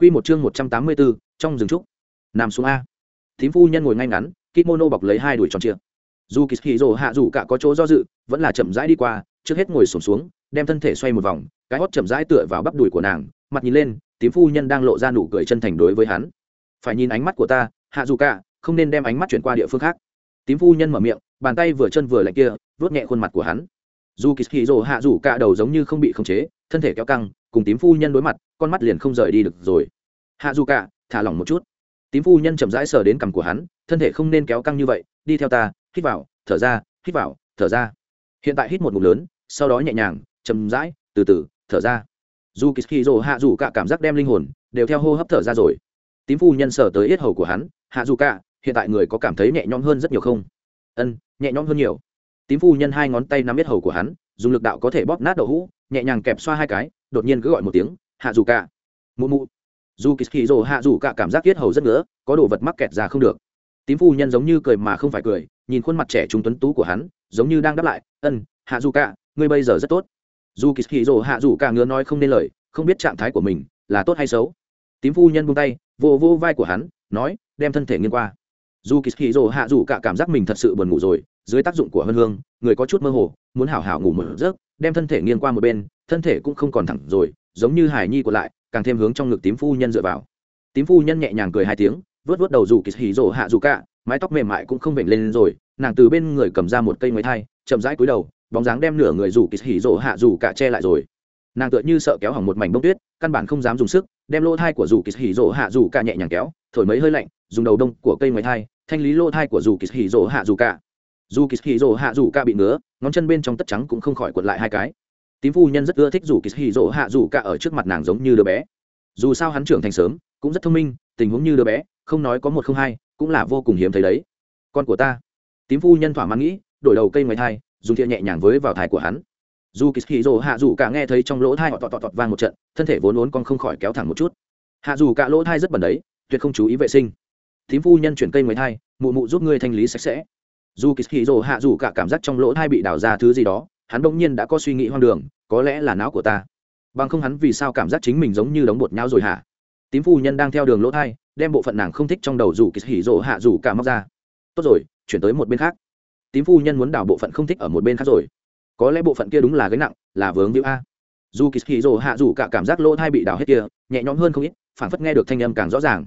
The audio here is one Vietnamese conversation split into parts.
Quy một chương 184, trong rừng trúc. Nằm xuống a. Thím phu nhân ngồi ngay ngắn, kimono bọc lấy hai đùi tròn trịa. Dù Kishiro hạ dù cả có chỗ do dự, vẫn là chậm rãi đi qua, trước hết ngồi xổm xuống, đem thân thể xoay một vòng, cái hót chậm rãi tựa vào bắp đùi của nàng, mặt nhìn lên, tím phu nhân đang lộ ra nụ cười chân thành đối với hắn. Phải nhìn ánh mắt của ta, hạ dù cả, không nên đem ánh mắt chuyển qua địa phương khác. Tím phu nhân mở miệng, bàn tay vừa chân vừa lạnh kia, vuốt nhẹ khuôn mặt của hắn. Dù Kishiro hạ rủ cả đầu giống như không bị khống chế, thân thể kéo căng, cùng tím phu nhân đối mặt, con mắt liền không rời đi được rồi. Hạ dù cả thả lỏng một chút. Tím phu nhân chậm rãi sờ đến cằm của hắn thân thể không nên kéo căng như vậy đi theo ta hít vào thở ra hít vào thở ra. Hiện tại hít một ngụm lớn sau đó nhẹ nhàng chậm rãi từ từ thở ra. Dù kỳ hì rồ hạ dù cả cảm giác đem linh hồn đều theo hô hấp thở ra rồi. Tím phu nhân sờ tới yết hầu của hắn hạ dù cả hiện tại người có cảm thấy nhẹ nhõm hơn rất nhiều không? Ân nhẹ nhõm hơn nhiều tím phu nhân hai ngón tay nắm biết hầu của hắn, dùng lực đạo có thể bóp nát đậu hũ, nhẹ nhàng kẹp xoa hai cái, đột nhiên cứ gọi một tiếng, hạ dù cả mụ mụ. Dù kỳ hì rồ hạ dù cả cảm giác yết hầu rất ngứa, có đồ vật mắc kẹt ra không được. Tím phu nhân giống như cười mà không phải cười, nhìn khuôn mặt trẻ trung tuấn tú của hắn, giống như đang đáp lại, ân, hạ dù cả ngươi bây giờ rất tốt. Dù kỳ hì rồ hạ dù cả ngứa nói không nên lời, không biết trạng thái của mình, là tốt hay xấu. Tím phu nhân buông tay vô vô vai của hắn, nói, đem thân thể nghiêng qua. Dù kỳ hì rồ hạ dù cả cảm giác mình thật sự buồn ngủ rồi dưới tác dụng của hân hương, người có chút mơ hồ, muốn hảo hảo ngủ một giấc, đem thân thể nghiêng qua một bên, thân thể cũng không còn thẳng rồi, giống như hải nhi của lại, càng thêm hướng trong ngực tím phu nhân dựa vào. Tím phu nhân nhẹ nhàng cười hai tiếng, vớt vớt đầu dù kỳ hỉ rổ hạ dù cả, mái tóc mềm mại cũng không vểnh lên rồi, nàng từ bên người cầm ra một cây máy thai, chậm rãi cúi đầu, bóng dáng đem nửa người dù kỳ hỉ rổ hạ dù cả che lại rồi. Nàng tựa như sợ kéo hỏng một mảnh bông tuyết, căn bản không dám dùng sức, đem lỗ thai của dù kỳ hỉ rổ hạ dù cả nhẹ nhàng kéo, thổi mấy hơi lạnh, dùng đầu đông của cây máy thai, thanh lý lỗ thai của dù kỳ hỉ rổ hạ dù cả dù kỳ hì rổ hạ dù ca bị ngứa, ngón chân bên trong tất trắng cũng không khỏi quật lại hai cái. Tím phu nhân rất ưa thích dù kỳ hì rỗ hạ dù ca ở trước mặt nàng giống như đứa bé. Dù sao hắn trưởng thành sớm, cũng rất thông minh, tình huống như đứa bé, không nói có một không hai, cũng là vô cùng hiếm thấy đấy. Con của ta. Tím phu nhân thỏa mãn nghĩ, đổi đầu cây ngoài thai, dùng thiện nhẹ nhàng với vào thai của hắn. Dù kỳ hì rỗ hạ dù cả nghe thấy trong lỗ thai họ tọt tọt tọt vang một trận, thân thể vốn vốn con không khỏi kéo thẳng một chút. Hạ dù cả lỗ thai rất bẩn đấy, tuyệt không chú ý vệ sinh. Tím phu nhân chuyển cây ngoài thai, mụ mụ giúp ngươi thanh lý sạch sẽ dù kỳ hì rồ hạ dù cả cảm giác trong lỗ thai bị đào ra thứ gì đó, hắn bỗng nhiên đã có suy nghĩ hoang đường, có lẽ là não của ta. Bằng không hắn vì sao cảm giác chính mình giống như đống bột nhau rồi hả? Tím phu nhân đang theo đường lỗ thai, đem bộ phận nàng không thích trong đầu rủ kỳ hì rồ hạ rủ cả móc ra. Tốt rồi, chuyển tới một bên khác. Tím phu nhân muốn đảo bộ phận không thích ở một bên khác rồi. Có lẽ bộ phận kia đúng là gánh nặng, là vướng víu a. Dù kỳ hì rồ hạ rủ cả cảm giác lỗ thai bị đào hết kia, nhẹ nhõm hơn không ít phản phất nghe được thanh âm càng rõ ràng.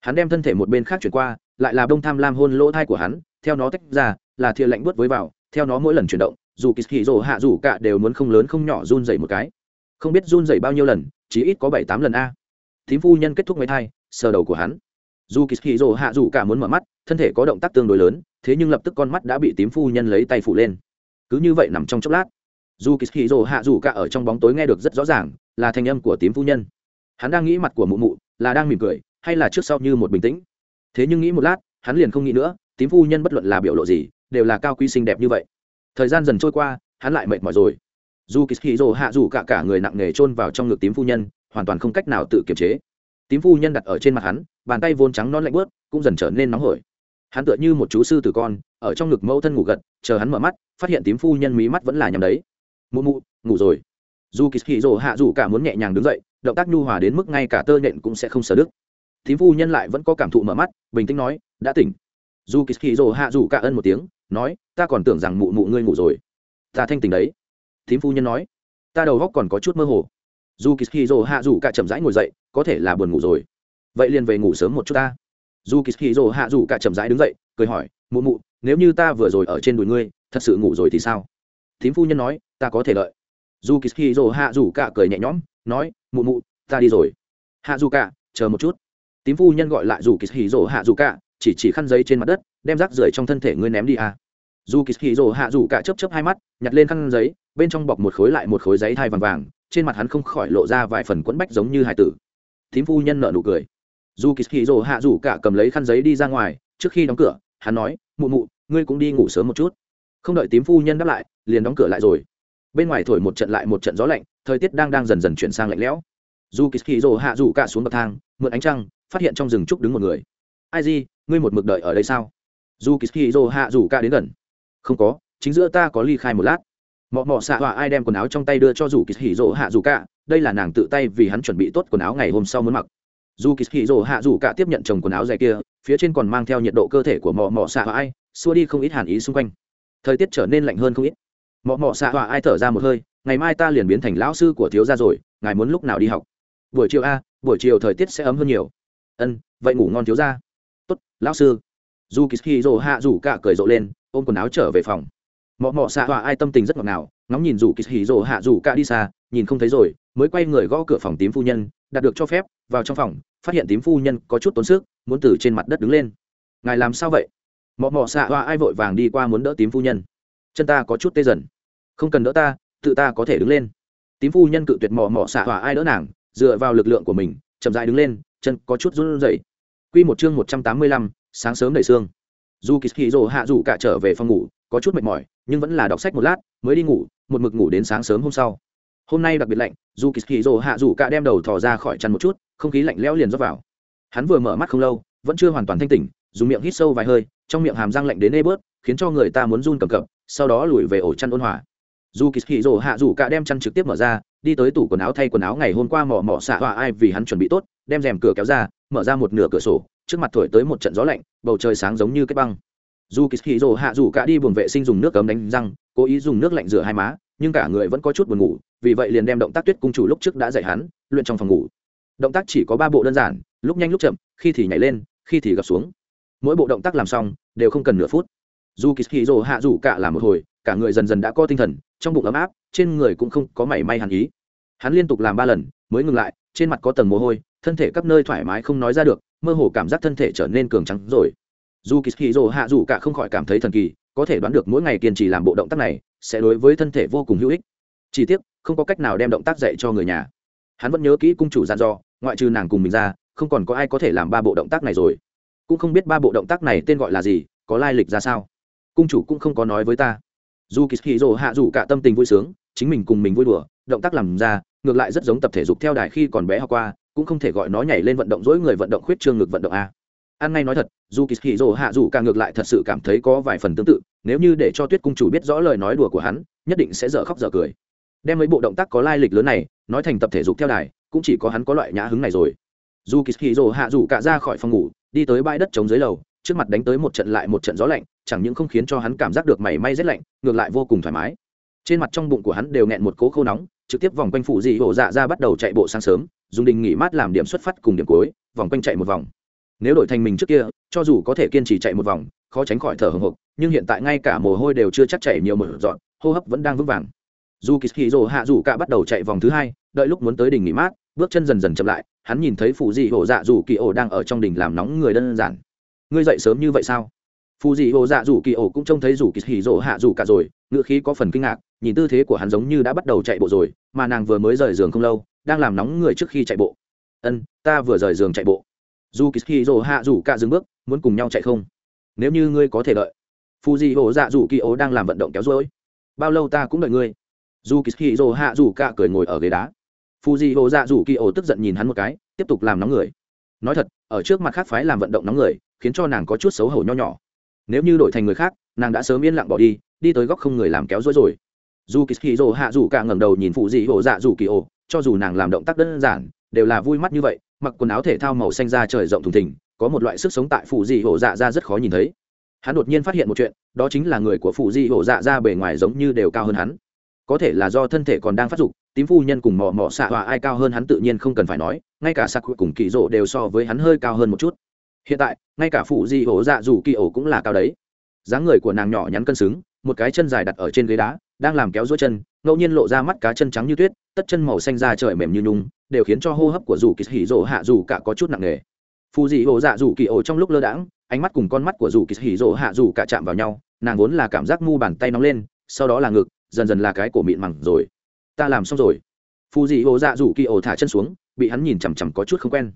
Hắn đem thân thể một bên khác chuyển qua, lại là đông tham lam hôn lỗ thai của hắn theo nó tách ra, là thìa lạnh bớt với vào, theo nó mỗi lần chuyển động, dù kỳ hì rồ hạ dù cả đều muốn không lớn không nhỏ run dày một cái. Không biết run dày bao nhiêu lần, chỉ ít có bảy tám lần a. Thím phu nhân kết thúc mấy thai, sờ đầu của hắn. Dù kỳ hì rồ hạ dù cả muốn mở mắt, thân thể có động tác tương đối lớn, thế nhưng lập tức con mắt đã bị tím phu nhân lấy tay phủ lên. Cứ như vậy nằm trong chốc lát. Dù kỳ hì rồ hạ dù cả ở trong bóng tối nghe được rất rõ ràng, là thanh âm của tím phu nhân. Hắn đang nghĩ mặt của mụ mụ, là đang mỉm cười, hay là trước sau như một bình tĩnh. Thế nhưng nghĩ một lát, hắn liền không nghĩ nữa tím phu nhân bất luận là biểu lộ gì, đều là cao quý xinh đẹp như vậy. Thời gian dần trôi qua, hắn lại mệt mỏi rồi. Dù kỳ hì rồ hạ dù cả cả người nặng nề chôn vào trong ngực tím phu nhân, hoàn toàn không cách nào tự kiềm chế. Tím phu nhân đặt ở trên mặt hắn, bàn tay vốn trắng non lạnh bớt cũng dần trở nên nóng hổi. Hắn tựa như một chú sư tử con, ở trong ngực mẫu thân ngủ gật, chờ hắn mở mắt, phát hiện tím phu nhân mí mắt vẫn là nhầm đấy. Mụ mụ, ngủ rồi. Dù kỳ hì rồ hạ dù cả muốn nhẹ nhàng đứng dậy, động tác nhu hòa đến mức ngay cả tơ nhện cũng sẽ không sờ đức. tím phu nhân lại vẫn có cảm thụ mở mắt, bình tĩnh nói, đã tỉnh dù kỳ hì rồ hạ dù cả ân một tiếng, nói, ta còn tưởng rằng mụ mụ ngươi ngủ rồi. Ta thanh tình đấy. Thím phu nhân nói, ta đầu góc còn có chút mơ hồ. Dù kỳ hì rồ hạ dù cả chậm rãi ngồi dậy, có thể là buồn ngủ rồi. Vậy liền về ngủ sớm một chút ta. Dù kỳ hì rồ hạ dù cả chậm rãi đứng dậy, cười hỏi, mụ mụ, nếu như ta vừa rồi ở trên đùi ngươi, thật sự ngủ rồi thì sao? Thím phu nhân nói, ta có thể lợi dù kỳ hì rồ hạ dù cả cười nhẹ nhõm, nói, mụ mụ, ta đi rồi. Hạ dù cả, chờ một chút. Tím phu nhân gọi lại dù kỳ hì rồ hạ dù cả chỉ chỉ khăn giấy trên mặt đất, đem rác rưởi trong thân thể ngươi ném đi à. Dù kỳ hì rồ hạ dù cả chấp chấp hai mắt, nhặt lên khăn giấy, bên trong bọc một khối lại một khối giấy thai vàng vàng, trên mặt hắn không khỏi lộ ra vài phần quẫn bách giống như hải tử. Thím phu nhân nợ nụ cười. Dù kỳ hì rồ hạ dù cả cầm lấy khăn giấy đi ra ngoài, trước khi đóng cửa, hắn nói, mụ mụ, ngươi cũng đi ngủ sớm một chút. Không đợi tím phu nhân đáp lại, liền đóng cửa lại rồi. Bên ngoài thổi một trận lại một trận gió lạnh, thời tiết đang đang dần dần chuyển sang lạnh lẽo. Dù kỳ hì rồ hạ dù cả xuống bậc thang, mượn ánh trăng, phát hiện trong rừng trúc đứng một người ai gì ngươi một mực đợi ở đây sao? Dù kỳ hạ dù ca đến gần. Không có, chính giữa ta có ly khai một lát. Mọ mọ xạ họa ai đem quần áo trong tay đưa cho dù kỳ hạ dù ca. đây là nàng tự tay vì hắn chuẩn bị tốt quần áo ngày hôm sau muốn mặc. Dù kỳ hạ dù ca tiếp nhận chồng quần áo dày kia, phía trên còn mang theo nhiệt độ cơ thể của mọ mọ xạ hòa ai, xua đi không ít hàn ý xung quanh. Thời tiết trở nên lạnh hơn không ít. Mọ mọ xạ hòa ai thở ra một hơi, ngày mai ta liền biến thành lão sư của thiếu gia rồi, ngài muốn lúc nào đi học? Buổi chiều a, buổi chiều thời tiết sẽ ấm hơn nhiều. Ân, vậy ngủ ngon thiếu gia tốt, lão sư. Dù kỳ hì hạ dù cả cởi rộ lên, ôm quần áo trở về phòng. Mọ mọ xạ hòa ai tâm tình rất ngọt ngào, ngóng nhìn dù kỳ hì hạ dù cả đi xa, nhìn không thấy rồi, mới quay người gõ cửa phòng tím phu nhân, đạt được cho phép, vào trong phòng, phát hiện tím phu nhân có chút tốn sức, muốn từ trên mặt đất đứng lên. Ngài làm sao vậy? Mọ mọ xạ hoa ai vội vàng đi qua muốn đỡ tím phu nhân. Chân ta có chút tê dần, không cần đỡ ta, tự ta có thể đứng lên. Tím phu nhân cự tuyệt mọ mọ xạ hoa ai đỡ nàng, dựa vào lực lượng của mình, chậm dại đứng lên, chân có chút run rẩy. Quy một chương một trăm tám mươi lăm, sáng sớm đầy xương. Dù Kishiro hạ rủ cả trở về phòng ngủ, có chút mệt mỏi, nhưng vẫn là đọc sách một lát, mới đi ngủ, một mực ngủ đến sáng sớm hôm sau. Hôm nay đặc biệt lạnh, dù Kishiro hạ rủ cả đem đầu thò ra khỏi chăn một chút, không khí lạnh lẽo liền rót vào. Hắn vừa mở mắt không lâu, vẫn chưa hoàn toàn thanh tỉnh, dùng miệng hít sâu vài hơi, trong miệng hàm răng lạnh đến nê bớt, khiến cho người ta muốn run cầm cập, sau đó lùi về ổ chăn ôn hòa. Dù Kishiro hạ rủ cả đem chăn trực tiếp mở ra, đi tới tủ quần áo thay quần áo ngày hôm qua mỏ mỏ xạ hòa ai vì hắn chuẩn bị tốt, đem rèm cửa kéo ra mở ra một nửa cửa sổ, trước mặt thổi tới một trận gió lạnh, bầu trời sáng giống như cái băng. Dù kỳ hì rồ hạ dù cả đi buồng vệ sinh dùng nước cấm đánh răng, cố ý dùng nước lạnh rửa hai má, nhưng cả người vẫn có chút buồn ngủ, vì vậy liền đem động tác tuyết cung chủ lúc trước đã dạy hắn, luyện trong phòng ngủ. Động tác chỉ có ba bộ đơn giản, lúc nhanh lúc chậm, khi thì nhảy lên, khi thì gập xuống. Mỗi bộ động tác làm xong, đều không cần nửa phút. Dù kỳ hì rồ hạ dù cả là một hồi, cả người dần dần đã có tinh thần, trong bụng ấm áp, trên người cũng không có mảy may hàn ý. Hắn liên tục làm ba lần, mới ngừng lại, trên mặt có tầng mồ hôi thân thể các nơi thoải mái không nói ra được, mơ hồ cảm giác thân thể trở nên cường trắng rồi. Dù kỳ rồ hạ dù cả không khỏi cảm thấy thần kỳ, có thể đoán được mỗi ngày kiên trì làm bộ động tác này sẽ đối với thân thể vô cùng hữu ích. Chỉ tiếc, không có cách nào đem động tác dạy cho người nhà. Hắn vẫn nhớ kỹ cung chủ dặn do ngoại trừ nàng cùng mình ra, không còn có ai có thể làm ba bộ động tác này rồi. Cũng không biết ba bộ động tác này tên gọi là gì, có lai lịch ra sao. Cung chủ cũng không có nói với ta. Dù kỳ hì hạ dù cả tâm tình vui sướng, chính mình cùng mình vui đùa, động tác làm ra ngược lại rất giống tập thể dục theo đài khi còn bé học qua, cũng không thể gọi nó nhảy lên vận động dỗi người vận động khuyết trương ngực vận động a. Ăn ngay nói thật, dù kỳ hì hạ dù càng ngược lại thật sự cảm thấy có vài phần tương tự, nếu như để cho tuyết cung chủ biết rõ lời nói đùa của hắn, nhất định sẽ dở khóc dở cười. Đem mấy bộ động tác có lai lịch lớn này, nói thành tập thể dục theo đài, cũng chỉ có hắn có loại nhã hứng này rồi. Dù kỳ hì hạ dù cả ra khỏi phòng ngủ, đi tới bãi đất trống dưới lầu, trước mặt đánh tới một trận lại một trận gió lạnh, chẳng những không khiến cho hắn cảm giác được mảy may rét lạnh, ngược lại vô cùng thoải mái. Trên mặt trong bụng của hắn đều nghẹn một cố khô nóng trực tiếp vòng quanh phụ dị hổ dạ ra bắt đầu chạy bộ sáng sớm, dùng đình nghỉ mát làm điểm xuất phát cùng điểm cuối, vòng quanh chạy một vòng. Nếu đổi thành mình trước kia, cho dù có thể kiên trì chạy một vòng, khó tránh khỏi thở hồng hộc, nhưng hiện tại ngay cả mồ hôi đều chưa chắc chảy nhiều một dọn, hô hấp vẫn đang vững vàng. Dù kỳ hì rồ hạ dù cả bắt đầu chạy vòng thứ hai, đợi lúc muốn tới đỉnh nghỉ mát, bước chân dần dần chậm lại, hắn nhìn thấy phụ dị hổ dạ dù kỳ ổ đang ở trong đỉnh làm nóng người đơn giản. Ngươi dậy sớm như vậy sao? Phụ dị hổ dạ dù kỳ ổ cũng trông thấy dù kỳ hì rồ hạ dù cả rồi ngựa khí có phần kinh ngạc, nhìn tư thế của hắn giống như đã bắt đầu chạy bộ rồi mà nàng vừa mới rời giường không lâu, đang làm nóng người trước khi chạy bộ. Ân, ta vừa rời giường chạy bộ. Dù kỳ hì rồ hạ rủ cả dừng bước, muốn cùng nhau chạy không? Nếu như ngươi có thể đợi. Phụ dị hổ dạ dù kỳ ố đang làm vận động kéo dối bao lâu ta cũng đợi ngươi. Dù kỳ hì rồ hạ rủ cả cười ngồi ở ghế đá. Phù dị hồ dạ dù kỳ ố tức giận nhìn hắn một cái, tiếp tục làm nóng người. Nói thật, ở trước mặt khác phái làm vận động nóng người, khiến cho nàng có chút xấu hổ nho nhỏ. Nếu như đổi thành người khác, nàng đã sớm yên lặng bỏ đi đi tới góc không người làm kéo dối rồi dù kỳ hì rồ hạ dù cả ngẩng đầu nhìn phụ dị hồ dạ dù kỳ ồ, cho dù nàng làm động tác đơn giản đều là vui mắt như vậy mặc quần áo thể thao màu xanh ra trời rộng thùng thình có một loại sức sống tại phụ dị hồ dạ ra rất khó nhìn thấy. Hắn đột nhiên phát hiện một chuyện đó chính là người của phụ dị hồ dạ ra bề ngoài giống như đều cao hơn hắn. Có thể là do thân thể còn đang phát dục tím phu nhân cùng mò mò xạ hòa ai cao hơn hắn tự nhiên không cần phải nói ngay cả sạc cùng kỳ rộ đều so với hắn hơi cao hơn một chút. Hiện tại ngay cả phụ di ổ dạ dù kỳ ổ cũng là cao đấy. Dáng người của nàng nhỏ nhắn cân xứng một cái chân dài đặt ở trên ghế đá, đang làm kéo dối chân, ngẫu nhiên lộ ra mắt cá chân trắng như tuyết, tất chân màu xanh da trời mềm như nhung, đều khiến cho hô hấp của dù kỳ hỉ rộ hạ dù cả có chút nặng nề. Phù dị ổ dạ dù kỳ ổ trong lúc lơ đãng, ánh mắt cùng con mắt của dù kỳ hỉ rộ hạ dù cả chạm vào nhau, nàng vốn là cảm giác mu bàn tay nóng lên, sau đó là ngực, dần dần là cái cổ mịn mẳng rồi. Ta làm xong rồi. Phù dị hồ dạ dù kỳ ổ thả chân xuống, bị hắn nhìn chằm chằm có chút không quen.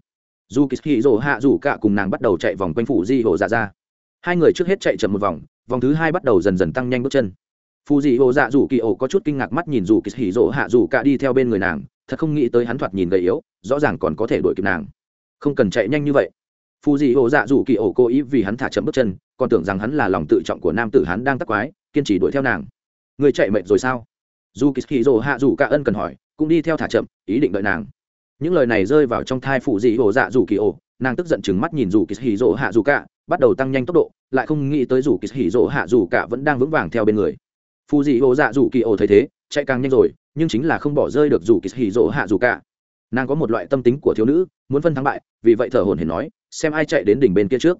Dù kỳ hỉ rồ hạ dù cả cùng nàng bắt đầu chạy vòng quanh phù dị hồ dạ ra hai người trước hết chạy chậm một vòng vòng thứ hai bắt đầu dần dần tăng nhanh bước chân. Phù dị hồ dạ dù kỳ ổ có chút kinh ngạc mắt nhìn dù kỳ Hỉ Dỗ hạ dù cả đi theo bên người nàng, thật không nghĩ tới hắn thoạt nhìn gầy yếu, rõ ràng còn có thể đuổi kịp nàng. Không cần chạy nhanh như vậy. Phù dị hồ dạ dù kỳ ổ cố ý vì hắn thả chậm bước chân, còn tưởng rằng hắn là lòng tự trọng của nam tử hắn đang tắc quái, kiên trì đuổi theo nàng. Người chạy mệt rồi sao? Dù kỳ Hỉ Dỗ hạ dù cả ân cần hỏi, cũng đi theo thả chậm, ý định đợi nàng. Những lời này rơi vào trong thai Phù dị ổ dạ dù kỳ ổ nàng tức giận chừng mắt nhìn dù kỳ hì rỗ hạ dù cả, bắt đầu tăng nhanh tốc độ, lại không nghĩ tới dù kỳ hì rỗ hạ dù cả vẫn đang vững vàng theo bên người. Phù dị ổ dạ dù kỳ ổ thấy thế, chạy càng nhanh rồi, nhưng chính là không bỏ rơi được dù kỳ hì rỗ hạ dù cả. Nàng có một loại tâm tính của thiếu nữ, muốn phân thắng bại, vì vậy thở hồn hển nói, xem ai chạy đến đỉnh bên kia trước.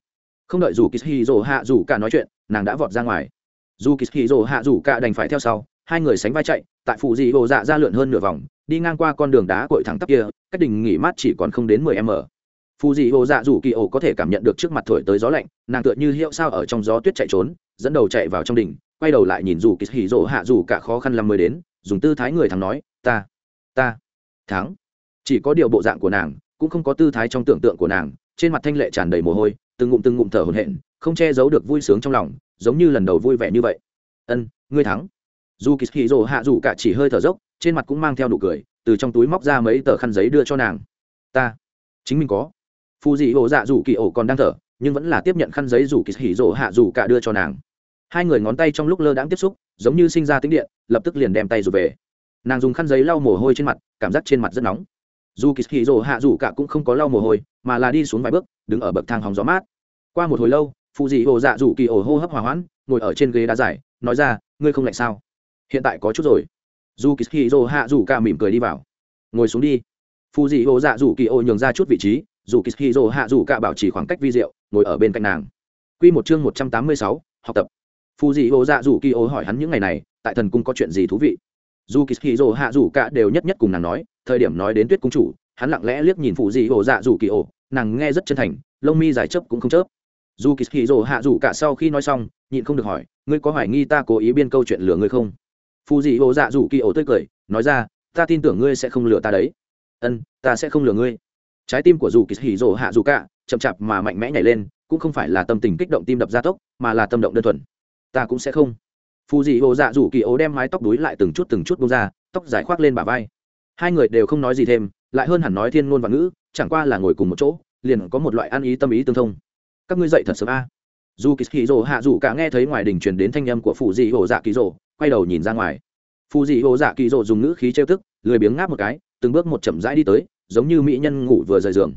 Không đợi dù kỳ hì rỗ hạ dù cả nói chuyện, nàng đã vọt ra ngoài. Dù kỳ hì rỗ hạ dù cả đành phải theo sau, hai người sánh vai chạy, tại phù dị ổ dạ ra lượn hơn nửa vòng, đi ngang qua con đường đá cội thẳng tắp kia, cách đỉnh nghỉ mát chỉ còn không đến mười m phù dị hồ dạ dù kỳ ổ có thể cảm nhận được trước mặt thổi tới gió lạnh, nàng tựa như hiệu sao ở trong gió tuyết chạy trốn, dẫn đầu chạy vào trong đỉnh, quay đầu lại nhìn dù kỳ hỉ rỗ hạ dù cả khó khăn lắm mới đến, dùng tư thái người thắng nói, ta ta thắng. Chỉ có điều bộ dạng của nàng, cũng không có tư thái trong tưởng tượng của nàng, trên mặt thanh lệ tràn đầy mồ hôi, từng ngụm từng ngụm thở hổn hển, không che giấu được vui sướng trong lòng, giống như lần đầu vui vẻ như vậy. Ân, ngươi thắng. Dù kỳ hỉ rỗ hạ dù cả chỉ hơi thở dốc, trên mặt cũng mang theo nụ cười, từ trong túi móc ra mấy tờ khăn giấy đưa cho nàng. Ta, chính mình có phù dị ổ dạ dù kỳ ổ còn đang thở, nhưng vẫn là tiếp nhận khăn giấy dù kỳ hỉ rỗ hạ dù cả đưa cho nàng. Hai người ngón tay trong lúc lơ đãng tiếp xúc, giống như sinh ra tính điện, lập tức liền đem tay rụt về. Nàng dùng khăn giấy lau mồ hôi trên mặt, cảm giác trên mặt rất nóng. Dù kỳ hỉ rỗ hạ dù cả cũng không có lau mồ hôi, mà là đi xuống vài bước, đứng ở bậc thang hóng gió mát. Qua một hồi lâu phù dị ổ dạ dù kỳ ổ hô hấp hòa hoãn, ngồi ở trên ghế đá dài, nói ra, ngươi không lạnh sao? Hiện tại có chút rồi. Dù kỳ hỉ rỗ hạ dù cả mỉm cười đi vào. Ngồi xuống đi. Phù dị ổ dạ dù kỳ ổ nhường ra chút vị trí dù kishiro hạ dù cả bảo trì khoảng cách vi diệu ngồi ở bên cạnh nàng. Quy một chương một trăm tám mươi sáu, học tập. Phù dị hồ dạ dù kỳ ô hỏi hắn những ngày này tại thần cung có chuyện gì thú vị? Dù kishiro hạ dù cả đều nhất nhất cùng nàng nói thời điểm nói đến tuyết cung chủ hắn lặng lẽ liếc nhìn phù dị hồ dạ dù kỳ ô nàng nghe rất chân thành lông mi dài chớp cũng không chớp. Dù kishiro hạ dù cả sau khi nói xong nhịn không được hỏi ngươi có hoài nghi ta cố ý biên câu chuyện lừa ngươi không? Phù dị hồ dạ dù kỳ ô tươi cười nói ra ta tin tưởng ngươi sẽ không lừa ta đấy. Ân ta sẽ không lừa ngươi trái tim của dù kỳ hỉ rồ hạ dù cả chậm chạp mà mạnh mẽ nhảy lên, cũng không phải là tâm tình kích động tim đập gia tốc, mà là tâm động đơn thuần. Ta cũng sẽ không. Phù dị hồ dạ dù kỳ ố đem mái tóc đuối lại từng chút từng chút bông ra, tóc dài khoác lên bả vai. Hai người đều không nói gì thêm, lại hơn hẳn nói thiên ngôn và ngữ, chẳng qua là ngồi cùng một chỗ, liền có một loại ăn ý tâm ý tương thông. Các ngươi dậy thật sớm a. Dù kỳ hì rồ hạ dù cả nghe thấy ngoài đình truyền đến thanh âm của phù dị hồ dạ kỳ rồ quay đầu nhìn ra ngoài. Phù dị hồ dạ kỳ rồ dùng ngữ khí trêu tức, lười biếng ngáp một cái từng bước một chậm rãi đi tới giống như mỹ nhân ngủ vừa rời giường.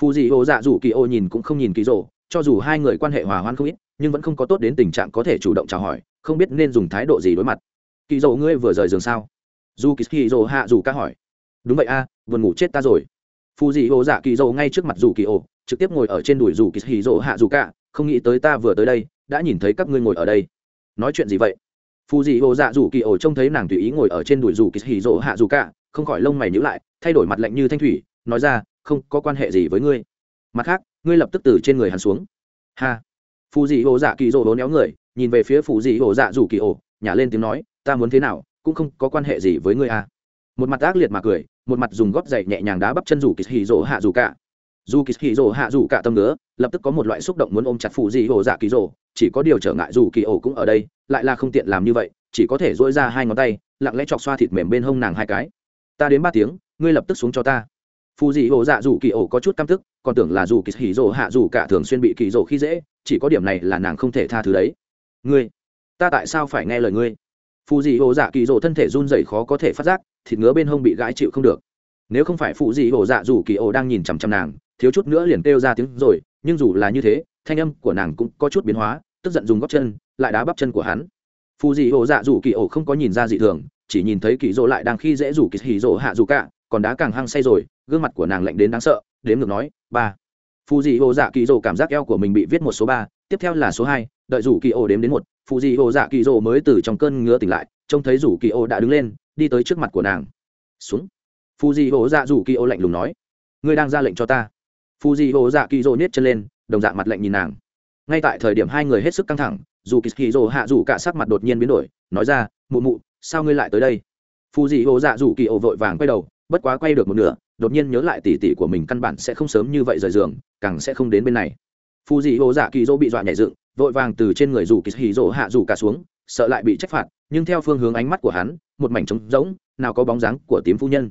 Phù dị ô dạ dù kỳ ô nhìn cũng không nhìn kỳ rồ cho dù hai người quan hệ hòa hoãn không ít nhưng vẫn không có tốt đến tình trạng có thể chủ động chào hỏi không biết nên dùng thái độ gì đối mặt. Kỳ rồ ngươi vừa rời giường sao? Dù kỳ rồ hạ dù ca hỏi. Đúng vậy a à, vừa ngủ chết ta rồi. Phù dị ô dạ kỳ rồ ngay trước mặt dù kỳ ô trực tiếp ngồi ở trên đùi dù kỳ rồ hạ dù ca không nghĩ tới ta vừa tới đây đã nhìn thấy các ngươi ngồi ở đây. Nói chuyện gì vậy? Phù dị ô dạ dù kỳ ô trông thấy nàng tùy ý ngồi ở trên đùi dù kỳ rồ hạ dù ca không khỏi lông mày nhữ lại, thay đổi mặt lạnh như thanh thủy, nói ra, không có quan hệ gì với ngươi. Mặt khác, ngươi lập tức từ trên người hắn xuống. Ha. Phù dị hồ dạ kỳ rỗ hố néo người, nhìn về phía phù dị hồ dạ rủ kỳ ổ nhả lên tiếng nói, ta muốn thế nào, cũng không có quan hệ gì với ngươi à. một mặt ác liệt mà cười, một mặt dùng gót dậy nhẹ nhàng đá bắp chân rủ kỳ hì rồ hạ rủ cả. Dù kỳ hì rỗ hạ rủ cả tâm nữa lập tức có một loại xúc động muốn ôm chặt phù dị hồ dạ kỳ rỗ chỉ có điều trở ngại dù kỳ ổ cũng ở đây, lại là không tiện làm như vậy, chỉ có thể dỗi ra hai ngón tay, lặng lẽ chọc xoa thịt mềm bên hông nàng hai cái ta đến ba tiếng, ngươi lập tức xuống cho ta. Phù dị ổ dạ dù kỳ ổ có chút căm tức, còn tưởng là dù kỳ hỉ rồ hạ dù cả thường xuyên bị kỳ rồ khi dễ, chỉ có điểm này là nàng không thể tha thứ đấy. Ngươi, ta tại sao phải nghe lời ngươi? Phù dị ổ dạ kỳ rồ thân thể run rẩy khó có thể phát giác, thịt ngứa bên hông bị gãi chịu không được. Nếu không phải phù dị ổ dạ dù kỳ ổ đang nhìn chằm chằm nàng, thiếu chút nữa liền kêu ra tiếng rồi, nhưng dù là như thế, thanh âm của nàng cũng có chút biến hóa, tức giận dùng góc chân, lại đá bắp chân của hắn. Phù dị ổ dạ dù kỳ ổ không có nhìn ra dị thường chỉ nhìn thấy kỳ Dỗ lại đang khi dễ rủ kỳ hì Dỗ hạ dù cả, còn đá càng hăng say rồi, gương mặt của nàng lạnh đến đáng sợ, đếm ngược nói, ba. Phù dị hồ dạ kỳ Dỗ cảm giác eo của mình bị viết một số ba, tiếp theo là số hai, đợi rủ kỳ ô đếm đến một. Phù dị hồ dạ kỳ Dỗ mới từ trong cơn ngứa tỉnh lại, trông thấy rủ kỳ ô đã đứng lên, đi tới trước mặt của nàng. Xuống. Phù dị hồ dạ rủ kỳ ô lạnh lùng nói, ngươi đang ra lệnh cho ta. Phù dị hồ dạ kỳ Dỗ nhét chân lên, đồng dạng mặt lạnh nhìn nàng. Ngay tại thời điểm hai người hết sức căng thẳng, dù kỳ dỗ hạ rủ cả sắc mặt đột nhiên biến đổi, nói ra, mụ mụ sao ngươi lại tới đây? Phù dị hồ dạ rủ kỳ ổ vội vàng quay đầu, bất quá quay được một nửa, đột nhiên nhớ lại tỉ tỉ của mình căn bản sẽ không sớm như vậy rời giường, càng sẽ không đến bên này. Phù dị hồ dạ kỳ dỗ bị dọa nhảy dựng, vội vàng từ trên người rủ kỳ hì rỗ hạ rủ cả xuống, sợ lại bị trách phạt, nhưng theo phương hướng ánh mắt của hắn, một mảnh trống rỗng, nào có bóng dáng của tím phu nhân.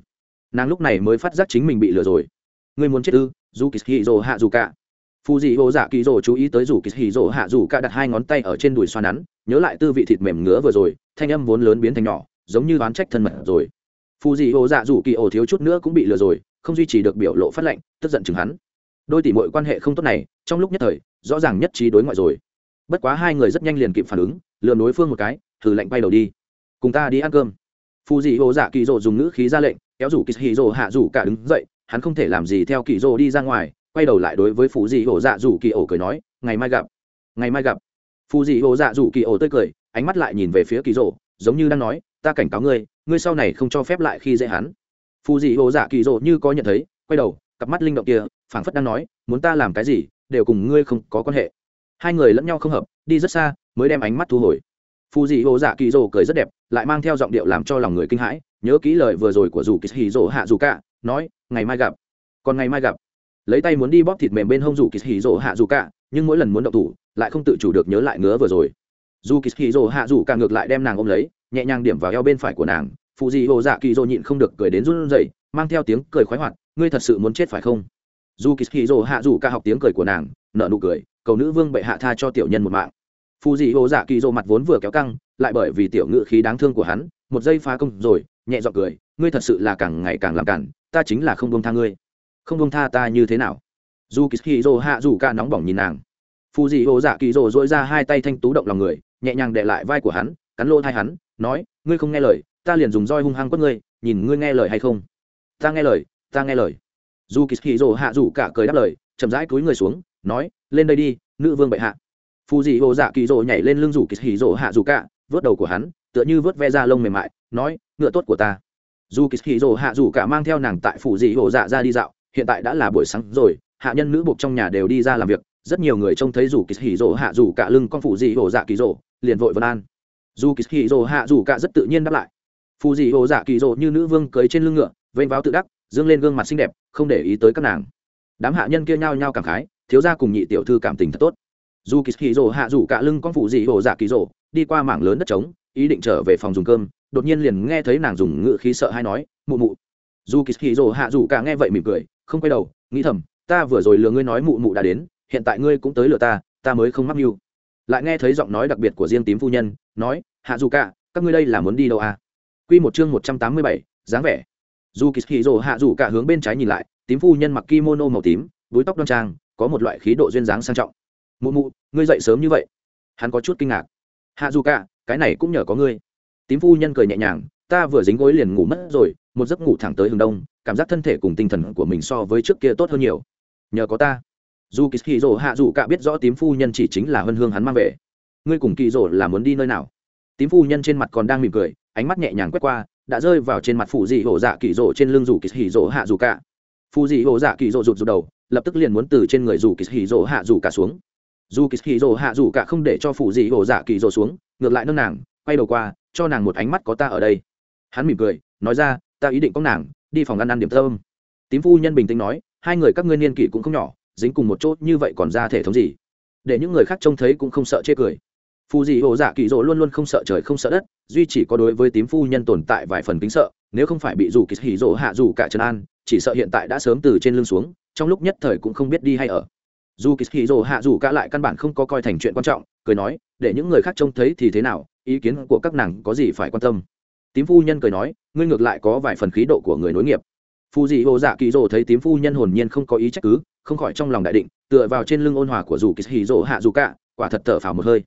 Nàng lúc này mới phát giác chính mình bị lừa rồi. Ngươi muốn chết ư? Dù kỳ hì rỗ hạ rủ cả phù dị hồ dạ kỳ rỗ chú ý tới rủ kỳ hì rỗ hạ rủ cả đặt hai ngón tay ở trên đùi xoa nắn, nhớ lại tư vị thịt mềm ngứa vừa rồi, thanh âm vốn lớn biến thành nhỏ, giống như đoán trách thân mật rồi. Phù dị hồ dạ rủ kỳ ổ thiếu chút nữa cũng bị lừa rồi, không duy trì được biểu lộ phát lệnh, tức giận chừng hắn. Đôi tỷ mọi quan hệ không tốt này, trong lúc nhất thời, rõ ràng nhất trí đối ngoại rồi. Bất quá hai người rất nhanh liền kịp phản ứng lừa đối phương một cái, thử lệnh bay đầu đi. Cùng ta đi ăn cơm. Phù dị hồ dạ kỳ rồ dùng ngữ khí ra lệnh, kéo rủ kỳ hì rồ hạ rủ cả đứng dậy, hắn không thể làm gì theo kỳ rồ đi ra ngoài quay đầu lại đối với phù dị ổ dạ rủ kỳ ổ cười nói, ngày mai gặp, ngày mai gặp. Phù dị ổ dạ rủ kỳ ổ tươi cười, ánh mắt lại nhìn về phía kỳ rỗ giống như đang nói, ta cảnh cáo ngươi ngươi sau này không cho phép lại khi dễ hắn. Phù dị ổ dạ kỳ rỗ như có nhận thấy, quay đầu, cặp mắt linh động kia, phảng phất đang nói, muốn ta làm cái gì, đều cùng ngươi không có quan hệ. Hai người lẫn nhau không hợp, đi rất xa, mới đem ánh mắt thu hồi. Phù dị ổ dạ kỳ rỗ cười rất đẹp, lại mang theo giọng điệu làm cho lòng người kinh hãi, nhớ kỹ lời vừa rồi của dù kỳ hì rồ hạ dù cả, nói, ngày mai gặp, còn ngày mai gặp lấy tay muốn đi bóp thịt mềm bên hông dù kỳ hì rồ hạ dù cả, nhưng mỗi lần muốn động thủ, lại không tự chủ được nhớ lại ngứa vừa rồi. Dù kỳ hì rồ hạ dù cả ngược lại đem nàng ôm lấy, nhẹ nhàng điểm vào eo bên phải của nàng. Phù dị hồ dạ kỳ dỗ nhịn không được cười đến run rẩy, mang theo tiếng cười khoái hoạt, ngươi thật sự muốn chết phải không? Dù kỳ hì rồ hạ dù cả học tiếng cười của nàng, nở nụ cười, cầu nữ vương bệ hạ tha cho tiểu nhân một mạng. Phù dị hồ dạ kỳ dỗ mặt vốn vừa kéo căng, lại bởi vì tiểu ngự khí đáng thương của hắn, một giây phá công rồi, nhẹ giọng cười, ngươi thật sự là càng ngày càng làm cản, ta chính là không buông tha ngươi không đông tha ta như thế nào. Dù kỳ hì hạ dù ca nóng bỏng nhìn nàng. Phù dị hồ dạ kỳ rồ dỗi ra hai tay thanh tú động lòng người, nhẹ nhàng để lại vai của hắn, cắn lỗ thai hắn, nói, ngươi không nghe lời, ta liền dùng roi hung hăng quất ngươi, nhìn ngươi nghe lời hay không? Ta nghe lời, ta nghe lời. Dù kỳ hì hạ dù cả cười đáp lời, chậm rãi cúi người xuống, nói, lên đây đi, nữ vương bệ hạ. Phù dị hồ dạ kỳ rồ nhảy lên lưng rủ kỳ hì hạ dù cả vớt đầu của hắn, tựa như vớt ve da lông mềm mại, nói, ngựa tốt của ta. Dù kỳ hì hạ dù cả mang theo nàng tại phù dị hồ dạ ra đi dạo hiện tại đã là buổi sáng rồi, hạ nhân nữ buộc trong nhà đều đi ra làm việc, rất nhiều người trông thấy dù kỳ hì rồ hạ dù cả lưng con phụ dị hồ dạ kỳ rồ, liền vội vân an. Dù kỳ hì rồ hạ dù cả rất tự nhiên đáp lại. Phụ dị hồ dạ kỳ rồ như nữ vương cưới trên lưng ngựa, vênh váo tự đắc, dương lên gương mặt xinh đẹp, không để ý tới các nàng. Đám hạ nhân kia nhao nhao cảm khái, thiếu gia cùng nhị tiểu thư cảm tình thật tốt. Dù kỳ hì rồ hạ dù cả lưng con phụ dị hồ dạ kỳ rồ, đi qua mảng lớn đất trống, ý định trở về phòng dùng cơm, đột nhiên liền nghe thấy nàng dùng ngựa khí sợ hay nói, mụ mụ. Dù kỳ hì rồ hạ dù cả nghe vậy mỉm cười không quay đầu, nghĩ thầm, ta vừa rồi lừa ngươi nói mụ mụ đã đến, hiện tại ngươi cũng tới lừa ta ta mới không mắc mưu. Lại nghe thấy giọng nói đặc biệt của riêng tím phu nhân, nói, hạ dù cả, các ngươi đây là muốn đi đâu à? Quy một chương một trăm tám mươi bảy, dáng vẻ. Dù kỳ kỳ rồ hạ dù cả hướng bên trái nhìn lại, tím phu nhân mặc kimono màu tím, búi tóc đoan trang, có một loại khí độ duyên dáng sang trọng. Mụ mụ, ngươi dậy sớm như vậy? Hắn có chút kinh ngạc. Hạ dù cả, cái này cũng nhờ có ngươi. Tím phu nhân cười nhẹ nhàng, ta vừa dính gối liền ngủ mất rồi, một giấc ngủ thẳng tới hướng đông cảm giác thân thể cùng tinh thần của mình so với trước kia tốt hơn nhiều. Nhờ có ta. Dù kỳ kỳ rỗ hạ dù cả biết rõ tím phu nhân chỉ chính là hân hương hắn mang về. Ngươi cùng kỳ rỗ là muốn đi nơi nào? Tím phu nhân trên mặt còn đang mỉm cười, ánh mắt nhẹ nhàng quét qua, đã rơi vào trên mặt phụ dị hổ dạ kỳ rỗ trên lưng dù kỳ hỉ rỗ hạ dù cả. Phụ dị hổ dạ kỳ rỗ rụt rụt đầu, lập tức liền muốn từ trên người dù kỳ hỉ rỗ hạ dù cả xuống. Dù kỳ hì hạ dù cả không để cho phụ dị hổ dạ kỳ rồ xuống, ngược lại nâng nàng, quay đầu qua, cho nàng một ánh mắt có ta ở đây. Hắn mỉm cười, nói ra, ta ý định có nàng đi phòng ăn ăn điểm thơm tím phu nhân bình tĩnh nói, hai người các ngươi niên kỷ cũng không nhỏ, dính cùng một chỗ như vậy còn ra thể thống gì? Để những người khác trông thấy cũng không sợ chê cười. Phù dị hồ dạ kỳ dỗ luôn luôn không sợ trời không sợ đất, duy chỉ có đối với tím phu nhân tồn tại vài phần kính sợ, nếu không phải bị dù kỳ hỉ rỗ hạ dù cả trần an, chỉ sợ hiện tại đã sớm từ trên lưng xuống, trong lúc nhất thời cũng không biết đi hay ở. Dù kỳ hì rồ hạ dù cả lại căn bản không có coi thành chuyện quan trọng, cười nói, để những người khác trông thấy thì thế nào, ý kiến của các nàng có gì phải quan tâm? Tím phu nhân cười nói, ngươi ngược lại có vài phần khí độ của người nối nghiệp. Phù dị hồ dạ kỳ rồ thấy tím phu nhân hồn nhiên không có ý trách cứ, không khỏi trong lòng đại định, tựa vào trên lưng ôn hòa của dù kỳ hì rồ hạ dù cả quả thật thở phào một hơi.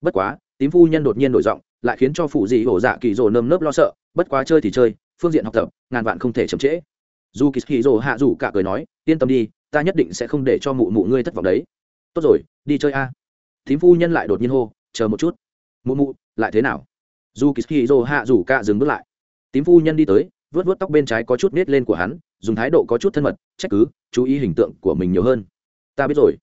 Bất quá, tím phu nhân đột nhiên đổi giọng, lại khiến cho phù dị hồ dạ kỳ rồ nơm nớp lo sợ, bất quá chơi thì chơi, phương diện học tập, ngàn vạn không thể chậm trễ. Dù kỳ hì rồ hạ dù cả cười nói, yên tâm đi, ta nhất định sẽ không để cho mụ mụ ngươi thất vọng đấy. Tốt rồi, đi chơi a. À. thím phu nhân lại đột nhiên hô, chờ một chút. Mụ mụ, lại thế nào? Dù kỳ hì hạ rủ cạ dừng bước lại. Tím phu nhân đi tới vớt vớt tóc bên trái có chút nết lên của hắn, dùng thái độ có chút thân mật, trách cứ, chú ý hình tượng của mình nhiều hơn. Ta biết rồi.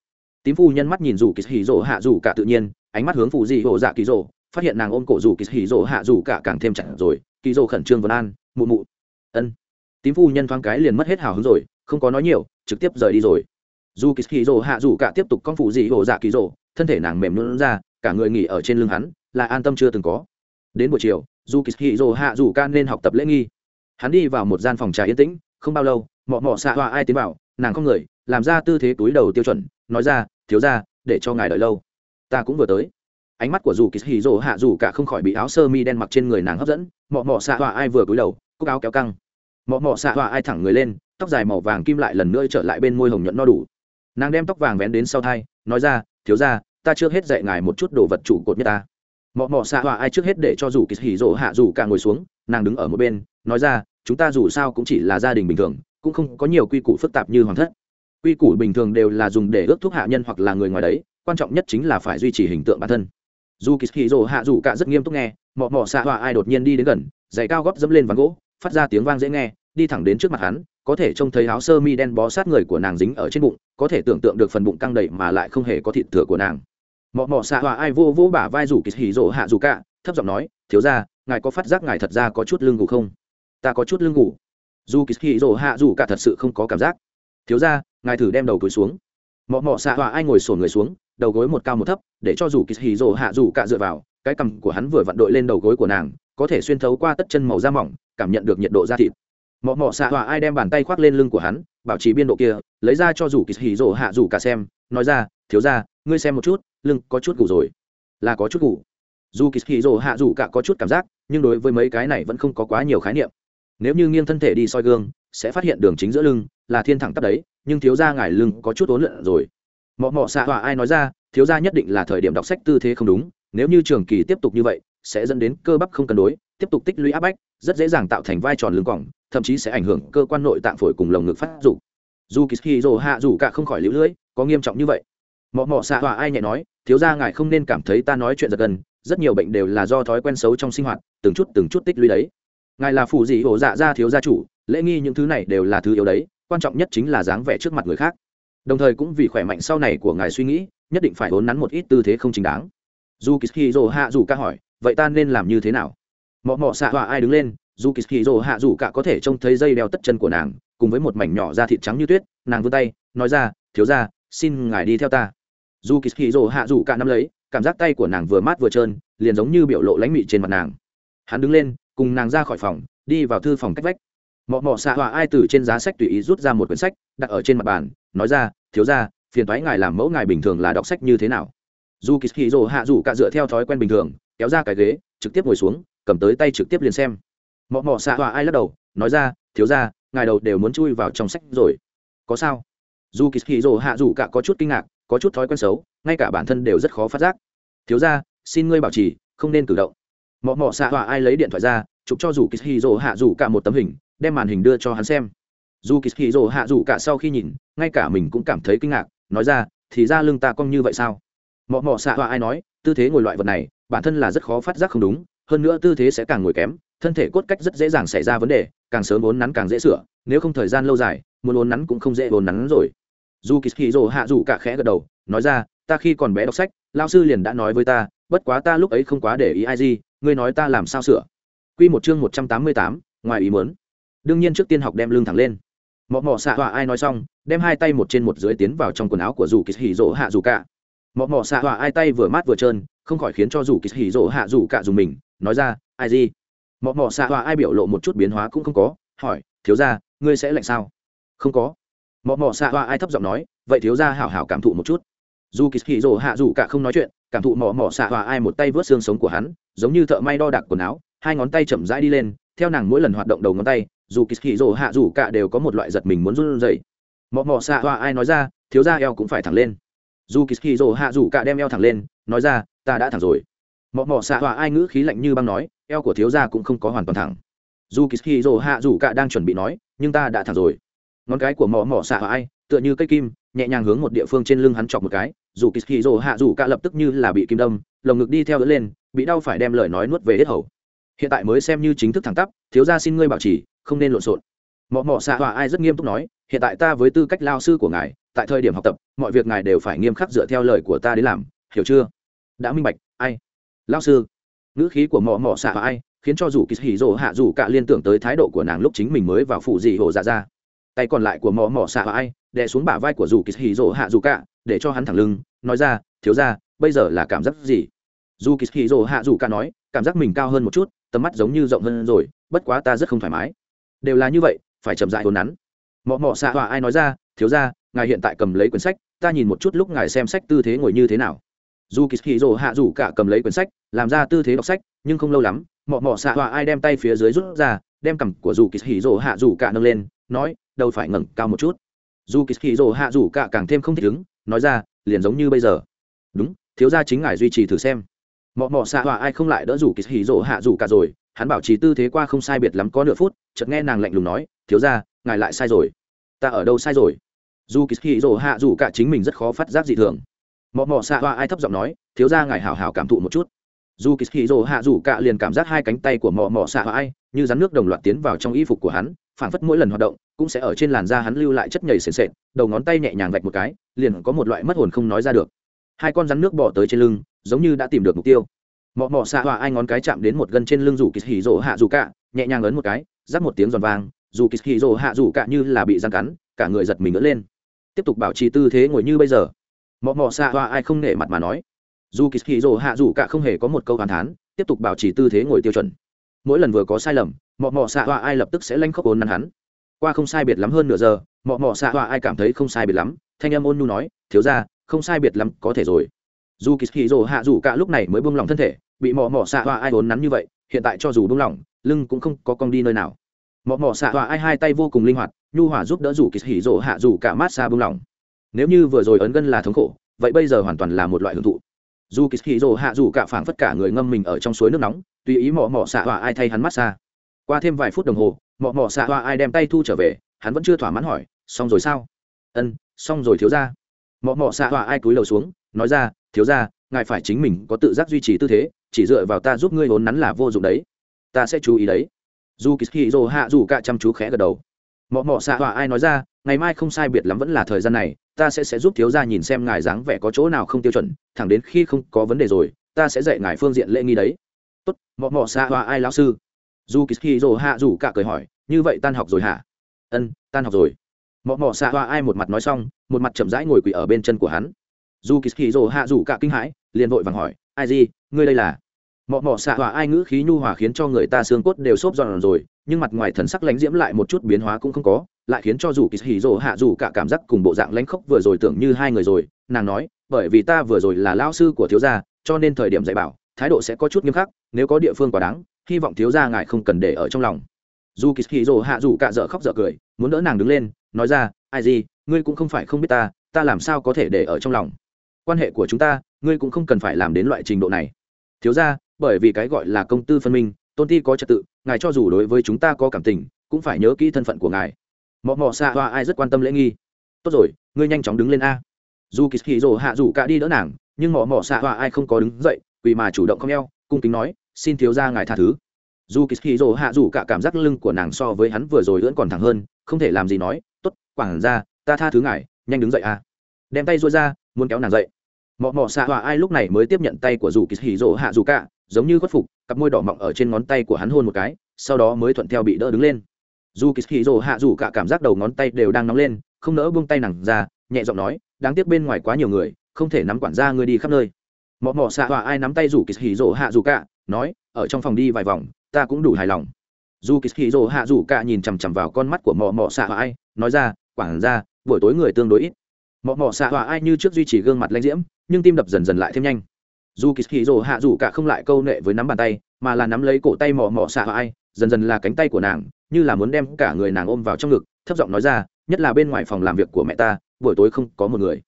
Tím phu nhân mắt nhìn dù kỳ hì rồ hạ dù cả tự nhiên, ánh mắt hướng phụ dị hồ dạ kỳ rồ, phát hiện nàng ôm cổ dù kỳ hì rồ hạ dù cả càng thêm chặt rồi, kỳ rồ khẩn trương vân an, mụ mụ. Ân. Tím phu nhân thoáng cái liền mất hết hào hứng rồi, không có nói nhiều, trực tiếp rời đi rồi. Dù kỳ hì rồ hạ dù cả tiếp tục con phụ dị hồ dạ kỳ rồ, thân thể nàng mềm luôn ra, cả người nghỉ ở trên lưng hắn, là an tâm chưa từng có đến buổi chiều dù kỳ hì hạ dù ca nên học tập lễ nghi. Hắn đi vào một gian phòng trà yên tĩnh, không bao lâu, mọ mọ xạ hoa ai tiến vào, nàng không người, làm ra tư thế túi đầu tiêu chuẩn, nói ra, thiếu ra để cho ngài đợi lâu. Ta cũng vừa tới. Ánh mắt của dù kỳ hì rồ hạ dù cả không khỏi bị áo sơ mi đen mặc trên người nàng hấp dẫn, mọ mọ xạ hoa ai vừa cúi đầu, cúc áo kéo căng. Mọ mọ xạ hoa ai thẳng người lên, tóc dài màu vàng kim lại lần nữa trở lại bên môi hồng nhuận no đủ. Nàng đem tóc vàng vén đến sau thai, nói ra, thiếu ra ta chưa hết dạy ngài một chút đồ vật trụ cột nhất ta mọ mọ xạ họa ai trước hết để cho dù kỳ hỉ rỗ hạ dù cả ngồi xuống, nàng đứng ở một bên, nói ra, chúng ta dù sao cũng chỉ là gia đình bình thường, cũng không có nhiều quy củ phức tạp như hoàng thất. Quy củ bình thường đều là dùng để ước thuốc hạ nhân hoặc là người ngoài đấy, quan trọng nhất chính là phải duy trì hình tượng bản thân. Dù kỳ hỉ rỗ hạ dù cả rất nghiêm túc nghe, mọ mọ xạ họa ai đột nhiên đi đến gần, giày cao góp dẫm lên ván gỗ, phát ra tiếng vang dễ nghe, đi thẳng đến trước mặt hắn, có thể trông thấy áo sơ mi đen bó sát người của nàng dính ở trên bụng, có thể tưởng tượng được phần bụng căng đầy mà lại không hề có thịt thừa của nàng mọ mọ xạ hòa ai vô vô bả vai rủ kỳ hỉ rộ hạ dù cả, thấp giọng nói, thiếu ra ngài có phát giác ngài thật ra có chút lưng ngủ không? Ta có chút lưng ngủ dù kỳ hỉ rộ hạ dù cả thật sự không có cảm giác. Thiếu ra ngài thử đem đầu túi xuống. Mọ mọ xạ hòa ai ngồi sổ người xuống, đầu gối một cao một thấp, để cho dù kỳ hỉ rộ hạ dù cả dựa vào, cái cằm của hắn vừa vặn đội lên đầu gối của nàng, có thể xuyên thấu qua tất chân màu da mỏng, cảm nhận được nhiệt độ da thịt. Mọ mọ xạ hòa ai đem bàn tay khoác lên lưng của hắn, bảo trì biên độ kia, lấy ra cho dù kỳ hỉ rộ hạ dù cả xem, nói ra, thiếu ra ngươi xem một chút, lưng có chút ngủ rồi. Là có chút ngủ dù kỳ hỉ hạ dù cả có chút cảm giác, nhưng đối với mấy cái này vẫn không có quá nhiều khái niệm. Nếu như nghiêng thân thể đi soi gương, sẽ phát hiện đường chính giữa lưng là thiên thẳng tắp đấy, nhưng thiếu ra ngải lưng có chút ốn lượn rồi. Mọ mọ xạ hòa ai nói ra, thiếu ra nhất định là thời điểm đọc sách tư thế không đúng, nếu như trường kỳ tiếp tục như vậy, sẽ dẫn đến cơ bắp không cân đối, tiếp tục tích lũy áp bách, rất dễ dàng tạo thành vai tròn lưng cỏng thậm chí sẽ ảnh hưởng cơ quan nội tạng phổi cùng lồng ngực phát dục. Dù kỳ rồ hạ dù cả không khỏi lũ lưỡi, có nghiêm trọng như vậy mọ mọ xạ hòa ai nhẹ nói, thiếu ra ngài không nên cảm thấy ta nói chuyện giật gần rất nhiều bệnh đều là do thói quen xấu trong sinh hoạt, từng chút từng chút tích lũy đấy. Ngài là phù dị hổ dạ gia thiếu gia chủ, lễ nghi những thứ này đều là thứ yếu đấy, quan trọng nhất chính là dáng vẻ trước mặt người khác. Đồng thời cũng vì khỏe mạnh sau này của ngài suy nghĩ, nhất định phải hốn nắn một ít tư thế không chính đáng. Dù kỳ hạ dù ca hỏi, vậy ta nên làm như thế nào? Mọ mọ xạ hòa ai đứng lên dù kỳ hạ dù cả có thể trông thấy dây đeo tất chân của nàng, cùng với một mảnh nhỏ da thịt trắng như tuyết, nàng vươn tay, nói ra, thiếu ra xin ngài đi theo ta dù kỳ hì rồ hạ dù cả năm lấy, cảm giác tay của nàng vừa mát vừa trơn, liền giống như biểu lộ lãnh mị trên mặt nàng. Hắn đứng lên, cùng nàng ra khỏi phòng, đi vào thư phòng cách vách. Mọ mọ xạ hòa ai từ trên giá sách tùy ý rút ra một quyển sách, đặt ở trên mặt bàn, nói ra, thiếu ra phiền thoái ngài làm mẫu ngài bình thường là đọc sách như thế nào? Dù kỳ hì rồ hạ dù cả dựa theo thói quen bình thường, kéo ra cái ghế, trực tiếp ngồi xuống, cầm tới tay trực tiếp liền xem. Mọ mọ xạ hòa ai lắc đầu, nói ra, thiếu ra ngài đầu đều muốn chui vào trong sách rồi. Có sao? Dù kỳ hì rồ hạ dù cả có chút kinh ngạc có chút thói quen xấu, ngay cả bản thân đều rất khó phát giác. Thiếu ra xin ngươi bảo trì, không nên cử động. Mọ mọ xạ hòa ai lấy điện thoại ra, chụp cho dù kỳ hì hạ dù cả một tấm hình, đem màn hình đưa cho hắn xem. Dù kỳ hì hạ dù cả sau khi nhìn, ngay cả mình cũng cảm thấy kinh ngạc, nói ra, thì ra lưng ta cong như vậy sao? Mọ mọ xạ hòa ai nói, tư thế ngồi loại vật này, bản thân là rất khó phát giác không đúng, hơn nữa tư thế sẽ càng ngồi kém, thân thể cốt cách rất dễ dàng xảy ra vấn đề, càng sớm vốn nắn càng dễ sửa, nếu không thời gian lâu dài, muốn vốn nắn cũng không dễ vốn nắn rồi dù kỳ hì rồ hạ dù cả khẽ gật đầu, nói ra, ta khi còn bé đọc sách lao sư liền đã nói với ta, bất quá ta lúc ấy không quá để ý ai gì, ngươi nói ta làm sao sửa. Q một chương một trăm tám mươi tám, ngoài ý muốn. Đương nhiên trước tiên học đem lương thẳng lên. Mọ mọ xạ họa ai nói xong, đem hai tay một trên một dưới tiến vào trong quần áo của dù kỳ hì rỗ hạ dù cả. Mọ mọ xạ họa ai tay vừa mát vừa trơn, không khỏi khiến cho dù kỳ hì rỗ hạ dù cả dùng mình, nói ra, ai gì? Mọ mọ xạ họa ai biểu lộ một chút biến hóa cũng không có, hỏi, thiếu ra ngươi sẽ lạnh sao? Không có mọ mọ xạ hoa ai thấp giọng nói, vậy thiếu ra hảo hảo cảm thụ một chút. Dù kỳ hì rồ hạ dù cả không nói chuyện, cảm thụ mọ mọ xạ hoa ai một tay vớt xương sống của hắn, giống như thợ may đo đạc quần áo, hai ngón tay chậm rãi đi lên, theo nàng mỗi lần hoạt động đầu ngón tay, dù kỳ hì rồ hạ dù cả đều có một loại giật mình muốn run dậy mọ mọ xạ hoa ai nói ra, thiếu ra eo cũng phải thẳng lên. Dù kỳ hì rồ hạ dù cả đem eo thẳng lên, nói ra, ta đã thẳng rồi. Mọ mọ xạ hoa ai ngữ khí lạnh như băng nói, eo của thiếu gia cũng không có hoàn toàn thẳng. Dù kỳ hì rồ hạ dù cả đang chuẩn bị nói, nhưng ta đã thẳng rồi ngón cái của mỏ mỏ xạ ai, tựa như cây kim, nhẹ nhàng hướng một địa phương trên lưng hắn chọc một cái, dù kỳ hì rồ hạ dù cả lập tức như là bị kim đâm, lồng ngực đi theo đỡ lên, bị đau phải đem lời nói nuốt về hết hầu. Hiện tại mới xem như chính thức thẳng tắp, thiếu gia xin ngươi bảo trì, không nên lộn xộn. Mọ mọ xạ hòa ai rất nghiêm túc nói, hiện tại ta với tư cách lao sư của ngài, tại thời điểm học tập, mọi việc ngài đều phải nghiêm khắc dựa theo lời của ta đến làm, hiểu chưa? Đã minh bạch, ai? Lao sư. Ngữ khí của mọ mọ xạ hòa ai, khiến cho dù kỳ hì rồ hạ dù cả liên tưởng tới thái độ của nàng lúc chính mình mới vào phủ dị hồ dạ ra tay còn lại của mò mò xạ ai, đè xuống bả vai của dù kỳ hì rỗ hạ dù cả, để cho hắn thẳng lưng, nói ra, thiếu ra bây giờ là cảm giác gì? Dù kỳ hì rỗ hạ dù cả nói, cảm giác mình cao hơn một chút, tầm mắt giống như rộng hơn rồi, bất quá ta rất không thoải mái. Đều là như vậy, phải chậm dại hồn nắn. Mọ mọ xạ hòa ai nói ra, thiếu ra ngài hiện tại cầm lấy quyển sách, ta nhìn một chút lúc ngài xem sách tư thế ngồi như thế nào. Dù kỳ hì rỗ hạ dù cả cầm lấy quyển sách, làm ra tư thế đọc sách, nhưng không lâu lắm mọ mọ xạ hòa ai đem tay phía dưới rút ra, đem cằm của dù kỳ hì rỗ hạ dù cả nâng lên, nói đâu phải ngẩng cao một chút. Dù kỳ rồ hạ rủ cả càng thêm không thích ứng, nói ra, liền giống như bây giờ. Đúng, thiếu gia chính ngài duy trì thử xem. Mọ mọ xạ hòa ai không lại đỡ rủ kỳ hì hạ rủ cả rồi, hắn bảo trì tư thế qua không sai biệt lắm có nửa phút, chợt nghe nàng lạnh lùng nói, thiếu gia, ngài lại sai rồi. Ta ở đâu sai rồi? Dù kỳ hạ rủ cả chính mình rất khó phát giác dị thường. Mọ mọ xạ hòa ai thấp giọng nói, thiếu gia ngài hảo hảo cảm thụ một chút. Dù kỳ hạ rủ cả liền cảm giác hai cánh tay của mọ mọ xạ hòa ai như rắn nước đồng loạt tiến vào trong y phục của hắn phản phất mỗi lần hoạt động cũng sẽ ở trên làn da hắn lưu lại chất nhầy sền sệt, đầu ngón tay nhẹ nhàng vạch một cái, liền có một loại mất hồn không nói ra được. Hai con rắn nước bỏ tới trên lưng, giống như đã tìm được mục tiêu. Mọ mọ xạ hòa ai ngón cái chạm đến một gân trên lưng rủ kỳ hì rỗ hạ dù cả, nhẹ nhàng ấn một cái, rắc một tiếng giòn vàng. dù kỳ hì rỗ hạ dù cả như là bị răng cắn, cả người giật mình ngỡ lên. Tiếp tục bảo trì tư thế ngồi như bây giờ. Mọ mọ xạ hòa ai không nể mặt mà nói. Dù kỳ hì rỗ hạ dù cả không hề có một câu hoàn thán, tiếp tục bảo trì tư thế ngồi tiêu chuẩn. Mỗi lần vừa có sai lầm mọ mọ xạ Hoa ai lập tức sẽ lanh khóc ồn năn hắn. Qua không sai biệt lắm hơn nửa giờ, mọ mọ xạ Hoa ai cảm thấy không sai biệt lắm, thanh âm ôn nhu nói, thiếu ra không sai biệt lắm, có thể rồi. Dù kỳ hì rồ hạ dù cả lúc này mới buông lỏng thân thể, bị mọ mọ xạ Hoa ai ốn nắn như vậy, hiện tại cho dù buông lỏng, lưng cũng không có cong đi nơi nào. Mọ mọ xạ Hoa ai hai tay vô cùng linh hoạt, nhu hỏa giúp đỡ dù kỳ hì rồ hạ dù cả mát xa buông lỏng. Nếu như vừa rồi ấn gân là thống khổ, vậy bây giờ hoàn toàn là một loại hưởng thụ. Dù kỳ hì rồ hạ dù cả phảng phất cả người ngâm mình ở trong suối nước nóng, tùy ý mọ mọ xạ Hoa ai thay hắn mát xa qua thêm vài phút đồng hồ, mọ mọ xạ hoa ai đem tay thu trở về, hắn vẫn chưa thỏa mãn hỏi, xong rồi sao? Ân, xong rồi thiếu ra mọ mọ xạ hoa ai cúi đầu xuống, nói ra, thiếu ra ngài phải chính mình có tự giác duy trì tư thế, chỉ dựa vào ta giúp ngươi hốn nắn là vô dụng đấy. Ta sẽ chú ý đấy. Dù kỳ dô hạ dù cả chăm chú khẽ gật đầu. Mọ mọ xạ hoa ai nói ra, ngày mai không sai biệt lắm vẫn là thời gian này, ta sẽ sẽ giúp thiếu gia nhìn xem ngài dáng vẻ có chỗ nào không tiêu chuẩn, thẳng đến khi không có vấn đề rồi, ta sẽ dạy ngài phương diện lễ nghi đấy. Tốt. Mọ mọ xạ hoa ai lão sư dù kỳ dô hạ dù cả cười hỏi, như vậy tan học rồi hả? Ân, tan học rồi. Mọ mọ xạ hoa ai một mặt nói xong, một mặt chậm rãi ngồi quỳ ở bên chân của hắn. Dù kỳ hì rồ hạ dù cả kinh hãi, liền vội vàng hỏi, ai gì ngươi đây là? Mọ mọ xạ hoa ai ngữ khí nhu hòa khiến cho người ta xương cốt đều xốp giòn rồi, nhưng mặt ngoài thần sắc lánh diễm lại một chút biến hóa cũng không có, lại khiến cho dù kỳ hì rồ hạ dù cả cảm giác cùng bộ dạng lánh khóc vừa rồi tưởng như hai người rồi. Nàng nói, bởi vì ta vừa rồi là lao sư của thiếu gia, cho nên thời điểm dạy bảo, thái độ sẽ có chút nghiêm khắc, nếu có địa phương quá đáng hy vọng thiếu gia ngài không cần để ở trong lòng. Dù kỳ hì hạ dù cả dở khóc dở cười, muốn đỡ nàng đứng lên, nói ra, ai gì, ngươi cũng không phải không biết ta ta làm sao có thể để ở trong lòng? Quan hệ của chúng ta, ngươi cũng không cần phải làm đến loại trình độ này. Thiếu ra bởi vì cái gọi là công tư phân minh, tôn ti có trật tự, ngài cho dù đối với chúng ta có cảm tình, cũng phải nhớ kỹ thân phận của ngài. Mọ mọ xạ hoa ai rất quan tâm lễ nghi. Tốt rồi, ngươi nhanh chóng đứng lên a. Dù kỳ hì hạ dù cả đi đỡ nàng, nhưng mọ mọ xạ hoa ai không có đứng dậy vì mà chủ động không eo, cung kính nói xin thiếu ra ngài tha thứ. Dù kỳ hì rồ hạ dù cả cảm giác lưng của nàng so với hắn vừa rồi vẫn còn thẳng hơn, không thể làm gì nói t ố t quảng ra ta tha thứ ngài, nhanh đứng dậy à. đem tay dội ra, muốn kéo nàng dậy. Mọ mọ xạ hòa ai lúc này mới tiếp nhận tay của dù kỳ hì rỗ hạ dù cả, giống như khuất phục, cặp môi đỏ mọng ở trên ngón tay của hắn hôn một cái, sau đó mới thuận theo bị đỡ đứng lên. Dù kỳ hì rỗ hạ dù cả cảm giác đầu ngón tay đều đang nóng lên, không nỡ buông tay nàng ra, nhẹ giọng nói, đáng tiếc bên ngoài quá nhiều người, không thể nắm quản gia ngươi đi khắp nơi mọ mọ xạ hòa ai nắm tay rủ kỳ hì rỗ hạ dù cả nói ở trong phòng đi vài vòng ta cũng đủ hài lòng. Dù kỳ hì rỗ hạ dù cả nhìn chằm chằm vào con mắt của mọ mọ xạ hòa ai nói ra quảng ra, buổi tối người tương đối ít. Mọ mọ xạ hòa ai như trước duy trì gương mặt lãnh diễm nhưng tim đập dần dần lại thêm nhanh. Dù kỳ hì rỗ hạ dù cả không lại câu nệ với nắm bàn tay mà là nắm lấy cổ tay mọ mọ xạ ai dần dần là cánh tay của nàng như là muốn đem cả người nàng ôm vào trong ngực thấp giọng nói ra nhất là bên ngoài phòng làm việc của mẹ ta buổi tối không có một người.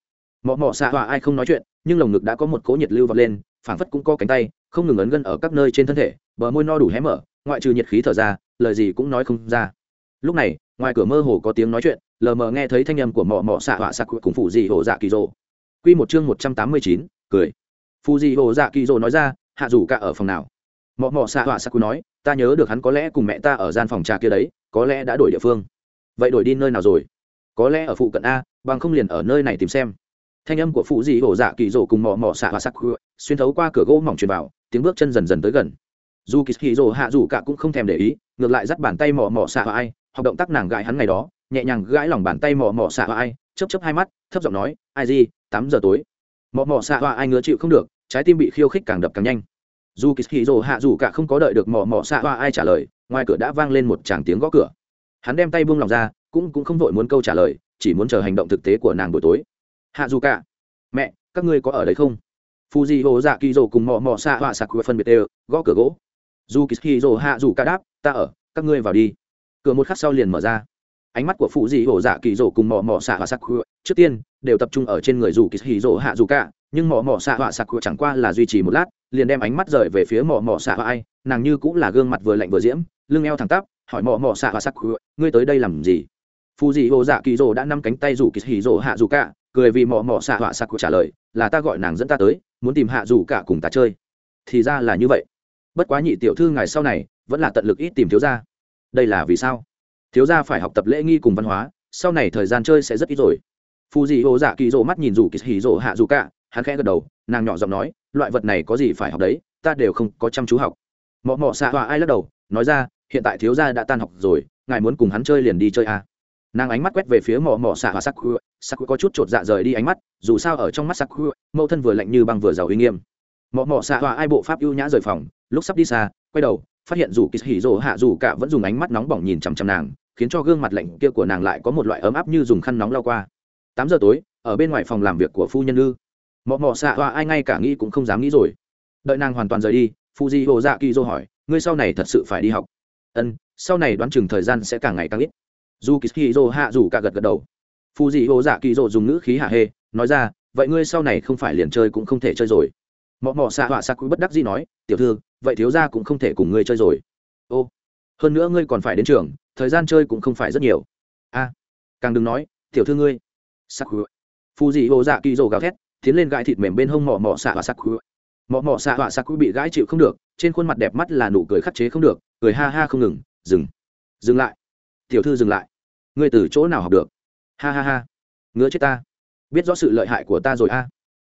Mọ mọ xạ hòa ai không nói chuyện nhưng lồng ngực đã có một cỗ nhiệt lưu vọt lên phảng phất cũng có cánh tay không ngừng ấn gân ở các nơi trên thân thể bờ môi no đủ hé mở ngoại trừ nhiệt khí thở ra lời gì cũng nói không ra lúc này ngoài cửa mơ hồ có tiếng nói chuyện lờ mờ nghe thấy thanh âm của mọ mọ xạ họa sặc cùng phụ dị hồ dạ kỳ rồ Quy một chương 189, cười. Fuji Hồ Dạ Kỳ Dụ nói ra, hạ rủ cả ở phòng nào? Mọ mọ xạ họa Saku nói, ta nhớ được hắn có lẽ cùng mẹ ta ở gian phòng trà kia đấy, có lẽ đã đổi địa phương. Vậy đổi đi nơi nào rồi? Có lẽ ở phụ cận a, bằng không liền ở nơi này tìm xem. Thanh âm của phụ dị hổ Dạ Kỳ Dụ cùng mò mò xạ sắc Saku xuyên thấu qua cửa gỗ mỏng truyền vào, tiếng bước chân dần dần tới gần. Dù Kishiro hạ rủ cả cũng không thèm để ý, ngược lại dắt bàn tay mò mò xạ và ai, học động tác nàng gãi hắn ngày đó, nhẹ nhàng gãi lòng bàn tay mò mò xạ và ai, chớp chớp hai mắt, thấp giọng nói, "Ai gì, tám giờ tối. Mò mò xạ và ai ngứa chịu không được trái tim bị khiêu khích càng đập càng nhanh. Dù kỳ hì hạ dù cả không có đợi được mò mò xạ và ai trả lời ngoài cửa đã vang lên một tràng tiếng gõ cửa. Hắn đem tay buông lòng ra cũng cũng không vội muốn câu trả lời chỉ muốn chờ hành động thực tế của nàng buổi tối hạ dù cả. Mẹ, các ngươi có ở đấy không? Phù dị hồ dạ kỳ rồ cùng mò mò xạ họa sạc phân biệt đều, gõ cửa gỗ. Dù kỳ kỳ rồ hạ dù cả đáp, ta ở, các ngươi vào đi. Cửa một khắc sau liền mở ra. Ánh mắt của phù dị hồ dạ kỳ rổ cùng mò mò xạ và sắc trước tiên, đều tập trung ở trên người dù kỳ kỳ rổ hạ dù cả, nhưng mò mò xạ họa sặc chẳng qua là duy trì một lát, liền đem ánh mắt rời về phía mò mò xạ họa ai, nàng như cũng là gương mặt vừa lạnh vừa diễm, lưng eo thẳng tắp, hỏi mò mò xạ họa sặc ngươi tới đây làm gì? Phù dị hồ dạ kỳ rồ đã năm cánh tay rủ kỳ hì rồ hạ dù cả, cười vì mỏ mỏ xạ họa sặc trả lời, là ta gọi nàng dẫn ta tới, muốn tìm hạ dù cả cùng ta chơi. Thì ra là như vậy. Bất quá nhị tiểu thư ngày sau này, vẫn là tận lực ít tìm thiếu gia. Đây là vì sao? Thiếu gia phải học tập lễ nghi cùng văn hóa, sau này thời gian chơi sẽ rất ít rồi. Phù dị hồ dạ kỳ rồ mắt nhìn rủ kỳ hì rồ hạ dù cả, hắn khẽ gật đầu, nàng nhỏ giọng nói, loại vật này có gì phải học đấy, ta đều không có chăm chú học. Mọ mọ xạ họa ai lắc đầu, nói ra, hiện tại thiếu gia đã tan học rồi, ngài muốn cùng hắn chơi liền đi chơi à nàng ánh mắt quét về phía mọ mọ xạ hòa sắc khu sắc có chút chột dạ rời đi ánh mắt, dù sao ở trong mắt sắc khu mẫu thân vừa lạnh như băng vừa giàu uy nghiêm. Mọ mọ xạ hòa ai bộ pháp ưu nhã rời phòng, lúc sắp đi xa, quay đầu, phát hiện dù kỳ hỉ rỗ hạ dù cả vẫn dùng ánh mắt nóng bỏng nhìn chằm chằm nàng, khiến cho gương mặt lạnh kia của nàng lại có một loại ấm áp như dùng khăn nóng lao qua. Tám giờ tối, ở bên ngoài phòng làm việc của phu nhân ư. Mọ mọ xạ hoa ai ngay cả nghĩ cũng không dám nghĩ rồi. Đợi nàng hoàn toàn rời đi phu di hồ dạ kỳ dô hỏi, ngươi sau này thật sự phải đi học? Ân sau này đoán chừng thời gian sẽ càng ngày càng ít dù kỳ dô hạ dù cả gật gật đầu. Phù dị ô dạ kỳ dô dùng ngữ khí hạ hê, nói ra, vậy ngươi sau này không phải liền chơi cũng không thể chơi rồi. Mọ mọ xạ họa xạ quý bất đắc dĩ nói, tiểu thư, vậy thiếu ra cũng không thể cùng ngươi chơi rồi. Ô, hơn nữa ngươi còn phải đến trường, thời gian chơi cũng không phải rất nhiều. A, càng đừng nói, tiểu thư ngươi. Sắc quý phù dị ô dạ kỳ rồ gào thét, tiến lên gãi thịt mềm bên hông mọ mọ xạ và sắc quý mọ mọ xạ họa sắc quý bị gãi chịu không được, trên khuôn mặt đẹp mắt là nụ cười khắc chế không được, cười ha ha không ngừng, dừng dừng lại tiểu thư dừng lại. Ngươi từ chỗ nào học được? Ha ha ha. Ngứa chết ta. Biết rõ sự lợi hại của ta rồi a.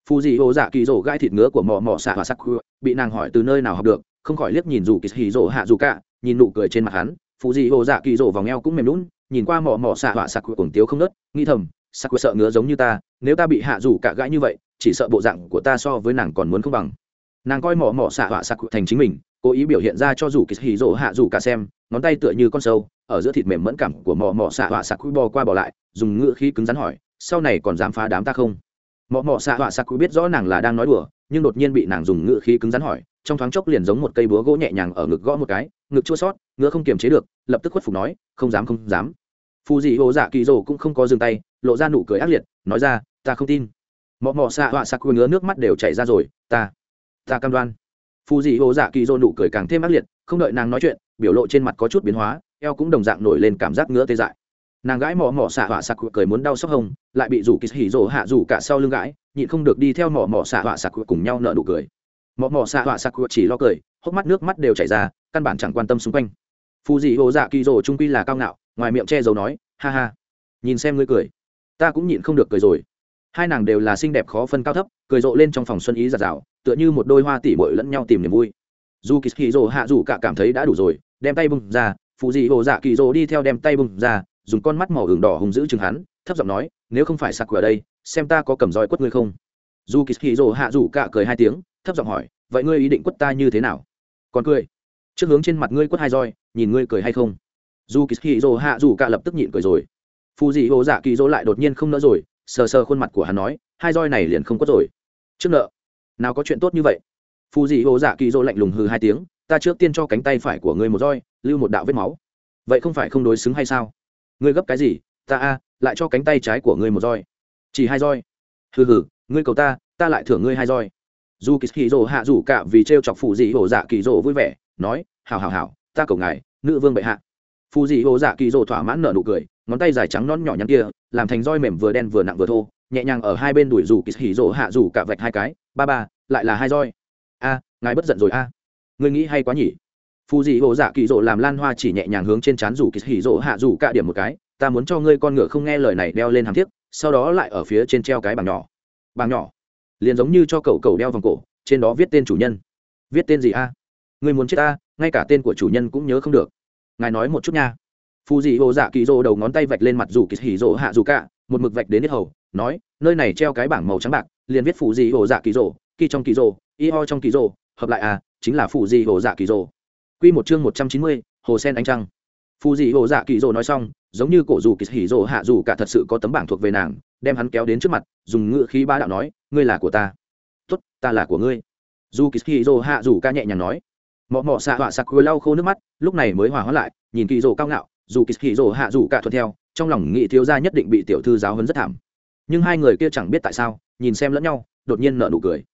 Phù dị hồ dạ kỳ rổ gai thịt ngứa của mỏ mỏ xạ và sắc khu bị nàng hỏi từ nơi nào học được, không khỏi liếc nhìn dù kỳ hì rổ hạ dù cả, nhìn nụ cười trên mặt hắn. Phù dị hồ dạ kỳ rổ vòng eo cũng mềm lún nhìn qua mỏ mỏ xạ họa sặc cuồng tiếu không nớt nghi thầm sặc khu sợ ngứa giống như ta, nếu ta bị hạ rủ cả gãi như vậy, chỉ sợ bộ dạng của ta so với nàng còn muốn không bằng. Nàng coi mỏ mỏ xạ họa sặc thành chính mình cố ý biểu hiện ra cho dù kỳ hì rỗ hạ dù cả xem, ngón tay tựa như con sâu, ở giữa thịt mềm mẫn cảm của mò mò xạ họa sặc bò qua bỏ lại, dùng ngựa khí cứng rắn hỏi, sau này còn dám phá đám ta không? Mọ mọ xạ họa sặc biết rõ nàng là đang nói đùa, nhưng đột nhiên bị nàng dùng ngựa khí cứng rắn hỏi, trong thoáng chốc liền giống một cây búa gỗ nhẹ nhàng ở ngực gõ một cái, ngực chua sót, ngựa không kiềm chế được, lập tức khuất phục nói, không dám không dám. Phù dị hồ dạ kỳ rồ cũng không có dừng tay, lộ ra nụ cười ác liệt, nói ra, ta không tin. Mọ mọ xạ họa sặc ngứa nước mắt đều chảy ra rồi, ta ta cam đoan phù dị hồ dạ kỳ dô nụ cười càng thêm ác liệt, không đợi nàng nói chuyện, biểu lộ trên mặt có chút biến hóa, eo cũng đồng dạng nổi lên cảm giác ngứa tê dại. Nàng gái mỏ mỏ xạ họa sặc cười muốn đau sốc hông lại bị rủ kỳ hỉ rồ hạ rủ cả sau lưng gãi, nhịn không được đi theo mỏ mỏ xạ họa sặc cùng nhau nợ nụ cười. Mỏ mỏ xạ họa sặc chỉ lo cười, hốc mắt nước mắt đều chảy ra, căn bản chẳng quan tâm xung quanh. Phù dị hồ dạ kỳ rồ trung quy là cao ngạo, ngoài miệng che giấu nói, ha ha, nhìn xem ngươi cười, ta cũng nhịn không được cười rồi. Hai nàng đều là xinh đẹp khó phân cao thấp, cười rộ lên trong phòng xuân ý giạt rào tựa như một đôi hoa tỉ bội lẫn nhau tìm niềm vui. Dù kỳ hì rồ hạ dù cả cảm thấy đã đủ rồi, đem tay bung ra phụ dị hồ dạ kỳ rồ đi theo đem tay bung ra, dùng con mắt màu hưởng đỏ hùng giữ chừng hắn, thấp giọng nói, nếu không phải sặc ở đây, xem ta có cầm roi quất ngươi không? Dù kỳ hì rồ hạ dù cả cười hai tiếng, thấp giọng hỏi, vậy ngươi ý định quất ta như thế nào? Còn cười, trước hướng trên mặt ngươi quất hai roi, nhìn ngươi cười hay không? Dù kỳ hì rồ hạ dù cả lập tức nhịn cười rồi. Phụ dị hồ dạ kỳ dỗ lại đột nhiên không nỡ rồi, sờ sờ khuôn mặt của hắn nói, hai roi này liền không quất rồi. Trước nợ nào có chuyện tốt như vậy? Phù dị hồ dạ kỳ dỗ lạnh lùng hư hai tiếng, ta trước tiên cho cánh tay phải của ngươi một roi, lưu một đạo vết máu. Vậy không phải không đối xứng hay sao? Ngươi gấp cái gì? Ta a, lại cho cánh tay trái của ngươi một roi. Chỉ hai roi. Hừ hừ, ngươi cầu ta ta lại thưởng ngươi hai roi. Dù kỳ hì rồ hạ rủ cả vì t r e o chọc phù dị hồ dạ kỳ rồ vui vẻ, nói hào hào hào ta cầu ngài, nữ vương bệ hạ. Phù dị hồ dạ kỳ rồ thỏa mãn nở nụ cười, ngón tay dài trắng non nhỏ nhắn kia, làm thành roi mềm vừa đen vừa nặng vừa thô nhẹ nhàng ở hai bên đuổi rủ kỳ hỉ rỗ hạ rủ cả vạch hai cái, ba ba, lại là hai roi. A, ngài bất giận rồi a. À. người nghĩ hay quá nhỉ? Phù dị hồ dạ kỳ rỗ làm lan hoa chỉ nhẹ nhàng hướng trên trán rủ kỳ hỉ rỗ hạ rủ cả điểm một cái, ta muốn cho ngươi con ngựa không nghe lời này đeo lên hàm thiếc, sau đó lại ở phía trên treo cái bảng nhỏ. Bảng nhỏ? Liền giống như cho cậu cậu đeo vòng cổ, trên đó viết tên chủ nhân. Viết tên gì a? Ngươi muốn chết ta, ngay cả tên của chủ nhân cũng nhớ không được. Ngài nói một chút nha. Phù dị hồ dạ kỳ rỗ đầu ngón tay vạch lên mặt rủ kỳ hỉ rỗ hạ rủ cả, một mực vạch đến hết hầu nói, nơi này treo cái bảng màu trắng bạc, liền viết phụ di hồ dạ kỳ rồ kỳ trong kỳ rồ, y ho trong kỳ rồ, hợp lại à chính là phụ di hồ dạ kỳ rồ. Quy một chương một trăm chín mươi, hồ sen ánh trăng. Phụ di hồ dạ kỳ rồ nói xong, giống như cổ dù kỳ hỉ rồ hạ dù cả thật sự có tấm bảng thuộc về nàng, đem hắn kéo đến trước mặt, dùng ngựa khí ba đạo nói, ngươi là của ta. Tốt, ta là của ngươi. Dù kỳ hỉ rồ hạ dù ca nhẹ nhàng nói. Mọ mọ xạ họa sặc lau khô nước mắt, lúc này mới hòa hóa lại, nhìn kỳ rồ cao ngạo, dù kỳ hỉ rồ hạ dù cả thuận theo, trong lòng nghị thiếu gia nhất định bị tiểu thư giáo hấn rất thảm nhưng hai người kia chẳng biết tại sao, nhìn xem lẫn nhau, đột nhiên nở nụ cười.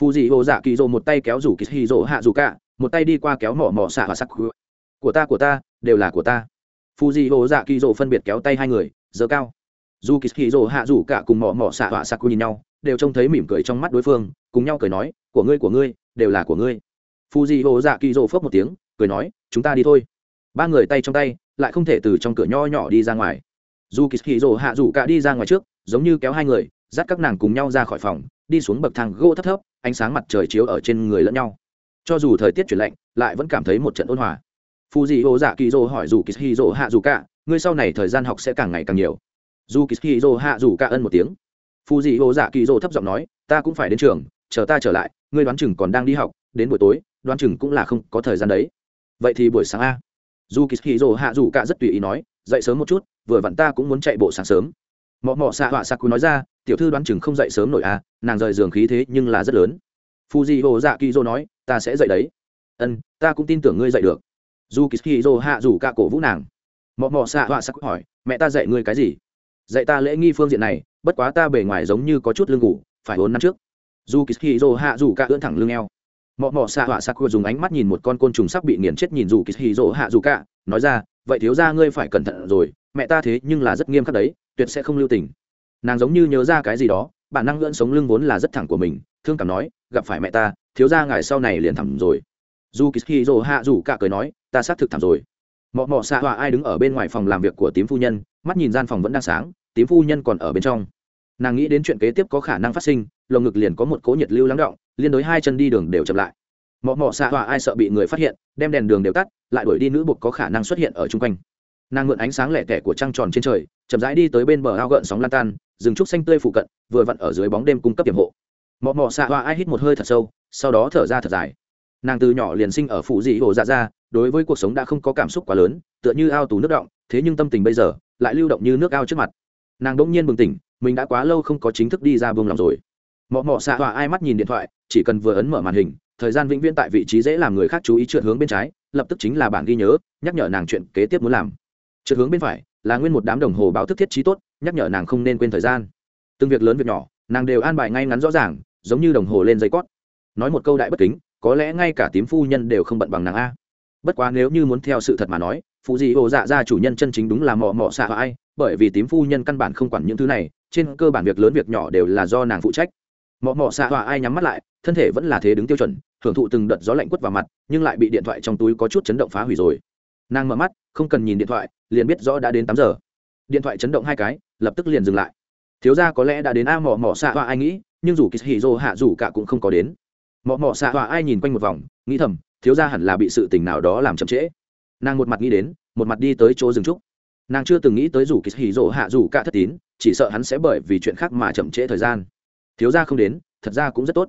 Phù dị hồ dạ kỳ rồ một tay kéo rủ kỳ hì dỗ hạ rủ cả, một tay đi qua kéo mỏ mỏ xạ và sắc của ta của ta, đều là của ta. Phù dị hồ dạ kỳ rồ phân biệt kéo tay hai người giờ cao. Dù kỳ hì dỗ hạ rủ cả cùng mỏ mỏ xạ và sắc nhìn nhau, đều trông thấy mỉm cười trong mắt đối phương, cùng nhau cười nói, của ngươi của ngươi, đều là của ngươi. Phù dị hồ dạ kỳ rồ phớt một tiếng, cười nói, chúng ta đi thôi. Ba người tay trong tay, lại không thể từ trong cửa nho nhỏ đi ra ngoài dù kỳ hì rồ hạ rủ cả đi ra ngoài trước, giống như kéo hai người, dắt các nàng cùng nhau ra khỏi phòng, đi xuống bậc thang gỗ thấp thấp, ánh sáng mặt trời chiếu ở trên người lẫn nhau. Cho dù thời tiết chuyển lạnh, lại vẫn cảm thấy một trận ôn hòa. Phù dị ô dạ kỳ dô hỏi dù kỳ hì dô hạ dù cả, ngươi sau này thời gian học sẽ càng ngày càng nhiều? Dù kỳ hì dô hạ dù cả ân một tiếng. Phù dị ô dạ kỳ dô thấp giọng nói, ta cũng phải đến trường, chờ ta trở lại, ngươi đoán chừng còn đang đi học, đến buổi tối, đoán chừng cũng là không có thời gian đấy. Vậy thì buổi sáng a. Dù kỳ hì dô hạ dù cả rất tùy ý nói dậy sớm một chút, vừa vặn ta cũng muốn chạy bộ sáng sớm. Mọ mọ xạ họa xạ cú nói ra, tiểu thư đoán chừng không dậy sớm nổi à nàng rời giường khí thế nhưng là rất lớn. Phu di hồ dạ kỳ dô nói, ta sẽ dậy đấy. Ân, ta cũng tin tưởng ngươi dậy được. Dù kỳ dô hạ rủ cả cổ vũ nàng. Mọ mọ xạ họa sắc hỏi, mẹ ta dạy ngươi cái gì? Dạy ta lễ nghi phương diện này, bất quá ta bề ngoài giống như có chút lưng ngủ, phải bốn năm trước. Dù kỳ dô hạ rủ cả ưỡn thẳng lưng eo. Mọ mọ xạ họa sắc dùng ánh mắt nhìn một con côn trùng sắc bị nghiền chết nhìn dù kỳ dô hạ rủ cả, nói ra vậy thiếu ra ngươi phải cẩn thận rồi, mẹ ta thế nhưng là rất nghiêm khắc đấy, tuyệt sẽ không lưu tình. Nàng giống như nhớ ra cái gì đó, bản năng lưỡn sống lưng vốn là rất thẳng của mình, thương cảm nói, gặp phải mẹ ta, thiếu ra ngài sau này liền thẳng rồi. Dù kỳ dô hạ dù cả cười nói, ta xác thực thẳng rồi. Mọ mọ xạ họa ai đứng ở bên ngoài phòng làm việc của tím phu nhân, mắt nhìn gian phòng vẫn đang sáng, tím phu nhân còn ở bên trong. Nàng nghĩ đến chuyện kế tiếp có khả năng phát sinh, lồng ngực liền có một cố nhiệt lưu lắng động, liên đối hai chân đi đường đều chậm lại mọ mọ xạ họa ai sợ bị người phát hiện, đem đèn đường đều tắt, lại đuổi đi nữ bột có khả năng xuất hiện ở chung quanh. Nàng mượn ánh sáng lẻ tẻ của trăng tròn trên trời, chậm rãi đi tới bên bờ ao gợn sóng lan tan, rừng trúc xanh tươi phụ cận, vừa vặn ở dưới bóng đêm cung cấp tiềm hộ. Mọ mọ xạ họa ai hít một hơi thật sâu, sau đó thở ra thật dài. Nàng từ nhỏ liền sinh ở phụ dị hồ dạ ra, đối với cuộc sống đã không có cảm xúc quá lớn, tựa như ao tù nước động, thế nhưng tâm tình bây giờ lại lưu động như nước ao trước mặt. Nàng bỗng nhiên bừng tỉnh, mình đã quá lâu không có chính thức đi ra buông lòng rồi. Mọ mọ xạ họa ai mắt nhìn điện thoại, chỉ cần vừa ấn mở màn hình thời gian vĩnh viễn tại vị trí dễ làm người khác chú ý trượt hướng bên trái, lập tức chính là bản ghi nhớ, nhắc nhở nàng chuyện kế tiếp muốn làm. Trượt hướng bên phải, là nguyên một đám đồng hồ báo thức thiết trí tốt, nhắc nhở nàng không nên quên thời gian. Từng việc lớn việc nhỏ, nàng đều an bài ngay ngắn rõ ràng, giống như đồng hồ lên dây cót. Nói một câu đại bất kính, có lẽ ngay cả tím phu nhân đều không bận bằng nàng a. Bất quá nếu như muốn theo sự thật mà nói, phụ dị hồ dạ ra chủ nhân chân chính đúng là mọ mọ xạ ai, bởi vì tím phu nhân căn bản không quản những thứ này, trên cơ bản việc lớn việc nhỏ đều là do nàng phụ trách. Mọ mọ xạ họa ai nhắm mắt lại, thân thể vẫn là thế đứng tiêu chuẩn hưởng thụ từng đợt gió lạnh quất vào mặt, nhưng lại bị điện thoại trong túi có chút chấn động phá hủy rồi. Nàng mở mắt, không cần nhìn điện thoại, liền biết rõ đã đến tám giờ. Điện thoại chấn động hai cái, lập tức liền dừng lại. Thiếu ra có lẽ đã đến a mỏ mỏ xạ họa ai nghĩ, nhưng dù kỳ hì dô hạ dù cả cũng không có đến. Mỏ mỏ xạ họa ai nhìn quanh một vòng, nghĩ thầm, thiếu ra hẳn là bị sự tình nào đó làm chậm trễ. Nàng một mặt nghĩ đến, một mặt đi tới chỗ dừng trúc. Nàng chưa từng nghĩ tới dù kỳ hì dô hạ dù cả thất tín, chỉ sợ hắn sẽ bởi vì chuyện khác mà chậm trễ thời gian. Thiếu ra không đến, thật ra cũng rất tốt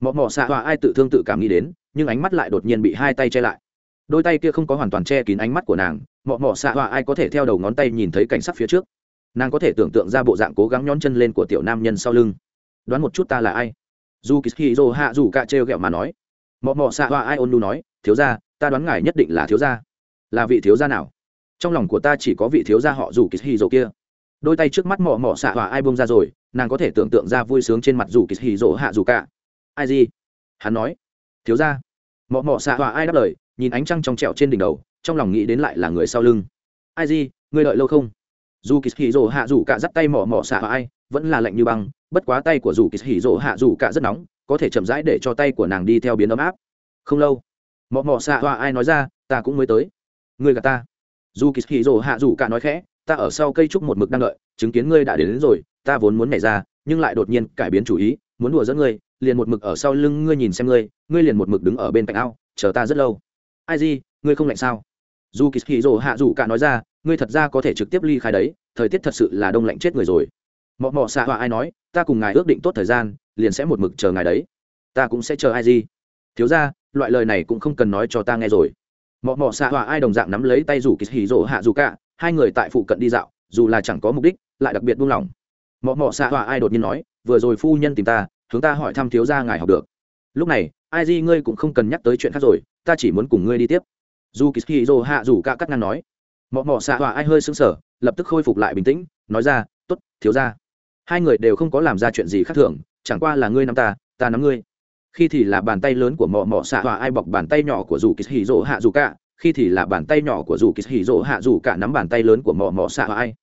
mọ mọ xạ tọa ai tự thương tự cảm nghĩ đến, nhưng ánh mắt lại đột nhiên bị hai tay che lại. Đôi tay kia không có hoàn toàn che kín ánh mắt của nàng, mọ mọ xạ tọa ai có thể theo đầu ngón tay nhìn thấy cảnh sắc phía trước. Nàng có thể tưởng tượng ra bộ dạng cố gắng nhón chân lên của tiểu nam nhân sau lưng. Đoán một chút ta là ai? Dù kỳ dô hạ dù cạ trêu ghẹo mà nói. Mọ mọ xạ tọa ai ôn nu nói, thiếu gia, ta đoán ngài nhất định là thiếu gia. Là vị thiếu gia nào? Trong lòng của ta chỉ có vị thiếu gia họ dù kỳ dô kia. Đôi tay trước mắt mọ mọ xạ tọa ai bông ra rồi, nàng có thể tưởng tượng ra vui sướng trên mặt dù kỳ dô hạ dù cạ ai gì? Hắn nói. Thiếu gia. Mọ mọ xạ hòa ai đáp lời nhìn ánh trăng trong trẹo trên đỉnh đầu trong lòng nghĩ đến lại là người sau lưng. Ai gì? Ngươi đợi lâu không? Dù kỳ hỉ rồ hạ rủ cả dắt tay mỏ mỏ xạ ai vẫn là lạnh như băng bất quá tay của dù kỳ hỉ rồ hạ rủ cả rất nóng có thể chậm rãi để cho tay của nàng đi theo biến ấm áp. Không lâu mỏ mỏ xạ hòa ai nói ra ta cũng mới tới. Ngươi gặp ta. Dù kỳ hỉ rồ hạ rủ cả nói khẽ ta ở sau cây trúc một mực đang đợi chứng kiến ngươi đã đến, đến rồi ta vốn muốn nhảy ra nhưng lại đột nhiên cải biến chủ ý muốn đùa dẫn ngươi liền một mực ở sau lưng ngươi nhìn xem ngươi ngươi liền một mực đứng ở bên cạnh ao, chờ ta rất lâu. Ai gì ngươi không lạnh sao? Dù kỳ hì rồ hạ dù cả nói ra, ngươi thật ra có thể trực tiếp ly khai đấy, thời tiết thật sự là đông lạnh chết người rồi. Mọ mọ xạ họa ai nói, ta cùng ngài ước định tốt thời gian, liền sẽ một mực chờ ngài đấy. Ta cũng sẽ chờ ai gì thiếu ra loại lời này cũng không cần nói cho ta nghe rồi. Mọ mọ xạ họa ai đồng dạng nắm lấy tay rủ kỳ hì rỗ hạ dù cả, hai người tại phụ cận đi dạo, dù là chẳng có mục đích, lại đặc biệt buông lỏng. Mọ mọ xạ họa ai đột nhiên nói, vừa rồi phu nhân tìm ta hướng ta hỏi thăm thiếu gia ngài học được. Lúc này ai gì ngươi cũng không cần nhắc tới chuyện khác rồi, ta chỉ muốn cùng ngươi đi tiếp. Dù kỳ hì hạ dù cả cắt ngang nói. Mọ mọ xạ hòa ai hơi sững sờ, lập tức khôi phục lại bình tĩnh, nói ra t ố t thiếu ra hai người đều không có làm ra chuyện gì khác thường, chẳng qua là ngươi nắm ta ta nắm ngươi. Khi thì là bàn tay lớn của mọ mọ xạ hòa ai bọc bàn tay nhỏ của dù kịch hì hạ dù cả, khi thì là bàn tay nhỏ của dù kịch hì hạ dù cả nắm bàn tay lớn của mọ mọ xạ hòa ai.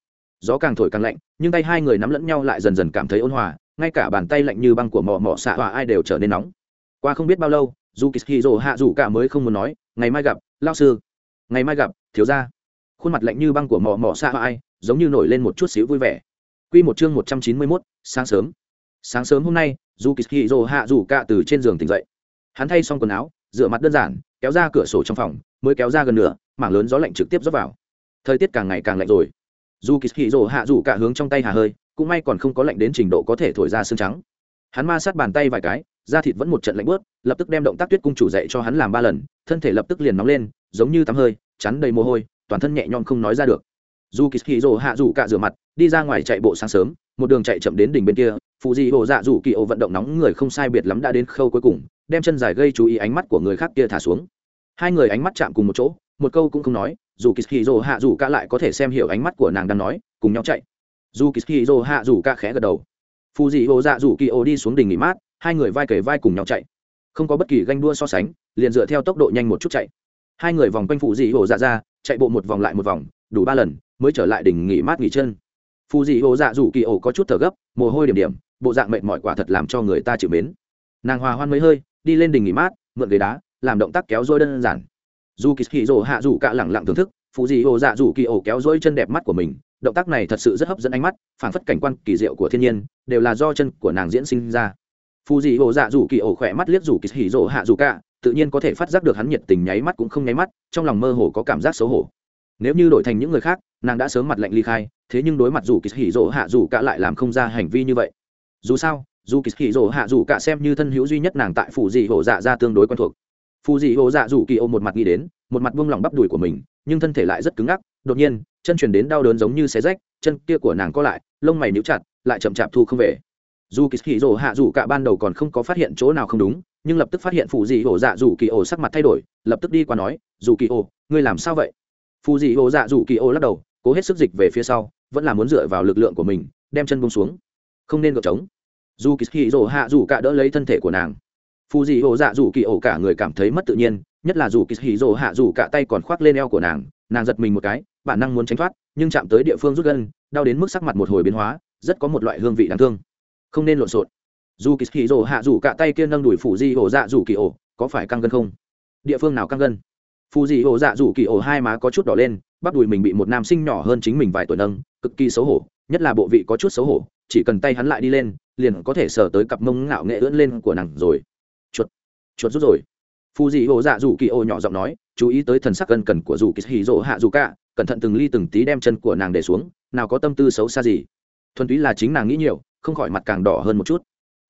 Gió càng thổi càng lạnh, nhưng tay hai người nắm lẫn nhau lại dần dần cảm thấy ôn hòa ngay cả bàn tay lạnh như băng của mỏ mỏ xạ hòa ai đều trở nên nóng. Qua không biết bao lâu dù kỳ dỗ hạ dù cả mới không muốn nói, ngày mai gặp lao sư. Ngày mai gặp, thiếu ra khuôn mặt lạnh như băng của mỏ mỏ xạ hòa ai giống như nổi lên một chút xíu vui vẻ. Q một chương một trăm chín mươi mốt, sáng sớm. Sáng sớm hôm nay dù kỳ hạ dù cả từ trên giường tỉnh dậy. Hắn thay xong quần áo, rửa mặt đơn giản, kéo ra cửa sổ trong phòng, mới kéo ra gần nửa, mảng lớn gió lạnh trực tiếp rót vào. Thời tiết càng ngày càng lạnh rồi. Dù kỳ hạ dù cả hướng trong tay hà hơi cũng may còn không có lạnh đến trình độ có thể thổi ra xương trắng. Hắn ma sát bàn tay vài cái, da thịt vẫn một trận lạnh bớt, lập tức đem động tác tuyết cung chủ dạy cho hắn làm ba lần, thân thể lập tức liền nóng lên, giống như tắm hơi, chắn đầy mồ hôi, toàn thân nhẹ nhõm không nói ra được. Dù kỳ hì rồ hạ rủ cả rửa mặt, đi ra ngoài chạy bộ sáng sớm, một đường chạy chậm đến đỉnh bên kia phụ di hồ dạ rủ kỳ ổ vận động nóng người không sai biệt lắm đã đến khâu cuối cùng, đem chân dài gây chú ý ánh mắt của người khác kia thả xuống. Hai người ánh mắt chạm cùng một chỗ, một câu cũng không nói, dù kỳ hì rồ hạ rủ cả lại có thể xem hiểu ánh mắt của nàng đang nói, cùng nhau chạy dù kỳ hì rồ hạ dù ca khẽ gật đầu. Phù dị ô dạ dù kỳ ô đi xuống đỉnh nghỉ mát, hai người vai kể vai cùng nhau chạy. Không có bất kỳ ganh đua so sánh, liền dựa theo tốc độ nhanh một chút chạy. Hai người vòng quanh phù dị ô dạ ra, chạy bộ một vòng lại một vòng, đủ ba lần, mới trở lại đỉnh nghỉ mát nghỉ chân. Phù dị ô dạ dù kỳ ô có chút thở gấp, mồ hôi điểm điểm, bộ dạng mệt mỏi quả thật làm cho người ta chịu mến. Nàng hòa hoan mấy hơi, đi lên đỉnh nghỉ mát, mượn ghế đá, làm động tác kéo dôi đơn giản. Dù kỳ hì rồ hạ dù cả lẳng lặng thưởng thức phù dị ô dạ dù kỳ ô kéo dôi chân đẹp mắt của mình động tác này thật sự rất hấp dẫn ánh mắt, phảng phất cảnh quan kỳ diệu của thiên nhiên, đều là do chân của nàng diễn sinh ra. Phù dị hồ dạ dù kỳ ổ khỏe mắt liếc dù kỳ hỉ Dỗ hạ dù cả, tự nhiên có thể phát giác được hắn nhiệt tình nháy mắt cũng không nháy mắt, trong lòng mơ hồ có cảm giác xấu hổ. Nếu như đổi thành những người khác, nàng đã sớm mặt lạnh ly khai, thế nhưng đối mặt dù kỳ hỉ Dỗ hạ dù cả lại làm không ra hành vi như vậy. Dù sao, dù kỳ hỉ Dỗ hạ dù cả xem như thân hữu duy nhất nàng tại phù dị hồ dạ ra tương đối quen thuộc. Phù dị hồ dạ dù kỳ ổ một mặt nghĩ đến, một mặt buông lỏng bắp đùi của mình, nhưng thân thể lại rất cứng ngắc đột nhiên, chân chuyển đến đau đớn giống như xé rách, chân kia của nàng co lại, lông mày níu chặt, lại chậm chạp thu không về. Dù kỳ hì rổ hạ dù cả ban đầu còn không có phát hiện chỗ nào không đúng, nhưng lập tức phát hiện phụ dị ổ dạ dù kỳ ổ sắc mặt thay đổi, lập tức đi qua nói, dù kỳ ổ ngươi làm sao vậy? Phụ dị ổ dạ dù kỳ ổ lắc đầu, cố hết sức dịch về phía sau, vẫn là muốn dựa vào lực lượng của mình, đem chân bông xuống. Không nên gợp trống. Dù kỳ hì rổ hạ dù cả đỡ lấy thân thể của nàng. Phụ dị ổ dạ dù kỳ ổ cả người cảm thấy mất tự nhiên, nhất là dù kỳ hì rổ hạ dù cả tay còn khoác lên eo của nàng nàng giật mình một cái, bản năng muốn tránh thoát, nhưng chạm tới địa phương rút gân đau đến mức sắc mặt một hồi biến hóa, rất có một loại hương vị đáng thương. Không nên lộn xộn. Dù kỳ kỳ rổ hạ rủ cả tay kia nâng đùi phủ di ổ dạ rủ kỳ ổ, có phải căng gân không? Địa phương nào căng gân? Phù di ổ dạ rủ kỳ ổ hai má có chút đỏ lên, bắp đùi mình bị một nam sinh nhỏ hơn chính mình vài tuổi nâng, cực kỳ xấu hổ, nhất là bộ vị có chút xấu hổ, chỉ cần tay hắn lại đi lên, liền có thể sờ tới cặp mông ngạo nghệ ưỡn lên của nàng rồi. Chuột chuột rút rồi. Phù dị ổ dạ rủ kỳ ổ nhỏ giọng nói chú ý tới thần sắc cân cần của dù kỳ hì rỗ hạ dù cả, cẩn thận từng ly từng tí đem chân của nàng để xuống, nào có tâm tư xấu xa gì. Thuần túy là chính nàng nghĩ nhiều, không khỏi mặt càng đỏ hơn một chút.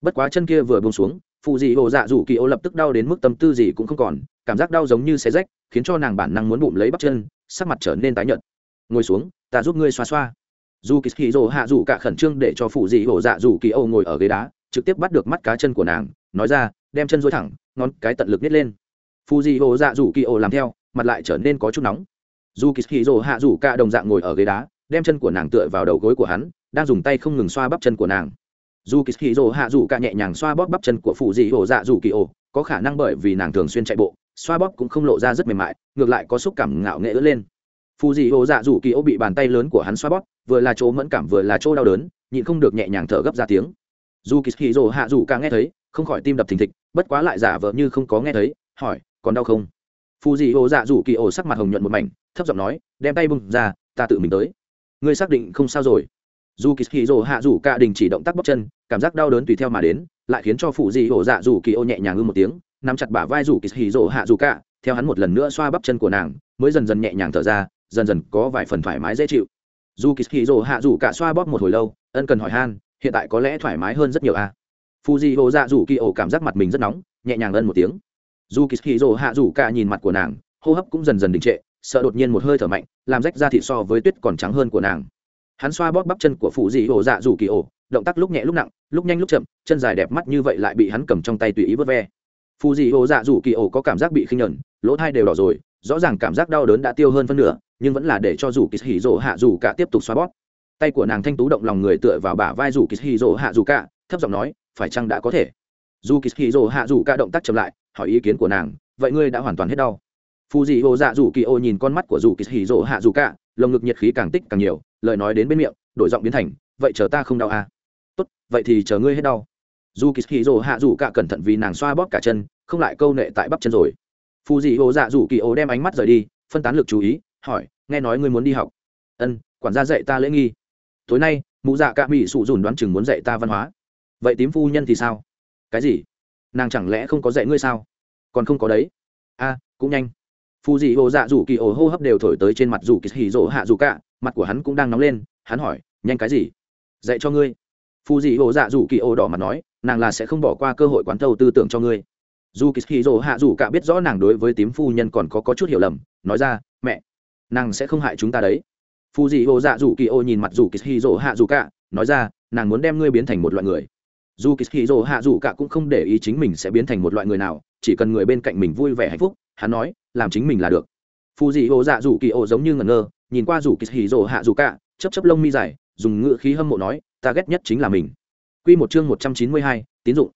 Bất quá chân kia vừa bông xuống phụ dị hồ dạ dù kỳ ô lập tức đau đến mức tâm tư gì cũng không còn, cảm giác đau giống như xe rách, khiến cho nàng bản năng muốn bụng lấy bắp chân, sắc mặt trở nên tái nhợt. Ngồi xuống, ta giúp ngươi xoa xoa. Dù kỳ hì rỗ hạ dù cả khẩn trương để cho phụ dị hồ dạ dù kỳ ô ngồi ở ghế đá, trực tiếp bắt được mắt cá chân của nàng, nói ra, đem chân dối thẳng, ngón cái tận lực nít lên. Phù dị hồ dạ dù kỳ ổ làm theo, mặt lại trở nên có chút nóng. Dù kỳ hì rồ hạ Dụ cả đồng dạng ngồi ở ghế đá, đem chân của nàng tựa vào đầu gối của hắn, đang dùng tay không ngừng xoa bắp chân của nàng. Dù kỳ hì rồ hạ Dụ cả nhẹ nhàng xoa bóp bắp chân của Phù dị hồ dạ dù kỳ ổ có khả năng bởi vì nàng thường xuyên chạy bộ, xoa bóp cũng không lộ ra rất mềm mại, ngược lại có xúc cảm ngạo nghễ lên. Phù dị hồ dạ dù kỳ ổ bị bàn tay lớn của hắn xoa bóp, vừa là chỗ mẫn cảm vừa là chỗ đau đớn, nhịn không được nhẹ nhàng thở gấp ra tiếng. Dù kỳ hì rồ hạ Dụ cả nghe thấy, không khỏi tim đập thình thịch, bất quá lại giả vờ như không có nghe thấy, hỏi còn đau không? Phù dị hồ dạ dù kỳ ổ sắc mặt hồng nhuận một mảnh, thấp giọng nói, đem tay bưng ra, ta tự mình tới. Ngươi xác định không sao rồi. Dù kỳ hì rồ hạ dù cả đình chỉ động tác bóc chân, cảm giác đau đớn tùy theo mà đến, lại khiến cho phụ dị hổ dạ dù kỳ ô nhẹ nhàng ư một tiếng, nắm chặt bả vai dù kỳ hì hạ dù cả theo hắn một lần nữa xoa bắp chân của nàng, mới dần dần nhẹ nhàng thở ra, dần dần có vài phần thoải mái dễ chịu. Dù kỳ hì rồ hạ dù cả xoa bóp một hồi lâu, ân cần hỏi han, hiện tại có lẽ thoải mái hơn rất nhiều a à? phụ dị hổ dạ dù kỳ ổ cảm giác mặt mình rất nóng, nhẹ nhàng ân một tiếng dù kỳ hì rồ hạ Rủ cả nhìn mặt của nàng, hô hấp cũng dần dần đình trệ, sợ đột nhiên một hơi thở mạnh, làm rách ra thịt so với tuyết còn trắng hơn của nàng. Hắn xoa bóp bắp chân của phụ dị ổ dạ dù kỳ ổ động tác lúc nhẹ lúc nặng, lúc nhanh lúc chậm, chân dài đẹp mắt như vậy lại bị hắn cầm trong tay tùy ý vớt ve. Phụ dị ổ dạ dù kỳ ổ có cảm giác bị khinh nhẫn, lỗ thai đều đỏ rồi, rõ ràng cảm giác đau đớn đã tiêu hơn phân nửa, nhưng vẫn là để cho dù kỳ hì rỗ hạ dù cả tiếp tục xoa bóp. Tay của nàng thanh tú động lòng người tựa vào bả vai dù kỳ hì rỗ hạ dù cả, thấp giọng nói, phải chăng đã có thể? Dù kỳ hì rỗ hạ dù cả động tác chậm lại hỏi ý kiến của nàng, vậy ngươi đã hoàn toàn hết đau. Phù dị hồ dạ dù kỳ ô nhìn con mắt của dù kỳ hì rỗ hạ dù cả, lồng ngực nhiệt khí càng tích càng nhiều, lời nói đến bên miệng, đổi giọng biến thành, vậy chờ ta không đau à? Tốt, vậy thì chờ ngươi hết đau. Dù kỳ hì rỗ hạ dù cả cẩn thận vì nàng xoa bóp cả chân, không lại câu nệ tại bắp chân rồi. Phù dị hồ dạ dù kỳ ô đem ánh mắt rời đi, phân tán lực chú ý, hỏi, nghe nói ngươi muốn đi học. Ân, quản gia dạy ta lễ nghi. Tối nay, mụ dạ cả mỹ sụ dùn đoán chừng muốn dạy ta văn hóa. Vậy tím phu nhân thì sao? Cái gì? Nàng chẳng lẽ không có dạy ngươi sao? Còn không có đấy. A cũng nhanh. Phù dị hồ dạ dù kỳ ổ hô hấp đều thổi tới trên mặt dù kỳ hì rỗ hạ dù cả mặt của hắn cũng đang nóng lên hắn hỏi nhanh cái gì? Dạy cho ngươi. Phù dị hồ dạ dù kỳ ổ đỏ mặt nói nàng là sẽ không bỏ qua cơ hội quán thâu tư tưởng cho ngươi. Dù kỳ hì rỗ hạ dù cả biết rõ nàng đối với tím phu nhân còn có, có chút hiểu lầm nói ra mẹ nàng sẽ không hại chúng ta đấy. Phù dị hồ dạ dù kỳ ô nhìn mặt dù kỳ hì rỗ hạ dù cả nói ra nàng muốn đem ngươi biến thành một loại người dù kỳ hì hạ dù cả cũng không để ý chính mình sẽ biến thành một loại người nào chỉ cần người bên cạnh mình vui vẻ hạnh phúc hắn nói làm chính mình là được. Phù dị ô dạ dù kỳ ô giống như ngẩn ngơ nhìn qua dù kỳ hì hạ dù cả chấp chấp lông mi dài dùng ngựa khí hâm mộ nói ta ghét nhất chính là mình. Quy một chương một trăm chín mươi hai, tín dụng.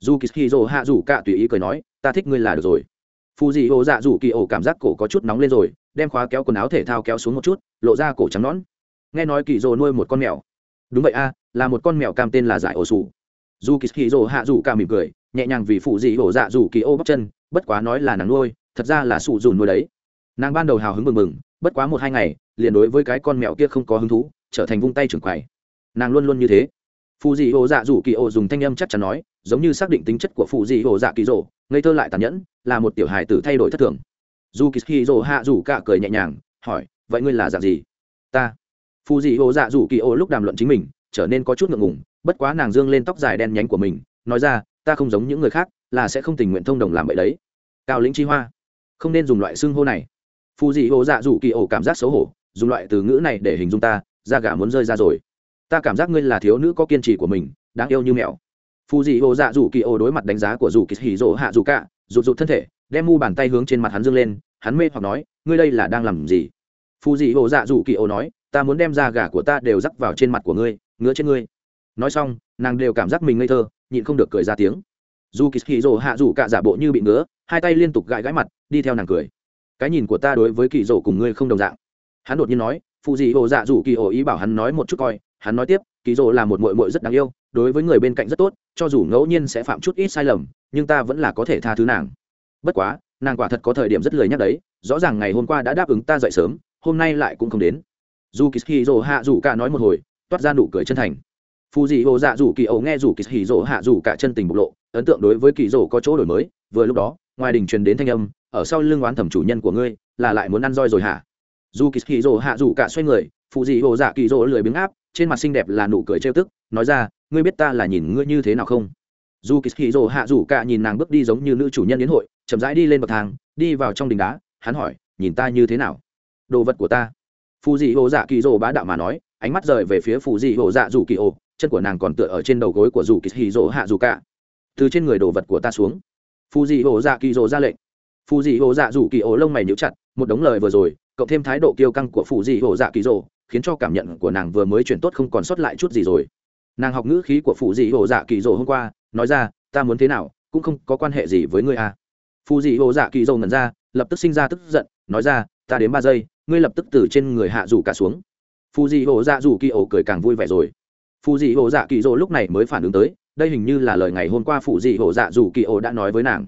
Dù Kishiro hạ dù cả tùy ý cười nói, ta thích ngươi là được rồi. Phù dị hồ dạ dù kỳ ổ cảm giác cổ có chút nóng lên rồi, đem khóa kéo quần áo thể thao kéo xuống một chút lộ ra cổ trắng nõn. Nghe nói kỳ rồ nuôi một con mèo. Đúng vậy a là một con mèo cam tên là giải ổ sủ dù kỳ rồ hạ dù cả mỉm cười, nhẹ nhàng vì phụ dị ổ dạ dù kỳ ô bắp chân, bất quá nói là nàng nuôi, thật ra là sụ dùn nuôi đấy. Nàng ban đầu hào hứng mừng mừng, bất quá một hai ngày, liền đối với cái con mèo kia không có hứng thú, trở thành vung tay trưởng quầy. Nàng luôn luôn như thế. Phụ dị ổ dạ dù kỳ ô dùng thanh âm chắc chắn nói, giống như xác định tính chất của phụ dị ổ dạ kỳ rồ, ngây thơ lại tàn nhẫn, là một tiểu hài tử thay đổi thất thường. Dù kỳ hì rồ hạ rủ cả cười nhẹ nhàng, hỏi, vậy ngươi là dạng gì? Ta. Phụ dị hồ dạ rủ kỳ ô lúc đàm luận chính mình, trở nên có chút ngượng ngùng bất quá nàng dương lên tóc dài đen nhánh của mình, nói ra, ta không giống những người khác, là sẽ không tình nguyện thông đồng làm vậy đấy. Cao lĩnh chi hoa. Không nên dùng loại xưng hô này. Phù dị hồ dạ dù kỳ ổ cảm giác xấu hổ, dùng loại từ ngữ này để hình dung ta, da gà muốn rơi ra rồi. Ta cảm giác ngươi là thiếu nữ có kiên trì của mình, đáng yêu như mèo. Phù dị hồ dạ dù kỳ ổ đối mặt đánh giá của dù kỳ hì rỗ hạ dù cả, rụt rụt thân thể, đem mu bàn tay hướng trên mặt hắn dương lên, hắn mê hoặc nói, ngươi đây là đang làm gì? Phù dị hồ dạ dù kỳ ô nói, ta muốn đem da gà của ta đều rắc vào trên mặt của ngươi, ngứa trên ngươi nói xong, nàng đều cảm giác mình ngây thơ, nhịn không được cười ra tiếng. Dù kỳ hì rồ hạ dù cả giả bộ như bị ngứa, hai tay liên tục gãi gãi mặt, đi theo nàng cười. Cái nhìn của ta đối với kỳ rồ cùng ngươi không đồng dạng. Hắn đột nhiên nói phụ dị hồ dạ dù kỳ ổ ý bảo hắn nói một chút coi. Hắn nói tiếp kỳ rồ là một mội mội rất đáng yêu, đối với người bên cạnh rất tốt, cho dù ngẫu nhiên sẽ phạm chút ít sai lầm, nhưng ta vẫn là có thể tha thứ nàng. Bất quá, nàng quả thật có thời điểm rất lười nhắc đấy, rõ ràng ngày hôm qua đã đáp ứng ta dậy sớm, hôm nay lại cũng không đến. Dù kỳ hì rồ hạ dù cả nói một hồi, toát ra nụ cười chân thành phù dị hồ dạ dù kỳ ấu nghe dù kỳ hì rỗ hạ dù cả chân tình bộc lộ, ấn tượng đối với kỳ rỗ có chỗ đổi mới. Vừa lúc đó, ngoài đình truyền đến thanh âm, ở sau lưng oán thẩm chủ nhân của ngươi, là lại muốn ăn roi rồi hả? Dù kỳ hì rỗ hạ dù cả xoay người phù dị hồ dạ kỳ rỗ lười biếng áp, trên mặt xinh đẹp là nụ cười trêu tức, nói ra, ngươi biết ta là nhìn ngươi như thế nào không? Dù kỳ hì rỗ hạ dù cả nhìn nàng bước đi giống như nữ chủ nhân đến hội, chậm rãi đi lên bậc thang, đi vào trong đình đá, hắn hỏi, nhìn ta như thế nào? Đồ vật của ta. Phù dị hồ dạ kỳ rỗ bá đạo mà nói, ánh mắt rời về phía phù dị hồ dạ dù kỳ ô chân của nàng còn tựa ở trên đầu gối của dù kỳ hì rồ hạ dù cả. Từ trên người đồ vật của ta xuống. Phù dị hồ dạ kỳ rồ ra lệnh. Phù dị hồ dạ dù kỳ ổ lông mày níu chặt, một đống lời vừa rồi, cộng thêm thái độ kiêu căng của phù dị hồ dạ kỳ rồ, khiến cho cảm nhận của nàng vừa mới chuyển tốt không còn sót lại chút gì rồi. Nàng học ngữ khí của phù dị hồ dạ kỳ rồ hôm qua, nói ra, ta muốn thế nào, cũng không có quan hệ gì với ngươi à. Phù dị hồ dạ kỳ dầu ngẩn ra, lập tức sinh ra tức giận, nói ra, ta đến ba giây, ngươi lập tức từ trên người hạ rủ cả xuống. Phù dị hồ dạ rủ kỳ ổ cười càng vui vẻ rồi phù dị hồ dạ kỳ dỗ lúc này mới phản ứng tới, đây hình như là lời ngày hôm qua phù dị hồ dạ rủ kỳ ổ đã nói với nàng.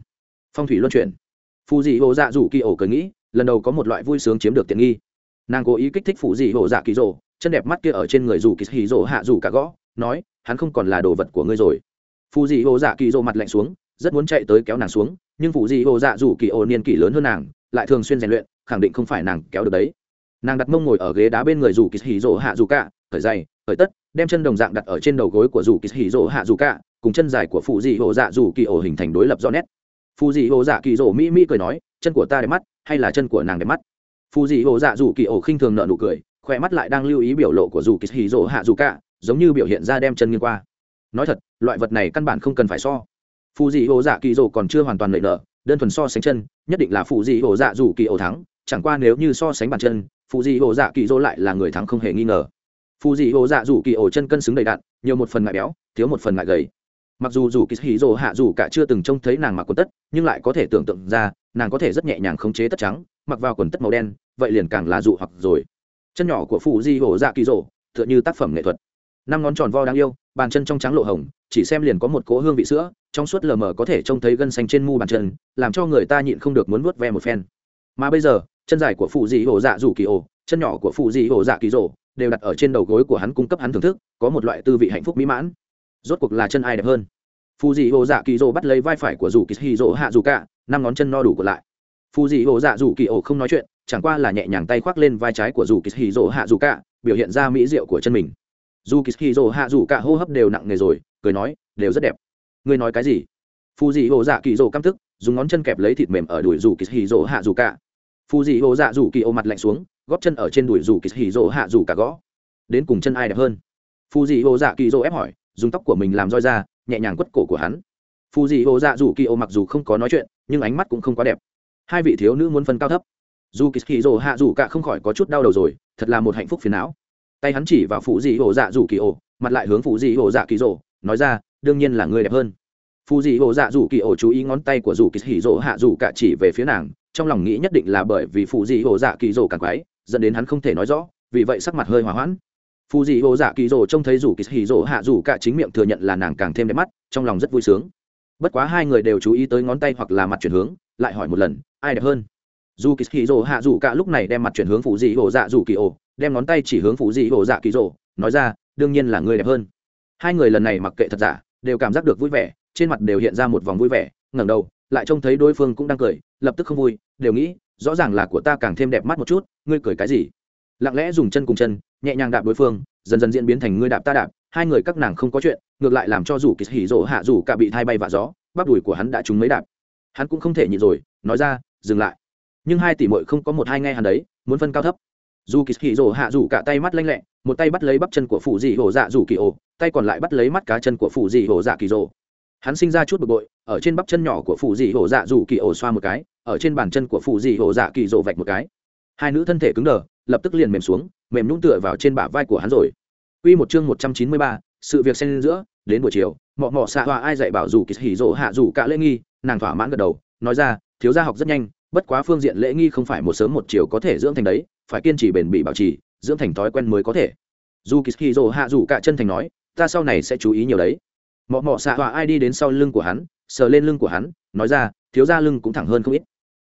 Phong thủy luân chuyển. Phù dị hồ dạ rủ kỳ ổ cười nghĩ, lần đầu có một loại vui sướng chiếm được tiện nghi. Nàng cố ý kích thích phù dị hồ dạ kỳ dỗ, chân đẹp mắt kia ở trên người rủ kỳ hì dỗ hạ rủ cả gõ, nói, hắn không còn là đồ vật của ngươi rồi. Phù dị hồ dạ kỳ dỗ mặt lạnh xuống, rất muốn chạy tới kéo nàng xuống, nhưng phụ dị hồ dạ dù kỳ ổ niên kỷ lớn hơn nàng, lại thường xuyên rèn luyện, khẳng định không phải nàng kéo được đấy. Nàng đặt mông ngồi ở ghế đá bên người dù kỳ hì dỗ hạ dù cả khởi dày khởi tất đem chân đồng dạng đặt ở trên đầu gối của dù kỳ hì rỗ hạ dù cả, cùng chân dài của phụ dị hồ dạ dù kỳ ổ hình thành đối lập rõ nét. Phụ dị hồ dạ kỳ rỗ mỹ mỹ cười nói, chân của ta đẹp mắt, hay là chân của nàng đẹp mắt? Phụ dị hồ dạ dù kỳ ổ khinh thường nợ nụ cười khoe mắt lại đang lưu ý biểu lộ của dù kỳ hì rỗ hạ dù cả, giống như biểu hiện ra đem chân nghiêng qua. Nói thật, loại vật này căn bản không cần phải so. Phù dị hồ dạ kỳ rỗ còn chưa hoàn toàn lợi nợ đơn thuần so sánh chân, nhất định là phù dị hồ dạ dù kỳ ổ thắng, chẳng qua nếu như so sánh bàn chân phụ dị hồ dạ kỳ rỗ lại là người thắng không hề nghi ngờ phù dị hồ dạ dù kỳ ổ chân cân xứng đầy đạn, nhiều một phần ngại béo, thiếu một phần ngại gầy. Mặc dù dù kỳ hì dỗ hạ dù cả chưa từng trông thấy nàng mặc quần tất, nhưng lại có thể tưởng tượng ra, nàng có thể rất nhẹ nhàng khống chế tất trắng, mặc vào quần tất màu đen, vậy liền càng là dụ hoặc rồi. Chân nhỏ của phù di hồ dạ kỳ rỗ tựa như tác phẩm nghệ thuật. Năm ngón tròn vo đáng yêu, bàn chân trong trắng lộ hồng, chỉ xem liền có một cỗ hương vị sữa, trong suốt lờ mờ có thể trông thấy gân xanh trên mu bàn chân, làm cho người ta nhịn không được muốn vuốt ve một phen. Mà bây giờ, chân dài của phụ dị hồ dạ dù kỳ ổ, chân nhỏ của phụ dị hồ dạ kỳ rỗ đều đặt ở trên đầu gối của hắn cung cấp hắn thưởng thức, có một loại tư vị hạnh phúc mỹ mãn. Rốt cuộc là chân ai đẹp hơn? Phù dị hồ dạ kỳ rỗ bắt lấy vai phải của dù kỳ hì dỗ hạ dù cả, năm ngón chân no đủ của lại. Phù dị hồ dạ dù kỳ ổ không nói chuyện, chẳng qua là nhẹ nhàng tay khoác lên vai trái của dù kỳ hì dỗ hạ dù cả, biểu hiện ra mỹ diệu của chân mình. Dù kỳ hì dỗ hạ dù cả hô hấp đều nặng nề rồi, cười nói, đều rất đẹp. Ngươi nói cái gì? Phù dị hồ dạ kỳ dỗ căm tức, dùng ngón chân kẹp lấy thịt mềm ở đùi dù kỳ hì dỗ hạ dù cả. Phù dị hồ dạ dù kỳ ổ mặt lạnh xuống góp chân ở trên đùi dù kỳ hì rỗ hạ dù cả gõ. Đến cùng chân ai đẹp hơn? Phù dị hồ dạ kỳ rỗ ép hỏi, dùng tóc của mình làm roi ra, nhẹ nhàng quất cổ của hắn. Phù dị hồ dạ dù kỳ ô mặc dù không có nói chuyện, nhưng ánh mắt cũng không quá đẹp. Hai vị thiếu nữ muốn phân cao thấp. Dù kỳ hì rỗ hạ dù cả không khỏi có chút đau đầu rồi, thật là một hạnh phúc phiền não. Tay hắn chỉ vào phù dị hồ dạ dù kỳ ô, mặt lại hướng phù dị hồ dạ kỳ rỗ nói ra, đương nhiên là người đẹp hơn. Phù dị hồ dạ dù kỳ ô chú ý ngón tay của dù kỳ hì rỗ hạ dù cả chỉ về phía nàng, trong lòng nghĩ nhất định là bởi vì phụ dị hồ dạ kỳ rổ càng quái dẫn đến hắn không thể nói rõ, vì vậy sắc mặt hơi hỏa hoãn. Phù dị hồ dạ kỳ rồ trông thấy rủ kỳ hì rồ hạ rủ cả chính miệng thừa nhận là nàng càng thêm đẹp mắt, trong lòng rất vui sướng. Bất quá hai người đều chú ý tới ngón tay hoặc là mặt chuyển hướng, lại hỏi một lần, ai đẹp hơn? Dù kỳ hì rồ hạ rủ cả lúc này đem mặt chuyển hướng phù dị hồ dạ rủ kỳ ồ đem ngón tay chỉ hướng phù dị hồ dạ kỳ rồ, nói ra, đương nhiên là người đẹp hơn. Hai người lần này mặc kệ thật giả, đều cảm giác được vui vẻ, trên mặt đều hiện ra một vòng vui vẻ, ngẩng đầu, lại trông thấy đối phương cũng đang cười, lập tức không vui, đều nghĩ rõ ràng là của ta càng thêm đẹp mắt một chút, ngươi cười cái gì? Lặng lẽ dùng chân cùng chân, nhẹ nhàng đạp đối phương, dần dần diễn biến thành ngươi đạp ta đạp, hai người các nàng không có chuyện, ngược lại làm cho dù kỳ hỉ rỗ hạ dù cả bị thai bay vạ gió, bắp đùi của hắn đã trúng mấy đạp. Hắn cũng không thể nhịn rồi, nói ra, dừng lại. Nhưng hai tỷ muội không có một hai nghe hắn đấy, muốn phân cao thấp. Dù kỳ hỉ rỗ hạ dù cả tay mắt lanh lẹ, một tay bắt lấy bắp chân của phụ dị hổ dạ dù kỳ ổ tay còn lại bắt lấy mắt cá chân của phụ dị hổ dạ kỳ rỗ hắn sinh ra chút bực bội, ở trên bắp chân nhỏ của phụ dị hổ dạ dù kỳ ổ xoa một cái ở trên bàn chân của phụ dị hộ dạ kỳ rỗ vạch một cái hai nữ thân thể cứng đờ lập tức liền mềm xuống mềm nhũng tựa vào trên bả vai của hắn rồi Quy một chương 193, sự việc xen giữa, đến buổi chiều, mọ mọ xạ hòa ai dạy bảo dù kỳ hỉ rỗ hạ dù cả lễ nghi, nàng thỏa mãn gật đầu, nói ra, thiếu gia học rất nhanh, bất quá phương diện lễ nghi không phải một sớm một chiều có thể dưỡng thành đấy, phải kiên trì bền bỉ bảo trì, dưỡng thành thói quen mới có thể. Dù kỳ hỉ rỗ hạ dù cả chân thành nói, ta sau này sẽ chú ý nhiều đấy. Mọ mọ xạ hòa ai đi đến sau lưng của hắn, sờ lên lưng của hắn, nói ra, thiếu gia lưng cũng thẳng hơn không ít.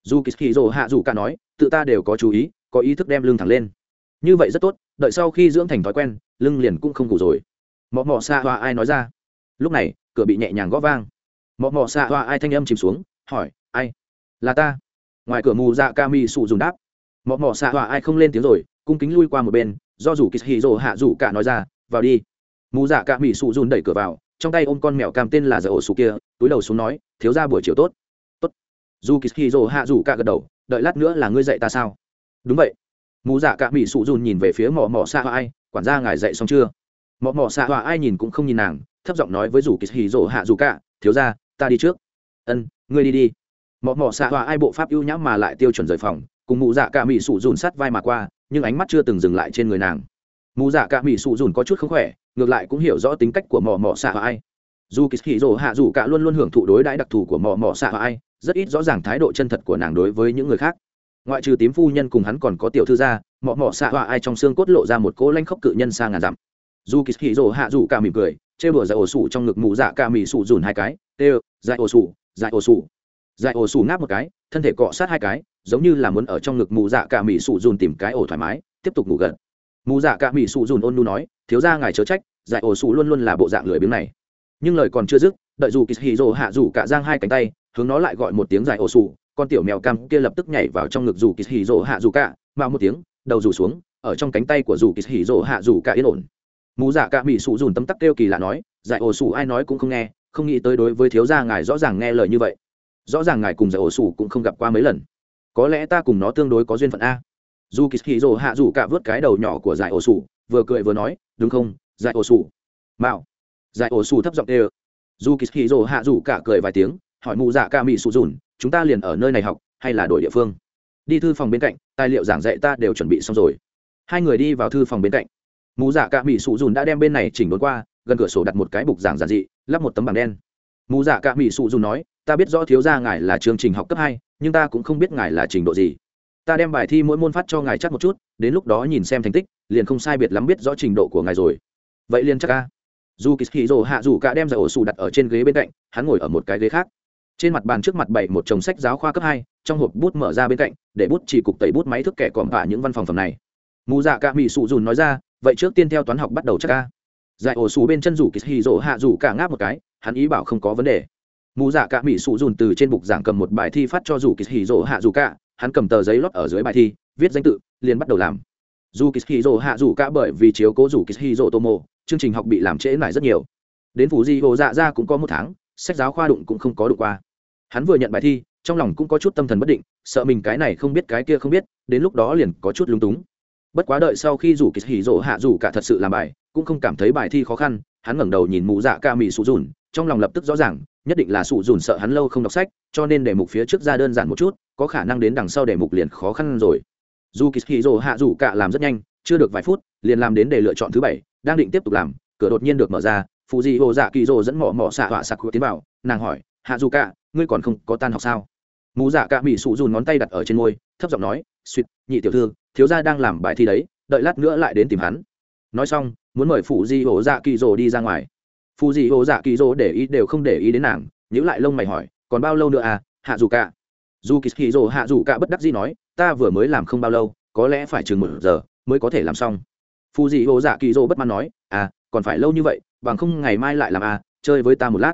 Dù kỳ dỗ hạ dù cả nói, tự ta đều có chú ý, có ý thức đem lưng thẳng lên. Như vậy rất tốt đợi sau khi dưỡng thành thói quen lưng liền cũng không ngủ rồi. Mọ mọ xa hoa ai nói ra. Lúc này cửa bị nhẹ nhàng gõ vang. Mọ mọ xa hoa ai thanh âm chìm xuống hỏi ai? Là ta? Ngoài cửa mù dạ ca mi sụ dùng đáp. Mọ mọ xa hoa ai không lên tiếng rồi cung kính lui qua một bên do rủ kỳ hì rồ hạ rủ cả nói ra vào đi. Mù dạ ca mi sụ dùn đẩy cửa vào trong tay ôm con mèo cam tên là giờ ổ sụ kia túi đầu xuống nói thiếu ra buổi chiều tốt dù kỳ hì rồ hạ Dù cả gật đầu, đợi lát nữa là ngươi dạy ta sao? Đúng vậy. Mù dạ cả mỹ sụ dùn nhìn về phía mỏ mỏ xạ hoa ai, quản gia ngài dậy xong chưa? Mỏ mỏ xạ hoa ai nhìn cũng không nhìn nàng, thấp giọng nói với Dù kỳ hì dồ hạ dù cả, thiếu ra ta đi trước. Ân, ngươi đi đi. Mỏ mỏ xạ hoa ai bộ pháp ưu nhãm mà lại tiêu chuẩn rời phòng, cùng mù dạ cả mỹ sụ dùn sát vai mà qua, nhưng ánh mắt chưa từng dừng lại trên người nàng. Mù dạ cả mỹ sụ dùn có chút không khỏe, ngược lại cũng hiểu rõ tính cách của mỏ mỏ xạ hoa ai. Dù kỳ hì rỗ hạ dù cả luôn luôn hưởng thụ đối đãi đặc thù của mỏ mỏ xạ hoa ai rất ít rõ ràng thái độ chân thật của nàng đối với những người khác. Ngoại trừ tím phu nhân cùng hắn còn có tiểu thư gia, mọ mọ xạ họa ai trong xương cốt lộ ra một cỗ lanh khốc cự nhân xa ngàn dặm. Dù kỳ hì rồ hạ dù cả mỉm cười, trêu đùa dạy ổ sủ trong ngực mụ dạ cả mì sủ dùn hai cái, tê dạy ổ sủ dạy ổ sủ. Dạy ổ sủ ngáp một cái, thân thể cọ sát hai cái, giống như là muốn ở trong ngực mụ dạ cả mì sủ dùn tìm cái ổ thoải mái, tiếp tục ngủ gần mụ dạ cả mì sủ dùn ôn nu nói, thiếu ra ngài chớ trách dạy ổ sủ luôn luôn là bộ dạng lười biếng này. Nhưng lời còn chưa dứt, đợi dù kỳ hì rồ hạ dù cả giang hai cánh tay hướng nó lại gọi một tiếng dài ổ sụ, con tiểu mèo cam kia lập tức nhảy vào trong ngực dù kỳ hì rỗ hạ dù cả mạo một tiếng đầu rủ xuống ở trong cánh tay của dù kỳ hì rỗ hạ dù cả yên ổn. Mù dạ cả mỹ sụ dùn tấm tắc kêu kỳ lạ nói dạy ổ sủ ai nói cũng không nghe không nghĩ tới đối với thiếu gia ngài rõ ràng nghe lời như vậy. Rõ ràng ngài cùng dạy ổ sủ cũng không gặp qua mấy lần. Có lẽ ta cùng nó tương đối có duyên phận a. Dù kỳ hì rỗ hạ dù cả vớt cái đầu nhỏ của dạy ổ sủ vừa cười vừa nói đúng không dạy ổ sủ? Mạo. Dạy ổ sủ thấp giọng kêu, dù kỳ hì rỗ hạ dù cả cười vài tiếng hỏi mù dạ ca mỹ sụ dùn, chúng ta liền ở nơi này học, hay là đổi địa phương? Đi thư phòng bên cạnh, tài liệu giảng dạy ta đều chuẩn bị xong rồi. Hai người đi vào thư phòng bên cạnh. Mù dạ ca mỹ sụ dùn đã đem bên này chỉnh đốn qua, gần cửa sổ đặt một cái bục giảng giản dị, lắp một tấm bảng đen. Mù dạ ca mỹ sụ dùn nói, ta biết rõ thiếu gia ngài là chương trình học cấp hai, nhưng ta cũng không biết ngài là trình độ gì. Ta đem bài thi mỗi môn phát cho ngài chắc một chút, đến lúc đó nhìn xem thành tích, liền không sai biệt lắm biết rõ trình độ của ngài rồi. Vậy liền chắc ca dù kỳ hì rồ hạ dù cả đem giải ổ xù đặt ở trên ghế bên cạnh, hắn ngồi ở một cái ghế khác trên mặt bàn trước mặt bày một chồng sách giáo khoa cấp hai, trong hộp bút mở ra bên cạnh, để bút chỉ cục tẩy bút máy thức kẻ còm vả những văn phòng phẩm này. Mù dạ cả mỹ sụ dùn nói ra, vậy trước tiên theo toán học bắt đầu chắc ca. Dạy ổ xù bên chân rủ kỳ hì rỗ hạ rủ cả ngáp một cái, hắn ý bảo không có vấn đề. Mù dạ cả mỹ sụ dùn từ trên bục giảng cầm một bài thi phát cho rủ kỳ hì rỗ hạ rủ cả, hắn cầm tờ giấy lót ở dưới bài thi, viết danh tự, liền bắt đầu làm. Dù kỳ hì rỗ hạ rủ cả bởi vì chiếu cố rủ kỳ hì rỗ tô mô chương trình học bị làm trễ lại rất nhiều. Đến phủ di hồ dạ ra cũng có một tháng, sách giáo khoa đụng cũng không có đụng qua hắn vừa nhận bài thi, trong lòng cũng có chút tâm thần bất định, sợ mình cái này không biết cái kia không biết, đến lúc đó liền có chút lúng túng. Bất quá đợi sau khi rủ kỳ hỉ rỗ hạ rủ cả thật sự làm bài, cũng không cảm thấy bài thi khó khăn, hắn ngẩng đầu nhìn mụ dạ ca mị sụ dùn, trong lòng lập tức rõ ràng, nhất định là sụ dùn sợ hắn lâu không đọc sách, cho nên đề mục phía trước ra đơn giản một chút, có khả năng đến đằng sau đề mục liền khó khăn rồi. Dù kỳ hỉ rỗ hạ rủ cả làm rất nhanh, chưa được vài phút, liền làm đến để lựa chọn thứ bảy, đang định tiếp tục làm, cửa đột nhiên được mở ra phụ dị hồ dạ kỳ rỗ dẫn mỏ mỏ xạ họa sặc tiến vào, nàng hỏi, hạ dù cả ngươi còn không có tan học sao? Mù dạ cả mỹ sụ dùn ngón tay đặt ở trên môi, thấp giọng nói suýt nhị tiểu thư, thiếu gia đang làm bài thi đấy, đợi lát nữa lại đến tìm hắn. Nói xong, muốn mời phụ di Hổ dạ kỳ rồ đi ra ngoài. Phụ di Hổ dạ kỳ rồ để ý đều không để ý đến nàng nhữ lại lông mày hỏi, còn bao lâu nữa à hạ dù cả? Dù kỳ hì rồ hạ dù cả bất đắc gì nói, ta vừa mới làm không bao lâu, có lẽ phải chừng một giờ mới có thể làm xong. Phụ di Hổ dạ kỳ rồ bất mãn nói à còn phải lâu như vậy, bằng không ngày mai lại làm à chơi với ta một lát.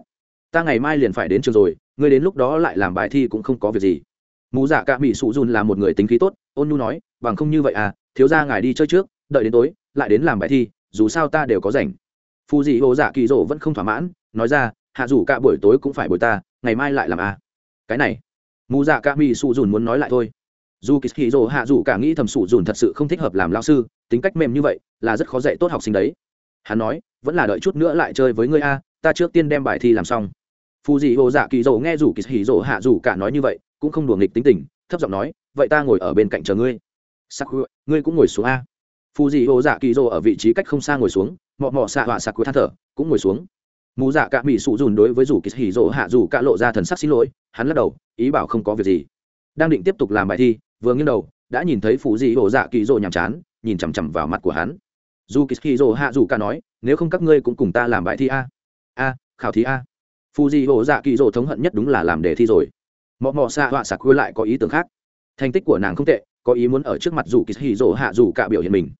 Ta ngày mai liền phải đến trường rồi ngươi đến lúc đó lại làm bài thi cũng không có việc gì. Mù dạ cả mỹ sụ dùn là một người tính khí tốt, ôn nhu nói, bằng không như vậy à thiếu ra ngài đi chơi trước, đợi đến tối, lại đến làm bài thi, dù sao ta đều có rảnh. Phù dị hồ dạ kỳ rỗ vẫn không thỏa mãn, nói ra, hạ dù cả buổi tối cũng phải buổi ta, ngày mai lại làm à. cái này, mù dạ cả mỹ sụ dùn muốn nói lại thôi. Dù kỳ hì rỗ hạ dù cả nghĩ thầm sụ dùn thật sự không thích hợp làm lao sư, tính cách mềm như vậy, là rất khó dạy tốt học sinh đấy. Hắn nói, vẫn là đợi chút nữa lại chơi với ngươi a ta trước tiên đem bài thi làm xong phù dị hồ dạ kỳ dỗ nghe rủ kỳ hỉ dỗ hạ rủ cả nói như vậy, cũng không đùa nghịch tính tình, thấp giọng nói, vậy ta ngồi ở bên cạnh chờ ngươi. Sắc ngươi cũng ngồi xuống a. Phù dị hồ dạ kỳ dỗ ở vị trí cách không xa ngồi xuống, mọ mọ xạ họa sặc cuối than thở, cũng ngồi xuống. Mù dạ cả mỹ sụ dùn đối với rủ kỳ hỉ dỗ hạ rủ cả lộ ra thần sắc xin lỗi, hắn lắc đầu, ý bảo không có việc gì. Đang định tiếp tục làm bài thi, vừa nghiêng đầu, đã nhìn thấy phù dị hồ dạ kỳ dỗ nhàm chán, nhìn chằm chằm vào mặt của hắn. Dù kỳ hỉ dỗ hạ rủ cả nói, nếu không các ngươi cũng cùng ta làm bài thi a. A, khảo thí a phù dị hộ dạ kỳ dỗ thống hận nhất đúng là làm đề thi rồi. Mọ mọ xạ họa sạc quê lại có ý tưởng khác. Thành tích của nàng không tệ, có ý muốn ở trước mặt dù kỳ hì dỗ hạ dù cả biểu hiện mình.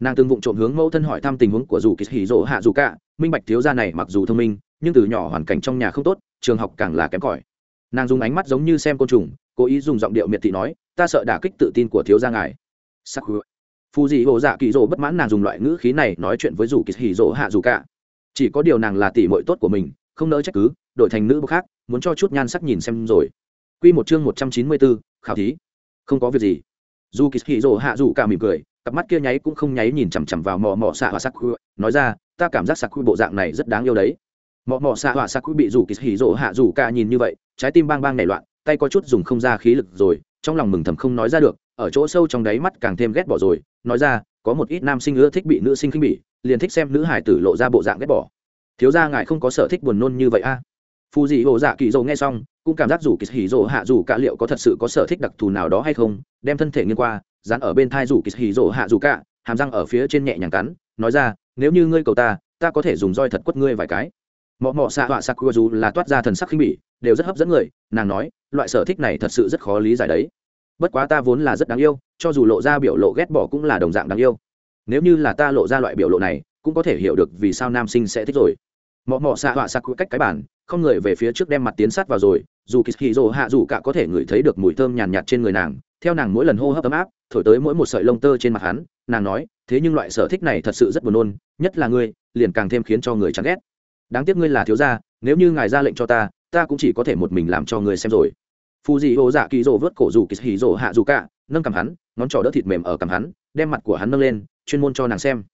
Nàng từng vụng trộm hướng mẫu thân hỏi thăm tình huống của dù kỳ hì dỗ hạ dù cả. Minh bạch thiếu gia này mặc dù thông minh, nhưng từ nhỏ hoàn cảnh trong nhà không tốt, trường học càng là kém cỏi. Nàng dùng ánh mắt giống như xem côn trùng, cố ý dùng giọng điệu miệt thị nói, ta sợ đả kích tự tin của thiếu gia ngài. Sắc phù dị hồ dạ kỳ dỗ bất mãn nàng dùng loại ngữ khí này nói chuyện với dù kỳ hì rỗ hạ dù cả. Chỉ có điều nàng là tỷ mội tốt của mình không nỡ trách cứ, đổi thành nữ bộ khác, muốn cho chút nhan sắc nhìn xem rồi. Quy một chương một trăm chín mươi bốn, khảo thí. Không có việc gì. Dù kỳ hì rồ hạ dù cả mỉm cười, cặp mắt kia nháy cũng không nháy nhìn chằm chằm vào mò mò xạ hỏa sắc nói ra, ta cảm giác sắc bộ dạng này rất đáng yêu đấy. Mò mò xạ hỏa sắc quy bị dù kỳ hì rồ hạ dù cả nhìn như vậy, trái tim bang bang nảy loạn, tay có chút dùng không ra khí lực rồi, trong lòng mừng thầm không nói ra được, ở chỗ sâu trong đáy mắt càng thêm ghét bỏ rồi. Nói ra, có một ít nam sinh ưa thích bị nữ sinh khinh bỉ, liền thích xem nữ hải tử lộ ra bộ dạng ghét bỏ thiếu gia ngài không có sở thích buồn nôn như vậy a. À? phù dị hồ dạ kỳ dỗ nghe xong, cũng cảm giác dù kỳ hì dỗ hạ dù cả liệu có thật sự có sở thích đặc thù nào đó hay không, đem thân thể nghiêng qua, dán ở bên thai dù kỳ hì dỗ hạ dù cả, hàm răng ở phía trên nhẹ nhàng cắn, nói ra, nếu như ngươi cầu ta ta có thể dùng roi thật quất ngươi vài cái. Mọ mọ xạ họa sakura dù là toát ra thần sắc khinh bỉ, đều rất hấp dẫn người, nàng nói, loại sở thích này thật sự rất khó lý giải đấy. Bất quá ta vốn là rất đáng yêu, cho dù lộ ra biểu lộ ghét bỏ cũng là đồng dạng đáng yêu. Nếu như là ta lộ ra loại biểu lộ này, cũng có thể hiểu được vì sao nam sinh sẽ thích rồi mọ mọ xạ họa sặc cách cái bản không người về phía trước đem mặt tiến sát vào rồi, dù kỳ hì rồ hạ dù cả có thể ngửi thấy được mùi thơm nhàn nhạt trên người nàng, theo nàng mỗi lần hô hấp ấm áp, thổi tới mỗi một sợi lông tơ trên mặt hắn, nàng nói, thế nhưng loại sở thích này thật sự rất buồn nôn, nhất là ngươi, liền càng thêm khiến cho người chán ghét. Đáng tiếc ngươi là thiếu gia, nếu như ngài ra lệnh cho ta ta cũng chỉ có thể một mình làm cho ngươi xem rồi. Phù dị hồ dạ kỳ rồ vớt cổ dù kỳ hì rồ hạ dù cả, nâng cầm hắn, ngón trỏ đỡ thịt mềm ở cầm hắn, đem mặt của hắn nâng lên, chuyên môn cho nàng xem.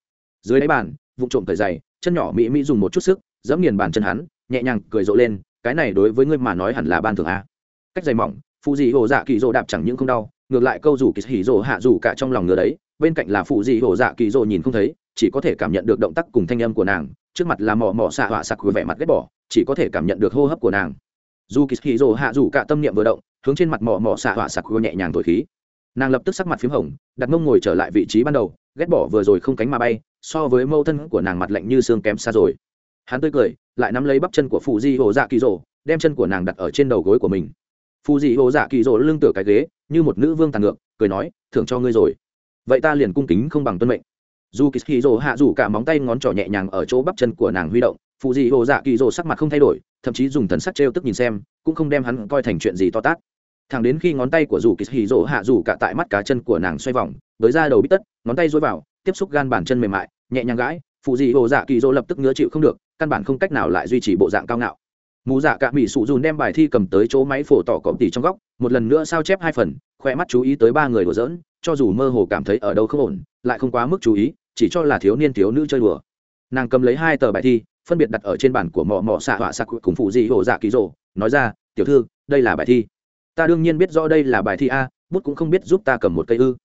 Dưới đáy bàn vụ trộm thời dày chân nhỏ mỹ mỹ dùng một chút sức dẫm nghiền bàn chân hắn, nhẹ nhàng cười rộ lên, cái này đối với ngươi mà nói hẳn là ban thường a. Cách dày mỏng, phụ dị hồ dạ kỳ rộ đạp chẳng những không đau, ngược lại câu rủ kỳ hỉ rồ hạ rủ cả trong lòng ngựa đấy, bên cạnh là phụ dị hồ dạ kỳ rồ nhìn không thấy, chỉ có thể cảm nhận được động tác cùng thanh âm của nàng, trước mặt là mỏ mỏ xạ họa sặc vẻ mặt ghét bỏ, chỉ có thể cảm nhận được hô hấp của nàng. Dù kỳ hỉ rồ hạ rủ cả tâm niệm vừa động, hướng trên mặt mỏ mỏ xạ họa sặc nhẹ nhàng thổi khí. Nàng lập tức sắc mặt p h í m hồng, đặt mông ngồi trở lại vị trí ban đầu, ghét bỏ vừa rồi không cánh mà bay, so với mâu thân của nàng mặt lạnh như xương kém xa rồi hắn tươi cười, lại nắm lấy bắp chân của phụ di hồ dạ kỳ rỗ đem chân của nàng đặt ở trên đầu gối của mình. Phù Di hồ dạ kỳ rỗ lưng tựa cái ghế, như một nữ vương tàn ngược, cười nói, thưởng cho ngươi rồi. Vậy ta liền cung kính không bằng tuân mệnh. Dù kỳ hì rỗ hạ rủ cả móng tay ngón trỏ nhẹ nhàng ở chỗ bắp chân của nàng huy động. Phù dị hồ dạ kỳ rỗ sắc mặt không thay đổi, thậm chí dùng thần sắc trêu tức nhìn xem, cũng không đem hắn coi thành chuyện gì to tát. Thẳng đến khi ngón tay của dù kỳ hì rỗ hạ rủ cả tại mắt cá chân của nàng xoay vòng với ra đầu bít tất, ngón tay dối vào, tiếp xúc gan bàn chân mềm mại, nhẹ nhàng gãi phù dị hồ dạ kỳ rỗ lập tức ngứa chịu không được căn bản không cách nào lại duy trì bộ dạng cao ngạo. Mù dạ cả mỹ sụ dùn đem bài thi cầm tới chỗ máy phổ tỏ cọp tỉ trong góc, một lần nữa sao chép hai phần, khoe mắt chú ý tới ba người đùa giỡn, cho dù mơ hồ cảm thấy ở đâu không ổn, lại không quá mức chú ý, chỉ cho là thiếu niên thiếu nữ chơi đùa. Nàng cầm lấy hai tờ bài thi, phân biệt đặt ở trên bản của mọ mọ xạ họa sạc cùng phụ dị hồ dạ ký rộ nói ra, tiểu thư, đây là bài thi. Ta đương nhiên biết rõ đây là bài thi a, bút cũng không biết giúp ta cầm một cây ư.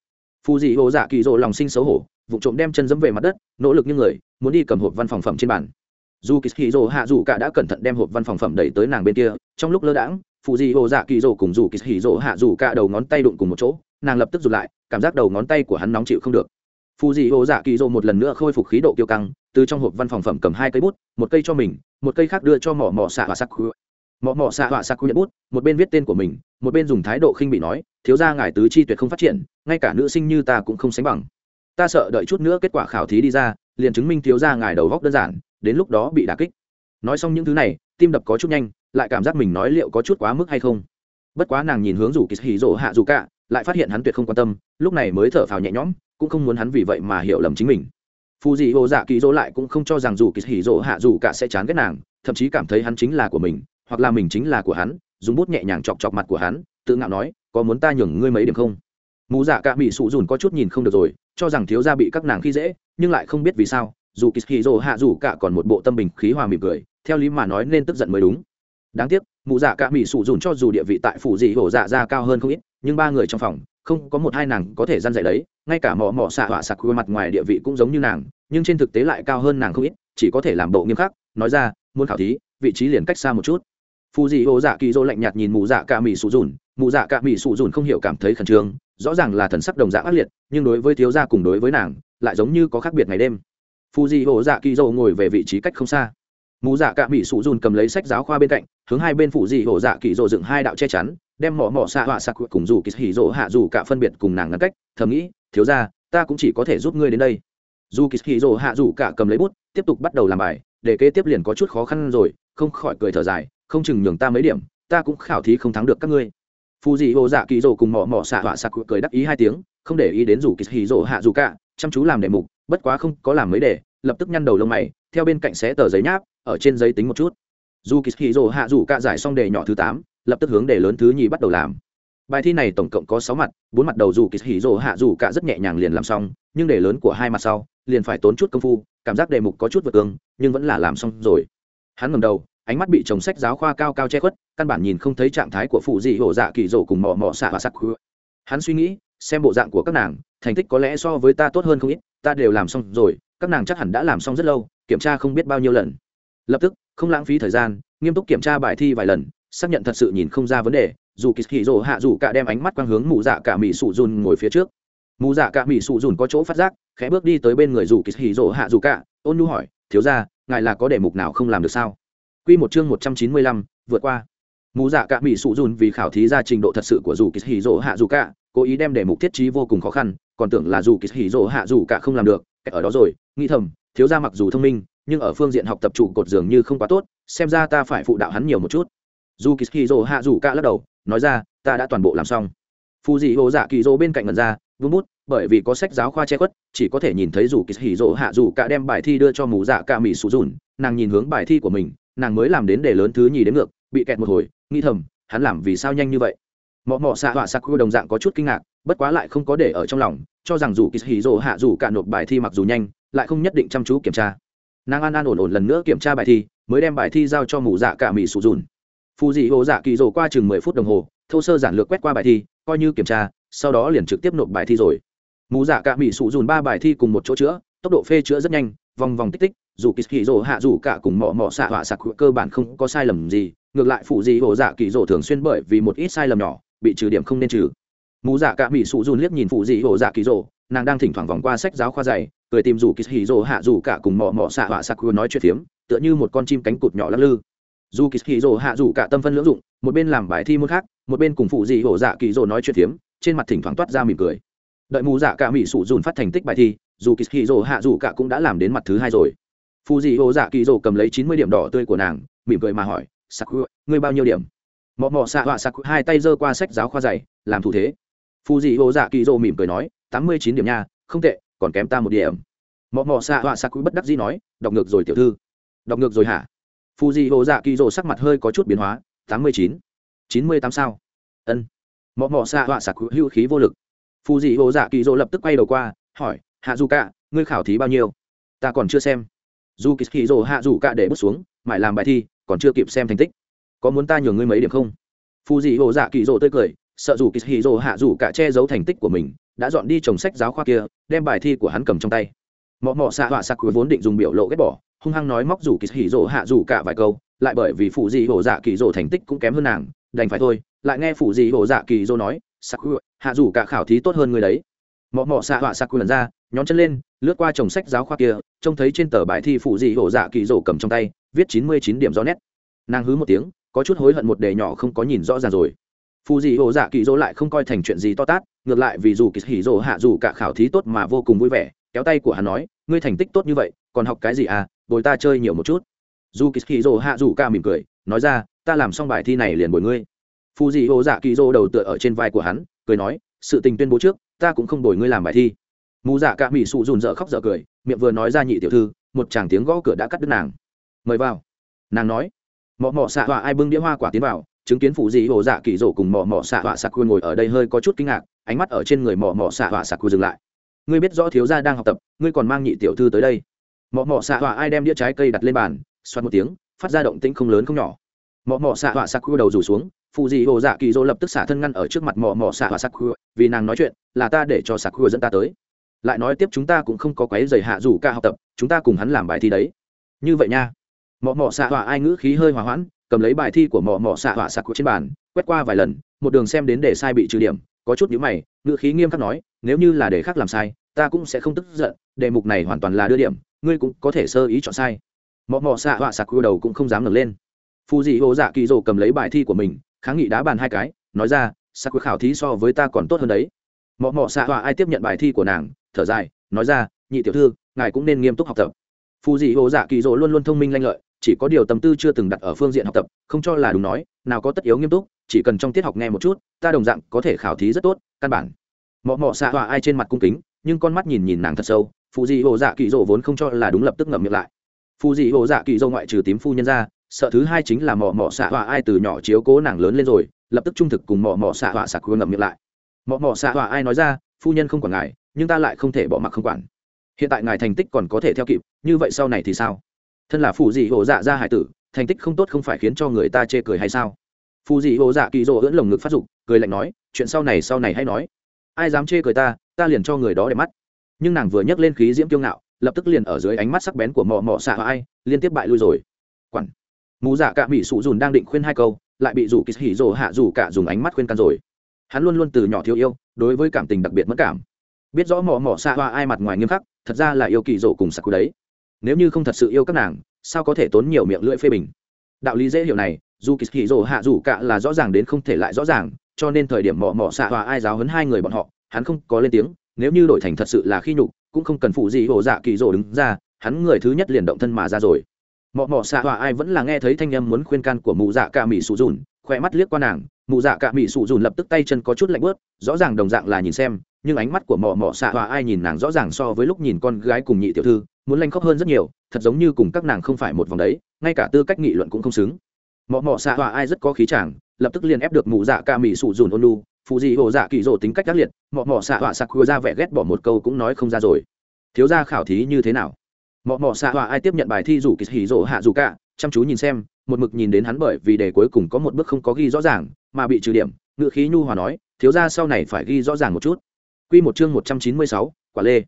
Phụ dị hồ dạ kỳ rộ lòng sinh xấu hổ vụ trộm đem chân dẫm về mặt đất, nỗ lực như người, muốn đi cầm hộp văn phòng phẩm trên bản dù kỳ hì rồ hạ dù cả đã cẩn thận đem hộp văn phòng phẩm đẩy tới nàng bên kia, trong lúc lơ đãng phụ di hồ dạ kỳ rồ cùng dù kỳ hì rồ hạ dù cả đầu ngón tay đụng cùng một chỗ, nàng lập tức rụt lại, cảm giác đầu ngón tay của hắn nóng chịu không được. Phụ di hồ dạ kỳ rồ một lần nữa khôi phục khí độ kiêu căng, từ trong hộp văn phòng phẩm cầm hai cây bút, một cây cho mình, một cây khác đưa cho mỏ mỏ xạ và sắc mỏ mỏ xạ và sắc nhận bút, một bên viết tên của mình, một bên dùng thái độ khinh bị nói, thiếu gia ngài tứ chi tuyệt không phát triển, ngay cả nữ sinh như ta cũng không sánh bằng. Ta sợ đợi chút nữa kết quả khảo thí đi ra, liền chứng minh thiếu gia ngài đầu góc đơn giản đến lúc đó bị đà kích. Nói xong những thứ này, tim đập có chút nhanh, lại cảm giác mình nói liệu có chút quá mức hay không. Bất quá nàng nhìn hướng rủ kỳ hì rỗ hạ dù cả, lại phát hiện hắn tuyệt không quan tâm, lúc này mới thở phào nhẹ nhõm, cũng không muốn hắn vì vậy mà hiểu lầm chính mình. Phù dị hồ dạ kỳ dỗ lại cũng không cho rằng dù kỳ hì rỗ hạ dù cả sẽ chán ghét nàng, thậm chí cảm thấy hắn chính là của mình, hoặc là mình chính là của hắn, dùng bút nhẹ nhàng chọc chọc mặt của hắn, tự ngạo nói, có muốn ta nhường ngươi mấy điểm không? Mù dạ cả bị sụ dùn có chút nhìn không được rồi, cho rằng thiếu gia bị các nàng khi dễ, nhưng lại không biết vì sao dù kỳ rồ hạ dù cả còn một bộ tâm bình khí hòa mỉm cười, theo lý mà nói nên tức giận mới đúng. Đáng tiếc, mụ dạ cả mỹ sụ dùn cho dù địa vị tại phủ dị hổ dạ ra cao hơn không ít, nhưng ba người trong phòng, không có một hai nàng có thể gian dạy đấy, ngay cả mỏ mỏ xạ họa sạc khuôn mặt ngoài địa vị cũng giống như nàng, nhưng trên thực tế lại cao hơn nàng không ít, chỉ có thể làm bộ nghiêm khắc, nói ra, muốn khảo thí, vị trí liền cách xa một chút. Phù dị hồ dạ kỳ dô lạnh nhạt nhìn mù dạ cả mỹ sụ dùn mù dạ cả mỹ sụ dùn không hiểu cảm thấy khẩn trương, rõ ràng là thần sắc đồng dạng ác liệt, nhưng đối với thiếu gia cùng đối với nàng, lại giống như có khác biệt ngày đêm phù dị hồ dạ kỳ dầu ngồi về vị trí cách không xa. Mù dạ cạ mỹ sụ dùn cầm lấy sách giáo khoa bên cạnh, hướng hai bên phụ dị hồ dạ kỳ dỗ dựng hai đạo che chắn, đem mỏ mỏ xạ họa sạc cùng dù kỳ hỉ dỗ hạ dù cả phân biệt cùng nàng ngăn cách, thầm nghĩ, thiếu ra ta cũng chỉ có thể giúp ngươi đến đây. Dù kỳ hỉ dỗ hạ dù cả cầm lấy bút, tiếp tục bắt đầu làm bài, để kế tiếp liền có chút khó khăn rồi, không khỏi cười thở dài, không chừng nhường ta mấy điểm, ta cũng khảo thí không thắng được các ngươi. Phù dị hồ dạ kỳ dỗ cùng mỏ mỏ xạ họa sạc cười đắc ý hai tiếng, không để ý đến dù kỳ hỉ dỗ hạ dù cả chăm chú làm đề mục, bất quá không có làm mấy đề, lập tức nhăn đầu lông mày, theo bên cạnh xé tờ giấy nháp, ở trên giấy tính một chút. Dù kỳ hì rồ hạ rủ cạ giải xong đề nhỏ thứ tám, lập tức hướng đề lớn thứ nhì bắt đầu làm. Bài thi này tổng cộng có sáu mặt, bốn mặt đầu dù kỳ hì rồ hạ rủ cạ rất nhẹ nhàng liền làm xong, nhưng đề lớn của hai mặt sau, liền phải tốn chút công phu, cảm giác đề mục có chút vượt cương, nhưng vẫn là làm xong rồi. Hắn ngầm đầu, ánh mắt bị chồng sách giáo khoa cao cao che khuất, căn bản nhìn không thấy trạng thái của phụ dị hổ dạ kỳ rổ cùng mò mò xạ và sắc hắn suy nghĩ, xem bộ dạng của các nàng thành tích có lẽ so với ta tốt hơn không ít, ta đều làm xong rồi, các nàng chắc hẳn đã làm xong rất lâu, kiểm tra không biết bao nhiêu lần. Lập tức, không lãng phí thời gian, nghiêm túc kiểm tra bài thi vài lần, xác nhận thật sự nhìn không ra vấn đề, dù kỳ hì rồ hạ dù cả đem ánh mắt quang hướng mù dạ cả mỹ sụ dùn ngồi phía trước. Mù dạ cả mỹ sụ dùn có chỗ phát giác, khẽ bước đi tới bên người dù kỳ hì rồ hạ dù cả, ôn nhu hỏi, thiếu ra ngài là có đề mục nào không làm được sao? Q một chương một trăm chín mươi lăm, vượt qua. Mù dạ cả mỹ sụ dùn vì khảo thí ra trình độ thật sự của dù kỳ hì rồ hạ dù cả cố ý đem đề mục thiết trí vô cùng khó khăn, còn tưởng là dù kỳ hỉ rỗ hạ dù cả không làm được ở đó rồi, nghĩ thầm, thiếu ra mặc dù thông minh, nhưng ở phương diện học tập trụ cột dường như không quá tốt, xem ra ta phải phụ đạo hắn nhiều một chút. Dù kỳ hỉ rỗ hạ dù cả lắc đầu, nói ra, ta đã toàn bộ làm xong. Phù dị hồ dạ kỳ rỗ bên cạnh ngần ra vương bút, bởi vì có sách giáo khoa che khuất, chỉ có thể nhìn thấy dù kỳ hỉ rỗ hạ dù cả đem bài thi đưa cho mù dạ cả mỹ sụ dùn, nàng nhìn hướng bài thi của mình, nàng mới làm đến để lớn thứ nhì đến ngược, bị kẹt một hồi, nghĩ thầm, hắn làm vì sao nhanh như vậy? Mọ mọ xạ họa sạc đồng dạng có chút kinh ngạc, bất quá lại không có để ở trong lòng, cho rằng dù kỳ hì rồ hạ dù cả nộp bài thi mặc dù nhanh, lại không nhất định chăm chú kiểm tra. Nàng an an ổn ổn lần nữa kiểm tra bài thi, mới đem bài thi giao cho mù dạ cả mỹ sụ dùn. Phù dị hồ dạ kỳ rồ qua chừng mười phút đồng hồ, thô sơ giản lược quét qua bài thi, coi như kiểm tra, sau đó liền trực tiếp nộp bài thi rồi. Mù dạ cả mỹ sụ dùn ba bài thi cùng một chỗ chữa, tốc độ phê chữa rất nhanh, vòng vòng tích tích, dù kỳ hì rồ hạ dù cả cùng mọ mọ xạ họa sặc cơ bản không có sai lầm gì, ngược lại phụ dị hồ dạ kỳ rồ thường xuyên bởi vì một ít sai lầm nhỏ bị trừ điểm không nên trừ. Mù dạ cả mỹ sụ dùn liếc nhìn phụ dị hộ dạ kỳ rỗ nàng đang thỉnh thoảng vòng qua sách giáo khoa dày cười tìm dù kỳ hì rỗ hạ dù cả cùng mò mò xạ họa sạc nói chuyện phiếm, tựa như một con chim cánh cụt nhỏ lắc lư. Dù kỳ hì rỗ hạ dù cả tâm phân lưỡng dụng, một bên làm bài thi môn khác, một bên cùng phụ dị hộ dạ kỳ rỗ nói chuyện phiếm, trên mặt thỉnh thoảng toát ra mỉm cười. Đợi mù dạ cả mỹ sụ dùn phát thành tích bài thi, dù kỳ hì rỗ hạ dù cả cũng đã làm đến mặt thứ hai rồi. Phụ dị hộ dạ kỳ rỗ cầm lấy chín mươi điểm đỏ tươi của nàng, mỉm cười mà hỏi sắc ngươi bao nhiêu điểm? Mọ mọ xạ họa sắc hai tay giơ qua sách giáo khoa dày làm thủ thế. Phù dị hồ dạ kỳ dô mỉm cười nói, tám mươi chín điểm nha, không tệ, còn kém ta một điểm. Mọ mọ xạ họa sắc bất đắc dĩ nói, đọc ngược rồi tiểu thư. Đọc ngược rồi hả? Phù dị hồ dạ kỳ dô sắc mặt hơi có chút biến hóa, tám mươi chín? chín mươi tám sao? Ân. Mọ mọ xạ họa sắc hữu khí vô lực. Phù dị hồ dạ kỳ dô lập tức quay đầu qua, hỏi, hạ du cả ngươi khảo thí bao nhiêu? Ta còn chưa xem. Dù kỳ dô hạ dù cả để bước xuống, mãi làm bài thi, còn chưa kịp xem thành tích có muốn ta nhường ngươi mấy điểm không? Phù dị hồ dạ kỳ rồ tươi cười, sợ dù kỳ hì rồ hạ dù cả che giấu thành tích của mình, đã dọn đi chồng sách giáo khoa kia, đem bài thi của hắn cầm trong tay. Mọ mọ xạ họa sặc vốn định dùng biểu lộ ghét bỏ, hung hăng nói móc dù kỳ hì rồ hạ dù cả vài câu, lại bởi vì Phù dị hồ dạ kỳ rồ thành tích cũng kém hơn nàng, đành phải thôi, lại nghe Phù dị hồ dạ kỳ rồ nói sặc hạ dù cả khảo thí tốt hơn người đấy. Mọ mọ xạ họa sặc lần ra, nhón chân lên, lướt qua chồng sách giáo khoa kia, trông thấy trên tờ bài thi phụ dị hổ dạ kỳ rổ cầm trong tay, viết chín mươi chín điểm rõ nét. Nàng hứ một tiếng có chút hối hận một đề nhỏ không có nhìn rõ ràng rồi. Phù dị hồ dạ kỳ dỗ lại không coi thành chuyện gì to tát, ngược lại vì dù kỳ hỉ rổ hạ dù cả khảo thí tốt mà vô cùng vui vẻ, kéo tay của hắn nói, ngươi thành tích tốt như vậy, còn học cái gì à bồi ta chơi nhiều một chút. Dù kỳ hỉ rổ hạ dù cả mỉm cười, nói ra, ta làm xong bài thi này liền bồi ngươi. Phù dị hồ dạ kỳ dỗ đầu tựa ở trên vai của hắn, cười nói, sự tình tuyên bố trước, ta cũng không bồi ngươi làm bài thi. Mù dạ cả mỹ sụ dùn dở khóc dở cười, miệng vừa nói ra nhị tiểu thư, một chàng tiếng gõ cửa đã cắt đứt nàng. Mời vào. Nàng nói mọ mọ xạ họa ai bưng đĩa hoa quả tiến vào, chứng kiến phụ dị hồ dạ kỳ rổ cùng mọ mọ xạ họa sạc quên ngồi ở đây hơi có chút kinh ngạc, ánh mắt ở trên người mọ mọ xạ họa sạc quên dừng lại. Ngươi biết rõ thiếu gia đang học tập, ngươi còn mang nhị tiểu thư tới đây. Mọ mọ xạ họa ai đem đĩa trái cây đặt lên bàn, xoát một tiếng, phát ra động tĩnh không lớn không nhỏ. Mọ mọ xạ họa sạc quên đầu rủ xuống, phụ dị hồ dạ kỳ rổ lập tức xả thân ngăn ở trước mặt mọ mọ xạ họa sạc quên vì nàng nói chuyện, là ta để cho sạc quên dẫn ta tới. Lại nói tiếp chúng ta cũng không có quấy giày hạ rủ ca học tập, chúng ta cùng hắn làm bài thi đấy. Như vậy nha mọ mọ xạ họa ai ngữ khí hơi hòa hoãn, cầm lấy bài thi của mọ mọ xạ họa sạc trên bàn, quét qua vài lần, một đường xem đến để sai bị trừ điểm, có chút nhữ mày, ngữ khí nghiêm khắc nói, nếu như là để khác làm sai, ta cũng sẽ không tức giận, đề mục này hoàn toàn là đưa điểm, ngươi cũng có thể sơ ý chọn sai. Mọ mọ xạ họa sạc đầu cũng không dám ngẩng lên. Phù dị ô dạ kỳ rồ cầm lấy bài thi của mình, kháng nghị đá bàn hai cái, nói ra, sạc khảo thí so với ta còn tốt hơn đấy. Mọ mọ xạ họa ai tiếp nhận bài thi của nàng, thở dài, nói ra, nhị tiểu thư, ngài cũng nên nghiêm túc học tập. Phù dị ô dạ kỳ dỗ luôn luôn thông minh lanh lợi chỉ có điều tâm tư chưa từng đặt ở phương diện học tập, không cho là đúng nói, nào có tất yếu nghiêm túc, chỉ cần trong tiết học nghe một chút, ta đồng dạng có thể khảo thí rất tốt, căn bản. Mọ mọ xạ họa ai trên mặt cung kính, nhưng con mắt nhìn nhìn nàng thật sâu phù dị hồ dạ kỳ dỗ vốn không cho là đúng lập tức ngậm miệng lại. Phù dị hồ dạ kỳ dỗ ngoại trừ tím phu nhân ra, sợ thứ hai chính là mọ mọ xạ họa ai từ nhỏ chiếu cố nàng lớn lên rồi, lập tức trung thực cùng mọ mọ xạ họa sạc ngậm miệng lại. Mọ mọ xạ họa ai nói ra, phu nhân không quản ngài, nhưng ta lại không thể bỏ mặc không quản. Hiện tại ngài thành tích còn có thể theo kịp, như vậy sau này thì sao? Thân là phù dị hồ dạ ra hải tử, thành tích không tốt không phải khiến cho người ta chê cười hay sao? Phù dị hồ dạ kỳ dỗ ưỡn lồng ngực phát dục, cười lạnh nói, chuyện sau này sau này hay nói. Ai dám chê cười ta ta liền cho người đó để mắt. Nhưng nàng vừa nhấc lên khí diễm kiêu ngạo, lập tức liền ở dưới ánh mắt sắc bén của mò mò xạ ai, liên tiếp bại lui rồi. Quản. Mù dạ cả mỹ sụ dùn đang định khuyên hai câu, lại bị rủ kỳ hỉ rồ hạ rủ cả dùng ánh mắt khuyên can rồi. Hắn luôn luôn từ nhỏ thiếu yêu, đối với cảm tình đặc biệt mất cảm. Biết rõ mò mò xạ hoa ai mặt ngoài nghiêm khắc, thật ra là yêu kỳ rộ cùng sặc đấy nếu như không thật sự yêu các nàng, sao có thể tốn nhiều miệng lưỡi phê bình? Đạo lý dễ hiểu này, dù kỳ hì rộ hạ dù cả là rõ ràng đến không thể lại rõ ràng, cho nên thời điểm mò mò xạ hòa ai giáo hấn hai người bọn họ, hắn không có lên tiếng, nếu như đổi thành thật sự là khi nhục, cũng không cần phụ gì hồ dạ kỳ rộ đứng ra, hắn người thứ nhất liền động thân mà ra rồi. Mò mò xạ hòa ai vẫn là nghe thấy thanh âm muốn khuyên can của mụ dạ cả mỹ sụ dùn khoe mắt liếc qua nàng, mụ dạ cả mỹ sụ dùn lập tức tay chân có chút lạnh bớt, rõ ràng đồng dạng là nhìn xem nhưng ánh mắt của mỏ mỏ xạ hòa ai nhìn nàng rõ ràng so với lúc nhìn con gái cùng nhị tiểu thư, muốn lanh khóc hơn rất nhiều, thật giống như cùng các nàng không phải một vòng đấy, ngay cả tư cách nghị luận cũng không xứng. Mỏ mỏ xạ hòa ai rất có khí chàng, lập tức liền ép được mụ dạ ca mỹ sụ dùn ôn lu phụ dị hồ dạ kỳ rộ tính cách ác liệt mọ mọ xạ hòa sặc khua ra vẻ ghét bỏ một câu cũng nói không ra rồi. Thiếu ra khảo thí như thế nào? Mọ mọ xạ hòa ai tiếp nhận bài thi rủ kỳ hỉ rộ hạ dù cả, chăm chú nhìn xem, một mực nhìn đến hắn bởi vì đề cuối cùng có một bước không có ghi rõ ràng, mà bị trừ điểm ngự khí nhu hòa nói, thiếu ra sau này phải ghi rõ ràng một chút quy một chương một trăm chín mươi sáu, quả lê.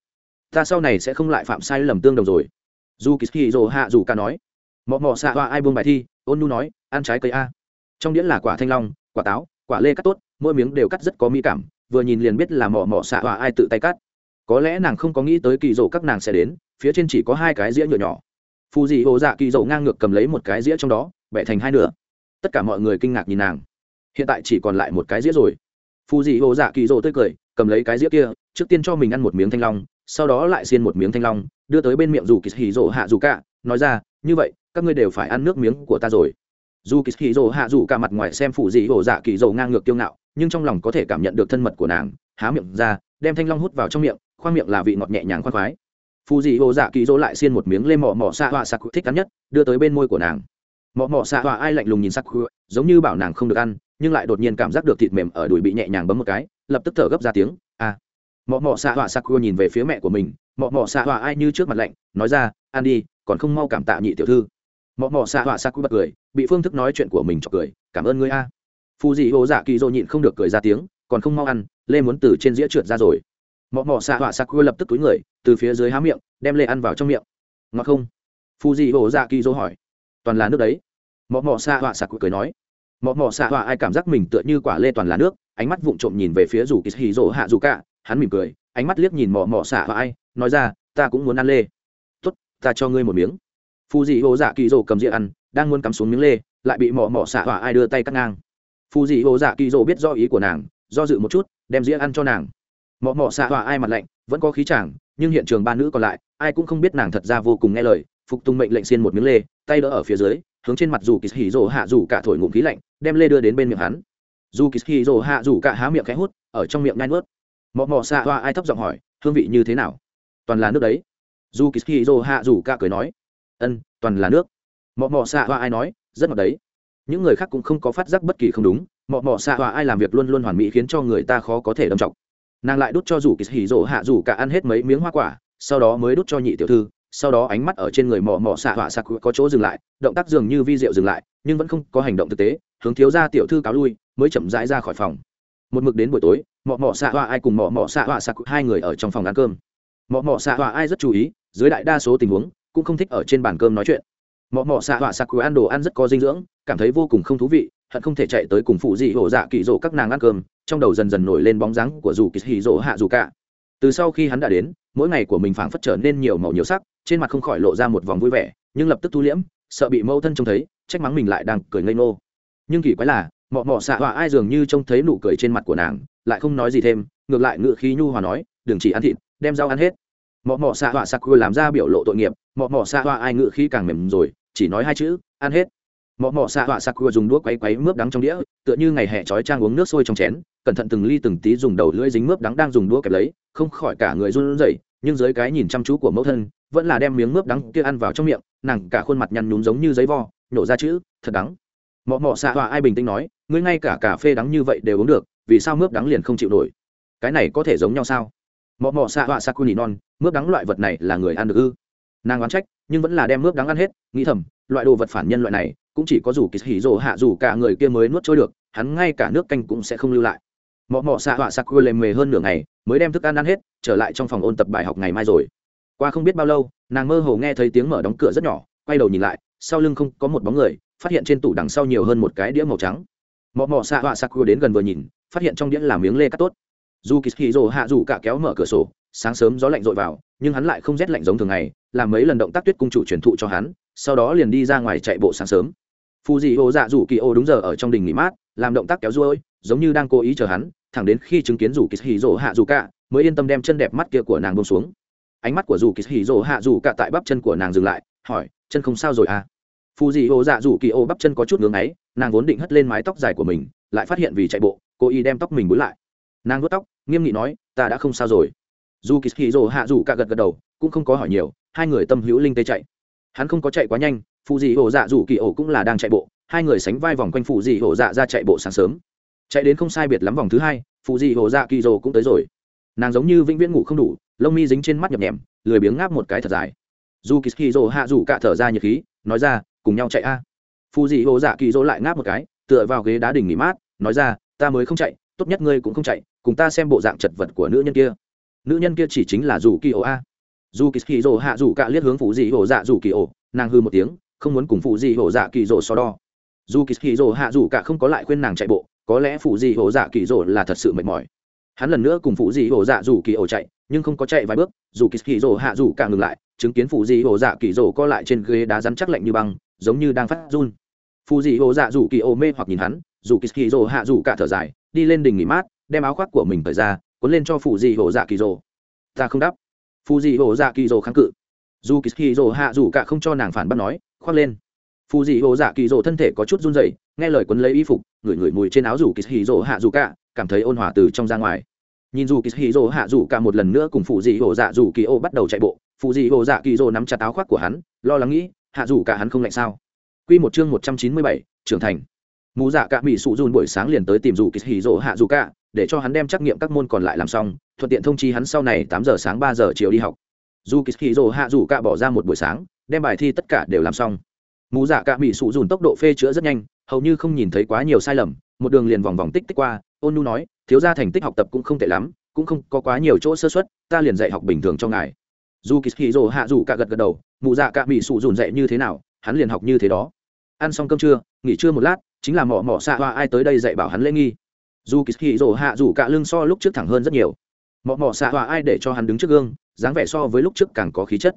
Ta sau này sẽ không lại phạm sai lầm tương đồng rồi. Zu Kishiro hạ rủ ca nói. Mọ mọ xạ hoa ai buông bài thi, ôn nu nói, ăn trái cây a. Trong đĩa là quả thanh long, quả táo, quả lê cắt tốt, mỗi miếng đều cắt rất có mỹ cảm, vừa nhìn liền biết là mọ mọ xạ hoa ai tự tay cắt. Có lẽ nàng không có nghĩ tới kỳ dỗ các nàng sẽ đến, phía trên chỉ có hai cái dĩa nhựa nhỏ. Phù dị hồ dạ kỳ dỗ ngang ngược cầm lấy một cái dĩa trong đó, bẻ thành hai nửa. Tất cả mọi người kinh ngạc nhìn nàng. Hiện tại chỉ còn lại một cái dĩa rồi. Phù dị hồ dạ kỳ dỗ tươi cười cầm lấy cái dĩa kia, trước tiên cho mình ăn một miếng thanh long, sau đó lại xiên một miếng thanh long, đưa tới bên miệng dù kỳ hì rỗ hạ dù cả nói ra, như vậy, các ngươi đều phải ăn nước miếng của ta rồi. Dù kỳ hì rỗ hạ dù cả mặt ngoài xem phù dị hồ dạ kỳ dầu ngang ngược kiêu ngạo, nhưng trong lòng có thể cảm nhận được thân mật của nàng, há miệng ra, đem thanh long hút vào trong miệng, khoang miệng là vị ngọt nhẹ nhàng khoan khoái. Phù dị hồ dạ kỳ dỗ lại xiên một miếng lên mỏ mỏ xạ họa sặc thích cắn nhất, đưa tới bên môi của nàng. Mỏ mỏ xạ họa ai lạnh lùng nhìn sắc giống như bảo nàng không được ăn, nhưng lại đột nhiên cảm giác được thịt mềm ở đùi bị nhẹ nhàng bấm một cái lập tức thở gấp ra tiếng a à. mọ mọ xạ họa Sakura nhìn về phía mẹ của mình, mọ mọ xạ họa ai như trước mặt lạnh, nói ra, ăn đi, còn không mau cảm tạ nhị tiểu thư. Mọ mọ xạ họa Sakura bật cười, bị phương thức nói chuyện của mình cho cười, cảm ơn ngươi a. Phù dị ô dạ kỳ dô nhịn không được cười ra tiếng, còn không mau ăn, lê muốn từ trên dĩa trượt ra rồi. Mọ mọ xạ họa Sakura lập tức túi người, từ phía dưới há miệng, đem lê ăn vào trong miệng. Ngọt không? Phù dị ô dạ kỳ dô hỏi. Toàn là nước đấy. Mọ mọ xạ họa Sakura cười nói mọ mọ xạ họa ai cảm giác mình tựa như quả lê toàn là nước, ánh mắt vụng trộm nhìn về phía rủ kịch hì rỗ hạ dù cả, hắn mỉm cười, ánh mắt liếc nhìn mọ mọ xạ họa ai, nói ra, ta cũng muốn ăn lê. Tốt, ta cho ngươi một miếng. Phù dị hồ dạ kỳ rỗ cầm rĩa ăn, đang muốn cắm xuống miếng lê, lại bị mọ mọ xạ họa ai đưa tay cắt ngang. Phù dị hồ dạ kỳ rỗ biết do ý của nàng, do dự một chút, đem rĩa ăn cho nàng. Mọ mọ xạ họa ai mặt lạnh, vẫn có khí chàng, nhưng hiện trường ba nữ còn lại, ai cũng không biết nàng thật ra vô cùng nghe lời, phục tùng mệnh lệnh xiên một miếng lê, tay đỡ ở phía dưới hướng trên mặt dù kỳ hỉ rồ hạ dù cả thổi ngụm khí lạnh, đem lê đưa đến bên miệng hắn. Dù kỳ hỉ rồ hạ dù cả há miệng khẽ hút, ở trong miệng nhai nuốt. Mọ mọ xạ hoa ai thấp giọng hỏi, hương vị như thế nào? Toàn là nước đấy. Dù kỳ hỉ rồ hạ dù cả cười nói, ân, toàn là nước. Mọ mọ xạ hoa ai nói, rất ngọt đấy. Những người khác cũng không có phát giác bất kỳ không đúng, mọ mọ xạ hoa ai làm việc luôn luôn hoàn mỹ khiến cho người ta khó có thể đâm trọng nàng lại đút cho dù kỳ hỉ rỗ hạ rủ cả ăn hết mấy miếng hoa quả, sau đó mới đút cho nhị tiểu thư sau đó ánh mắt ở trên người mò mò xạ họa sạc có chỗ dừng lại, động tác dường như vi diệu dừng lại, nhưng vẫn không có hành động thực tế, hướng thiếu gia tiểu thư cáo lui, mới chậm rãi ra khỏi phòng. Một mực đến buổi tối mọ mọ xạ họa ai cùng mọ mọ xạ họa sạc hai người ở trong phòng ăn cơm. Mọ mọ xạ họa ai rất chú ý, dưới đại đa số tình huống, cũng không thích ở trên bàn cơm nói chuyện. Mọ mọ xạ họa sạc ăn đồ ăn rất có dinh dưỡng, cảm thấy vô cùng không thú vị, hận không thể chạy tới cùng phụ dị hổ dạ kỳ dỗ các nàng ăn cơm, trong đầu dần dần nổi lên bóng dáng của dù kỳ hì dỗ hạ dù cả. Từ sau khi hắn đã đến, mỗi ngày của mình phảng phất trở nên nhiều màu nhiều sắc trên mặt không khỏi lộ ra một vòng vui vẻ, nhưng lập tức thu liễm, sợ bị mẫu thân trông thấy, trách mắng mình lại đang cười ngây ngô. Nhưng kỳ quái là, mọ mọ xạ họa ai dường như trông thấy nụ cười trên mặt của nàng, lại không nói gì thêm, ngược lại ngự khí nhu hòa nói, đừng chỉ ăn thịt, đem rau ăn hết. Mọ mọ xạ họa sặc làm ra biểu lộ tội nghiệp, mọ mọ xạ họa ai ngự khí càng mềm rồi, chỉ nói hai chữ, ăn hết. Mọ mọ xạ họa sặc dùng đũa quấy quấy mướp đắng trong đĩa, tựa như ngày hè trói trang uống nước sôi trong chén, cẩn thận từng ly từng tí dùng đầu lưỡi dính mướp đắng đang dùng đũa kẹp lấy, không khỏi cả người run rẩy, nhưng dưới cái nhìn chăm chú của mẫu thân vẫn là đem miếng mướp đắng kia ăn vào trong miệng, nàng cả khuôn mặt nhăn nhúm giống như giấy vo, nhổ ra chữ, thật đắng. Mọ mọ xạ họa ai bình tĩnh nói, ngươi ngay cả cà phê đắng như vậy đều uống được, vì sao mướp đắng liền không chịu nổi? Cái này có thể giống nhau sao? Mọ mọ xạ họa sakuni non, mướp đắng loại vật này là người ăn được ư? Nàng oán trách, nhưng vẫn là đem mướp đắng ăn hết, nghĩ thầm, loại đồ vật phản nhân loại này, cũng chỉ có dù kỳ hỉ rồ hạ dù cả người kia mới nuốt trôi được, hắn ngay cả nước canh cũng sẽ không lưu lại. Mọ mọ xạ họa sặc lề mề hơn nửa ngày, mới đem thức ăn ăn hết, trở lại trong phòng ôn tập bài học ngày mai rồi qua không biết bao lâu, nàng mơ hồ nghe thấy tiếng mở đóng cửa rất nhỏ, quay đầu nhìn lại, sau lưng không có một bóng người, phát hiện trên tủ đằng sau nhiều hơn một cái đĩa màu trắng. Mọ mọ xạ họa sặc đến gần vừa nhìn, phát hiện trong đĩa là miếng lê cắt tốt. Dù kỳ hỉ rồ hạ dù cả kéo mở cửa sổ, sáng sớm gió lạnh rội vào, nhưng hắn lại không rét lạnh giống thường ngày, làm mấy lần động tác tuyết cung chủ truyền thụ cho hắn, sau đó liền đi ra ngoài chạy bộ sáng sớm. Phù dị ô dạ rủ kỳ ô đúng giờ ở trong đình nghỉ mát, làm động tác kéo ruôi, giống như đang cố ý chờ hắn, thẳng đến khi chứng kiến rủ kỳ hì rỗ hạ dù cả, mới yên tâm đem chân đẹp mắt kia của nàng bông xuống ánh mắt của dù kỳ hì rỗ hạ dù cả tại bắp chân của nàng dừng lại, hỏi, chân không sao rồi à? Phù dị hồ dạ rủ kỳ ô bắp chân có chút ngưng ấy, nàng vốn định hất lên mái tóc dài của mình, lại phát hiện vì chạy bộ, cô y đem tóc mình búi lại. Nàng vuốt tóc, nghiêm nghị nói, ta đã không sao rồi. Dù kỳ hì rỗ hạ dù cả gật gật đầu, cũng không có hỏi nhiều, hai người tâm hữu linh tê chạy. Hắn không có chạy quá nhanh Phù dị hổ dạ rủ kỳ Ô cũng là đang chạy bộ, hai người sánh vai vòng quanh Phù dị hổ dạ ra chạy bộ sáng sớm. Chạy đến không sai biệt lắm vòng thứ hai Phù dị hổ dạ kỳ rồ cũng tới rồi. Nàng giống như vĩnh viễn ngủ không đủ lông mi dính trên mắt nhập nhèm lười biếng ngáp một cái thật dài. Dù kỳ kỳ rồ hạ rủ cạ thở ra nhiệt khí, nói ra, cùng nhau chạy a. Phụ dị hồ dạ kỳ rồ lại ngáp một cái, tựa vào ghế đá đỉnh nghỉ mát, nói ra, ta mới không chạy, tốt nhất ngươi cũng không chạy, cùng ta xem bộ dạng chật vật của nữ nhân kia. Nữ nhân kia chỉ chính là dù kỳ ổ a. Dù kỳ hì rồ hạ dù cả liếc hướng phụ dị hồ dạ dù kỳ ổ nàng hư một tiếng, không muốn cùng phụ dị hồ dạ kỳ rồ so đo. Dù kỳ hì rồ hạ dù cả không có lại khuyên nàng chạy bộ, có lẽ phụ dị hồ dạ kỳ rồ là thật sự mệt mỏi. Hắn lần nữa cùng phụ dị hồ dạ dù kỳ ổ chạy nhưng không có chạy vài bước, dù kỳ hì hạ dù cả ngừng lại, chứng kiến phụ dị ổ dạ kỳ dỗ co lại trên ghế đá rắn chắc lạnh như băng, giống như đang phát run. Phụ dị ổ dạ dù kỳ ô mê hoặc nhìn hắn, dù kỳ hì hạ dù cả thở dài, đi lên đỉnh nghỉ mát, đem áo khoác của mình thời ra, cuốn lên cho phụ dị ổ dạ kỳ dỗ. ta không đáp. Phụ dị ổ dạ kỳ dỗ kháng cự. Dù kỳ hì hạ dù cả không cho nàng phản bác nói, khoác lên. Phù dị ổ dạ kỳ dỗ thân thể có chút run rẩy, nghe lời quấn lấy y phục, ngửi ngửi mùi trên áo dù kỳ dỗ hạ dù cả, cảm thấy ôn hòa từ trong ra ngoài nhìn dù kỳ hì rồ hạ dù cả một lần nữa cùng phụ dị ổ dạ dù kỳ ô bắt đầu chạy bộ, phụ dị ổ dạ kỳ rồ nắm chặt áo khoác của hắn, lo lắng nghĩ, hạ dù cả hắn không lạnh sao? Quy một chương một trăm chín mươi bảy, trưởng thành. Mù dạ cả mỹ sụ dùn buổi sáng liền tới tìm dù kỳ hì rồ hạ dù cả, để cho hắn đem trắc nghiệm các môn còn lại làm xong, thuận tiện thông chi hắn sau này tám giờ sáng ba giờ chiều đi học. Dù kỳ hì rồ hạ dù cả bỏ ra một buổi sáng, đem bài thi tất cả đều làm xong. Mù dạ cả mỹ sụ dùn tốc độ phê chữa rất nhanh, hầu như không nhìn thấy quá nhiều sai lầm, một đường liền vòng vòng tích tích qua, ôn nu nói thiếu gia thành tích học tập cũng không tệ lắm, cũng không có quá nhiều chỗ sơ xuất ta liền dạy học bình thường cho ngài. Dù kỳ hì rồ hạ dù cả gật gật đầu mù dạ cả bị sụ dùn dạy như thế nào, hắn liền học như thế đó. Ăn xong cơm trưa, nghỉ trưa một lát, chính là mỏ mỏ xạ hoa ai tới đây dạy bảo hắn lễ nghi. Dù kỳ hì rồ hạ dù cả lưng so lúc trước thẳng hơn rất nhiều. Mỏ mỏ xạ hoa ai để cho hắn đứng trước gương, dáng vẻ so với lúc trước càng có khí chất.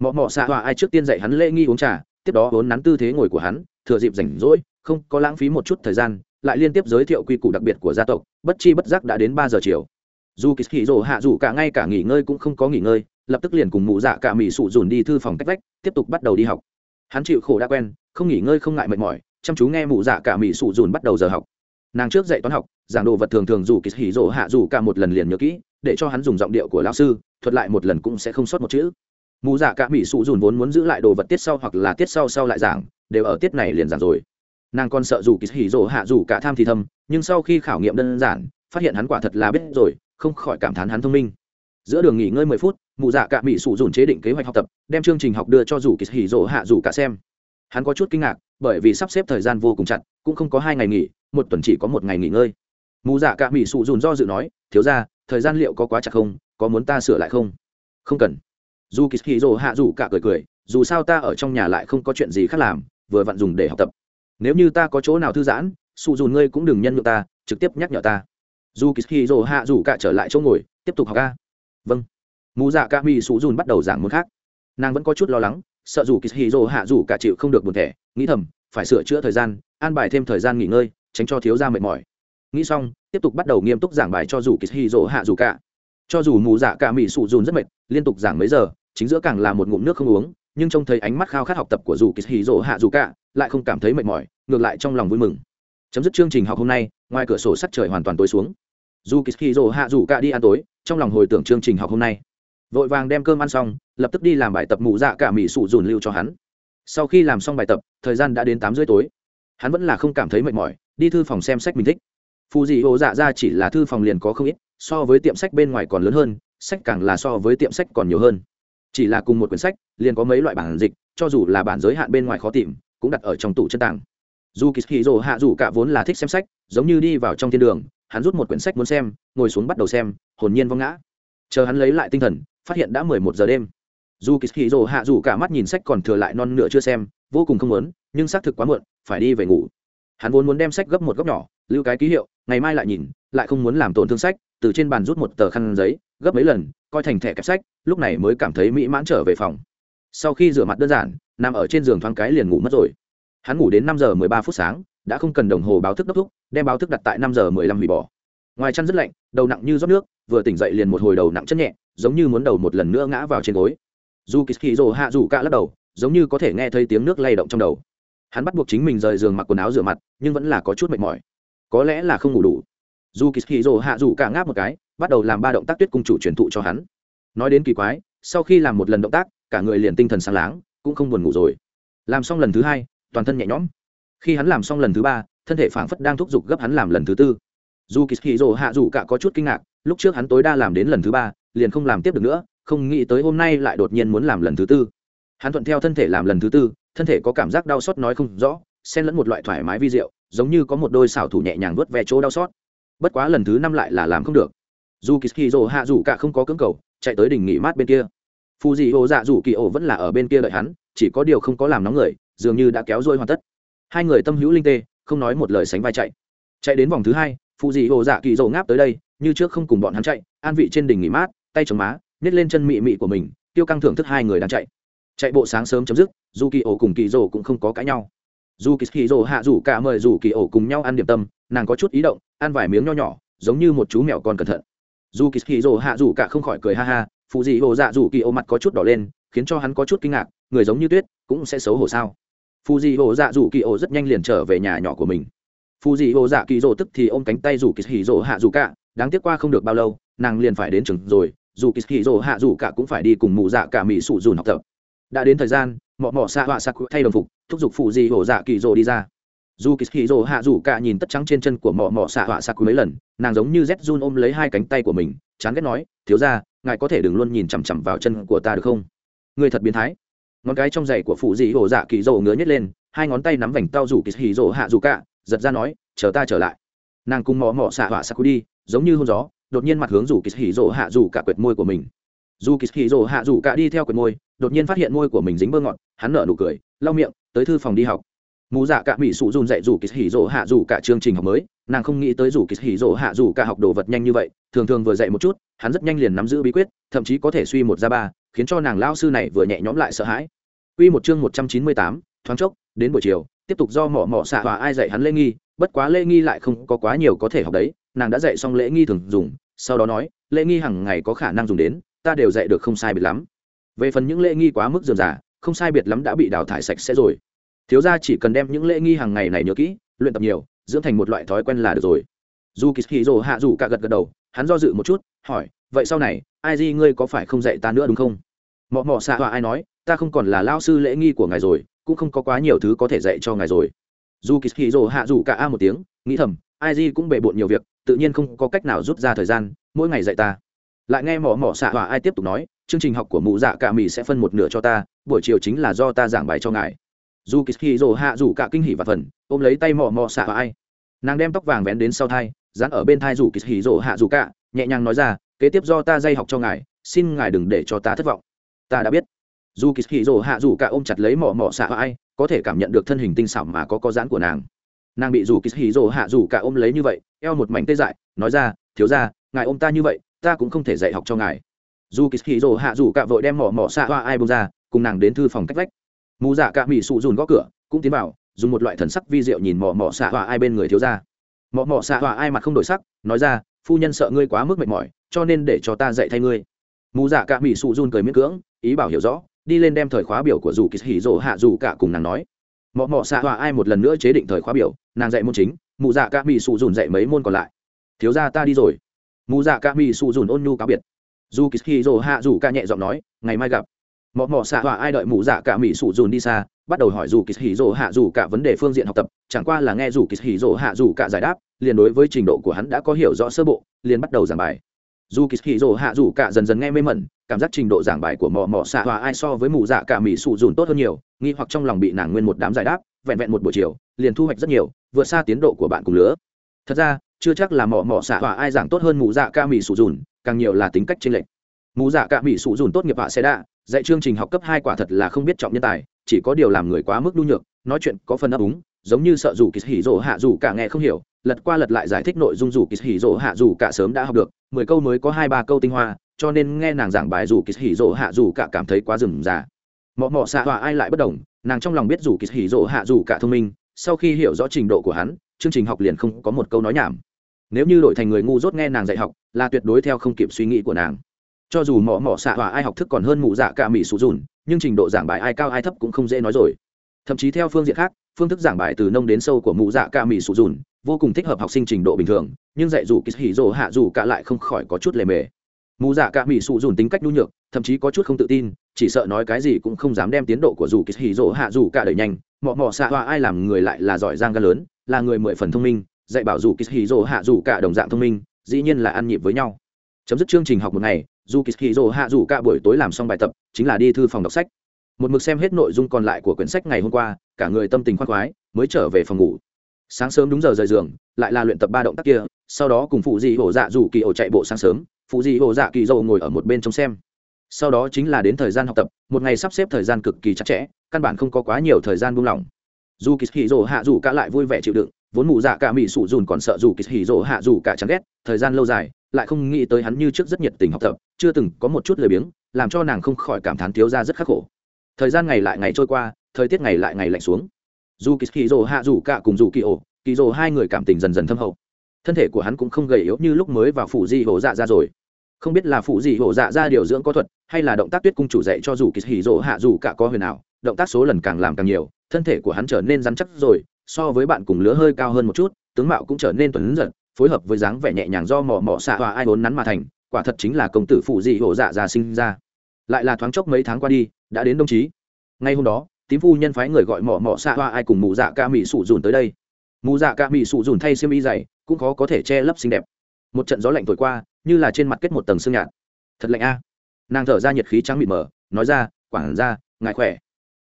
Mỏ mỏ xạ hoa ai trước tiên dạy hắn lễ nghi uống trà, tiếp đó vốn nắn tư thế ngồi của hắn, thừa dịp rảnh rỗi, không có lãng phí một chút thời gian lại liên tiếp giới thiệu quy củ đặc biệt của gia tộc, bất chi bất giác đã đến ba giờ chiều. Dù kỳ hì rồ hạ dù cả ngay cả nghỉ ngơi cũng không có nghỉ ngơi, lập tức liền cùng mụ dạ cả mỹ sụ dùn đi thư phòng cách vách, tiếp tục bắt đầu đi học. Hắn chịu khổ đã quen, không nghỉ ngơi không ngại mệt mỏi, chăm chú nghe mụ dạ cả mỹ sụ dùn bắt đầu giờ học. Nàng trước dạy toán học, giảng đồ vật thường thường dù kỳ hì rồ hạ dù cả một lần liền nhớ kỹ, để cho hắn dùng giọng điệu của lão sư, thuật lại một lần cũng sẽ không sót một chữ. Mù dạ cả mỹ sụ dùn vốn muốn giữ lại đồ vật tiết sau hoặc là tiết sau sau lại giảng, đều ở tiết này liền giảng rồi nàng còn sợ dù kỳ hỉ rỗ hạ dù cả tham thì thầm, nhưng sau khi khảo nghiệm đơn giản, phát hiện hắn quả thật là biết rồi, không khỏi cảm thán hắn thông minh. Giữa đường nghỉ ngơi mười phút, mụ dạ cả mỹ sụ dùn chế định kế hoạch học tập, đem chương trình học đưa cho dù kỳ hỉ rỗ hạ dù cả xem. Hắn có chút kinh ngạc, bởi vì sắp xếp thời gian vô cùng chặt, cũng không có hai ngày nghỉ, một tuần chỉ có một ngày nghỉ ngơi. Mụ dạ cả mỹ sụ dùn do dự nói, thiếu ra thời gian liệu có quá chặt không? Có muốn ta sửa lại không? Không cần. Dù kỳ hì hạ dù cả cười cười, dù sao ta ở trong nhà lại không có chuyện gì khác làm, vừa vặn dùng để học tập nếu như ta có chỗ nào thư giãn sụ dù ngươi cũng đừng nhân nhượng ta, trực tiếp nhắc nhở ta. Dù kỳ hì hạ dù cả trở lại chỗ ngồi, tiếp tục học ca vâng. Mù dạ ca mi sụ dùn bắt đầu giảng môn khác. Nàng vẫn có chút lo lắng, sợ dù kỳ hì hạ dù cả chịu không được buồn thẻ, nghĩ thầm, phải sửa chữa thời gian, an bài thêm thời gian nghỉ ngơi, tránh cho thiếu ra mệt mỏi. Nghĩ xong, tiếp tục bắt đầu nghiêm túc giảng bài cho dù kỳ hì hạ dù cả. Cho dù mù dạ ca mi sụ dùn rất mệt, liên tục giảng mấy giờ, chính giữa càng là một ngụm nước không uống nhưng trông thấy ánh mắt khao khát học tập của dù kỳ hì rỗ hạ dù cả, lại không cảm thấy mệt mỏi, ngược lại trong lòng vui mừng. Chấm dứt chương trình học hôm nay, ngoài cửa sổ sắt trời hoàn toàn tối xuống. Dù kỳ hì rỗ hạ dù cả đi ăn tối, trong lòng hồi tưởng chương trình học hôm nay. Vội vàng đem cơm ăn xong, lập tức đi làm bài tập mụ dạ cả mỹ sụ dùn lưu cho hắn. Sau khi làm xong bài tập, thời gian đã đến tám rưỡi tối. Hắn vẫn là không cảm thấy mệt mỏi, đi thư phòng xem sách mình thích. Phù dị hồ dạ ra chỉ là thư phòng liền có không ít, so với tiệm sách bên ngoài còn lớn hơn, sách càng là so với tiệm sách còn nhiều hơn chỉ là cùng một quyển sách, liền có mấy loại bản dịch, cho dù là bản giới hạn bên ngoài khó tìm, cũng đặt ở trong tủ chân tàng. Dù kỳ hì rồ hạ dù cả vốn là thích xem sách, giống như đi vào trong thiên đường, hắn rút một quyển sách muốn xem, ngồi xuống bắt đầu xem, hồn nhiên vong ngã. Chờ hắn lấy lại tinh thần, phát hiện đã mười một giờ đêm. Dù kỳ hì rồ hạ dù cả mắt nhìn sách còn thừa lại non nửa chưa xem, vô cùng không muốn, nhưng xác thực quá muộn, phải đi về ngủ. Hắn vốn muốn đem sách gấp một góc nhỏ, lưu cái ký hiệu, ngày mai lại nhìn, lại không muốn làm tổn thương sách, từ trên bàn rút một tờ khăn giấy gấp mấy lần, coi thành thẻ kẹp sách, lúc này mới cảm thấy mỹ mãn trở về phòng. Sau khi rửa mặt đơn giản, nằm ở trên giường thoáng cái liền ngủ mất rồi. Hắn ngủ đến năm giờ mười ba phút sáng, đã không cần đồng hồ báo thức đốc thúc, đem báo thức đặt tại năm giờ mười lăm hủy bỏ. Ngoài chăn rất lạnh, đầu nặng như rót nước, vừa tỉnh dậy liền một hồi đầu nặng chân nhẹ, giống như muốn đầu một lần nữa ngã vào trên gối. Dù kỳ hì rồ hạ dù cả lắc đầu, giống như có thể nghe thấy tiếng nước lay động trong đầu. Hắn bắt buộc chính mình rời giường mặc quần áo rửa mặt, nhưng vẫn là có chút mệt mỏi. Có lẽ là không ngủ đủ. Dù kỳ hì rồ hạ dù cả ngáp một cái bắt đầu làm ba động tác tuyết cung chủ truyền thụ cho hắn. Nói đến kỳ quái, sau khi làm một lần động tác, cả người liền tinh thần sáng láng, cũng không buồn ngủ rồi. Làm xong lần thứ hai, toàn thân nhẹ nhõm. Khi hắn làm xong lần thứ ba, thân thể phảng phất đang thúc giục gấp hắn làm lần thứ tư. Dù kỳ hì rồ hạ dù cả có chút kinh ngạc, lúc trước hắn tối đa làm đến lần thứ ba, liền không làm tiếp được nữa, không nghĩ tới hôm nay lại đột nhiên muốn làm lần thứ tư. Hắn thuận theo thân thể làm lần thứ tư, thân thể có cảm giác đau xót nói không rõ, xen lẫn một loại thoải mái vi diệu, giống như có một đôi xảo thủ nhẹ nhàng vớt ve chỗ đau xót. Bất quá lần thứ năm lại là làm không được dù kỳ rồ hạ dù cả không có cưỡng cầu, chạy tới đỉnh nghỉ mát bên kia. Phù dị hồ dạ dù kỳ ổ vẫn là ở bên kia đợi hắn, chỉ có điều không có làm nóng người, dường như đã kéo dôi hoàn tất. Hai người tâm hữu linh tê, không nói một lời sánh vai chạy. Chạy đến vòng thứ hai phù dị hồ dạ kỳ dầu ngáp tới đây, như trước không cùng bọn hắn chạy, an vị trên đỉnh nghỉ mát, tay chống má, nhét lên chân mị mị của mình, tiêu căng thưởng thức hai người đang chạy. Chạy bộ sáng sớm chấm dứt, dù kỳ ổ cùng kỳ dầu cũng không có cãi nhau. Dù kỳ dầu hạ rủ cả mời rủ kỳ ổ cùng nhau ăn điểm tâm, nàng có chút ý động, ăn vài miếng nho nhỏ, giống như một chú mèo con cẩn thận dù kỳ dầu hạ rủ cả không khỏi cười ha ha phụ dị hồ dạ rủ kỳ ô mặt có chút đỏ lên, khiến cho hắn có chút kinh ngạc, người giống như tuyết, cũng sẽ xấu hổ sao? Phụ dị hồ dạ rủ kỳ ô rất nhanh liền trở về nhà nhỏ của mình. Phụ dị hồ dạ kỳ rổ tức thì ôm cánh tay dù kỳ hì rổ hạ rủ cả, đáng tiếc qua không được bao lâu, nàng liền phải đến trường rồi, dù kỳ hì rổ hạ rủ cả cũng phải đi cùng mù dạ cả mỹ sụ dùn học tập. Đã đến thời gian, mọ mọ xạ họa xạ thay đồng phục, thúc giục phụ dị hồ dạ kỳ rổ đi ra dù kỳ hì rổ hạ rủ cả nhìn tất trắng trên chân của mỏ mỏ xạ họa sạc mấy lần, nàng giống như z jun ôm lấy hai cánh tay của mình, chán ghét nói, thiếu ra ngài có thể đừng luôn nhìn chằm chằm vào chân của ta được không? Người thật biến thái. Ngón cái trong giày của phụ dị hồ dạ kỳ rổ ngứa nhét lên, hai ngón tay nắm vành tao rủ kỳ hì rổ hạ rủ cả, giật ra nói, chờ ta trở lại. Nàng cùng mỏ mỏ xạ họa xạ đi, giống như hôn gió, đột nhiên mặt hướng rủ kỳ hì rổ hạ rủ cả quệt môi của mình. Dù kỳ hì rổ hạ rủ cả đi theo quệt môi, đột nhiên phát hiện môi của mình dính bơ ngọt, hắn nở nụ cười, lau miệng, tới thư phòng đi học mù dạ cả mỹ sụ dùn dạy rủ kỳ hỉ rổ hạ rủ cả chương trình học mới nàng không nghĩ tới rủ kỳ hỉ rổ hạ rủ cả học đồ vật nhanh như vậy thường thường vừa dạy một chút hắn rất nhanh liền nắm giữ bí quyết thậm chí có thể suy một ra ba khiến cho nàng lao sư này vừa nhẹ nhõm lại sợ hãi Quy một chương 198, thoáng chốc, đến buổi chiều, tiếp tục do mỏ mỏ xạ hòa ai dạy hắn lễ nghi, bất quá lễ nghi lại không có quá nhiều có thể học đấy, nàng đã dạy xong lễ nghi thường dùng, sau đó nói, lễ nghi hàng ngày có khả năng dùng đến, ta đều dạy được không sai biệt lắm. Về phần những lễ nghi quá mức dườm giả, không sai biệt lắm đã bị đào thải sạch sẽ rồi. Thiếu gia chỉ cần đem những lễ nghi hàng ngày này nhớ kỹ, luyện tập nhiều, dưỡng thành một loại thói quen là được rồi. Du Kishiro hạ dù cả gật gật đầu, hắn do dự một chút, hỏi, vậy sau này, ai di ngươi có phải không dạy ta nữa đúng không? Mọ mọ xạ hòa ai nói, ta không còn là lao sư lễ nghi của ngài rồi cũng không có quá nhiều thứ có thể dạy cho ngài rồi dù kỳ hì rồ hạ dù cả a một tiếng nghĩ thầm ai di cũng bề bộn nhiều việc tự nhiên không có cách nào rút ra thời gian mỗi ngày dạy ta lại nghe mỏ mỏ xạ hòa ai tiếp tục nói chương trình học của mụ dạ cả mỹ sẽ phân một nửa cho ta buổi chiều chính là do ta giảng bài cho ngài dù kỳ hì rồ hạ dù cả kinh hỉ và phần, ôm lấy tay mò mò xạ và ai. Nàng đem tóc vàng vén đến sau thai, dán ở bên thai dù kỳ hì rồ hạ dù cả, nhẹ nhàng nói ra, kế tiếp do ta dạy học cho ngài, xin ngài đừng để cho ta thất vọng. Ta đã biết. Dù kỳ hì rồ hạ dù cả ôm chặt lấy mò mò xạ ai, có thể cảm nhận được thân hình tinh xảo mà có có dáng của nàng. Nàng bị dù kỳ hì rồ hạ dù cả ôm lấy như vậy, eo một mảnh tê dại, nói ra, thiếu ra ngài ôm ta như vậy, ta cũng không thể dạy học cho ngài. Dù kỳ hì rồ hạ dù cả vội đem mỏ mỏ xạ hoa ai bông ra, cùng nàng đến thư phòng cách vách mù dạ cả mỹ sụ dùn gõ cửa, cũng tiến vào, dùng một loại thần sắc vi diệu nhìn mỏ mỏ xạ hòa ai bên người thiếu ra mỏ mỏ xạ hòa ai mặt không đổi sắc, nói ra, phu nhân sợ ngươi quá mức mệt mỏi, cho nên để cho ta dạy thay ngươi. Mù dạ cả mỹ sụ dùn cười miễn cưỡng, ý bảo hiểu rõ, đi lên đem thời khóa biểu của dù kỳ hỉ rỗ hạ dù cả cùng nàng nói. Mọ mọ xạ hòa ai một lần nữa chế định thời khóa biểu, nàng dạy môn chính mụ dạ ca mỹ sụ dùn dạy mấy môn còn lại. Thiếu ra ta đi rồi. Mụ dạ ca mỹ sụ dùn ôn nhu cáo biệt. Dù kỳ hỉ rỗ hạ dù cả nhẹ giọng nói, ngày mai gặp mọ mọ xạ hòa ai đợi mụ dạ cả mỹ sụ dùn đi xa, bắt đầu hỏi dù kỳ hỉ rỗ hạ dù cả vấn đề phương diện học tập, chẳng qua là nghe dù kỳ hỉ rỗ hạ dù cả giải đáp, liền đối với trình độ của hắn đã có hiểu rõ sơ bộ, liền bắt đầu giảng bài dù kỳ hỉ rỗ hạ dù cả dần dần nghe mê mẩn, cảm giác trình độ giảng bài của mọ mọ xạ hòa ai so với mù dạ cả mỹ sụ dùn tốt hơn nhiều, nghi hoặc trong lòng bị nàng nguyên một đám giải đáp, vẹn vẹn một buổi chiều, liền thu hoạch rất nhiều, vượt xa tiến độ của bạn cùng lứa thật ra, chưa chắc là mọ mọ xạ hòa ai giảng tốt hơn mù dạ ca mỹ sụ dùn, càng nhiều là tính cách chênh lệnh mù dạ cả mỹ sụ dùn tốt nghiệp họa sẽ đã dạy chương trình học cấp hai quả thật là không biết trọng nhân tài, chỉ có điều làm người quá mức nhu nhược, nói chuyện có phần ấp úng, giống như sợ dù kỳ hỉ rỗ hạ dù cả nghe không hiểu, lật qua lật lại giải thích nội dung dù kỳ hỉ rỗ hạ dù cả sớm đã học được, mười câu mới có hai ba câu tinh hoa, cho nên nghe nàng giảng bài dù kỳ hỉ rỗ hạ dù cả cảm thấy quá rừng già mọ mọ xạ hòa ai lại bất đồng, nàng trong lòng biết dù kỳ hỉ rỗ hạ dù cả thông minh, sau khi hiểu rõ trình độ của hắn, chương trình học liền không có một câu nói nhảm. Nếu như đổi thành người ngu dốt nghe nàng dạy học, là tuyệt đối theo không kịp suy nghĩ của nàng cho dù mỏ mỏ xạ hòa ai học thức còn hơn mụ dạ cả mỹ sụ dùn, nhưng trình độ giảng bài ai cao ai thấp cũng không dễ nói rồi. Thậm chí theo phương diện khác, phương thức giảng bài từ nông đến sâu của mụ dạ cả mỹ sụ dùn, vô cùng thích hợp học sinh trình độ bình thường, nhưng dạy dù kỳ hỉ rồ hạ dù cả lại không khỏi có chút lề mề. Mù dạ cả mỹ sụ dùn tính cách nhu nhược, thậm chí có chút không tự tin, chỉ sợ nói cái gì cũng không dám đem tiến độ của dù kỳ hỉ rồ hạ dù cả đẩy nhanh. Mọ mọ xạ hoa ai làm người lại là giỏi giang ca lớn, là người mười phần thông minh, dạy bảo dù kỳ hỉ rồ hạ dù cả đồng dạng thông minh, dĩ nhiên là ăn nhịp với nhau. Chấm dứt chương trình học một ngày dù kỳ hì hạ dù cả buổi tối làm xong bài tập, chính là đi thư phòng đọc sách. Một mực xem hết nội dung còn lại của quyển sách ngày hôm qua, cả người tâm tình khoan khoái, mới trở về phòng ngủ. Sáng sớm đúng giờ rời giường, lại là luyện tập ba động tác kia, sau đó cùng phụ dị hổ dạ dù kỳ ổ chạy bộ sáng sớm, phụ dị hổ dạ kỳ dầu ngồi ở một bên trông xem. Sau đó chính là đến thời gian học tập, một ngày sắp xếp thời gian cực kỳ chặt chẽ, căn bản không có quá nhiều thời gian buông lỏng. Dù kỳ hì rồ hạ dù cả lại vui vẻ chịu đựng, vốn mụ dạ cả mỹ sụ dùn còn sợ dù kỳ hì rồ hạ dù cả chán ghét, thời gian lâu dài lại không nghĩ tới hắn như trước rất nhiệt tình học tập, chưa từng có một chút lười biếng, làm cho nàng không khỏi cảm thán thiếu ra rất khắc khổ. Thời gian ngày lại ngày trôi qua, thời tiết ngày lại ngày lạnh xuống. Dù kỳ kỳ rồ hạ, dù cả cùng dù kỳ ổ kỳ rồ hai người cảm tình dần dần thâm hậu. Thân thể của hắn cũng không gầy yếu như lúc mới vào phủ di hổ dạ ra rồi. Không biết là phụ gì hổ dạ ra điều dưỡng có thuật, hay là động tác tuyết cung chủ dạy cho dù kỳ hỉ rỗ hạ, dù cả có huyền nào động tác số lần càng làm càng nhiều, thân thể của hắn trở nên rắn chắc rồi, so với bạn cùng lứa hơi cao hơn một chút, tướng mạo cũng trở nên tuấn giật phối hợp với dáng vẻ nhẹ nhàng do mỏ mỏ xạ hòa ai vốn nắn mà thành, quả thật chính là công tử phụ dị hổ dạ già sinh ra. Lại là thoáng chốc mấy tháng qua đi, đã đến đồng chí. Ngay hôm đó, tím phu nhân phái người gọi mỏ mỏ xạ hoa ai cùng mù dạ ca mỹ sụ dùn tới đây. Mù dạ ca mỹ sụ dùn thay xiêm y dày, cũng khó có thể che lấp xinh đẹp. Một trận gió lạnh thổi qua, như là trên mặt kết một tầng sương nhạt. Thật lạnh a. Nàng thở ra nhiệt khí trắng mịt mờ, nói ra quảng ra ngài khỏe.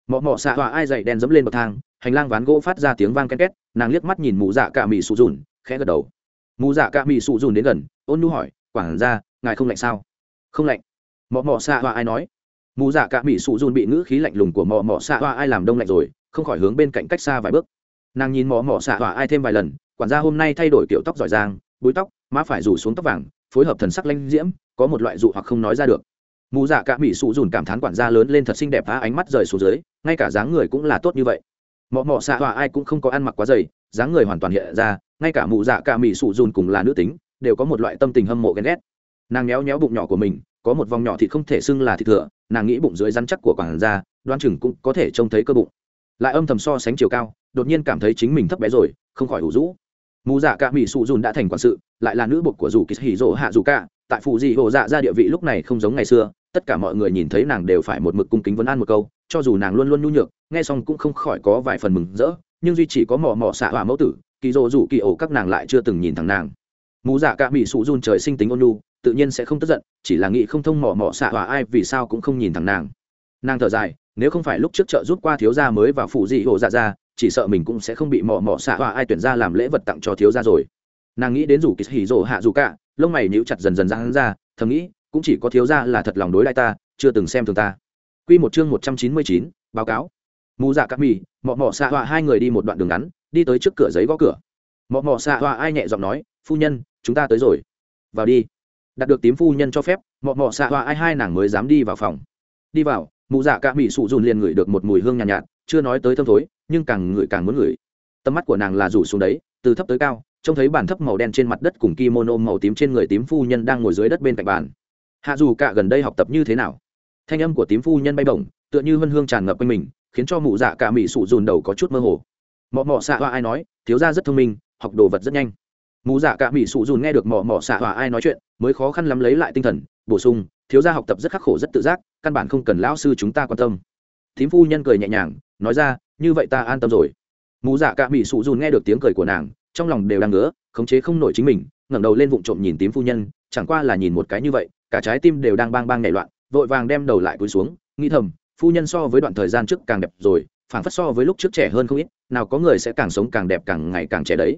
Mọ mọ xạ hòa ai dậy đen dẫm lên bậc thang, hành lang ván gỗ phát ra tiếng vang ken két, nàng liếc mắt nhìn mù dạ ca mỹ sụ dùn, khẽ gật đầu mụ dạ cả mỹ sụ dùn đến gần, ôn nu hỏi, quản ra ngài không lạnh sao? Không lạnh. Mọ mọ xạ hoa ai nói. Mụ dạ cả mỹ sụ dùn bị ngữ khí lạnh lùng của mọ mọ xạ hoa ai làm đông lạnh rồi, không khỏi hướng bên cạnh cách xa vài bước. Nàng nhìn mọ mọ xạ hoa ai thêm vài lần, quản gia hôm nay thay đổi kiểu tóc giỏi giang, búi tóc, má phải rủ xuống tóc vàng, phối hợp thần sắc lanh diễm, có một loại dụ hoặc không nói ra được. Mù dạ cả mỹ sụ dùn cảm thán quản gia lớn lên thật xinh đẹp phá ánh mắt rời xuống dưới, ngay cả dáng người cũng là tốt như vậy. Mọ mọ xạ hoa ai cũng không có ăn mặc quá dày, dáng người hoàn toàn hiện ra ngay cả mù dạ cả mỹ sụ dùn cùng là nữ tính, đều có một loại tâm tình hâm mộ ghen ghét. Nàng méo méo bụng nhỏ của mình, có một vòng nhỏ thịt không thể xưng là thịt thừa, nàng nghĩ bụng dưới rắn chắc của quản gia đoan chừng cũng có thể trông thấy cơ bụng. Lại âm thầm so sánh chiều cao, đột nhiên cảm thấy chính mình thấp bé rồi, không khỏi hủ rũ. Mù dạ cả mỹ sụ dùn đã thành quản sự, lại là nữ bột của dù kỳ hỉ rỗ hạ dù cả, tại phụ dị hộ dạ ra địa vị lúc này không giống ngày xưa, tất cả mọi người nhìn thấy nàng đều phải một mực cung kính vấn an một câu, cho dù nàng luôn luôn nhu nhược, nghe xong cũng không khỏi có vài phần mừng rỡ, nhưng duy chỉ có mỏ mỏ xạ hỏa mẫu tử kỳ dỗ dù kỳ ổ các nàng lại chưa từng nhìn thằng nàng. Mù dạ cả mỹ sụ run trời sinh tính ôn nhu tự nhiên sẽ không tức giận chỉ là nghĩ không thông mỏ mỏ xạ hỏa ai vì sao cũng không nhìn thằng nàng. Nàng thở dài nếu không phải lúc trước chợ rút qua thiếu gia mới vào phụ dị hồ dạ ra chỉ sợ mình cũng sẽ không bị mỏ mỏ xạ hỏa ai tuyển ra làm lễ vật tặng cho thiếu gia rồi. Nàng nghĩ đến rủ kỳ hỉ rỗ hạ dù cả lông mày níu chặt dần dần ra hắn ra thầm nghĩ cũng chỉ có thiếu gia là thật lòng đối lại ta chưa từng xem thường ta. Quy một chương một trăm chín mươi chín, báo cáo. Mù Dạ Cát Mì, Mọ Mọ Xạ Họa hai người đi một đoạn đường ngắn, đi tới trước cửa giấy gõ cửa. Mọ Mọ Xạ Họa ai nhẹ giọng nói, "Phu nhân, chúng ta tới rồi." "Vào đi." Đạt được tím phu nhân cho phép, Mọ Mọ Xạ Họa ai hai nàng mới dám đi vào phòng. Đi vào, mụ Dạ cả mỹ sụ dùn liền ngửi được một mùi hương nhàn nhạt, nhạt, chưa nói tới thơm thối, nhưng càng ngửi càng muốn ngửi. Tầm mắt của nàng là rủ xuống đấy, từ thấp tới cao, trông thấy bàn thấp màu đen trên mặt đất cùng kimono màu tím trên người tím phu nhân đang ngồi dưới đất bên cạnh bàn hạ dù cả gần đây học tập như thế nào thanh âm của tím phu nhân bay bổng tựa như hân hương tràn ngập quanh mình khiến cho mụ dạ cả mỹ sụ dùn đầu có chút mơ hồ mọ mọ xạ hoa ai nói, thiếu gia rất thông minh, học đồ vật rất nhanh. Mụ dạ cả mỹ sụ dùn nghe được mọ mọ xạ hoa ai nói chuyện, mới khó khăn lắm lấy lại tinh thần, bổ sung, thiếu gia học tập rất khắc khổ rất tự giác, căn bản không cần lão sư chúng ta quan tâm. Thím phu nhân cười nhẹ nhàng, nói ra, như vậy ta an tâm rồi. Mụ dạ cả mỹ sụ dùn nghe được tiếng cười của nàng, trong lòng đều đang ngứa, khống chế không nổi chính mình, ngẩng đầu lên vụng trộm nhìn tím phu nhân, chẳng qua là nhìn một cái như vậy, cả trái tim đều đang bang bang nảy loạn, vội vàng đem đầu lại cúi xuống, nghĩ thầm, phu nhân so với đoạn thời gian trước càng đẹp rồi, phảng phất so với lúc trước trẻ hơn không ít nào có người sẽ càng sống càng đẹp càng ngày càng trẻ đấy.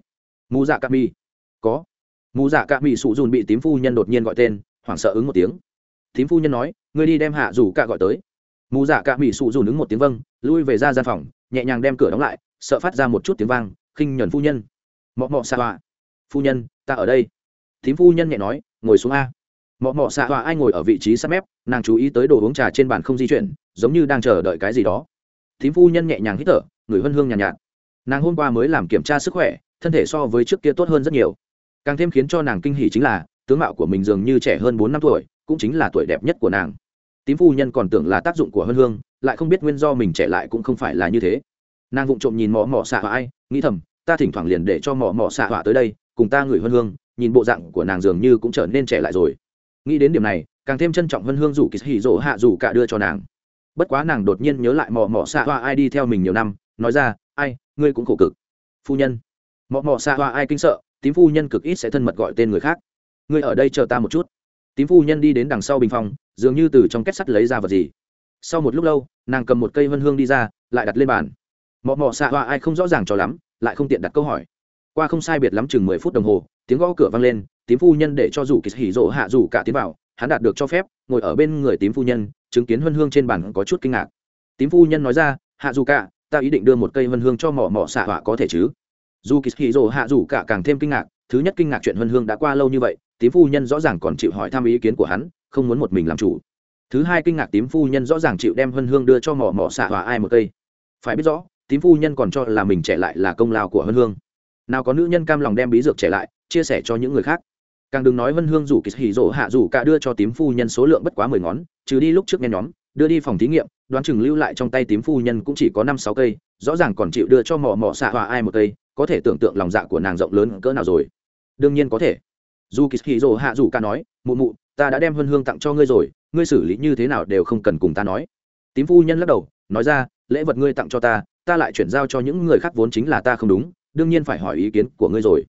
Mù dạ cà mi có. Mù dạ cà mi sụ dùn bị tím phu nhân đột nhiên gọi tên, hoảng sợ ứng một tiếng. Tím phu nhân nói, ngươi đi đem hạ rủ cạ gọi tới. Mù dạ cà mi sụ dùn ứng một tiếng vâng lui về ra gian phòng, nhẹ nhàng đem cửa đóng lại, sợ phát ra một chút tiếng vang, khinh nhuần phu nhân. Mọ mọ xạ họa. Phu nhân, ta ở đây. Tím phu nhân nhẹ nói, ngồi xuống a. Mọ mọ xạ họa, ai ngồi ở vị trí sát mép, nàng chú ý tới đồ uống trà trên bàn không di chuyển, giống như đang chờ đợi cái gì đó. Tím phu nhân nhẹ nhàng hít thở người hân hương nhàn nhạt, nhạt. Nàng hôm qua mới làm kiểm tra sức khỏe thân thể so với trước kia tốt hơn rất nhiều. Càng thêm khiến cho nàng kinh hỉ chính là tướng mạo của mình dường như trẻ hơn bốn năm tuổi cũng chính là tuổi đẹp nhất của nàng. Tím phu nhân còn tưởng là tác dụng của hân hương lại không biết nguyên do mình trẻ lại cũng không phải là như thế. Nàng vụng trộm nhìn mỏ mỏ xạ hỏa ai nghĩ thầm ta thỉnh thoảng liền để cho mỏ mỏ xạ hỏa tới đây cùng ta ngửi hân hương nhìn bộ dạng của nàng dường như cũng trở nên trẻ lại rồi. Nghĩ đến điểm này càng thêm trân trọng hân hương rủ kỳ hỉ rỗ hạ rủ cả đưa cho nàng. Bất quá nàng đột nhiên nhớ lại mỏ mỏ xạ hỏa ai đi theo mình nhiều năm nói ra, ai, ngươi cũng khổ cực. Phu nhân. Mỏ mọ xa hoa ai kinh sợ, tím phu nhân cực ít sẽ thân mật gọi tên người khác. Ngươi ở đây chờ ta một chút. Tím phu nhân đi đến đằng sau bình phòng, dường như từ trong kết sắt lấy ra vật gì. Sau một lúc lâu, nàng cầm một cây vân hương đi ra, lại đặt lên bàn. Mọ mọ xạ hoa ai không rõ ràng cho lắm, lại không tiện đặt câu hỏi. Qua không sai biệt lắm chừng mười phút đồng hồ, tiếng gõ cửa vang lên, tím phu nhân để cho rủ kỳ hỉ rộ hạ rủ cả tiến vào, hắn đạt được cho phép, ngồi ở bên người tím phu nhân, chứng kiến huân hương trên bàn có chút kinh ngạc. Tím phu nhân nói ra, hạ dù cả ta ý định đưa một cây vân hương cho mỏ mỏ xạ họa có thể chứ? Dù kỳ hì rộ hạ dù cả càng thêm kinh ngạc, thứ nhất kinh ngạc chuyện vân hương đã qua lâu như vậy, tím phu nhân rõ ràng còn chịu hỏi thăm ý kiến của hắn, không muốn một mình làm chủ. Thứ hai kinh ngạc tím phu nhân rõ ràng chịu đem vân hương đưa cho mỏ mỏ xạ họa ai một cây. Phải biết rõ, tím phu nhân còn cho là mình trẻ lại là công lao của vân hương. Nào có nữ nhân cam lòng đem bí dược trẻ lại, chia sẻ cho những người khác. Càng đừng nói vân hương rủ kỳ hỉ rỗ hạ rủ cả đưa cho tím phu nhân số lượng bất quá mười ngón, trừ đi lúc trước nghe nhóm, đưa đi phòng thí nghiệm đoán chừng lưu lại trong tay tím phu nhân cũng chỉ có năm sáu cây, rõ ràng còn chịu đưa cho mỏ mỏ xạ hòa ai một cây, có thể tưởng tượng lòng dạ của nàng rộng lớn cỡ nào rồi. Đương nhiên có thể. Dù kỳ kỳ rỗ hạ rủ ca nói, mụ mụ, ta đã đem huân hương tặng cho ngươi rồi, ngươi xử lý như thế nào đều không cần cùng ta nói. Tím phu nhân lắc đầu, nói ra, lễ vật ngươi tặng cho ta ta lại chuyển giao cho những người khác vốn chính là ta không đúng, đương nhiên phải hỏi ý kiến của ngươi rồi.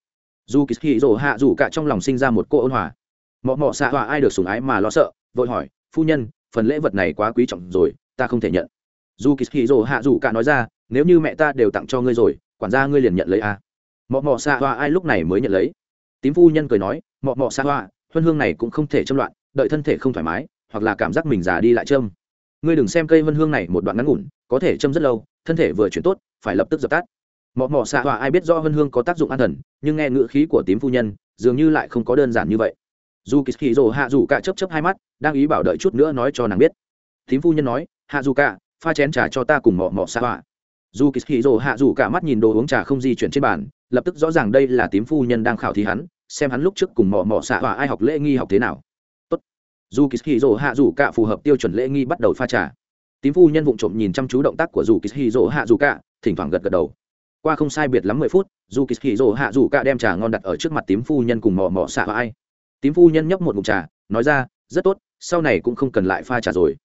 Dù kỳ kỳ rồ hạ dù cả trong lòng sinh ra một cô ôn hòa. Mọ mọ xạ hòa ai được sùng ái mà lo sợ, vội hỏi, phu nhân, phần lễ vật này quá quý trọng rồi ta không thể nhận. Dù kỳ hì rồ hạ dù cả nói ra nếu như mẹ ta đều tặng cho ngươi rồi quản gia ngươi liền nhận lấy à. mọ mọ xạ hoa, ai lúc này mới nhận lấy? Tím phu nhân cười nói mọ mọ xạ hoa, huân hương này cũng không thể châm loạn đợi thân thể không thoải mái hoặc là cảm giác mình già đi lại châm. Ngươi đừng xem cây huân hương này một đoạn ngắn ngủn có thể châm rất lâu thân thể vừa chuyển tốt phải lập tức dập tắt. Mọ mọ xạ hoa, ai biết do huân hương có tác dụng an thần nhưng nghe ngữ khí của tím phu nhân dường như lại không có đơn giản như vậy. Dù kỳ hì rồ hạ dù cả chấp chấp hai mắt đang ý bảo đợi chút nữa nói cho nàng biết. Tím phu nhân nói hạ dù cả, pha chén trà cho ta cùng mọ mọ xa họa. Dù kỳ hì rồ hạ dù cả mắt nhìn đồ uống trà không di chuyển trên bàn, lập tức rõ ràng đây là tím phu nhân đang khảo thí hắn, xem hắn lúc trước cùng mọ mọ xạ họa ai học lễ nghi học thế nào. Tốt. dù kỳ hì rồ hạ dù cả phù hợp tiêu chuẩn lễ nghi bắt đầu pha trà. Tím phu nhân vụng trộm nhìn chăm chú động tác của dù kỳ hì rồ hạ dù cả, thỉnh thoảng gật gật đầu. Qua không sai biệt lắm mười phút, dù kỳ hì rồ hạ dù cả đem trà ngon đặt ở trước mặt tím phu nhân cùng mò mò xạ họa ai. Tím phu nhân nhấp một mụn trà, nói ra, rất tốt, sau này cũng không cần lại pha trà rồi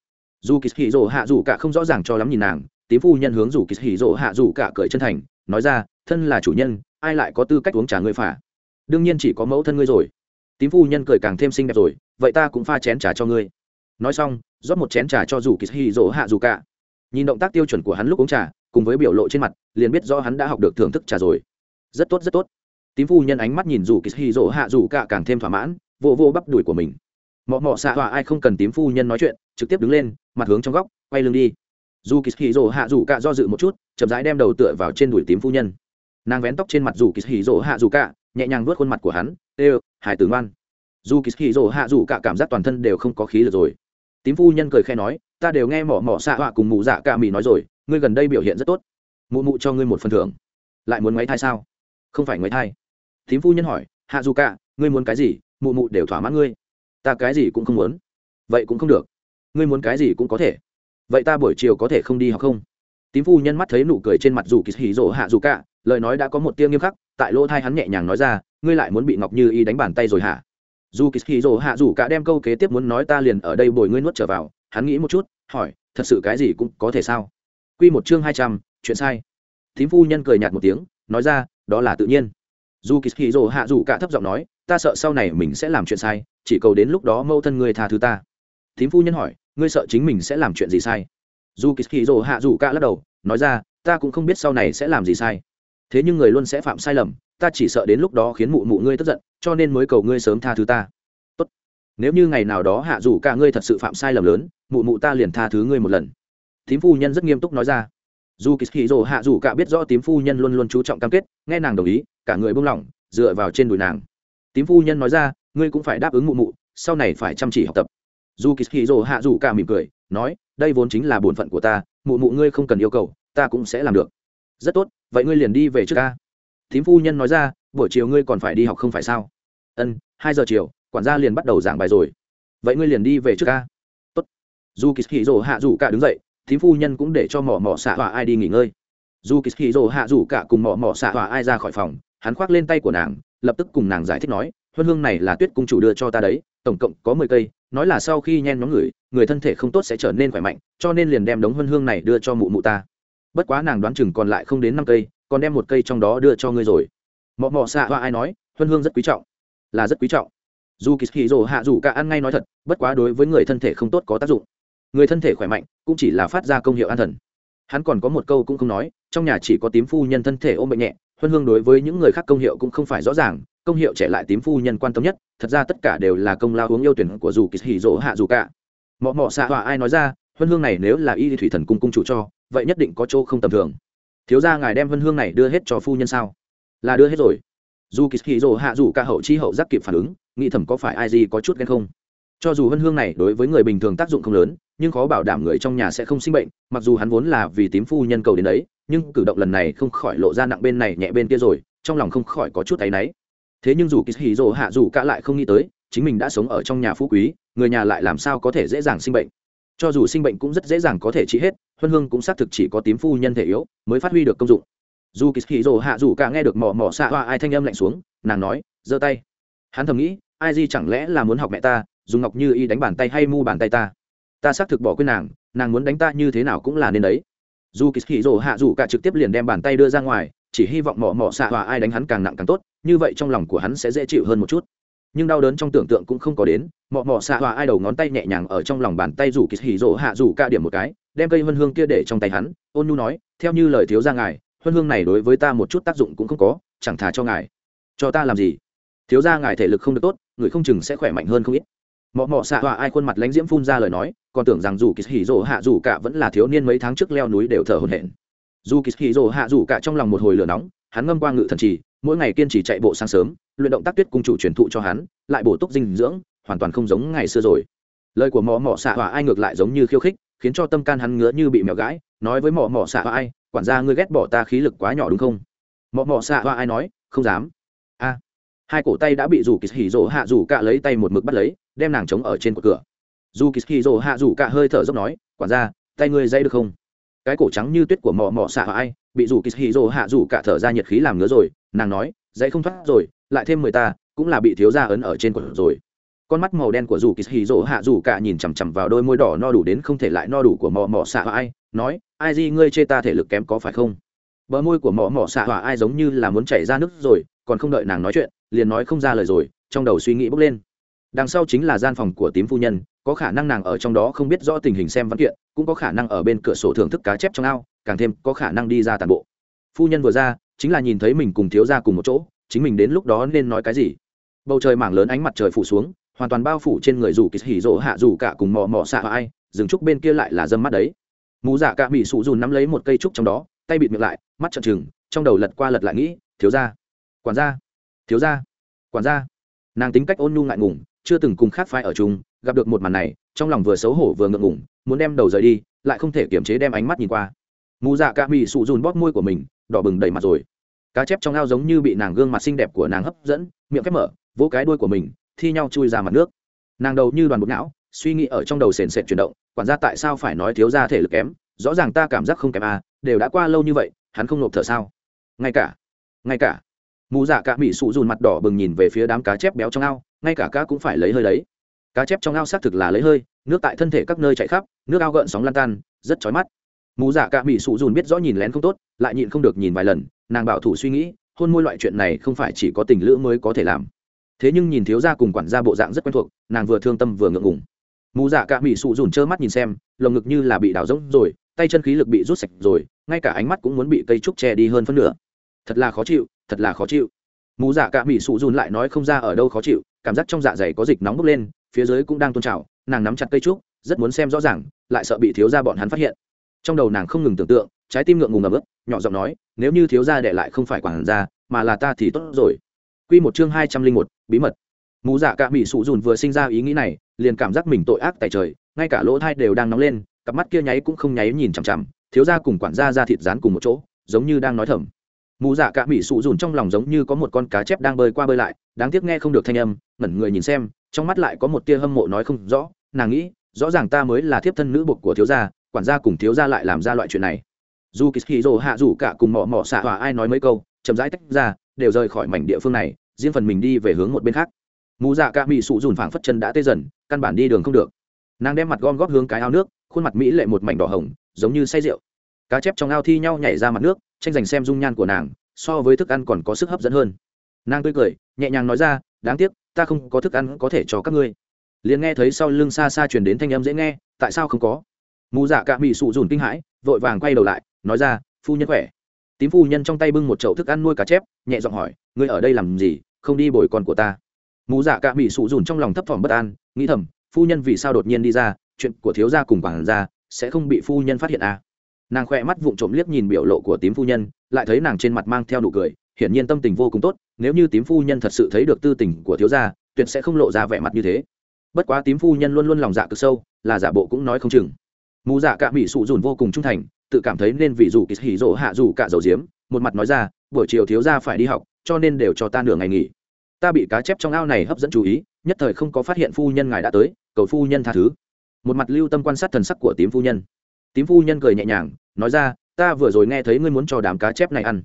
dù kỳ hì rộ hạ dù cả không rõ ràng cho lắm nhìn nàng, tím phu nhân hướng dù kỳ hì rộ hạ dù cả cởi chân thành, nói ra, thân là chủ nhân, ai lại có tư cách uống trà ngươi phả? Đương nhiên chỉ có mẫu thân ngươi rồi. Tím phu nhân cười càng thêm xinh đẹp rồi, vậy ta cũng pha chén trà cho ngươi. Nói xong, rót một chén trà cho dù kỳ hì rộ hạ dù cả. Nhìn động tác tiêu chuẩn của hắn lúc uống trà, cùng với biểu lộ trên mặt, liền biết do hắn đã học được thưởng thức trà rồi. Rất tốt rất tốt. Tím phu nhân ánh mắt nhìn dù kỳ hì rỗ hạ dù cả càng thêm thỏa mãn vô vô bắp đùi của mình. Mọ mọ xạ họa ai không cần tím phu nhân nói chuyện trực tiếp đứng lên, mặt hướng trong góc, quay lưng đi. Dù kỳ hì rỗ hạ dù cả do dự một chút, chậm rãi đem đầu tựa vào trên đùi tím phu nhân. Nàng vén tóc trên mặt dù kỳ hì rỗ hạ dù cả nhẹ nhàng vuốt khuôn mặt của hắn, ê, hải tử ngoan. Dù kỳ hì rỗ hạ dù cả cảm giác toàn thân đều không có khí được rồi. Tím phu nhân cười khe nói, ta đều nghe mỏ mỏ xạ họa cùng mụ dạ cả mì nói rồi, ngươi gần đây biểu hiện rất tốt. Mụ mụ cho ngươi một phần thưởng. Lại muốn ngoáy thai sao? Không phải ngoáy thai. Tím phu nhân hỏi hạ dù cả ngươi muốn cái gì? Mụ mụ đều thỏa mãn ngươi. Ta cái gì cũng không muốn. Vậy cũng không được ngươi muốn cái gì cũng có thể. Vậy ta buổi chiều có thể không đi học không? Tím phu nhân mắt thấy nụ cười trên mặt dù kỳ hỉ rỗ hạ dù cả, lời nói đã có một tiếng nghiêm khắc, tại lỗ thai hắn nhẹ nhàng nói ra, ngươi lại muốn bị ngọc như y đánh bàn tay rồi hả? Dù kỳ hỉ rỗ hạ dù cả đem câu kế tiếp muốn nói ta liền ở đây bồi ngươi nuốt trở vào, hắn nghĩ một chút, hỏi, thật sự cái gì cũng có thể sao? Quy một chương hai trăm, chuyện sai. Tím phu nhân cười nhạt một tiếng, nói ra, đó là tự nhiên. Dù kỳ hỉ rỗ hạ dù cả thấp giọng nói, ta sợ sau này mình sẽ làm chuyện sai, chỉ cầu đến lúc đó mâu thân ngươi tha thứ ta. Tím phu nhân hỏi ngươi sợ chính mình sẽ làm chuyện gì sai. Dù kỳ hạ dù cả lắc đầu, nói ra, ta cũng không biết sau này sẽ làm gì sai. Thế nhưng người luôn sẽ phạm sai lầm, ta chỉ sợ đến lúc đó khiến mụ mụ ngươi tức giận, cho nên mới cầu ngươi sớm tha thứ ta. Tốt. Nếu như ngày nào đó hạ dù cả ngươi thật sự phạm sai lầm lớn, mụ mụ ta liền tha thứ ngươi một lần. Thím phu nhân rất nghiêm túc nói ra. Dù kỳ hạ dù cả biết rõ tím phu nhân luôn luôn chú trọng cam kết, nghe nàng đồng ý, cả người buông lỏng, dựa vào trên đùi nàng. Tím phu nhân nói ra, ngươi cũng phải đáp ứng mụ mụ, sau này phải chăm chỉ học tập dù kỳ hì rồ hạ dù cả mỉm cười, nói, đây vốn chính là bổn phận của ta, mụ mụ ngươi không cần yêu cầu, ta cũng sẽ làm được. Rất tốt, vậy ngươi liền đi về trước ca thím phu nhân nói ra, buổi chiều ngươi còn phải đi học không phải sao? Ân, hai giờ chiều, quản gia liền bắt đầu giảng bài rồi. Vậy ngươi liền đi về trước ca tốt. Dù kỳ hì rồ hạ dù cả đứng dậy, thím phu nhân cũng để cho mỏ mỏ xạ hỏa ai đi nghỉ ngơi. Dù kỳ hì rồ hạ dù cả cùng mỏ mỏ xạ hỏa ai ra khỏi phòng, hắn khoác lên tay của nàng, lập tức cùng nàng giải thích nói, huân hương này là tuyết cung chủ đưa cho ta đấy, tổng cộng có mười cây nói là sau khi nhen nhóm người người thân thể không tốt sẽ trở nên khỏe mạnh, cho nên liền đem đống huân hương này đưa cho mụ mụ ta. Bất quá nàng đoán chừng còn lại không đến năm cây, còn đem một cây trong đó đưa cho ngươi rồi. Mọ mọ xạ hoa ai nói, huân hương rất quý trọng. Là rất quý trọng. Dù kỳ hì rồ hạ rủ cả ăn ngay nói thật, bất quá đối với người thân thể không tốt có tác dụng. Người thân thể khỏe mạnh, cũng chỉ là phát ra công hiệu an thần. Hắn còn có một câu cũng không nói, trong nhà chỉ có tím phu nhân thân thể ôm bệnh nhẹ huân hương đối với những người khác công hiệu cũng không phải rõ ràng, công hiệu trẻ lại tím phu nhân quan tâm nhất, thật ra tất cả đều là công lao uống yêu tuyển của dù kỳ hỉ dỗ hạ dù cả. Mọ mọ xạ họa ai nói ra, huân hương này nếu là y thủy thần cung cung chủ cho, vậy nhất định có chỗ không tầm thường. Thiếu ra ngài đem huân hương này đưa hết cho phu nhân sao? Là đưa hết rồi. Dù kỳ hỉ dỗ hạ dù cả hậu chi hậu giác kịp phản ứng, nghĩ thầm có phải ai gì có chút ghen không? Cho dù hân hương này đối với người bình thường tác dụng không lớn, nhưng khó bảo đảm người trong nhà sẽ không sinh bệnh, mặc dù hắn vốn là vì tím phu nhân cầu đến đấy, nhưng cử động lần này không khỏi lộ ra nặng bên này nhẹ bên kia rồi, trong lòng không khỏi có chút áy náy. Thế nhưng dù kỳ hì hạ dù cả lại không nghĩ tới, chính mình đã sống ở trong nhà phú quý, người nhà lại làm sao có thể dễ dàng sinh bệnh. Cho dù sinh bệnh cũng rất dễ dàng có thể trị hết huân hương cũng xác thực chỉ có tím phu nhân thể yếu mới phát huy được công dụng. Dù kỳ hì hạ dù cả nghe được mỏ mỏ xạ hoa ai thanh âm lạnh xuống, nàng nói, giơ tay. Hắn thầm nghĩ, ai gì chẳng lẽ là muốn học mẹ ta dùng ngọc như y đánh bàn tay hay mu bàn tay ta. Ta xác thực bỏ quên nàng nàng muốn đánh ta như thế nào cũng là nên đấy. Dù kỳ hì rồ hạ dù cả trực tiếp liền đem bàn tay đưa ra ngoài, chỉ hy vọng mỏ mỏ xạ hòa ai đánh hắn càng nặng càng tốt, như vậy trong lòng của hắn sẽ dễ chịu hơn một chút. Nhưng đau đớn trong tưởng tượng cũng không có đến mỏ mỏ xạ hòa ai đầu ngón tay nhẹ nhàng ở trong lòng bàn tay rủ kỳ hỉ rỗ hạ rủ ca điểm một cái, đem cây vân hương kia để trong tay hắn, ôn nhu nói, theo như lời thiếu ra ngài, huân hương này đối với ta một chút tác dụng cũng không có, chẳng thà cho ngài. Cho ta làm gì? Thiếu ra ngài thể lực không được tốt, người không chừng sẽ khỏe mạnh hơn không ít mọ mọ xạ hòa ai khuôn mặt lánh diễm phun ra lời nói, còn tưởng rằng dù kỳ hỉ rỗ hạ dù cả vẫn là thiếu niên mấy tháng trước leo núi đều thở hổn hển. Dù kỳ hì rỗ hạ dù cả trong lòng một hồi lửa nóng, hắn ngâm qua ngự thần trì, mỗi ngày kiên trì chạy bộ sáng sớm, luyện động tác tuyết cung chủ truyền thụ cho hắn, lại bổ túc dinh dưỡng, hoàn toàn không giống ngày xưa rồi. Lời của mọ mọ xạ hòa ai ngược lại giống như khiêu khích, khiến cho tâm can hắn ngứa như bị mèo gãi, nói với mọ mọ xạ hòa ai, quản gia ngươi ghét bỏ ta khí lực quá nhỏ đúng không? Mọ mọ xạ hòa ai nói, không dám. A. Hai cổ tay đã bị dù kỳ hỉ rỗ hạ rủ cả lấy tay một mực bắt lấy đem nàng chống ở trên cột cửa. Dù kỳ hạ dù cả hơi thở dốc nói, quản gia, tay ngươi dây được không? Cái cổ trắng như tuyết của mò mò xạ ai, bị dù kỳ hạ dù cả thở ra nhiệt khí làm ngứa rồi, nàng nói dây không thoát rồi, lại thêm mười ta, cũng là bị thiếu gia ấn ở trên quần rồi. Con mắt màu đen của dù kỳ hì hạ dù cả nhìn chằm chằm vào đôi môi đỏ no đủ đến không thể lại no đủ của mò mò xạ ai, nói, ai gì ngươi chê ta thể lực kém có phải không? Bờ môi của mò mò xạ ai giống như là muốn chảy ra nước rồi, còn không đợi nàng nói chuyện, liền nói không ra lời rồi, trong đầu suy nghĩ bốc lên đằng sau chính là gian phòng của tím phu nhân, có khả năng nàng ở trong đó không biết rõ tình hình xem văn kiện, cũng có khả năng ở bên cửa sổ thưởng thức cá chép trong ao, càng thêm có khả năng đi ra tàn bộ. Phu nhân vừa ra, chính là nhìn thấy mình cùng thiếu ra cùng một chỗ, chính mình đến lúc đó nên nói cái gì? Bầu trời mảng lớn ánh mặt trời phủ xuống, hoàn toàn bao phủ trên người dù kỳ hỉ rỗ hạ, dù cả cùng mò mò xạ ai dừng trúc bên kia lại là dâm mắt đấy. Mù dạ cả mỹ sụ dùn nắm lấy một cây trúc trong đó, tay bịt miệng lại, mắt trợn trừng, trong đầu lật qua lật lại nghĩ, thiếu ra quản gia, thiếu ra quản gia. Nàng tính cách ôn nhu ngại ngùng chưa từng cùng khác phái ở chung, gặp được một màn này, trong lòng vừa xấu hổ vừa ngượng ngùng, muốn đem đầu rời đi, lại không thể kiềm chế đem ánh mắt nhìn qua. Mù dạ cả bị sụ dùn bóp môi của mình, đỏ bừng đầy mặt rồi. Cá chép trong ao giống như bị nàng gương mặt xinh đẹp của nàng hấp dẫn, miệng khép mở, vỗ cái đuôi của mình, thi nhau chui ra mặt nước. Nàng đầu như đoàn bột não, suy nghĩ ở trong đầu sền sệt chuyển động, quản gia tại sao phải nói thiếu ra thể lực kém, rõ ràng ta cảm giác không kém à đều đã qua lâu như vậy, hắn không nộp thở sao? Ngay cả ngay cả. Mù dạ cả bị sụ dùn mặt đỏ bừng nhìn về phía đám cá chép béo trong ao ngay cả cá cũng phải lấy hơi đấy. Cá chép trong ao xác thực là lấy hơi, nước tại thân thể các nơi chạy khắp, nước ao gợn sóng lan tan, rất chói mắt. Mù dạ cả mỹ sụ dùn biết rõ nhìn lén không tốt, lại nhịn không được nhìn vài lần, nàng bảo thủ suy nghĩ, hôn môi loại chuyện này không phải chỉ có tình lữ mới có thể làm. Thế nhưng nhìn thiếu gia cùng quản gia bộ dạng rất quen thuộc, nàng vừa thương tâm vừa ngượng ngùng. Mù dạ cả mỹ sụ dùn trơ mắt nhìn xem, lồng ngực như là bị đảo rỗng rồi, tay chân khí lực bị rút sạch rồi, ngay cả ánh mắt cũng muốn bị cây trúc che đi hơn phân nửa. Thật là khó chịu, thật là khó chịu. Mù dạ cả mỹ sụ dùn lại nói không ra ở đâu khó chịu cảm giác trong dạ dày có dịch nóng bốc lên, phía dưới cũng đang tôn trào, nàng nắm chặt cây trúc, rất muốn xem rõ ràng, lại sợ bị thiếu gia bọn hắn phát hiện. Trong đầu nàng không ngừng tưởng tượng, trái tim ngượng ngùng ngập ức nhỏ giọng nói, nếu như thiếu gia đệ lại không phải quản gia, mà là ta thì tốt rồi. Quy một chương hai trăm linh một, bí mật. Mù dạ cả mỹ sụ dùn vừa sinh ra ý nghĩ này, liền cảm giác mình tội ác tại trời, ngay cả lỗ thai đều đang nóng lên, cặp mắt kia nháy cũng không nháy nhìn chằm chằm, thiếu gia cùng quản gia ra thịt rán cùng một chỗ, giống như đang nói thầm mù dạ cả mỹ sụ dùn trong lòng giống như có một con cá chép đang bơi qua bơi lại, đáng tiếc nghe không được thanh âm, ngẩn người nhìn xem, trong mắt lại có một tia hâm mộ nói không rõ, nàng nghĩ, rõ ràng ta mới là thiếp thân nữ bục của thiếu gia, quản gia cùng thiếu gia lại làm ra loại chuyện này. Dù kỳ dỗ hạ dù cả cùng mỏ mỏ xạ hòa ai nói mấy câu, chậm rãi tách ra, đều rời khỏi mảnh địa phương này, riêng phần mình đi về hướng một bên khác. Mù dạ cả mỹ sụ dùn phảng phất chân đã tê dần, căn bản đi đường không được. Nàng đem mặt gom góp hướng cái ao nước, khuôn mặt mỹ lệ một mảnh đỏ hồng, giống như say rượu cá chép trong ao thi nhau nhảy ra mặt nước, tranh giành xem dung nhan của nàng, so với thức ăn còn có sức hấp dẫn hơn. Nàng tươi cười, nhẹ nhàng nói ra, đáng tiếc, ta không có thức ăn có thể cho các ngươi. Liền nghe thấy sau lưng xa xa truyền đến thanh âm dễ nghe, tại sao không có? Mù dạ cạ mỹ sụ dùn kinh hãi, vội vàng quay đầu lại, nói ra, phu nhân khỏe. Tím phu nhân trong tay bưng một chậu thức ăn nuôi cá chép, nhẹ giọng hỏi, ngươi ở đây làm gì? Không đi bồi con của ta. Mù dạ cạ mỹ sụ dùn trong lòng thấp thỏm bất an, nghĩ thầm, phu nhân vì sao đột nhiên đi ra? Chuyện của thiếu gia cùng quản gia sẽ không bị phu nhân phát hiện à nàng khoe mắt vụng trộm liếc nhìn biểu lộ của tím phu nhân, lại thấy nàng trên mặt mang theo nụ cười, hiển nhiên tâm tình vô cùng tốt, nếu như tím phu nhân thật sự thấy được tư tình của thiếu gia, tuyệt sẽ không lộ ra vẻ mặt như thế. Bất quá tím phu nhân luôn luôn lòng dạ cực sâu, là giả bộ cũng nói không chừng. Mù dạ cả mỹ sụ dùn vô cùng trung thành, tự cảm thấy nên vì dù kỳ hỉ rỗ hạ dù cả dầu diếm, một mặt nói ra, buổi chiều thiếu gia phải đi học, cho nên đều cho ta nửa ngày nghỉ. Ta bị cá chép trong ao này hấp dẫn chú ý, nhất thời không có phát hiện phu nhân ngài đã tới, cầu phu nhân tha thứ. Một mặt lưu tâm quan sát thần sắc của tím phu nhân tím phu nhân cười nhẹ nhàng, nói ra, ta vừa rồi nghe thấy ngươi muốn cho đám cá chép này ăn.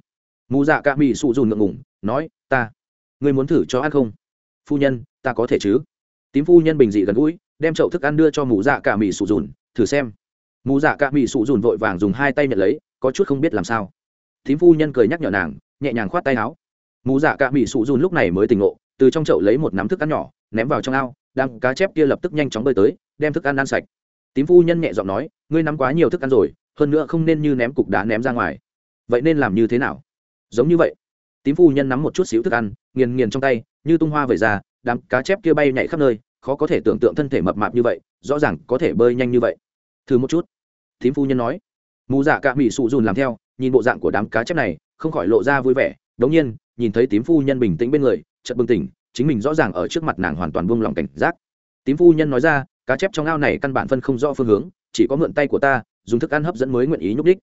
Mù dạ cạ mỹ sụ dùn ngượng ngủng nói, ta, ngươi muốn thử cho ăn không? Phu nhân, ta có thể chứ. Tím phu nhân bình dị gần gũi, đem chậu thức ăn đưa cho mù dạ cạ mỹ sụ dùn, thử xem. Mù dạ cạ mỹ sụ dùn vội vàng dùng hai tay nhận lấy, có chút không biết làm sao. Tím phu nhân cười nhắc nhở nàng, nhẹ nhàng khoát tay áo. Mù dạ cạ mỹ sụ dùn lúc này mới tỉnh ngộ, từ trong chậu lấy một nắm thức ăn nhỏ, ném vào trong ao đang cá chép kia lập tức nhanh chóng bơi tới, đem thức ăn ăn sạch tím phu nhân nhẹ giọng nói, ngươi nắm quá nhiều thức ăn rồi, hơn nữa không nên như ném cục đá ném ra ngoài. Vậy nên làm như thế nào? Giống như vậy. Tím phu nhân nắm một chút xíu thức ăn, nghiền nghiền trong tay, như tung hoa về ra, đám cá chép kia bay nhảy khắp nơi, khó có thể tưởng tượng thân thể mập mạp như vậy, rõ ràng có thể bơi nhanh như vậy. Thử một chút. Tím phu nhân nói. Mù dạ cả mỹ sụ dùn làm theo, nhìn bộ dạng của đám cá chép này, không khỏi lộ ra vui vẻ. Đống nhiên, nhìn thấy tím phu nhân bình tĩnh bên người, chợt bừng tỉnh, chính mình rõ ràng ở trước mặt nàng hoàn toàn buông lòng cảnh giác. Tím phu nhân nói ra cá chép trong ao này căn bản phân không rõ phương hướng, chỉ có mượn tay của ta, dùng thức ăn hấp dẫn mới nguyện ý nhúc đích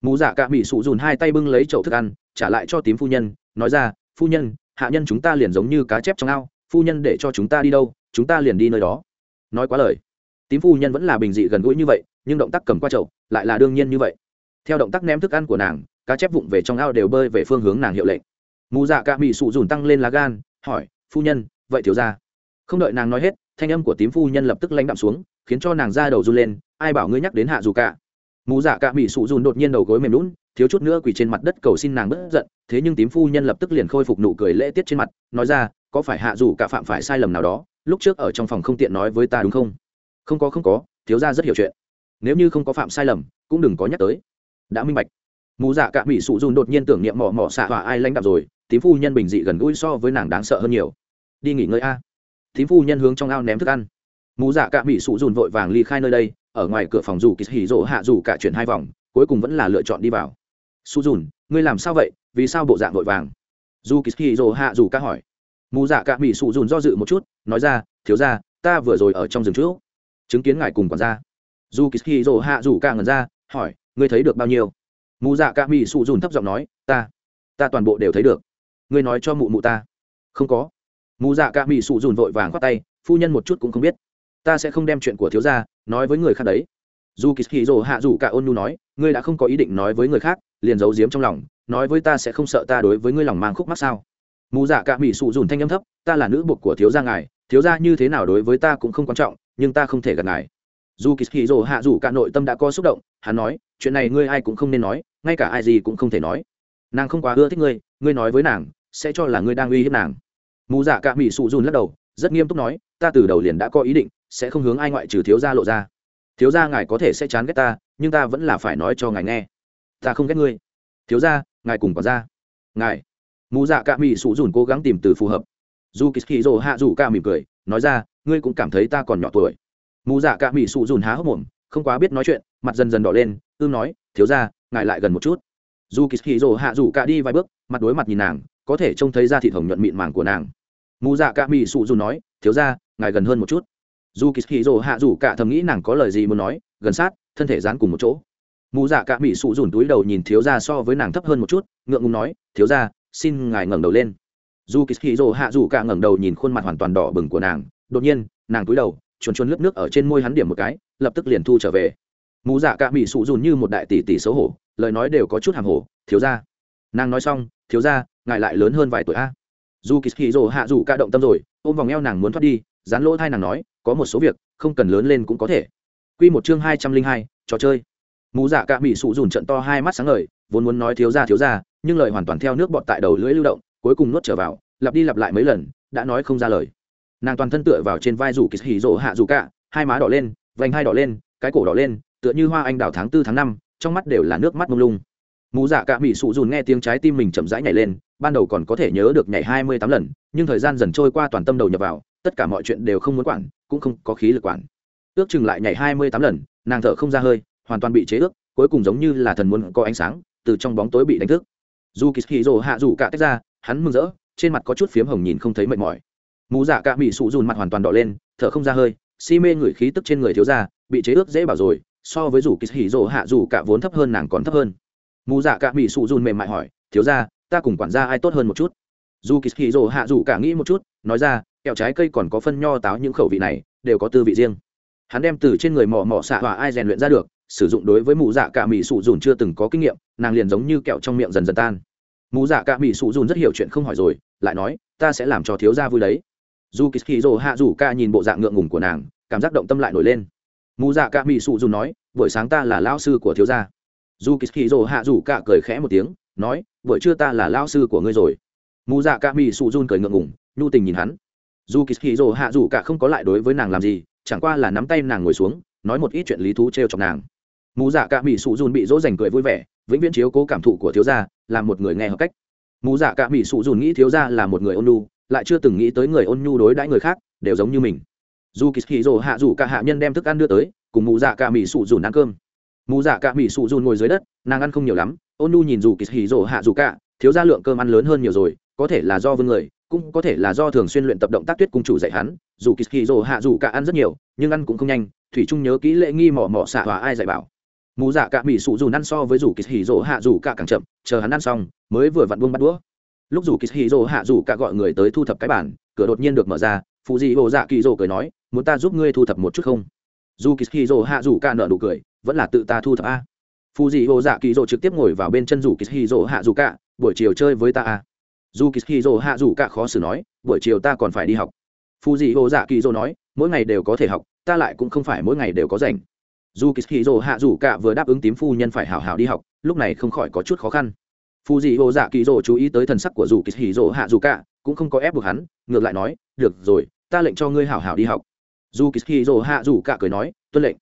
mù dạ cả mỹ sụ dùn hai tay bưng lấy chậu thức ăn, trả lại cho tím phu nhân, nói ra, phu nhân, hạ nhân chúng ta liền giống như cá chép trong ao, phu nhân để cho chúng ta đi đâu, chúng ta liền đi nơi đó. Nói quá lời, tím phu nhân vẫn là bình dị gần gũi như vậy, nhưng động tác cầm qua chậu lại là đương nhiên như vậy. Theo động tác ném thức ăn của nàng, cá chép vụng về trong ao đều bơi về phương hướng nàng hiệu lệnh. Mù dạ cả mỹ sụ dùn tăng lên lá gan, hỏi, phu nhân, vậy thiếu ra không đợi nàng nói hết thanh âm của tím phu nhân lập tức lãnh đạm xuống, khiến cho nàng ra đầu run lên, ai bảo ngươi nhắc đến hạ dù cả. Mù dạ cả mỹ sụ dùn đột nhiên đầu gối mềm lún thiếu chút nữa quỳ trên mặt đất cầu xin nàng bớt giận, thế nhưng tím phu nhân lập tức liền khôi phục nụ cười lễ tiết trên mặt, nói ra, có phải hạ dù cả phạm phải sai lầm nào đó? Lúc trước ở trong phòng không tiện nói với ta đúng không? Không có không có, thiếu ra rất hiểu chuyện. Nếu như không có phạm sai lầm, cũng đừng có nhắc tới. Đã minh bạch. Mù dạ cả mỹ sụ dùn đột nhiên tưởng niệm mỏ mỏ xạ hỏa ai lãnh đạm rồi, tím phu nhân bình dị gần gũi so với nàng đáng sợ hơn nhiều. Đi nghỉ ngơi a thím phu nhân hướng trong ao ném thức ăn. Mù dạ cả mỹ sụ dùn vội vàng ly khai nơi đây, ở ngoài cửa phòng dù kỳ hỉ rỗ hạ dù cả chuyển hai vòng, cuối cùng vẫn là lựa chọn đi vào. Su dùn, ngươi làm sao vậy? Vì sao bộ dạng vội vàng? Dù kỳ hỉ rỗ hạ dù cả hỏi. Mù dạ cả mỹ sụ dùn do dự một chút, nói ra, thiếu ra ta vừa rồi ở trong rừng trước chứng kiến ngài cùng quản gia. Dù kỳ hỉ rỗ hạ dù cả ngần ra, hỏi, ngươi thấy được bao nhiêu? Mù dạ cả mỹ sụ dùn thấp giọng nói, ta ta toàn bộ đều thấy được. Ngươi nói cho mụ mụ ta. Không có mù dạ cả mỹ sụ dùn vội vàng khoát tay, phu nhân một chút cũng không biết. Ta sẽ không đem chuyện của thiếu gia nói với người khác đấy. Dù kỳ hì rồ hạ dù cả ôn nu nói, ngươi đã không có ý định nói với người khác, liền giấu giếm trong lòng, nói với ta sẽ không sợ ta đối với ngươi lòng mang khúc mắc sao? Mù dạ cả mỹ sụ dùn thanh âm thấp, ta là nữ buộc của thiếu gia ngài, thiếu gia như thế nào đối với ta cũng không quan trọng, nhưng ta không thể gần ngài. Dù kỳ hì rồ hạ dù cả nội tâm đã có xúc động, hắn nói, chuyện này ngươi ai cũng không nên nói, ngay cả ai gì cũng không thể nói. Nàng không quá ưa thích ngươi ngươi nói với nàng, sẽ cho là ngươi đang uy hiếp nàng mù dạ cả mỹ sụ dùn lắc đầu, rất nghiêm túc nói, ta từ đầu liền đã có ý định, sẽ không hướng ai ngoại trừ thiếu gia lộ ra. Thiếu gia ngài có thể sẽ chán ghét ta, nhưng ta vẫn là phải nói cho ngài nghe. Ta không ghét ngươi. Thiếu gia, ngài cùng còn ra ngài. Mù dạ cả mỹ sụ dùn cố gắng tìm từ phù hợp. Dù kỳ rồ hạ dù ca mỉm cười, nói ra, ngươi cũng cảm thấy ta còn nhỏ tuổi. Mù dạ cả mỹ sụ dùn há hốc mồm, không quá biết nói chuyện, mặt dần dần đỏ lên ương nói, thiếu gia, ngài lại gần một chút. Dù kỳ rồ hạ dù cả đi vài bước, mặt đối mặt nhìn nàng, có thể trông thấy da thịt hồng nhuận mịn màng của nàng mù dạ cả mỹ sụ dù nói, thiếu gia, ngài gần hơn một chút. Dù kỳ hì rồ hạ dù cả thầm nghĩ nàng có lời gì muốn nói, gần sát, thân thể dán cùng một chỗ. Mù dạ cả mỹ sụ dùn túi đầu nhìn thiếu gia so với nàng thấp hơn một chút, ngượng ngùng nói, thiếu gia, xin ngài ngẩng đầu lên. Dù kỳ hì rồ hạ dù cả ngẩng đầu nhìn khuôn mặt hoàn toàn đỏ bừng của nàng, đột nhiên, nàng túi đầu, chuồn chuồn lướt nước ở trên môi hắn điểm một cái, lập tức liền thu trở về. Mù dạ cả mỹ sụ dùn như một đại tỷ tỷ xấu hổ, lời nói đều có chút hàng hổ thiếu gia. Nàng nói xong, thiếu gia, ngài lại lớn hơn vài tuổi a dù kỳ hì rồ hạ dù ca động tâm rồi ôm vòng eo nàng muốn thoát đi dán lỗ thai nàng nói có một số việc không cần lớn lên cũng có thể. Quy một chương hai trăm linh hai trò chơi. Mù dạ Cạ mỹ sụ dùn trận to hai mắt sáng ngời vốn muốn nói thiếu ra thiếu ra nhưng lời hoàn toàn theo nước bọt tại đầu lưỡi lưu động cuối cùng nuốt trở vào lặp đi lặp lại mấy lần đã nói không ra lời. Nàng toàn thân tựa vào trên vai rủ kỳ hỉ rỗ hạ rủ cạ, hai má đỏ lên vành hai đỏ lên cái cổ đỏ lên tựa như hoa anh đào tháng tư tháng năm trong mắt đều là nước mắt mông lung. Mù dạ Cạ mỹ sụ dùn nghe tiếng trái tim mình chậm rãi nhảy lên ban đầu còn có thể nhớ được nhảy hai mươi tám lần, nhưng thời gian dần trôi qua toàn tâm đầu nhập vào, tất cả mọi chuyện đều không muốn quản, cũng không có khí lực quản. Ước chừng lại nhảy hai mươi tám lần, nàng thở không ra hơi, hoàn toàn bị chế ước, cuối cùng giống như là thần muốn có ánh sáng, từ trong bóng tối bị đánh thức. Dù kỳ hì rồ hạ rủ cả tách ra, hắn mừng rỡ, trên mặt có chút phiếm hồng nhìn không thấy mệt mỏi. Mù dạ cả bị sụ dùn mặt hoàn toàn đỏ lên, thở không ra hơi, si mê người khí tức trên người thiếu ra bị chế ước dễ bảo rồi, so với rủ kỳ hì rồ hạ rủ cả vốn thấp hơn nàng còn thấp hơn. Mù dạ cả bị sụ dùn mềm mại hỏi, thiếu ra ta cùng quản gia ai tốt hơn một chút. Dù kỳ hì rồ hạ rủ cả nghĩ một chút, nói ra, kẹo trái cây còn có phân nho táo những khẩu vị này, đều có tư vị riêng. Hắn đem từ trên người mỏ mỏ xạ hỏa ai rèn luyện ra được, sử dụng đối với mù dạ cả mỹ sụ dùn chưa từng có kinh nghiệm, nàng liền giống như kẹo trong miệng dần dần tan. Mù dạ cả mỹ sụ dùn rất hiểu chuyện không hỏi rồi, lại nói, ta sẽ làm cho thiếu gia vui đấy. Dù kỳ hì rồ hạ rủ cả nhìn bộ dạng ngượng ngùng của nàng, cảm giác động tâm lại nổi lên. Mù dạ cả mỹ sụ dùn nói, buổi sáng ta là lao sư của thiếu gia. Dù kỳ hì rồ hạ rủ cả cười khẽ một tiếng, nói buổi trưa ta là lao sư của ngươi rồi. Mù dạ ca mỹ sụ dùn cười ngượng ngùng, nhu tình nhìn hắn. Dù kỳ hì dồ hạ rủ cả không có lại đối với nàng làm gì, chẳng qua là nắm tay nàng ngồi xuống, nói một ít chuyện lý thú t r e o chọc nàng. Mù dạ ca mỹ sụ dùn bị dỗ dành cười vui vẻ, vĩnh viễn chiếu cố cảm thụ của thiếu gia, là một người nghe hợp cách. Mù dạ ca mỹ sụ dùn nghĩ thiếu gia là một người ôn nhu, lại chưa từng nghĩ tới người ôn nhu đối đãi người khác, đều giống như mình. Dù kỳ hì dồ hạ rủ cả hạ nhân đem thức ăn đưa tới, cùng mù dạ ca mỹ sụ dùn ăn cơm. Mù dạ ca mỹ sụ dùn ngồi dưới đất, nàng ăn không nhiều lắm ôn nu nhìn dù kỳ hì rồ hạ dù cả, thiếu gia lượng cơm ăn lớn hơn nhiều rồi, có thể là do vương người, cũng có thể là do thường xuyên luyện tập động tác tuyết cung chủ dạy hắn. Dù kỳ hì rồ hạ dù cả ăn rất nhiều, nhưng ăn cũng không nhanh, thủy trung nhớ kỹ lễ nghi mỏ mỏ xạ hòa ai dạy bảo. Mù dạ cả mỹ sụ dù ăn so với dù kỳ hì rỗ hạ dù cả càng chậm, chờ hắn ăn xong, mới vừa vặn buông bắt đũa. Lúc dù kỳ hì rỗ hạ dù cả gọi người tới thu thập cái bản cửa đột nhiên được mở ra phụ dị hồ dạ kỳ rỗ cười nói, muốn ta giúp ngươi thu thập một chút không? Dù kỳ hì rỗ hạ dù cả nợ nụ cười, vẫn là tự ta thu thập a. Phu dị hồ dạ kỳ dỗ trực tiếp ngồi vào bên chân dù kỳ hì dỗ hạ dù cả, buổi chiều chơi với ta à? dù kỳ hì dỗ hạ dù cả khó xử nói, buổi chiều ta còn phải đi học. Phu dị hồ dạ kỳ dỗ nói, mỗi ngày đều có thể học, ta lại cũng không phải mỗi ngày đều có rảnh. Dù kỳ hì dỗ hạ dù cả vừa đáp ứng tím phu nhân phải hảo hảo đi học, lúc này không khỏi có chút khó khăn. Phù dị hồ dạ kỳ dỗ chú ý tới thần sắc của dù kỳ hì dỗ hạ dù cả, cũng không có ép buộc hắn, ngược lại nói, được rồi, ta lệnh cho ngươi hảo hảo đi học. Dù kỳ hì dỗ hạ dù cả cười nói, tuân lệnh.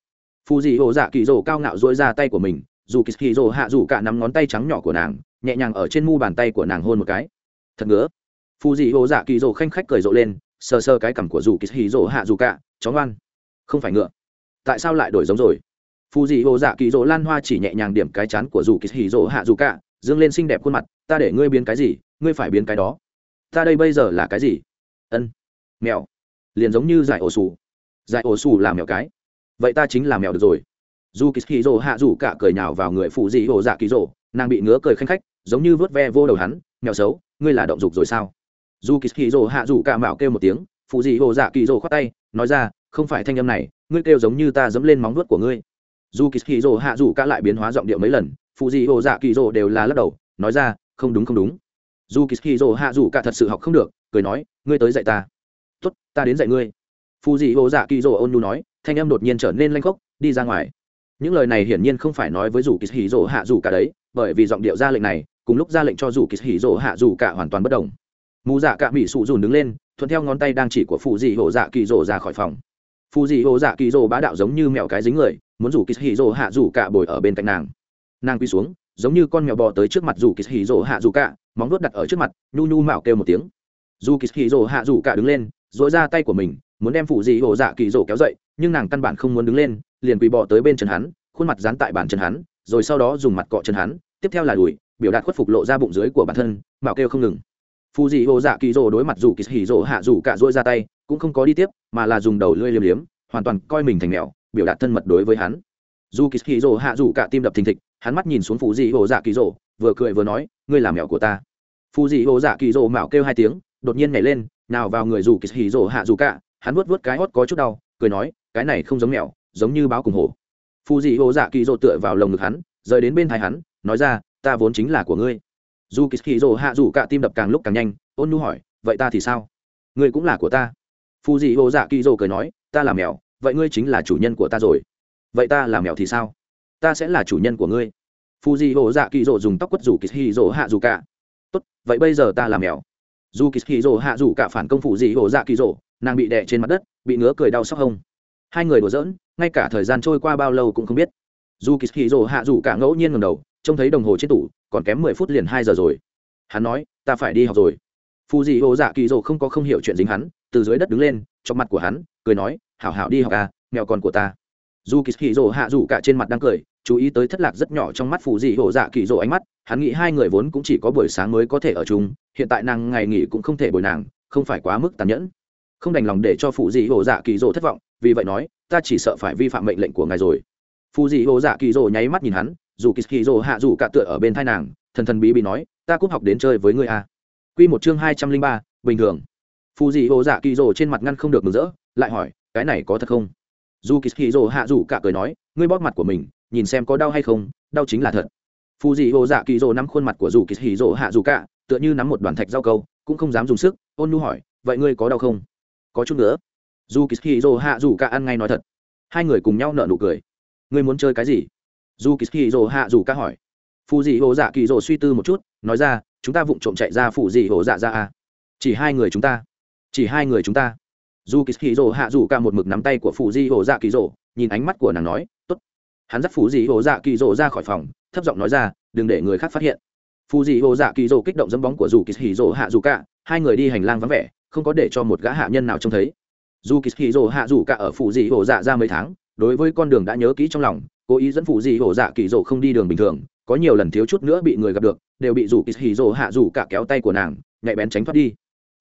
Phù dị hồ dạ kỳ dỗ cao ngạo dỗi ra tay của mình dù kỳ hì rồ hạ dù cả nắm ngón tay trắng nhỏ của nàng, nhẹ nhàng ở trên mu bàn tay của nàng hôn một cái. Thật ngứa. Phù dị hồ dạ kỳ rồ khanh khách cười rộ lên, sờ sờ cái cằm của dù kỳ hì rồ hạ dù cả chó ngoan. Không phải ngựa. Tại sao lại đổi giống rồi? Phù dị hồ dạ kỳ rỗ lan hoa chỉ nhẹ nhàng điểm cái chán của dù kỳ hì rỗ hạ dù cả, dương lên xinh đẹp khuôn mặt, ta để ngươi biến cái gì? Ngươi phải biến cái đó. Ta đây bây giờ là cái gì? Ân. Mèo liền giống như giải ổ xù giải ổ xù là mèo cái. Vậy ta chính là mèo được rồi dù kỳ hì rỗ hạ dù cả cười nhào vào người phụ dị hồ dạ kỳ rồ, nàng bị ngứa cười khanh khách giống như vớt ve vô đầu hắn mèo xấu ngươi là động dục rồi sao? Dù kỳ hì rỗ hạ dù cả mạo kêu một tiếng phụ dị hồ dạ kỳ rồ khoát tay nói ra không phải thanh âm này ngươi kêu giống như ta dẫm lên móng vuốt của ngươi. Dù kỳ hì rồ hạ dù cả lại biến hóa giọng điệu mấy lần phụ dị hồ dạ kỳ rồ đều là lắc đầu nói ra không đúng không đúng. Dù kỳ hì rồ hạ dù cả thật sự học không được cười nói ngươi tới dạy ta. Tốt ta đến dạy ngươi. Phụ dị hồ dạ kỳ rồ ôn nhu nói thanh âm đột nhiên trở nên lanh khốc đi ra ngoài những lời này hiển nhiên không phải nói với dù kỳ hỉ rồ hạ dù cả đấy, bởi vì giọng điệu ra lệnh này, cùng lúc ra lệnh cho dù kỳ hỉ rồ hạ dù cả hoàn toàn bất đồng. Mù dạ cả mỹ sụ dùn đứng lên, thuận theo ngón tay đang chỉ của phụ dị hồ dạ kỳ rồ ra khỏi phòng. Phù dị hồ dạ kỳ rồ bá đạo giống như mèo cái dính người, muốn rủ kỳ hỉ rồ hạ rủ cả bồi ở bên cạnh nàng. Nàng quy xuống, giống như con mèo bò tới trước mặt rủ kỳ hỉ rồ hạ rủ cả, móng vuốt đặt ở trước mặt, nhu nhu mạo kêu một tiếng. Dù kỳ hỉ rồ hạ rủ cả đứng lên dội ra tay của mình, muốn đem phù dị hồ dạ kỳ rồ kéo dậy, nhưng nàng căn bản không muốn đứng lên liền quỳ bò tới bên chân hắn, khuôn mặt dán tại bàn chân hắn, rồi sau đó dùng mặt cọ chân hắn, tiếp theo là đùi, biểu đạt khuất phục lộ ra bụng dưới của bản thân bảo kêu không ngừng. Phù dị hồ dạ kỳ rồ đối mặt dù kỳ Hỉ rồ hạ dù cả dội ra tay, cũng không có đi tiếp, mà là dùng đầu lưỡi liếm liếm, hoàn toàn coi mình thành mèo, biểu đạt thân mật đối với hắn. Dù kỳ Hỉ rồ hạ dù cả tim đập thình thịch, hắn mắt nhìn xuống phù dị hồ dạ kỳ rồ vừa cười vừa nói, ngươi làm mèo của ta. Phù dị hồ dạ kỳ rồ mạo kêu hai tiếng, đột nhiên nhảy lên, nào vào người dù kỳ Hỉ rồ hạ dù cả, hắn vuốt vuốt cái hót có chút đau, cười nói, cái này không giống mèo giống như báo cùng hổ. Phù dị ô dạ kỳ Dỗ tựa vào lồng ngực hắn rời đến bên thái hắn nói ra ta vốn chính là của ngươi. Dù kỳ kỳ Dỗ hạ dù cả tim đập càng lúc càng nhanh ôn nu hỏi vậy ta thì sao? Ngươi cũng là của ta. Phù dị ô dạ kỳ Dỗ cười nói ta là mèo vậy ngươi chính là chủ nhân của ta rồi. Vậy ta là mèo thì sao? Ta sẽ là chủ nhân của ngươi. Phù dị ô dạ kỳ Dỗ dùng tóc quất dù kỳ kỳ dỗ hạ dù cả. Tốt vậy bây giờ ta là mèo. Dù kỳ kỳ dỗ hạ dù cả phản công phù dị ô dạ kỳ Dỗ, nàng bị đè trên mặt đất bị ngứa cười đau sóc hông. Hai người đùa giỡn ngay cả thời gian trôi qua bao lâu cũng không biết. Dù kỳ hì rỗ hạ dù cả ngẫu nhiên ngầm đầu, trông thấy đồng hồ trên tủ, còn kém mười phút liền hai giờ rồi. Hắn nói, ta phải đi học rồi. Phù dị hồ dạ kỳ dỗ không có không hiểu chuyện dính hắn, từ dưới đất đứng lên trong mặt của hắn, cười nói, hảo hảo đi học à mèo còn của ta. Dù kỳ hì rồ hạ dù cả trên mặt đang cười, chú ý tới thất lạc rất nhỏ trong mắt phù dị hồ dạ kỳ rồ ánh mắt, hắn nghĩ hai người vốn cũng chỉ có buổi sáng mới có thể ở chung, hiện tại nàng ngày nghỉ cũng không thể bồi nàng, không phải quá mức tàn nhẫn. Không đành lòng để cho phù dị hồ dạ kỳ rồ thất vọng vì vậy nói, ta chỉ sợ phải vi phạm mệnh lệnh của ngài rồi. Phù dị hồ dạ kỳ rồ nháy mắt nhìn hắn, dù kỳ hì rồ hạ dù cả tựa ở bên thai nàng, thần thần bí bí nói, ta cũng học đến chơi với ngươi à. Quy một chương hai trăm linh ba, bình thường. Phù dị hồ dạ kỳ rồ trên mặt ngăn không được mừng rỡ, lại hỏi, cái này có thật không? Dù kỳ hì rồ hạ dù cả cười nói, ngươi bóp mặt của mình, nhìn xem có đau hay không, đau chính là thật. Phù dị hồ dạ kỳ rồ nắm khuôn mặt của dù kỳ hì rồ hạ dù cả, tựa như nắm một đoàn thạch rau câu, cũng không dám dùng sức, ôn nu hỏi, vậy ngươi có đau không? Có chút nữa dù kishiro rồ hạ dù cả ăn ngay nói thật. Hai người cùng nhau nợ nụ cười. Ngươi muốn chơi cái gì? Dù kishiro rồ hạ dù cả hỏi. Phù dị hồ dạ kỳ rồ suy tư một chút, nói ra, chúng ta vụng trộm chạy ra phù dị hồ dạ ra à chỉ hai người chúng ta. Chỉ hai người chúng ta. Dù kishiro rồ hạ dù cả một mực nắm tay của phù dị hồ dạ kỳ rồ nhìn ánh mắt của nàng nói t ố t hắn dắt phù dị hồ dạ kỳ rồ ra khỏi phòng, thấp giọng nói ra, đừng để người khác phát hiện. Phù dị hồ dạ kỳ rồ kích động dấm bóng của dù kishiro rồ hạ dù cả hai người đi hành lang vắng vẻ, không có để cho một gã hạ nhân nào trông thấy dù kỳ hì rồ hạ dù cả ở phụ dị hồ dạ ra mấy tháng, đối với con đường đã nhớ kỹ trong lòng, cố ý dẫn phụ dị hồ dạ kỳ rồ không đi đường bình thường, có nhiều lần thiếu chút nữa bị người gặp được, đều bị dù kỳ hì rồ hạ rủ cả kéo tay của nàng, nhạy bén tránh thoát đi.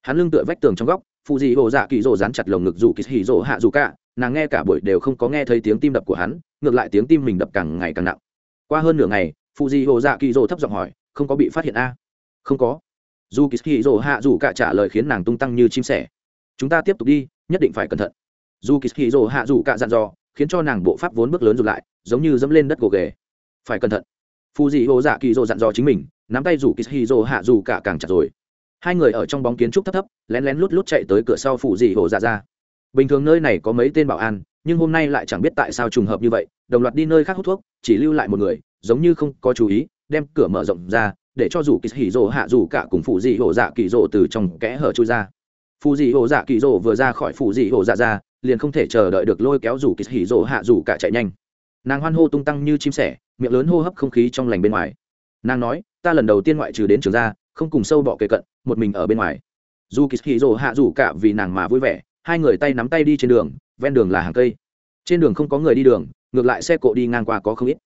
Hắn lưng tựa vách tường trong góc phụ dị hồ dạ kỳ rồ dán chặt lồng ngực dù kỳ hì rồ hạ rủ cả, nàng nghe cả buổi đều không có nghe thấy tiếng tim đập của hắn, ngược lại tiếng tim mình đập càng ngày càng nặng. Qua hơn nửa ngày phụ dị hồ dạ kỳ dỗ thấp giọng hỏi, không có bị phát hiện a? Không có. Dù kỳ kỳ dỗ hạ rủ cả trả lời khiến nàng tung tăng như chim sẻ. Chúng ta tiếp tục đi nhất định phải cẩn thận. Dù kỳ hì rồ hạ dù cả dặn dò, khiến cho nàng bộ pháp vốn bước lớn rụt lại, giống như dẫm lên đất gồ ghề. Phải cẩn thận. Phù dị ô dạ kỳ rồ dặn dò chính mình, nắm tay rủ kỳ hì rồ hạ dù cả càng chặt rồi. Hai người ở trong bóng kiến trúc thấp thấp, lén lén lút lút chạy tới cửa sau Phù dị ô dạ ra. Bình thường nơi này có mấy tên bảo an, nhưng hôm nay lại chẳng biết tại sao trùng hợp như vậy, đồng loạt đi nơi khác hút thuốc, chỉ lưu lại một người, giống như không có chú ý, đem cửa mở rộng ra, để cho dù kỳ hì rồ hạ dù cả cùng phụ dị hồ dạ kỳ rồ từ trong kẽ hở chui ra. Phù dị hồ dạ kỳ rồ vừa ra khỏi phù dị hồ dạ ra liền không thể chờ đợi được lôi kéo rủ kỳ hỉ rồ hạ rủ cả chạy nhanh. Nàng hoan hô tung tăng như chim sẻ, miệng lớn hô hấp không khí trong lành bên ngoài. Nàng nói, ta lần đầu tiên ngoại trừ đến trường ra không cùng sâu bọ kề cận, một mình ở bên ngoài. Dù kỳ hỉ rồ hạ rủ cả vì nàng mà vui vẻ, hai người tay nắm tay đi trên đường, ven đường là hàng cây. Trên đường không có người đi đường, ngược lại xe cộ đi ngang qua có không ít.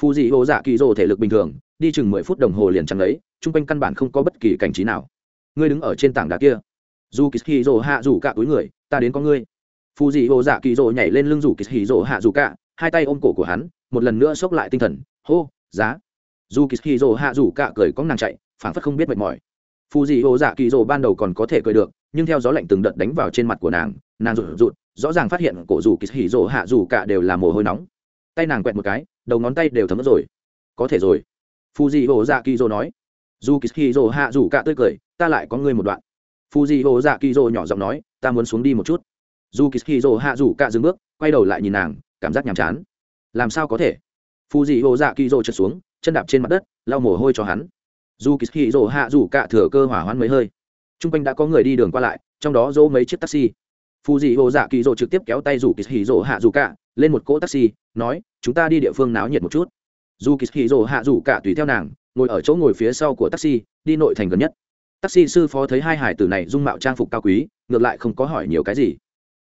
Phù dị hồ dạ kỳ rồ thể lực bình thường, đi chừng mười phút đồng hồ liền chẳng lấy, chung quanh căn bản không có bất kỳ cảnh trí nào. Ngươi đứng ở trên tảng đá kia dù kỳ hì rồ hạ rủ cả túi người, ta đến có ngươi. Phù dị hồ dạ kỳ rồ nhảy lên lưng rủ kỳ hì rồ hạ rủ cả hai tay ôm cổ của hắn, một lần nữa xốc lại tinh thần. Hô, giá. Dù kỳ hì rồ hạ rủ cả cười có nàng chạy, phảng phất không biết mệt mỏi. Phù dị hồ dạ kỳ rồ ban đầu còn có thể cười được, nhưng theo gió lạnh từng đợt đánh vào trên mặt của nàng nàng rụt rụt, rõ ràng phát hiện cổ dù kỳ hì rồ hạ rủ cả đều là mồ hôi nóng. Tay nàng quẹt một cái, đầu ngón tay đều thấm rồi. Có thể rồi. Phù dị hồ dạ kỳ rồ nói. Dù kỳ hì hạ rủ cả tươi cười, ta lại có ngươi một đoạn fuji dị dạ kỳ nhỏ giọng nói, ta muốn xuống đi một chút. Dù kỳ hạ rủ cả dừng bước, quay đầu lại nhìn nàng, cảm giác nhàm chán. Làm sao có thể? Fuji dị dạ kỳ trượt xuống, chân đạp trên mặt đất, lau mồ hôi cho hắn. Dù kỳ hạ rủ cả thừa cơ hỏa hoãn mấy hơi. T r u n g quanh đã có người đi đường qua lại, trong đó dỗ mấy chiếc taxi. Fuji dị dạ kỳ trực tiếp kéo tay dù kỳ hạ rủ cả, lên một cỗ taxi, nói, chúng ta đi địa phương náo nhiệt một chút. Dù kỳ hạ rủ cả tùy theo nàng, ngồi ở chỗ ngồi phía sau của taxi, đi nội thành gần nhất taxi sư phó thấy hai hải tử này dung mạo trang phục cao quý, ngược lại không có hỏi nhiều cái gì.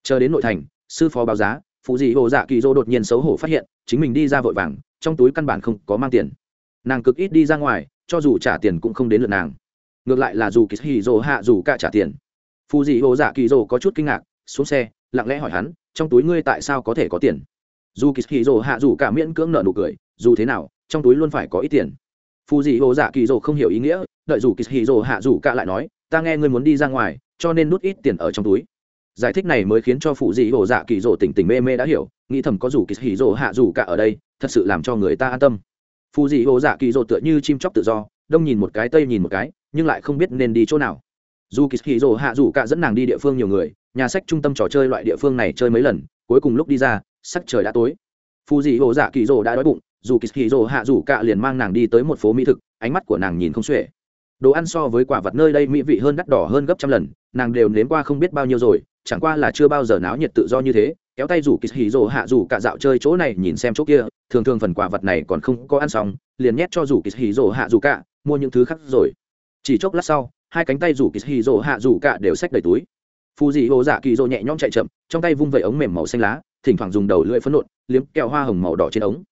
Chờ đến nội thành, sư phó báo giá, phụ dị hồ dạ kỳ dô đột nhiên xấu hổ phát hiện, chính mình đi ra vội vàng, trong túi căn bản không có mang tiền. Nàng cực ít đi ra ngoài, cho dù trả tiền cũng không đến lượt nàng. Ngược lại là dù kỳ hì dô hạ dù cả trả tiền. Phụ dị hồ dạ kỳ dô có chút kinh ngạc, xuống xe, lặng lẽ hỏi hắn, trong túi ngươi tại sao có thể có tiền? Dù kỳ hì dô hạ dù cả miễn cưỡng nợ nụ cười, dù thế nào, trong túi luôn phải có ít tiền phù dị hồ dạ kỳ dỗ không hiểu ý nghĩa, đợi dù kỳ hì hạ dù cả lại nói, ta nghe ngươi muốn đi ra ngoài, cho nên nút ít tiền ở trong túi. Giải thích này mới khiến cho phù dị hồ dạ kỳ dỗ tỉnh tỉnh mê mê đã hiểu, nghĩ thầm có dù kỳ hỉ hạ dù cả ở đây, thật sự làm cho người ta an tâm. Phù dị hồ dạ kỳ dỗ tựa như chim chóc tự do, đông nhìn một cái, tây nhìn một cái, nhưng lại không biết nên đi chỗ nào. Dù kỳ hỉ hạ dù cả dẫn nàng đi địa phương nhiều người, nhà sách trung tâm trò chơi loại địa phương này chơi mấy lần, cuối cùng lúc đi ra, sắc trời đã tối. Phù dị hồ dạ kỳ dỗ đã đói bụng dù kỳ hì rồ hạ dù cạ liền mang nàng đi tới một phố mỹ thực, ánh mắt của nàng nhìn không xuể. Đồ ăn so với quả vật nơi đây mỹ vị hơn đắt đỏ hơn gấp trăm lần, nàng đều nếm qua không biết bao nhiêu rồi, chẳng qua là chưa bao giờ náo nhiệt tự do như thế. Kéo tay rủ kỳ hì rồ hạ rủ cả dạo chơi chỗ này nhìn xem chỗ kia, thường thường phần quả vật này còn không có ăn xong, liền nhét cho rủ kỳ hì rồ hạ rủ cả, mua những thứ khác rồi. Chỉ chốc lát sau, hai cánh tay rủ kỳ hì rồ hạ rủ cả đều xách đầy túi. Phù dị hồ dạ kỳ rồ nhẹ nhõm chạy chậm, trong tay vung vẩy ống mềm màu xanh lá, thỉnh thoảng dùng đầu lưỡi phấn nộn, liếm kẹo hoa hồng màu đỏ trên ống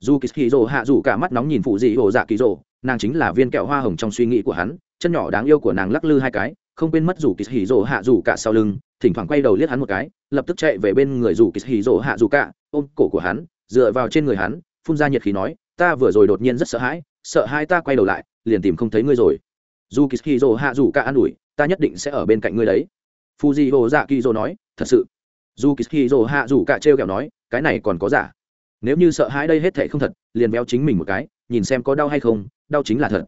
dù kỳ kỳ rồ hạ rủ cả mắt nóng nhìn phụ dị hồ dạ kỳ rồ, nàng chính là viên kẹo hoa hồng trong suy nghĩ của hắn, chân nhỏ đáng yêu của nàng lắc lư hai cái, không quên mất rủ kỳ hì rồ hạ rủ cả sau lưng, thỉnh thoảng quay đầu liếc hắn một cái, lập tức chạy về bên người rủ kỳ hì rồ hạ rủ cả, ôm cổ của hắn, dựa vào trên người hắn, phun ra nhiệt khí nói, ta vừa rồi đột nhiên rất sợ hãi, sợ hai ta quay đầu lại, liền tìm không thấy ngươi rồi. Dù kỳ hì rồ hạ rủ cả an ủi, ta nhất định sẽ ở bên cạnh ngươi đấy. Phù dị hồ dạ kỳ rồ nói, thật sự. Dù kỳ hì rồ hạ rủ cả trêu kẹo nói, cái này còn có giả nếu như sợ hãi đây hết thệ không thật, liền béo chính mình một cái, nhìn xem có đau hay không, đau chính là thật.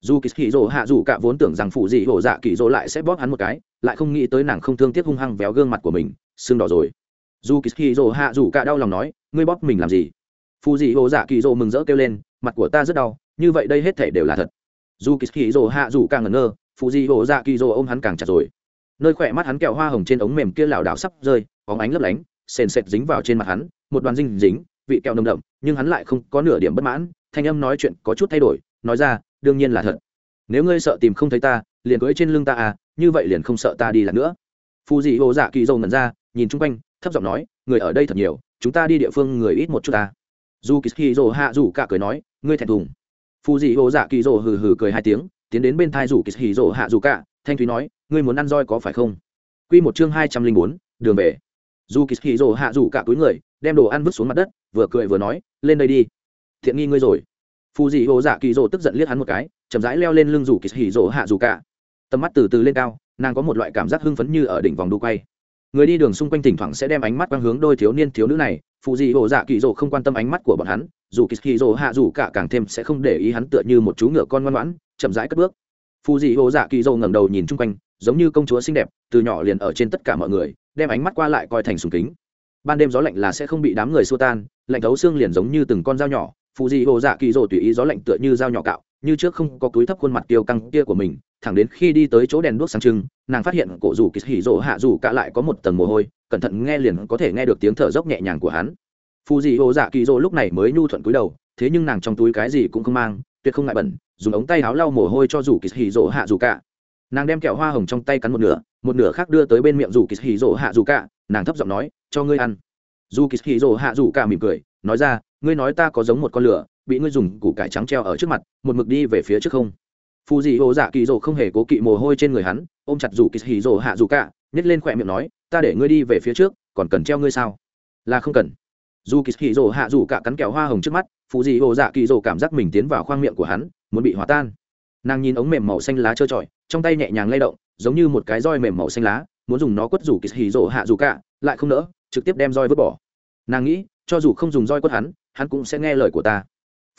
Dù kỳ hì hạ rủ cả vốn tưởng rằng phụ dị hổ dạ kỳ rồ lại sẽ bóp hắn một cái, lại không nghĩ tới nàng không thương tiếc hung hăng véo gương mặt của mình, sưng đỏ rồi. Dù kỳ hì hạ rủ cả đau lòng nói, ngươi bóp mình làm gì? Phụ dị hổ dạ kỳ rồ mừng rỡ kêu lên, mặt của ta rất đau, như vậy đây hết thể đều là thật. Dù kỳ hì hạ rủ càng ngẩn ngơ, phụ dị hổ dạ kỳ rồ ôm hắn càng chặt rồi. Nơi khỏe mắt hắn kẹo hoa hồng trên ống mềm kia lảo đảo sắp rơi, bóng ánh lấp lánh, sền sệt dính vào trên mặt hắn, một đoàn dinh dính vị kẹo nồng đậm, nhưng hắn lại không có nửa điểm bất mãn, thanh âm nói chuyện có chút thay đổi, nói ra, đương nhiên là thật. Nếu ngươi sợ tìm không thấy ta, liền cưới trên lưng ta à như vậy liền không sợ ta đi lạc nữa. Phù dị hồ dạ kỳ dầu ngẩn ra, nhìn chung quanh, thấp giọng nói, người ở đây thật nhiều, chúng ta đi địa phương người ít một chút ta. Dù kỳ hì dồ hạ dù cả cười nói, ngươi thẹn thùng. Phù dị hồ dạ kỳ dồ hừ hừ cười hai tiếng, tiến đến bên thai rủ kỳ hì dồ hạ dù cả, thanh thúy nói, ngươi muốn ăn roi có phải không? Quy một chương hai trăm linh bốn, đường về. Dù kỳ dồ hạ rủ cả túi người đem đồ ăn vứt xuống mặt đất, vừa cười vừa nói, lên đây đi. Thiện nghi ngươi rồi. Phù dị hồ dạ kỳ dồ tức giận liếc hắn một cái, chậm rãi leo lên lưng rủ kỳ hỉ rỗ hạ dù cả. Tầm mắt từ từ lên cao, nàng có một loại cảm giác hưng phấn như ở đỉnh vòng đu quay. Người đi đường xung quanh thỉnh thoảng sẽ đem ánh mắt quang hướng đôi thiếu niên thiếu nữ này Phù dị hồ dạ kỳ rỗ không quan tâm ánh mắt của bọn hắn, dù kỳ hì rỗ hạ dù cả càng thêm sẽ không để ý hắn tựa như một chú ngựa con ngoan ngoãn, chậm rãi cất bước. Phù dị hồ dạ kỳ rỗ ngẩng đầu nhìn chung quanh, giống như công chúa xinh đẹp, từ nhỏ liền ở trên tất cả mọi người, đem ánh mắt qua lại coi thành sùng kính ban đêm gió lạnh là sẽ không bị đám người xua tan, lạnh thấu xương liền giống như từng con dao nhỏ phụ dị hồ dạ kỳ rồ tùy ý gió lạnh tựa như dao nhỏ cạo, như trước không có túi thấp khuôn mặt tiêu căng kia của mình, thẳng đến khi đi tới chỗ đèn đuốc sáng trưng, nàng phát hiện cổ rủ kỳ hỉ rỗ hạ rủ cả lại có một tầng mồ hôi, cẩn thận nghe liền có thể nghe được tiếng thở dốc nhẹ nhàng của hắn. Phù dị hồ dạ kỳ rỗ lúc này mới nhu thuận cúi đầu, thế nhưng nàng trong túi cái gì cũng không mang, tuyệt không ngại bẩn, dùng ống tay áo lau mồ hôi cho rủ kỳ hỉ rỗ hạ rủ cả. Nàng đem kẹo hoa hồng trong tay cắn một nửa một nửa khác đưa tới bên miệng rủ kỳ hỉ rỗ hạ rủ cả, nàng thấp giọng nói cho ngươi ăn. Dù kỳ hì rỗ hạ dù cả mỉm cười, nói ra, ngươi nói ta có giống một con lửa, bị ngươi dùng củ cải trắng treo ở trước mặt, một mực đi về phía trước không? Phù dị hồ dạ kỳ rồ không hề cố kỵ mồ hôi trên người hắn, ôm chặt dù kỳ hì rồ hạ dù cả nhét lên khỏe miệng nói, ta để ngươi đi về phía trước, còn cần treo ngươi sao? Là không cần. Dù kỳ hì rồ hạ dù cả cắn kẹo hoa hồng trước mắt phù dị hồ dạ kỳ rồ cảm giác mình tiến vào khoang miệng của hắn, muốn bị hòa tan. Nàng nhìn ống mềm màu xanh lá trơ trọi, trong tay nhẹ nhàng lay động, giống như một cái roi mềm màu xanh lá muốn dùng nó quất rủ kỳ hì rỗ hạ dù cả, lại không nỡ, trực tiếp đem roi vứt bỏ. Nàng nghĩ, cho dù không dùng roi quất hắn hắn cũng sẽ nghe lời của ta.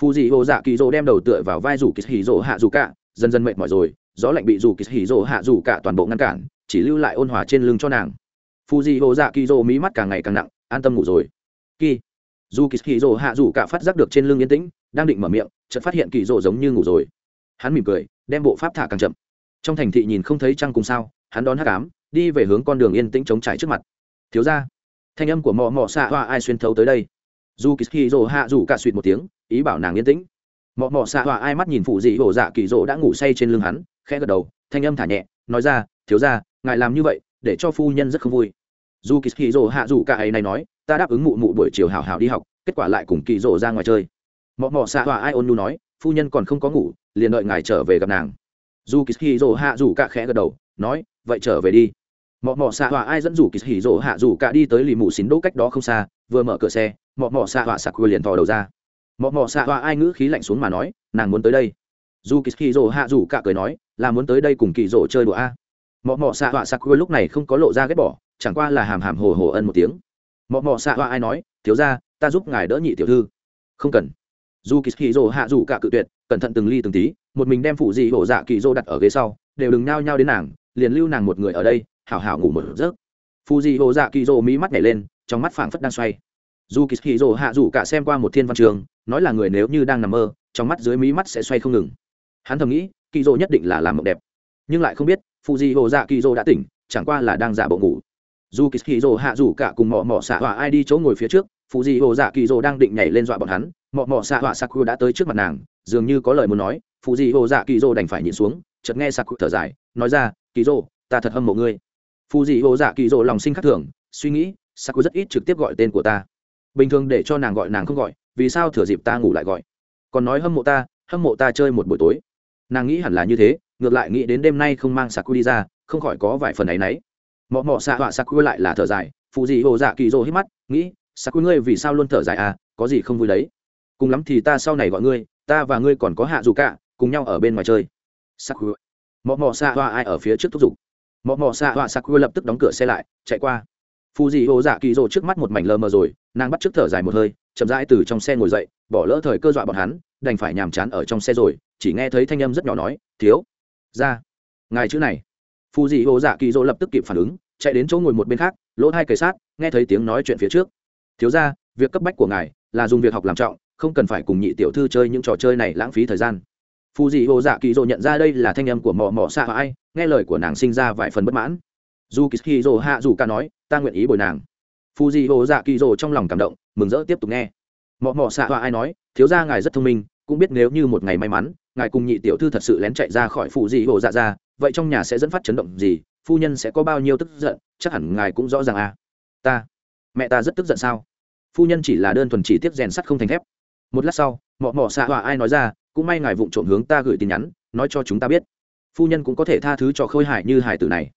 Phù dị hồ dạ kỳ rỗ đem đầu tựa vào vai rủ kỳ hì rỗ hạ dù cả, dần dần mệt mỏi rồi, gió lạnh bị rủ kỳ hì rỗ hạ dù cả toàn bộ ngăn cản, chỉ lưu lại ôn hòa trên lưng cho nàng. Phù dị hồ dạ kỳ rỗ mí mắt càng ngày càng nặng, an tâm ngủ rồi. Kỳ. Dù kỳ hì rỗ hạ dù cả phát giác được trên lưng yên tĩnh, đang định mở miệng, chợt phát hiện kỳ rỗ giống như ngủ rồi. Hắn mỉm cười, đem bộ pháp thả càng chậm. Trong thành thị nhìn không thấy trăng cùng sao, hắn đón hắc ám đi về hướng con đường yên tĩnh chống trải trước mặt. Thiếu ra thanh âm của mò mò xạ hoa ai xuyên thấu tới đây. Dù kỳ kỳ rỗ hạ dù cả suỵt một tiếng, ý bảo nàng yên tĩnh. Mọ mọ xạ hòa ai mắt nhìn phụ dị hổ dạ kỳ rỗ đã ngủ say trên lưng hắn, khẽ gật đầu, thanh âm thả nhẹ, nói ra, thiếu ra ngài làm như vậy, để cho phu nhân rất không vui. Dù kỳ kỳ rỗ hạ dù cả ấy này nói, ta đáp ứng mụ mụ buổi chiều hào hào đi học, kết quả lại cùng kỳ rỗ ra ngoài chơi. Mọ mọ xạ hòa ai ôn nu nói, phu nhân còn không có ngủ, liền đợi ngài trở về gặp nàng. Dù kỳ kỳ rỗ hạ dù cả khẽ gật đầu, nói, vậy trở về đi mọ mọ xạ họa ai dẫn rủ kỳ hỉ rỗ hạ rủ cả đi tới lì mù xín đỗ cách đó không xa, vừa mở cửa xe, mọ mọ xạ họa sạc quê liền thò đầu ra. Mọ mọ xạ họa ai ngữ khí lạnh xuống mà nói, nàng muốn tới đây. Dù kỳ hỉ rỗ hạ rủ cả cười nói, là muốn tới đây cùng kỳ rỗ chơi đùa a. Mọ mọ xạ họa sạc quê lúc này không có lộ ra ghét bỏ, chẳng qua là hàm hàm hồ hồ ân một tiếng. Mọ mọ xạ họa ai nói, thiếu ra ta giúp ngài đỡ nhị tiểu thư. Không cần. Dù kỳ hỉ rỗ hạ rủ cả cự tuyệt, cẩn thận từng ly từng tí, một mình đem phụ dị hổ dạ kỳ rỗ đặt ở ghế sau, đều đừng nhao nhao đến nàng, liền lưu nàng một người ở đây hảo hảo ngủ một giấc. Phụ dị hổ dạ kỳ rỗ mí mắt nhảy lên, trong mắt phảng phất đang xoay. Dù kỳ kỳ rỗ hạ rủ cả xem qua một thiên văn trường, nói là người nếu như đang nằm mơ, trong mắt dưới mí mắt sẽ xoay không ngừng. Hắn thầm nghĩ kỳ rỗ nhất định là làm mộng đẹp. Nhưng lại không biết phụ di hồ dạ kỳ rỗ đã tỉnh, chẳng qua là đang giả bộ ngủ. Dù kỳ kỳ rồ hạ rủ cả cùng mỏ mỏ xạ hỏa ai đi chỗ ngồi phía trước phụ dị hồ dạ kỳ rồ đang định nhảy lên dọa bọn hắn. Mọ mọ xạ hỏa saku đã tới trước mặt nàng, dường như có lời muốn nói. Phụ dị hồ dạ kỳ rồ đành phải nhìn xuống, chợt nghe saku thở dài, nói ra kỳ rồ ta thật hâm mộ ngươi phụ dị hồ dạ kỳ dỗ lòng sinh khắc thường, suy nghĩ, saku rất ít trực tiếp gọi tên của ta. Bình thường để cho nàng gọi nàng không gọi, vì sao thừa dịp ta ngủ lại gọi? Còn nói hâm mộ ta, hâm mộ ta chơi một buổi tối. Nàng nghĩ hẳn là như thế, ngược lại nghĩ đến đêm nay không mang saku đi ra, không khỏi có vài phần ấ y n ấ y mọ mọ xạ họa saku lại là thở dài phụ dị hồ dạ kỳ dỗ hít mắt, nghĩ, saku ngươi vì sao luôn thở dài à có gì không vui đấy? Cùng lắm thì ta sau này gọi ngươi, ta và ngươi còn có hạ dù cả, cùng nhau ở bên ngoài chơi. Saku, mọ mọ xạ họa ai ở phía trước thúc giục mọ mọ xạ họa saku lập tức đóng cửa xe lại, chạy qua. Phù dị hồ dạ kỳ rồ trước mắt một mảnh lờ mờ rồi, nàng bắt trước thở dài một hơi, chậm rãi từ trong xe ngồi dậy, bỏ lỡ thời cơ dọa bọn hắn, đành phải nhàm chán ở trong xe rồi, chỉ nghe thấy thanh âm rất nhỏ nói, thiếu, ra, ngài chữ này. Phù dị hồ dạ kỳ dỗ lập tức kịp phản ứng, chạy đến chỗ ngồi một bên khác, lỗ hai cầy sát, nghe thấy tiếng nói chuyện phía trước. Thiếu ra, việc cấp bách của ngài là dùng việc học làm trọng, không cần phải cùng nhị tiểu thư chơi những trò chơi này lãng phí thời gian phù dị hồ dạ kỳ dỗ nhận ra đây là thanh âm của mò mò xạ ai, nghe lời của nàng sinh ra vài phần bất mãn. Dù kỳ dỗ hạ dù ca nói, ta nguyện ý bồi nàng. Phù dị hồ dạ kỳ dỗ trong lòng cảm động, mừng rỡ tiếp tục nghe. Mò mò xạ ai nói, thiếu ra ngài rất thông minh, cũng biết nếu như một ngày may mắn, ngài cùng nhị tiểu thư thật sự lén chạy ra khỏi phù dị hồ dạ ra, vậy trong nhà sẽ dẫn phát chấn động gì, phu nhân sẽ có bao nhiêu tức giận, chắc hẳn ngài cũng rõ ràng à. Ta, mẹ ta rất tức giận sao? Phu nhân chỉ là đơn thuần chỉ tiếp rèn sắt không thành thép. Một lát sau, mọ mọ xạ họa ai nói ra cũng may ngài vụng trộm hướng ta gửi tin nhắn, nói cho chúng ta biết. Phu nhân cũng có thể tha thứ cho khôi hài như hài tử này.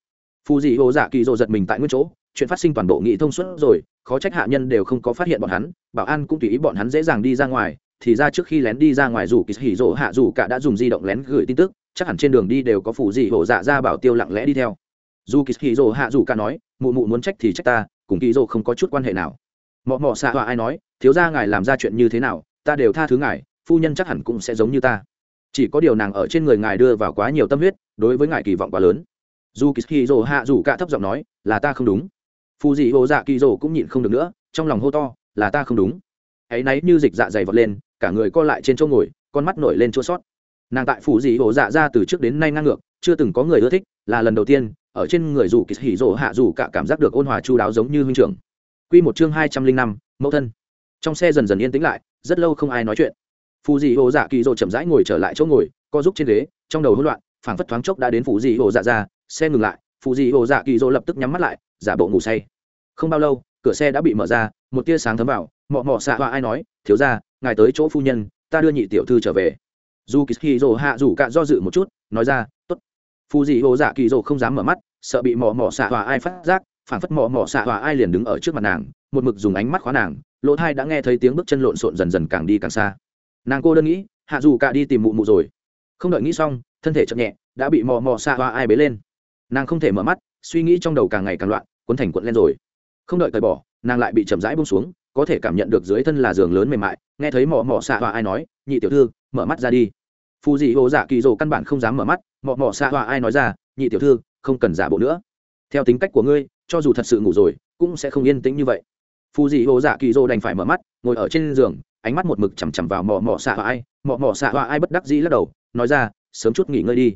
Phu dị hồ dạ kỳ rộ giật mình tại nguyên chỗ, chuyện phát sinh toàn bộ nghị thông suốt rồi, khó trách hạ nhân đều không có phát hiện bọn hắn, bảo an cũng tùy ý bọn hắn dễ dàng đi ra ngoài, thì ra trước khi lén đi ra ngoài dù kỳ hỉ rộ hạ dù cả đã dùng di động lén gửi tin tức, chắc hẳn trên đường đi đều có phù dị hồ dạ ra bảo tiêu lặng lẽ đi theo. Dù kỳ hỉ rồ hạ dù cả nói, mụ mụ muốn trách thì trách ta, cùng kỳ rồ không có chút quan hệ nào. Mọ mọ xạ hoa ai nói, thiếu ra ngài làm ra chuyện như thế nào, ta đều tha thứ ngài phu nhân chắc hẳn cũng sẽ giống như ta. Chỉ có điều nàng ở trên người ngài đưa vào quá nhiều tâm huyết, đối với ngài kỳ vọng quá lớn. Dù kỳ hì rồ hạ dù cả thấp giọng nói, là ta không đúng. Phù dị hồ dạ kỳ rồ cũng nhịn không được nữa, trong lòng hô to, là ta không đúng. Hãy náy như dịch dạ dày vọt lên, cả người co lại trên chỗ ngồi, con mắt nổi lên chua sót nàng tại phủ dị hồ dạ ra từ trước đến nay ngang ngược, chưa từng có người ưa thích, là lần đầu tiên, ở trên người dù kỳ hạ dù cả cảm giác được ôn hòa chu đáo giống như huynh trưởng. Quy một chương hai trăm linh năm, mẫu thân. Trong xe dần dần yên tĩnh lại, rất lâu không ai nói chuyện phù dị hồ dạ kỳ rỗ chậm rãi ngồi trở lại chỗ ngồi, co giúp trên ghế, trong đầu hỗn loạn, phảng phất thoáng chốc đã đến phù dị hồ dạ ra, xe ngừng lại, phù dị hồ dạ kỳ rỗ lập tức nhắm mắt lại, giả bộ ngủ say. Không bao lâu, cửa xe đã bị mở ra, một tia sáng thấm vào, mọ mọ xạ hoa ai nói, thiếu ra ngài tới chỗ phu nhân, ta đưa nhị tiểu thư trở về. Dù kỳ hì hạ rủ cạ do dự một chút, nói ra t ố t phù dị hồ dạ kỳ rồ không dám mở mắt, sợ bị mọ mọ xạ Hoa ai phát giác phản phất mọ mọ xạ Hoa ai liền đứng ở trước mặt nàng, một mực dùng ánh mắt khóa nàng, lỗ thai đã nghe thấy tiếng bước chân lộn xộn dần dần càng đi càng xa nàng cô đơn nghĩ, hạ dù cả đi tìm mụ mụ rồi. Không đợi nghĩ xong, thân thể chậm nhẹ, đã bị mò mò xạ hoa ai bế lên. Nàng không thể mở mắt, suy nghĩ trong đầu càng ngày càng loạn, cuốn thành cuộn lên rồi. Không đợi cởi bỏ, nàng lại bị chậm rãi bông xuống, có thể cảm nhận được dưới thân là giường lớn mềm mại, nghe thấy mò mò xạ hoa ai nói, nhị tiểu thư, mở mắt ra đi. Phù dị hồ dạ kỳ dồ căn bản không dám mở mắt, mò mò xạ hoa ai nói ra, nhị tiểu thư, không cần giả bộ nữa. Theo tính cách của ngươi, cho dù thật sự ngủ rồi, cũng sẽ không yên tĩnh như vậy. Phù dị hồ dạ kỳ rồ đành phải mở mắt, ngồi ở trên giường ánh mắt một mực chằm chằm vào mọ mọ xạ hoa ai. Mọ mọ xạ hoa ai bất đắc dĩ lắc đầu, nói ra, sớm chút nghỉ ngơi đi.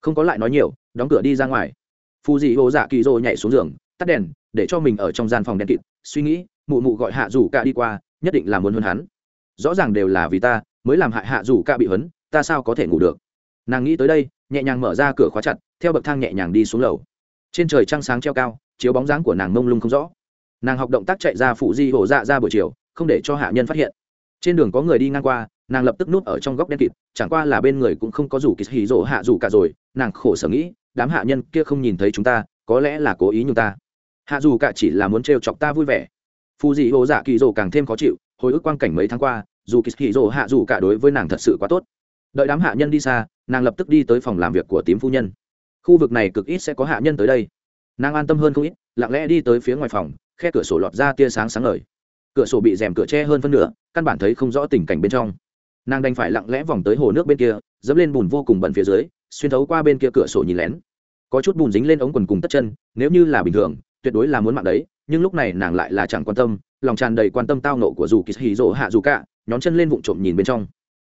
Không có lại nói nhiều, đóng cửa đi ra ngoài. Phù dị ô dạ kỳ rô nhảy xuống giường, tắt đèn, để cho mình ở trong gian phòng đèn kịt, suy nghĩ, mụ mụ gọi hạ rủ cả đi qua, nhất định là muốn hơn hắn. Rõ ràng đều là vì ta, mới làm hại hạ rủ cả bị hấn ta sao có thể ngủ được? Nàng nghĩ tới đây, nhẹ nhàng mở ra cửa khóa chặt, theo bậc thang nhẹ nhàng đi xuống lầu. Trên trời trăng sáng treo cao, chiếu bóng dáng của nàng mông lung không rõ. Nàng học động tác chạy ra phụ di hổ dạ ra buổi chiều, không để cho hạ nhân phát hiện trên đường có người đi ngang qua, nàng lập tức núp ở trong góc đen kịt, chẳng qua là bên người cũng không có rủ kịt hì rỗ hạ rủ cả rồi, nàng khổ sở nghĩ, đám hạ nhân kia không nhìn thấy chúng ta, có lẽ là cố ý như ta. Hạ dù cả chỉ là muốn trêu chọc ta vui vẻ. Phù dị hồ dạ kỳ rỗ càng thêm khó chịu, hồi ức quang cảnh mấy tháng qua, dù kỳ hì rỗ hạ dù cả đối với nàng thật sự quá tốt. Đợi đám hạ nhân đi xa, nàng lập tức đi tới phòng làm việc của tím phu nhân. Khu vực này cực ít sẽ có hạ nhân tới đây. Nàng an tâm hơn không ít, lặng lẽ đi tới phía ngoài phòng, khe cửa sổ lọt ra tia sáng sáng ngời cửa sổ bị rèm cửa che hơn phân nửa, căn bản thấy không rõ tình cảnh bên trong. Nàng đành phải lặng lẽ vòng tới hồ nước bên kia, dẫm lên bùn vô cùng bẩn phía dưới, xuyên thấu qua bên kia cửa sổ nhìn lén. Có chút bùn dính lên ống quần cùng tất chân, nếu như là bình thường, tuyệt đối là muốn mạng đấy, nhưng lúc này nàng lại là chẳng quan tâm, lòng tràn đầy quan tâm tao nộ của dù kỳ hì rỗ hạ dù cả nhón chân lên vụng trộm nhìn bên trong.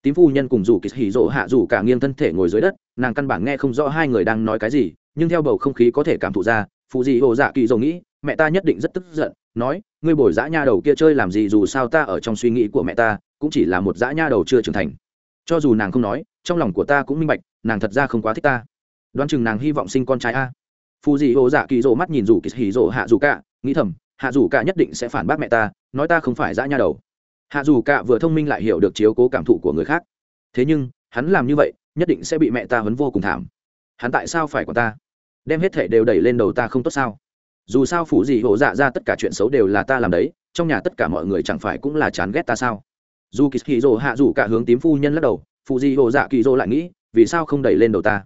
Tím phu nhân cùng dù kỳ hỉ rỗ hạ dù cả nghiêng thân thể ngồi dưới đất, nàng căn bản nghe không rõ hai người đang nói cái gì, nhưng theo bầu không khí có thể cảm thụ ra phụ dị hồ dạ kỳ dầu nghĩ mẹ ta nhất định rất tức giận, nói, ngươi bồi dã nha đầu kia chơi làm gì dù sao ta ở trong suy nghĩ của mẹ ta, cũng chỉ là một dã nha đầu chưa trưởng thành. Cho dù nàng không nói, trong lòng của ta cũng minh bạch, nàng thật ra không quá thích ta. Đoán chừng nàng hy vọng sinh con trai a. Phù dị hồ dạ kỳ rỗ mắt nhìn rủ kỳ hỉ rỗ hạ dù cả, nghĩ thầm, hạ dù cả nhất định sẽ phản bác mẹ ta, nói ta không phải dã nha đầu. Hạ dù cả vừa thông minh lại hiểu được chiếu cố cảm thụ của người khác. Thế nhưng, hắn làm như vậy, nhất định sẽ bị mẹ ta huấn vô cùng thảm. Hắn tại sao phải của ta? Đem hết thể đều đẩy lên đầu ta không tốt sao? Dù sao phủ gì hộ dạ ra tất cả chuyện xấu đều là ta làm đấy, trong nhà tất cả mọi người chẳng phải cũng là chán ghét ta sao? Dù kỳ kỳ dỗ hạ dù cả hướng tím phu nhân lắc đầu phụ di hộ dạ kỳ rồ lại nghĩ, vì sao không đẩy lên đầu ta?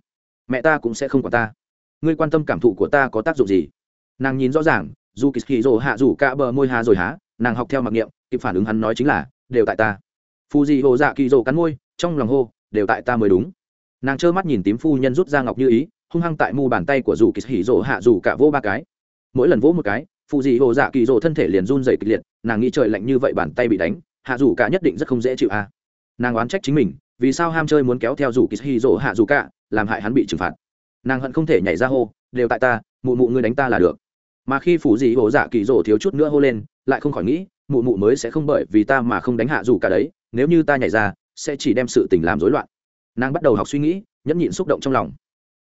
Mẹ ta cũng sẽ không quản ta. Ngươi quan tâm cảm thụ của ta có tác dụng gì? Nàng nhìn rõ ràng, dù kỳ kỳ dỗ hạ dù cả bờ môi hà rồi há, nàng học theo mặc niệm, kịp phản ứng hắn nói chính là, đều tại ta. Phụ di hộ dạ kỳ rồ cắn môi, trong lòng hô, đều tại ta mới đúng. Nàng trơ mắt nhìn tím phu nhân rút ra ngọc như ý, hung hăng tại mu bàn tay của dù kỳ hỉ hạ dù cả vô ba cái mỗi lần vỗ một cái, phụ dị hồ dạ kỳ dỗ thân thể liền run dày kịch liệt, nàng nghĩ trời lạnh như vậy bàn tay bị đánh, hạ dù cả nhất định rất không dễ chịu a. À. nàng oán trách chính mình, vì sao ham chơi muốn kéo theo dù kỳ hỉ rồ hạ dù cả, làm hại hắn bị trừng phạt. Nàng hận không thể nhảy ra hô, đều tại ta, mụ mụ ngươi đánh ta là được. Mà khi phụ dị hồ dạ kỳ dỗ thiếu chút nữa hô lên, lại không khỏi nghĩ, mụ mụ mới sẽ không bởi vì ta mà không đánh hạ dù cả đấy, nếu như ta nhảy ra, sẽ chỉ đem sự tình làm rối loạn. Nàng bắt đầu học suy nghĩ, nhẫn nhịn xúc động trong lòng.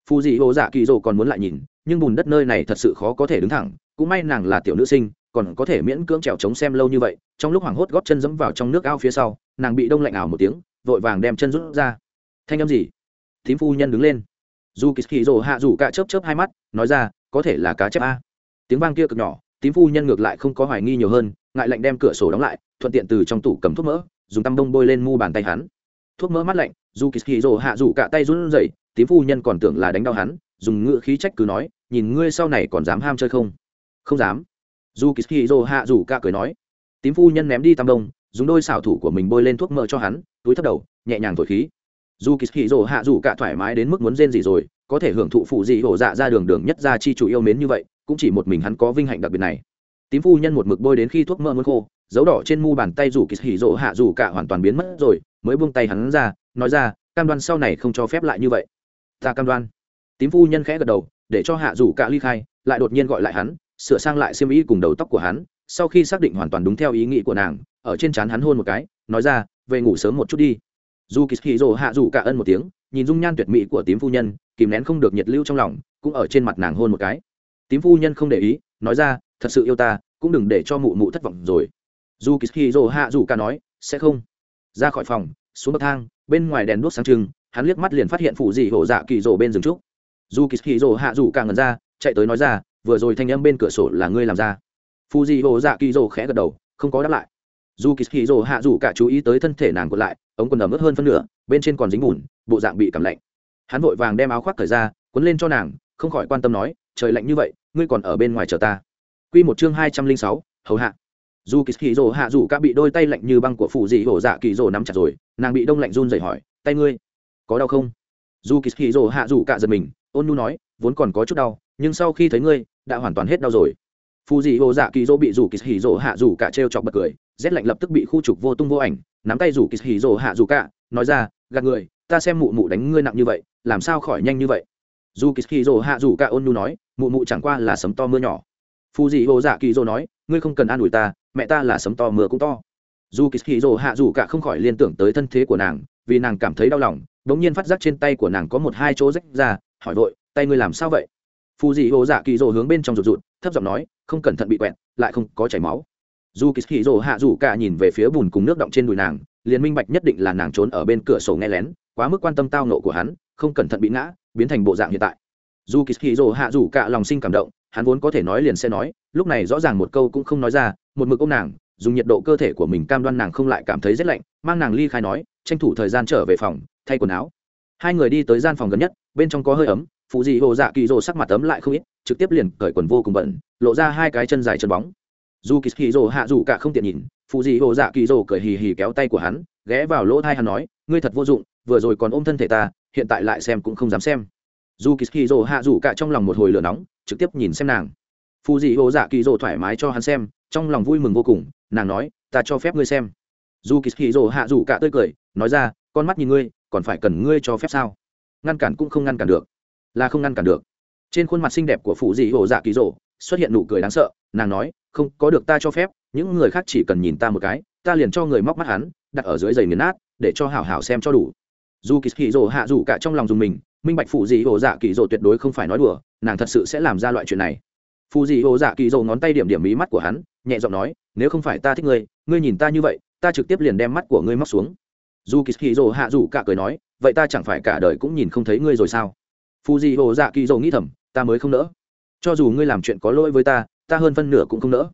Phù dị hồ dạ kỳ dỗ còn muốn lại nhìn nhưng bùn đất nơi này thật sự khó có thể đứng thẳng, cũng may nàng là tiểu nữ sinh, còn có thể miễn cưỡng trèo trống xem lâu như vậy, trong lúc hoảng hốt góp chân dẫm vào trong nước ao phía sau, nàng bị đông lạnh ảo một tiếng, vội vàng đem chân rút ra. Thanh âm gì? Thím phu nhân đứng lên. Dù kỳ kỳ rồ hạ rủ cả chớp chớp hai mắt, nói ra, có thể là cá chép a. Tiếng vang kia cực nhỏ tím phu nhân ngược lại không có hoài nghi nhiều hơn, ngại lạnh đem cửa sổ đóng lại, thuận tiện từ trong tủ cầm thuốc mỡ, dùng tăm bông bôi lên mu bàn tay hắn. Thuốc mỡ mát lạnh, dù kỳ kỳ rồ hạ rủ cả tay run rẩy tím phu nhân còn tưởng là đánh đau hắn dùng ngựa khí trách cứ nói, nhìn ngươi sau này còn dám ham chơi không? Không dám. Dù kỳ kỳ hạ rủ cả cười nói, tím phu nhân ném đi tam đông, dùng đôi xảo thủ của mình bôi lên thuốc mỡ cho hắn, túi thấp đầu, nhẹ nhàng thổi khí. Dù kỳ kỳ hạ rủ cả thoải mái đến mức muốn rên gì rồi, có thể hưởng thụ phụ gì hổ dạ ra đường đường nhất ra chi chủ yêu mến như vậy, cũng chỉ một mình hắn có vinh hạnh đặc biệt này. Tím phu nhân một mực bôi đến khi thuốc mỡ muốn khô, dấu đỏ trên mu bàn tay rủ kỳ hỉ rộ hạ rủ cả hoàn toàn biến mất rồi, mới buông tay hắn ra, nói ra, cam đoan sau này không cho phép lại như vậy. Ta cam đoan tím phu nhân khẽ gật đầu, để cho hạ rủ cả ly khai, lại đột nhiên gọi lại hắn, sửa sang lại xiêm y cùng đầu tóc của hắn, sau khi xác định hoàn toàn đúng theo ý nghĩ của nàng, ở trên trán hắn hôn một cái, nói ra, về ngủ sớm một chút đi. Dù kỳ hì rồ hạ rủ cả ân một tiếng, nhìn dung nhan tuyệt mỹ của tím phu nhân, kìm nén không được nhiệt lưu trong lòng, cũng ở trên mặt nàng hôn một cái. Tím phu nhân không để ý, nói ra, thật sự yêu ta, cũng đừng để cho mụ mụ thất vọng rồi. Dù kỳ hì rồ hạ rủ cả nói, sẽ không. Ra khỏi phòng, xuống bậc thang, bên ngoài đèn đuốc sáng trưng, hắn liếc mắt liền phát hiện phụ dị hổ dạ kỳ rồ bên rừng trúc dù kỳ hì rồ hạ dù cả ngần ra, chạy tới nói ra, vừa rồi thanh âm bên cửa sổ là ngươi làm ra. Phu di hổ dạ kỳ rồ khẽ gật đầu, không có đáp lại. Dù kỳ hì rồ hạ dù cả chú ý tới thân thể nàng còn lại, ống quần ẩm ướt hơn phân nửa, bên trên còn dính bùn, bộ dạng bị cảm lạnh. Hắn vội vàng đem áo khoác thời ra, quấn lên cho nàng, không khỏi quan tâm nói, trời lạnh như vậy, ngươi còn ở bên ngoài chờ ta. Q một chương hai trăm linh sáu, hầu hạ. Dù kỳ hì rồ hạ dù cả bị đôi tay lạnh như băng của phụ dị hổ dạ kỳ rồ nắm chặt rồi, nàng bị đông lạnh run dậy hỏi, tay ngươi có đau không? Dù kỳ hì rồ hạ dù cả giật mình ôn nu nói, vốn còn có chút đau, nhưng sau khi thấy ngươi, đã hoàn toàn hết đau rồi. Phù dị hồ dạ kỳ dỗ bị rủ kỳ hì dỗ hạ rủ cả t r e o chọc bật cười, rét lạnh lập tức bị khu trục vô tung vô ảnh, nắm tay rủ kỳ hì dỗ hạ rủ cả, nói ra, gạt người, ta xem mụ mụ đánh ngươi nặng như vậy, làm sao khỏi nhanh như vậy? Dù kỳ hì dỗ hạ rủ cả ôn nu nói, mụ mụ chẳng qua là sấm to mưa nhỏ. Phù dị hồ dạ kỳ dỗ nói, ngươi không cần an ủi ta, mẹ ta là sấm to mưa cũng to. Dù kỳ hì dỗ hạ rủ cả không khỏi liên tưởng tới thân thế của nàng, vì nàng cảm thấy đau lòng đống nhiên phát giác trên tay của nàng có một hai chỗ rách ra hỏi vội, tay ngươi làm sao vậy? Phù dị ô dạ kỳ dỗ hướng bên trong rụt rụt, thấp giọng nói, không cẩn thận bị quẹt, lại không có chảy máu. Dù kỳ kỳ rỗ hạ rủ cả nhìn về phía bùn cùng nước động trên đùi nàng, liền minh bạch nhất định là nàng trốn ở bên cửa sổ nghe lén, quá mức quan tâm tao nộ của hắn, không cẩn thận bị ngã, biến thành bộ dạng hiện tại. Dù kỳ kỳ rỗ hạ rủ cả lòng sinh cảm động, hắn vốn có thể nói liền sẽ nói, lúc này rõ ràng một câu cũng không nói ra, một mực ô nàng, dùng nhiệt độ cơ thể của mình cam đoan nàng không lại cảm thấy rét lạnh, mang nàng ly khai nói, tranh thủ thời gian trở về phòng, thay quần áo. Hai người đi tới gian phòng gần nhất bên trong có hơi ấm phụ dị hồ dạ kỳ rồ sắc mặt ấm lại không ít, trực tiếp liền cởi quần vô cùng bẩn, lộ ra hai cái chân dài chân bóng. Dù kỳ kỳ rồ hạ dù cả không tiện nhìn phụ dị hồ dạ kỳ rồ cởi hì hì kéo tay của hắn, ghé vào lỗ thai hắn nói, ngươi thật vô dụng, vừa rồi còn ôm thân thể ta, hiện tại lại xem cũng không dám xem. Dù kỳ kỳ rồ hạ dù cả trong lòng một hồi lửa nóng, trực tiếp nhìn xem nàng. Phụ dị hồ dạ kỳ rồ thoải mái cho hắn xem, trong lòng vui mừng vô cùng, nàng nói, ta cho phép ngươi xem. Dù kỳ kỳ rồ hạ dù cả tươi cười, nói ra, con mắt nhìn ngươi, còn phải cần ngươi cho phép sao? Ngăn cản cũng không ngăn cản được. Là không ngăn cản được. Trên khuôn mặt xinh đẹp của phụ dị hồ dạ kỳ rỗ xuất hiện nụ cười đáng sợ, nàng nói, không, có được ta cho phép, những người khác chỉ cần nhìn ta một cái, ta liền cho người móc mắt hắn, đặt ở dưới giày nghiền nát, để cho hảo hảo xem cho đủ. Dù kỳ kỳ rỗ hạ rủ cả trong lòng dùng mình, minh bạch phụ dị hồ dạ kỳ rỗ tuyệt đối không phải nói đùa, nàng thật sự sẽ làm ra loại chuyện này. Phụ dị hồ dạ kỳ rỗ ngón tay điểm điểm mí mắt của hắn, nhẹ giọng nói, nếu không phải ta thích ngươi ngươi nhìn ta như vậy, ta trực tiếp liền đem mắt của ngươi móc xuống dù kỳ hì rồ hạ dù cả cười nói, vậy ta chẳng phải cả đời cũng nhìn không thấy ngươi rồi sao? Phù dị hồ dạ kỳ rồ nghĩ thầm, ta mới không nỡ. Cho dù ngươi làm chuyện có lỗi với ta ta hơn phân nửa cũng không nỡ.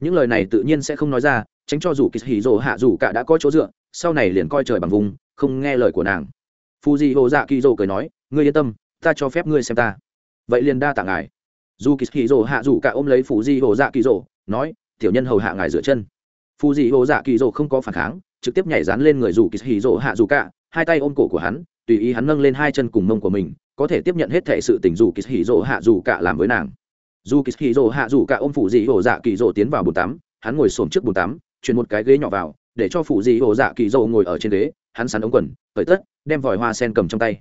Những lời này tự nhiên sẽ không nói ra, tránh cho dù kỳ hì rồ hạ dù cả đã có chỗ dựa, sau này liền coi trời bằng vùng, không nghe lời của nàng. Phù dị hồ dạ kỳ rồ cười nói, ngươi yên tâm, ta cho phép ngươi xem ta. Vậy liền đa tạ ngài. Dù kỳ hì rồ hạ dù cả ôm lấy phù dị hồ dạ kỳ rồ nói, tiểu nhân hầu hạ ngài rửa chân. Phù dị hồ dạ kỳ rồ không có phản kháng trực tiếp nhảy dán lên người dù kỳ hì hạ dù cả, hai tay ôm cổ của hắn, tùy ý hắn nâng lên hai chân cùng mông của mình, có thể tiếp nhận hết thể sự tình dù kỳ hì hạ dù cả làm với nàng. Dù kỳ hì hạ dù cả ôm phụ dị hồ dạ kỳ rồ tiến vào bồn tắm, hắn ngồi xổm trước bồn tắm, chuyển một cái ghế nhỏ vào, để cho phụ dị hồ dạ kỳ dỗ ngồi ở trên ghế, hắn sắn ống quần khởi tất, đem vòi hoa sen cầm trong tay.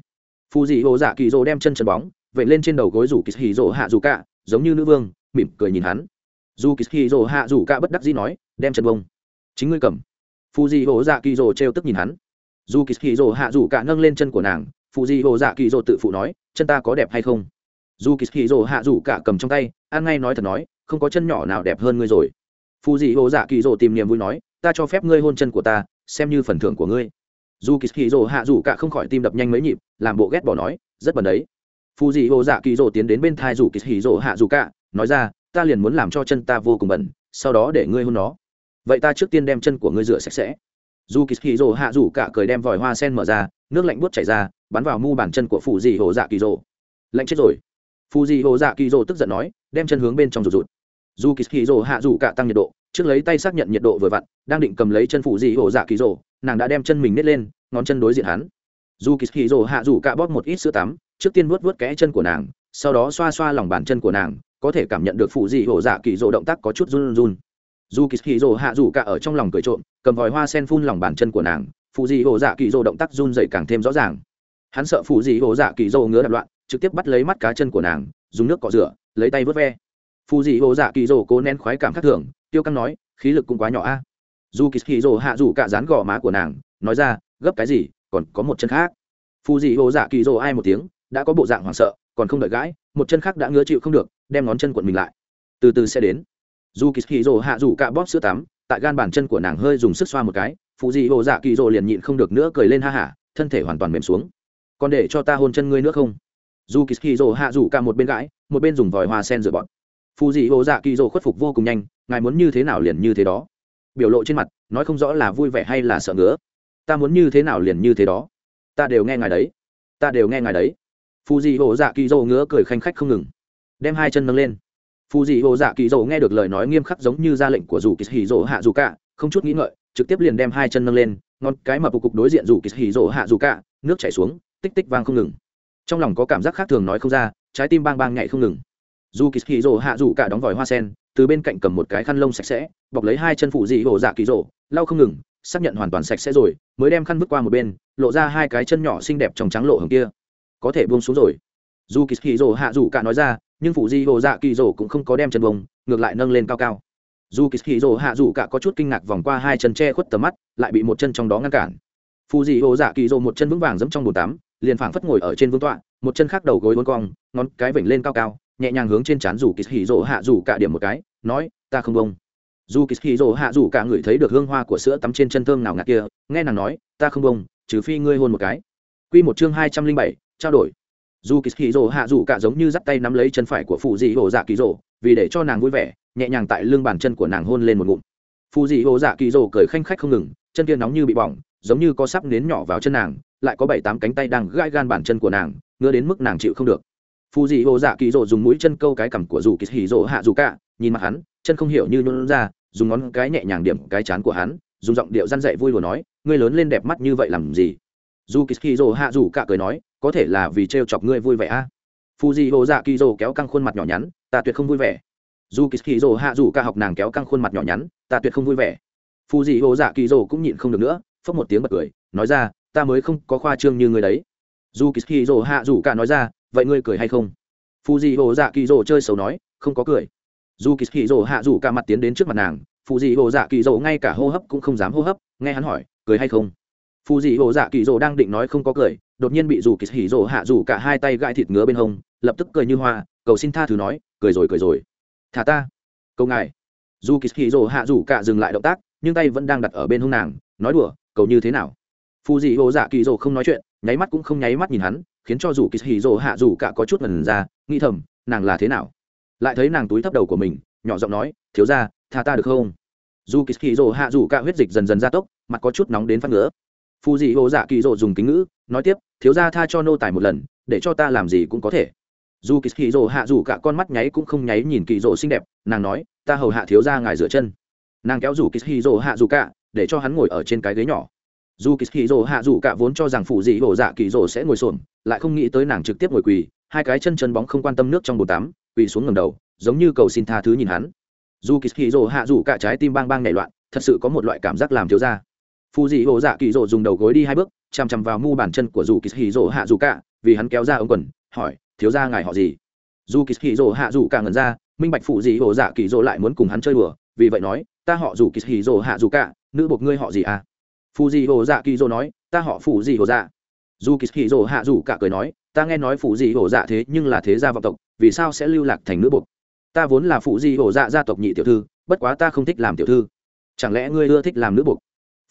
Phụ dị hồ dạ kỳ dỗ đem chân chân bóng vậy lên trên đầu gối rủ kỳ hì dỗ hạ dù cả, giống như nữ vương, mỉm cười nhìn hắn. Dù kỳ hì dỗ hạ dù cả bất đắc dĩ nói, đem chân bông. Chính ngươi cầm. Phu di hồ dạ kỳ dỗ trêu tức nhìn hắn. Dù kỳ hì hạ dù cả nâng lên chân của nàng. Phu di hồ dạ kỳ dỗ tự phụ nói, chân ta có đẹp hay không? Dù kỳ hì hạ dù cả cầm trong tay an ngay nói thật nói, không có chân nhỏ nào đẹp hơn ngươi rồi. Phu di hồ dạ kỳ dỗ tìm niềm vui nói, ta cho phép ngươi hôn chân của ta, xem như phần thưởng của ngươi. Dù kỳ hì hạ dù cả không khỏi tim đập nhanh mấy nhịp, làm bộ ghét bỏ nói, rất bẩn đấy. Phù dị hồ dạ kỳ dỗ tiến đến bên thai dù kỳ hì hạ dù cả, nói ra, ta liền muốn làm cho chân ta vô cùng bẩn, sau đó để ngươi hôn nó vậy ta trước tiên đem chân của ngươi rửa sạch sẽ. Dù kỳ hì dỗ hạ rủ cả cười đem vòi hoa sen mở ra, nước lạnh buốt chảy ra, bắn vào mu bàn chân của phù dị hồ dạ kỳ dỗ lạnh chết rồi. Phù dị hồ dạ kỳ dỗ tức giận nói, đem chân hướng bên trong rụt rụt. Dù kỳ hì rồ hạ rủ cả tăng nhiệt độ, trước lấy tay xác nhận nhiệt độ vừa vặn, đang định cầm lấy chân phụ dị hồ dạ kỳ rồ, nàng đã đem chân mình nết lên, ngón chân đối diện hắn. Dù kỳ hì rồ hạ rủ cả bóp một ít sữa tắm, trước tiên vuốt vuốt kẽ chân của nàng, sau đó xoa xoa lòng bàn chân của nàng, có thể cảm nhận được phụ dị hồ dạ kỳ rồ động tác có chút run run dù kỳ hì rồ hạ dù cả ở trong lòng cười trộm, cầm vòi hoa sen phun lòng bàn chân của nàng phụ dị hồ dạ kỳ rồ động tác run dậy càng thêm rõ ràng. Hắn sợ phụ dị hồ dạ kỳ rồ ngứa đập loạn, trực tiếp bắt lấy mắt cá chân của nàng, dùng nước cọ rửa, lấy tay vớt ve. Phù dị hồ dạ kỳ rồ cố nén khoái cảm khắc thường, tiêu căng nói, khí lực cũng quá nhỏ a. Dù kỳ hì rồ hạ rủ cả dán gò má của nàng, nói ra, gấp cái gì, còn có một chân khác. Phù dị hồ dạ kỳ rồ ai một tiếng, đã có bộ dạng hoảng sợ, còn không đợi gãi, một chân khác đã ngứa chịu không được, đem ngón chân quận mình lại. Từ từ sẽ đến dù kỳ kỳ rồ hạ dù cả bóp sữa tắm, tại gan bàn chân của nàng hơi dùng sức xoa một cái, phù dị hồ dạ kỳ rồ liền nhịn không được nữa cười lên ha hả, thân thể hoàn toàn mềm xuống. Còn để cho ta hôn chân ngươi nữa không? Dù kỳ kỳ rồ hạ dù cả một bên gãi, một bên dùng vòi hoa sen rửa bọn phù dị hồ dạ kỳ rồ khuất phục vô cùng nhanh, ngài muốn như thế nào liền như thế đó. Biểu lộ trên mặt, nói không rõ là vui vẻ hay là sợ ngứa. Ta muốn như thế nào liền như thế đó. Ta đều nghe ngài đấy. Ta đều nghe ngài đấy. Phù dị hồ dạ kỳ rồ ngứa cười khanh khách không ngừng, đem hai chân nâng lên phù dị hồ dạ kỳ dỗ nghe được lời nói nghiêm khắc giống như ra lệnh của dù kỳ hì dỗ hạ dù cả, không chút nghĩ ngợi, trực tiếp liền đem hai chân nâng lên, ngón cái mà cục đối diện dù kỳ hì dỗ hạ dù cả, nước chảy xuống, tích tích vang không ngừng. Trong lòng có cảm giác khác thường nói không ra, trái tim bang bang nhảy không ngừng. Dù kỳ hì dỗ hạ dù cả đóng vòi hoa sen, từ bên cạnh cầm một cái khăn lông sạch sẽ, bọc lấy hai chân phụ dị hồ dạ kỳ dỗ, lau không ngừng, xác nhận hoàn toàn sạch sẽ rồi, mới đem khăn vứt qua một bên, lộ ra hai cái chân nhỏ xinh đẹp trong trắng lộ hồng kia. Có thể buông xuống rồi. Dù kỳ hì rồ hạ dù cả nói ra nhưng phụ di hồ dạ kỳ rổ cũng không có đem chân bông, ngược lại nâng lên cao cao. Dù kỳ hì rổ hạ dù cả có chút kinh ngạc vòng qua hai chân che khuất tầm mắt, lại bị một chân trong đó ngăn cản. Phụ di hồ dạ kỳ rổ một chân vững vàng giẫm trong bồn tắm, liền phảng phất ngồi ở trên vương tọa, một chân khác đầu gối uốn cong, ngón cái vểnh lên cao cao, nhẹ nhàng hướng trên trán rủ kỳ hì hạ rủ cả điểm một cái, nói, ta không bông. Dù kỳ hì hạ rủ cả ngửi thấy được hương hoa của sữa tắm trên chân thơm nào ngạt kia, nghe nàng nói, ta không bông, trừ phi ngươi hôn một cái. Quy một chương hai trăm linh bảy, trao đổi dù kỳ hì rỗ hạ rủ cả giống như dắt tay nắm lấy chân phải của phụ dị hồ dạ kỳ rỗ vì để cho nàng vui vẻ, nhẹ nhàng tại lưng bàn chân của nàng hôn lên một ngụm. Phụ dị hồ dạ kỳ rỗ cười khanh khách không ngừng, chân kia nóng như bị bỏng, giống như có sắp nến nhỏ vào chân nàng, lại có bảy tám cánh tay đang gai gan bàn chân của nàng, ngứa đến mức nàng chịu không được. Phù dị hồ dạ kỳ rộ dùng mũi chân câu cái cằm của dù kỳ hì rộ hạ dù cả, nhìn mặt hắn, chân không hiểu như nhuận ra, dùng ngón cái nhẹ nhàng điểm cái chán của hắn, dùng giọng điệu răn dậy vui đùa nói, ngươi lớn lên đẹp mắt như vậy làm gì? Dù kỳ hì rộ hạ dù cả cười nói có thể là vì trêu chọc ngươi vui vẻ a. À? phù dị hồ dạ kỳ dô kéo căng khuôn mặt nhỏ nhắn, ta tuyệt không vui vẻ. Dù kỳ kỳ dô hạ dù cả học nàng kéo căng khuôn mặt nhỏ nhắn, ta tuyệt không vui vẻ. Phù dị hồ dạ kỳ dô cũng nhịn không được nữa, phốc một tiếng bật cười, nói ra, ta mới không có khoa trương như người đấy. Dù kỳ kỳ dô hạ dù cả nói ra, vậy ngươi cười hay không? Phù dị hồ dạ kỳ dô chơi xấu nói, không có cười. Dù kỳ kỳ dô hạ dù cả mặt tiến đến trước mặt nàng phù dị hồ dạ kỳ dô ngay cả hô hấp cũng không dám hô hấp, nghe hắn hỏi, cười hay không? Phù dị hồ dạ kỳ rỗ đang định nói không có cười, đột nhiên bị dù kỳ hỉ rỗ hạ dù cả hai tay gãi thịt ngứa bên hông, lập tức cười như hoa, cầu xin tha thứ nói, cười rồi cười rồi. Thả ta. Câu ngài. Dù kỳ hỉ rỗ hạ dù cả dừng lại động tác, nhưng tay vẫn đang đặt ở bên hông nàng, nói đùa, cầu như thế nào? Phù dị hồ dạ kỳ rỗ không nói chuyện, nháy mắt cũng không nháy mắt nhìn hắn, khiến cho dù kỳ hỉ rỗ hạ dù cả có chút ngần ra, nghĩ thầm, nàng là thế nào? Lại thấy nàng túi thấp đầu của mình, nhỏ giọng nói, thiếu ra tha ta được không? Dù kỳ hỉ rỗ hạ dù cả huyết dịch dần dần gia tốc, mặt có chút nóng đến phát ngứa phù dị hồ dạ kỳ dỗ dùng kính ngữ, nói tiếp, thiếu ra tha cho nô tài một lần, để cho ta làm gì cũng có thể. Dù kỳ kỳ dỗ hạ dù cả con mắt nháy cũng không nháy nhìn kỳ dỗ xinh đẹp, nàng nói, ta hầu hạ thiếu ra ngài rửa chân. Nàng kéo rủ kỳ kỳ dỗ hạ dù cả, để cho hắn ngồi ở trên cái ghế nhỏ. Dù kỳ kỳ dỗ hạ dù cả vốn cho rằng phụ dị hồ dạ kỳ dỗ sẽ ngồi xổm, lại không nghĩ tới nàng trực tiếp ngồi quỳ, hai cái chân chân bóng không quan tâm nước trong bồn tắm, quỳ xuống ngầm đầu, giống như cầu xin tha thứ nhìn hắn. Dù kỳ hì hạ dù cả trái tim bang bang nảy loạn, thật sự có một loại cảm giác làm thiếu ra phụ dị hồ dạ kỳ rỗ dùng đầu gối đi hai bước, chằm chằm vào mu bàn chân của dù kỳ hì rỗ hạ dù cả, vì hắn kéo ra ống quần, hỏi, thiếu ra ngài họ gì dù kỳ hì rỗ hạ dù cả ngẩn ra, minh bạch phù dị hồ dạ kỳ rỗ lại muốn cùng hắn chơi đùa, vì vậy nói, ta họ dù kỳ hì rỗ hạ dù cả, nữ bột ngươi họ gì à phù dị hồ dạ kỳ dỗ nói, ta họ phù dị hồ dạ dù kỳ hì dỗ hạ dù cả cười nói, ta nghe nói phù dị hồ dạ thế nhưng là thế gia vọng tộc, vì sao sẽ lưu lạc thành nữ bột? ta vốn là phù dị hồ dạ gia tộc nhị tiểu thư, bất quá ta không thích làm tiểu thư chẳng lẽ ngươi ưa thích làm nữ bột?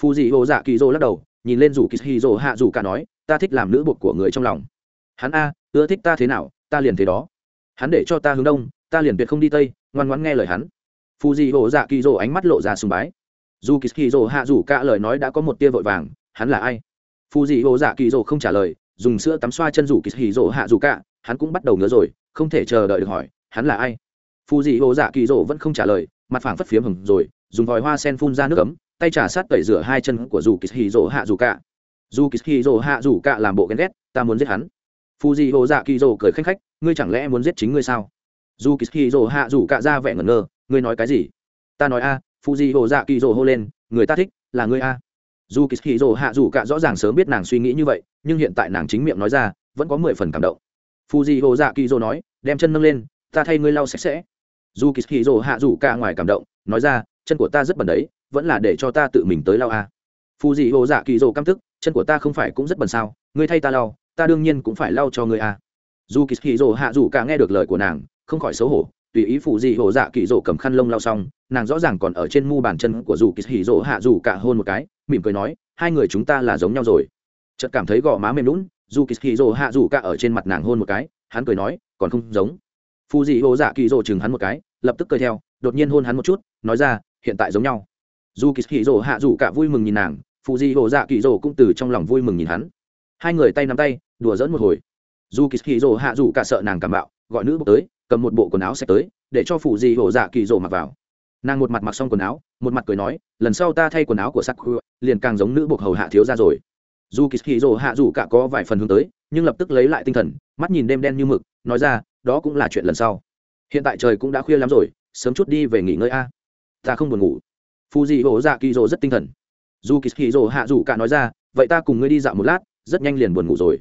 Phù dị hồ dạ kỳ dỗ lắc đầu, nhìn lên dù kỳ hì dỗ hạ dù cả nói, ta thích làm nữ bột của người trong lòng. Hắn a, ưa thích ta thế nào, ta liền thế đó. Hắn để cho ta hướng đông, ta liền tuyệt không đi tây. Ngoan ngoãn nghe lời hắn. Phù dị hồ dạ kỳ dỗ ánh mắt lộ ra sùng bái. Dù kỳ hì dô hạ rủ cả lời nói đã có một tia vội vàng, hắn là ai? Phù dị hồ dạ kỳ dô không trả lời, dùng sữa tắm xoa chân rủ kỳ hì rồ hạ rủ cả, hắn cũng bắt đầu ngứa rồi, không thể chờ đợi được hỏi, hắn là ai? Phù dị hồ dạ kỳ rồ vẫn không trả lời, mặt phẳng phất phiếm hừng rồi, dùng vòi hoa sen phun ra nước cấm tay trả sát tẩy rửa hai chân của dù kỳ kỳ hạ rủ cả dù kỳ kỳ hạ rủ cả làm bộ ghen ghét, ta muốn giết hắn. Phù dị hồ dạ kỳ dỗ cười khanh khách, ngươi chẳng lẽ muốn giết chính ngươi sao? Dù kỳ kỳ hạ rủ cả ra vẻ ngẩn ngơ, ngươi nói cái gì? Ta nói a. Phù dị hồ dạ kỳ dỗ hô lên, người ta thích là ngươi a. Dù kỳ hì hạ dù cả rõ ràng sớm biết nàng suy nghĩ như vậy, nhưng hiện tại nàng chính miệng nói ra, vẫn có mười phần cảm động. Phù dị hồ dạ kỳ dỗ nói, đem chân nâng lên, ta thay ngươi lau sạch sẽ. Dù kỳ hì hạ dù cả ngoài cảm động, nói ra, chân của ta rất bẩn đấy vẫn là để cho ta tự mình tới lau a. Phù dị hồ dạ kỳ dỗ căm tức, chân của ta không phải cũng rất bẩn sao, ngươi thay ta lau ta đương nhiên cũng phải lau cho ngươi a. Dù kỳ hì hạ dù cả nghe được lời của nàng, không khỏi xấu hổ, tùy ý phù dị hồ dạ kỳ dỗ cầm khăn lông lau xong, nàng rõ ràng còn ở trên mu bàn chân của dù kỳ hỉ hạ dù cả hôn một cái, mỉm cười nói, hai người chúng ta là giống nhau rồi. Chợt cảm thấy gò má mềm lún dù kỳ hỉ hạ dù cả ở trên mặt nàng hôn một cái, hắn cười nói, còn không giống. Phù dị hồ dạ kỳ dỗ chừng hắn một cái, lập tức cười theo, đột nhiên hôn hắn một chút, nói ra, hiện tại giống nhau dù kỳ hỉ rỗ hạ dù cả vui mừng nhìn nàng phụ dị hồ dạ kỳ rỗ cũng từ trong lòng vui mừng nhìn hắn. Hai người tay nắm tay, đùa dỡn một hồi. Dù kỳ hỉ rỗ hạ dù cả sợ nàng cảm bạo, gọi nữ bốc tới, cầm một bộ quần áo sạch tới, để cho phụ dị hồ dạ kỳ rỗ mặc vào. Nàng một mặt mặc xong quần áo, một mặt cười nói, lần sau ta thay quần áo của sắc khu liền càng giống nữ bộc hầu hạ thiếu ra rồi. Dù kỳ hì rồ hạ dù cả có vài phần hướng tới, nhưng lập tức lấy lại tinh thần, mắt nhìn đêm đen như mực, nói ra, đó cũng là chuyện lần sau. Hiện tại trời cũng đã khuya lắm rồi, sớm chút đi về nghỉ ngơi a. Ta không buồn ngủ phù dị hổ dạ kỳ rồ rất tinh thần. Dù kỳ kỳ rồ hạ dù cả nói ra, vậy ta cùng ngươi đi dạo một lát, rất nhanh liền buồn ngủ rồi.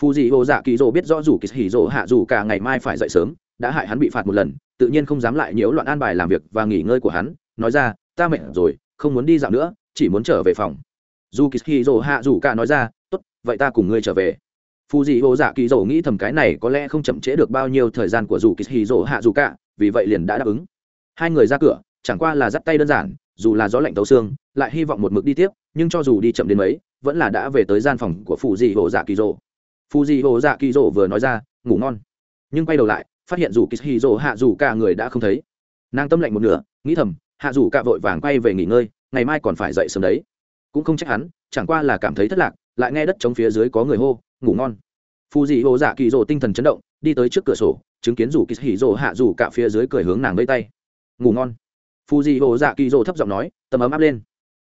Phù dị hổ dạ kỳ rồ biết rõ dù kỳ kỳ rồ hạ dù cả ngày mai phải dậy sớm, đã hại hắn bị phạt một lần, tự nhiên không dám lại nhiễu loạn an bài làm việc và nghỉ ngơi của hắn, nói ra, ta mệt rồi, không muốn đi dạo nữa, chỉ muốn trở về phòng. Dù kỳ hì rồ hạ dù cả nói ra, tốt, vậy ta cùng ngươi trở về. Phù dị hồ dạ kỳ Dồ nghĩ thầm cái này có lẽ không chậm trễ được bao nhiêu thời gian của dù kỳ hì rồ hạ dù cả, vì vậy liền đã đáp ứng. Hai người ra cửa, chẳng qua là dắt tay đơn giản dù là gió lạnh tấu xương, lại hy vọng một mực đi tiếp, nhưng cho dù đi chậm đến mấy, vẫn là đã về tới gian phòng của phù dị hồ dạ kỳ rỗ phù dị hồ dạ kỳ rỗ vừa nói ra, ngủ ngon. Nhưng quay đầu lại, phát hiện dù kỳ hì rỗ hạ dù cả người đã không thấy. Nàng tâm lạnh một nửa, nghĩ thầm, hạ dù cả vội vàng quay về nghỉ ngơi, ngày mai còn phải dậy sớm đấy. Cũng không trách hắn, chẳng qua là cảm thấy thất lạc, lại nghe đất chống phía dưới có người hô, ngủ ngon. Phù dị hồ dạ kỳ rỗ tinh thần chấn động, đi tới trước cửa sổ, chứng kiến dù kỳ hì rỗ hạ dù cả phía dưới cười hướng nàng vây tay. Ngủ ngon phù dị hồ dạ kỳ rồ thấp giọng nói, tầm ấm áp lên.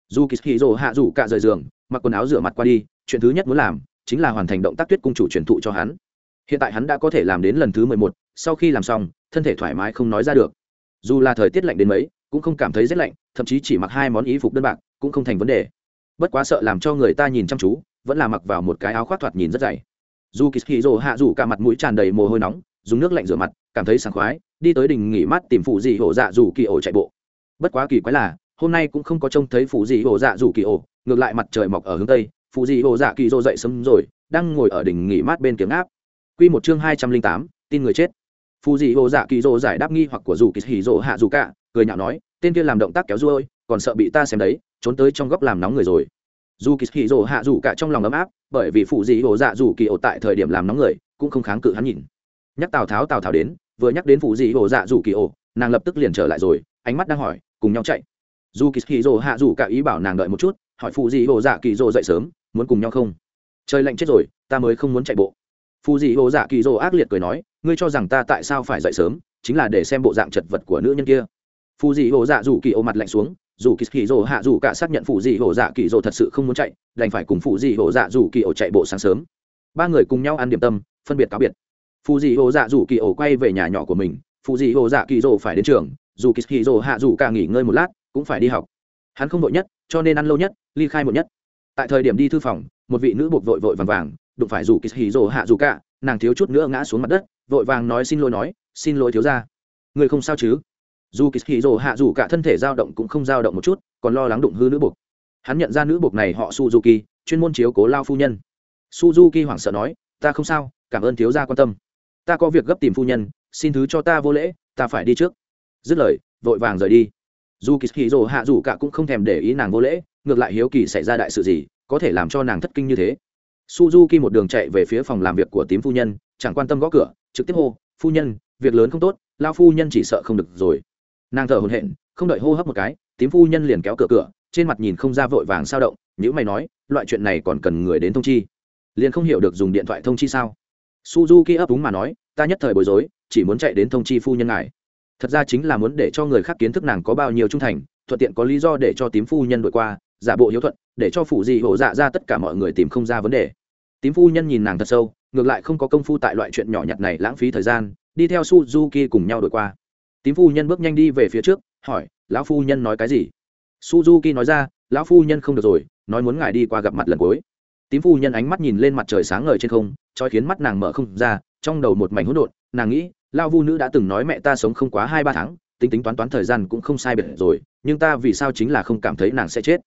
Dù kỳ hì rồ hạ rủ cả rời giường, mặc quần áo rửa mặt qua đi, chuyện thứ nhất muốn làm chính là hoàn thành động tác tuyết cung chủ truyền thụ cho hắn. Hiện tại hắn đã có thể làm đến lần thứ mười một, sau khi làm xong, thân thể thoải mái không nói ra được. Dù là thời tiết lạnh đến mấy, cũng không cảm thấy rét lạnh, thậm chí chỉ mặc hai món ý phục đơn bạc cũng không thành vấn đề. Bất quá sợ làm cho người ta nhìn chăm chú, vẫn là mặc vào một cái áo khoác thoạt nhìn rất dày. Dù kỳ hì rồ hạ rủ cả mặt mũi tràn đầy mồ hôi nóng, dùng nước lạnh rửa mặt, cảm thấy sảng khoái, đi tới đình nghỉ mát tìm phụ dị hổ dạ dù kỳ ổ chạy bộ bất quá kỳ quái là, hôm nay cũng không có trông thấy phụ dị hồ dạ dù kỳ ổ, ngược lại mặt trời mọc ở hướng tây phụ dị hồ dạ kỳ rô dậy sớm rồi, đang ngồi ở đỉnh nghỉ mát bên kiếm áp. Quy một chương hai trăm linh tám, tin người chết. Phụ dị hồ dạ kỳ rô giải đáp nghi hoặc của dù kỳ hỉ rô hạ dù cả, cười nhạo nói, tên kia làm động tác kéo ruôi, còn sợ bị ta xem đấy, trốn tới trong góc làm nóng người rồi. Dù kỳ hỉ rô hạ dù cả trong lòng ấm áp, bởi vì phụ dị hồ dạ dù kỳ ổ tại thời điểm làm nóng người, cũng không kháng cự hắn nhìn. Nhắc tào tháo tào tháo đến, vừa nhắc đến phụ dị hồ dạ dù kỳ ổ, nàng lập tức liền trở lại rồi, ánh mắt đang hỏi cùng nhau chạy. Dù kỳ hì rồ hạ dù cả ý bảo nàng đợi một chút, hỏi phụ dị hồ dạ kỳ rồ dậy sớm, muốn cùng nhau không? Trời lạnh chết rồi, ta mới không muốn chạy bộ. Phụ dị hồ dạ kỳ rồ ác liệt cười nói, ngươi cho rằng ta tại sao phải dậy sớm, chính là để xem bộ dạng chật vật của nữ nhân kia. Phụ dị hồ dạ dù kỳ ô mặt lạnh xuống, dù kỳ hì rồ hạ dù cả xác nhận phụ dị hồ dạ kỳ rồ thật sự không muốn chạy, đành phải cùng phụ dị hồ dạ dù kỳ ô chạy bộ sáng sớm. Ba người cùng nhau ăn điểm tâm, phân biệt cáo biệt. Phụ dị hồ dạ dù kỳ ô quay về nhà nhỏ của mình phụ dị hồ dạ kỳ rồ phải đến trường dù kỳ hì rồ hạ dù cả nghỉ ngơi một lát, cũng phải đi học. Hắn không vội nhất, cho nên ăn lâu nhất, ly khai một nhất. Tại thời điểm đi thư phòng, một vị nữ buộc vội vội vàng vàng, đụng phải dù kỳ hì rồ hạ dù cả, nàng thiếu chút nữa ngã xuống mặt đất, vội vàng nói xin lỗi nói, xin lỗi thiếu ra người không sao chứ? Dù kỳ hì rồ hạ dù cả thân thể dao động cũng không dao động một chút, còn lo lắng đụng hư nữ buộc. Hắn nhận ra nữ buộc này họ suzuki, chuyên môn chiếu cố lao phu nhân. Suzuki hoảng sợ nói, ta không sao, cảm ơn thiếu gia quan tâm. Ta có việc gấp tìm phu nhân, xin thứ cho ta vô lễ, ta phải đi trước dứt lời, vội vàng rời đi. Dù kỳ hì hạ dù cả cũng không thèm để ý nàng vô lễ, ngược lại hiếu kỳ xảy ra đại sự gì, có thể làm cho nàng thất kinh như thế. Suzuki một đường chạy về phía phòng làm việc của tím phu nhân, chẳng quan tâm gõ cửa, trực tiếp hô, phu nhân, việc lớn không tốt lao phu nhân chỉ sợ không được rồi. Nàng thở hồn hện không đợi hô hấp một cái, tím phu nhân liền kéo cửa cửa, trên mặt nhìn không ra vội vàng sao động nhữ mày nói, loại chuyện này còn cần người đến thông chi? Liền không hiểu được dùng điện thoại thông chi sao? Suzuki ấp úng mà nói, ta nhất thời bối rối, chỉ muốn chạy đến thông chi phu nhân ngài thật ra chính là muốn để cho người khác kiến thức nàng có bao nhiêu trung thành, thuận tiện có lý do để cho tím phu nhân đội qua, giả bộ hiếu thuận, để cho phủ dị hộ dạ ra tất cả mọi người tìm không ra vấn đề. Tím phu nhân nhìn nàng thật sâu, ngược lại không có công phu tại loại chuyện nhỏ nhặt này lãng phí thời gian, đi theo suzuki cùng nhau đổi qua. Tím phu nhân bước nhanh đi về phía trước, hỏi, lão phu nhân nói cái gì? Suzuki nói ra, lão phu nhân không được rồi, nói muốn ngài đi qua gặp mặt lần cuối. Tím phu nhân ánh mắt nhìn lên mặt trời sáng ngời trên không cho khiến mắt nàng mở không ra, trong đầu một mảnh hỗn độn, nàng nghĩ lao vu nữ đã từng nói mẹ ta sống không quá hai ba tháng, tính tính toán toán thời gian cũng không sai biệt rồi, nhưng ta vì sao chính là không cảm thấy nàng sẽ chết?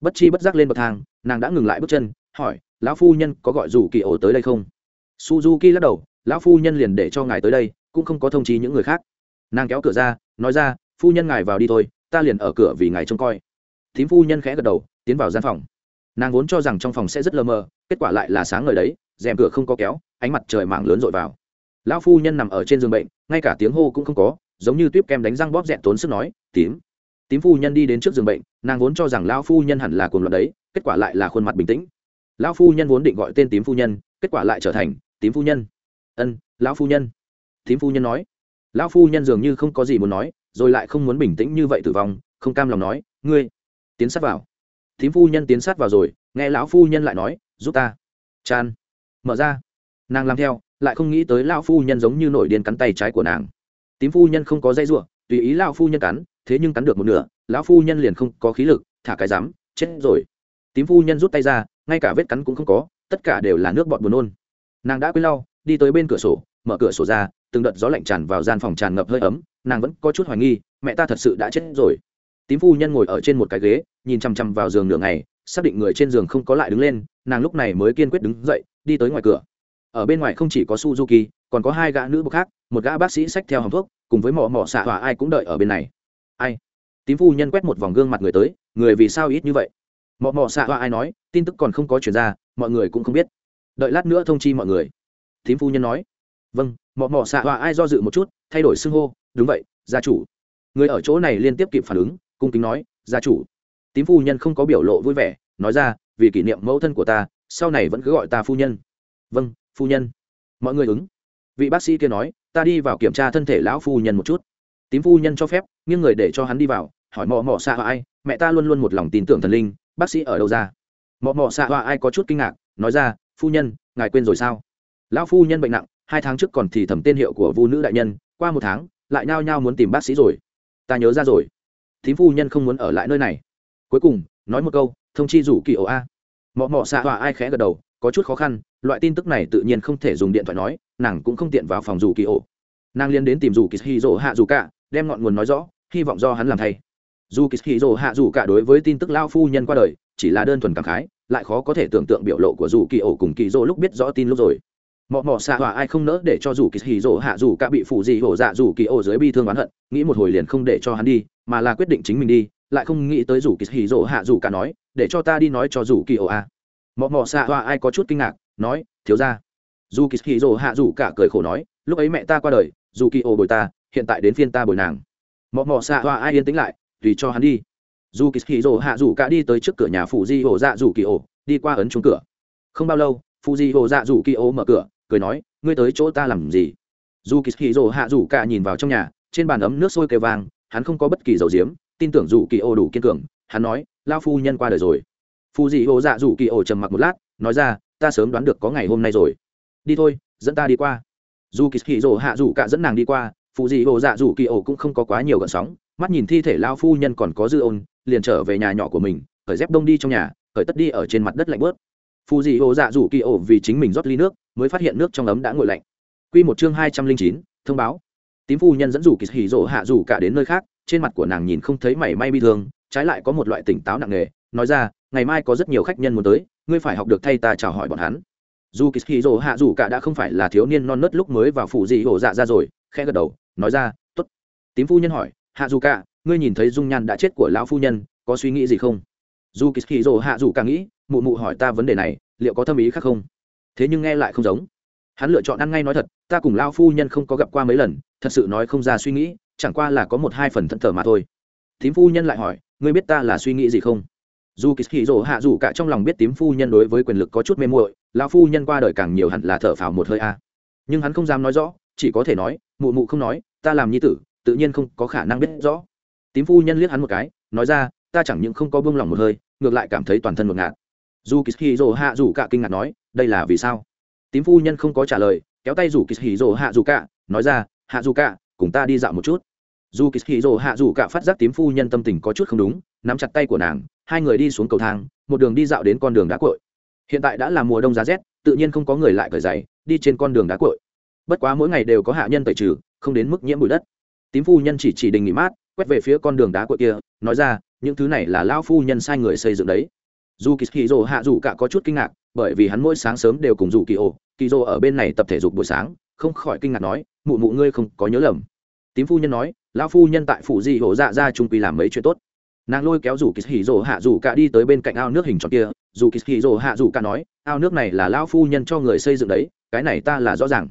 Bất chi bất giác lên bậc thang, nàng đã ngừng lại bước chân, hỏi, lão phu nhân có gọi dù kỳ ổ tới đây không? Suzuki lắc đầu, lão phu nhân liền để cho ngài tới đây, cũng không có thông chí những người khác. Nàng kéo cửa ra, nói ra, phu nhân ngài vào đi thôi, ta liền ở cửa vì ngài trông coi. Thím phu nhân khẽ gật đầu, tiến vào gian phòng. Nàng vốn cho rằng trong phòng sẽ rất lờ mờ, kết quả lại là sáng ngời đấy, rèm cửa không có kéo, ánh mặt trời mạng lớn rội vào lão phu nhân nằm ở trên giường bệnh, ngay cả tiếng hô cũng không có, giống như tuyếp kem đánh răng bóp dẹn tốn sức nói, tím. Tím phu nhân đi đến trước giường bệnh, nàng vốn cho rằng lão phu nhân hẳn là cuồng loạn đấy, kết quả lại là khuôn mặt bình tĩnh. Lão phu nhân vốn định gọi tên tím phu nhân, kết quả lại trở thành, tím phu nhân. Ân, lão phu nhân. Tím phu nhân nói. Lão phu nhân dường như không có gì muốn nói, rồi lại không muốn bình tĩnh như vậy tử vong, không cam lòng nói, ngươi, tiến sát vào. Tím phu nhân tiến sát vào rồi, nghe lão phu nhân lại nói, giúp ta. Chan, mở ra. Nàng làm theo lại không nghĩ tới lão phu nhân giống như nổi điên cắn tay trái của nàng. Tím phu nhân không có dây ruộng tùy ý lão phu nhân cắn, thế nhưng cắn được một nửa, lão phu nhân liền không có khí lực, thả cái rắm, chết rồi. Tím phu nhân rút tay ra, ngay cả vết cắn cũng không có, tất cả đều là nước bọt buồn nôn. Nàng đã quên lau, đi tới bên cửa sổ, mở cửa sổ ra, từng đợt gió lạnh tràn vào gian phòng tràn ngập hơi ấm, nàng vẫn có chút hoài nghi, mẹ ta thật sự đã chết rồi. Tím phu nhân ngồi ở trên một cái ghế, nhìn chằm chằm vào giường nửa ngày, xác định người trên giường không có lại đứng lên, nàng lúc này mới kiên quyết đứng dậy, đi tới ngoài cửa ở bên ngoài không chỉ có suzuki, còn có hai gã nữ bậc khác, một gã bác sĩ xách theo hòng thuốc, cùng với mỏ mỏ xạ hỏa ai cũng đợi ở bên này. Ai? Tím phu nhân quét một vòng gương mặt người tới, người vì sao ít như vậy? Mỏ mỏ xạ hỏa ai nói, tin tức còn không có chuyển ra, mọi người cũng không biết. Đợi lát nữa thông chi mọi người. Tím phu nhân nói. Vâng mỏ mỏ xạ hỏa ai do dự một chút, thay đổi xưng hô, đúng vậy, gia chủ. Người ở chỗ này liên tiếp kịp phản ứng, cung kính nói, gia chủ. Tím phu nhân không có biểu lộ vui vẻ, nói ra, vì kỷ niệm mẫu thân của ta, sau này vẫn cứ gọi ta phu nhân. Vâng phu nhân. Mọi người ứng. Vị bác sĩ kia nói, ta đi vào kiểm tra thân thể lão phu nhân một chút. Tím phu nhân cho phép, nghiêng người để cho hắn đi vào, hỏi mò mò xạ hoa ai, mẹ ta luôn luôn một lòng tin tưởng thần linh, bác sĩ ở đâu ra? Mò mò xạ hoa ai có chút kinh ngạc, nói ra, phu nhân, ngài quên rồi sao? Lão phu nhân bệnh nặng, hai tháng trước còn thì thẩm tên hiệu của vu nữ đại nhân, qua một tháng, lại nhao nhao muốn tìm bác sĩ rồi. Ta nhớ ra rồi. Thím phu nhân không muốn ở lại nơi này. Cuối cùng, nói một câu, thông chi rủ kỳ ổ a. Mọ mọ xạ họa ai khẽ gật đầu có chút khó khăn, loại tin tức này tự nhiên không thể dùng điện thoại nói, nàng cũng không tiện vào phòng dù kỳ ổ. Nàng liên đến tìm dù kỳ hì rỗ hạ dù cả, đem ngọn nguồn nói rõ, hy vọng do hắn làm thay. Dù kỳ hì rỗ hạ dù cả đối với tin tức lao phu nhân qua đời, chỉ là đơn thuần cảm khái, lại khó có thể tưởng tượng biểu lộ của dù kỳ ổ cùng kỳ rỗ lúc biết rõ tin lúc rồi. Mọ mọ xạ hòa ai không nỡ để cho dù kỳ hì rỗ hạ dù cả bị phụ gì hổ dạ dù kỳ ổ dưới bi thương oán hận, nghĩ một hồi liền không để cho hắn đi, mà là quyết định chính mình đi, lại không nghĩ tới dù kỳ hì rỗ hạ dù cả nói, để cho ta đi nói cho dù kỳ ổ a mọ mọ xạ hòa ai có chút kinh ngạc, nói, thiếu ra dù kỳ hì rồ hạ dù cả cười khổ nói, lúc ấy mẹ ta qua đời dù kỳ ồ bồi ta, hiện tại đến phiên ta bồi nàng. Mọ mọ xạ hòa ai yên tĩnh lại, tùy cho hắn đi. Dù kỳ hì rồ hạ dù cả đi tới trước cửa nhà phụ di hồ dạ dù kỳ ồ đi qua ấn chung cửa. Không bao lâu phụ di hồ dạ dù kỳ ồ mở cửa, cười nói, ngươi tới chỗ ta làm gì? Dù kỳ hì rồ hạ dù cả nhìn vào trong nhà, trên bàn ấm nước sôi kêu vang, hắn không có bất kỳ dầu diếm, tin tưởng dù kỳ ồ đủ kiên cường, hắn nói lao phu nhân qua đời rồi phù dị ô dạ dù kỳ Ổ trầm mặc một lát, nói ra, ta sớm đoán được có ngày hôm nay rồi. Đi thôi, dẫn ta đi qua. Dù kỳ hì rỗ hạ dù cả dẫn nàng đi qua phù dị ô dạ dù kỳ Ổ cũng không có quá nhiều gợn sóng, mắt nhìn thi thể lao phu nhân còn có dư ôn, liền trở về nhà nhỏ của mình khởi dép đông đi trong nhà khởi tất đi ở trên mặt đất lạnh bớt phù dị ô dạ dù kỳ Ổ vì chính mình rót ly nước, mới phát hiện nước trong ấm đã nguội lạnh. Q một chương hai trăm linh chín, thông báo. Tím phu nhân dẫn dù kỳ hì rỗ hạ dù cả đến nơi khác, trên mặt của nàng nhìn không thấy mảy may bi thương, trái lại có một loại tỉnh táo nặng nề, nói ra ngày mai có rất nhiều khách nhân muốn tới, ngươi phải học được thay ta chào hỏi bọn hắn. Dù kỳ hì dỗ hạ dù cả đã không phải là thiếu niên non nớt lúc mới vào phủ dị hổ dạ ra rồi, khẽ gật đầu, nói ra t ố t tím phu nhân hỏi, hạ dù cả, ngươi nhìn thấy dung nhan đã chết của lão phu nhân, có suy nghĩ gì không? Dù kỳ hì dỗ hạ dù cả nghĩ, mụ mụ hỏi ta vấn đề này, liệu có tâm ý khác không? Thế nhưng nghe lại không giống. Hắn lựa chọn ăn ngay nói thật, ta cùng lao phu nhân không có gặp qua mấy lần, thật sự nói không ra suy nghĩ, chẳng qua là có một hai phần thận thờ mà thôi. Tím phu nhân lại hỏi, ngươi biết ta là suy nghĩ gì không? Dù kỳ hì rỗ hạ dù cả trong lòng biết tím phu nhân đối với quyền lực có chút mê muội, lão phu nhân qua đời càng nhiều hẳn là thở phào một hơi a. Nhưng hắn không dám nói rõ, chỉ có thể nói, mụ mụ không nói, ta làm nhi tử, tự nhiên không có khả năng biết rõ. Tím phu nhân liếc hắn một cái, nói ra, ta chẳng những không có buông lòng một hơi, ngược lại cảm thấy toàn thân một ngạt. Dù kỳ hì rỗ hạ dù cả kinh ngạc nói, đây là vì sao? Tím phu nhân không có trả lời, kéo tay rủ kỳ hì rỗ hạ dù cả, nói ra, hạ dù cả, cùng ta đi dạo một chút. Dù kỳ hì rỗ hạ dù cả phát giác tím phu nhân tâm tình có chút không đúng, nắm chặt tay của nàng hai người đi xuống cầu thang, một đường đi dạo đến con đường đá cội hiện tại đã là mùa đông giá rét, tự nhiên không có người lại cởi giày, đi trên con đường đá cội bất quá mỗi ngày đều có hạ nhân tẩy trừ, không đến mức nhiễm bụi đất. Tím phu nhân chỉ chỉ đình nghỉ mát, quét về phía con đường đá cội kia, nói ra, những thứ này là lao phu nhân sai người xây dựng đấy. Dù kỳ hì hạ dù cả có chút kinh ngạc, bởi vì hắn mỗi sáng sớm đều cùng dù kỳ ồ kỳ rỗ ở bên này tập thể dục buổi sáng, không khỏi kinh ngạc nói, mụ mụ ngươi không có nhớ lầm. Tím phu nhân nói, lão phu nhân tại phủ di hổ dạ ra trung quy làm mấy chuyện tốt nàng lôi kéo rủ kỳ hỉ rồ hạ rủ cả đi tới bên cạnh ao nước hình tròn kia. Dù kỳ hỉ rồ hạ rủ cả nói, ao nước này là lão phu nhân cho người xây dựng đấy, cái này ta là rõ ràng.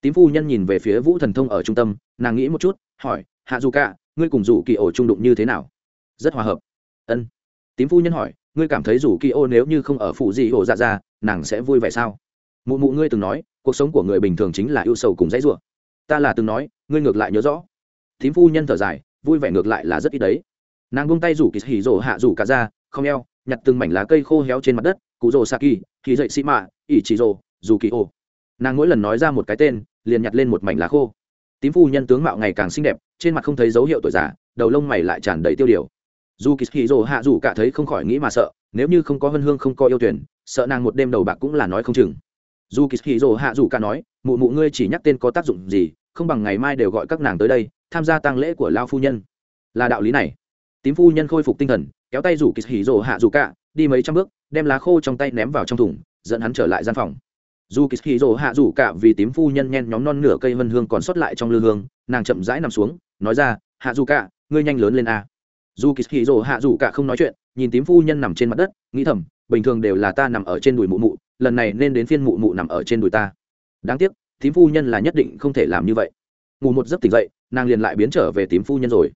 Tím phu nhân nhìn về phía vũ thần thông ở trung tâm, nàng nghĩ một chút, hỏi, hạ dù cả, ngươi cùng rủ kỳ ổ trung đụng như thế nào? Rất hòa hợp. Ân. Tím phu nhân hỏi, ngươi cảm thấy rủ kỳ ô nếu như không ở phụ gì ổ dạ ra nàng sẽ vui vẻ sao? Mụ mụ ngươi từng nói, cuộc sống của người bình thường chính là ưu sầu cùng dãy rủa. Ta là từng nói, ngươi ngược lại nhớ rõ. Tím phu nhân thở dài, vui vẻ ngược lại là rất ít đấy nàng buông tay rủ kỳ hỉ rổ hạ rủ cả ra, không eo, nhặt từng mảnh lá cây khô héo trên mặt đất, cụ rổ rồ kỳ thì dậy xị mạ ỉ chỉ rổ dù kỳ ô nàng mỗi lần nói ra một cái tên, liền nhặt lên một mảnh lá khô. Tím phu nhân tướng mạo ngày càng xinh đẹp, trên mặt không thấy dấu hiệu tuổi già, đầu lông mày lại tràn đầy tiêu điều. Dù kỳ hỉ rổ hạ rủ cả thấy không khỏi nghĩ mà sợ, nếu như không có hân hương không có yêu tuyển, sợ nàng một đêm đầu bạc cũng là nói không chừng. Dù kỳ hỉ rổ hạ rủ cả nói, mụ mụ ngươi chỉ nhắc tên có tác dụng gì, không bằng ngày mai đều gọi các nàng tới đây, tham gia tăng lễ của lao phu nhân. Là đạo lý này tím phu nhân khôi phục tinh thần, kéo tay rủ kỳ hì rồ hạ dù cả, đi mấy trăm bước, đem lá khô trong tay ném vào trong thùng, dẫn hắn trở lại gian phòng. Dù kỳ hì rồ hạ dù cả vì tím phu nhân nhen nhóm non nửa cây vân hương còn sót lại trong lư hương, nàng chậm rãi nằm xuống, nói ra, hạ dù cả, ngươi nhanh lớn lên a. Dù kỳ hì rồ hạ dù cả không nói chuyện, nhìn tím phu nhân nằm trên mặt đất, nghĩ thầm, bình thường đều là ta nằm ở trên đùi mụ mụ, lần này nên đến phiên mụ mụ nằm ở trên đùi ta. Đáng tiếc, tím phu nhân là nhất định không thể làm như vậy. Ngủ một giấc tỉnh dậy, nàng liền lại biến trở về tím phu nhân rồi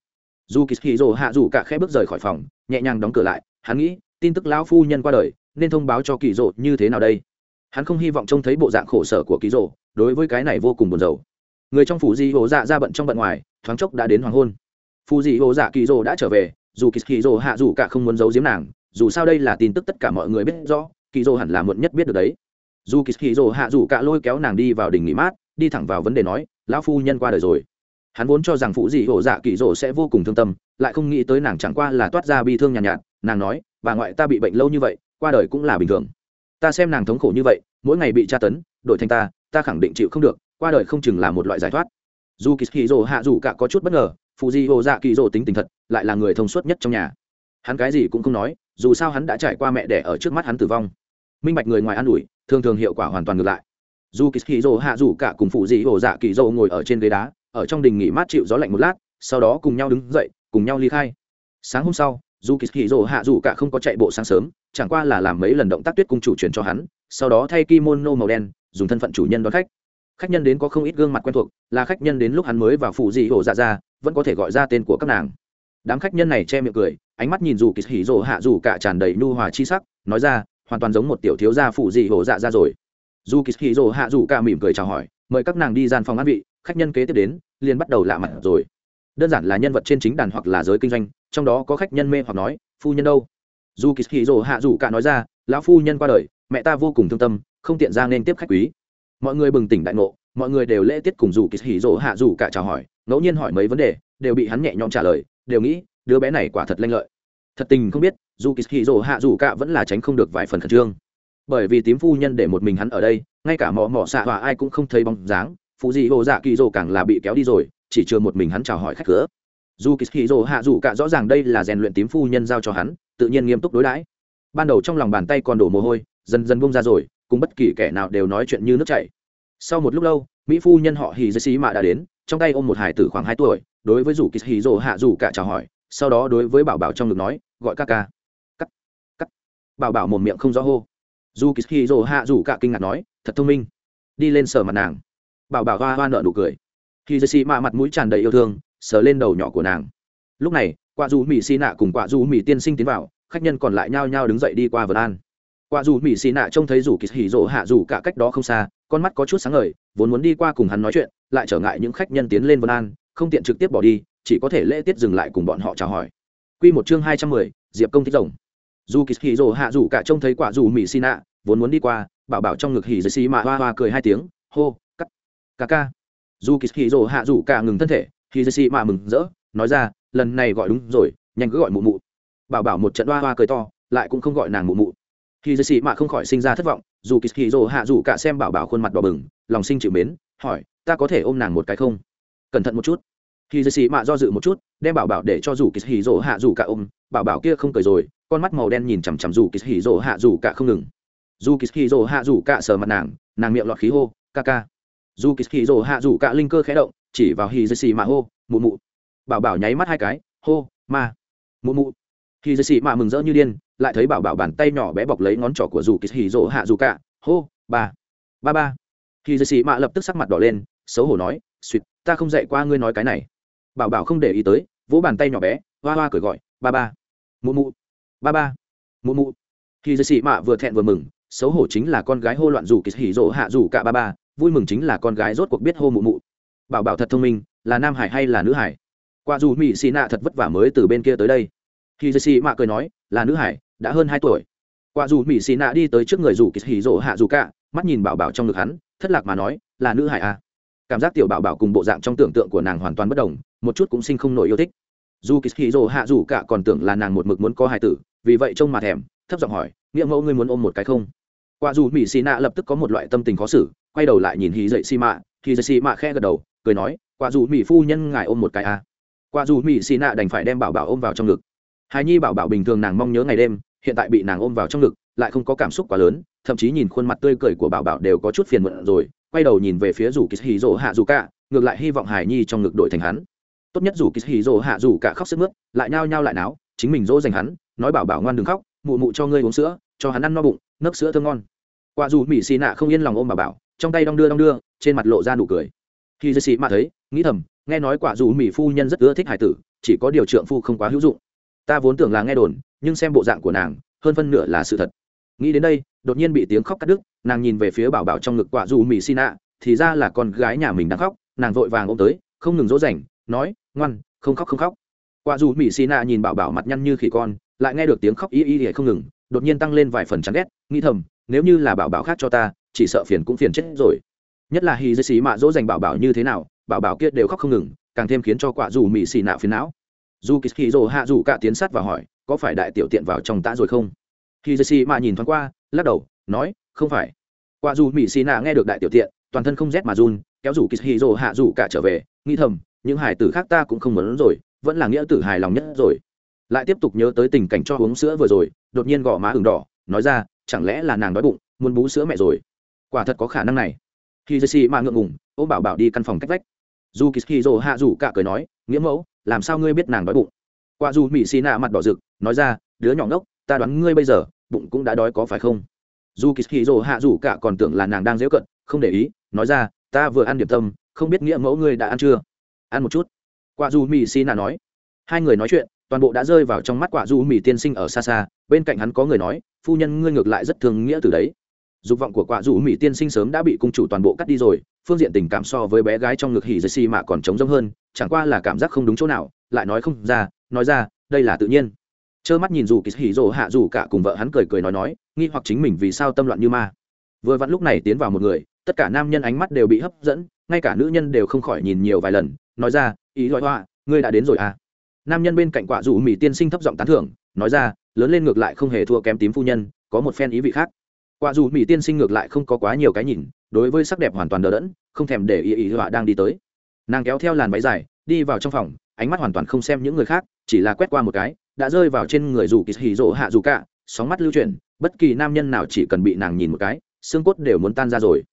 dù kỳ hì rồ hạ dù cả khẽ bước rời khỏi phòng, nhẹ nhàng đóng cửa lại, hắn nghĩ, tin tức lão phu nhân qua đời, nên thông báo cho kỳ rồ như thế nào đây? Hắn không hy vọng trông thấy bộ dạng khổ sở của kỳ rồ, đối với cái này vô cùng buồn rầu. Người trong phủ di hồ dạ ra bận trong bận ngoài, thoáng chốc đã đến hoàng hôn. Phù di hồ dạ kỳ rồ đã trở về, dù kỳ hì rồ hạ dù cả không muốn giấu giếm nàng, dù sao đây là tin tức tất cả mọi người biết rõ, kỳ rồ hẳn là muộn nhất biết được đấy. Dù kỳ hì rồ hạ dù cả lôi kéo nàng đi vào đình nghỉ mát, đi thẳng vào vấn đề nói, lão phu nhân qua đời rồi hắn vốn cho rằng phụ dị hổ dạ kỳ rỗ sẽ vô cùng thương tâm lại không nghĩ tới nàng chẳng qua là toát ra bi thương nhàn nhạt, nhạt. Nàng nói bà ngoại ta bị bệnh lâu như vậy qua đời cũng là bình thường. Ta xem nàng thống khổ như vậy mỗi ngày bị tra tấn đổi thành ta ta khẳng định chịu không được qua đời không chừng là một loại giải thoát. Dù kỳ kỳ rỗ hạ dù cả có chút bất ngờ phụ dị hồ dạ kỳ rỗ tính tình thật lại là người thông suốt nhất trong nhà. Hắn cái gì cũng không nói dù sao hắn đã trải qua mẹ đẻ ở trước mắt hắn tử vong. Minh bạch người ngoài an ủi thường thường hiệu quả hoàn toàn ngược lại. Dù kỳ hì hạ dù cả cùng phụ dị hồ dạ kỳ rồ ngồi ở trên ghế đá ở trong đình nghỉ mát chịu gió lạnh một lát, sau đó cùng nhau đứng dậy, cùng nhau ly khai. Sáng hôm sau, dù kỳ hì rồ hạ dù cả không có chạy bộ sáng sớm, chẳng qua là làm mấy lần động tác tuyết cung chủ truyền cho hắn, sau đó thay kimono màu đen, dùng thân phận chủ nhân đón khách. Khách nhân đến có không ít gương mặt quen thuộc, là khách nhân đến lúc hắn mới vào phủ dị hổ dạ ra, vẫn có thể gọi ra tên của các nàng. Đám khách nhân này che miệng cười, ánh mắt nhìn dù kỳ hỉ rồ hạ dù cả tràn đầy nhu hòa chi sắc, nói ra, hoàn toàn giống một tiểu thiếu gia phủ dị hổ dạ ra rồi. Dù kỳ hỉ rồ hạ dù cả mỉm cười chào hỏi, mời các nàng đi gian phòng ăn vị, khách nhân kế tiếp đến liền bắt đầu lạ mặt rồi. Đơn giản là nhân vật trên chính đàn hoặc là giới kinh doanh, trong đó có khách nhân mê hoặc nói, phu nhân đâu? Dù kỳ rồ hạ dù cả nói ra, lão phu nhân qua đời, mẹ ta vô cùng thương tâm, không tiện ra nên tiếp khách quý. Mọi người bừng tỉnh đại ngộ, mọi người đều lễ tiết cùng dù kỳ hạ dù cả chào hỏi, ngẫu nhiên hỏi mấy vấn đề, đều bị hắn nhẹ nhõm trả lời, đều nghĩ, đứa bé này quả thật lanh lợi. Thật tình không biết dù kỳ hạ dù cả vẫn là tránh không được vài phần khẩn trương. Bởi vì tím phu nhân để một mình hắn ở đây, ngay cả mò mò xạ hòa ai cũng không thấy bóng dáng phụ dị hồ dạ kỳ rỗ càng là bị kéo đi rồi, chỉ chưa một mình hắn chào hỏi khách cửa. Dù kỳ kỳ rỗ hạ dù cả rõ ràng đây là rèn luyện tím phu nhân giao cho hắn, tự nhiên nghiêm túc đối đãi. Ban đầu trong lòng bàn tay còn đổ mồ hôi, dần dần bông ra rồi, cùng bất kỳ kẻ nào đều nói chuyện như nước chảy. Sau một lúc lâu, mỹ phu nhân họ hì dây xí mạ đã đến, trong tay ôm một hải tử khoảng hai tuổi, đối với rủ kỳ hì rồ hạ rủ cả chào hỏi, sau đó đối với bảo bảo trong ngực nói, gọi ca ca. Cắt cắt. Bảo bảo một miệng không rõ hô. Dù kỳ hì rồ hạ rủ cả kinh ngạc nói, thật thông minh. Đi lên sở mặt nàng bảo bảo hoa hoa nợ nụ cười. Khi dây xì mạ mặt mũi tràn đầy yêu thương sờ lên đầu nhỏ của nàng. Lúc này quả dù mỹ xì nạ cùng quả dù mỹ tiên sinh tiến vào khách nhân còn lại nhao nhao đứng dậy đi qua vườn an quả dù mỹ xì nạ trông thấy rủ kỳ hỉ rỗ hạ dù cả cách đó không xa con mắt có chút sáng ngời vốn muốn đi qua cùng hắn nói chuyện lại trở ngại những khách nhân tiến lên vườn an không tiện trực tiếp bỏ đi chỉ có thể lễ tiết dừng lại cùng bọn họ chào hỏi. Quy một chương hai trăm mười, Diệp công thích rồng. Dù Kỳ Hỉ hạ rủ cả trông thấy quả dù mỹ xì nạ, vốn muốn đi qua, bảo bảo trong ngực hỉ giấy xì mạ hoa hoa cười hai tiếng, hô, ca ca. Dù Kỳ hì Dụ hạ rủ cả ngừng thân thể, hỉ giấy xì mạ mừng rỡ, nói ra, lần này gọi đúng rồi, nhanh cứ gọi mụ mụ. Bảo bảo một trận hoa hoa cười to, lại cũng không gọi nàng mụ mụ. Khi dây xì mạ không khỏi sinh ra thất vọng dù kỳ hì rồ hạ dù cả xem bảo bảo khuôn mặt đỏ bừng lòng sinh chịu mến hỏi ta có thể ôm nàng một cái không? Cẩn thận một chút. Khi dây xì mạ do dự một chút đem bảo bảo để cho dù kỳ hì rồ hạ dù cả ôm bảo bảo kia không cười rồi con mắt màu đen nhìn chằm chằm dù kỳ hì rồ hạ dù cả không ngừng. Dù kỳ hì rồ hạ dù cả sờ mặt nàng nàng miệng lọt khí hô ca ca dù kỳ hì rồ hạ dù cả linh cơ khẽ động, chỉ vào hì dây xì mà hô, mụ mụ. Bảo bảo nháy mắt hai cái, hô, ma. Mụ mụ. Hì dây xì mạ mừng rỡ như điên, lại thấy bảo bảo bàn tay nhỏ bé bọc lấy ngón trỏ của dù kỳ hì rồ hạ dù cả, hô, ba. Ba ba. Hì dây xì mạ lập tức sắc mặt đỏ lên, xấu hổ nói suýt ta không dạy qua ngươi nói cái này. Bảo bảo không để ý tới, vỗ bàn tay nhỏ bé, hoa hoa cười gọi, ba ba. Mụ mụ. Ba ba. Mụ mụ. Khi dây xị mạ vừa thẹn vừa mừng, xấu hổ chính là con gái hô loạn dù kỳ hì rỗ hạ dù cả ba ba vui mừng chính là con gái rốt cuộc biết hô mụ mụ. Bảo bảo thật thông minh, là nam hải hay là nữ hải? Qua dù mỹ xì nạ thật vất vả mới từ bên kia tới đây. Khi dây xì mạ cười nói, là nữ hải, đã hơn hai tuổi. Qua dù mỹ xì nạ đi tới trước người dù kỳ hì rỗ hạ dù cả, mắt nhìn bảo bảo trong ngực hắn, thất lạc mà nói, là nữ hải à. cảm giác tiểu bảo bảo cùng bộ dạng trong tưởng tượng của nàng hoàn toàn bất đồng, một chút cũng sinh không nổi yêu thích. Dù kỳ hì rỗ hạ dù cả còn tưởng là nàng một mực muốn có hài tử, vì vậy trông mà thèm, thấp giọng hỏi, nghĩa mẫu ngươi muốn ôm một cái không? Quả dù mỹ xì nạ lập tức có một loại tâm tình khó xử, quay đầu lại nhìn hì dậy xì mạ hì dậy xì mạ khe gật đầu, cười nói, quả dù mỹ phu nhân ngài ôm một cái à. quả dù mỹ xì nạ đành phải đem bảo bảo ôm vào trong ngực hài nhi bảo bảo bình thường nàng mong nhớ ngày đêm, hiện tại bị nàng ôm vào trong ngực, lại không có cảm xúc quá lớn, thậm chí nhìn khuôn mặt tươi cười của bảo bảo đều có chút phiền muộn rồi, quay đầu nhìn về phía rủ kỳ hì rỗ hạ dù cả, ngược lại hy vọng hài nhi trong ngực đội thành hắn tốt nhất rủ kỳ hì rỗ hạ dù cả khóc sức mướt, lại nhao nhao lại náo, chính mình dỗ dành hắn, nói bảo bảo ngoan đừng khóc, mụ mụ cho ngươi uống sữa, cho hắn ăn no bụng nấc sữa thơm ngon. Quả dù mỹ xì nạ không yên lòng ôm bảo bảo, trong tay đong đưa đong đưa, trên mặt lộ ra nụ cười. Khi dư sĩ mạ thấy, nghĩ thầm, nghe nói quả dù mỹ phu nhân rất ưa thích hải tử, chỉ có điều trượng phu không quá hữu dụng. Ta vốn tưởng là nghe đồn, nhưng xem bộ dạng của nàng, hơn phân nửa là sự thật. Nghĩ đến đây, đột nhiên bị tiếng khóc cắt đứt, nàng nhìn về phía bảo bảo trong ngực quả dù mỹ xì nạ, thì ra là con gái nhà mình đang khóc, nàng vội vàng ôm tới, không ngừng dỗ dành, nói, ngoan, không khóc không khóc. Quả dù mỹ xì nạ nhìn bảo bảo mặt nhăn như khỉ con, lại nghe được tiếng khóc y y y không ngừng đột nhiên tăng lên vài phần chán ghét, nghĩ thầm, nếu như là bảo bảo khác cho ta, chỉ sợ phiền cũng phiền chết rồi. Nhất là hì dây xí mạ dỗ dành bảo bảo như thế nào, bảo bảo kia đều khóc không ngừng, càng thêm khiến cho quả dù mỹ xì nạo phiền não. Dù kỳ hì rồ hạ dù cả tiến sát và hỏi, có phải đại tiểu tiện vào trong tã rồi không? Hy dây xì mạ nhìn thoáng qua, lắc đầu, nói, không phải. Quả dù mỹ xì nạ nghe được đại tiểu tiện, toàn thân không rét mà run, kéo rủ kỳ hì rồ hạ dù cả trở về, nghĩ thầm, những hải tử khác ta cũng không muốn rồi, vẫn là nghĩa tử hài lòng nhất rồi. Lại tiếp tục nhớ tới tình cảnh cho uống sữa vừa rồi đột nhiên gõ má ửng đỏ, nói ra, chẳng lẽ là nàng đói bụng, muốn bú sữa mẹ rồi? Quả thật có khả năng này. Khi dê xì mà ngượng ngùng ô bảo bảo đi căn phòng cách vách. Dù kỳ hì rồ hạ rủ cả cười nói, nghĩa mẫu, làm sao ngươi biết nàng đói bụng? Quả dù mỹ xì nạ mặt đỏ rực, nói ra, đứa nhỏ ngốc, ta đoán ngươi bây giờ, bụng cũng đã đói có phải không? Dù kỳ hì rồ hạ rủ cả còn tưởng là nàng đang dễu cận, không để ý, nói ra, ta vừa ăn điểm tâm, không biết nghĩa mẫu ngươi đã ăn chưa? Ăn một chút. Quả dù mỹ xì nạ nói. Hai người nói chuyện, toàn bộ đã rơi vào trong mắt quả du mì tiên sinh ở xa xa bên cạnh hắn có người nói, phu nhân, ngươi ngược lại rất thương nghĩa từ đấy. Dục vọng của quả dù mỹ tiên sinh sớm đã bị cung chủ toàn bộ cắt đi rồi, phương diện tình cảm so với bé gái trong ngực hỉ dây xì mà còn trống rỗng hơn, chẳng qua là cảm giác không đúng chỗ nào, lại nói không ra, nói ra, đây là tự nhiên. Trơ mắt nhìn dù kỳ hỉ rồ hạ dù cả cùng vợ hắn cười cười nói nói, nghi hoặc chính mình vì sao tâm loạn như ma. Vừa vặn lúc này tiến vào một người, tất cả nam nhân ánh mắt đều bị hấp dẫn, ngay cả nữ nhân đều không khỏi nhìn nhiều vài lần, nói ra, ý loại hoa ngươi đã đến rồi à? Nam nhân bên cạnh quả dù mỹ tiên sinh thấp giọng tán thưởng, nói ra lớn lên ngược lại không hề thua kém tím phu nhân, có một phen ý vị khác. Quả dù mỹ tiên sinh ngược lại không có quá nhiều cái nhìn, đối với sắc đẹp hoàn toàn đờ đẫn, không thèm để ý ý họa đang đi tới. Nàng kéo theo làn váy dài, đi vào trong phòng, ánh mắt hoàn toàn không xem những người khác, chỉ là quét qua một cái, đã rơi vào trên người dù kỳ hỉ rỗ hạ dù cả, sóng mắt lưu chuyển, bất kỳ nam nhân nào chỉ cần bị nàng nhìn một cái, xương cốt đều muốn tan ra rồi.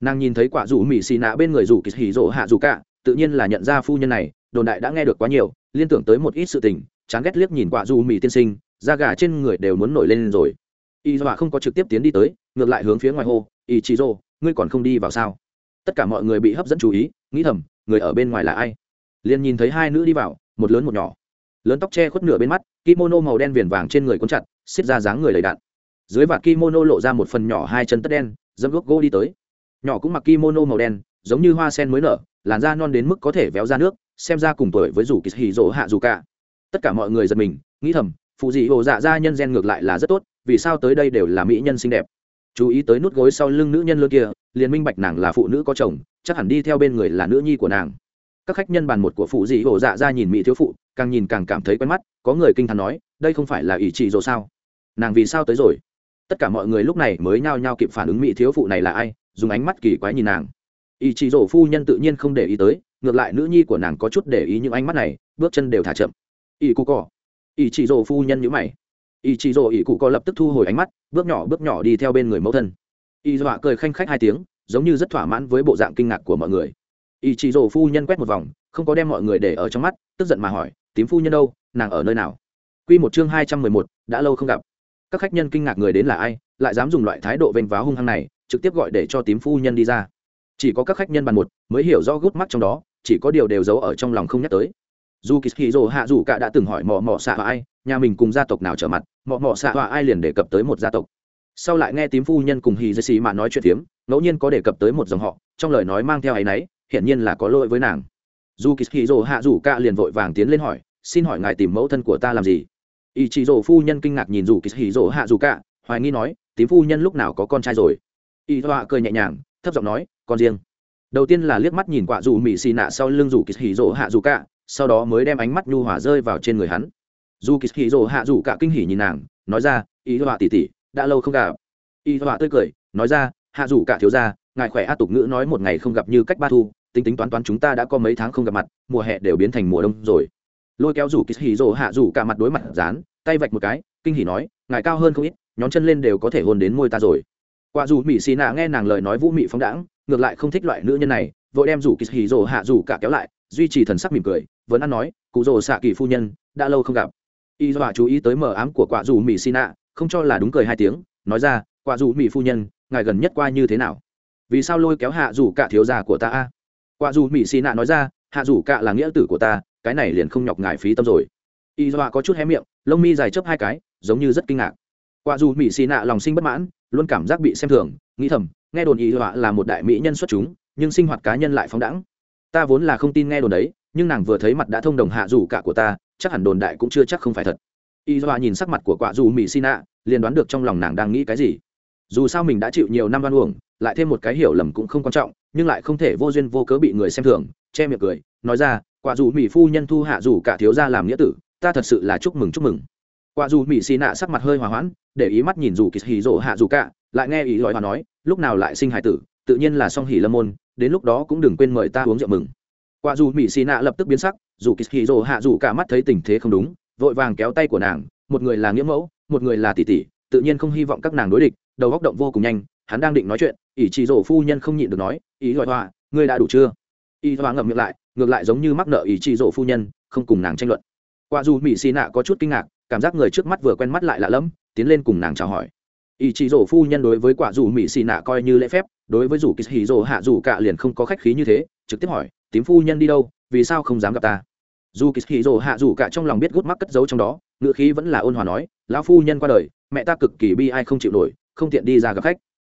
Nàng nhìn thấy quả dù mỹ xì nạ bên người dù kỳ hỉ rỗ hạ dù cả, tự nhiên là nhận ra phu nhân này, đồn đại đã nghe được quá nhiều, liên tưởng tới một ít sự tình, chán ghét liếc nhìn quả dù mỹ tiên sinh da gà trên người đều muốn nổi lên rồi. Y dọa không có trực tiếp tiến đi tới, ngược lại hướng phía ngoài hô y chị rô ngươi còn không đi vào sao? Tất cả mọi người bị hấp dẫn chú ý, nghĩ thầm, người ở bên ngoài là ai? Liền nhìn thấy hai nữ đi vào, một lớn một nhỏ. Lớn tóc che khuất nửa bên mắt, kimono màu đen viền vàng trên người cuốn chặt, xiết ra dáng người lầy đạn dưới vạt kimono lộ ra một phần nhỏ hai chân tất đen dâm gốc gỗ đi tới. Nhỏ cũng mặc kimono màu đen, giống như hoa sen mới nở, làn da non đến mức có thể véo ra nước, xem ra cùng tuổi với rủ kỳ hì rỗ hạ dù cả tất cả mọi người giật mình, nghĩ thầm phụ dị hồ dạ gia nhân gen ngược lại là rất tốt, vì sao tới đây đều là mỹ nhân xinh đẹp? Chú ý tới nút gối sau lưng nữ nhân lơ kia, liền minh bạch nàng là phụ nữ có chồng, chắc hẳn đi theo bên người là nữ nhi của nàng. Các khách nhân bàn một của phụ dị hồ dạ ra nhìn mỹ thiếu phụ, càng nhìn càng cảm thấy quen mắt, có người kinh t nói, đây không phải là ỷ trị rồi sao? Nàng vì sao tới rồi? Tất cả mọi người lúc này mới nhao nhao kịp phản ứng mỹ thiếu phụ này là ai, dùng ánh mắt kỳ quái nhìn nàng. Ỷ trị rổ phu nhân tự nhiên không để ý tới, ngược lại nữ nhi của nàng có chút để ý những ánh mắt này, bước chân đều thả chậm. Ỷ cụ cỏ ỷ trị rồ phu nhân nhữ mày. Ỷ trị rồ ỷ cụ co lập tức thu hồi ánh mắt, bước nhỏ bước nhỏ đi theo bên người mẫu thân. Ỷ dọa cười khanh khách hai tiếng, giống như rất thỏa mãn với bộ dạng kinh ngạc của mọi người. Ỷ trị rồ phu nhân quét một vòng, không có đem mọi người để ở trong mắt, tức giận mà hỏi, tím phu nhân đâu? Nàng ở nơi nào? Quy một chương hai trăm mười một, đã lâu không gặp. Các khách nhân kinh ngạc người đến là ai, lại dám dùng loại thái độ vênh váo hung hăng này, trực tiếp gọi để cho tím phu nhân đi ra. Chỉ có các khách nhân bàn một, mới hiểu rõ gút mắt trong đó, chỉ có điều đều giấu ở trong lòng không nhắc tới dù kỳ hì rồ hạ dù cả đã từng hỏi mò mò xạ và ai, nhà mình cùng gia tộc nào trở mặt mò mò xạ và ai liền đề cập tới một gia tộc. Sau lại nghe tím phu nhân cùng hì dây xì mà nói chuyện tiếm ngẫu nhiên có đề cập tới một dòng họ, trong lời nói mang theo áy náy, hiển nhiên là có lỗi với nàng. Dù kỳ hì rồ hạ dù cả liền vội vàng tiến lên hỏi, xin hỏi ngài tìm mẫu thân của ta làm gì? Ý chị rồ phu nhân kinh ngạc nhìn dù kỳ hì rồ hạ dù cả, hoài nghi nói, tím phu nhân lúc nào có con trai rồi? Y họa cười nhẹ nhàng, thấp giọng nói, con riêng. Đầu tiên là liếc mắt nhìn quạ dù mỹ xì nạ sau lưng dù kỳ hì rồ hạ dù cả sau đó mới đem ánh mắt nhu hòa rơi vào trên người hắn. Dù kỳ hì rồ hạ dù cả kinh hỉ nhìn nàng, nói ra y họa tỉ tỉ đã lâu không gặp. Y họa tươi cười, nói ra, hạ dù cả thiếu gia, ngài khỏe a tục ngữ nói một ngày không gặp như cách ba thu, tính tính toán toán chúng ta đã có mấy tháng không gặp mặt, mùa hè đều biến thành mùa đông rồi. Lôi kéo rủ kỳ hì rồ hạ rủ cả mặt đối mặt dán, tay vạch một cái, kinh hỉ nói, ngài cao hơn không ít, nhón chân lên đều có thể hôn đến môi ta rồi. Quả dù mỹ xì nạ nghe nàng lời nói vũ mị phóng đãng, ngược lại không thích loại nữ nhân này, vội đem rủ kỳ hì rồ hạ rủ cả kéo lại duy trì thần sắc mỉm cười, vẫn ăn nói, cụ rồ xạ kỳ phu nhân, đã lâu không gặp. Y dọa chú ý tới mờ ám của quả dù mỹ xì nạ không cho là đúng cười hai tiếng, nói ra quả dù mỹ phu nhân, ngài gần nhất qua như thế nào? Vì sao lôi kéo hạ dù cả thiếu già của ta a? Quả dù mỹ xì nạ nói ra, hạ dù cả là nghĩa tử của ta, cái này liền không nhọc ngài phí tâm rồi. Y dọa có chút hé miệng, lông mi dài chớp hai cái, giống như rất kinh ngạc. Quả dù mỹ xì nạ lòng sinh bất mãn, luôn cảm giác bị xem thường, nghĩ thầm, nghe đồn y dọa là một đại mỹ nhân xuất chúng, nhưng sinh hoạt cá nhân lại phóng đẳng ta vốn là không tin nghe đồn đấy, nhưng nàng vừa thấy mặt đã thông đồng hạ dù cả của ta, chắc hẳn đồn đại cũng chưa chắc không phải thật. Y dọa nhìn sắc mặt của quả dù mỹ xì nạ liền đoán được trong lòng nàng đang nghĩ cái gì. Dù sao mình đã chịu nhiều năm đoan uổng, lại thêm một cái hiểu lầm cũng không quan trọng, nhưng lại không thể vô duyên vô cớ bị người xem thường, che miệng cười, nói ra, quả dù mỹ phu nhân thu hạ dù cả thiếu gia làm nghĩa tử, ta thật sự là chúc mừng chúc mừng. Quả dù mỹ xì nạ sắc mặt hơi hòa hoãn, để ý mắt nhìn dù kỳ hì rỗ hạ dù cả, lại nghe ý lòi hòa nói, lúc nào lại sinh hải tử tự nhiên là song hỉ lâm môn, đến lúc đó cũng đừng quên mời ta uống rượu mừng. Qua dù mỹ xì nạ lập tức biến sắc, dù kỳ hì rồ hạ dù cả mắt thấy tình thế không đúng, vội vàng kéo tay của nàng, một người là nghĩa mẫu, một người là tỷ tỷ, tự nhiên không hy vọng các nàng đối địch, đầu góc động vô cùng nhanh, hắn đang định nói chuyện, ỷ chỉ rổ phu nhân không nhịn được nói, ý gọi họa, ngươi đã đủ chưa? Y hoa ngậm miệng lại, ngược lại giống như mắc nợ ý chỉ rổ phu nhân, không cùng nàng tranh luận. Qua dù mỹ xì nạ có chút kinh ngạc, cảm giác người trước mắt vừa quen mắt lại lạ lẫm, tiến lên cùng nàng chào hỏi ý chỉ rổ phu nhân đối với quả dù mỹ xì nạ coi như lễ phép, đối với dù kỳ hì rổ hạ dù cạ liền không có khách khí như thế, trực tiếp hỏi, tím phu nhân đi đâu, vì sao không dám gặp ta? Dù kỳ hì rổ hạ dù cạ trong lòng biết gút mắc cất giấu trong đó ngựa khí vẫn là ôn hòa nói, lão phu nhân qua đời, mẹ ta cực kỳ bi ai không chịu nổi, không tiện đi ra gặp khách.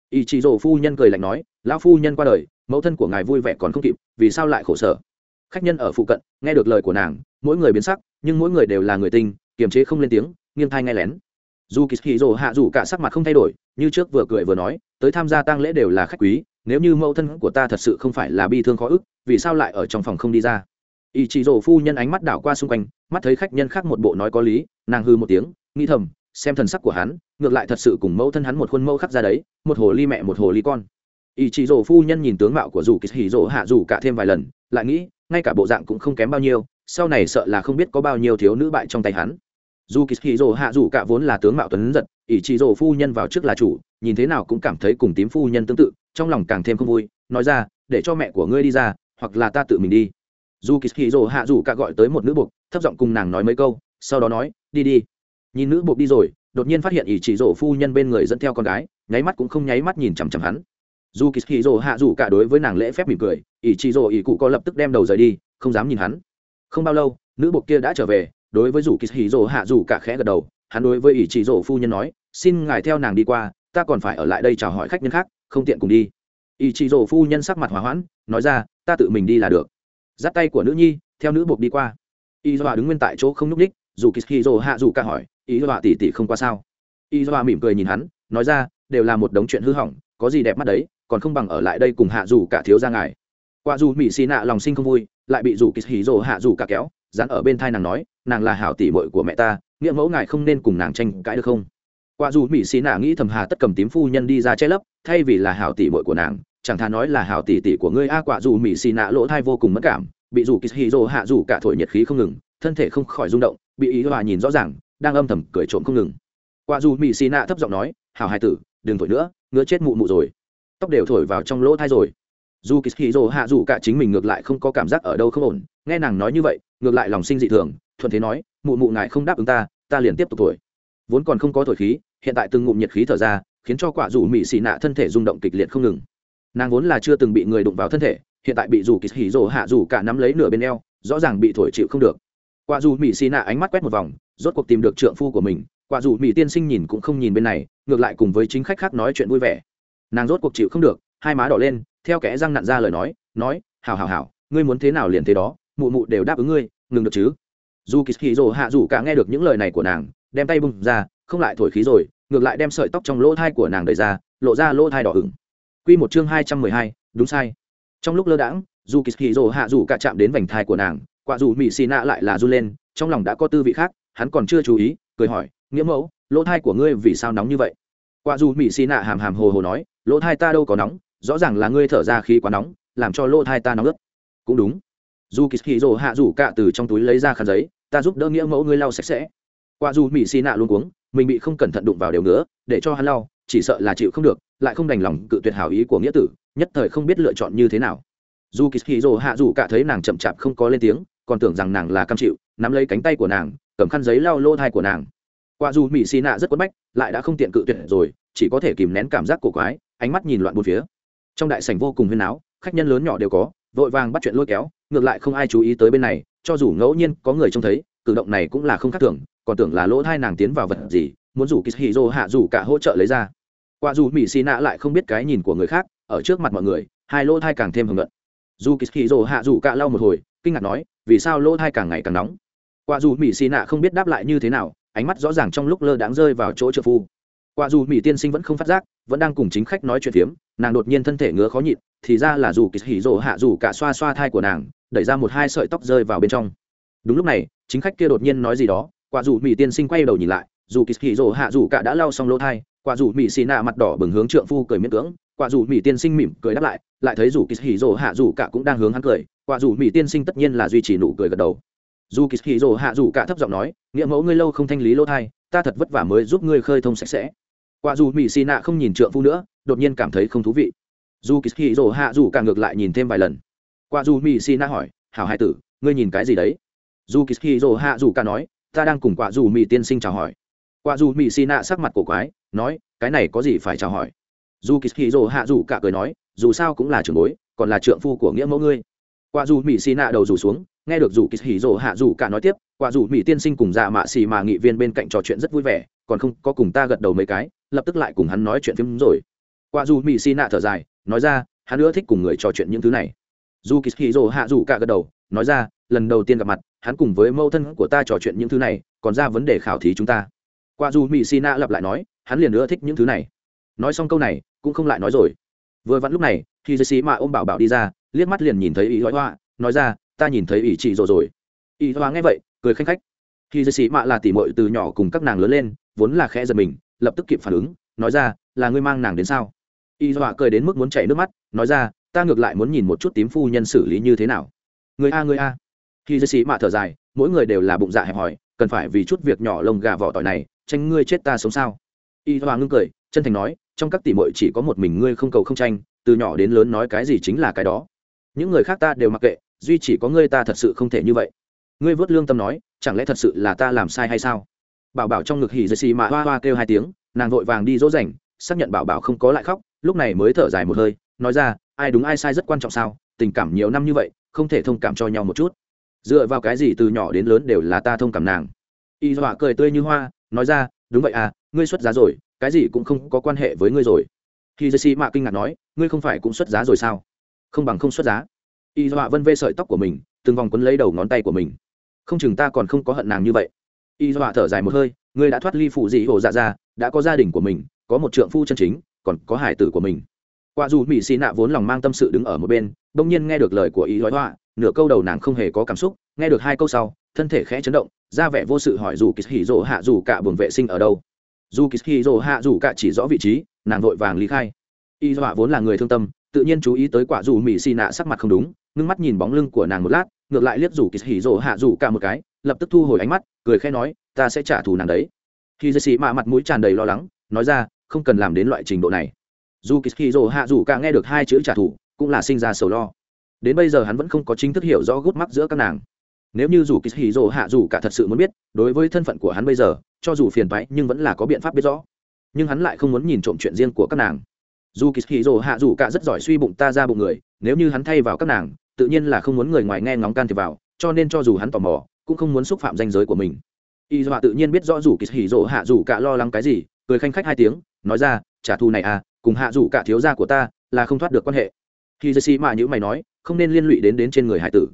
Ý chỉ rổ phu nhân cười lạnh nói, lão phu nhân qua đời, mẫu thân của ngài vui vẻ còn không kịp, vì sao lại khổ sở? Khách nhân ở phụ cận, nghe được lời của nàng, mỗi người biến sắc, nhưng mỗi người đều là người tinh kiềm chế không lên tiếng, nghiêng thai nghe lén dù kỳ hì rồ hạ dù cả sắc mặt không thay đổi, như trước vừa cười vừa nói, tới tham gia tang lễ đều là khách quý, nếu như mẫu thân của ta thật sự không phải là bi thương khó ức, vì sao lại ở trong phòng không đi ra? Ý chỉ rồ phu nhân ánh mắt đảo qua xung quanh, mắt thấy khách nhân khác một bộ nói có lý, nàng hư một tiếng, nghĩ thầm, xem thần sắc của hắn, ngược lại thật sự cùng mẫu thân hắn một khuôn mẫu khắc ra đấy, một hồ ly mẹ một hồ ly con. Ý chỉ rồ phu nhân nhìn tướng mạo của dù kỳ hì rồ hạ dù cả thêm vài lần, lại nghĩ, ngay cả bộ dạng cũng không kém bao nhiêu, sau này sợ là không biết có bao nhiêu thiếu nữ bại trong tay hắn dù kỳ hì rồ hạ dù cả vốn là tướng mạo tuấn giật ý chỉ rồ phu nhân vào trước là chủ, nhìn thế nào cũng cảm thấy cùng tím phu nhân tương tự, trong lòng càng thêm không vui, nói ra, để cho mẹ của ngươi đi ra, hoặc là ta tự mình đi. Dù kỳ hì rồ hạ dù cả gọi tới một nữ buộc, thấp giọng cùng nàng nói mấy câu, sau đó nói, đi đi. Nhìn nữ buộc đi rồi, đột nhiên phát hiện ý chỉ rồ phu nhân bên người dẫn theo con gái, nháy mắt cũng không nháy mắt nhìn chằm chằm hắn. Dù kỳ hì rồ hạ dù cả đối với nàng lễ phép mỉm cười ý chỉ rồ ý cụ có lập tức đem đầu rời đi, không dám nhìn hắn. Không bao lâu, nữ buộc kia đã trở về đối với rủ kỳ hì rồ hạ rủ cả khẽ gật đầu, hắn đối với ỷ chỉ rồ phu nhân nói, xin ngài theo nàng đi qua, ta còn phải ở lại đây chào hỏi khách nhân khác, không tiện cùng đi. Ỷ chỉ rồ phu nhân sắc mặt hòa hoãn, nói ra, ta tự mình đi là được. Dắt tay của nữ nhi, theo nữ buộc đi qua. Y dọa đứng nguyên tại chỗ không nhúc ních dù kỳ hì rồ hạ rủ cả hỏi y dọa tỉ tỉ không qua sao? Y dọa mỉm cười nhìn hắn, nói ra, đều là một đống chuyện hư hỏng, có gì đẹp mắt đấy, còn không bằng ở lại đây cùng hạ dù cả thiếu ra ngài. Qua dù mỹ xì nạ lòng sinh không vui, lại bị dù kỳ hì rồ hạ dù cả kéo dán ở bên thai nàng nói, nàng là hảo tỷ bội của mẹ ta, nghĩa mẫu ngài không nên cùng nàng tranh cãi được không? Qua dù mỹ xì nạ nghĩ thầm hà tất cầm tím phu nhân đi ra che lấp, thay vì là hảo tỷ bội của nàng, chẳng thà nói là hảo tỷ tỷ của ngươi a, quả dù mỹ xì nạ lỗ thai vô cùng mất cảm, bị dù kỳ hì hạ dù cả thổi nhiệt khí không ngừng, thân thể không khỏi rung động, bị ý hòa nhìn rõ ràng, đang âm thầm cười trộm không ngừng. Quả dù mỹ xì nạ thấp giọng nói, hảo hai tử, đừng thổi nữa, ngứa chết mụ mụ rồi. Tóc đều thổi vào trong lỗ thai rồi. Dù kỳ hì hạ dù cả chính mình ngược lại không có cảm giác ở đâu không ổn, nghe nàng nói như vậy ngược lại lòng sinh dị thường, thuận thế nói, mụ mụ ngài không đáp ứng ta ta liền tiếp tục thổi. Vốn còn không có thổi khí, hiện tại từng ngụm nhiệt khí thở ra, khiến cho quả dù mỹ xì nạ thân thể rung động kịch liệt không ngừng. Nàng vốn là chưa từng bị người đụng vào thân thể, hiện tại bị dù kỳ hỉ rổ hạ dù cả nắm lấy nửa bên eo, rõ ràng bị thổi chịu không được. Quả dù mỹ xì nạ ánh mắt quét một vòng, rốt cuộc tìm được trượng phu của mình. Quả dù mỹ tiên sinh nhìn cũng không nhìn bên này, ngược lại cùng với chính khách khác nói chuyện vui vẻ. Nàng rốt cuộc chịu không được, hai má đỏ lên, theo kẽ răng nặn ra lời nói nói hào hào hào ngươi muốn thế nào liền thế đó mụ mụ đều đáp ứng ngươi, ngừng được chứ? Dù kỳ hì rồ hạ dù cả nghe được những lời này của nàng, đem tay bung ra, không lại thổi khí rồi, ngược lại đem sợi tóc trong lỗ thai của nàng đẩy ra, lộ ra lỗ thai đỏ hửng. q một chương hai trăm mười hai, đúng sai. Trong lúc lơ đãng, dù kỳ hì rồ hạ dù cả chạm đến vành thai của nàng, quả dù mỹ xì nạ lại là run lên, trong lòng đã có tư vị khác, hắn còn chưa chú ý, cười hỏi, nghĩa mẫu, lỗ thai của ngươi vì sao nóng như vậy? Quả dù mỹ xì nạ hàm hàm hồ hồ nói, lỗ thai ta đâu có nóng, rõ ràng là ngươi thở ra khí quá nóng, làm cho lỗ thai ta nóng ướt. Cũng đúng dù kỳ hì rồ hạ rủ cạ từ trong túi lấy ra khăn giấy, ta giúp đỡ nghĩa mẫu ngươi lau sạch sẽ. Qua dù mỹ xì nạ luôn cuống, mình bị không cẩn thận đụng vào đều nữa để cho hắn lau, chỉ sợ là chịu không được, lại không đành lòng cự tuyệt hảo ý của nghĩa tử, nhất thời không biết lựa chọn như thế nào. Dù kỳ hì rồ hạ rủ cạ thấy nàng chậm chạp không có lên tiếng, còn tưởng rằng nàng là cam chịu, nắm lấy cánh tay của nàng, cầm khăn giấy lau lô thai của nàng. Qua dù mỹ xì nạ rất quất bách, lại đã không tiện cự tuyệt rồi, chỉ có thể kìm nén cảm giác cổ quái, ánh mắt nhìn loạn bốn phía. Trong đại sảnh vô cùng huyên áo khách nhân lớn nhỏ đều có, vội vàng bắt chuyện lôi kéo ngược lại không ai chú ý tới bên này, cho dù ngẫu nhiên có người trông thấy, cử động này cũng là không khác thường, còn tưởng là lỗ thai nàng tiến vào vật gì, muốn rủ kishiro hạ rủ cả hỗ trợ lấy ra. Qua dù mỹ xì nạ lại không biết cái nhìn của người khác, ở trước mặt mọi người, hai lỗ thai càng thêm hưởng luận dù kishiro hạ rủ cả lau một hồi, kinh ngạc nói, vì sao lỗ thai càng ngày càng nóng? Qua dù mỹ xì nạ không biết đáp lại như thế nào, ánh mắt rõ ràng trong lúc lơ đáng rơi vào chỗ trợ phu quả dù mỹ tiên sinh vẫn không phát giác, vẫn đang cùng chính khách nói chuyện phiếm, nàng đột nhiên thân thể ngứa khó nhịn, thì ra là dù kỳ hỉ rồ hạ dù cả xoa xoa thai của nàng, đẩy ra một hai sợi tóc rơi vào bên trong. Đúng lúc này, chính khách kia đột nhiên nói gì đó, quả dù mỹ tiên sinh quay đầu nhìn lại, dù kỳ hỉ rồ hạ dù cả đã lau xong lỗ thai, quả dù mỹ xì nạ mặt đỏ bừng hướng trượng phu cười miễn cưỡng, quả dù mỹ tiên sinh mỉm cười đáp lại lại thấy dù kỳ hỉ rồ hạ dù cả cũng đang hướng hắn cười, quả dù mỹ tiên sinh tất nhiên là duy trì nụ cười gật đầu. Dù kỳ hỉ rồ hạ dù cả thấp giọng nói, nghĩa mẫu ngươi lâu không thanh lý lỗ thai, ta thật vất vả mới giúp ngươi khơi thông sạch sẽ quả dù mỹ xì nạ không nhìn trượng phu nữa, đột nhiên cảm thấy không thú vị. Dù kỳ hì rồ hạ dù cả ngược lại nhìn thêm vài lần. Quả dù mỹ xì nạ hỏi, hảo hai tử, ngươi nhìn cái gì đấy? Dù kỳ hì rồ hạ dù cả nói, ta đang cùng quả dù mỹ tiên sinh chào hỏi. Quả dù mỹ xì nạ sắc mặt cổ quái, nói, cái này có gì phải chào hỏi? Dù kỳ hì rồ hạ dù cả cười nói, dù sao cũng là trưởng bối, còn là trượng phu của nghĩa mẫu ngươi. Quả dù mỹ xì nạ đầu rủ xuống, nghe được dù kỳ hì rồ hạ dù cả nói tiếp quả dù mỹ tiên sinh cùng dạ mạ xì mà nghị viên bên cạnh trò chuyện rất vui vẻ, còn không có cùng ta gật đầu mấy cái, lập tức lại cùng hắn nói chuyện phim rồi. Quả dù mỹ xì nạ thở dài, nói ra, hắn nữa thích cùng người trò chuyện những thứ này. Dù kỳ hì rồ hạ dù cả gật đầu, nói ra, lần đầu tiên gặp mặt, hắn cùng với mẫu thân của ta trò chuyện những thứ này, còn ra vấn đề khảo thí chúng ta. Qua dù mỹ xì nạ lặp lại nói, hắn liền nữa thích những thứ này. Nói xong câu này, cũng không lại nói rồi. Vừa vặn lúc này khi dây xì mạ ôm bảo bảo đi ra, liếc mắt liền nhìn thấy ý hoa nói ra, ta nhìn thấy ý chị rồi. Rồi ý hoa nghe vậy cười khanh khách. Khi dây xì mạ là tỉ mội từ nhỏ cùng các nàng lớn lên, vốn là khẽ giật mình, lập tức kịp phản ứng, nói ra, là ngươi mang nàng đến sao? Y dọa cười đến mức muốn chảy nước mắt, nói ra, ta ngược lại muốn nhìn một chút tím phu nhân xử lý như thế nào. Người a người a. Khi dây xì mạ thở dài, mỗi người đều là bụng dạ hẹp hòi, cần phải vì chút việc nhỏ lông gà vỏ tỏi này, tranh ngươi chết ta sống sao? Y dọa ngưng cười, chân thành nói, trong các tỷ muội chỉ có một mình ngươi không cầu không tranh, từ nhỏ đến lớn nói cái gì chính là cái đó. Những người khác ta đều mặc kệ, duy chỉ có ngươi ta thật sự không thể như vậy ngươi vớt lương tâm nói, chẳng lẽ thật sự là ta làm sai hay sao? Bảo bảo trong ngực hỉ dây xì mạ hoa hoa kêu hai tiếng, nàng vội vàng đi dỗ dành, xác nhận bảo bảo không có lại khóc, lúc này mới thở dài một hơi, nói ra, ai đúng ai sai rất quan trọng sao? Tình cảm nhiều năm như vậy, không thể thông cảm cho nhau một chút. Dựa vào cái gì từ nhỏ đến lớn đều là ta thông cảm nàng? Y dọa cười tươi như hoa, nói ra, đúng vậy à ngươi xuất giá rồi, cái gì cũng không có quan hệ với ngươi rồi. Khi dây xì mạ kinh ngạc nói, ngươi không phải cũng xuất giá rồi sao? Không bằng không xuất giá. Y dọa vân vê sợi tóc của mình, từng vòng quấn lấy đầu ngón tay của mình không chừng ta còn không có hận nàng như vậy. Y dọa thở dài một hơi, ngươi đã thoát ly phụ dị hồ dạ ra, đã có gia đình của mình, có một trượng phu chân chính, còn có hải tử của mình. Qua dù mỹ xì nạ vốn lòng mang tâm sự đứng ở một bên, bỗng nhiên nghe được lời của y dọa họa nửa câu đầu nàng không hề có cảm xúc, nghe được hai câu sau, thân thể khẽ chấn động, ra vẻ vô sự hỏi dù kỳ hỉ rỗ hạ dù cả buồng vệ sinh ở đâu? Dù kỳ hỉ rỗ hạ dù cả chỉ rõ vị trí, nàng vội vàng lý khai. Y dọa vốn là người thương tâm, tự nhiên chú ý tới quả dù mỹ xì nạ sắc mặt không đúng, ngưng mắt nhìn bóng lưng của nàng một lát ngược lại liếc rủ kỳ hỉ rỗ hạ rủ cả một cái, lập tức thu hồi ánh mắt, cười khẽ nói, ta sẽ trả thù nàng đấy. Khi dây xì mạ mặt mũi tràn đầy lo lắng, nói ra, không cần làm đến loại trình độ này. Dù kỳ hỉ rỗ hạ rủ cả nghe được hai chữ trả thù, cũng là sinh ra sầu lo. Đến bây giờ hắn vẫn không có chính thức hiểu rõ gút mắt giữa các nàng. Nếu như dù kỳ hỉ rồ hạ rủ cả thật sự muốn biết, đối với thân phận của hắn bây giờ, cho dù phiền toái, nhưng vẫn là có biện pháp biết rõ. Nhưng hắn lại không muốn nhìn trộm chuyện riêng của các nàng. Dù kỳ hì rồ hạ dù cả rất giỏi suy bụng ta ra bụng người, nếu như hắn thay vào các nàng tự nhiên là không muốn người ngoài nghe ngóng can thiệp vào, cho nên cho dù hắn tò mò, cũng không muốn xúc phạm danh giới của mình. Y dọa tự nhiên biết rõ dù kỳ hỉ rồ hạ dù cả lo lắng cái gì, cười khanh khách hai tiếng, nói ra, trả thù này à cùng hạ dù cả thiếu gia của ta là không thoát được quan hệ. Khi dê xì mà như mày nói, không nên liên lụy đến đến trên người hải tử.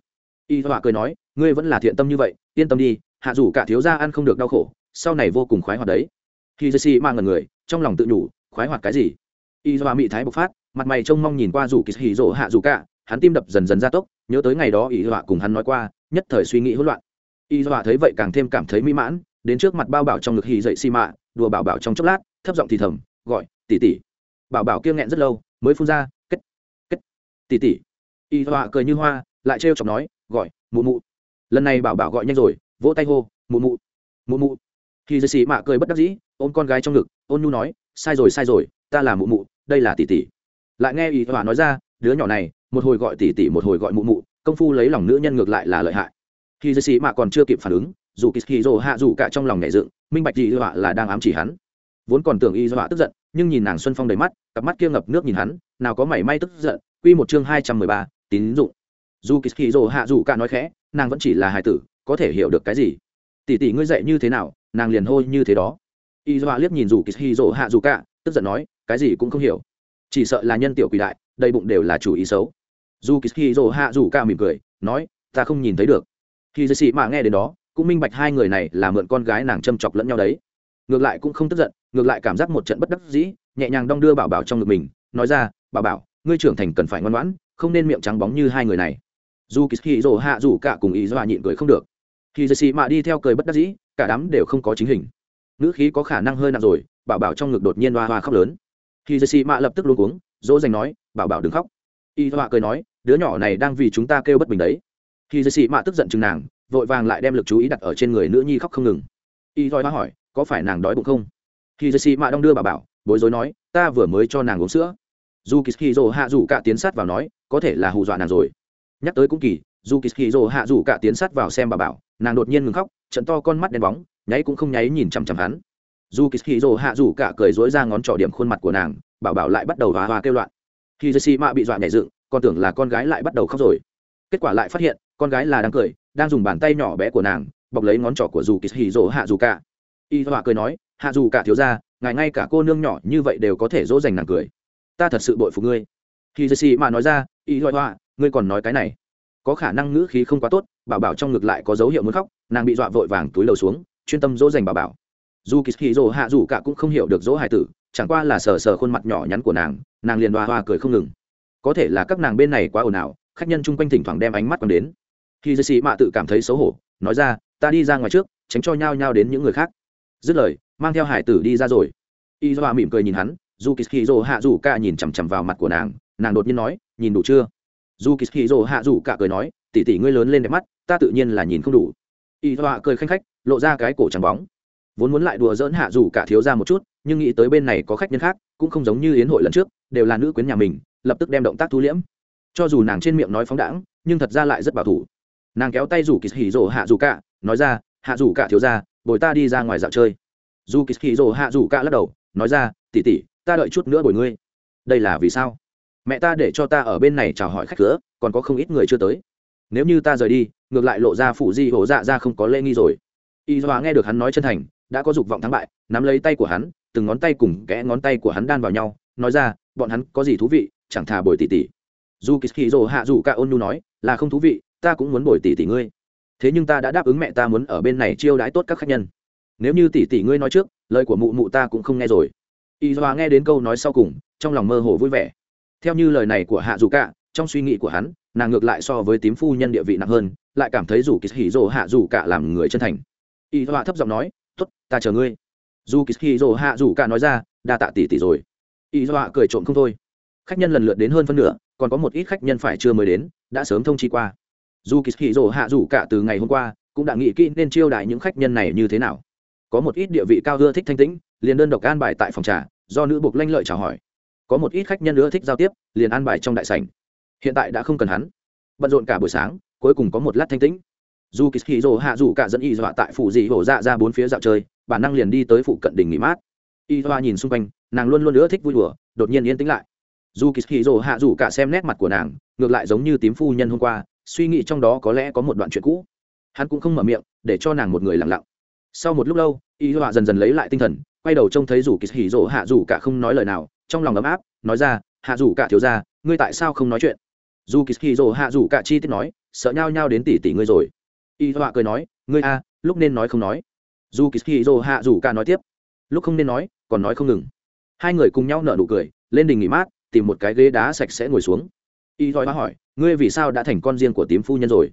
Y dọa cười nói, ngươi vẫn là thiện tâm như vậy, yên tâm đi, hạ dù cả thiếu gia ăn không được đau khổ, sau này vô cùng khoái hoạt đấy. Khi dê xì mà ngần người, trong lòng tự nhủ, khoái hoạt cái gì? Y dọa mị thái bộc phát, mặt mày trông mong nhìn qua rủ kỳ hỉ rỗ hạ dù cả hắn tim đập dần dần gia tốc, nhớ tới ngày đó y họa cùng hắn nói qua, nhất thời suy nghĩ hỗn loạn. Y họa thấy vậy càng thêm cảm thấy mỹ mãn, đến trước mặt bao bảo trong ngực hì dậy xì mạ, đùa bảo bảo trong chốc lát, thấp giọng thì thầm, gọi tỉ tỉ bảo bảo kia nghẹn rất lâu, mới phun ra, kết kết tỉ tỉ y họa cười như hoa, lại trêu chọc nói, gọi, mụ mụ. Lần này bảo bảo gọi nhanh rồi, vỗ tay hô, mụ mụ mụ mụ. Khi dây xì mạ cười bất đắc dĩ, ôm con gái trong ngực, ôn nhu nói, sai rồi sai rồi, ta là mụ mụ, đây là tỷ tỷ. Lại nghe y họa nói ra, đứa nhỏ này một hồi gọi tỷ tỷ một hồi gọi mụ mụ, công phu lấy lòng nữ nhân ngược lại là lợi hại. Khi dây xì mạ còn chưa kịp phản ứng, dù kỳ hì rồ hạ dù cả trong lòng nhảy dựng, minh bạch dị họa là đang ám chỉ hắn. Vốn còn tưởng y dọa tức giận, nhưng nhìn nàng xuân phong đầy mắt, cặp mắt kia ngập nước nhìn hắn, nào có mảy may tức giận, quy một chương hai trăm mười ba, tín dụng. Dù kỳ hì rồ hạ dù cả nói khẽ, nàng vẫn chỉ là hài tử, có thể hiểu được cái gì? Tỷ tỷ ngươi dạy như thế nào, nàng liền hôi như thế đó. Y dọa liếc nhìn dù kỳ hì rồ hạ dù cả, tức giận nói, cái gì cũng không hiểu. Chỉ sợ là nhân tiểu quỷ đại, đầy bụng đều là chủ ý xấu dù kỳ hì rồ hạ dù ca mỉm cười, nói, ta không nhìn thấy được. Khi dây xì mạ nghe đến đó, cũng minh bạch hai người này là mượn con gái nàng châm chọc lẫn nhau đấy. Ngược lại cũng không tức giận, ngược lại cảm giác một trận bất đắc dĩ, nhẹ nhàng đong đưa bảo bảo trong ngực mình, nói ra, bảo bảo, ngươi trưởng thành cần phải ngoan ngoãn, không nên miệng trắng bóng như hai người này. Dù kỳ hì rồ hạ dù cả cùng ý dọa nhịn cười không được. Khi dì xì mạ đi theo cười bất đắc dĩ, cả đám đều không có chính hình. Nữ khí có khả năng hơi nặng rồi, bảo bảo trong ngực đột nhiên hoa hoa khóc lớn. Khi dì xì mạ lập tức luôn cuống, dỗ dành nói, bảo bảo đừng khóc. Y họa cười nói đứa nhỏ này đang vì chúng ta kêu bất bình đấy. Khi dây xị mạ tức giận chừng nàng, vội vàng lại đem lực chú ý đặt ở trên người nữ nhi khóc không ngừng. Y họa hỏi, có phải nàng đói bụng không? Khi dây xị mạ đong đưa bà bảo, bối rối nói, ta vừa mới cho nàng uống sữa. Dù kỳ dỗ hạ rủ cả tiến sát vào nói, có thể là hù dọa nàng rồi. Nhắc tới cũng kỳ dù kỳ dỗ hạ rủ cả tiến sát vào xem bà bảo, nàng đột nhiên ngừng khóc, trận to con mắt đen bóng, nháy cũng không nháy nhìn chằm chằm hắn. Dù kỳ dỗ hạ rủ cả cười dối ra ngón trỏ điểm khuôn mặt của nàng bảo bảo lại bắt đầu hòa hòa kêu loạn. Khi jesse mạ bị dọa nhảy dựng còn tưởng là con gái lại bắt đầu khóc rồi. Kết quả lại phát hiện, con gái là đang cười, đang dùng bàn tay nhỏ bé của nàng, bọc lấy ngón trỏ của dù kỳ dỗ hạ dù cả. Y họa cười nói, hạ dù cả thiếu ra ngài ngay cả cô nương nhỏ như vậy đều có thể dỗ dành nàng cười. Ta thật sự bội phục ngươi. Khi jesse mà nói ra, y họa ngươi còn nói cái này. Có khả năng ngữ khí không quá tốt, bảo bảo trong ngực lại có dấu hiệu muốn khóc, nàng bị dọa vội vàng túi lầu xuống, chuyên tâm dỗ dành bảo bảo. Dù kỳ hì rồ hạ dù cả cũng không hiểu được dỗ hải tử, chẳng qua là sờ sờ khuôn mặt nhỏ nhắn của nàng nàng liền hoa hoa cười không ngừng có thể là các nàng bên này quá ồn ào, khách nhân chung quanh thỉnh thoảng đem ánh mắt còn đến. Khi dây xì mạ tự cảm thấy xấu hổ, nói ra, ta đi ra ngoài trước, tránh cho nhao nhao đến những người khác. Dứt lời, mang theo hải tử đi ra rồi. Y doa mỉm cười nhìn hắn dù kỳ hì rồ hạ dù cả nhìn chằm chằm vào mặt của nàng nàng đột nhiên nói, nhìn đủ chưa? Dù kỳ hì rồ hạ dù cả cười nói tỉ tỉ ngươi lớn lên đẹp mắt, ta tự nhiên là nhìn không đủ. Y doa cười khanh khách, lộ ra cái cổ trắng bóng. Vốn muốn lại đùa dỡn hạ dù cả thiếu ra một chút, nhưng nghĩ tới bên này có khách nhân khác, cũng không giống như yến hội lần trước, đều là nữ quyến nhà mình lập tức đem động tác thu liễm. Cho dù nàng trên miệng nói phóng đãng, nhưng thật ra lại rất bảo thủ. Nàng kéo tay rủ kỳ hì rồ hạ Rủ cả, nói ra, hạ Rủ cả thiếu ra bồi ta đi ra ngoài dạo chơi. Dù kỳ hì rồ hạ Rủ cả lắc đầu, nói ra tỉ tỉ ta đợi chút nữa bồi ngươi. Đây là vì sao? Mẹ ta để cho ta ở bên này chào hỏi khách cửa, còn có không ít người chưa tới. Nếu như ta rời đi, ngược lại lộ ra phụ di hổ dạ ra không có lễ nghi rồi. Y dọa nghe được hắn nói chân thành, đã có dục vọng thắng bại, nắm lấy tay của hắn, từng ngón tay cùng kẽ ngón tay của hắn đan vào nhau, nói ra, bọn hắn có gì thú vị chẳng thà bồi tỷ tỷ dù kỳ dỗ hạ dù cả ôn nhu nói, là không thú vị, ta cũng muốn bồi tỷ tỷ ngươi. Thế nhưng ta đã đáp ứng mẹ ta muốn ở bên này chiêu đãi tốt các khách nhân. Nếu như tỷ tỷ ngươi nói trước, lời của mụ mụ ta cũng không nghe rồi. Y doa nghe đến câu nói sau cùng, trong lòng mơ hồ vui vẻ. Theo như lời này của hạ dù cả trong suy nghĩ của hắn, nàng ngược lại so với tím phu nhân địa vị nặng hơn, lại cảm thấy dù kỳ hỉ dỗ hạ dù cả làm người chân thành. Y doa thấp giọng nói t ố t ta chờ ngươi. Dù kỳ hỉ dỗ hạ dù cả nói ra, đa tạ tỷ tỷ rồi. Y doa cười trộm không thôi khách nhân lần lượt đến hơn phân nửa, còn có một ít khách nhân phải chưa mới đến, đã sớm thông chi qua. Dù kỳ hỉ rồ hạ rủ cả từ ngày hôm qua, cũng đã nghĩ kỹ nên chiêu đại những khách nhân này như thế nào. Có một ít địa vị cao ưa thích thanh tĩnh, liền đơn độc an bài tại phòng trà, do nữ buộc lanh lợi chào hỏi. Có một ít khách nhân ưa thích giao tiếp, liền an bài trong đại sảnh. Hiện tại đã không cần hắn. Bận rộn cả buổi sáng, cuối cùng có một lát thanh tĩnh. Dù kỳ hì rồ hạ dù cả dẫn y dọa tại phủ dị hổ dạ ra bốn phía dạo chơi, bản năng liền đi tới phụ cận đỉnh nghỉ mát. Y dọa nhìn xung quanh, nàng luôn luôn ưa thích vui đùa, đột nhiên yên tĩnh lại dù kỳ hì rồ hạ dù cả xem nét mặt của nàng, ngược lại giống như tím phu nhân hôm qua, suy nghĩ trong đó có lẽ có một đoạn chuyện cũ. Hắn cũng không mở miệng, để cho nàng một người lặng lặng. Sau một lúc lâu, y họa dần dần lấy lại tinh thần, quay đầu trông thấy dù kỳ hì rồ hạ dù cả không nói lời nào, trong lòng ấm áp, nói ra, hạ dù cả thiếu ra ngươi tại sao không nói chuyện? Dù kỳ hì rồ hạ dù cả chi tiết nói, sợ nhau nhau đến tỷ tỷ ngươi rồi. Y họa cười nói, ngươi a, lúc nên nói không nói. Dù kỳ hì rồ hạ dù cả nói tiếp, lúc không nên nói, còn nói không ngừng. Hai người cùng nhau nở nụ cười, lên đình nghỉ mát tìm một cái ghế đá sạch sẽ ngồi xuống. Y họa hỏi, ngươi vì sao đã thành con riêng của tím phu nhân rồi?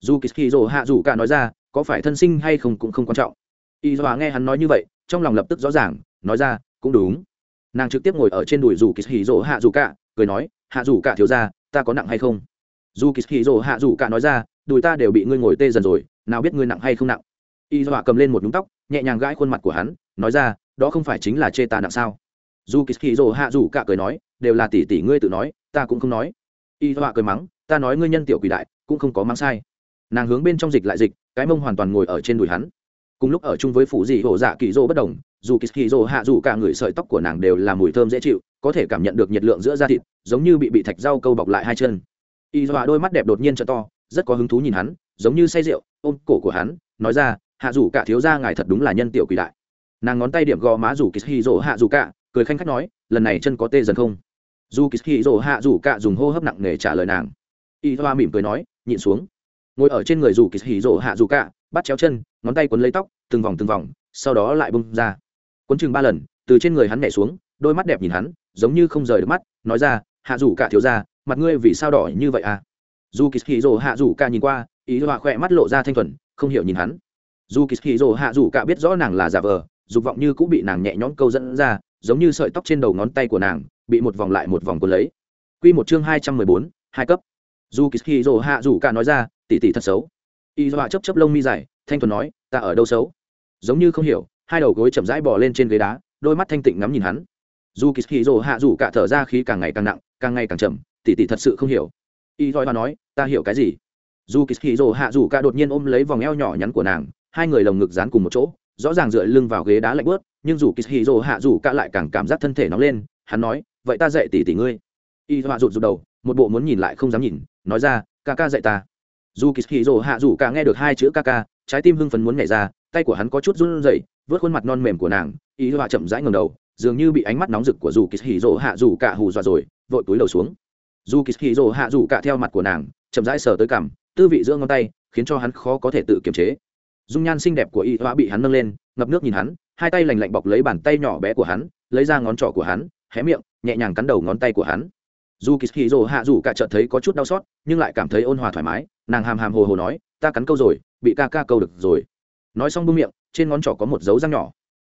Dù kỳ hì hạ dù cả nói ra, có phải thân sinh hay không cũng không quan trọng. Y họa nghe hắn nói như vậy, trong lòng lập tức rõ ràng, nói ra, cũng đúng. Nàng trực tiếp ngồi ở trên đùi dù kỳ hì rồ hạ dù cả, cười nói, hạ dù cả thiếu ra ta có nặng hay không? Dù kỳ hì rồ hạ dù cả nói ra, đùi ta đều bị ngươi ngồi tê dần rồi, nào biết ngươi nặng hay không nặng. Y dọa cầm lên một nhúng tóc, nhẹ nhàng gãi khuôn mặt của hắn, nói ra, đó không phải chính là chê ta nặng sao? Dù kỳ hì rồ hạ dù cả cười nói, đều là tỷ tỷ ngươi tự nói, ta cũng không nói. Y họa cười mắng, ta nói ngươi nhân tiểu quỷ đại, cũng không có mắng sai. Nàng hướng bên trong dịch lại dịch, cái mông hoàn toàn ngồi ở trên đùi hắn. Cùng lúc ở chung với phủ dị hổ dạ kỳ rô bất đồng, dù kỳ hì rồ hạ dù cả người sợi tóc của nàng đều là mùi thơm dễ chịu, có thể cảm nhận được nhiệt lượng giữa da thịt, giống như bị bị thạch rau câu bọc lại hai chân. Y họa đôi mắt đẹp đột nhiên t to, rất có hứng thú nhìn hắn, giống như say rượu, ôm cổ của hắn, nói ra, hạ dù cả thiếu gia ngài thật đúng là nhân tiểu quỷ đại. Nàng ngón tay điểm gò má rủ kỳ hì rỗ hạ dù cả cười khanh khách nói, lần này chân có tê dần không? Dù kỳ hì rỗ hạ dù cả dùng hô hấp nặng nề trả lời nàng. Y hoa mỉm cười nói, nhịn xuống. Ngồi ở trên người dù kỳ hì rỗ hạ dù cả bắt chéo chân, ngón tay quấn lấy tóc, từng vòng từng vòng, sau đó lại bung ra. Quấn chừng ba lần, từ trên người hắn nhảy xuống, đôi mắt đẹp nhìn hắn, giống như không rời được mắt, nói ra, hạ dù cả thiếu gia, mặt ngươi vì sao đỏ như vậy à? Dù kỳ hì rồ hạ dù cả nhìn qua ý họa khỏe mắt lộ ra thanh thuần, không hiểu nhìn hắn. Dù kỳ hì rồ hạ dù cả biết rõ nàng là giả vờ, dục vọng như cũng bị nàng nhẹ nhõm câu dẫn ra giống như sợi tóc trên đầu ngón tay của nàng, bị một vòng lại một vòng cuốn lấy. Quy một chương hai trăm mười bốn, hai cấp. Dù kỳ rồ hạ rủ cả nói ra tỉ tỉ thật xấu. Y dọa chấp chấp lông mi dài, thanh thuần nói, ta ở đâu xấu? Giống như không hiểu, hai đầu gối chậm rãi bò lên trên ghế đá, đôi mắt thanh tịnh ngắm nhìn hắn. Dù kỳ rồ hạ rủ cả thở ra khí càng ngày càng nặng, càng ngày càng chậm tỉ tỉ thật sự không hiểu. Y dọa nói, ta hiểu cái gì? Dù kỳ rồ hạ rủ cả đột nhiên ôm lấy vòng eo nhỏ nhắn của nàng, hai người lồng ngực dán cùng một chỗ rõ ràng dựa lưng vào ghế đá lạnh bớt nhưng dù kỳ rồ hạ dù cả lại càng cảm giác thân thể nóng lên, hắn nói, vậy ta dạy tỷ tỷ ngươi. Y họa rụt rụt đầu, một bộ muốn nhìn lại không dám nhìn, nói ra, ca ca dạy ta. Dù kỳ hì rồ hạ dù cả nghe được hai chữ ca ca, trái tim hưng phấn muốn nhảy ra, tay của hắn có chút run rẩy, vớt khuôn mặt non mềm của nàng, Y họa chậm rãi ngầm đầu, dường như bị ánh mắt nóng rực của dù kỳ hì rồ hạ dù cả hù dọa rồi, vội túi đầu xuống. Dù kỳ hì rồ hạ dù cả theo mặt của nàng, chậm rãi sờ tới cằm, tư vị giữa ngón tay, khiến cho hắn khó có thể tự kiềm chế dung nhan xinh đẹp của y họa bị hắn nâng lên, ngập nước nhìn hắn, hai tay lành lạnh bọc lấy bàn tay nhỏ bé của hắn, lấy ra ngón trỏ của hắn, hé miệng, nhẹ nhàng cắn đầu ngón tay của hắn. Dù kỳ hì rồ hạ rủ cả chợt thấy có chút đau xót, nhưng lại cảm thấy ôn hòa thoải mái, nàng hàm hàm hồ hồ nói, ta cắn câu rồi, bị ca ca câu được rồi. Nói xong bưng miệng, trên ngón trỏ có một dấu răng nhỏ.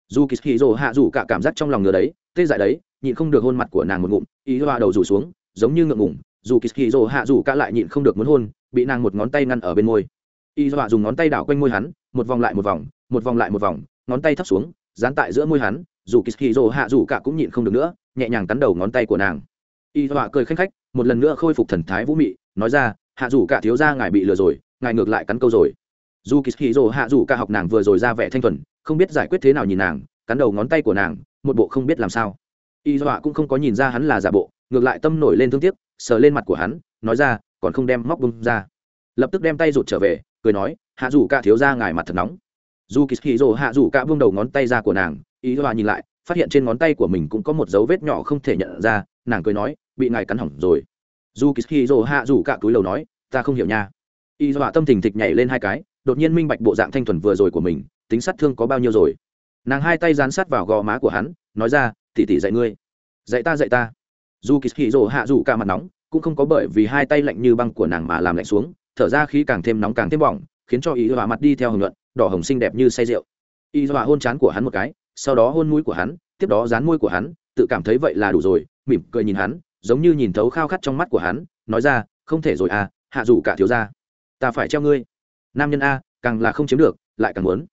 Dù kỳ hì rồ hạ rủ cả cảm giác trong lòng ngứa đấy, tê dại đấy, nhịn không được hôn mặt của nàng một ngụm ý hoa đầu rủ xuống, giống như ngượng ngủng dù kỳ hì rồ hạ rủ cả lại nhịn không được muốn hôn, bị nàng một ngón tay ngăn ở bên môi. Y hoa dùng ngón tay đảo quanh môi hắn một vòng lại một vòng một vòng lại một vòng, ngón tay thấp xuống, dán tại giữa môi hắn, dù kỳ dỗ hạ rủ cả cũng nhịn không được nữa, nhẹ nhàng cắn đầu ngón tay của nàng. Y họa cười khanh khách, một lần nữa khôi phục thần thái vũ mị, nói ra, hạ dù cả thiếu gia ngài bị lừa rồi, ngài ngược lại cắn câu rồi. Dù kỳ dỗ hạ dù cả học nàng vừa rồi ra vẻ thanh thuần, không biết giải quyết thế nào nhìn nàng, cắn đầu ngón tay của nàng, một bộ không biết làm sao. Y họa cũng không có nhìn ra hắn là giả bộ, ngược lại tâm nổi lên thương tiếc, sờ lên mặt của hắn, nói ra, còn không đem móc bông ra. Lập tức đem tay rụt trở về cười nói, hạ dù cả thiếu gia ngài mặt thật nóng. Dù kỳ hì rồ hạ dù cả vương đầu ngón tay ra của nàng, ý hòa nhìn lại, phát hiện trên ngón tay của mình cũng có một dấu vết nhỏ không thể nhận ra, nàng cười nói, bị ngài cắn hỏng rồi. Dù kỳ rồ hạ dù cả túi lầu nói, ta không hiểu nha. Ý hòa tâm thình thịch nhảy lên hai cái, đột nhiên minh bạch bộ dạng thanh thuần vừa rồi của mình, tính sát thương có bao nhiêu rồi. Nàng hai tay dán sát vào gò má của hắn, nói ra tỉ tỉ dạy ngươi. Dạy ta dạy ta. Dù kỳ rồ hạ dù cả mặt nóng, cũng không có bởi vì hai tay lạnh như băng của nàng mà làm lạnh xuống thở ra khí càng thêm nóng càng thêm bỏng, khiến cho y dọa mặt đi theo hưởng luận đỏ hồng xinh đẹp như say rượu. Y dọa hôn chán của hắn một cái, sau đó hôn mũi của hắn, tiếp đó dán môi của hắn, tự cảm thấy vậy là đủ rồi, mỉm cười nhìn hắn, giống như nhìn thấu khao khát trong mắt của hắn, nói ra, không thể rồi à hạ dù cả thiếu ra ta phải treo ngươi. Nam nhân a, càng là không chiếm được, lại càng muốn.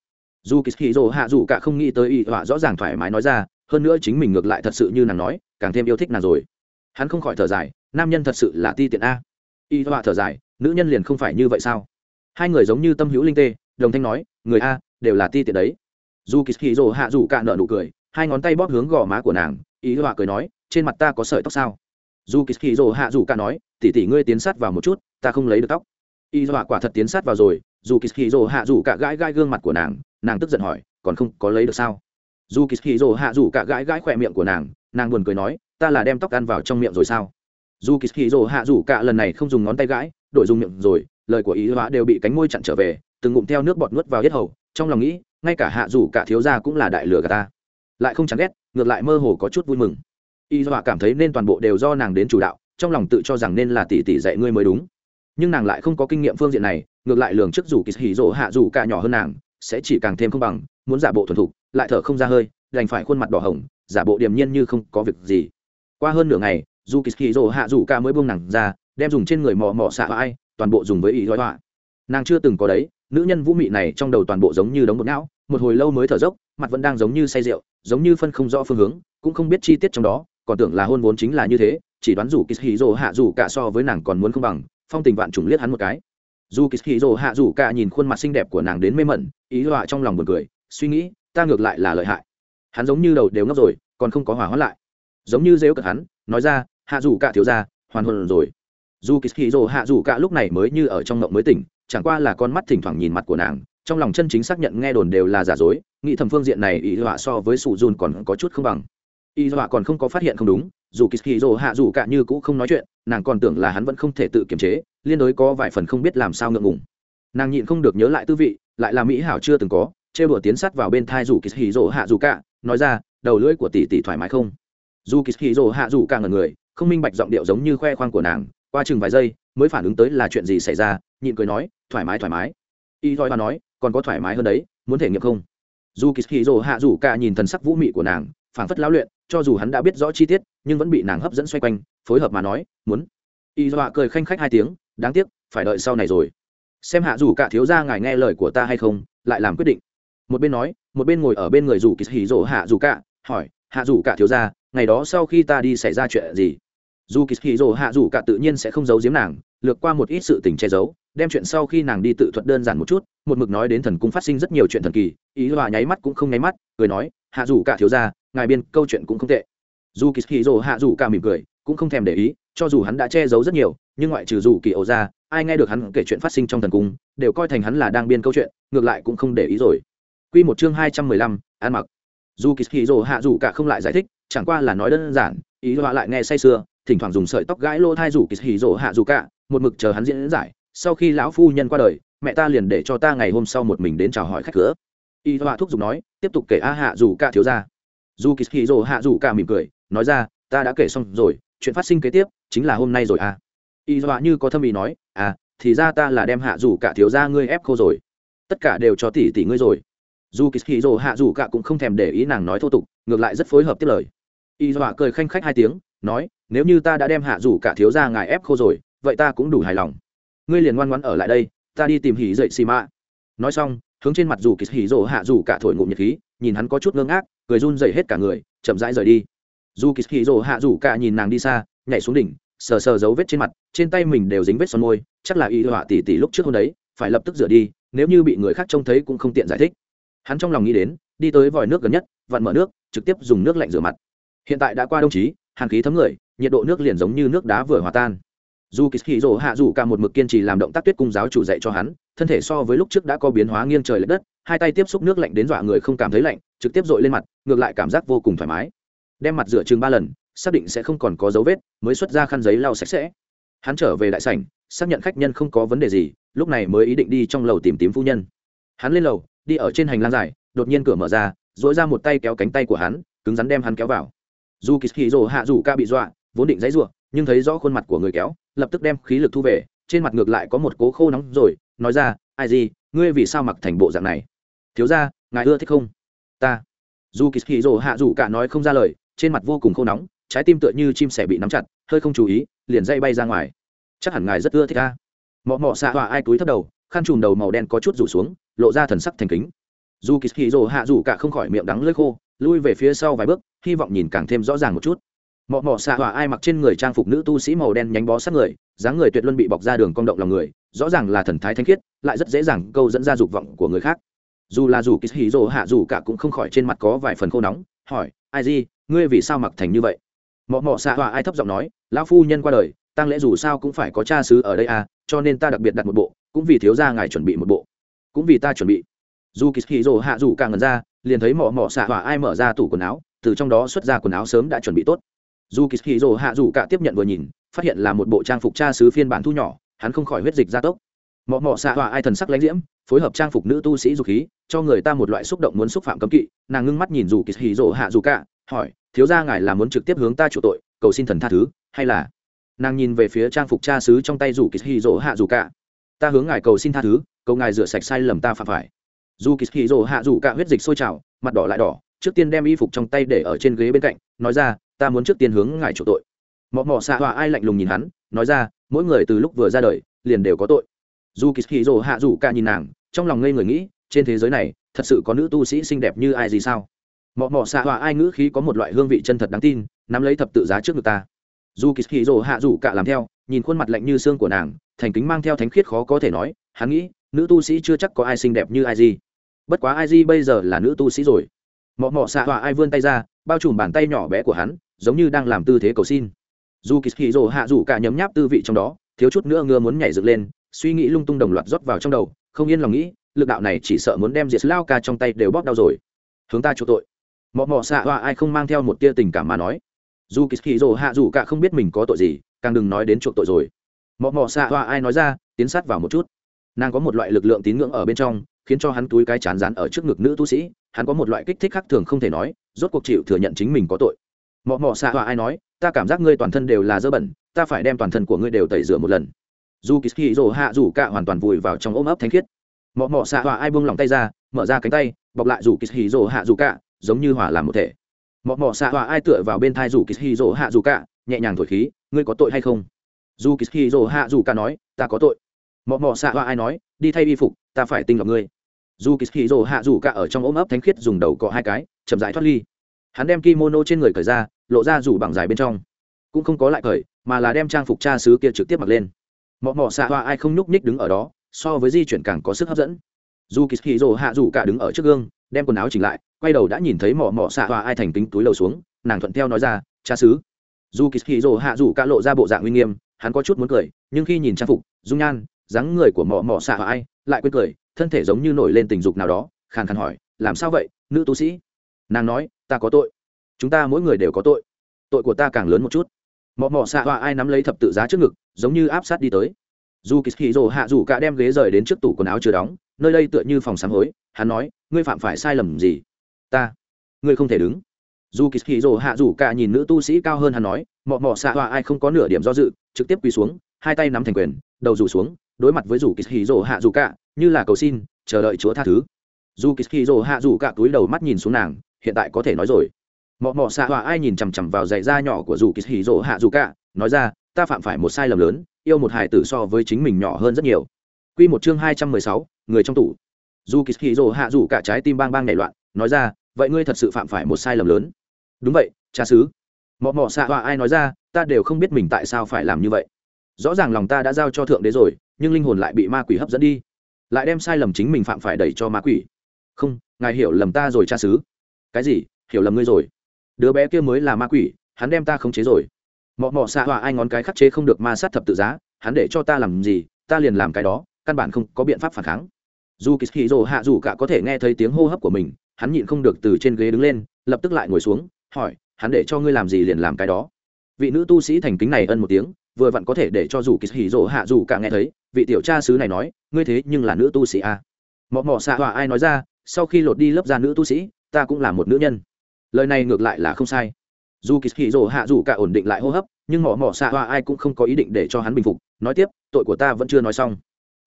Dù kỳ dỗ hạ dù cả không nghĩ tới y họa rõ ràng thoải mái nói ra, hơn nữa chính mình ngược lại thật sự như nàng nói, càng thêm yêu thích nàng rồi. Hắn không khỏi thở dài, nam nhân thật sự là ti tiện a y họa thở dài, nữ nhân liền không phải như vậy sao? Hai người giống như tâm hữu linh tê, đồng thanh nói, người a, đều là ti tiện đấy. Dù kỳ hì rồ hạ dù cạn nợ nụ cười, hai ngón tay bóp hướng gò má của nàng ý họa cười nói, trên mặt ta có sợi tóc sao? Dù kỳ hì rồ hạ dù cạn nói, tỉ tỉ ngươi tiến sát vào một chút, ta không lấy được tóc. Y họa quả thật tiến sát vào rồi, dù kỳ hì rồ hạ dù cạn gãi gãi gương mặt của nàng nàng tức giận hỏi, còn không có lấy được sao? Dù kỳ hì rồ hạ dù cạn gãi gãi khỏe miệng của nàng nàng buồn cười nói, ta là đem tóc ăn vào trong miệng rồi sao? Dù kỳ hì rồ hạ dù cả lần này không dùng ngón tay gãi, đổi dùng miệng rồi, lời của ý hóa đều bị cánh môi chặn trở về, từng ngụm theo nước bọt nuốt vào yết hầu, trong lòng nghĩ, ngay cả hạ dù cả thiếu gia cũng là đại lừa gà ta. Lại không chán ghét, ngược lại mơ hồ có chút vui mừng. Y dọa cảm thấy nên toàn bộ đều do nàng đến chủ đạo, trong lòng tự cho rằng nên là tỷ tỷ dạy ngươi mới đúng. Nhưng nàng lại không có kinh nghiệm phương diện này, ngược lại lường trước dù kỳ hỉ rỗ hạ dù cả nhỏ hơn nàng, sẽ chỉ càng thêm không bằng, muốn giả bộ thuần thục, lại thở không ra hơi, đành phải khuôn mặt đỏ hồng, giả bộ điềm nhiên như không có việc gì. Qua hơn nửa ngày dù kỳ hỉ rỗ hạ dù ca mới buông nàng ra, đem dùng trên người mò mò xạ ai, toàn bộ dùng với ý gói họa. Nàng chưa từng có đấy, nữ nhân vũ mị này trong đầu toàn bộ giống như đống bột não, một hồi lâu mới thở dốc, mặt vẫn đang giống như say rượu, giống như phân không rõ phương hướng, cũng không biết chi tiết trong đó, còn tưởng là hôn vốn chính là như thế, chỉ đoán dù kishiro hạ dù cả so với nàng còn muốn không bằng, phong tình vạn trùng liếc hắn một cái. Dù kishiro hạ dù cả nhìn khuôn mặt xinh đẹp của nàng đến mê mẩn, ý họa trong lòng buồn cười, suy nghĩ, ta ngược lại là lợi hại. Hắn giống như đầu đều ngốc rồi, còn không có hỏa hoãn lại. Giống như dếu cợt hắn, nói ra hạ dù cả thiếu ra hoàn hồn rồi. Dù kishiro hạ dù cả lúc này mới như ở trong ngộng mới tỉnh, chẳng qua là con mắt thỉnh thoảng nhìn mặt của nàng, trong lòng chân chính xác nhận nghe đồn đều là giả dối, nghĩ thầm phương diện này ý họa so với sủ dùn còn có chút không bằng. Ý họa còn không có phát hiện không đúng, dù kỳ dỗ hạ dù cả như cũ không nói chuyện, nàng còn tưởng là hắn vẫn không thể tự kiềm chế, liên đối có vài phần không biết làm sao ngượng ngùng. Nàng nhịn không được nhớ lại tư vị, lại là mỹ hảo chưa từng có chê bửa tiến sát vào bên thai dù kỳ dỗ hạ dù cả, nói ra, đầu lưỡi của tỷ tỷ thoải mái không? Dù kỳ dỗ hạ dù cả ngần người không minh bạch giọng điệu giống như khoe khoang của nàng, qua chừng vài giây, mới phản ứng tới là chuyện gì xảy ra, nhịn cười nói, thoải mái thoải mái. Y thoi nói, còn có thoải mái hơn đấy, muốn thể nghiệm không? Dù kỳ hì rồ hạ rủ cả nhìn thần sắc vũ mị của nàng, phảng phất lão luyện, cho dù hắn đã biết rõ chi tiết, nhưng vẫn bị nàng hấp dẫn xoay quanh, phối hợp mà nói, muốn. Y dọa cười khanh khách hai tiếng, đáng tiếc, phải đợi sau này rồi. Xem hạ dù cả thiếu gia ngài nghe lời của ta hay không, lại làm quyết định. Một bên nói, một bên ngồi ở bên người dù kỳ hì rỗ hạ dù cả, hỏi, hạ dù cả thiếu gia, ngày đó sau khi ta đi xảy ra chuyện gì? Dù kỳ hì rỗ hạ dù cả tự nhiên sẽ không giấu giếm nàng lược qua một ít sự tình che giấu đem chuyện sau khi nàng đi tự thuật đơn giản một chút một mực nói đến thần cung phát sinh rất nhiều chuyện thần kỳ ý hòa nháy mắt cũng không nháy mắt cười nói hạ dù cả thiếu gia ngài biên câu chuyện cũng không tệ dù kỳ hì rỗ hạ dù cả mỉm cười cũng không thèm để ý cho dù hắn đã che giấu rất nhiều nhưng ngoại trừ dù kỳ ổ ra ai nghe được hắn kể chuyện phát sinh trong thần cung đều coi thành hắn là đang biên câu chuyện ngược lại cũng không để ý rồi Quy một chương hai trăm mười lăm, ăn mặc. Dù Kishiro hạ dù cả không lại giải thích, chẳng qua là nói đơn giản, ý họa lại nghe say sưa, thỉnh thoảng dùng sợi tóc gãi lô thai rủ Kishiro hạ dù cả, một mực chờ hắn diễn giải, sau khi lão phu nhân qua đời, mẹ ta liền để cho ta ngày hôm sau một mình đến chào hỏi khách cửa. Y họa thúc giục nói, tiếp tục kể a hạ dù cả thiếu gia. Dù Kishiro hạ dù cả mỉm cười, nói ra, ta đã kể xong rồi, chuyện phát sinh kế tiếp chính là hôm nay rồi à. Y họa như có thâm ý nói, à, thì ra ta là đem hạ dù cả thiếu gia ngươi ép khô rồi. Tất cả đều cho tỷ tỷ ngươi rồi dù kỳ hì rồ hạ dù cả cũng không thèm để ý nàng nói thô tục ngược lại rất phối hợp tiếp lời y dọa cười khanh khách hai tiếng nói nếu như ta đã đem hạ dù cả thiếu ra ngài ép khô rồi, vậy ta cũng đủ hài lòng. Ngươi liền ngoan ngoãn ở lại đây, ta đi tìm hỉ dậy xì mạ. Nói xong, hướng trên mặt dù kỳ hỉ rỗ hạ dù cả thổi ngụm nhiệt khí, nhìn hắn có chút ngơ ngác, cười run dậy hết cả người, chậm rãi rời đi. Dù kỳ hỉ rỗ hạ dù cả nhìn nàng đi xa, nhảy xuống đỉnh, sờ sờ dấu vết trên mặt, trên tay mình đều dính vết son môi, chắc là y họa tỉ tỉ lúc trước hôm đấy, phải lập tức rửa đi, nếu như bị người khác trông thấy cũng không tiện giải thích. Hắn trong lòng nghĩ đến, đi tới vòi nước gần nhất, vặn mở nước, trực tiếp dùng nước lạnh rửa mặt. Hiện tại đã qua đông chí hàn khí thấm người nhiệt độ nước liền giống như nước đá vừa hòa tan. Dù kỳ hì rỗ hạ dù cả một mực kiên trì làm động tác tuyết cung giáo chủ dạy cho hắn, thân thể so với lúc trước đã có biến hóa nghiêng trời l ệ đất, hai tay tiếp xúc nước lạnh đến dọa người không cảm thấy lạnh, trực tiếp dội lên mặt, ngược lại cảm giác vô cùng thoải mái. Đem mặt rửa chừng ba lần, xác định sẽ không còn có dấu vết, mới xuất ra khăn giấy lau sạch sẽ. Hắn trở về đại sảnh, xác nhận khách nhân không có vấn đề gì, lúc này mới ý định đi trong lầu tìm tím phu nhân. Hắn lên lầu, đi ở trên hành lang dài, đột nhiên cửa mở ra dỗi ra một tay kéo cánh tay của hắn, cứng rắn đem hắn kéo vào. Dù kỳ hì rồ hạ dù ca bị dọa vốn định dãy rủa, nhưng thấy rõ khuôn mặt của người kéo lập tức đem khí lực thu về trên mặt ngược lại có một cố khô nóng rồi nói ra ai gì ngươi vì sao mặc thành bộ dạng này? Thiếu gia, ngài ưa thích không? Ta. Zu Kishiro hạ dù cả nói không ra lời trên mặt vô cùng khô nóng trái tim tựa như chim sẻ bị nắm chặt hơi không chú ý liền dây bay ra ngoài. Chắc hẳn ngài rất ưa thích ta. Mọ mọ xạ tỏa ai túi thấp đầu khăn trùm đầu màu đen có chút rủ xuống lộ ra thần sắc thành kính. Zu Kishiro hạ dù cả không khỏi miệng đắng lưỡi khô lui về phía sau vài bước hy vọng nhìn càng thêm rõ ràng một chút mọ mọ xạ hỏa ai mặc trên người trang phục nữ tu sĩ màu đen nhánh bó sát người, dáng người tuyệt luân bị bọc ra đường cong động lòng người, rõ ràng là thần thái thanh khiết, lại rất dễ dàng câu dẫn ra dục vọng của người khác. Dù là dù kỳ hì rồ hạ dù cả cũng không khỏi trên mặt có vài phần khô nóng, hỏi, ai gì ngươi vì sao mặc thành như vậy? Mọ mọ xạ hỏa ai thấp giọng nói, lão phu nhân qua đời tăng lễ dù sao cũng phải có cha xứ ở đây à cho nên ta đặc biệt đặt một bộ, cũng vì thiếu gia ngài chuẩn bị một bộ. Cũng vì ta chuẩn bị. Dù kỳ hì rồ hạ dù càng ngần ra, liền thấy mọ mọ xạ hỏa ai mở ra tủ quần áo, từ trong đó xuất ra quần áo sớm đã chuẩn bị tốt dù kỳ hì rồ hạ dù cả tiếp nhận vừa nhìn, phát hiện là một bộ trang phục cha sứ phiên bản thu nhỏ, hắn không khỏi huyết dịch ra tốc. Mọ mọ xạ hòa ai thần sắc lãnh diễm, phối hợp trang phục nữ tu sĩ dục khí, cho người ta một loại xúc động muốn xúc phạm cấm kỵ. Nàng ngưng mắt nhìn dù kỳ hì rồ hạ dù cả, hỏi, thiếu gia ngài là muốn trực tiếp hướng ta chủ tội, cầu xin thần tha thứ, hay là? Nàng nhìn về phía trang phục cha sứ trong tay dù kỳ hì rồ hạ dù cả. Ta hướng ngài cầu xin tha thứ, cầu ngài rửa sạch sai lầm ta phạm phải. Dù kỳ hì rồ hạ dù cả huyết dịch sôi trào, mặt đỏ lại đỏ, trước tiên đem y phục trong tay để ở trên ghế bên cạnh, nói ra ta muốn trước tiên hướng ngài chủ tội. Mọ mọ xạ hòa ai lạnh lùng nhìn hắn, nói ra, mỗi người từ lúc vừa ra đời, liền đều có tội. Dù kỳ hì rồ hạ dù cả nhìn nàng, trong lòng ngây người nghĩ, trên thế giới này, thật sự có nữ tu sĩ xinh đẹp như ai gì sao? Mọ mọ xạ hòa ai ngữ khí có một loại hương vị chân thật đáng tin, nắm lấy thập tự giá trước ngực ta. Dù kỳ hì rồ hạ dù cả làm theo, nhìn khuôn mặt lạnh như xương của nàng, thành kính mang theo thánh khiết khó có thể nói, hắn nghĩ, nữ tu sĩ chưa chắc có ai xinh đẹp như ai gì. Bất quá ai gì bây giờ là nữ tu sĩ rồi? Mọ mọ xạ họa ai vươn tay ra bao trùm bàn tay nhỏ bé của hắn, giống như đang làm tư thế cầu xin. Dù kỳ hì rồ hạ rủ cả nhấm nháp tư vị trong đó, thiếu chút nữa ngưa muốn nhảy dựng lên, suy nghĩ lung tung đồng loạt rót vào trong đầu, không yên lòng nghĩ, lực đạo này chỉ sợ muốn đem diệt lao ca trong tay đều bóp đau rồi. Hướng ta chỗ tội. Mọ mọ xạ hoa ai không mang theo một tia tình cảm mà nói. Dù kỳ hì rồ hạ rủ cả không biết mình có tội gì, càng đừng nói đến chuộc tội rồi. Mọ mọ xạ hoa ai nói ra, tiến sát vào một chút. Nàng có một loại lực lượng tín ngưỡng ở bên trong khiến cho hắn túi cái chán rán ở trước ngực nữ tu sĩ, hắn có một loại kích thích khác thường không thể nói, rốt cuộc chịu thừa nhận chính mình có tội. Mọ mọ xạ hòa ai nói, ta cảm giác ngươi toàn thân đều là dơ bẩn, ta phải đem toàn thân của ngươi đều tẩy rửa một lần. Dù kỳ hì rồ hạ rủ cả hoàn toàn vùi vào trong ôm ấp thanh khiết. Mọ mọ xạ hòa ai buông lòng tay ra, mở ra cánh tay, bọc lại rủ kỳ hì rồ hạ rủ cả, giống như hòa làm một thể. Mọ mọ xạ hòa ai tựa vào bên thai rủ kỳ rỗ hạ rủ cả, nhẹ nhàng thổi khí, ngươi có tội hay không? Dù kỳ rỗ hạ rủ cả nói, ta có tội. Mọ mọ xạ hòa ai nói, đi thay y phục, ta phải tinh lọc ngươi dù kỳ rỗ hạ dù cả ở trong ôm ấp thánh khiết dùng đầu cọ hai cái, chậm rãi thoát ly. Hắn đem kimono trên người cởi ra, lộ ra rủ bằng dài bên trong. Cũng không có lại cởi, mà là đem trang phục cha xứ kia trực tiếp mặc lên. Mọ mọ xạ hòa ai không nhúc nhích đứng ở đó, so với di chuyển càng có sức hấp dẫn. Dù kỳ hì rồ hạ dù cả đứng ở trước gương, đem quần áo chỉnh lại, quay đầu đã nhìn thấy mọ mọ xạ hòa ai thành kính túi lầu xuống, nàng thuận theo nói ra, cha xứ. Dù kỳ hì rồ hạ dù cả lộ ra bộ dạng uy nghiêm, hắn có chút muốn cười, nhưng khi nhìn trang phục, dung nhan, dáng người của mỏ mỏ xạ hòa ai, lại quên cười thân thể giống như nổi lên tình dục nào đó, khàn khàn hỏi, làm sao vậy, nữ tu sĩ? Nàng nói, ta có tội. Chúng ta mỗi người đều có tội. Tội của ta càng lớn một chút. Mọ mọ xạ hoa ai nắm lấy thập tự giá trước ngực, giống như áp sát đi tới. Dù kỳ hì rồ hạ dù cả đem ghế rời đến trước tủ quần áo chưa đóng, nơi đây tựa như phòng sáng hối, hắn nói, ngươi phạm phải sai lầm gì? Ta, ngươi không thể đứng. Dù kỳ hì rồ hạ dù cả nhìn nữ tu sĩ cao hơn hắn nói, mọ mọ xạ hoa ai không có nửa điểm do dự, trực tiếp quỳ xuống, hai tay nắm thành quyền, đầu rủ xuống, đối mặt với rủ kỳ hì rồ hạ dù cả như là cầu xin chờ đợi chúa tha thứ dù kỳ rồ hạ dù cả túi đầu mắt nhìn xuống nàng hiện tại có thể nói rồi mọ mọ xạ họa ai nhìn chằm chằm vào dạy da nhỏ của dù kỳ rồ hạ dù cả nói ra ta phạm phải một sai lầm lớn yêu một hài tử so với chính mình nhỏ hơn rất nhiều Quy một chương hai trăm mười sáu, người trong tủ. Dù Kishiro hạ dù cả trái tim bang bang nảy loạn, nói ra, vậy ngươi thật sự phạm phải một sai lầm lớn. Đúng vậy, cha xứ. Mọ mọ xạ họa ai nói ra, ta đều không biết mình tại sao phải làm như vậy. Rõ ràng lòng ta đã giao cho thượng đế rồi, nhưng linh hồn lại bị ma quỷ hấp dẫn đi, lại đem sai lầm chính mình phạm phải đẩy cho ma quỷ. Không, ngài hiểu lầm ta rồi cha xứ. Cái gì? Hiểu lầm ngươi rồi? Đứa bé kia mới là ma quỷ, hắn đem ta khống chế rồi mọ mọ xạ hòa ai ngón cái khắc chế không được ma sát thập tự giá hắn để cho ta làm gì ta liền làm cái đó căn bản không có biện pháp phản kháng dù kỳ hì rồ hạ dù cả có thể nghe thấy tiếng hô hấp của mình hắn nhịn không được từ trên ghế đứng lên lập tức lại ngồi xuống hỏi hắn để cho ngươi làm gì liền làm cái đó vị nữ tu sĩ thành kính này ân một tiếng vừa vặn có thể để cho dù kỳ hì rồ hạ dù cả nghe thấy vị tiểu cha sứ này nói, ngươi thế nhưng là nữ tu sĩ à. mọ mọ xạ họa ai nói ra, sau khi lột đi lớp da nữ tu sĩ, ta cũng là một nữ nhân. Lời này ngược lại là không sai. Dù kỳ hì rồ hạ dù cả ổn định lại hô hấp, nhưng mỏ mỏ xạ hoa ai cũng không có ý định để cho hắn bình phục, nói tiếp, tội của ta vẫn chưa nói xong.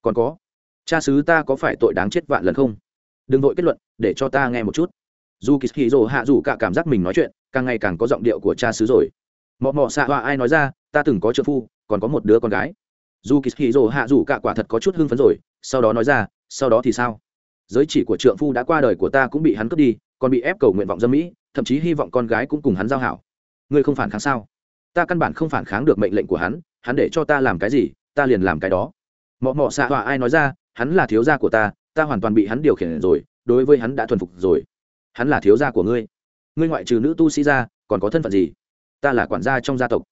Còn có, cha xứ ta có phải tội đáng chết vạn lần không? Đừng vội kết luận, để cho ta nghe một chút. Dù kỳ hì rồ hạ dù cả cảm giác mình nói chuyện, càng ngày càng có giọng điệu của cha xứ rồi. Mọ mọ xạ hoa ai nói ra, ta từng có trợ phu, còn có một đứa con gái dù kỳ hì rồ hạ dù cả quả thật có chút hưng phấn rồi, sau đó nói ra, sau đó thì sao? Giới chỉ của trượng phu đã qua đời của ta cũng bị hắn cướp đi, còn bị ép cầu nguyện vọng dâm mỹ, thậm chí hy vọng con gái cũng cùng hắn giao hảo. Ngươi không phản kháng sao? Ta căn bản không phản kháng được mệnh lệnh của hắn hắn để cho ta làm cái gì, ta liền làm cái đó. Mọ mọ xạ họa ai nói ra, hắn là thiếu gia của ta ta hoàn toàn bị hắn điều khiển rồi, đối với hắn đã thuần phục rồi. Hắn là thiếu gia của ngươi. Ngươi ngoại trừ nữ tu sĩ ra, còn có thân phận gì? Ta là quản gia trong gia tộc.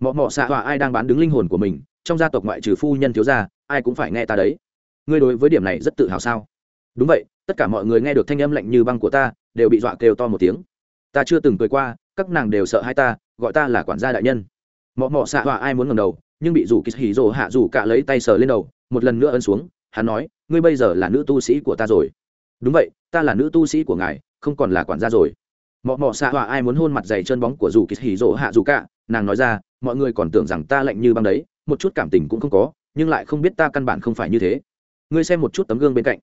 Mọ mọ xạ họa ai đang bán đứng linh hồn của mình trong gia tộc ngoại trừ phu nhân thiếu gia, ai cũng phải nghe ta đấy. Ngươi đối với điểm này rất tự hào sao? Đúng vậy, tất cả mọi người nghe được thanh âm lạnh như băng của ta, đều bị dọa kêu to một tiếng. Ta chưa từng cười qua, các nàng đều sợ hai ta, gọi ta là quản gia đại nhân. Mọ mọ xạ họa ai muốn ngầm đầu, nhưng bị rủ kỳ hì rồ hạ rủ cả lấy tay sờ lên đầu, một lần nữa ấn xuống, hắn nói, ngươi bây giờ là nữ tu sĩ của ta rồi. Đúng vậy, ta là nữ tu sĩ của ngài, không còn là quản gia rồi. Mọ mọ xạ họa ai muốn hôn mặt dày chân bóng của rủ kỳ hì rồ hạ rủ cả, nàng nói ra, mọi người còn tưởng rằng ta lạnh như băng đấy một chút cảm tình cũng không có, nhưng lại không biết ta căn bản không phải như thế. Ngươi xem một chút tấm gương bên cạnh.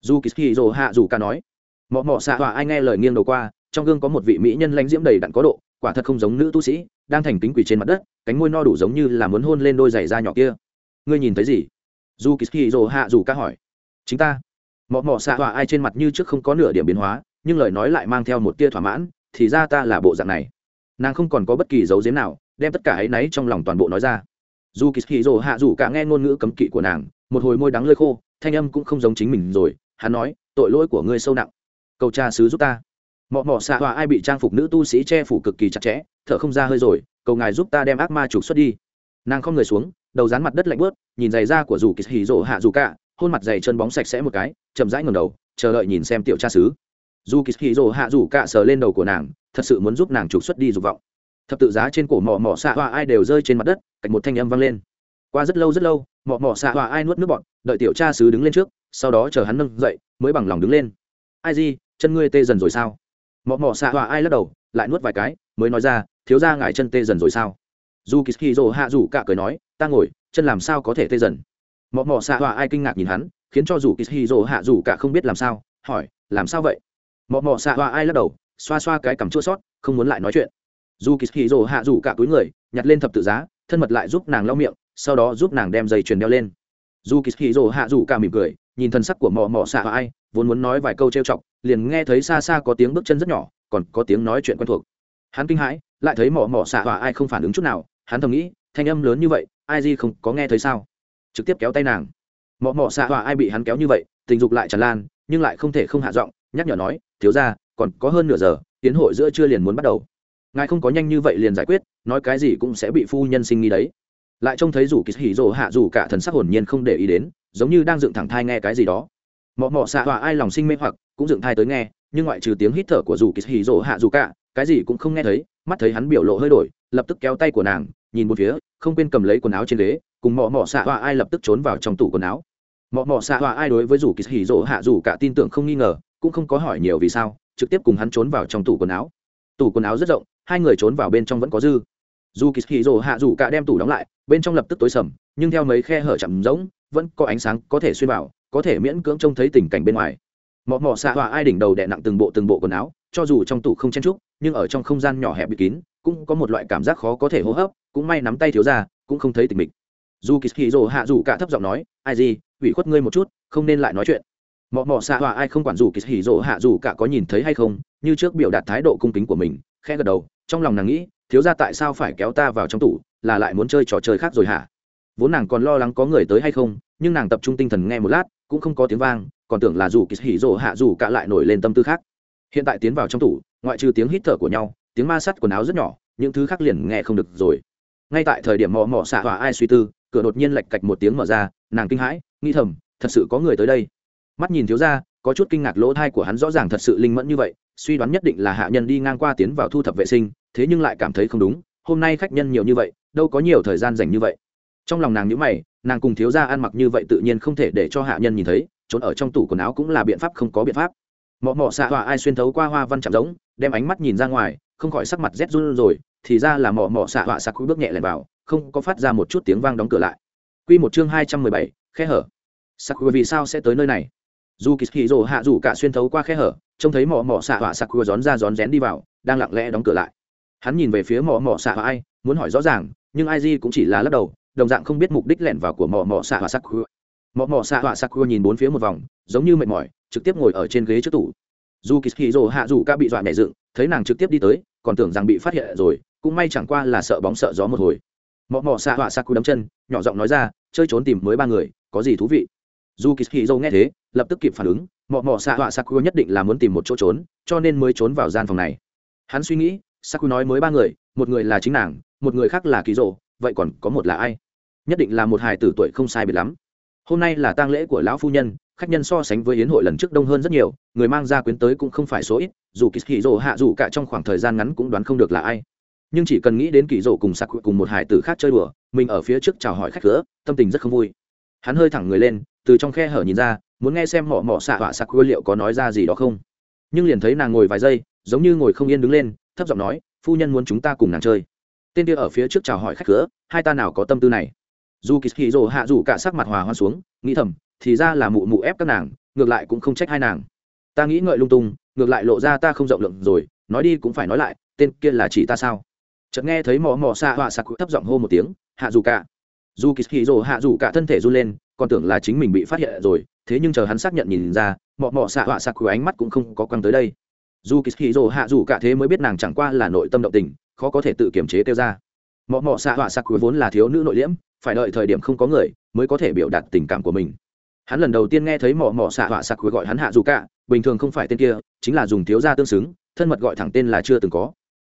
Dù kỳ hì dồ hạ dù ca nói, mọ mọ xạ họa, ai nghe lời nghiêng đầu qua, trong gương có một vị mỹ nhân lãnh diễm đầy đặn có độ, quả thật không giống nữ tu sĩ, đang thành kính quỳ trên mặt đất, cánh môi no đủ giống như là muốn hôn lên đôi giày da nhỏ kia. Ngươi nhìn thấy gì? Dù kỳ rồ hạ dù ca hỏi. Chính ta. Mọ mọ xạ họa, ai trên mặt như trước không có nửa điểm biến hóa, nhưng lời nói lại mang theo một tia thỏa mãn, thì ra ta là bộ dạng này. Nàng không còn có bất kỳ dấu diếm nào, đem tất cả ấy náy trong lòng toàn bộ nói ra dù kỳ rồ hạ dù cả nghe ngôn ngữ cấm kỵ của nàng, một hồi môi đắng lơi khô, thanh âm cũng không giống chính mình rồi, hắn nói, tội lỗi của ngươi sâu nặng. Cầu cha sứ giúp ta. Mọ mọ xạ hòa ai bị trang phục nữ tu sĩ che phủ cực kỳ chặt chẽ, thở không ra hơi rồi, cầu ngài giúp ta đem ác ma trục xuất đi. Nàng không người xuống, đầu dán mặt đất lạnh bớt, nhìn giày da của dù kỳ hì rỗ hạ dù cả, hôn mặt giày chân bóng sạch sẽ một cái, chậm rãi ngầm đầu, chờ đợi nhìn xem tiểu cha xứ dù kỳ hì rỗ hạ dù cả sờ lên đầu của nàng, thật sự muốn giúp nàng trục xuất đi dục vọng thập tự giá trên cổ mỏ mỏ xạ hòa ai đều rơi trên mặt đất cạnh một thanh âm vang lên. Qua rất lâu rất lâu, mỏ mỏ xạ hòa ai nuốt nước bọn đợi tiểu cha xứ đứng lên trước, sau đó chờ hắn nâng dậy, mới bằng lòng đứng lên. Ai gì chân ngươi tê dần rồi sao? Mỏ mỏ xạ hòa ai lắc đầu, lại nuốt vài cái, mới nói ra, thiếu ra ngài chân tê dần rồi sao? Dù kỳ dô hạ rủ cả cười nói, ta ngồi, chân làm sao có thể tê dần? Mọ mọ xạ hòa ai kinh ngạc nhìn hắn, khiến cho dù kỳ dô hạ rủ cả không biết làm sao, hỏi, làm sao vậy? Mọ mọ xạ hòa ai lắc đầu, xoa xoa cái cằm chua sót, không muốn lại nói chuyện dù kỳ hì rồ hạ rủ cả túi người, nhặt lên thập tự giá, thân mật lại giúp nàng lau miệng, sau đó giúp nàng đem dây chuyền đeo lên. Dù kỳ hì rồ hạ rủ cả mỉm cười, nhìn thân sắc của mò mò xạ ai, vốn muốn nói vài câu trêu chọc, liền nghe thấy xa xa có tiếng bước chân rất nhỏ, còn có tiếng nói chuyện quen thuộc. Hắn kinh hãi, lại thấy mỏ mỏ xạ và ai không phản ứng chút nào, hắn thầm nghĩ, thanh âm lớn như vậy, ai gì không có nghe thấy sao? Trực tiếp kéo tay nàng. Mỏ mỏ xạ và ai bị hắn kéo như vậy, tình dục lại tràn lan, nhưng lại không thể không hạ giọng, nhắc nhở nói, thiếu ra còn có hơn nửa giờ, tiến hội giữa chưa liền muốn bắt đầu ngài không có nhanh như vậy liền giải quyết, nói cái gì cũng sẽ bị phu nhân sinh nghi đấy. Lại trông thấy rủ kỳ hỉ rồ hạ rủ cả thần sắc hồn nhiên không để ý đến, giống như đang dựng thẳng thai nghe cái gì đó. Mọ mọ xạ tọa ai lòng sinh mê hoặc, cũng dựng thai tới nghe, nhưng ngoại trừ tiếng hít thở của rủ kỳ hỉ rồ hạ rủ cả, cái gì cũng không nghe thấy, mắt thấy hắn biểu lộ hơi đổi, lập tức kéo tay của nàng, nhìn một phía, không quên cầm lấy quần áo trên ghế, cùng mọ mọ xạ tọa ai lập tức trốn vào trong tủ quần áo. Mọ mọ xạ tọa ai đối với rủ kỳ hỉ rồ hạ rủ cả tin tưởng không nghi ngờ, cũng không có hỏi nhiều vì sao, trực tiếp cùng hắn trốn vào trong tủ quần áo. Tủ quần áo rất rộng hai người trốn vào bên trong vẫn có dư. Dù kỳ hì rồ hạ dù cả đem tủ đóng lại, bên trong lập tức tối sầm, nhưng theo mấy khe hở chậm rỗng, vẫn có ánh sáng có thể xuyên vào, có thể miễn cưỡng trông thấy tình cảnh bên ngoài. Mọ mọ xạ hòa ai đỉnh đầu đè nặng từng bộ từng bộ quần áo, cho dù trong tủ không chen trúc, nhưng ở trong không gian nhỏ hẹp bịt kín, cũng có một loại cảm giác khó có thể hô hấp, cũng may nắm tay thiếu ra, cũng không thấy tình mình. Dù kỳ hì rồ hạ dù cả thấp giọng nói, ai gì, ủy khuất ngươi một chút, không nên lại nói chuyện. Mọ mọ xạ hòa ai không quản dù kỳ hì rồ hạ dù cả có nhìn thấy hay không, như trước biểu đạt thái độ cung kính của mình, khẽ gật đầu trong lòng nàng nghĩ, thiếu ra tại sao phải kéo ta vào trong tủ, là lại muốn chơi trò chơi khác rồi hả? Vốn nàng còn lo lắng có người tới hay không, nhưng nàng tập trung tinh thần nghe một lát, cũng không có tiếng vang, còn tưởng là dù kỳ hỉ rộ hạ dù cả lại nổi lên tâm tư khác. Hiện tại tiến vào trong tủ, ngoại trừ tiếng hít thở của nhau, tiếng ma sắt quần áo rất nhỏ, những thứ khác liền nghe không được rồi. Ngay tại thời điểm mò mò xạ hỏa ai suy tư, cửa đột nhiên lạch cạch một tiếng mở ra, nàng kinh hãi nghi thầm, thật sự có người tới đây. Mắt nhìn thiếu ra có chút kinh ngạc lỗ thai của hắn rõ ràng thật sự linh mẫn như vậy suy đoán nhất định là hạ nhân đi ngang qua tiến vào thu thập vệ sinh thế nhưng lại cảm thấy không đúng hôm nay khách nhân nhiều như vậy đâu có nhiều thời gian dành như vậy trong lòng nàng nhữ mày nàng cùng thiếu gia ăn mặc như vậy tự nhiên không thể để cho hạ nhân nhìn thấy trốn ở trong tủ quần áo cũng là biện pháp không có biện pháp mọ mọ xạ họa ai xuyên thấu qua hoa văn chạm giống đem ánh mắt nhìn ra ngoài không khỏi sắc mặt rét run rồi thì ra là mọ mọ xạ họa sặc bước nhẹ lẻn vào không có phát ra một chút tiếng vang đóng cửa lại Quy một chương hai trăm mười bảy, khe hở. Sặc vì sao sẽ tới nơi này? Dù Kỳ Rồ hạ rủ cả xuyên thấu qua khe hở, trông thấy mọ mọ xạ họa sặc gión ra rón rén đi vào, đang lặng lẽ đóng cửa lại. Hắn nhìn về phía mỏ mỏ xạ ai muốn hỏi rõ ràng nhưng ai di cũng chỉ là lắc đầu đồng dạng không biết mục đích lẻn vào của mỏ mỏ xạ hỏa cua mỏ mỏ xạ hỏa cua nhìn bốn phía một vòng giống như mệt mỏi trực tiếp ngồi ở trên ghế trước tủ. Dù kỳ hì rồ hạ dù ca bị dọa nhẹ dựng thấy nàng trực tiếp đi tới còn tưởng rằng bị phát hiện rồi cũng may chẳng qua là sợ bóng sợ gió một hồi. Mỏ mỏ xạ hỏa sắc đấm chân nhỏ giọng nói ra chơi trốn tìm mới ba người có gì thú vị? Dù kỳ hì nghe thế lập tức kịp phản ứng, mọ mọ xạ họa saku nhất định là muốn tìm một chỗ trốn, cho nên mới trốn vào gian phòng này. Hắn suy nghĩ, saku nói mới ba người, một người là chính nàng, một người khác là kỳ rộ vậy còn có một là ai? Nhất định là một hài tử tuổi không sai biệt lắm. Hôm nay là tang lễ của lão phu nhân, khách nhân so sánh với yến hội lần trước đông hơn rất nhiều, người mang ra quyến tới cũng không phải số ít, dù kỳ hì rộ hạ dù cả trong khoảng thời gian ngắn cũng đoán không được là ai. Nhưng chỉ cần nghĩ đến kỳ rộ cùng sạc cùng một hải tử khác chơi đùa, mình ở phía trước chào hỏi khách cửa, tâm tình rất không vui. Hắn hơi thẳng người lên, từ trong khe hở nhìn ra muốn nghe xem mỏ mỏ xạ họa sạc liệu có nói ra gì đó không? Nhưng liền thấy nàng ngồi vài giây, giống như ngồi không yên đứng lên, thấp giọng nói, phu nhân muốn chúng ta cùng nàng chơi. Tên kia ở phía trước chào hỏi khách cửa, hai ta nào có tâm tư này? Dù kỳ hì rồ hạ dù cả sắc mặt hòa hoa xuống, nghĩ thầm, thì ra là mụ mụ ép các nàng, ngược lại cũng không trách hai nàng. Ta nghĩ ngợi lung tung, ngược lại lộ ra ta không rộng lượng rồi, nói đi cũng phải nói lại, tên kia là chỉ ta sao? Chợt nghe thấy mò mò xa họa sặc thấp giọng hô một tiếng, hạ dù cả dù kỳ hì rồ hạ dù cả thân thể run lên, còn tưởng là chính mình bị phát hiện rồi, thế nhưng chờ hắn xác nhận nhìn ra, mọ mọ xạ họa sặc ánh mắt cũng không có quăng tới đây. Dù kỳ hì rồ hạ dù cả thế mới biết nàng chẳng qua là nội tâm động tình, khó có thể tự kiềm chế kêu ra. Mọ mọ xạ họa sặc vốn là thiếu nữ nội liễm, phải đợi thời điểm không có người mới có thể biểu đạt tình cảm của mình. Hắn lần đầu tiên nghe thấy mọ mọ xạ họa sặc gọi hắn hạ dù cả, bình thường không phải tên kia, chính là dùng thiếu gia tương xứng, thân mật gọi thẳng tên là chưa từng có.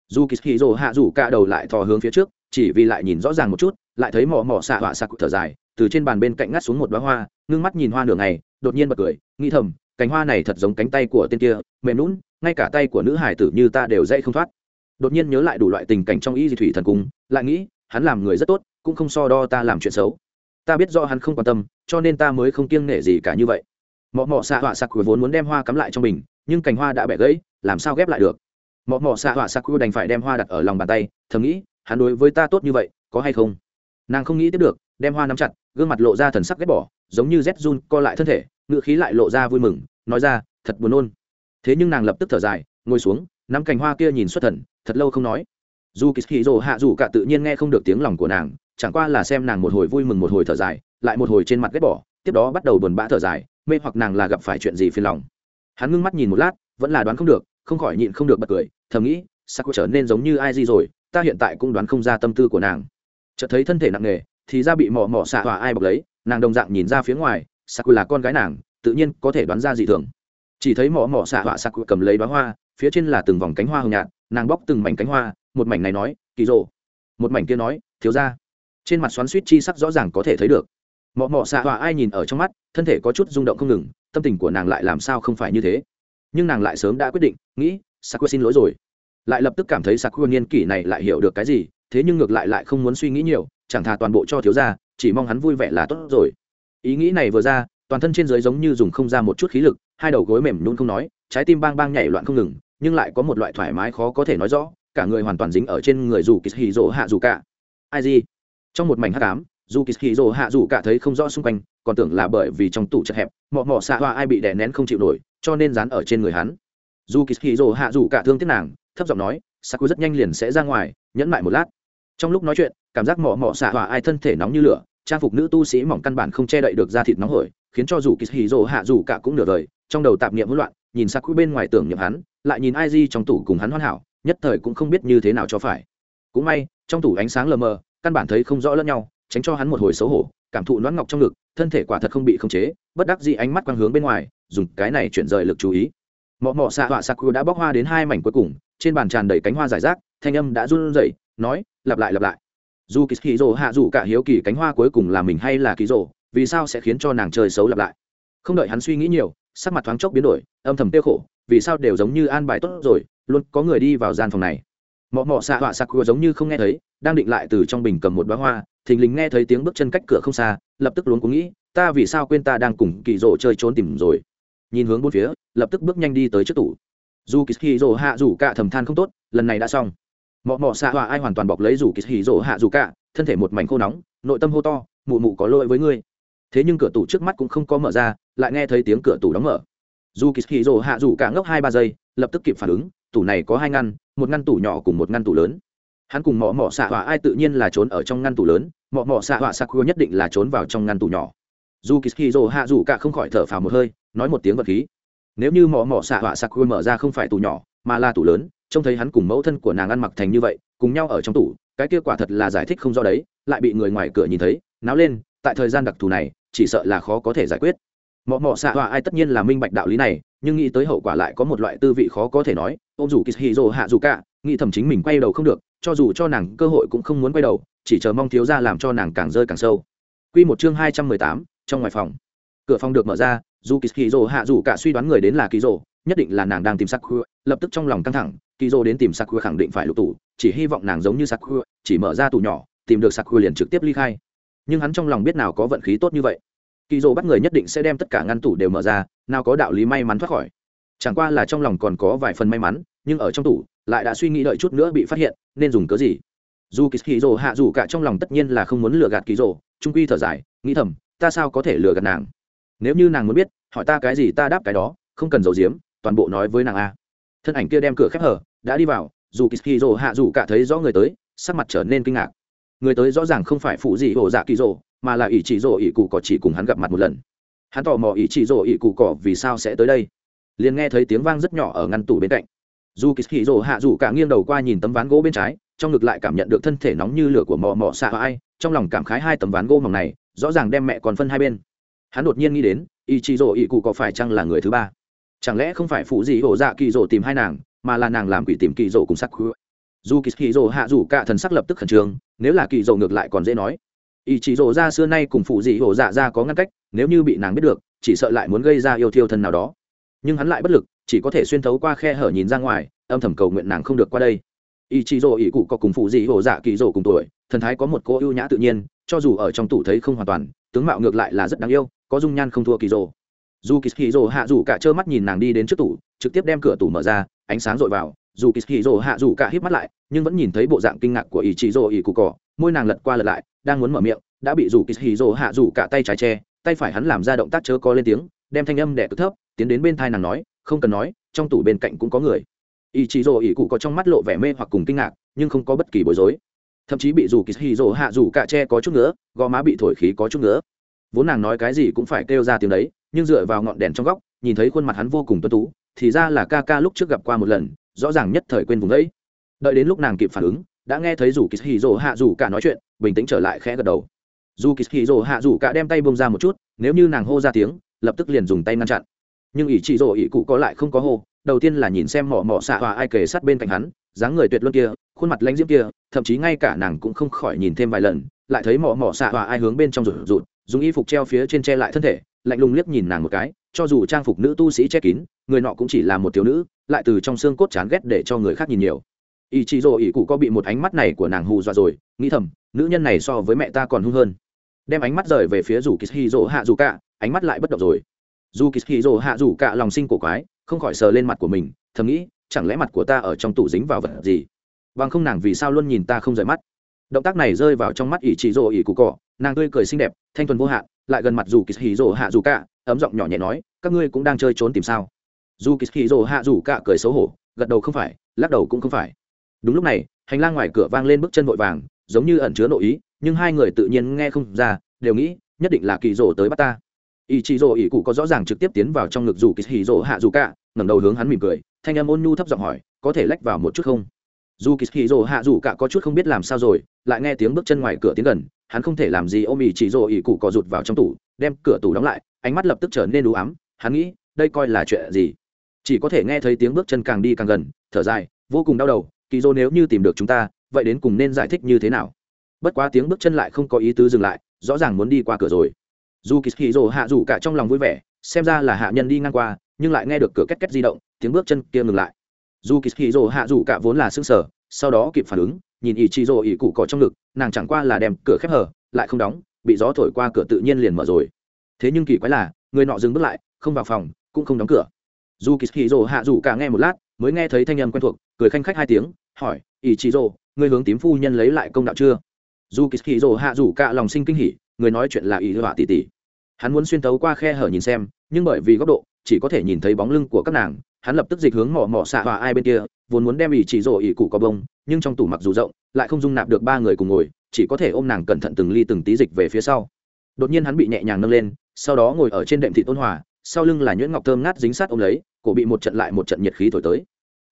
Dù kỳ hì rồ hạ dù cả đầu lại thò hướng phía trước, chỉ vì lại nhìn rõ ràng một chút lại thấy mỏ mỏ xạ họa sặc thở dài, từ trên bàn bên cạnh ngắt xuống một đoá hoa, ngưng mắt nhìn hoa nửa ngày, đột nhiên bật cười, nghĩ thầm cánh hoa này thật giống cánh tay của tên kia, mềm lún ngay cả tay của nữ hải tử như ta đều dậy không thoát. Đột nhiên nhớ lại đủ loại tình cảnh trong y di thủy thần cung, lại nghĩ, hắn làm người rất tốt, cũng không so đo ta làm chuyện xấu. Ta biết do hắn không quan tâm, cho nên ta mới không kiêng nể gì cả như vậy. Mọ mọ xạ họa sặc vốn muốn đem hoa cắm lại trong mình, nhưng cành hoa đã bẻ gãy, làm sao ghép lại được? Mọ mọ xạ họa sặc đành phải đem hoa đặt ở lòng bàn tay, thầm nghĩ, hắn đối với ta tốt như vậy, có hay không? Nàng không nghĩ tiếp được, đem hoa nắm chặt, gương mặt lộ ra thần sắc ghét bỏ, giống như rét run co lại thân thể ngự khí lại lộ ra vui mừng, nói ra, thật buồn nôn. Thế nhưng nàng lập tức thở dài, ngồi xuống, nắm cành hoa kia nhìn xuất thần, thật lâu không nói. Dù kỳ kỳ rồ hạ dù cả tự nhiên nghe không được tiếng lòng của nàng, chẳng qua là xem nàng một hồi vui mừng một hồi thở dài, lại một hồi trên mặt ghét bỏ, tiếp đó bắt đầu buồn bã thở dài, mê hoặc nàng là gặp phải chuyện gì phiền lòng. Hắn ngưng mắt nhìn một lát, vẫn là đoán không được, không khỏi nhịn không được bật cười, thầm nghĩ, sao trở nên giống như ai gì rồi, ta hiện tại cũng đoán không ra tâm tư của nàng chợt thấy thân thể nặng nề, thì ra bị mỏ mỏ xạ hỏa ai bọc lấy, nàng đồng dạng nhìn ra phía ngoài sắc là con gái nàng, tự nhiên có thể đoán ra gì thường. Chỉ thấy mỏ mỏ xạ hỏa sắc cầm lấy đoá hoa, phía trên là từng vòng cánh hoa hồng nhạt, nàng bóc từng mảnh cánh hoa, một mảnh này nói, kỳ rộ một mảnh kia nói, thiếu ra trên mặt xoắn suýt chi sắc rõ ràng có thể thấy được. Mọ mọ xạ hỏa ai nhìn ở trong mắt, thân thể có chút rung động không ngừng, tâm tình của nàng lại làm sao không phải như thế. Nhưng nàng lại sớm đã quyết định, nghĩ, sakura xin lỗi rồi. Lại lập tức cảm thấy sakura niên kỷ này lại hiểu được cái gì thế nhưng ngược lại lại không muốn suy nghĩ nhiều, chẳng thà toàn bộ cho thiếu gia, chỉ mong hắn vui vẻ là tốt rồi. Ý nghĩ này vừa ra, toàn thân trên dưới giống như dùng không ra một chút khí lực, hai đầu gối mềm nhún không nói, trái tim bang bang nhảy loạn không ngừng, nhưng lại có một loại thoải mái khó có thể nói rõ, cả người hoàn toàn dính ở trên người dù kịch hì rỗ hạ dù cả ai gì? Trong một mảnh hắc ám dù kịch hì rỗ hạ dù cả thấy không rõ xung quanh, còn tưởng là bởi vì trong tủ chật hẹp, mọ mọ xạ hoa ai bị đè nén không chịu nổi, cho nên dán ở trên người hắn. Dù kịch hì rỗ hạ dù cả thương tiếc nàng, thấp giọng nói, saku rất nhanh liền sẽ ra ngoài, nhẫn lại một lát trong lúc nói chuyện, cảm giác mỏ mỏ xạ hỏa ai thân thể nóng như lửa, trang phục nữ tu sĩ mỏng căn bản không che đậy được da thịt nóng hổi, khiến cho dù kỳ hì rồ hạ dù cả cũng nửa đời, trong đầu tạp niệm hỗn loạn, nhìn saku bên ngoài tưởng nhậm hắn, lại nhìn ai di trong tủ cùng hắn hoàn hảo, nhất thời cũng không biết như thế nào cho phải. Cũng may, trong tủ ánh sáng lờ mờ, căn bản thấy không rõ lẫn nhau, tránh cho hắn một hồi xấu hổ, cảm thụ loãng ngọc trong ngực, thân thể quả thật không bị khống chế, bất đắc dĩ ánh mắt quang hướng bên ngoài, dùng cái này chuyển rời lực chú ý. Mọ mọ xạ họa Sakura đã bóc hoa đến hai mảnh cuối cùng, trên bàn tràn đầy cánh hoa giải rác, thanh âm đã run rẩy nói, lặp lại lặp lại. Dù kỳ hì rồ hạ dù cả hiếu kỳ cánh hoa cuối cùng là mình hay là kỳ rồ vì sao sẽ khiến cho nàng chơi xấu lặp lại? Không đợi hắn suy nghĩ nhiều, sắc mặt thoáng chốc biến đổi, âm thầm tiêu khổ, vì sao đều giống như an bài tốt rồi, luôn có người đi vào gian phòng này? Mọ mọ xạ họa sặc giống như không nghe thấy, đang định lại từ trong bình cầm một bó hoa, thình lình nghe thấy tiếng bước chân cách cửa không xa, lập tức luống cuống nghĩ, ta vì sao quên ta đang cùng kỳ rồ chơi trốn tìm rồi? Nhìn hướng bốn phía, lập tức bước nhanh đi tới trước tủ. Dù kỳ rồ hạ rủ cả thầm than không tốt, lần này đã xong mọ mọ xạ hòa ai hoàn toàn bọc lấy rủ kỳ rồ hạ dù cả, thân thể một mảnh khô nóng, nội tâm hô to, mụ mụ có lỗi với ngươi. Thế nhưng cửa tủ trước mắt cũng không có mở ra, lại nghe thấy tiếng cửa tủ đóng mở. Dù kỳ hì rồ hạ dù cả ngốc hai ba giây, lập tức kịp phản ứng, tủ này có hai ngăn, một ngăn tủ nhỏ cùng một ngăn tủ lớn. Hắn cùng mọ mọ xạ hòa ai tự nhiên là trốn ở trong ngăn tủ lớn, mọ mọ xạ hòa sakura nhất định là trốn vào trong ngăn tủ nhỏ. Dù kỳ hì rồ hạ dù cả không khỏi thở phào một hơi, nói một tiếng vật khí. Nếu như mọ mọ xạ hòa sakura mở ra không phải tủ nhỏ, mà là tủ lớn trông thấy hắn cùng mẫu thân của nàng ăn mặc thành như vậy, cùng nhau ở trong tủ, cái kia quả thật là giải thích không do đấy, lại bị người ngoài cửa nhìn thấy, náo lên, tại thời gian đặc thù này, chỉ sợ là khó có thể giải quyết. Mọ mọ xạ họa ai tất nhiên là minh bạch đạo lý này, nhưng nghĩ tới hậu quả lại có một loại tư vị khó có thể nói ô dù kishiro hạ dù cả, nghĩ thầm chính mình quay đầu không được, cho dù cho nàng cơ hội cũng không muốn quay đầu, chỉ chờ mong thiếu ra làm cho nàng càng rơi càng sâu. Q một chương hai trăm mười tám, trong ngoài phòng. Cửa phòng được mở ra, dù kishiro hạ dù cả suy đoán người đến là kỳ rồ nhất định là nàng đang tìm sắc lập tức trong lòng căng thẳng kỳ đến tìm sắc khẳng định phải lục tủ, chỉ hy vọng nàng giống như sắc chỉ mở ra tủ nhỏ, tìm được sắc liền trực tiếp ly khai. Nhưng hắn trong lòng biết nào có vận khí tốt như vậy. Kỳ bắt người nhất định sẽ đem tất cả ngăn tủ đều mở ra, nào có đạo lý may mắn thoát khỏi. Chẳng qua là trong lòng còn có vài phần may mắn, nhưng ở trong tủ, lại đã suy nghĩ đợi chút nữa bị phát hiện, nên dùng cớ gì? Dù kỳ hạ dù cả trong lòng tất nhiên là không muốn lừa gạt kỳ dỗ trung quy thở dài, nghĩ thầm, ta sao có thể lừa gạt nàng? Nếu như nàng muốn biết, hỏi ta cái gì ta đáp cái đó, không cần giấu giếm toàn bộ nói với nàng a. Thân ảnh kia đem cửa khép hở, đã đi vào, dù kỳ dỗ hạ dù cả thấy rõ người tới, sắc mặt trở nên kinh ngạc. Người tới rõ ràng không phải phụ gì hồ dạ kỳ dỗ mà là ỷ chỉ dỗ ỷ cụ cỏ chỉ cùng hắn gặp mặt một lần. Hắn tò mò ỷ chỉ dỗ ỷ cụ cỏ vì sao sẽ tới đây. Liền nghe thấy tiếng vang rất nhỏ ở ngăn tủ bên cạnh. Dù kỳ dỗ hạ dù cả nghiêng đầu qua nhìn tấm ván gỗ bên trái, trong ngực lại cảm nhận được thân thể nóng như lửa của mò mò xạ ai, trong lòng cảm khái hai tấm ván gỗ mỏng này, rõ ràng đem mẹ còn phân hai bên. Hắn đột nhiên nghĩ đến, ỷ chỉ rồ ỷ cụ có phải chăng là người thứ ba? Chẳng lẽ không phải phụ gì ổ dạ kỳ rỗ tìm hai nàng, mà là nàng làm quỷ tìm kỳ rỗ cùng sắc khứa dù kỳ kỳ rỗ hạ rủ cả thần sắc lập tức khẩn trương, nếu là kỳ rỗ ngược lại còn dễ nói. Ý chỉ rỗ ra xưa nay cùng phụ gì ổ dạ ra có ngăn cách, nếu như bị nàng biết được, chỉ sợ lại muốn gây ra yêu thiêu thân nào đó. Nhưng hắn lại bất lực, chỉ có thể xuyên thấu qua khe hở nhìn ra ngoài, âm thầm cầu nguyện nàng không được qua đây. Ý chỉ rổ ý cụ có cùng phụ dị hổ dạ kỳ rổ cùng tuổi, thần thái có một cô ưu nhã tự nhiên, cho dù ở trong tủ thấy không hoàn toàn, tướng mạo ngược lại là rất đáng yêu, có dung nhan không thua kỳ rổ dù kỳ hì rồ hạ rủ cả trơ mắt nhìn nàng đi đến trước tủ, trực tiếp đem cửa tủ mở ra, ánh sáng dội vào. Dù kỳ hì rồ hạ rủ cả híp mắt lại, nhưng vẫn nhìn thấy bộ dạng kinh ngạc của ý chỉ rồ ý cụ cỏ môi nàng lật qua lật lại, đang muốn mở miệng, đã bị dù kỳ hì rồ hạ rủ cả tay trái che, tay phải hắn làm ra động tác chớ có lên tiếng, đem thanh âm đẻ cực thấp, tiến đến bên thai nàng nói, không cần nói, trong tủ bên cạnh cũng có người. Ý chí rồ ý cụ có trong mắt lộ vẻ mê hoặc cùng kinh ngạc, nhưng không có bất kỳ bối rối. Thậm chí bị dù kỳ hì rồ hạ dù cả tre có chút nữa gò má bị thổi khí có chút nữa vốn nàng nói cái gì cũng phải kêu ra tiếng đấy nhưng dựa vào ngọn đèn trong góc, nhìn thấy khuôn mặt hắn vô cùng tuân tú, thì ra là ca ca lúc trước gặp qua một lần, rõ ràng nhất thời quên vùng đấy. Đợi đến lúc nàng kịp phản ứng, đã nghe thấy dù kỳ hì hạ dù cả nói chuyện, bình tĩnh trở lại khẽ gật đầu. Dù kỳ hì hạ dù cả đem tay bông ra một chút, nếu như nàng hô ra tiếng, lập tức liền dùng tay ngăn chặn. Nhưng ỷ chị rồ ỷ cụ có lại không có hô, đầu tiên là nhìn xem mỏ mỏ xạ hòa ai kề sát bên cạnh hắn, dáng người tuyệt luân kia, khuôn mặt lãnh diễm kia, thậm chí ngay cả nàng cũng không khỏi nhìn thêm vài lần, lại thấy mỏ mỏ xạ hòa ai hướng bên trong rụt rụt dùng y phục treo phía trên che lại thân thể, lạnh lùng liếc nhìn nàng một cái, cho dù trang phục nữ tu sĩ che kín, người nọ cũng chỉ là một thiếu nữ, lại từ trong xương cốt chán ghét để cho người khác nhìn nhiều. Ý chị rồ ý cụ có bị một ánh mắt này của nàng hù dọa rồi, nghĩ thầm, nữ nhân này so với mẹ ta còn hung hơn. Đem ánh mắt rời về phía rủ kỳ hì rỗ hạ dù cả ánh mắt lại bất động rồi. Dù kỳ hì rỗ hạ dù cả lòng sinh cổ quái, không khỏi sờ lên mặt của mình, thầm nghĩ, chẳng lẽ mặt của ta ở trong tủ dính vào vật gì? Bằng không nàng vì sao luôn nhìn ta không rời mắt? Động tác này rơi vào trong mắt ỷ chị rồ ỷ cụ cỏ nàng tươi cười xinh đẹp, thanh thuần vô hạn, lại gần mặt dù kỳ hì rồ hạ dù cả ấm giọng nhỏ nhẹ nói, các ngươi cũng đang chơi trốn tìm sao? Dù kỳ hì rồ hạ dù cả cười xấu hổ, gật đầu không phải, lắc đầu cũng không phải. Đúng lúc này, hành lang ngoài cửa vang lên bước chân vội vàng, giống như ẩn chứa nội ý, nhưng hai người tự nhiên nghe không ra, đều nghĩ, nhất định là kỳ rồ tới bắt ta. Ý chị rồ ỷ cụ có rõ ràng trực tiếp tiến vào trong ngực dù kỳ hì rồ hạ dù cả ngẩng đầu hướng hắn mỉm cười, thanh âm ôn nhu thấp giọng hỏi, có thể lách vào một chút không? Dù kỳ hì rồ hạ dù cả có chút không biết làm sao rồi lại nghe tiếng bước chân ngoài cửa tiến gần, hắn không thể làm gì ôm ỉ chỉ rồ ỉ cụ cò rụt vào trong tủ, đem cửa tủ đóng lại, ánh mắt lập tức trở nên đủ ám, hắn nghĩ, đây coi là chuyện gì? Chỉ có thể nghe thấy tiếng bước chân càng đi càng gần, thở dài, vô cùng đau đầu, kỳ dô nếu như tìm được chúng ta, vậy đến cùng nên giải thích như thế nào? Bất quá tiếng bước chân lại không có ý tứ dừng lại, rõ ràng muốn đi qua cửa rồi. Dù kỳ hì rồ hạ rủ cả trong lòng vui vẻ, xem ra là hạ nhân đi ngang qua, nhưng lại nghe được cửa két két di động, tiếng bước chân kia ngừng lại. Dù kỳ hì rồ hạ rủ cả vốn là xương sở sau đó kịp phản ứng nhìn ỷ chị rồ ỷ cụ cỏ trong ngực, nàng chẳng qua là đem cửa khép hở, lại không đóng, bị gió thổi qua cửa tự nhiên liền mở rồi. Thế nhưng kỳ quái là, người nọ dừng bước lại, không vào phòng, cũng không đóng cửa. Dù kỳ hì rồ hạ rủ cả nghe một lát, mới nghe thấy thanh âm quen thuộc, cười khanh khách hai tiếng, hỏi ỷ chị rồ người hướng tím phu nhân lấy lại công đạo chưa? Dù kỳ hì rồ hạ rủ cả lòng sinh kinh hỉ, người nói chuyện là ỷ họa tỷ tỷ hắn muốn xuyên tấu qua khe hở nhìn xem, nhưng bởi vì góc độ, chỉ có thể nhìn thấy bóng lưng của các nàng, hắn lập tức dịch hướng mỏ mỏ xạ hòa ai bên kia, vốn muốn đem ỷ chỉ rổ ỷ cụ có bông nhưng trong tủ mặc dù rộng, lại không dung nạp được ba người cùng ngồi, chỉ có thể ôm nàng cẩn thận từng ly từng tí dịch về phía sau. Đột nhiên hắn bị nhẹ nhàng nâng lên, sau đó ngồi ở trên đệm thị tôn hòa, sau lưng là nhuyễn ngọc thơm ngát dính sát ôm lấy, cổ bị một trận lại một trận nhiệt khí thổi tới.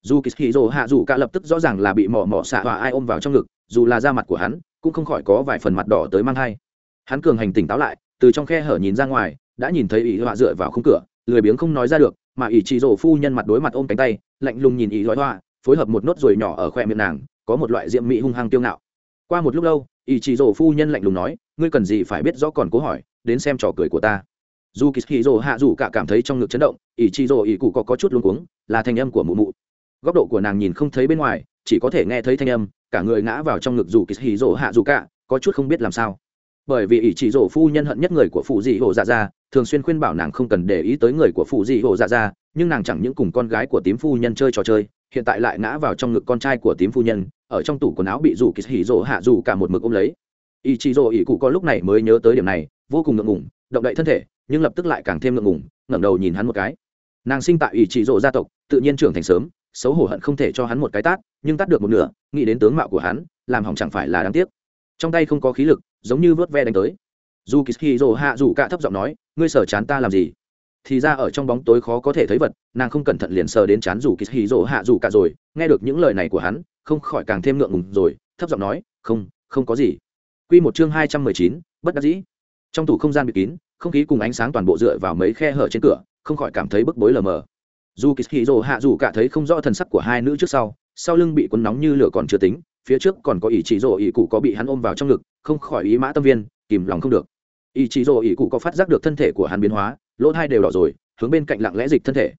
Dù kỳ hì rồ hạ dù cả lập tức rõ ràng là bị mỏ mỏ xạ hòa ai ôm vào trong ngực, dù là da mặt của hắn, cũng không khỏi có vài phần mặt đỏ tới mang thai. Hắn cường hành tỉnh táo lại, từ trong khe hở nhìn ra ngoài, đã nhìn thấy ý họa dựa vào khung cửa, lười biếng không nói ra được, mà ỷ chị rổ phu nhân mặt đối mặt ôm cánh tay, lạnh lùng nhìn ý loại hoa phối hợp một nốt ruồi nhỏ ở khoe miệng nàng có một loại diệm mỹ hung hăng tiêu ngạo. Qua một lúc lâu ý chị rổ phu nhân lạnh lùng nói ngươi cần gì phải biết rõ còn cố hỏi đến xem trò cười của ta. Dù kỳ hì rổ hạ dù cả cảm thấy trong ngực chấn động ý chị rổ ý cụ có, có chút luống cuống là thanh âm của mụ mụ. Góc độ của nàng nhìn không thấy bên ngoài chỉ có thể nghe thấy thanh âm cả người ngã vào trong ngực dù kỳ hì rổ hạ dù cả có chút không biết làm sao. Bởi vì ý chỉ rổ phu nhân hận nhất người của phụ dị hồ dạ ra thường xuyên khuyên bảo nàng không cần để ý tới người của phụ dị hồ dạ ra nhưng nàng chẳng những cùng con gái của tím phu nhân chơi trò chơi hiện tại lại ngã vào trong ngực con trai của tím phu nhân, ở trong tủ quần áo bị rủ kỳ hỉ rỗ hạ dù cả một mực ôm lấy. Ý chỉ rỗ ý cụ có lúc này mới nhớ tới điểm này, vô cùng ngượng ngùng, động đậy thân thể, nhưng lập tức lại càng thêm ngượng ngùng, ngẩng đầu nhìn hắn một cái. Nàng sinh tại ý chỉ rỗ gia tộc, tự nhiên trưởng thành sớm, xấu hổ hận không thể cho hắn một cái tát, nhưng tát được một nửa, nghĩ đến tướng mạo của hắn, làm hỏng chẳng phải là đáng tiếc. Trong tay không có khí lực, giống như vớt ve đánh tới. Dù kỳ hì rồ hạ dù cả thấp giọng nói, ngươi sở chán ta làm gì? Thì ra ở trong bóng tối khó có thể thấy vật nàng không cẩn thận liền sờ đến chán rủ kỳ hì rỗ hạ rủ cả rồi nghe được những lời này của hắn không khỏi càng thêm ngượng ngùng rồi thấp giọng nói không không có gì Quy một chương hai trăm mười chín, bất đắc dĩ. Trong tủ không gian bị kín, không khí cùng ánh sáng toàn bộ dựa vào mấy khe hở trên cửa, không khỏi cảm thấy bức bối lờ mờ. Dù Kishiro hạ rủ cả thấy không rõ thần sắc của hai nữ trước sau, sau lưng bị cuốn nóng như lửa còn chưa tính, phía trước còn có ý chỉ rỗ ý cụ có bị hắn ôm vào trong ngực không khỏi ý mã tâm viên kìm lòng không được ý chỉ rỗ ý cụ có phát giác được thân thể của hắn biến hóa lỗ hai đều đỏ rồi, hướng bên cạnh lặng lẽ dịch thân thể.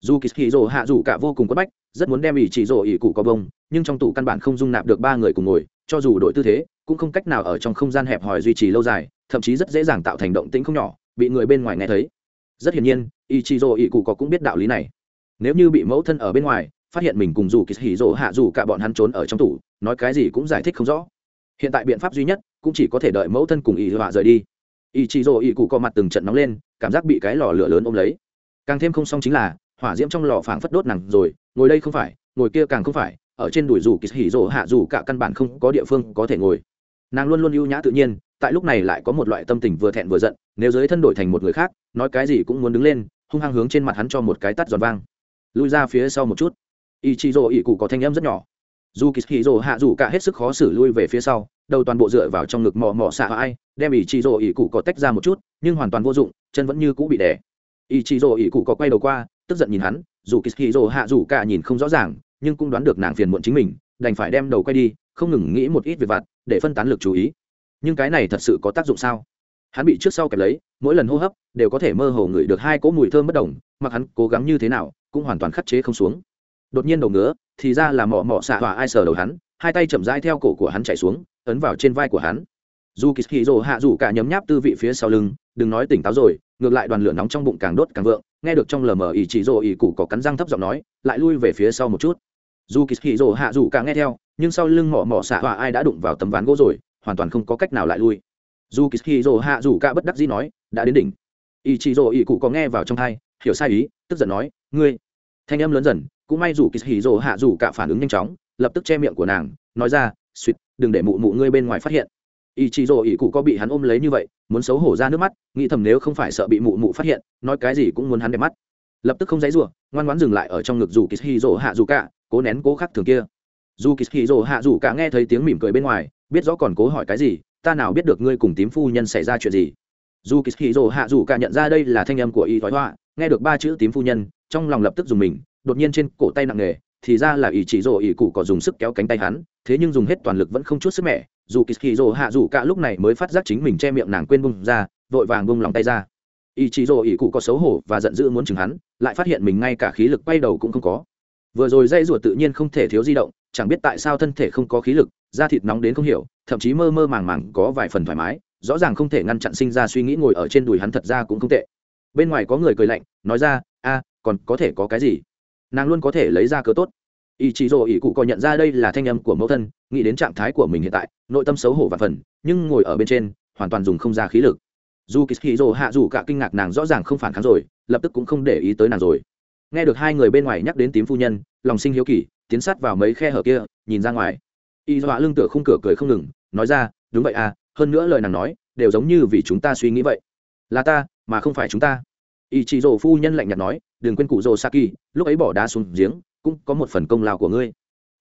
Dù kỳ hì rồ hạ dù cả vô cùng quất bách, rất muốn đem ỷ chỉ rồ ỷ cụ có bông, nhưng trong tủ căn bản không dung nạp được ba người cùng ngồi, cho dù đổi tư thế, cũng không cách nào ở trong không gian hẹp hòi duy trì lâu dài, thậm chí rất dễ dàng tạo thành động tĩnh không nhỏ, bị người bên ngoài nghe thấy. Rất hiển nhiên, ỷ chỉ rồ ỷ cụ có cũng biết đạo lý này. Nếu như bị mẫu thân ở bên ngoài, phát hiện mình cùng dù kỳ hì rồ hạ dù cả bọn hắn trốn ở trong tủ, nói cái gì cũng giải thích không rõ. Hiện tại biện pháp duy nhất cũng chỉ có thể đợi mẫu thân cùng ỷ họa rời đi ý chí rồ ý cụ co mặt từng trận nóng lên, cảm giác bị cái lò lửa lớn ôm lấy. Càng thêm không xong chính là, hỏa diễm trong lò phảng phất đốt nặng rồi, ngồi đây không phải, ngồi kia càng không phải, ở trên đùi dù kỳ hỉ rồ hạ dù cả căn bản không có địa phương có thể ngồi. Nàng luôn luôn ưu nhã tự nhiên, tại lúc này lại có một loại tâm tình vừa thẹn vừa giận, nếu giới thân đổi thành một người khác, nói cái gì cũng muốn đứng lên, hung hăng hướng trên mặt hắn cho một cái tắt giòn vang. Lui ra phía sau một chút. Ý chí rồ ý cụ có thanh âm rất nhỏ dù kỳ hì rỗ hạ dù cả hết sức khó xử lui về phía sau, đầu toàn bộ dựa vào trong ngực mò mò xạ ai, đem ý chị rồ ý cụ có tách ra một chút, nhưng hoàn toàn vô dụng, chân vẫn như cũ bị đè. Ý chị rồ ý cụ có quay đầu qua, tức giận nhìn hắn, dù kỳ hì rỗ hạ dù cả nhìn không rõ ràng, nhưng cũng đoán được nàng phiền muộn chính mình, đành phải đem đầu quay đi, không ngừng nghĩ một ít việc vặt, để phân tán lực chú ý. Nhưng cái này thật sự có tác dụng sao? Hắn bị trước sau kẹp lấy, mỗi lần hô hấp, đều có thể mơ hồ ngửi được hai cỗ mùi thơm bất đồng, mặc hắn cố gắng như thế nào, cũng hoàn toàn khắc chế không xuống đột nhiên đầu ngứa, thì ra là mỏ mỏ xạ hỏa ai sờ đầu hắn, hai tay chậm rãi theo cổ của hắn chạy xuống, ấn vào trên vai của hắn. Dù kỳ hì rồ hạ dù cả nhấm nháp tư vị phía sau lưng, đừng nói tỉnh táo rồi, ngược lại đoàn lửa nóng trong bụng càng đốt càng vượng. Nghe được trong lờ mờ ỉ chỉ rồ ỉ cụ có cắn răng thấp giọng nói, lại lui về phía sau một chút. Dù kỳ hì rồ hạ dù cả nghe theo, nhưng sau lưng mỏ mỏ xạ hỏa ai đã đụng vào tấm ván gỗ rồi, hoàn toàn không có cách nào lại lui. Dù kỳ hì rồ hạ dù cả bất đắc dĩ nói, đã đến đỉnh. Ỉ chỉ rồ ỉ cụ có nghe vào trong hai hiểu sai ý, tức giận nói, ngươi thanh âm lớn dần cũng may dù kỳ hì rồ hạ dù cả phản ứng nhanh chóng lập tức che miệng của nàng nói ra suýt đừng để mụ mụ ngươi bên ngoài phát hiện. Ý chí rồ ý cụ có bị hắn ôm lấy như vậy muốn xấu hổ ra nước mắt nghĩ thầm nếu không phải sợ bị mụ mụ phát hiện nói cái gì cũng muốn hắn đẹp mắt. Lập tức không dãy rủa ngoan ngoãn dừng lại ở trong ngực dù kỳ hì rồ hạ dù cả cố nén cố khắc thường kia. Dù kỳ hì rồ hạ dù cả nghe thấy tiếng mỉm cười bên ngoài biết rõ còn cố hỏi cái gì ta nào biết được ngươi cùng tím phu nhân xảy ra chuyện gì? Dù kỳ hì rồ hạ dù cả nhận ra đây là thanh âm của y thoái hoa, nghe được ba chữ tím phu nhân trong lòng lập tức dùng mình, đột nhiên trên cổ tay nặng nề, thì ra là ý chỉ rồ ý cụ có dùng sức kéo cánh tay hắn, thế nhưng dùng hết toàn lực vẫn không chút sức mẻ, dù kỳ kỳ rồ hạ dù cả lúc này mới phát giác chính mình che miệng nàng quên bung ra, vội vàng bung lòng tay ra. Ý chỉ rồ ý cụ có xấu hổ và giận dữ muốn chừng hắn, lại phát hiện mình ngay cả khí lực quay đầu cũng không có. Vừa rồi dây ruột tự nhiên không thể thiếu di động, chẳng biết tại sao thân thể không có khí lực, da thịt nóng đến không hiểu, thậm chí mơ mơ màng màng có vài phần thoải mái, rõ ràng không thể ngăn chặn sinh ra suy nghĩ ngồi ở trên đùi hắn thật ra cũng không tệ. Bên ngoài có người cười lạnh, nói ra, a còn có thể có cái gì? Nàng luôn có thể lấy ra cớ tốt. Ý chí rồ ý cụ có nhận ra đây là thanh âm của mẫu thân, nghĩ đến trạng thái của mình hiện tại, nội tâm xấu hổ và phần, nhưng ngồi ở bên trên, hoàn toàn dùng không ra khí lực. Dù kỳ hì rồ hạ dù cả kinh ngạc nàng rõ ràng không phản kháng rồi, lập tức cũng không để ý tới nàng rồi. Nghe được hai người bên ngoài nhắc đến tím phu nhân, lòng sinh hiếu kỳ, tiến sát vào mấy khe hở kia, nhìn ra ngoài. Y dọa lưng tựa khung cửa cười không ngừng, nói ra, đúng vậy à hơn nữa lời nàng nói, đều giống như vì chúng ta suy nghĩ vậy. Là ta, mà không phải chúng ta. Y chị rồ phu nhân lạnh nhạt nói đừng quên cụ rồ saki lúc ấy bỏ đá xuống giếng, cũng có một phần công lao của ngươi.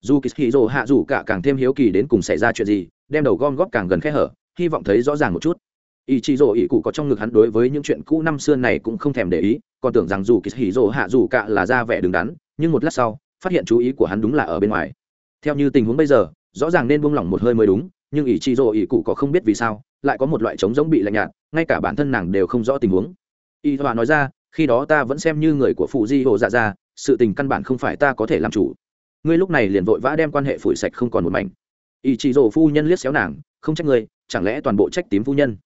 Dù kỳ hì rồ hạ dù cả càng thêm hiếu kỳ đến cùng xảy ra chuyện gì, đem đầu gom góp càng gần khe hở, hy vọng thấy rõ ràng một chút. Ý chí rồ ý cụ có trong ngực hắn đối với những chuyện cũ năm xưa này cũng không thèm để ý, còn tưởng rằng dù kỳ hì rồ hạ dù cả là ra vẻ đứng đắn, nhưng một lát sau, phát hiện chú ý của hắn đúng là ở bên ngoài. Theo như tình huống bây giờ, rõ ràng nên buông lỏng một hơi mới đúng, nhưng ý chí rồ ý cụ có không biết vì sao, lại có một loại trống giống bị lạnh nhạt, ngay cả bản thân nàng đều không rõ tình huống. Y thoa nói ra khi đó ta vẫn xem như người của phụ di hồ dạ ra sự tình căn bản không phải ta có thể làm chủ. Ngươi lúc này liền vội vã đem quan hệ phủi sạch không còn một mảnh. Ý chị rồ phu nhân liếc xéo nàng, không trách ngươi, chẳng lẽ toàn bộ trách tím phu nhân?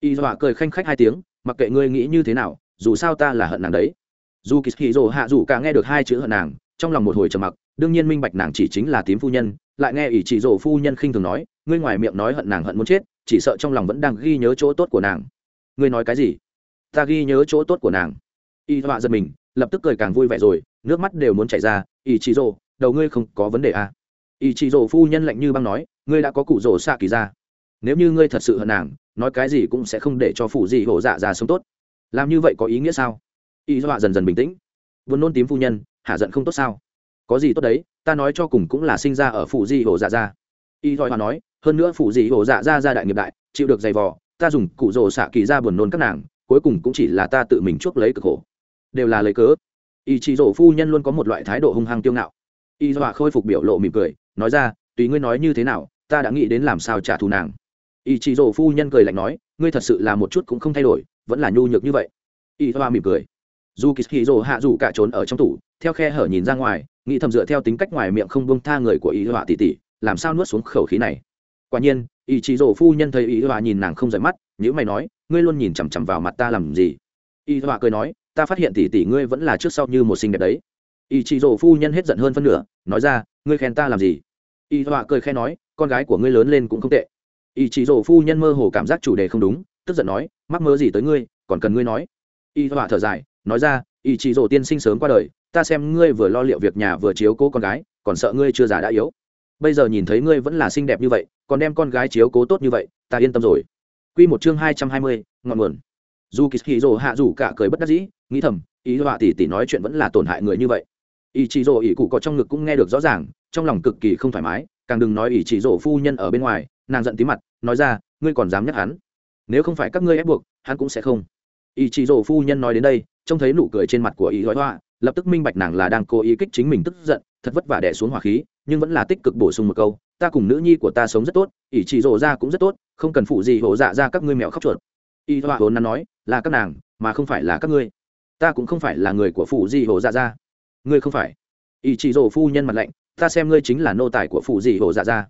Y dọa cười khanh khách hai tiếng, mặc kệ ngươi nghĩ như thế nào, dù sao ta là hận nàng đấy. Dù kỳ hì rồ hạ dù cả nghe được hai chữ hận nàng, trong lòng một hồi trầm mặc, đương nhiên minh bạch nàng chỉ chính là tím phu nhân, lại nghe ỷ chị rồ phu nhân khinh thường nói, ngươi ngoài miệng nói hận nàng hận muốn chết, chỉ sợ trong lòng vẫn đang ghi nhớ chỗ tốt của nàng. Ngươi nói cái gì? Ta ghi nhớ chỗ tốt của nàng y họa giật mình, lập tức cười càng vui vẻ rồi, nước mắt đều muốn chảy ra. Y chị rồ đầu ngươi không có vấn đề à. Y chị rồ phu nhân lạnh như băng nói, ngươi đã có cụ rồ xạ kỳ ra. Nếu như ngươi thật sự hận nàng, nói cái gì cũng sẽ không để cho phụ gì hổ dạ ra sống tốt. Làm như vậy có ý nghĩa sao? Y họa dần dần bình tĩnh. Vốn nôn tím phu nhân hạ giận không tốt sao? Có gì tốt đấy, ta nói cho cùng cũng là sinh ra ở phụ di hổ dạ ra. Y họa nói, hơn nữa phụ di hổ dạ ra ra đại nghiệp đại, chịu được giày vò, ta dùng cụ rồ xạ kỳ ra buồn nôn các nàng, cuối cùng cũng chỉ là ta tự mình chuốc lấy cực khổ đều là lấy cớ. Ý chị rổ phu nhân luôn có một loại thái độ hung hăng tiêu ngạo. Y dọa khôi phục biểu lộ mỉm cười, nói ra, tùy ngươi nói như thế nào, ta đã nghĩ đến làm sao trả thù nàng. Ý chị rổ phu nhân cười lạnh nói, ngươi thật sự là một chút cũng không thay đổi, vẫn là nhu nhược như vậy. Y dọa mỉm cười. Dù kỳ hì rổ hạ dù cả trốn ở trong tủ, theo khe hở nhìn ra ngoài, nghĩ thầm dựa theo tính cách ngoài miệng không buông tha người của y dọa tỉ tỉ, làm sao nuốt xuống khẩu khí này. Quả nhiên, ý chị rổ phu nhân thấy y dọa nhìn nàng không rời mắt nhữ mày nói, ngươi luôn nhìn chằm chằm vào mặt ta làm gì? Y dọa cười nói ta phát hiện tỷ tỷ ngươi vẫn là trước sau như một sinh đẹp đấy. Y chị rổ phu nhân hết giận hơn phân nửa nói ra ngươi khen ta làm gì? Y họa cười khen nói con gái của ngươi lớn lên cũng không tệ. Y chị rổ phu nhân mơ hồ cảm giác chủ đề không đúng tức giận nói mắc mơ gì tới ngươi còn cần ngươi nói. Y họa thở dài nói ra y chị rổ tiên sinh sớm qua đời ta xem ngươi vừa lo liệu việc nhà vừa chiếu cố con gái còn sợ ngươi chưa già đã yếu. Bây giờ nhìn thấy ngươi vẫn là xinh đẹp như vậy còn đem con gái chiếu cố tốt như vậy ta yên tâm rồi. Quy một chương hai trăm hai mươi, ngọn nguồn. Dù Kishiro hạ rủ cả cười bất đắc dĩ, nghĩ thầm, ý họa tỷ tỷ nói chuyện vẫn là tổn hại người như vậy. Ý chỉ rồ ý cụ có trong ngực cũng nghe được rõ ràng, trong lòng cực kỳ không thoải mái, càng đừng nói ý chỉ rồ phu nhân ở bên ngoài, nàng giận tí mặt, nói ra, ngươi còn dám nhắc hắn? Nếu không phải các ngươi ép buộc, hắn cũng sẽ không. Ý chỉ rồ phu nhân nói đến đây, trông thấy nụ cười trên mặt của ý họa, lập tức minh bạch nàng là đang cố ý kích chính mình tức giận, thật vất vả đè xuống hỏa khí, nhưng vẫn là tích cực bổ sung một câu, ta cùng nữ nhi của ta sống rất tốt, ý chỉ rồ ra cũng rất tốt, không cần phụ gì hổ dạ ra các ngươi mèo khóc chuột y họa hồn nắn nói, là các nàng, mà không phải là các ngươi. Ta cũng không phải là người của phụ di hổ dạ ra ngươi không phải. Y chỉ rổ phu nhân mặt lạnh, ta xem ngươi chính là nô tài của phụ di hổ dạ ra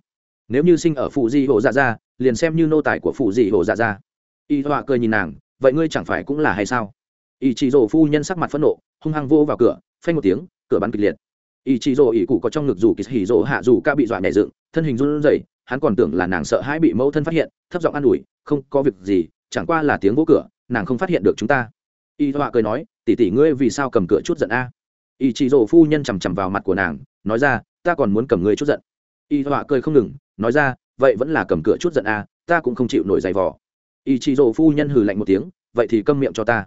nếu như sinh ở phụ di hổ dạ ra liền xem như nô tài của phụ di hổ dạ ra y hoa cười nhìn nàng, vậy ngươi chẳng phải cũng là hay sao? Y chỉ rổ phu nhân sắc mặt phẫn nộ, hung hăng vô vào cửa, phanh một tiếng, cửa bắn kịch liệt. Y chỉ rổ ỉ cụ có trong ngực dù kỳ hỉ rổ hạ dù ca bị dọa nhảy dựng, thân hình run rẩy, hắn còn tưởng là nàng sợ hãi bị mẫu thân phát hiện, thấp giọng an ủi, không có việc gì chẳng qua là tiếng vỗ cửa, nàng không phát hiện được chúng ta. Y họa cười nói tỉ tỉ ngươi vì sao cầm cửa chút giận a? Y chỉ rổ phu nhân chằm chằm vào mặt của nàng, nói ra, ta còn muốn cầm ngươi chút giận. Y họa cười không ngừng, nói ra, vậy vẫn là cầm cửa chút giận a, ta cũng không chịu nổi giày vò. Y chỉ rổ phu nhân hừ lạnh một tiếng, vậy thì câm miệng cho ta.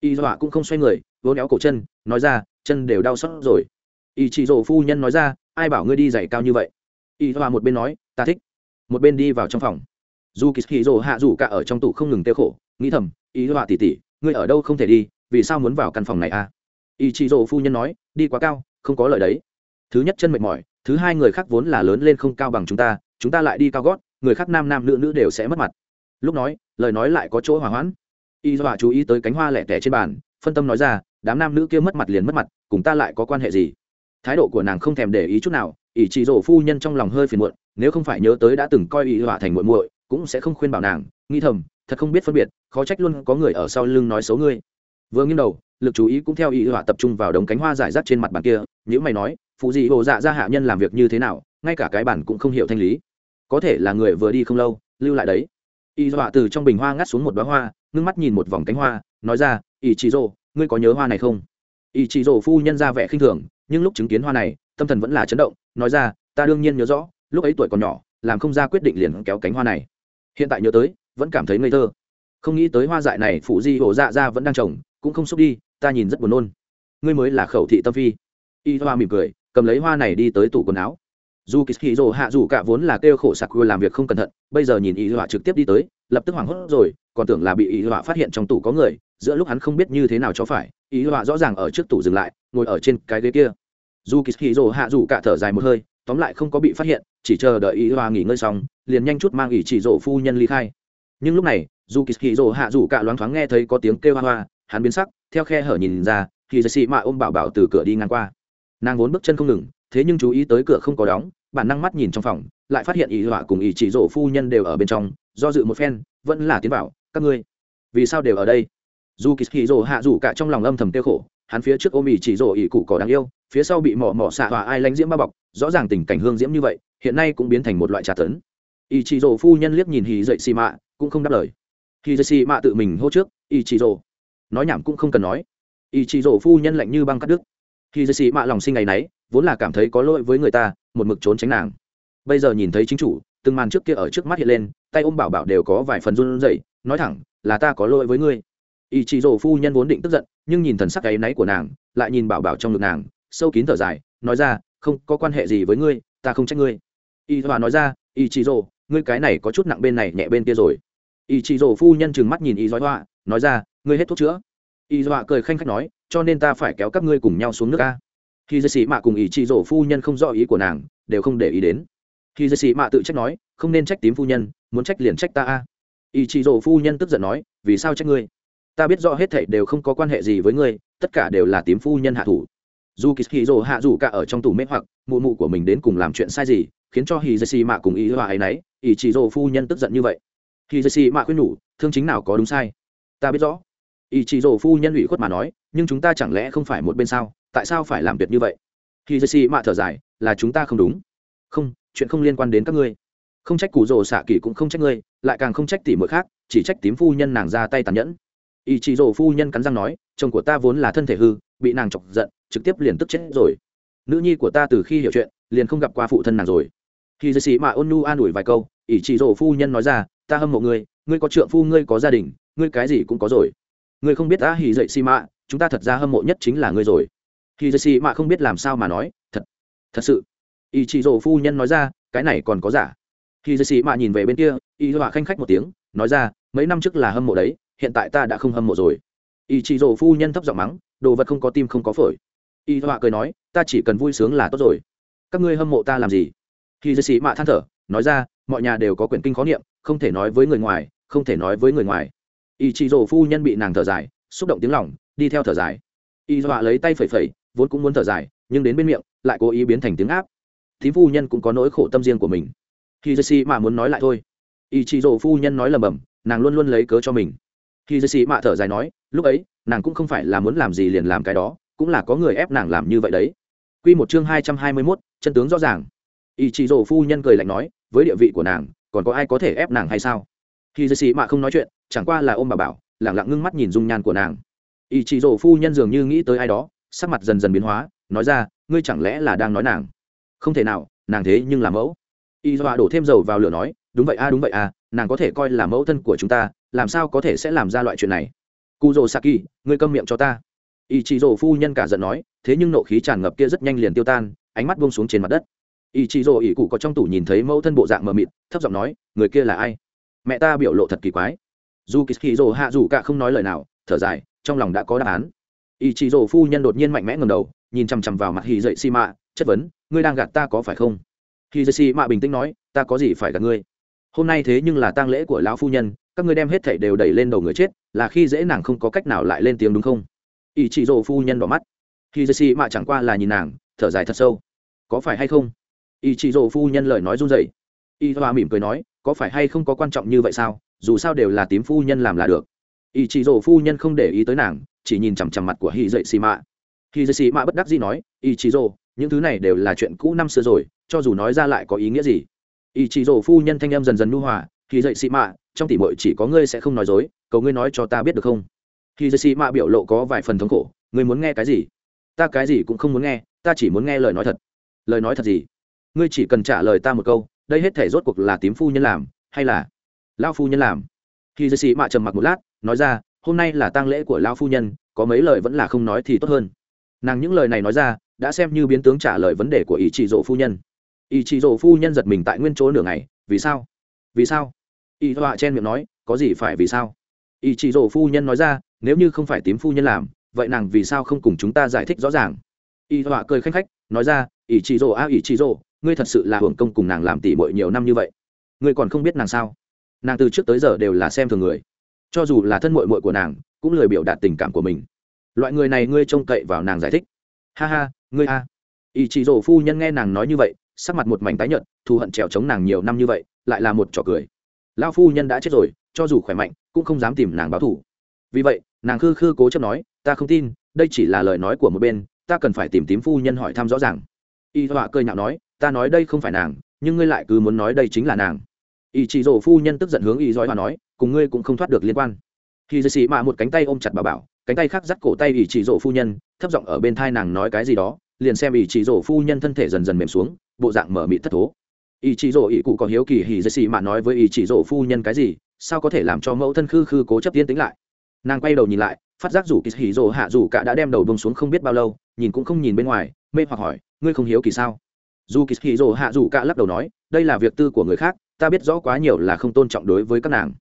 Y họa cũng không xoay người, vỗ néo cổ chân, nói ra, chân đều đau xót rồi. Y chỉ rổ phu nhân nói ra, ai bảo ngươi đi giày cao như vậy? Y họa một bên nói, ta thích. Một bên đi vào trong phòng dù kỳ hì rồ hạ rủ cả ở trong tủ không ngừng tiêu khổ, nghĩ thầm, ý họa tỉ tỉ ngươi ở đâu không thể đi, vì sao muốn vào căn phòng này à? Ý chị rồ phu nhân nói, đi quá cao, không có lời đấy. Thứ nhất chân mệt mỏi, thứ hai người khác vốn là lớn lên không cao bằng chúng ta chúng ta lại đi cao gót, người khác nam nam nữ nữ đều sẽ mất mặt. Lúc nói, lời nói lại có chỗ hỏa hoãn. Y dọa chú ý tới cánh hoa lẻ tẻ trên bàn, phân tâm nói ra, đám nam nữ kia mất mặt liền mất mặt, cùng ta lại có quan hệ gì? Thái độ của nàng không thèm để ý chút nào ỷ chị rổ phu nhân trong lòng hơi phiền muộn, nếu không phải nhớ tới đã từng coi y họa thành muội muội cũng sẽ không khuyên bảo nàng, nghĩ thầm, thật không biết phân biệt, khó trách luôn có người ở sau lưng nói xấu ngươi. Vừa nghiêng đầu, lực chú ý cũng theo ý họa tập trung vào đống cánh hoa giải rác trên mặt bàn kia nếu mày nói phụ gì hồ dạ ra hạ nhân làm việc như thế nào, ngay cả cái bản cũng không hiểu thanh lý. Có thể là người vừa đi không lâu, lưu lại đấy. Y họa từ trong bình hoa ngắt xuống một bó hoa, ngưng mắt nhìn một vòng cánh hoa, nói ra, ý chỉ rồ ngươi có nhớ hoa này không? Ý chỉ rồ phu nhân ra vẻ khinh thường, nhưng lúc chứng kiến hoa này, tâm thần vẫn là chấn động, nói ra, ta đương nhiên nhớ rõ, lúc ấy tuổi còn nhỏ, làm không ra quyết định liền kéo cánh hoa này hiện tại nhớ tới, vẫn cảm thấy ngây thơ. Không nghĩ tới hoa dại này phụ di hổ dạ ra vẫn đang trồng, cũng không xúc đi, ta nhìn rất buồn nôn. Ngươi mới là khẩu thị tâm phi. Y hoa mỉm cười, cầm lấy hoa này đi tới tủ quần áo. Dù kỳ kỳ rồ hạ dù cả vốn là kêu khổ sặc quê làm việc không cẩn thận, bây giờ nhìn y hoa trực tiếp đi tới, lập tức hoảng hốt rồi, còn tưởng là bị y hoa phát hiện trong tủ có người, giữa lúc hắn không biết như thế nào cho phải, y hoa rõ ràng ở trước tủ dừng lại, ngồi ở trên cái ghế kia. Dù kỳ kỳ rồ hạ dù cả thở dài một hơi tóm lại không có bị phát hiện, chỉ chờ đợi y hoa nghỉ ngơi xong, liền nhanh chút mang ỷ chỉ rộ phu nhân ly khai. Nhưng lúc này, dù kỳ kỳ rộ hạ rủ cả loáng thoáng nghe thấy có tiếng kêu hoa hoa, hắn biến sắc, theo khe hở nhìn ra thì giật sĩ mạ ôm bảo bảo từ cửa đi ngang qua. Nàng vốn bước chân không ngừng, thế nhưng chú ý tới cửa không có đóng, bản năng mắt nhìn trong phòng, lại phát hiện ỷ họa cùng ỷ chỉ rộ phu nhân đều ở bên trong, do dự một phen, vẫn là tiến vào các ngươi, vì sao đều ở đây? Dù kỳ kỳ rộ hạ rủ cả trong lòng âm thầm tiêu khổ hắn phía trước ôm ỉ chỉ rổ ỉ cụ cỏ đáng yêu, phía sau bị mỏ mỏ xạ hòa ai lánh diễm bao bọc, rõ ràng tình cảnh hương diễm như vậy, hiện nay cũng biến thành một loại trà tấn. Ỉ chỉ rổ phu nhân liếc nhìn hì dậy xì mạ, cũng không đáp lời. Hì dậy xì mạ tự mình hô trước ỉ chỉ rổ. Nói nhảm cũng không cần nói. Ỉ chỉ rổ phu nhân lạnh như băng cắt đứt. Hì dậy xì mạ lòng sinh ngày nấy, vốn là cảm thấy có lỗi với người ta, một mực trốn tránh nàng. Bây giờ nhìn thấy chính chủ, từng màn trước kia ở trước mắt hiện lên, tay ôm bảo bảo đều có vài phần run rẩy, nói thẳng, là ta có lỗi với ngươi ý chị rổ phu nhân vốn định tức giận nhưng nhìn thần sắc cái náy của nàng lại nhìn bảo bảo trong ngực nàng sâu kín thở dài nói ra không có quan hệ gì với ngươi ta không trách ngươi. Y hòa nói ra y chị rổ, ngươi cái này có chút nặng bên này nhẹ bên kia rồi. Y chị rổ phu nhân chừng mắt nhìn y dói hoa nói ra ngươi hết thuốc chữa. Y dọa cười khanh khách nói cho nên ta phải kéo các ngươi cùng nhau xuống nước a. Khi dây sĩ mạ cùng ý chị rổ phu nhân không rõ ý của nàng đều không để ý đến. Khi dây sĩ mạ tự trách nói không nên trách tím phu nhân muốn trách liền trách ta a. Ý chị rổ phu nhân tức giận nói vì sao trách ngươi? Ta biết rõ hết thảy đều không có quan hệ gì với ngươi, tất cả đều là tím phu nhân hạ thủ. Dù kỳ hì dồ hạ dù cả ở trong tủ mê hoặc, mụ mụ của mình đến cùng làm chuyện sai gì, khiến cho hì dê xì mạ cùng ý hòa ấy nấy, ý chỉ dồ phu nhân tức giận như vậy. Hì dê xì mạ khuyên nhủ, thương chính nào có đúng sai? Ta biết rõ. Ý chỉ dồ phu nhân ủy khuất mà nói, nhưng chúng ta chẳng lẽ không phải một bên sao? Tại sao phải làm việc như vậy? Hì dê xì mạ thở dài, là chúng ta không đúng. Không, chuyện không liên quan đến các ngươi. Không trách củ rồ xạ kỳ cũng không trách ngươi, lại càng không trách tỉ mỗi khác, chỉ trách tím phu nhân nàng ra tay tàn nhẫn ý chỉ rổ phu nhân cắn răng nói, chồng của ta vốn là thân thể hư, bị nàng chọc giận, trực tiếp liền tức chết rồi. Nữ nhi của ta từ khi hiểu chuyện, liền không gặp qua phụ thân nàng rồi. Khi dây sĩ mạ ôn nu an ủi vài câu, ý chị rổ phu nhân nói ra, ta hâm mộ ngươi ngươi có trượng phu, ngươi có gia đình, ngươi cái gì cũng có rồi. Ngươi không biết ta hỉ dậy xì mạ, chúng ta thật ra hâm mộ nhất chính là ngươi rồi. Khi dây xì mạ không biết làm sao mà nói, thật thật sự. Ý chị rổ phu nhân nói ra, cái này còn có giả. Khi dây xì mạ nhìn về bên kia y họa khanh khách một tiếng, nói ra, mấy năm trước là hâm mộ đấy hiện tại ta đã không hâm mộ rồi. Y chị rổ phu nhân thấp giọng mắng, đồ vật không có tim không có phổi. Y họa cười nói, ta chỉ cần vui sướng là tốt rồi. Các ngươi hâm mộ ta làm gì? Khi dư xì mạ than thở, nói ra, mọi nhà đều có quyển kinh khó niệm, không thể nói với người ngoài, không thể nói với người ngoài. Y chị rổ phu nhân bị nàng thở dài, xúc động tiếng lòng, đi theo thở dài. Y họa lấy tay phẩy phẩy, vốn cũng muốn thở dài, nhưng đến bên miệng, lại cố ý biến thành tiếng áp. Thí phu nhân cũng có nỗi khổ tâm riêng của mình. Khi dư sĩ mạ muốn nói lại thôi. Y chị rổ phu nhân nói lầm bầm, nàng luôn luôn lấy cớ cho mình khi dây xì mạ thở dài nói lúc ấy nàng cũng không phải là muốn làm gì liền làm cái đó cũng là có người ép nàng làm như vậy đấy Quy một chương hai trăm hai mươi mốt chân tướng rõ ràng. Y Chỉ rổ phu nhân cười lạnh nói, với địa vị của nàng, còn có ai có thể ép nàng hay sao? Khi dây xì mạ không nói chuyện, chẳng qua là ôm bà bảo, lặng lặng ngưng mắt nhìn dung nhan của nàng. Y Chỉ rổ phu nhân dường như nghĩ tới ai đó, sắc mặt dần dần biến hóa, nói ra, ngươi chẳng lẽ là đang nói nàng? Không thể nào, nàng thế nhưng là mẫu y dọa đổ thêm dầu vào lửa nói đúng vậy a đúng vậy a nàng có thể coi là mẫu thân của chúng ta làm sao có thể sẽ làm ra loại chuyện này? Cu dô saki ngươi câm miệng cho ta. Ý chị dỗ phu nhân cả giận nói, thế nhưng nộ khí tràn ngập kia rất nhanh liền tiêu tan, ánh mắt buông xuống trên mặt đất. Y chị dỗ ỷ cụ có trong tủ nhìn thấy mẫu thân bộ dạng mờ mịt, thấp giọng nói, người kia là ai? Mẹ ta biểu lộ thật kỳ quái. Dù kỳ dỗ hạ dù cả không nói lời nào, thở dài, trong lòng đã có đáp án. Ý chị dỗ phu nhân đột nhiên mạnh mẽ ngầm đầu, nhìn chằm chằm vào mặt hì dậy xi mạ chất vấn, ngươi đang gạt ta có phải không? Khi jesse mạ bình tĩnh nói, ta có gì phải gạt ngươi? Hôm nay thế nhưng là tang lễ của lão phu nhân các ngươi đem hết thảy đều đẩy lên đầu người chết, là khi dễ nàng không có cách nào lại lên tiếng đúng không? Y chỉ rồ phu nhân đỏ mắt. Khi jesse mạ chẳng qua là nhìn nàng, thở dài thật sâu. Có phải hay không? Y chỉ rồ phu nhân lời nói run rẩy. Y hoa mỉm cười nói, có phải hay không có quan trọng như vậy sao? Dù sao đều là tím phu nhân làm là được. Y chỉ rồ phu nhân không để ý tới nàng, chỉ nhìn chằm chằm mặt của hy dậy xì mạ. Hy dậy xì mạ bất đắc dĩ nói y chỉ rồ, những thứ này đều là chuyện cũ năm xưa rồi, cho dù nói ra lại có ý nghĩa gì? Ý chỉ rổ phu nhân thanh em dần dần nu hòa khi dậy xị mạ, trong tỉ mội chỉ có ngươi sẽ không nói dối, cầu ngươi nói cho ta biết được không? Khi dậy xị mạ biểu lộ có vài phần thống khổ, ngươi muốn nghe cái gì? Ta cái gì cũng không muốn nghe, ta chỉ muốn nghe lời nói thật. Lời nói thật gì? Ngươi chỉ cần trả lời ta một câu, đây hết thể rốt cuộc là tím phu nhân làm, hay là lao phu nhân làm? Khi dậy xị mạ trầm mặc một lát, nói ra, hôm nay là tang lễ của lao phu nhân, có mấy lời vẫn là không nói thì tốt hơn. Nàng những lời này nói ra, đã xem như biến tướng trả lời vấn đề của ý chỉ rộ phu nhân. Ý chỉ rộ phu nhân giật mình tại nguyên chỗ nửa ngày, vì sao? Vì sao? Y họa chen miệng nói có gì phải vì sao? Y chỉ rổ phu nhân nói ra nếu như không phải tím phu nhân làm vậy nàng vì sao không cùng chúng ta giải thích rõ ràng? Y họa cười khanh khách nói ra y chỉ rổ a à, ý chỉ rổ, ngươi thật sự là hưởng công cùng nàng làm tỉ bội nhiều năm như vậy. Ngươi còn không biết nàng sao? Nàng từ trước tới giờ đều là xem thường người. Cho dù là thân mội mội của nàng cũng lười biểu đạt tình cảm của mình. Loại người này ngươi trông cậy vào nàng giải thích. Ha ha ngươi a. Ý chỉ rổ phu nhân nghe nàng nói như vậy sắc mặt một mảnh tái nhợt thù hận trèo chống nàng nhiều năm như vậy lại là một trò cười lao phu nhân đã chết rồi, cho dù khỏe mạnh, cũng không dám tìm nàng báo thù. Vì vậy, nàng khư khư cố chấp nói, ta không tin, đây chỉ là lời nói của một bên, ta cần phải tìm tím phu nhân hỏi thăm rõ ràng. Y họa cười nhạo nói, ta nói đây không phải nàng, nhưng ngươi lại cứ muốn nói đây chính là nàng. Y chỉ rổ phu nhân tức giận hướng y dõi và nói, cùng ngươi cũng không thoát được liên quan. Khi dây xì mạ một cánh tay ôm chặt bà bảo, cánh tay khác dắt cổ tay y chỉ rổ phu nhân, thấp giọng ở bên thai nàng nói cái gì đó, liền xem y chỉ rổ phu nhân thân thể dần dần mềm xuống, bộ dạng mở mịt thất thố ý chỉ rổ ý cụ có hiếu kỳ hì dây xì mà nói với ý chỉ rổ phu nhân cái gì sao có thể làm cho mẫu thân khư khư cố chấp tiên tính lại nàng quay đầu nhìn lại phát giác rủ kỳ hì rổ hạ rủ cả đã đem đầu bông xuống không biết bao lâu nhìn cũng không nhìn bên ngoài mê hoặc hỏi ngươi không hiếu kỳ sao dù kỳ hì rổ hạ rủ cả lắc đầu nói đây là việc tư của người khác ta biết rõ quá nhiều là không tôn trọng đối với các nàng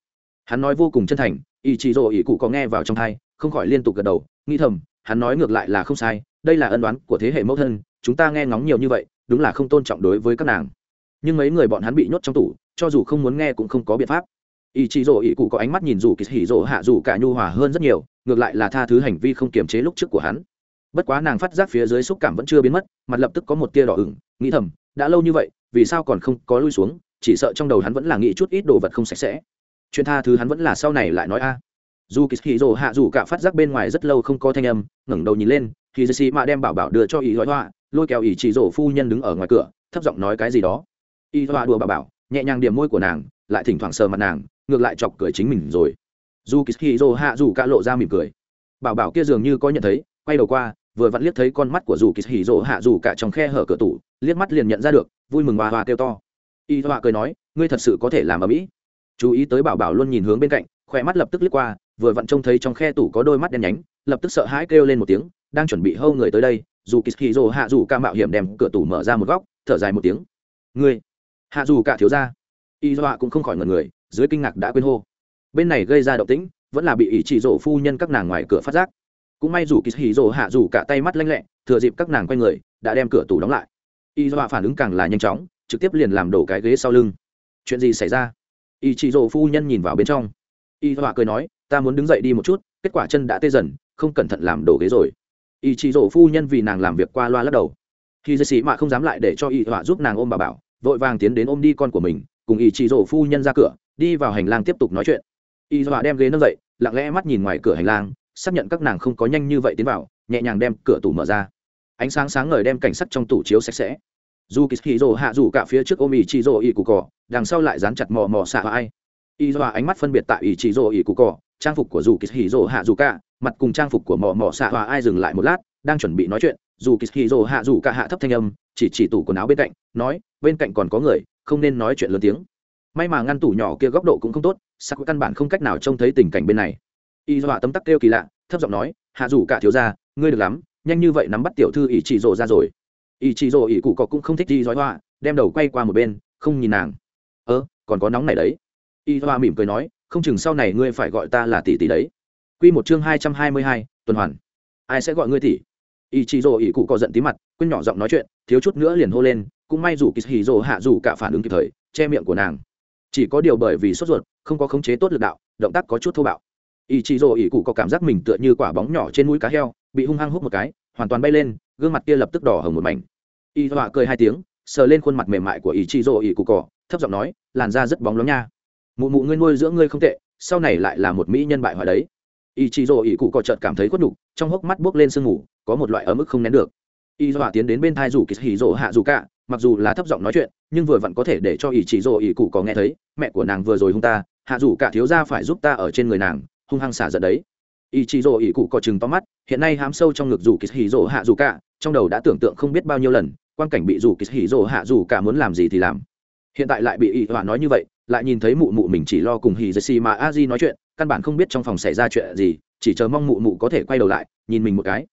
hắn nói vô cùng chân thành ý chỉ rổ ý cụ có nghe vào trong thai, không khỏi liên tục gật đầu, nghĩ thầm, hắn nói ngược lại là không sai, đây là ân đoán của thế hệ mẫu thân, chúng ta nghe ngóng nhiều như vậy, đúng là không tôn trọng đối với các nàng nhưng mấy người bọn hắn bị nhốt trong tủ, cho dù không muốn nghe cũng không có biện pháp. Ý chí rổ ý cụ có ánh mắt nhìn dù kỳ hỉ rổ hạ dù cả nhu hòa hơn rất nhiều, ngược lại là tha thứ hành vi không kiềm chế lúc trước của hắn. Bất quá nàng phát giác phía dưới xúc cảm vẫn chưa biến mất, mặt lập tức có một tia đỏ ửng, nghĩ thầm, đã lâu như vậy, vì sao còn không có lui xuống, chỉ sợ trong đầu hắn vẫn là nghĩ chút ít đồ vật không sạch sẽ. Chuyện tha thứ hắn vẫn là sau này lại nói a. Dù kỳ hì rồ hạ dù cả phát giác bên ngoài rất lâu không có thanh âm, ngẩng đầu nhìn lên thì dì xì mạ đem bảo bảo đưa cho ý gói họa lôi kéo ý chỉ rồ phu nhân đứng ở ngoài cửa, thấp giọng nói cái gì đó y hoa đùa bà bảo, nhẹ nhàng điểm môi của nàng, lại thỉnh thoảng sờ mặt nàng, ngược lại chọc cười chính mình rồi. Dù kỳ hì rồ hạ dù cả lộ ra mỉm cười. Bảo bảo kia dường như có nhận thấy, quay đầu qua, vừa vặn liếc thấy con mắt của dù kỳ hỉ rỗ hạ dù cả trong khe hở cửa tủ, liếc mắt liền nhận ra được, vui mừng hoa hoa kêu to. Y hoa cười nói, ngươi thật sự có thể làm ở mỹ chú ý tới bảo bảo luôn nhìn hướng bên cạnh, khỏe mắt lập tức liếc qua, vừa vặn trông thấy trong khe tủ có đôi mắt đen nhánh, lập tức sợ hãi kêu lên một tiếng, đang chuẩn bị hâu người tới đây, dù kỳ hỉ rỗ hạ dù ca mạo hiểm đem cửa tủ mở ra một góc, thở dài một tiếng. Ngươi hạ dù cả thiếu ra y dọa cũng không khỏi ngần người, dưới kinh ngạc đã quên hô. Bên này gây ra động tĩnh, vẫn là bị ý chỉ rổ phu nhân các nàng ngoài cửa phát giác. Cũng may dù kỳ hì rổ hạ dù cả tay mắt lanh lẹ, thừa dịp các nàng quay người, đã đem cửa tủ đóng lại. Y dọa phản ứng càng là nhanh chóng, trực tiếp liền làm đổ cái ghế sau lưng. Chuyện gì xảy ra? Y chỉ rổ phu nhân nhìn vào bên trong. Y dọa cười nói, ta muốn đứng dậy đi một chút, kết quả chân đã tê dần, không cẩn thận làm đổ ghế rồi. Y chỉ rổ phu nhân vì nàng làm việc qua loa lắc đầu. Khi dây sĩ mạ không dám lại để cho y dọa giúp nàng ôm bà bảo vội vàng tiến đến ôm đi con của mình, cùng y chỉ rổ phu nhân ra cửa, đi vào hành lang tiếp tục nói chuyện. Y dọa đem ghế nâng dậy, lặng lẽ mắt nhìn ngoài cửa hành lang, xác nhận các nàng không có nhanh như vậy tiến vào, nhẹ nhàng đem cửa tủ mở ra. Ánh sáng sáng ngời đem cảnh sắc trong tủ chiếu sạch sẽ. Dù kỳ hì rồ hạ rủ cả phía trước ôm ý chị rồ ý cụ cỏ, đằng sau lại dán chặt mò mò xạ ai. Y dọa ánh mắt phân biệt tại ý chị rồ ý cụ cỏ, trang phục của dù kỳ hì rồ hạ rủ cả, mặt cùng trang phục của mò mò xạ ai dừng lại một lát, đang chuẩn bị nói chuyện dù kỳ hì rồ hạ dù cả hạ thấp thanh âm, chỉ chỉ tủ quần áo bên cạnh, nói, bên cạnh còn có người, không nên nói chuyện lớn tiếng. May mà ngăn tủ nhỏ kia góc độ cũng không tốt sắc căn bản không cách nào trông thấy tình cảnh bên này. Y dọa tấm tắc kêu kỳ lạ, thấp giọng nói, hạ dù cả thiếu ra ngươi được lắm, nhanh như vậy nắm bắt tiểu thư ý chỉ rộ ra rồi. Ý chỉ rộ ý cụ có cũng không thích đi dõi hoa đem đầu quay qua một bên, không nhìn nàng. Ơ, còn có nóng này đấy. Y hoa mỉm cười nói, không chừng sau này ngươi phải gọi ta là tỷ tỷ đấy. Quy một chương hai trăm hai mươi hai, tuần hoàn. Ai sẽ gọi ngươi tỷ? Y chí rồ ý cụ có giận tí mặt, quên nhỏ giọng nói chuyện, thiếu chút nữa liền hô lên, cũng may dù kỳ hì rồ hạ dù cả phản ứng kịp thời, che miệng của nàng. Chỉ có điều bởi vì sốt ruột, không có khống chế tốt lực đạo, động tác có chút thô bạo. Ý chí rồ ý cụ có cảm giác mình tựa như quả bóng nhỏ trên mũi cá heo, bị hung hăng hút một cái, hoàn toàn bay lên, gương mặt kia lập tức đỏ hồng một mảnh. Y họa cười hai tiếng, sờ lên khuôn mặt mềm mại của ý chí rồ ý cụ cỏ thấp giọng nói, làn da rất bóng lắm nha. Mụ mụ ngươi nuôi dưỡng ngươi không tệ, sau này lại là một mỹ nhân bại hoại đấy ý chị rồ ý cụ có chợt cảm thấy khuất nhục, trong hốc mắt buốc lên sương ngủ có một loại ấm ức không nén được. Y dọa tiến đến bên thai rủ kỳ hỉ rồ hạ dù cả, mặc dù là thấp giọng nói chuyện, nhưng vừa vặn có thể để cho ý chị rồ ý cụ có nghe thấy, mẹ của nàng vừa rồi hung ta, hạ dù cả thiếu gia phải giúp ta ở trên người nàng, hung hăng xả giận đấy. Ý chí rồ ý cụ có chừng to mắt, hiện nay hám sâu trong ngực rủ kỳ hỉ rồ hạ dù cả, trong đầu đã tưởng tượng không biết bao nhiêu lần, quan cảnh bị rủ kỳ hỉ rồ hạ dù cả muốn làm gì thì làm. Hiện tại lại bị ý dọa nói như vậy lại nhìn thấy mụ mụ mình chỉ lo cùng hì dê xì mà a di nói chuyện, căn bản không biết trong phòng xảy ra chuyện gì, chỉ chờ mong mụ mụ có thể quay đầu lại, nhìn mình một cái.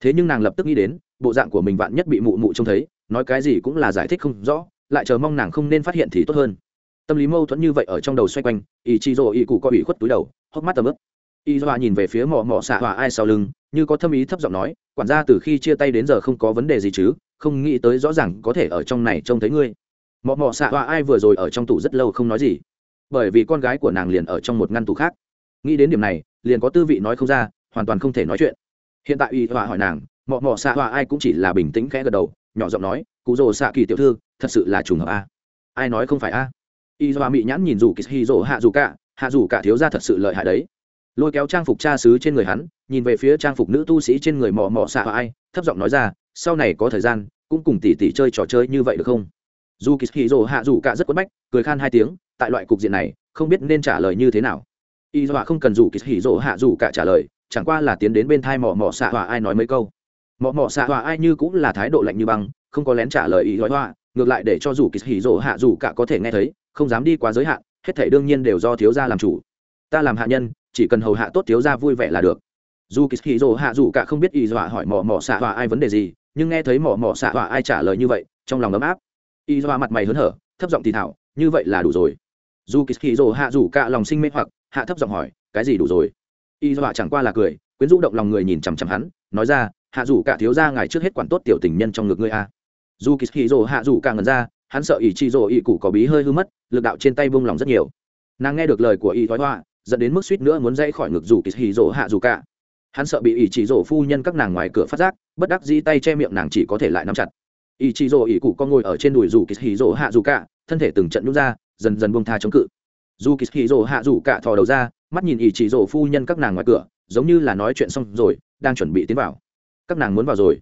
Thế nhưng nàng lập tức nghĩ đến, bộ dạng của mình vạn nhất bị mụ mụ trông thấy, nói cái gì cũng là giải thích không rõ, lại chờ mong nàng không nên phát hiện thì tốt hơn. Tâm lý mâu thuẫn như vậy ở trong đầu xoay quanh ý chí rồ ý cụ có ủy khuất túi đầu, hốc mắt tầm ướp y dọa nhìn về phía mỏ mỏ xạ hòa ai sau lưng, như có thâm ý thấp giọng nói, quản gia, từ khi chia tay đến giờ không có vấn đề gì chứ, không nghĩ tới rõ ràng có thể ở trong này trông thấy ngươi mọ mọ xạ hòa ai vừa rồi ở trong tủ rất lâu không nói gì. Bởi vì con gái của nàng liền ở trong một ngăn tủ khác. Nghĩ đến điểm này, liền có tư vị nói không ra, hoàn toàn không thể nói chuyện. Hiện tại y hòa hỏi nàng, mọ mọ xạ hòa ai cũng chỉ là bình tĩnh khẽ gật đầu, nhỏ giọng nói cụ rồ xạ kỳ tiểu thư, thật sự là trùng hợp a. Ai nói không phải a? Y hòa mị nhãn nhìn dù kỳ hy rỗ hạ dù cả, hạ dù cả thiếu ra thật sự lợi hại đấy. Lôi kéo trang phục cha xứ trên người hắn, nhìn về phía trang phục nữ tu sĩ trên người mò mò xạ ai, thấp giọng nói ra, sau này có thời gian, cũng cùng tỷ tỷ chơi trò chơi như vậy được không? Dù kỳ hì rồ hạ dù cả rất quất bách, cười khan hai tiếng, tại loại cục diện này, không biết nên trả lời như thế nào. Y dọa không cần dù kỳ hì rồ hạ dù cả trả lời, chẳng qua là tiến đến bên thai mỏ mỏ xạ hòa ai nói mấy câu. Mỏ mỏ xạ hòa ai như cũng là thái độ lạnh như băng, không có lén trả lời ý dọa hoa ngược lại để cho dù kỳ hì rồ hạ dù cả có thể nghe thấy, không dám đi quá giới hạn, hết thể đương nhiên đều do thiếu gia làm chủ. Ta làm hạ nhân, chỉ cần hầu hạ tốt thiếu gia vui vẻ là được. Dù kỳ hì rồ hạ dù cả không biết y dọa hỏi mỏ mỏ xạ hòa ai vấn đề gì, nhưng nghe thấy mỏ mỏ xạ hòa ai trả lời như vậy, trong lòng ấm áp y do mặt mày hớn hở, thấp giọng thì thảo như vậy là đủ rồi. Dù kỳ hì rồ hạ rủ cả lòng sinh mê hoặc, hạ thấp giọng hỏi, cái gì đủ rồi? Y do chẳng qua là cười, quyến rũ động lòng người nhìn chằm chằm hắn, nói ra, hạ rủ cả thiếu gia ngài trước hết quản tốt tiểu tình nhân trong ngực ngươi a. Dù kỳ hì rồ hạ rủ cả ngần ra, hắn sợ ỷ chi rồ ỷ cụ có bí hơi hư mất, lực đạo trên tay vung lòng rất nhiều. Nàng nghe được lời của y thoái hoa dẫn đến mức suýt nữa muốn dãy khỏi ngực dù kỳ hì hạ dù cả. Hắn sợ bị ỷ chỉ rỗ phu nhân các nàng ngoài cửa phát giác, bất đắc dĩ tay che miệng nàng chỉ có thể lại nắm chặt ý chỉ rồ ý cụ con ngồi ở trên đùi dù kỳ hì hạ dù cả thân thể từng trận nhút ra, dần dần buông tha chống cự. Dù kỳ hì hạ dù cả thò đầu ra, mắt nhìn ý chỉ rồ phu nhân các nàng ngoài cửa, giống như là nói chuyện xong rồi, đang chuẩn bị tiến vào. Các nàng muốn vào rồi.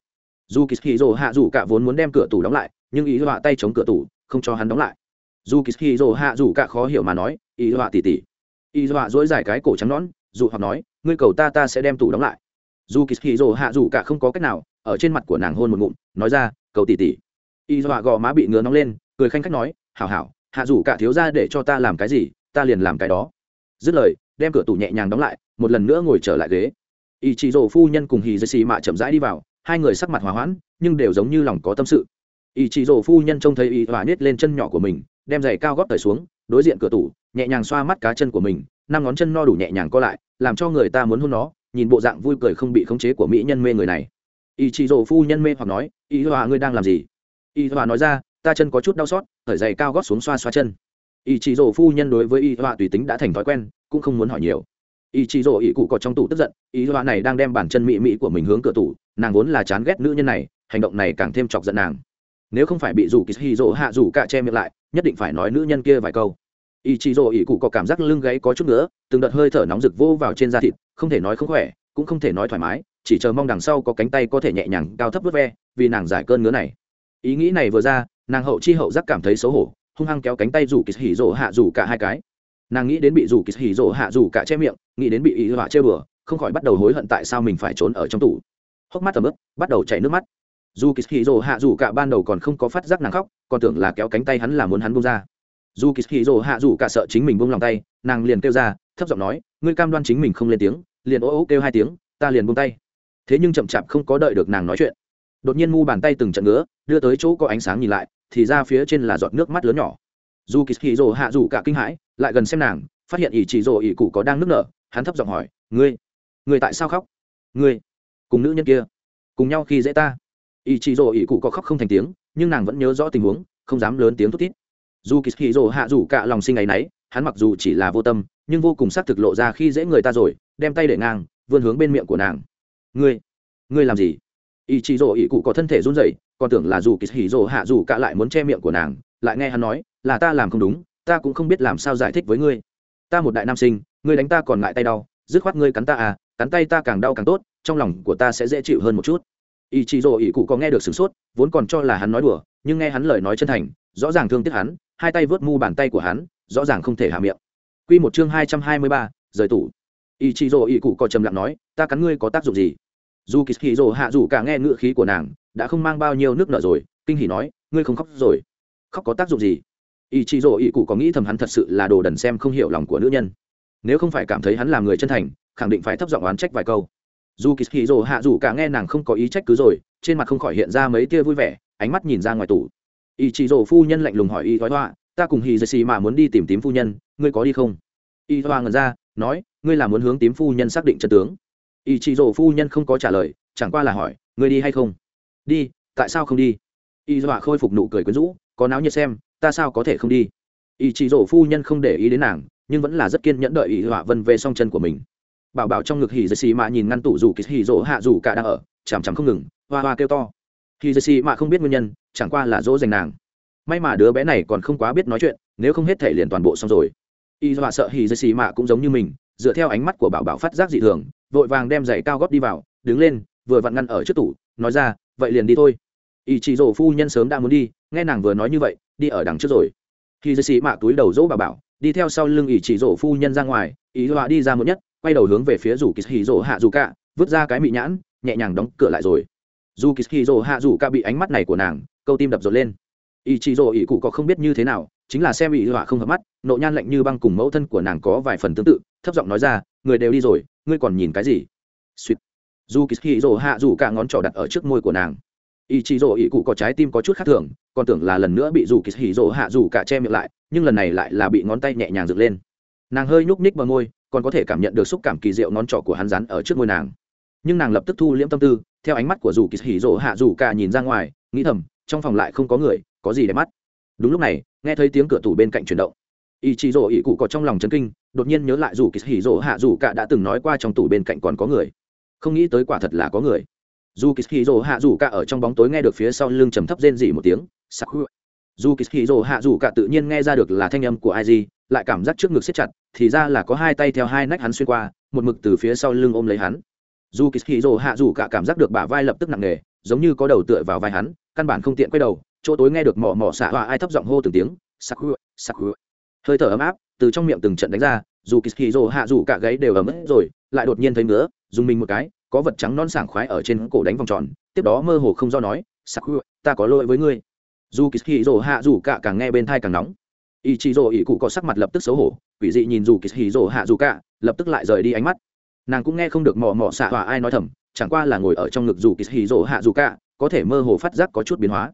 Dù kỳ hì hạ dù cả vốn muốn đem cửa tủ đóng lại, nhưng ý họa tay chống cửa tủ, không cho hắn đóng lại. Dù kỳ hì hạ dù cả khó hiểu mà nói ý họa tỉ tỉ ý họa dỗi dài cái cổ trắng nón dù hoặc nói, ngươi cầu ta ta sẽ đem tủ đóng lại. Dù kỳ hì rồ hạ dù cả không có cách nào, ở trên mặt của nàng hôn một ngụm, nói ra cầu tỉ tỉ. Y dọa gò má bị ngứa nóng lên, cười khanh khách nói, hảo hảo, hạ rủ cả thiếu ra để cho ta làm cái gì, ta liền làm cái đó. Dứt lời, đem cửa tủ nhẹ nhàng đóng lại, một lần nữa ngồi trở lại ghế. Y chị rổ phu nhân cùng hì dây xì mạ chậm rãi đi vào, hai người sắc mặt hòa hoãn, nhưng đều giống như lòng có tâm sự. Y chị rổ phu nhân trông thấy y dọa nết lên chân nhỏ của mình, đem giày cao gót tời xuống, đối diện cửa tủ, nhẹ nhàng xoa mắt cá chân của mình, năm ngón chân no đủ nhẹ nhàng co lại, làm cho người ta muốn hôn nó, nhìn bộ dạng vui cười không bị khống chế của mỹ nhân mê người này y chị rổ phu nhân mê hoặc nói y hòa, ngươi đang làm gì? Y hòa nói ra, ta chân có chút đau xót, thở giày cao gót xuống xoa xoa chân. Y chị rổ phu nhân đối với y hòa tùy tính đã thành thói quen, cũng không muốn hỏi nhiều. Y chị rổ y cụ có trong tủ tức giận y hòa này đang đem bản chân mỹ mỹ của mình hướng cửa tủ, nàng vốn là chán ghét nữ nhân này, hành động này càng thêm chọc giận nàng. Nếu không phải bị rủ kỳ hì rỗ hạ rủ cạ che miệng lại, nhất định phải nói nữ nhân kia vài câu. Y chị rỗ ý cụ có cảm giác lưng gáy có chút nữa từng đợt hơi thở nóng rực vô vào trên da thịt, không thể nói không khỏe, cũng không thể nói thoải mái chỉ chờ mong đằng sau có cánh tay có thể nhẹ nhàng, cao thấp vớt ve, vì nàng giải cơn ngứa này. Ý nghĩ này vừa ra, nàng hậu chi hậu giác cảm thấy xấu hổ, hung hăng kéo cánh tay rủ kỳ hỉ rỗ hạ rủ cả hai cái. Nàng nghĩ đến bị rủ kỳ hỉ rỗ hạ rủ cả che miệng, nghĩ đến bị ý họa che bừa, không khỏi bắt đầu hối hận tại sao mình phải trốn ở trong tủ hốc mắt tầm ướp bắt đầu chảy nước mắt. Dù kỳ hì rồ hạ dù cả ban đầu còn không có phát giác nàng khóc, còn tưởng là kéo cánh tay hắn là muốn hắn bông ra. Dù kỳ hì rồ hạ dù cả sợ chính mình bông lòng tay, nàng liền kêu ra, thấp giọng nói, ngươi cam đoan chính mình không lên tiếng, liền ố ố kêu hai tiếng, ta liền bông tay thế nhưng chậm chạp không có đợi được nàng nói chuyện. Đột nhiên mu bàn tay từng trận ngứa, đưa tới chỗ có ánh sáng nhìn lại, thì ra phía trên là giọt nước mắt lớn nhỏ. Dù kỳ hì rồ hạ dù cả kinh hãi, lại gần xem nàng, phát hiện ỷ chỉ rồ ỷ cụ có đang nước nở, hắn thấp giọng hỏi, ngươi ngươi tại sao khóc? Ngươi, cùng nữ nhân kia, cùng nhau khi dễ ta? Ỷ chỉ rồ ỷ cụ có khóc không thành tiếng, nhưng nàng vẫn nhớ rõ tình huống, không dám lớn tiếng thút thít. Dù kỳ hì rồ hạ dù cả lòng sinh ngày nấy, hắn mặc dù chỉ là vô tâm, nhưng vô cùng xác thực lộ ra khi dễ người ta rồi, đem tay để ngang, vươn hướng bên miệng của nàng ngươi ngươi làm gì? Ý chí rồ ý cụ có thân thể run rẩy, còn tưởng là dù kỳ hỉ rồ hạ dù cả lại muốn che miệng của nàng, lại nghe hắn nói, là ta làm không đúng, ta cũng không biết làm sao giải thích với ngươi. Ta một đại nam sinh, ngươi đánh ta còn ngại tay đau, dứt khoát ngươi cắn ta à cắn tay ta càng đau càng tốt, trong lòng của ta sẽ dễ chịu hơn một chút. Ý chí rồ ý cụ có nghe được sửng sốt, vốn còn cho là hắn nói đùa, nhưng nghe hắn lời nói chân thành, rõ ràng thương tiếc hắn, hai tay vớt mu bàn tay của hắn, rõ ràng không thể hạ miệng. Q một chương hai trăm hai mươi ba, rời tủ ý chị rồ ý cụ có trầm lặng nói, ta cắn ngươi có tác dụng gì? Dù kỳ hì rồ hạ dù cả nghe ngựa khí của nàng, đã không mang bao nhiêu nước nở rồi, kinh hỉ nói, ngươi không khóc rồi? Khóc có tác dụng gì? Ý chị rồ ý cụ có nghĩ thầm hắn thật sự là đồ đần xem không hiểu lòng của nữ nhân. Nếu không phải cảm thấy hắn là người chân thành, khẳng định phải thấp giọng oán trách vài câu. Dù kỳ hì rồ hạ dù cả nghe nàng không có ý trách cứ rồi, trên mặt không khỏi hiện ra mấy tia vui vẻ, ánh mắt nhìn ra ngoài tủ. Ý chị rồ phu nhân lạnh lùng hỏi y thoái hoa, ta cùng hì dây xì mà muốn đi tìm tím phu nhân, ngươi có đi không? Y thoa ngẩn ra, nói, ngươi là muốn hướng tím phu nhân xác định chân tướng ý chị rổ phu nhân không có trả lời, chẳng qua là hỏi người đi hay không? Đi, tại sao không đi? Y dọa khôi phục nụ cười quyến rũ, có náo nhiệt xem, ta sao có thể không đi? Ý chị rổ phu nhân không để ý đến nàng, nhưng vẫn là rất kiên nhẫn đợi ý dọa vân về song chân của mình. Bảo bảo trong ngực hì dây xì mạ nhìn ngăn tủ dù kỳ hì dỗ hạ dù cả đang ở, chằm chằm không ngừng, hoa hoa kêu to. Hì dây xì mạ không biết nguyên nhân, chẳng qua là dỗ dành nàng. May mà đứa bé này còn không quá biết nói chuyện, nếu không hết thể liền toàn bộ xong rồi. Y dọa sợ hì dây xì mạ cũng giống như mình, dựa theo ánh mắt của bảo bảo phát giác dị thường vội vàng đem giày cao góp đi vào, đứng lên, vừa vặn ngăn ở trước tủ, nói ra, vậy liền đi thôi. Y chị rổ phu nhân sớm đã muốn đi, nghe nàng vừa nói như vậy, đi ở đằng trước rồi. Khi dây xì mạ túi đầu dỗ bà bảo, đi theo sau lưng Ý chỉ rổ phu nhân ra ngoài, ý họa đi ra một nhất, quay đầu hướng về phía rủ kỳ hì rỗ hạ dù cả vứt ra cái mị nhãn, nhẹ nhàng đóng cửa lại rồi. Dù kỳ hì rỗ hạ dù cả bị ánh mắt này của nàng, câu tim đập rột lên. Ý chị rổ ý cụ có không biết như thế nào, chính là xem ý họa không hợp mắt, nộ nhan lạnh như băng cùng mẫu thân của nàng có vài phần tương tự, thấp giọng nói ra, người đều đi rồi ngươi còn nhìn cái gì? Suýt dù kỳ hì rỗ hạ dù cả ngón trỏ đặt ở trước môi của nàng. Ý chí rỗ ý cụ có trái tim có chút khác thường, còn tưởng là lần nữa bị dù kỳ hì rỗ hạ dù cả che miệng lại, nhưng lần này lại là bị ngón tay nhẹ nhàng dựng lên. Nàng hơi nhúc ních bờ môi, còn có thể cảm nhận được xúc cảm kỳ diệu ngón trỏ của hắn rắn ở trước môi nàng. Nhưng nàng lập tức thu liễm tâm tư, theo ánh mắt của dù kỳ hì rỗ hạ dù cả nhìn ra ngoài, nghĩ thầm, trong phòng lại không có người, có gì để mắt. Đúng lúc này, nghe thấy tiếng cửa tủ bên cạnh chuyển động ý chị rỗ ý cụ có trong lòng chấn kinh, đột nhiên nhớ lại dù kỳ hỉ rỗ hạ dù cả đã từng nói qua trong tủ bên cạnh còn có người. Không nghĩ tới quả thật là có người. Dù kỳ hỉ rỗ hạ dù cả ở trong bóng tối nghe được phía sau lưng trầm thấp rên dỉ một tiếng sắc dù kỳ hỉ rỗ hạ dù cả tự nhiên nghe ra được là thanh âm của ai gì, lại cảm giác trước ngực siết chặt, thì ra là có hai tay theo hai nách hắn xuyên qua, một mực từ phía sau lưng ôm lấy hắn. Dù kỳ hỉ rỗ hạ dù cả cảm giác được bả vai lập tức nặng nề, giống như có đầu tựa vào vai hắn, căn bản không tiện quay đầu, chỗ tối nghe được mỏ mỏ xạ hoa ai thấp giọng hô từng tiếng sắc hư sắc hư hơi thở ấm áp, từ trong miệng từng trận đánh ra, dù kỳ hì rồ hạ dù cả gáy đều ấm ức rồi, lại đột nhiên thấy nữa dùng mình một cái, có vật trắng non sảng khoái ở trên cổ đánh vòng tròn, tiếp đó mơ hồ không do nói sakura ta có lỗi với ngươi. Dù kỳ hì rồ hạ dù cả càng nghe bên thai càng nóng. Ý chí rồ ý cụ có sắc mặt lập tức xấu hổ, quỷ dị nhìn dù kỳ hì rồ hạ dù cả, lập tức lại rời đi ánh mắt. Nàng cũng nghe không được mò mò xạ hỏa ai nói thầm, chẳng qua là ngồi ở trong ngực dù kỳ hì rồ hạ dù cả, có thể mơ hồ phát giác có chút biến hóa.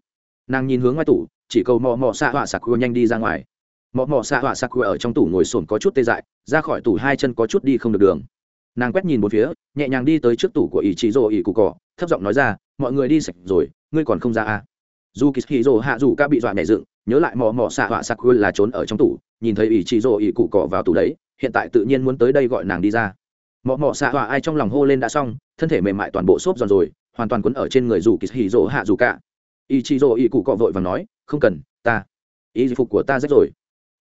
Nàng nhìn hướng ngoài tủ, chỉ cầu mò mò xạ hỏa sakura nhanh đi ra ngoài mọ mọ xạ hỏa sakura ở trong tủ ngồi sồn có chút tê dại, ra khỏi tủ hai chân có chút đi không được đường. Nàng quét nhìn một phía, nhẹ nhàng đi tới trước tủ của ý chí rồ ý cụ cỏ thấp giọng nói ra, mọi người đi sạch rồi, ngươi còn không ra à? Dù kỳ hì rồ hạ dù ca bị dọa nhẹ dựng, nhớ lại mò mò xạ họa sặc quên là trốn ở trong tủ, nhìn thấy ý chí rồ ý cụ cỏ vào tủ đấy, hiện tại tự nhiên muốn tới đây gọi nàng đi ra. Mọ mọ xạ họa ai trong lòng hô lên đã xong, thân thể mềm mại toàn bộ xốp giòn rồi, hoàn toàn quấn ở trên người dù kỳ hì rồ hạ dù ca. Ý chí rồ ý cụ cỏ vội và nói, không cần, ta, ý phục của ta rách rồi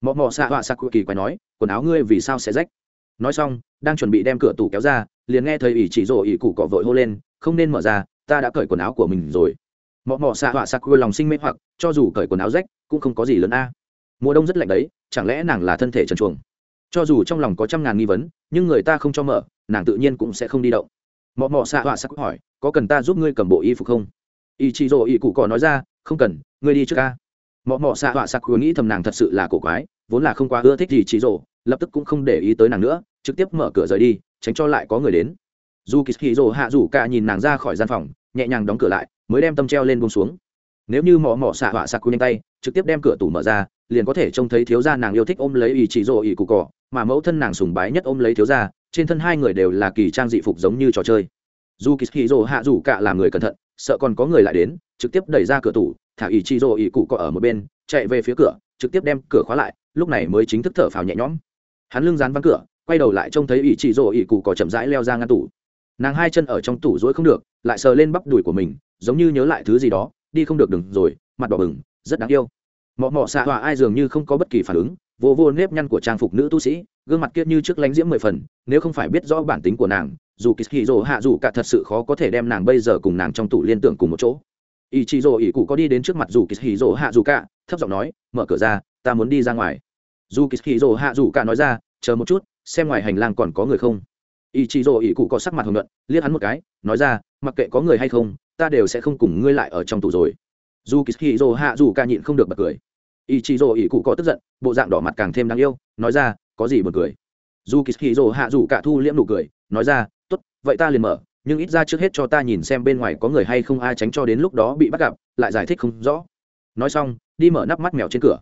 mọ mọ xạ họa sặc kỳ quay nói, quần áo ngươi vì sao sẽ rách? Nói xong, đang chuẩn bị đem cửa tủ kéo ra, liền nghe thầy ỷ chỉ rổ ỷ cụ cọ vội hô lên, không nên mở ra, ta đã cởi quần áo của mình rồi. Mọ mọ xạ họa sặc cụ lòng sinh mê hoặc, cho dù cởi quần áo rách, cũng không có gì lớn a. Mùa đông rất lạnh đấy, chẳng lẽ nàng là thân thể trần chuồng cho dù trong lòng có trăm ngàn nghi vấn, nhưng người ta không cho mở, nàng tự nhiên cũng sẽ không đi động. Mọ mọ xạ họa sắc hỏi, có cần ta giúp ngươi cầm bộ y phục không? Ỷ chỉ rổ ỷ cụ cọ nói ra, không cần, ngươi đi trước ca. Mọ mọ xạ họa sắc nghĩ thầm nàng thật sự là cổ quái vốn là không quá ưa thích gì chị rồ, lập tức cũng không để ý tới nàng nữa, trực tiếp mở cửa rời đi, tránh cho lại có người đến. Dù kỳ hì rồ hạ rủ cả nhìn nàng ra khỏi gian phòng, nhẹ nhàng đóng cửa lại, mới đem tâm treo lên bông xuống. Nếu như mỏ mỏ xạ họa sạc nhanh tay, trực tiếp đem cửa tủ mở ra, liền có thể trông thấy thiếu gia nàng yêu thích ôm lấy ý chỉ rồ, ý cụ cỏ mà mẫu thân nàng sùng bái nhất ôm lấy thiếu gia, trên thân hai người đều là kỳ trang dị phục giống như trò chơi. Dù kỳ hì rồ hạ rủ cả làm người cẩn thận, sợ còn có người lại đến, trực tiếp đẩy ra cửa tủ, thả ý chỉ rồ, ý cụ cỏ ở một bên chạy về phía cửa, trực tiếp đem cửa khóa lại, lúc này mới chính thức thở phào nhẹ nhõm. Hắn lưng dán vắng cửa, quay đầu lại trông thấy ỷ chị rỗ ỷ cụ có chậm rãi leo ra ngăn tủ. Nàng hai chân ở trong tủ rỗi không được, lại sờ lên bắp đùi của mình, giống như nhớ lại thứ gì đó, đi không được đừng rồi, mặt đỏ bừng, rất đáng yêu. Mọ mọ xạ hòa ai dường như không có bất kỳ phản ứng, vô vô nếp nhăn của trang phục nữ tu sĩ, gương mặt kia như trước lánh diễm mười phần, nếu không phải biết rõ bản tính của nàng, dù kỳ hì rồ hạ dù cả thật sự khó có thể đem nàng bây giờ cùng nàng trong tủ liên tưởng cùng một chỗ ý chị rồ ý cụ có đi đến trước mặt dù kỳ hì rồ hạ dù cả thấp giọng nói, mở cửa ra, ta muốn đi ra ngoài. Dù kỳ hì rồ hạ dù cả nói ra, chờ một chút, xem ngoài hành lang còn có người không. Ý chí rồ ý cụ có sắc mặt hồng luận liếc hắn một cái, nói ra, mặc kệ có người hay không, ta đều sẽ không cùng ngươi lại ở trong tủ rồi. Dù kỳ rồ hạ dù cả nhịn không được bật cười. Ý chí rồ ý cụ có tức giận, bộ dạng đỏ mặt càng thêm đáng yêu, nói ra, có gì bật cười? Dù kỳ rồ hạ dù cả thu liễm nụ cười, nói ra, tốt, vậy ta liền mở nhưng ít ra trước hết cho ta nhìn xem bên ngoài có người hay không, ai tránh cho đến lúc đó bị bắt gặp, lại giải thích không rõ. Nói xong, đi mở nắp mắt mèo trên cửa.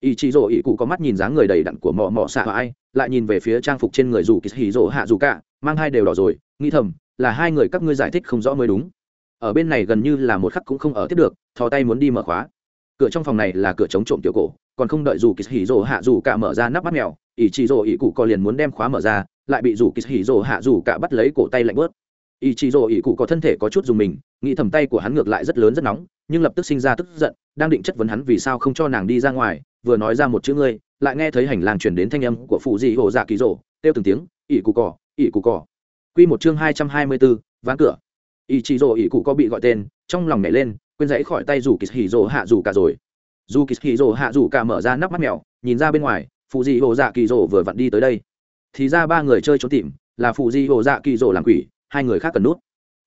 Ý chí rỗ ý cụ có mắt nhìn dáng người đầy đặn của mò mò xạ ai, lại nhìn về phía trang phục trên người dù kỳ hì rồ hạ dù cả, mang hai đều đỏ rồi, nghĩ thầm, là hai người các ngươi giải thích không rõ mới đúng. Ở bên này gần như là một khắc cũng không ở tiếp được, thò tay muốn đi mở khóa. Cửa trong phòng này là cửa chống trộm tiểu cổ, còn không đợi dù kỳ hì rồ hạ dù cả mở ra nắp mắt mèo ý chí rỗ ý cụ có liền muốn đem khóa mở ra, lại bị dù kỳ hì rồ hạ dù cả bắt lấy cổ tay lạnh bớt ý chí rồ ý cụ có thân thể có chút dùng mình nghĩ thầm tay của hắn ngược lại rất lớn rất nóng nhưng lập tức sinh ra tức giận đang định chất vấn hắn vì sao không cho nàng đi ra ngoài vừa nói ra một chữ ngươi lại nghe thấy hành lang chuyển đến thanh âm của phụ dị hồ dạ kỳ rồ, kêu từng tiếng ỷ cụ cỏ ỷ cụ cỏ q một chương hai trăm hai mươi bốn ván cửa. Ỷ chị rồ ỷ cụ có bị gọi tên trong lòng nhảy lên quên dãy khỏi tay rủ kỳ hì rồ hạ rủ cả rồi. Dù kỳ hì rồ hạ rủ cả mở ra nắp mắt mèo nhìn ra bên ngoài phụ dị hồ dạ kỳ rồ vừa vặn đi tới đây. Thì ra ba người chơi trốn tìm là phụ dị hồ dạ kỳ rồ làm quỷ hai người khác cần nút.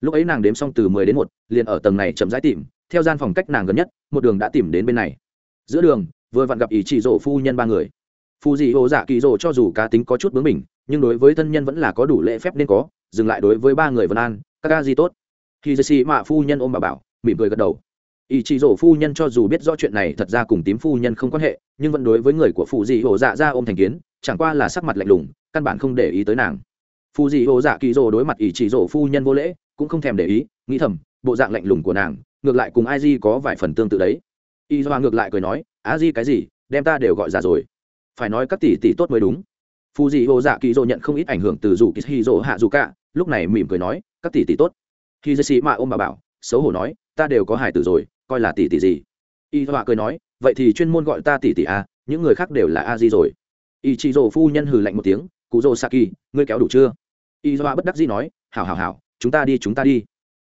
Lúc ấy nàng đếm xong từ mười đến một, liền ở tầng này chậm rãi tìm, theo gian phòng cách nàng gần nhất, một đường đã tìm đến bên này. Giữa đường, vừa vặn gặp ý chỉ rộ phu nhân ba người. Phù dị hồ dạ kỳ rộ cho dù cá tính có chút bướng mình nhưng đối với thân nhân vẫn là có đủ lễ phép nên có, dừng lại đối với ba người vân an, các ca gì tốt. Khi dì xì mạ phu nhân ôm bà bảo, mỉm cười gật đầu. Ý chỉ rổ phu nhân cho dù biết rõ chuyện này thật ra cùng tím phu nhân không quan hệ, nhưng vẫn đối với người của phụ dị hồ dạ ra ôm thành kiến, chẳng qua là sắc mặt lạnh lùng, căn bản không để ý tới nàng phù dị ô dạ kỳ rồ đối mặt ỷ chỉ rổ phu nhân vô lễ, cũng không thèm để ý, nghĩ thầm, bộ dạng lạnh lùng của nàng, ngược lại cùng ai di có vài phần tương tự đấy. Y doa ngược lại cười nói á di cái gì, đem ta đều gọi ra rồi. Phải nói các tỷ tỷ tốt mới đúng. Phù dị ô dạ kỳ rồ nhận không ít ảnh hưởng từ dù kỳ hì dỗ hạ dù cả, lúc này mỉm cười nói, các tỷ tỷ tốt. Khi Dị sĩ mạ ôm bà bảo, xấu hổ nói, ta đều có hài tử rồi, coi là tỷ tỷ gì? Y doa cười nói, vậy thì chuyên môn gọi ta tỷ tỷ a những người khác đều là a di rồi. Y chị dỗ phu nhân hừ lạnh một tiếng cụ dỗ saki, ngươi kéo đủ chưa? Y Doa bất đắc dĩ nói, hảo hảo hảo, chúng ta đi, chúng ta đi.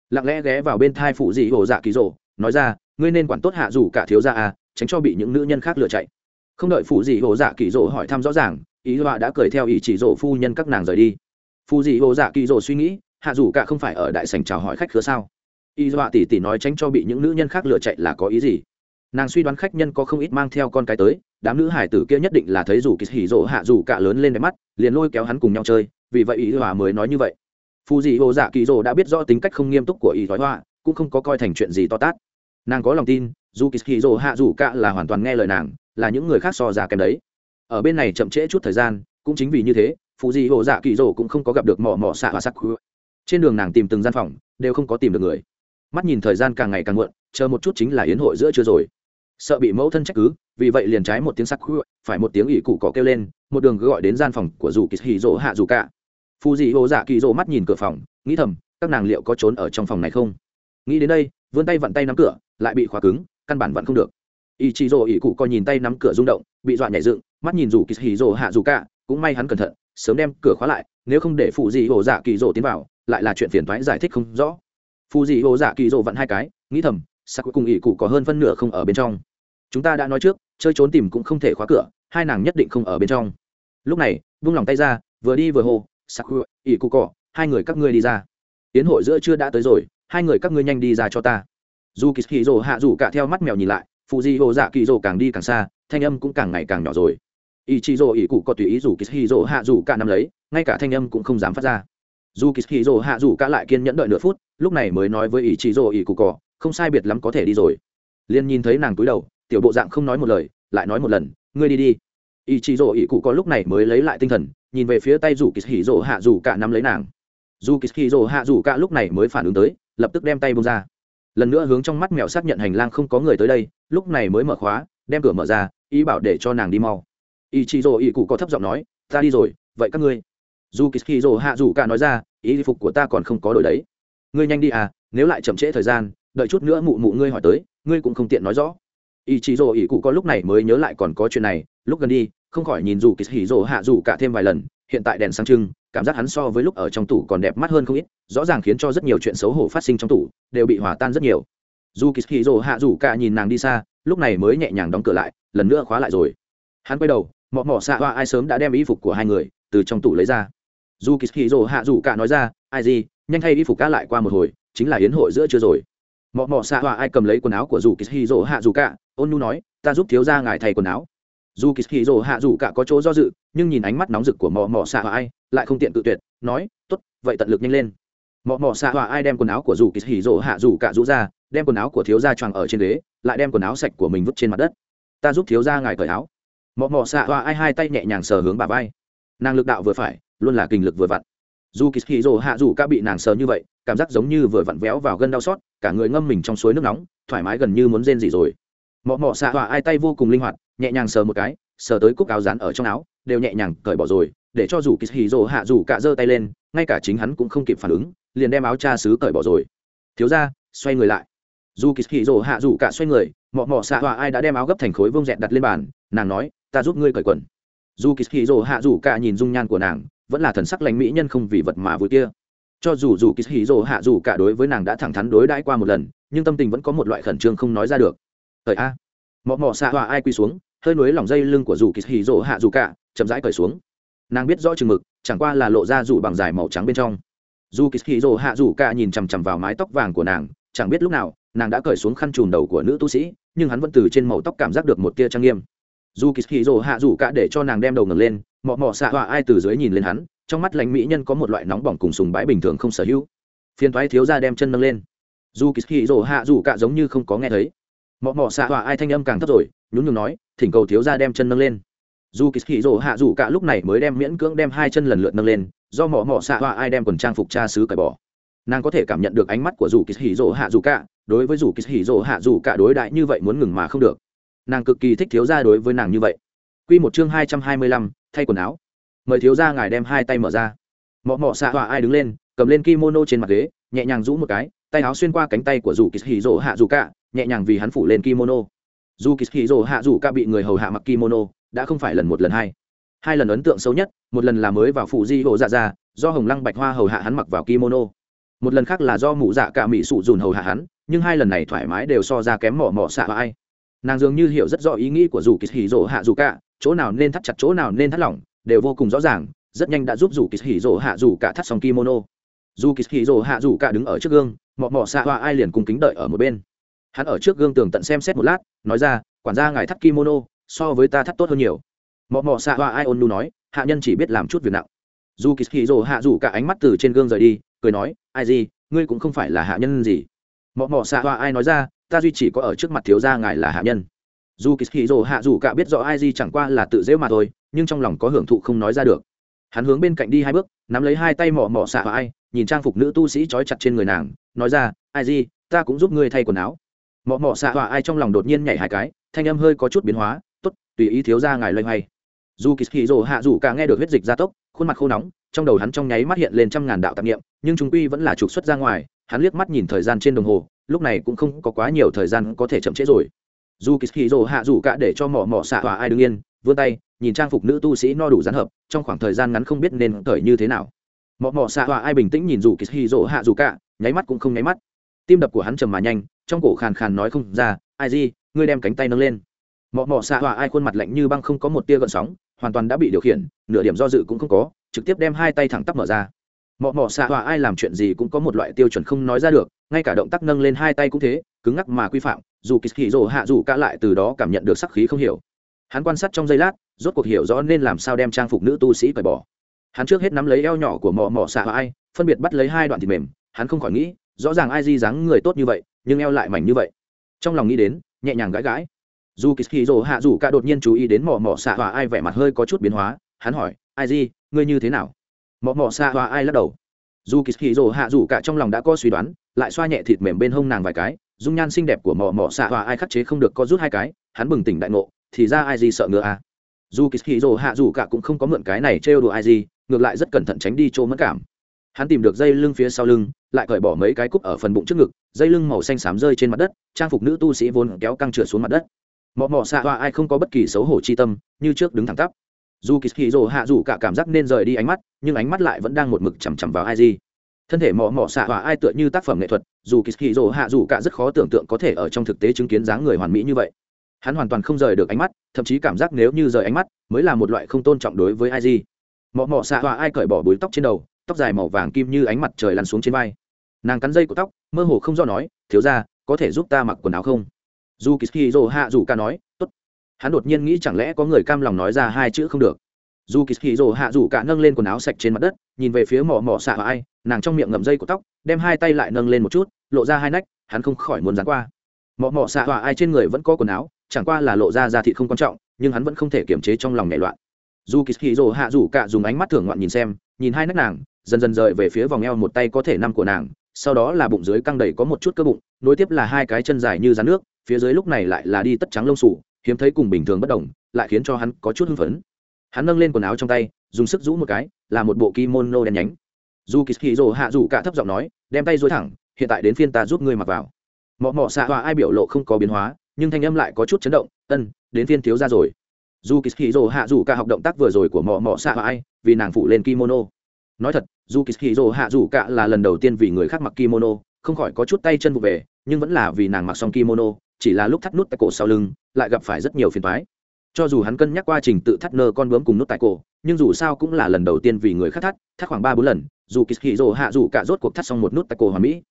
Lặng lẽ ghé vào bên thai phụ dị hồ dạ kỳ rỗ nói ra, ngươi nên quản tốt hạ dù cả thiếu gia à tránh cho bị những nữ nhân khác lựa chạy. Không đợi phụ dị hồ dạ kỳ rỗ hỏi thăm rõ ràng ý họa đã cười theo ý chỉ rỗ phu nhân các nàng rời đi. Phụ dị hồ dạ kỳ rỗ suy nghĩ, hạ dù cả không phải ở đại sảnh chào hỏi khách khứa sao? Y Doa tỉ tỉ nói tránh cho bị những nữ nhân khác lựa chạy là có ý gì? Nàng suy đoán khách nhân có không ít mang theo con cái tới, đám nữ hải tử kia nhất định là thấy dù kỳ hỉ rỗ hạ dù cả lớn lên đẹp mắt, liền lôi kéo hắn cùng nhau chơi vì vậy ý hòa mới nói như vậy. Phù dị hồ dạ kỳ dồ đã biết rõ tính cách không nghiêm túc của ý thoái hoa cũng không có coi thành chuyện gì to tát. Nàng có lòng tin, dù kỳ dồ hạ dù cả là hoàn toàn nghe lời nàng, là những người khác so ra kém đấy. Ở bên này chậm trễ chút thời gian, cũng chính vì như thế phù dị hồ dạ kỳ dồ cũng không có gặp được mỏ mỏ xạ và sắc trên đường nàng tìm từng gian phòng, đều không có tìm được người. Mắt nhìn thời gian càng ngày càng muộn, chờ một chút chính là yến hội giữa chưa rồi. Sợ bị mẫu thân trách cứ, vì vậy liền trái một tiếng sắc khuya phải một tiếng ỉ cụ cỏ kêu lên, một đường gọi đến gian phòng của dù kỳ dồ hạ dù cả phù dị hồ dạ kỳ rỗ mắt nhìn cửa phòng, nghĩ thầm, các nàng liệu có trốn ở trong phòng này không? Nghĩ đến đây, vươn tay vặn tay nắm cửa, lại bị khóa cứng, căn bản vặn không được. Ý chị rỗ Ý cụ coi nhìn tay nắm cửa rung động, bị dọa nhảy dựng, mắt nhìn dù kỳ hì rỗ hạ dù cả, cũng may hắn cẩn thận, sớm đem cửa khóa lại, nếu không để phù dị hồ dạ kỳ rỗ tiến vào, lại là chuyện phiền thoái giải thích không rõ. Phù dị hồ dạ kỳ rỗ vặn hai cái, nghĩ thầm, sao cuối cùng Ý cụ có hơn phân nửa không ở bên trong? Chúng ta đã nói trước, chơi trốn tìm cũng không thể khóa cửa, hai nàng nhất định không ở bên trong. Lúc này, vung lòng tay ra, vừa đi vừa hô sakura ỷ cụ cỏ hai người các ngươi đi ra. Tiến hội giữa chưa đã tới rồi, hai người các ngươi nhanh đi ra cho ta. Dù kỳ kỳ rồ hạ rủ cả theo mắt mèo nhìn lại phụ di hồ dạ kỳ rồ càng đi càng xa, thanh âm cũng càng ngày càng nhỏ rồi. Ý chí rồ ý cụ có tùy ý rủ kỳ kỳ rồ hạ rủ cả nắm lấy, ngay cả thanh âm cũng không dám phát ra. Dù kỳ kỳ rồ hạ rủ cả lại kiên nhẫn đợi nửa phút, lúc này mới nói với ý chí rồ ý cụ cỏ không sai biệt lắm có thể đi rồi. Liền nhìn thấy nàng túi đầu, tiểu bộ dạng không nói một lời, lại nói một lần, ngươi đi đi ý chí rỗ ý cụ có lúc này mới lấy lại tinh thần, nhìn về phía tay rủ kỳ hỉ rỗ hạ rủ cả nắm lấy nàng. Dù kỳ hỉ rỗ hạ rủ cả lúc này mới phản ứng tới, lập tức đem tay bông ra. Lần nữa hướng trong mắt mèo xác nhận hành lang không có người tới đây, lúc này mới mở khóa, đem cửa mở ra, ý bảo để cho nàng đi mau. Ý chí rỗ ý cụ có thấp giọng nói, ta đi rồi, vậy các ngươi? Dù kỳ hỉ rỗ hạ rủ cả nói ra, ý phục của ta còn không có đổi đấy. Ngươi nhanh đi à nếu lại chậm trễ thời gian, đợi chút nữa mụ mụ ngươi hỏi tới, ngươi cũng không tiện nói rõ. Ý chí rồ ý cụ có lúc này mới nhớ lại còn có chuyện này, lúc gần đi không khỏi nhìn dù kỳ hỉ rồ hạ dù cả thêm vài lần, hiện tại đèn sáng trưng, cảm giác hắn so với lúc ở trong tủ còn đẹp mắt hơn không ít, rõ ràng khiến cho rất nhiều chuyện xấu hổ phát sinh trong tủ, đều bị hòa tan rất nhiều. Dù kỳ hỉ rồ hạ dù cả nhìn nàng đi xa, lúc này mới nhẹ nhàng đóng cửa lại, lần nữa khóa lại rồi. Hắn quay đầu, mọ mọ xạ hoa ai sớm đã đem y phục của hai người, từ trong tủ lấy ra. Dù kỳ hỉ rồ hạ dù cả nói ra, ai gì, nhanh thay y phục cá lại qua một hồi, chính là yến hội giữa chưa rồi. Mọ mọ xạ hoa ai cầm lấy quần áo của dù kỳ hỉ rồ hạ dù cả, ôn nu nói, ta giúp thiếu ra ngài thay quần áo dù kỳ hì rỗ hạ dù cả có chỗ do dự, nhưng nhìn ánh mắt nóng rực của mọ mọ xạ hòa ai, lại không tiện tự tuyệt, nói t ố t vậy tận lực nhanh lên. Mọ mọ xạ hòa ai đem quần áo của dù kỳ hì rỗ hạ dù cả rũ ra, đem quần áo của thiếu gia choàng ở trên ghế, lại đem quần áo sạch của mình vứt trên mặt đất. Ta giúp thiếu gia ngài cởi áo. Mọ mọ xạ hòa ai hai tay nhẹ nhàng sờ hướng bà vai. Nàng lực đạo vừa phải, luôn là kinh lực vừa vặn. Dù kỳ hì rỗ hạ dù cả bị nàng sờ như vậy, cảm giác giống như vừa vặn véo vào gân đau xót, cả người ngâm mình trong suối nước nóng, thoải mái gần như muốn rên gì rồi mọ mọ xạ hỏa ai tay vô cùng linh hoạt, nhẹ nhàng sờ một cái, sờ tới cúc áo rán ở trong áo, đều nhẹ nhàng cởi bỏ rồi, để cho dù kỳ hì rồ hạ dù cả giơ tay lên, ngay cả chính hắn cũng không kịp phản ứng, liền đem áo cha xứ cởi bỏ rồi. Thiếu ra xoay người lại. Dù kỳ hì rồ hạ dù cả xoay người, mọ mọ xạ hỏa ai đã đem áo gấp thành khối vông dẹn đặt lên bàn, nàng nói, ta giúp ngươi cởi quần. Dù kỳ hì rồ hạ dù cả nhìn dung nhan của nàng, vẫn là thần sắc lành mỹ nhân không vì vật mà vui kia. Cho dù dù kỳ hì rồ hạ dù cả đối với nàng đã thẳng thắn đối đãi qua một lần, nhưng tâm tình vẫn có một loại khẩn trương không nói ra được thời a. Mọ mọ xạ hòa ai quy xuống, hơi nuối lòng dây lưng của dù kỳ hì hạ dù cả, chậm rãi cởi xuống. Nàng biết rõ chừng mực, chẳng qua là lộ ra dù bằng dài màu trắng bên trong. Dù kỳ hì hạ dù cả nhìn chằm chằm vào mái tóc vàng của nàng, chẳng biết lúc nào, nàng đã cởi xuống khăn trùm đầu của nữ tu sĩ, nhưng hắn vẫn từ trên màu tóc cảm giác được một tia trang nghiêm. Dù kỳ hì hạ dù cả để cho nàng đem đầu ngẩng lên, mọ mọ xạ hòa ai từ dưới nhìn lên hắn, trong mắt lãnh mỹ nhân có một loại nóng bỏng cùng sùng bãi bình thường không sở hữu. Phiền thoái thiếu ra đem chân nâng lên. Dù kỳ hì hạ dù cả giống như không có nghe thấy mọ mọ xạ hỏa ai thanh âm càng thấp rồi, nhún nhường nói, thỉnh cầu thiếu ra đem chân nâng lên. Dù kỳ hì rồ hạ dù cả lúc này mới đem miễn cưỡng đem hai chân lần lượt nâng lên, do mọ mọ xạ hỏa ai đem quần trang phục cha xứ cởi bỏ. Nàng có thể cảm nhận được ánh mắt của dù kỳ hì rồ hạ dù cả, đối với dù kỳ hì rồ hạ dù cả đối đại như vậy muốn ngừng mà không được. Nàng cực kỳ thích thiếu ra đối với nàng như vậy. Quy một chương hai trăm hai mươi lăm, thay quần áo. Mời thiếu gia ngài đem hai tay mở ra. Mọ mọ xạ họa ai đứng lên, cầm lên kimono trên mặt ghế, nhẹ nhàng rũ một cái, tay áo xuyên qua cánh tay của dù kỳ hì rỗ hạ dù cả nhẹ nhàng vì hắn phủ lên kimono. Dù kỳ hì hạ dù ca bị người hầu hạ mặc kimono, đã không phải lần một lần hai. Hai lần ấn tượng xấu nhất, một lần là mới vào phủ di hộ dạ ra do hồng lăng bạch hoa hầu hạ hắn mặc vào kimono. Một lần khác là do mụ dạ cả mỹ sụ dùn hầu hạ hắn, nhưng hai lần này thoải mái đều so ra kém mỏ mỏ xạ ai. Nàng dường như hiểu rất rõ ý nghĩ của dù kỳ hì rỗ hạ dù cả chỗ nào nên thắt chặt, chỗ nào nên thắt lỏng, đều vô cùng rõ ràng, rất nhanh đã giúp dù kỳ rỗ hạ dù cả thắt xong kimono. Dù kỳ hì rồ hạ dù cả đứng ở trước gương, mỏ mỏ xạ hoa ai liền cùng kính đợi ở một bên hắn ở trước gương tường tận xem xét một lát, nói ra, quản gia ngài thắt kimono, so với ta thắt tốt hơn nhiều. Mọ mọ xạ hoa ai ôn nu nói, hạ nhân chỉ biết làm chút việc nặng. Dù kỳ hì rồ hạ rủ cả ánh mắt từ trên gương rời đi, cười nói, ai gì, ngươi cũng không phải là hạ nhân gì. Mọ mọ xạ hoa ai nói ra, ta duy chỉ có ở trước mặt thiếu gia ngài là hạ nhân. Dù kỳ hì rồ hạ rủ cả biết rõ ai gì chẳng qua là tự dễ mà thôi, nhưng trong lòng có hưởng thụ không nói ra được. Hắn hướng bên cạnh đi hai bước, nắm lấy hai tay mỏ mỏ xạ hoa ai, nhìn trang phục nữ tu sĩ trói chặt trên người nàng, nói ra, ai gì, ta cũng giúp ngươi thay quần áo mọ mọ xạ họa ai trong lòng đột nhiên nhảy hai cái, thanh âm hơi có chút biến hóa, tốt, tùy ý thiếu ra ngài loay hoay. Dù kỳ hì rồ hạ dù cả nghe được huyết dịch gia tốc, khuôn mặt khô nóng, trong đầu hắn trong nháy mắt hiện lên trăm ngàn đạo tạp nghiệm nhưng chúng quy vẫn là trục xuất ra ngoài, hắn liếc mắt nhìn thời gian trên đồng hồ, lúc này cũng không có quá nhiều thời gian có thể chậm trễ rồi. Dù kỳ hì rồ hạ dù cả để cho mỏ mỏ xạ hòa ai đương yên, vươn tay, nhìn trang phục nữ tu sĩ no đủ gián hợp, trong khoảng thời gian ngắn không biết nên cởi như thế nào. Mọ mọ xạ hòa ai bình tĩnh nhìn dù kỳ hì rồ hạ dù cả, nháy mắt cũng không nháy mắt. Tim đập của hắn trầm mà nhanh trong cổ khàn khàn nói không ra, ai gì ngươi đem cánh tay nâng lên. Mọ mọ xạ hòa ai khuôn mặt lạnh như băng không có một tia gợn sóng, hoàn toàn đã bị điều khiển, nửa điểm do dự cũng không có, trực tiếp đem hai tay thẳng tắp mở ra. Mọ mọ xạ hòa ai làm chuyện gì cũng có một loại tiêu chuẩn không nói ra được, ngay cả động tác nâng lên hai tay cũng thế, cứng ngắc mà quy phạm, dù kỳ hì rồ hạ dù cả lại từ đó cảm nhận được sắc khí không hiểu. Hắn quan sát trong giây lát, rốt cuộc hiểu rõ nên làm sao đem trang phục nữ tu sĩ cởi bỏ. Hắn trước hết nắm lấy eo nhỏ của mọ mọ xạ hòa ai, phân biệt bắt lấy hai đoạn thịt mềm, hắn không khỏi nghĩ, rõ ràng ai di dáng người tốt như vậy nhưng eo lại mảnh như vậy. Trong lòng nghĩ đến, nhẹ nhàng gãi gãi. Dù kỳ hì rồ hạ dù cả đột nhiên chú ý đến mỏ mỏ xạ hòa ai vẻ mặt hơi có chút biến hóa, hắn hỏi, ai di ngươi như thế nào? Mỏ mỏ xạ hòa ai lắc đầu. Dù kỳ hì rồ hạ dù cả trong lòng đã có suy đoán, lại xoa nhẹ thịt mềm bên hông nàng vài cái, dung nhan xinh đẹp của mỏ mỏ xạ hòa ai khắc chế không được có rút hai cái, hắn bừng tỉnh đại ngộ, thì ra ai gì sợ ngựa à? Dù kỳ hì rồ hạ dù cả cũng không có mượn cái này trêu đùa ai gì ngược lại rất cẩn thận tránh đi chỗ mất cảm hắn tìm được dây lưng phía sau lưng, lại cởi bỏ mấy cái cúc ở phần bụng trước ngực, dây lưng màu xanh xám rơi trên mặt đất, trang phục nữ tu sĩ vốn kéo căng trượt xuống mặt đất. Mọ mọ xạ hoa ai không có bất kỳ xấu hổ chi tâm, như trước đứng thẳng tắp. Dù kỳ hì rồ hạ dù cả cảm giác nên rời đi ánh mắt, nhưng ánh mắt lại vẫn đang một mực chằm chằm vào ai gì thân thể mọ mọ xạ hoa ai tựa như tác phẩm nghệ thuật, dù kỳ hì rồ hạ dù cả rất khó tưởng tượng có thể ở trong thực tế chứng kiến dáng người hoàn mỹ như vậy. Hắn hoàn toàn không rời được ánh mắt, thậm chí cảm giác nếu như rời ánh mắt, mới là một loại không tôn trọng đối với ai gì mọ mọ xạ hỏa ai cởi bỏ búi tóc trên đầu tóc dài màu vàng kim như ánh mặt trời lăn xuống trên vai. Nàng cắn dây của tóc, mơ hồ không do nói, thiếu ra có thể giúp ta mặc quần áo không? Dù kỳ hì hạ dù cả nói, tốt. Hắn đột nhiên nghĩ chẳng lẽ có người cam lòng nói ra hai chữ không được. Dù kỳ hì hạ dù cả nâng lên quần áo sạch trên mặt đất, nhìn về phía mỏ mỏ xạ và ai, nàng trong miệng ngậm dây của tóc, đem hai tay lại nâng lên một chút, lộ ra hai nách, hắn không khỏi muốn dán qua. Mỏ mỏ xạ và ai trên người vẫn có quần áo, chẳng qua là lộ ra ra thịt không quan trọng, nhưng hắn vẫn không thể kiềm chế trong lòng nhảy loạn. Dù kỳ hì hạ dù cả dùng ánh mắt thưởng ngoạn nhìn xem, nhìn hai nách nàng dần dần rời về phía vòng eo một tay có thể năm của nàng, sau đó là bụng dưới căng đầy có một chút cơ bụng, nối tiếp là hai cái chân dài như rắn nước, phía dưới lúc này lại là đi tất trắng lông sủ hiếm thấy cùng bình thường bất đồng, lại khiến cho hắn có chút hưng phấn. Hắn nâng lên quần áo trong tay, dùng sức rũ một cái, là một bộ kimono đen nhánh. Dù kỳ hì rồ hạ dù cả thấp giọng nói, đem tay dối thẳng, hiện tại đến phiên ta giúp ngươi mặc vào. Mọ mọ xạ hòa ai biểu lộ không có biến hóa, nhưng thanh âm lại có chút chấn động, ân, đến phiên thiếu ra rồi. Dù kỳ hì rồ hạ dù cả học động tác vừa rồi của mọ mọ xạ hòa ai, vì nàng phụ lên kimono nói thật dù kỳ hì hạ dù cả là lần đầu tiên vì người khác mặc kimono, không khỏi có chút tay chân vụ về, nhưng vẫn là vì nàng mặc xong kimono, chỉ là lúc thắt nút tại cổ sau lưng, lại gặp phải rất nhiều phiền toái. Cho dù hắn cân nhắc qua trình tự thắt nơ con bướm cùng nút tại cổ, nhưng dù sao cũng là lần đầu tiên vì người khác thắt thắt khoảng ba bốn lần dù kỳ hì hạ dù cả rốt cuộc thắt xong một nút tại cổ hòa mỹ.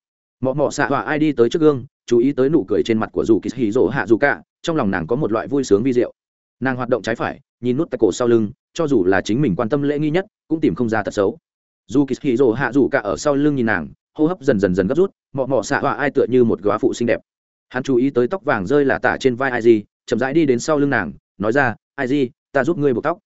Mọ mọ xạ hòa ai đi tới trước gương, chú ý tới nụ cười trên mặt của dù kỳ hì hạ dù cả trong lòng nàng có một loại vui sướng vi diệu. Nàng hoạt động trái phải, nhìn nút tại cổ sau lưng, cho dù là chính mình quan tâm lễ nghi nhất, cũng tìm không ra tật xấu dù kỳ hì rồ hạ dù cả ở sau lưng nhìn nàng, hô hấp dần dần dần gấp rút, mọ mọ xạ họa ai tựa như một góa phụ xinh đẹp. Hắn chú ý tới tóc vàng rơi là tả trên vai ai gì chậm rãi đi đến sau lưng nàng, nói ra ai gì ta giúp ngươi buộc tóc.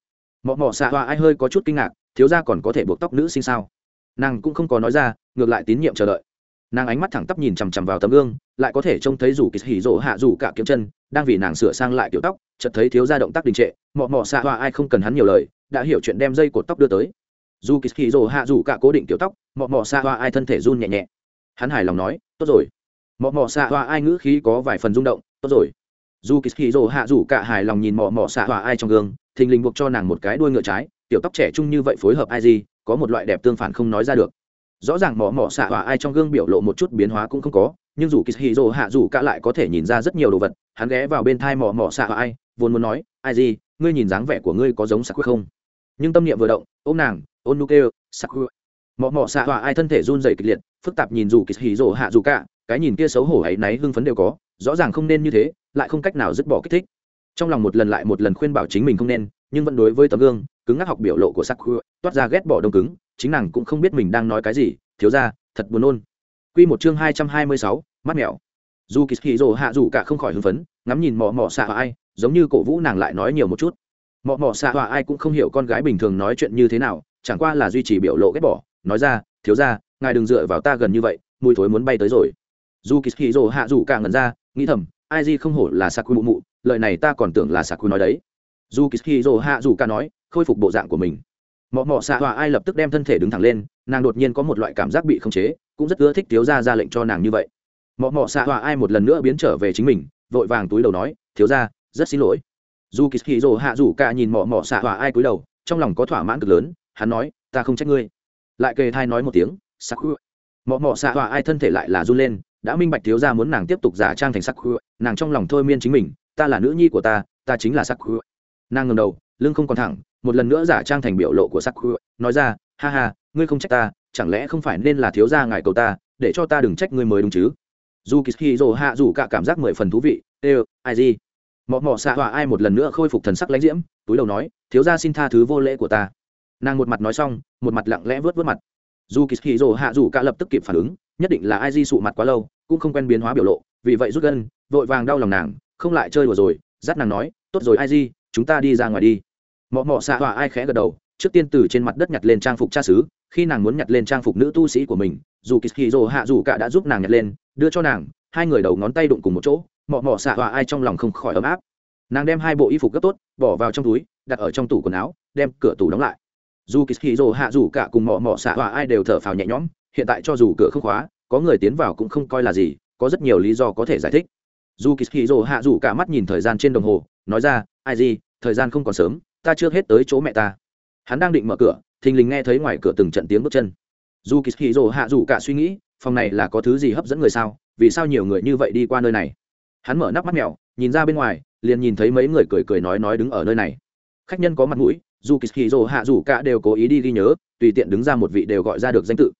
Mọ mọ xạ hoa ai hơi có chút kinh ngạc, thiếu ra còn có thể buộc tóc nữ sinh sao? Nàng cũng không có nói ra, ngược lại tín nhiệm chờ đợi. Nàng ánh mắt thẳng tắp nhìn chằm chằm vào tấm gương, lại có thể trông thấy rủ kỳ hỉ rỗ hạ rủ cả kiếm chân, đang vì nàng sửa sang lại kiểu tóc, chợt thấy thiếu ra động tác đình trệ, mọ mọ xạ hoa ai không cần hắn nhiều lời, đã hiểu chuyện đem dây cột tóc đưa tới dù kỳ hỉ rồ hạ rủ cả cố định kiểu tóc, mọ mọ xạ hoa ai thân thể run nhẹ nhẹ. Hắn hài lòng nói, tốt rồi. Mọ mọ xạ hoa ai ngữ khí có vài phần rung động, tốt rồi. Dù kỳ hì rồ hạ rủ cả hài lòng nhìn mọ mọ xạ hoa ai trong gương, thình lình buộc cho nàng một cái đuôi ngựa trái tiểu tóc trẻ trung như vậy phối hợp ai gì, có một loại đẹp tương phản không nói ra được. Rõ ràng mọ mọ xạ hoa ai trong gương biểu lộ một chút biến hóa cũng không có, nhưng dù kỳ rồ hạ rủ cả lại có thể nhìn ra rất nhiều đồ vật, hắn ghé vào bên thai mọ mọ xạ hoa ai, vốn muốn nói, ai gì, ngươi nhìn dáng vẻ của ngươi có giống sắc quyết không? Nhưng tâm niệm vừa động, ôm nàng ôn nu kêu, sắc hư. Mọ mọ xạ họa ai thân thể run dày kịch liệt, phức tạp nhìn dù kỳ hì rỗ hạ dù cả, cái nhìn kia xấu hổ ấy náy hưng phấn đều có, rõ ràng không nên như thế, lại không cách nào dứt bỏ kích thích. Trong lòng một lần lại một lần khuyên bảo chính mình không nên, nhưng vẫn đối với tấm gương, cứng ngắc học biểu lộ của sắc hư, toát ra ghét bỏ đông cứng, chính nàng cũng không biết mình đang nói cái gì, thiếu ra, thật buồn ôn. q một chương hai trăm hai mươi sáu, mắt mèo dù kỳ hì rỗ hạ dù cả không khỏi hưng phấn, ngắm nhìn mọ mọ xạ họa ai, giống như cổ vũ nàng lại nói nhiều một chút. Mọ mọ xạ họa ai cũng không hiểu con gái bình thường nói chuyện như thế nào chẳng qua là duy trì biểu lộ ghét bỏ, nói ra, thiếu ra ngài đừng dựa vào ta gần như vậy, mùi thối muốn bay tới rồi. Dù kỳ hì rồ hạ dù cả ngẩn ra, nghĩ thầm, ai di không hổ là saku mụ mụ lời này ta còn tưởng là saku nói đấy. Dù kỳ hì rồ hạ dù cả nói, khôi phục bộ dạng của mình. Mọ mọ xạ họa ai lập tức đem thân thể đứng thẳng lên, nàng đột nhiên có một loại cảm giác bị khống chế, cũng rất ưa thích thiếu gia ra lệnh cho nàng như vậy. Mọ mọ xạ họa ai một lần nữa biến trở về chính mình, vội vàng túi đầu nói, thiếu gia, rất xin lỗi. Dù kỳ hì rồ hạ dù cả nhìn mọ mọ xạ họa ai cúi đầu, trong lòng có thỏa mãn cực lớn hắn nói, ta không trách ngươi. Lại kề thai nói một tiếng sắc khuya mọ mọ xạ tọa ai thân thể lại là run lên, đã minh bạch thiếu gia muốn nàng tiếp tục giả trang thành sắc khuya nàng trong lòng thôi miên chính mình, ta là nữ nhi của ta ta chính là sắc khuya nàng ngầm đầu, lưng không còn thẳng, một lần nữa giả trang thành biểu lộ của sắc khuya nói ra, ha ha, ngươi không trách ta, chẳng lẽ không phải nên là thiếu gia ngài cầu ta, để cho ta đừng trách ngươi mới đúng chứ? Dù kỳ hì rồ hạ dù cả cảm giác mười phần thú vị ê ai gì? Mọ mọ xạ tọa ai một lần nữa khôi phục thần sắc lãnh diễm, túi đầu nói, thiếu gia xin tha thứ vô lễ của ta nàng một mặt nói xong, một mặt lặng lẽ vớt vớt mặt. Dù kỳ hì rồ hạ dù cả lập tức kịp phản ứng, nhất định là ai di sụ mặt quá lâu, cũng không quen biến hóa biểu lộ, vì vậy rút gân, vội vàng đau lòng nàng, không lại chơi đùa rồi, dắt nàng nói, tốt rồi, ai di, chúng ta đi ra ngoài đi. Mọ mọ xạ họa ai khẽ gật đầu, trước tiên từ trên mặt đất nhặt lên trang phục cha xứ, khi nàng muốn nhặt lên trang phục nữ tu sĩ của mình, dù kỳ hì rồ hạ dù cả đã giúp nàng nhặt lên, đưa cho nàng, hai người đầu ngón tay đụng cùng một chỗ, mọ mọ xạ họa ai trong lòng không khỏi ấm áp. Nàng đem hai bộ y phục gấp tốt, bỏ vào trong túi, đặt ở trong tủ quần áo, đem cửa tủ đóng lại dù kỳ hì rồ hạ dù cả cùng mỏ mỏ xạ họa ai đều thở phào nhẹ nhõm, hiện tại cho dù cửa không khóa, có người tiến vào cũng không coi là gì, có rất nhiều lý do có thể giải thích. Dù kỳ hì rồ hạ dù cả mắt nhìn thời gian trên đồng hồ, nói ra, ai gì, thời gian không còn sớm, ta chưa hết tới chỗ mẹ ta. Hắn đang định mở cửa, thình lình nghe thấy ngoài cửa từng trận tiếng bước chân. Dù kỳ hì rồ hạ dù cả suy nghĩ, phòng này là có thứ gì hấp dẫn người sao? Vì sao nhiều người như vậy đi qua nơi này? Hắn mở nắp mắt mèo, nhìn ra bên ngoài, liền nhìn thấy mấy người cười cười nói nói đứng ở nơi này. Khách nhân có mặt mũi dù kỳ hì rồ hạ dù cả đều cố ý đi ghi nhớ, tùy tiện đứng ra một vị đều gọi ra được danh tự.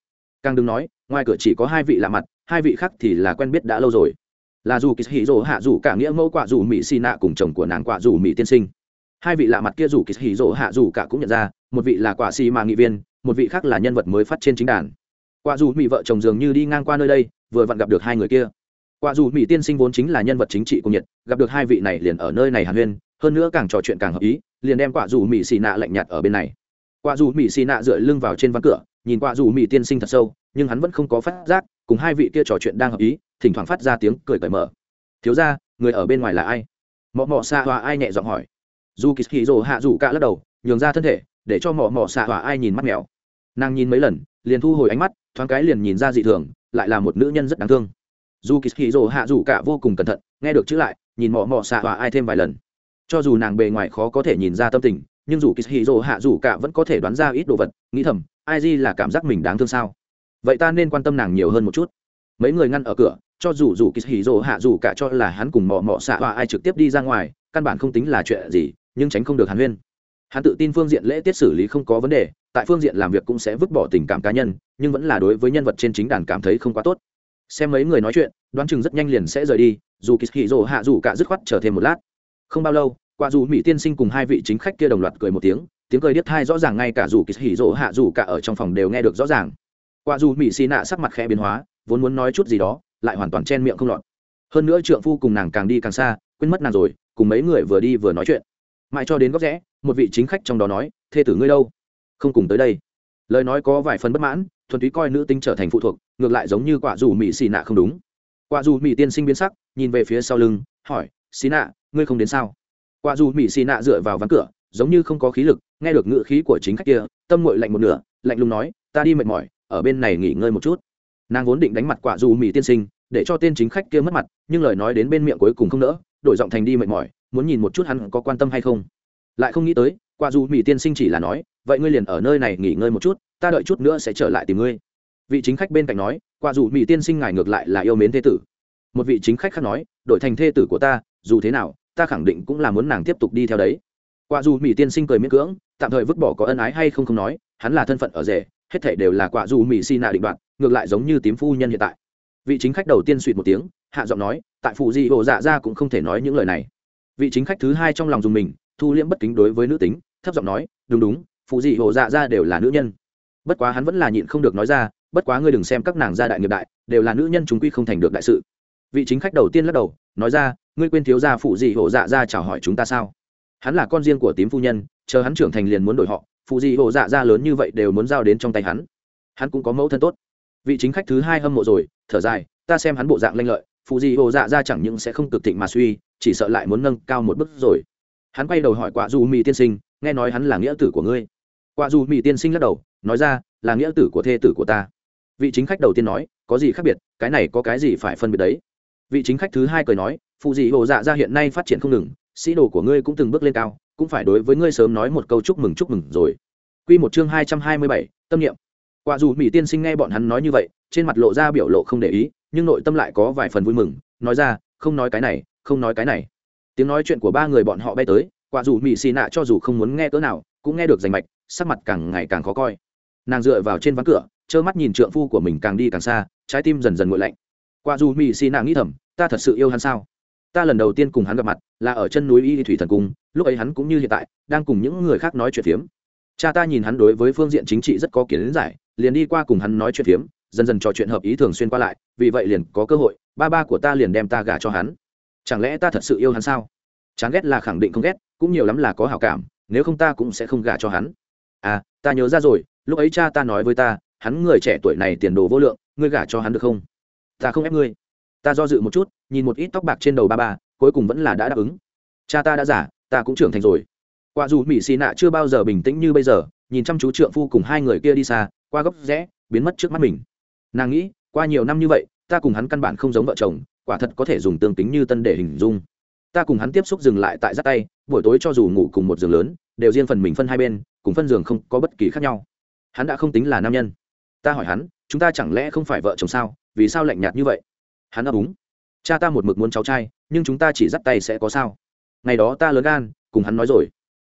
Càng đừng nói, ngoài cửa chỉ có hai vị lạ mặt, hai vị khác thì là quen biết đã lâu rồi. Là dù kỳ hì rồ hạ dù cả nghĩa mẫu quả dù mỹ xì nạ cùng chồng của nàng quả dù mỹ tiên sinh. Hai vị lạ mặt kia dù kỳ hì rồ hạ dù cả cũng nhận ra, một vị là quả xì mà nghị viên, một vị khác là nhân vật mới phát trên chính đàn. Quả dù mỹ vợ chồng dường như đi ngang qua nơi đây, vừa vặn gặp được hai người kia. Quả dù mỹ tiên sinh vốn chính là nhân vật chính trị của nhiệt gặp được hai vị này liền ở nơi này hàn huyên hơn nữa càng trò chuyện càng hợp ý, liền đem quả dù mỹ xì nạ lạnh nhạt ở bên này. Quả dù mỹ xì nạ dựa lưng vào trên ván cửa, nhìn quả dù mỹ tiên sinh thật sâu, nhưng hắn vẫn không có phát giác, cùng hai vị kia trò chuyện đang hợp ý, thỉnh thoảng phát ra tiếng cười cởi mở. Thiếu ra người ở bên ngoài là ai? Mọ mọ xạ hòa ai nhẹ giọng hỏi. Dù kỳ hì rồ hạ dù cả lắc đầu, nhường ra thân thể, để cho mọ mọ xạ hòa ai nhìn mắt mèo. Nàng nhìn mấy lần, liền thu hồi ánh mắt, thoáng cái liền nhìn ra dị thường, lại là một nữ nhân rất đáng thương. Dù kỳ hì rồ hạ dù cả vô cùng cẩn thận, nghe được chữ lại, nhìn mọ mọ xạ hòa ai thêm vài lần cho dù nàng bề ngoài khó có thể nhìn ra tâm tình, nhưng dù kishiro hạ dù cả vẫn có thể đoán ra ít đồ vật, nghĩ thầm, ai di là cảm giác mình đáng thương sao? Vậy ta nên quan tâm nàng nhiều hơn một chút. Mấy người ngăn ở cửa, cho dù dù kishiro hạ dù cả cho là hắn cùng mọ mọ xạ và ai trực tiếp đi ra ngoài, căn bản không tính là chuyện gì, nhưng tránh không được hàn huyên. Hắn tự tin phương diện lễ tiết xử lý không có vấn đề, tại phương diện làm việc cũng sẽ vứt bỏ tình cảm cá nhân, nhưng vẫn là đối với nhân vật trên chính đàn cảm thấy không quá tốt. Xem mấy người nói chuyện, đoán chừng rất nhanh liền sẽ rời đi, dù kỳ hì hạ dù cả dứt khoát chờ thêm một lát không bao lâu, quả dù mỹ tiên sinh cùng hai vị chính khách kia đồng loạt cười một tiếng tiếng cười điếc thai rõ ràng ngay cả dù kỳ hỉ rỗ hạ dù cả ở trong phòng đều nghe được rõ ràng. Quả dù mỹ xì nạ sắc mặt khẽ biến hóa, vốn muốn nói chút gì đó, lại hoàn toàn chen miệng không lọt. Hơn nữa trượng phu cùng nàng càng đi càng xa, quên mất nàng rồi, cùng mấy người vừa đi vừa nói chuyện. Mãi cho đến góc rẽ, một vị chính khách trong đó nói, thê tử ngươi đâu? Không cùng tới đây. Lời nói có vài phần bất mãn, thuần túy coi nữ tính trở thành phụ thuộc, ngược lại giống như quả dù mỹ xì nạ không đúng. Quả dù mỹ tiên sinh biến sắc, nhìn về phía sau lưng, hỏi xì nạ ngươi không đến sao? Quả dù mỹ xì nạ dựa vào ván cửa, giống như không có khí lực, nghe được ngựa khí của chính khách kia, tâm ngội lạnh một nửa, lạnh lùng nói, ta đi mệt mỏi, ở bên này nghỉ ngơi một chút. Nàng vốn định đánh mặt quả dù mỹ tiên sinh, để cho tên chính khách kia mất mặt, nhưng lời nói đến bên miệng cuối cùng không nỡ, đổi giọng thành đi mệt mỏi, muốn nhìn một chút hắn có quan tâm hay không. Lại không nghĩ tới, quả dù mỹ tiên sinh chỉ là nói, vậy ngươi liền ở nơi này nghỉ ngơi một chút, ta đợi chút nữa sẽ trở lại tìm ngươi. Vị chính khách bên cạnh nói, quả dù mỹ tiên sinh ngài ngược lại là yêu mến thế tử. Một vị chính khách khác nói, đổi thành thê tử của ta, dù thế nào ta khẳng định cũng là muốn nàng tiếp tục đi theo đấy. Quả dù mỹ tiên sinh cười miễn cưỡng, tạm thời vứt bỏ có ân ái hay không không nói, hắn là thân phận ở rể, hết thể đều là quả dù mỹ xi nạ định đoạt, ngược lại giống như tím phu nhân hiện tại. Vị chính khách đầu tiên suỵt một tiếng, hạ giọng nói, tại phụ dị hộ dạ ra cũng không thể nói những lời này. Vị chính khách thứ hai trong lòng dùng mình, thu liễm bất kính đối với nữ tính, thấp giọng nói, đúng đúng, phụ dị hộ dạ ra đều là nữ nhân. Bất quá hắn vẫn là nhịn không được nói ra, bất quá ngươi đừng xem các nàng gia đại nghiệp đại, đều là nữ nhân chúng quy không thành được đại sự vị chính khách đầu tiên lắc đầu, nói ra, ngươi quên thiếu gia phụ dị hộ dạ ra chào hỏi chúng ta sao? Hắn là con riêng của tím phu nhân, chờ hắn trưởng thành liền muốn đổi họ, phụ dị hộ dạ ra lớn như vậy đều muốn giao đến trong tay hắn. Hắn cũng có mẫu thân tốt. Vị chính khách thứ hai hâm mộ rồi, thở dài, ta xem hắn bộ dạng lanh lợi, phụ dị hộ dạ ra chẳng những sẽ không cực thịnh mà suy, chỉ sợ lại muốn nâng cao một bước rồi. Hắn quay đầu hỏi quả dù mỹ tiên sinh, nghe nói hắn là nghĩa tử của ngươi? Quả dù mỹ tiên sinh lắc đầu, nói ra, là nghĩa tử của thê tử của ta. Vị chính khách đầu tiên nói, có gì khác biệt, cái này có cái gì phải phân biệt đấy? Vị chính khách thứ hai cười nói phụ dị hồ dạ ra hiện nay phát triển không ngừng sĩ đồ của ngươi cũng từng bước lên cao cũng phải đối với ngươi sớm nói một câu chúc mừng chúc mừng rồi Quy một chương hai trăm hai mươi bảy, tâm niệm. Quả dù Mỹ tiên sinh nghe bọn hắn nói như vậy, trên mặt lộ ra biểu lộ không để ý, nhưng nội tâm lại có vài phần vui mừng, nói ra, không nói cái này, không nói cái này. Tiếng nói chuyện của ba người bọn họ bay tới, quả dù Mỹ xì nạ cho dù không muốn nghe cỡ nào, cũng nghe được rành mạch, sắc mặt càng ngày càng khó coi. Nàng dựa vào trên ván cửa, trơ mắt nhìn trượng phu của mình càng đi càng xa, trái tim dần dần nguội lạnh. Qua dù Mỹ xì nạ nghĩ thầm, ta thật sự yêu hắn sao? ta lần đầu tiên cùng hắn gặp mặt là ở chân núi y thủy thần cung lúc ấy hắn cũng như hiện tại đang cùng những người khác nói chuyện phiếm. Cha ta nhìn hắn đối với phương diện chính trị rất có kiến giải liền đi qua cùng hắn nói chuyện phiếm dần dần trò chuyện hợp ý thường xuyên qua lại vì vậy liền có cơ hội ba ba của ta liền đem ta gả cho hắn. Chẳng lẽ ta thật sự yêu hắn sao? Chán ghét là khẳng định không ghét cũng nhiều lắm là có hảo cảm nếu không ta cũng sẽ không gả cho hắn. À ta nhớ ra rồi lúc ấy cha ta nói với ta hắn người trẻ tuổi này tiền đồ vô lượng ngươi gả cho hắn được không? Ta không ép ngươi. Ta do dự một chút, nhìn một ít tóc bạc trên đầu ba ba, cuối cùng vẫn là đã đáp ứng. Cha ta đã giả ta cũng trưởng thành rồi. Qua dù mỹ xì nạ chưa bao giờ bình tĩnh như bây giờ, nhìn chăm chú trượng phu cùng hai người kia đi xa, qua góc rẽ, biến mất trước mắt mình. Nàng nghĩ, qua nhiều năm như vậy, ta cùng hắn căn bản không giống vợ chồng, quả thật có thể dùng tương tính như tân để hình dung. Ta cùng hắn tiếp xúc dừng lại tại giáp tay, buổi tối cho dù ngủ cùng một giường lớn, đều riêng phần mình phân hai bên, cùng phân giường không có bất kỳ khác nhau. Hắn đã không tính là nam nhân. Ta hỏi hắn, chúng ta chẳng lẽ không phải vợ chồng sao? Vì sao lạnh nhạt như vậy? Hắn ấp úng. Cha ta một mực muốn cháu trai, nhưng chúng ta chỉ dắt tay sẽ có sao? Ngày đó ta lớn gan, cùng hắn nói rồi.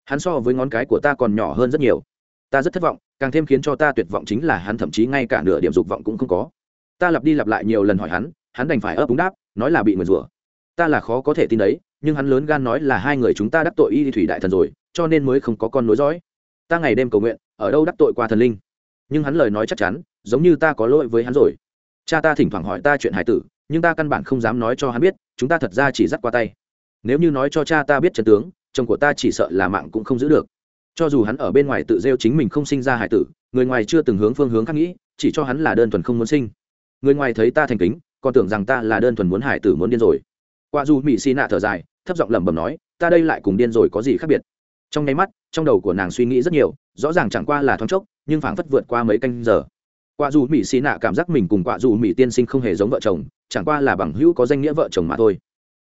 Hắn so với ngón cái của ta còn nhỏ hơn rất nhiều. Ta rất thất vọng, càng thêm khiến cho ta tuyệt vọng chính là hắn thậm chí ngay cả nửa điểm dục vọng cũng không có. Ta lặp đi lặp lại nhiều lần hỏi hắn hắn đành phải ấp úng đáp, nói là bị người rủa. Ta là khó có thể tin đấy, nhưng hắn lớn gan nói là hai người chúng ta đắc tội y thủy đại thần rồi, cho nên mới không có con nối dõi. Ta ngày đêm cầu nguyện, ở đâu đắc tội qua thần linh? Nhưng hắn lời nói chắc chắn, giống như ta có lỗi với hắn rồi cha ta thỉnh thoảng hỏi ta chuyện hải tử, nhưng ta căn bản không dám nói cho hắn biết, chúng ta thật ra chỉ dắt qua tay. Nếu như nói cho cha ta biết trần tướng, chồng của ta chỉ sợ là mạng cũng không giữ được. Cho dù hắn ở bên ngoài tự rêu chính mình không sinh ra hải tử, người ngoài chưa từng hướng phương hướng khác nghĩ, chỉ cho hắn là đơn thuần không muốn sinh. Người ngoài thấy ta thành kính, còn tưởng rằng ta là đơn thuần muốn hải tử muốn điên rồi. Qua dù mỹ xì nạ thở dài, thấp giọng lẩm bẩm nói, ta đây lại cùng điên rồi có gì khác biệt? Trong nháy mắt, trong đầu của nàng suy nghĩ rất nhiều, rõ ràng chẳng qua là thoáng chốc, nhưng phảng phất vượt qua mấy canh giờ quả dù mỹ xì nạ cảm giác mình cùng quả dù mỹ tiên sinh không hề giống vợ chồng, chẳng qua là bằng hữu có danh nghĩa vợ chồng mà thôi.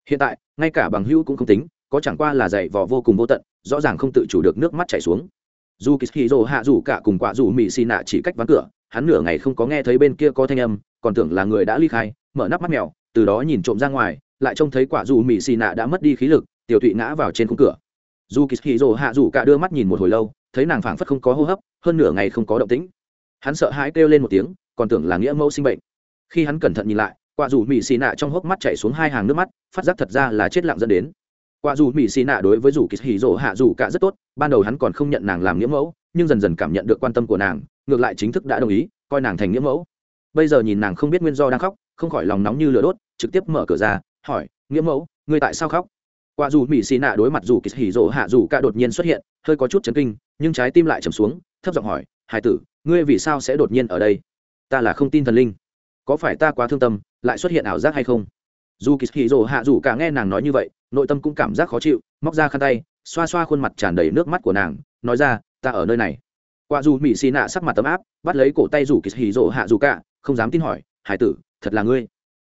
Hiện tại, ngay cả bằng hữu cũng không tính, có chẳng qua là dạy vò vô cùng vô tận, rõ ràng không tự chủ được nước mắt chảy xuống. Dù kỳ hạ rủ cả cùng quả dù mỹ xì nạ chỉ cách ván cửa, hắn nửa ngày không có nghe thấy bên kia có thanh âm, còn tưởng là người đã ly khai, mở nắp mắt mèo, từ đó nhìn trộm ra ngoài, lại trông thấy quả dù mỹ xì nạ đã mất đi khí lực, tiểu thụy ngã vào trên khung cửa. Dù kỳ hạ rủ cả đưa mắt nhìn một hồi lâu, thấy nàng phảng phất không có hô hấp, hơn nửa ngày không có động tĩnh hắn sợ hãi kêu lên một tiếng, còn tưởng là nghĩa mẫu sinh bệnh. Khi hắn cẩn thận nhìn lại, quả dù mỹ xì nạ trong hốc mắt chảy xuống hai hàng nước mắt, phát giác thật ra là chết lặng dẫn đến. Quả dù mỹ xì nạ đối với dù kỳ hì rỗ hạ dù cả rất tốt, ban đầu hắn còn không nhận nàng làm nghĩa mẫu, nhưng dần dần cảm nhận được quan tâm của nàng, ngược lại chính thức đã đồng ý, coi nàng thành nghĩa mẫu. Bây giờ nhìn nàng không biết nguyên do đang khóc, không khỏi lòng nóng như lửa đốt, trực tiếp mở cửa ra, hỏi, nghĩa mẫu, ngươi tại sao khóc? Quả dù mỹ xì nạ đối mặt dù kỳ hì rỗ hạ dù cả đột nhiên xuất hiện, hơi có chút chấn kinh, nhưng trái tim lại trầm xuống, thấp giọng hỏi hải tử, ngươi vì sao sẽ đột nhiên ở đây? Ta là không tin thần linh. Có phải ta quá thương tâm, lại xuất hiện ảo giác hay không? Dù kỳ hì rồ hạ dù cả nghe nàng nói như vậy, nội tâm cũng cảm giác khó chịu, móc ra khăn tay, xoa xoa khuôn mặt tràn đầy nước mắt của nàng, nói ra, ta ở nơi này. Qua dù mỹ xì nạ sắc mặt tấm áp, bắt lấy cổ tay rủ kỳ hì rồ hạ dù cả, không dám tin hỏi, hải tử, thật là ngươi?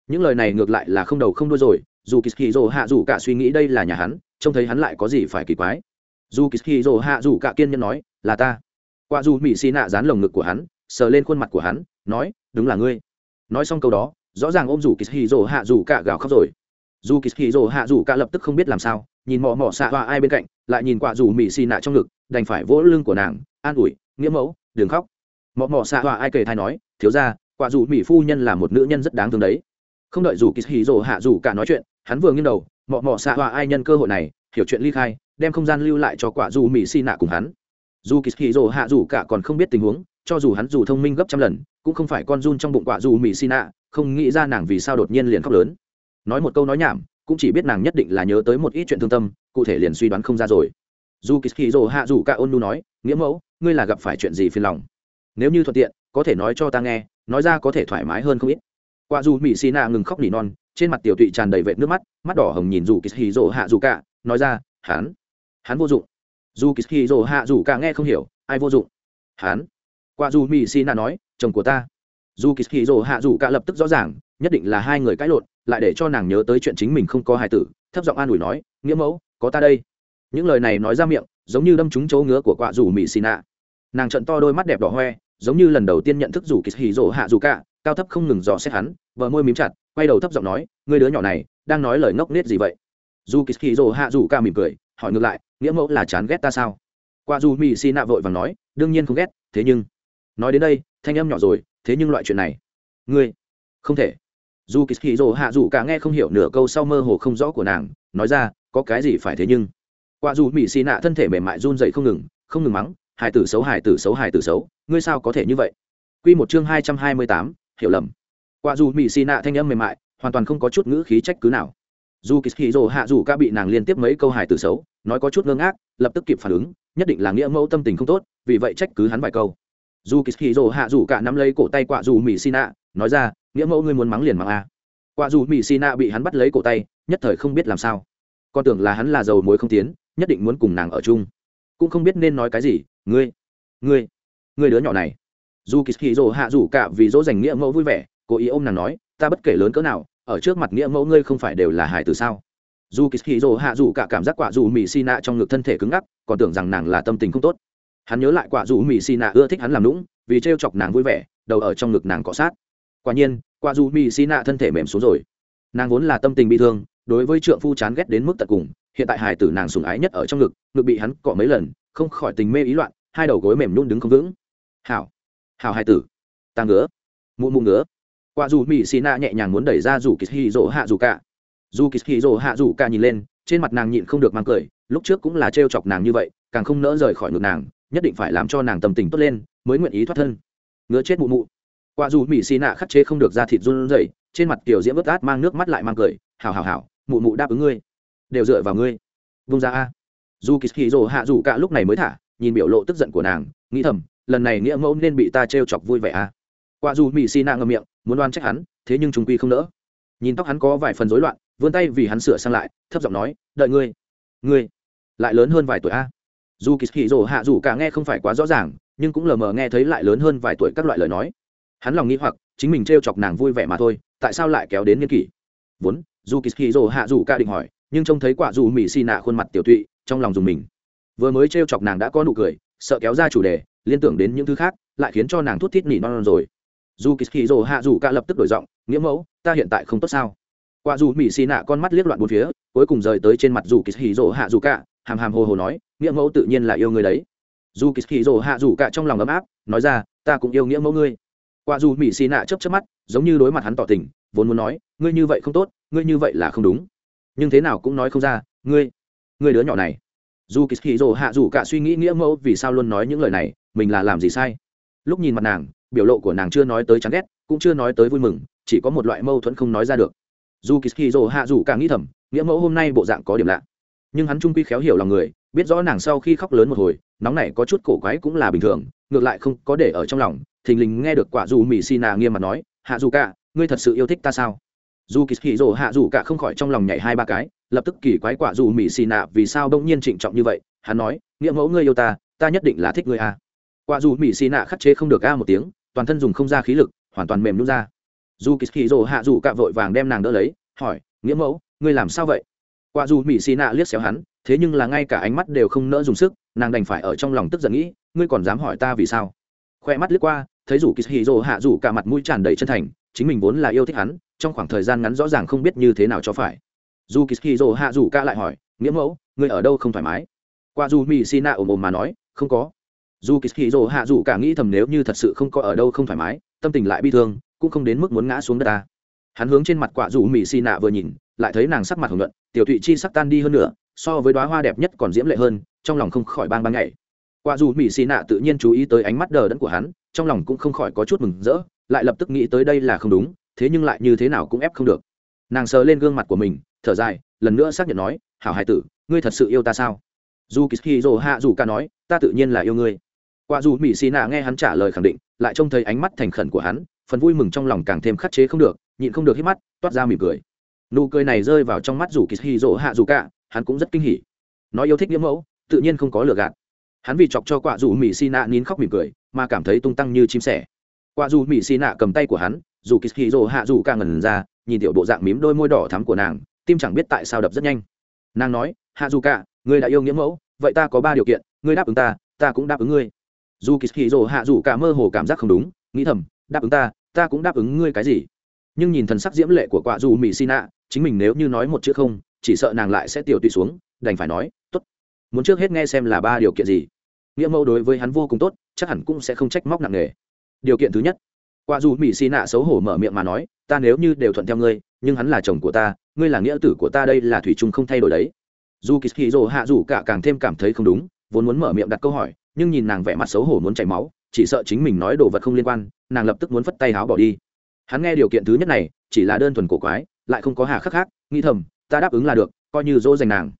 Những lời này ngược lại là không đầu không đuôi rồi, dù kỳ hì rồ hạ dù cả suy nghĩ đây là nhà hắn, trông thấy hắn lại có gì phải kỳ quái. Dù kỳ hì rồ hạ dù cả kiên nhân nói, là ta qua dù mỹ xì nạ dán lồng ngực của hắn, sờ lên khuôn mặt của hắn, nói, đúng là ngươi. Nói xong câu đó, rõ ràng ôm rủ kỳ hì rồ hạ rủ cả gào khóc rồi. Dù kỳ hì rồ hạ rủ cả lập tức không biết làm sao, nhìn mò mò xạ hoa ai bên cạnh, lại nhìn quả rủ mỹ xì nạ trong ngực, đành phải vỗ lưng của nàng, an ủi, nghĩa mẫu, đừng khóc. Mọ mọ xạ họa ai kể thai nói, thiếu ra quả dù mỹ phu nhân là một nữ nhân rất đáng thương đấy. Không đợi dù kỳ hì rồ hạ dù cả nói chuyện, hắn vừa nghiêng đầu, mọ mọ xạ họa ai nhân cơ hội này, hiểu chuyện ly khai, đem không gian lưu lại cho quả dù mỹ xì nạ cùng hắn dù kỳ hì rồ hạ dù cả còn không biết tình huống, cho dù hắn dù thông minh gấp trăm lần, cũng không phải con run trong bụng quả dù mỹ xin ạ không nghĩ ra nàng vì sao đột nhiên liền khóc lớn. Nói một câu nói nhảm, cũng chỉ biết nàng nhất định là nhớ tới một ít chuyện thương tâm, cụ thể liền suy đoán không ra rồi. Dù kỳ hì rồ hạ dù cả ôn nu nói, nghĩa mẫu, ngươi là gặp phải chuyện gì phiền lòng? Nếu như thuận tiện, có thể nói cho ta nghe, nói ra có thể thoải mái hơn không ít. Quả dù mỹ xì nạ ngừng khóc nỉ non, trên mặt tiểu tụy tràn đầy vệt nước mắt mắt đỏ hồng nhìn dù kỳ hì hạ dù cả, nói ra, hắn hắn vô dụng dù kỳ hì rồ hạ dù cả nghe không hiểu, ai vô dụng? Hán. qua dù mỹ xì nạ nói, chồng của ta. Dù kỳ hì rồ hạ dù cả lập tức rõ ràng, nhất định là hai người cãi lộn, lại để cho nàng nhớ tới chuyện chính mình không có hài tử, thấp giọng an ủi nói, nghĩa mẫu, có ta đây. Những lời này nói ra miệng, giống như đâm trúng chỗ ngứa của quạ dù mỹ xì nạ. Nàng trận to đôi mắt đẹp đỏ hoe, giống như lần đầu tiên nhận thức rủ kỳ hì rỗ hạ dù cả, cao thấp không ngừng dò xét hắn vợ môi mím chặt, quay đầu thấp giọng nói, người đứa nhỏ này đang nói lời ngốc nết gì vậy? Dù kỳ hì rỗ hạ dù cả mỉm cười, hỏi ngược lại nghĩa mẫu là chán ghét ta sao? Qua dù mỹ xì nạ vội vàng nói, đương nhiên không ghét, thế nhưng, nói đến đây, thanh âm nhỏ rồi, thế nhưng loại chuyện này, ngươi, không thể. Dù kỳ hì hạ dù cả nghe không hiểu nửa câu sau mơ hồ không rõ của nàng, nói ra, có cái gì phải thế nhưng? Qua dù mỹ xì nạ thân thể mềm mại run dậy không ngừng không ngừng mắng, hài tử xấu, hài tử xấu, hài tử xấu, ngươi sao có thể như vậy? Quy một chương hai trăm hai mươi tám, hiểu lầm. Qua dù mỹ xì nạ thanh âm mềm mại, hoàn toàn không có chút ngữ khí trách cứ nào. Dù kỳ hì rồ hạ dù ca bị nàng liên tiếp mấy câu hài tử xấu nói có chút ngơ ngác, lập tức kịp phản ứng, nhất định là nghĩa mẫu tâm tình không tốt, vì vậy trách cứ hắn vài câu. Dù kỳ hì hạ dù cả nắm lấy cổ tay quạ dù mỹ xì nói ra, nghĩa mẫu ngươi muốn mắng liền mắng a. À. quạ dù mỹ xì bị hắn bắt lấy cổ tay, nhất thời không biết làm sao. Con tưởng là hắn là dầu muối không tiến, nhất định muốn cùng nàng ở chung. Cũng không biết nên nói cái gì, ngươi ngươi ngươi đứa nhỏ này. Dù kỳ hì hạ rủ cả vì dỗ dành nghĩa mẫu vui vẻ, cố ý ôm nàng nói, ta bất kể lớn cỡ nào, ở trước mặt nghĩa mẫu ngươi không phải đều là hải từ sao? Dù kỳ hì hạ dù cả cảm giác quả dù mỹ xì nạ trong ngực thân thể cứng ngắc, còn tưởng rằng nàng là tâm tình không tốt. Hắn nhớ lại quả dù mỹ xì nạ ưa thích hắn làm lũng vì trêu chọc nàng vui vẻ, đầu ở trong ngực nàng cọ sát. Quả nhiên, quả dù mỹ xì nạ thân thể mềm xuống rồi. Nàng vốn là tâm tình bị thương, đối với trượng phu chán ghét đến mức tận cùng, hiện tại hải tử nàng sùng ái nhất ở trong ngực ngực bị hắn cọ mấy lần, không khỏi tình mê ý loạn, hai đầu gối mềm nhún đứng không vững. Hảo hảo hải tử, ta ngứa, mụ mụ ngứa. Quả dù mỹ xì nạ nhẹ nhàng muốn đẩy ra dù kỳ dỗ hạ dù cả dù kỳ hì rỗ hạ dù cả nhìn lên, trên mặt nàng nhịn không được mang cười, lúc trước cũng là trêu chọc nàng như vậy, càng không nỡ rời khỏi ngực nàng, nhất định phải làm cho nàng tâm tình tốt lên, mới nguyện ý thoát thân. Ngứa chết mụ mụ. Qua dù mỹ xì nạ khắt chế không được ra thịt run rẩy, trên mặt tiểu diễm vớt át mang nước mắt lại mang cười, hảo hảo hảo, mụ mụ đáp ứng ngươi. Đều dựa vào ngươi. Vung ra a. Dù kỳ hì rỗ hạ dù cả lúc này mới thả, nhìn biểu lộ tức giận của nàng, nghĩ thầm, lần này nghĩa mẫu nên bị ta trêu chọc vui vẻ à qua dù mỹ xì nạ ngậm miệng, muốn đoan trách hắn, thế nhưng chúng quy không nỡ. Nhìn tóc hắn có vài phần rối loạn vươn tay vì hắn sửa sang lại thấp giọng nói đợi ngươi ngươi lại lớn hơn vài tuổi a. À? dù kỳ hì rồ hạ dù cả nghe không phải quá rõ ràng nhưng cũng lờ mờ nghe thấy lại lớn hơn vài tuổi các loại lời nói. Hắn lòng nghĩ hoặc chính mình t chọc nàng vui vẻ mà thôi tại sao lại kéo đến nghiên kỷ? Vốn dù kỳ hì rồ hạ dù cả định hỏi nhưng trông thấy quả dù mỹ xì nạ khuôn mặt tiểu tụy trong lòng dùng mình. Vừa mới t chọc nàng đã có nụ cười sợ kéo ra chủ đề liên tưởng đến những thứ khác lại khiến cho nàng thút thít nỉ non, non rồi. Dù kỳ hì rồ hạ dù cả lập tức đổi giọng nghĩa mẫu ta hiện tại không tốt sao? Qua dù mỹ xì nạ con mắt liếc loạn bốn phía, cuối cùng rời tới trên mặt dù kỳ hì rồ hạ dù cả, hàm hàm hồ hồ nói, nghĩa mẫu tự nhiên là yêu người đấy. Dù kỳ hì rồ hạ dù cả trong lòng ấm áp, nói ra, ta cũng yêu nghĩa mẫu ngươi. Qua dù mỹ xì nạ chấp chấp mắt, giống như đối mặt hắn tỏ tình, vốn muốn nói, ngươi như vậy không tốt, ngươi như vậy là không đúng. Nhưng thế nào cũng nói không ra, ngươi ngươi đứa nhỏ này. Dù kỳ hì rồ hạ dù cả suy nghĩ nghĩa mẫu vì sao luôn nói những lời này, mình là làm gì sai? Lúc nhìn mặt nàng, biểu lộ của nàng chưa nói tới chán ghét, cũng chưa nói tới vui mừng, chỉ có một loại mâu thuẫn không nói ra được dù kỳ rồ hạ dù cả nghĩ thầm, nghĩa mẫu hôm nay bộ dạng có điểm lạ. Nhưng hắn trung quy khéo hiểu lòng người, biết rõ nàng sau khi khóc lớn một hồi, nóng này có chút cổ quái cũng là bình thường, ngược lại không có để ở trong lòng, thình lình nghe được quả dù mỹ xì nà nghiêm mặt nói, hạ dù cả, ngươi thật sự yêu thích ta sao? Dù kỳ hì rồ hạ dù cả không khỏi trong lòng nhảy hai ba cái, lập tức kỳ quái quả dù mỹ xì nạ vì sao đông nhiên trịnh trọng như vậy, hắn nói, nghĩa mẫu ngươi yêu ta ta nhất định là thích ngươi a. À. quả dù mỹ xì nạ khắc chế không được a một tiếng, toàn thân dùng không ra khí lực, hoàn toàn mềm nhút ra dù kỳ hì rồ hạ dù cả vội vàng đem nàng đỡ lấy, hỏi, nghĩa mẫu, ngươi làm sao vậy? Quả dù mỹ xì nạ liếc xéo hắn, thế nhưng là ngay cả ánh mắt đều không nỡ dùng sức, nàng đành phải ở trong lòng tức giận nghĩ, ngươi còn dám hỏi ta vì sao? Khoe mắt liếc qua, thấy rủ kỳ hì rồ hạ rủ cả mặt mũi tràn đầy chân thành, chính mình vốn là yêu thích hắn, trong khoảng thời gian ngắn rõ ràng không biết như thế nào cho phải. Dù kỳ hì rồ hạ rủ cả lại hỏi, nghĩa mẫu, ngươi ở đâu không thoải mái? Qua dù mỹ xì nạ ồm ồm mà nói, không có. Dù kỳ hì rồ hạ dù cả nghĩ thầm nếu như thật sự không có ở đâu không thoải mái, tâm tình lại bi thương cũng không đến mức muốn ngã xuống đất ta. Hắn hướng trên mặt quả dù mỹ xì nạ vừa nhìn, lại thấy nàng sắc mặt hồng nhuận, tiểu thụy chi sắc tan đi hơn nữa so với đoá hoa đẹp nhất còn diễm lệ hơn, trong lòng không khỏi bang bang nhảy. Quả dù mỹ xì nạ tự nhiên chú ý tới ánh mắt đờ đẫn của hắn, trong lòng cũng không khỏi có chút mừng rỡ, lại lập tức nghĩ tới đây là không đúng, thế nhưng lại như thế nào cũng ép không được. Nàng sờ lên gương mặt của mình, thở dài, lần nữa xác nhận nói, hảo hải tử, ngươi thật sự yêu ta sao? Dù kỳ dỗ hạ dù ca nói, ta tự nhiên là yêu ngươi. Quả dù mỹ xì nạ nghe hắn trả lời khẳng định, lại trông thấy ánh mắt thành khẩn của hắn phần vui mừng trong lòng càng thêm khắc chế không được, nhịn không được hít mắt, toát ra mỉm cười. Nụ cười này rơi vào trong mắt dù kỳ dỗ hạ dù cả, hắn cũng rất kinh hỉ. Nói yêu thích nghĩa mẫu, tự nhiên không có lừa gạt. Hắn vì chọc cho quả dù mỹ xi nạ nín khóc mỉm cười, mà cảm thấy tung tăng như chim sẻ. Quả dù mỹ xi nạ cầm tay của hắn, dù kỳ dỗ hạ dù cả ngẩn ra, nhìn tiểu bộ dạng mím đôi môi đỏ thắm của nàng, tim chẳng biết tại sao đập rất nhanh. Nàng nói, hạ dù cả, ngươi đã yêu nghĩa mẫu, vậy ta có ba điều kiện, ngươi đáp ứng ta ta cũng đáp ứng ngươi. Dù kỳ hì rồ hạ dù cả mơ hồ cảm giác không đúng, nghĩ thầm, đáp ứng ta ta cũng đáp ứng ngươi cái gì? Nhưng nhìn thần sắc diễm lệ của quả dù mỹ xin ạ chính mình nếu như nói một chữ không, chỉ sợ nàng lại sẽ tiểu tùy xuống, đành phải nói, tốt, muốn trước hết nghe xem là ba điều kiện gì. Nghĩa mẫu đối với hắn vô cùng tốt, chắc hẳn cũng sẽ không trách móc nặng nề. Điều kiện thứ nhất quả dù mỹ xì nạ xấu hổ mở miệng mà nói, ta nếu như đều thuận theo ngươi, nhưng hắn là chồng của ta, ngươi là nghĩa tử của ta đây là thủy chung không thay đổi đấy. Dù kỳ hì hạ dù cả càng thêm cảm thấy không đúng, vốn muốn mở miệng đặt câu hỏi, nhưng nhìn nàng vẻ mặt xấu hổ muốn chảy máu chỉ sợ chính mình nói đồ vật không liên quan, nàng lập tức muốn phất tay háo bỏ đi. Hắn nghe điều kiện thứ nhất này, chỉ là đơn thuần cổ quái, lại không có hà khắc khác, nghĩ thầm, ta đáp ứng là được, coi như dỗ dành nàng.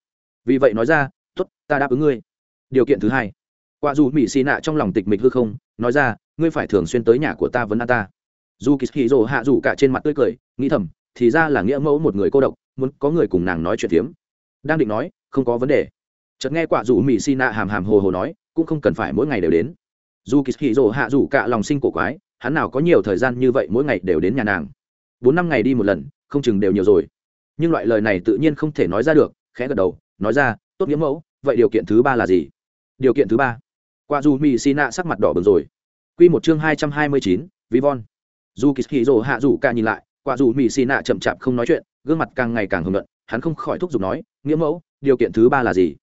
Vì vậy nói ra t ố t ta đáp ứng ngươi. Điều kiện thứ hai, quả dù mỹ xì nạ trong lòng tịch mịch hư không, nói ra, ngươi phải thường xuyên tới nhà của ta vấn an ta. Dù kỳ hì rồ hạ dù cả trên mặt tươi cười, nghĩ thầm, thì ra là nghĩa mẫu một người cô độc, muốn có người cùng nàng nói chuyện phiếm. Đang định nói, không có vấn đề. Chợt nghe quả dù mỹ xì nạ hàm hàm hồ hồ nói, cũng không cần phải mỗi ngày đều đến dù kỳ hì rồ hạ dù cả lòng sinh cổ quái, hắn nào có nhiều thời gian như vậy mỗi ngày đều đến nhà nàng. Bốn năm ngày đi một lần, không chừng đều nhiều rồi. Nhưng loại lời này tự nhiên không thể nói ra được, khẽ gật đầu, nói ra, tốt nghĩa mẫu, vậy điều kiện thứ ba là gì? Điều kiện thứ ba? Quả dù mỹ xì nạ sắc mặt đỏ bừng rồi. Q một chương hai trăm hai mươi chín ví von dù kỳ hì rồ hạ dù cả nhìn lại quả dù mỹ xì nạ chậm chạp không nói chuyện, gương mặt càng ngày càng hưởng luận hắn không khỏi thúc giục nói, nghĩa mẫu, điều kiện thứ ba là gì?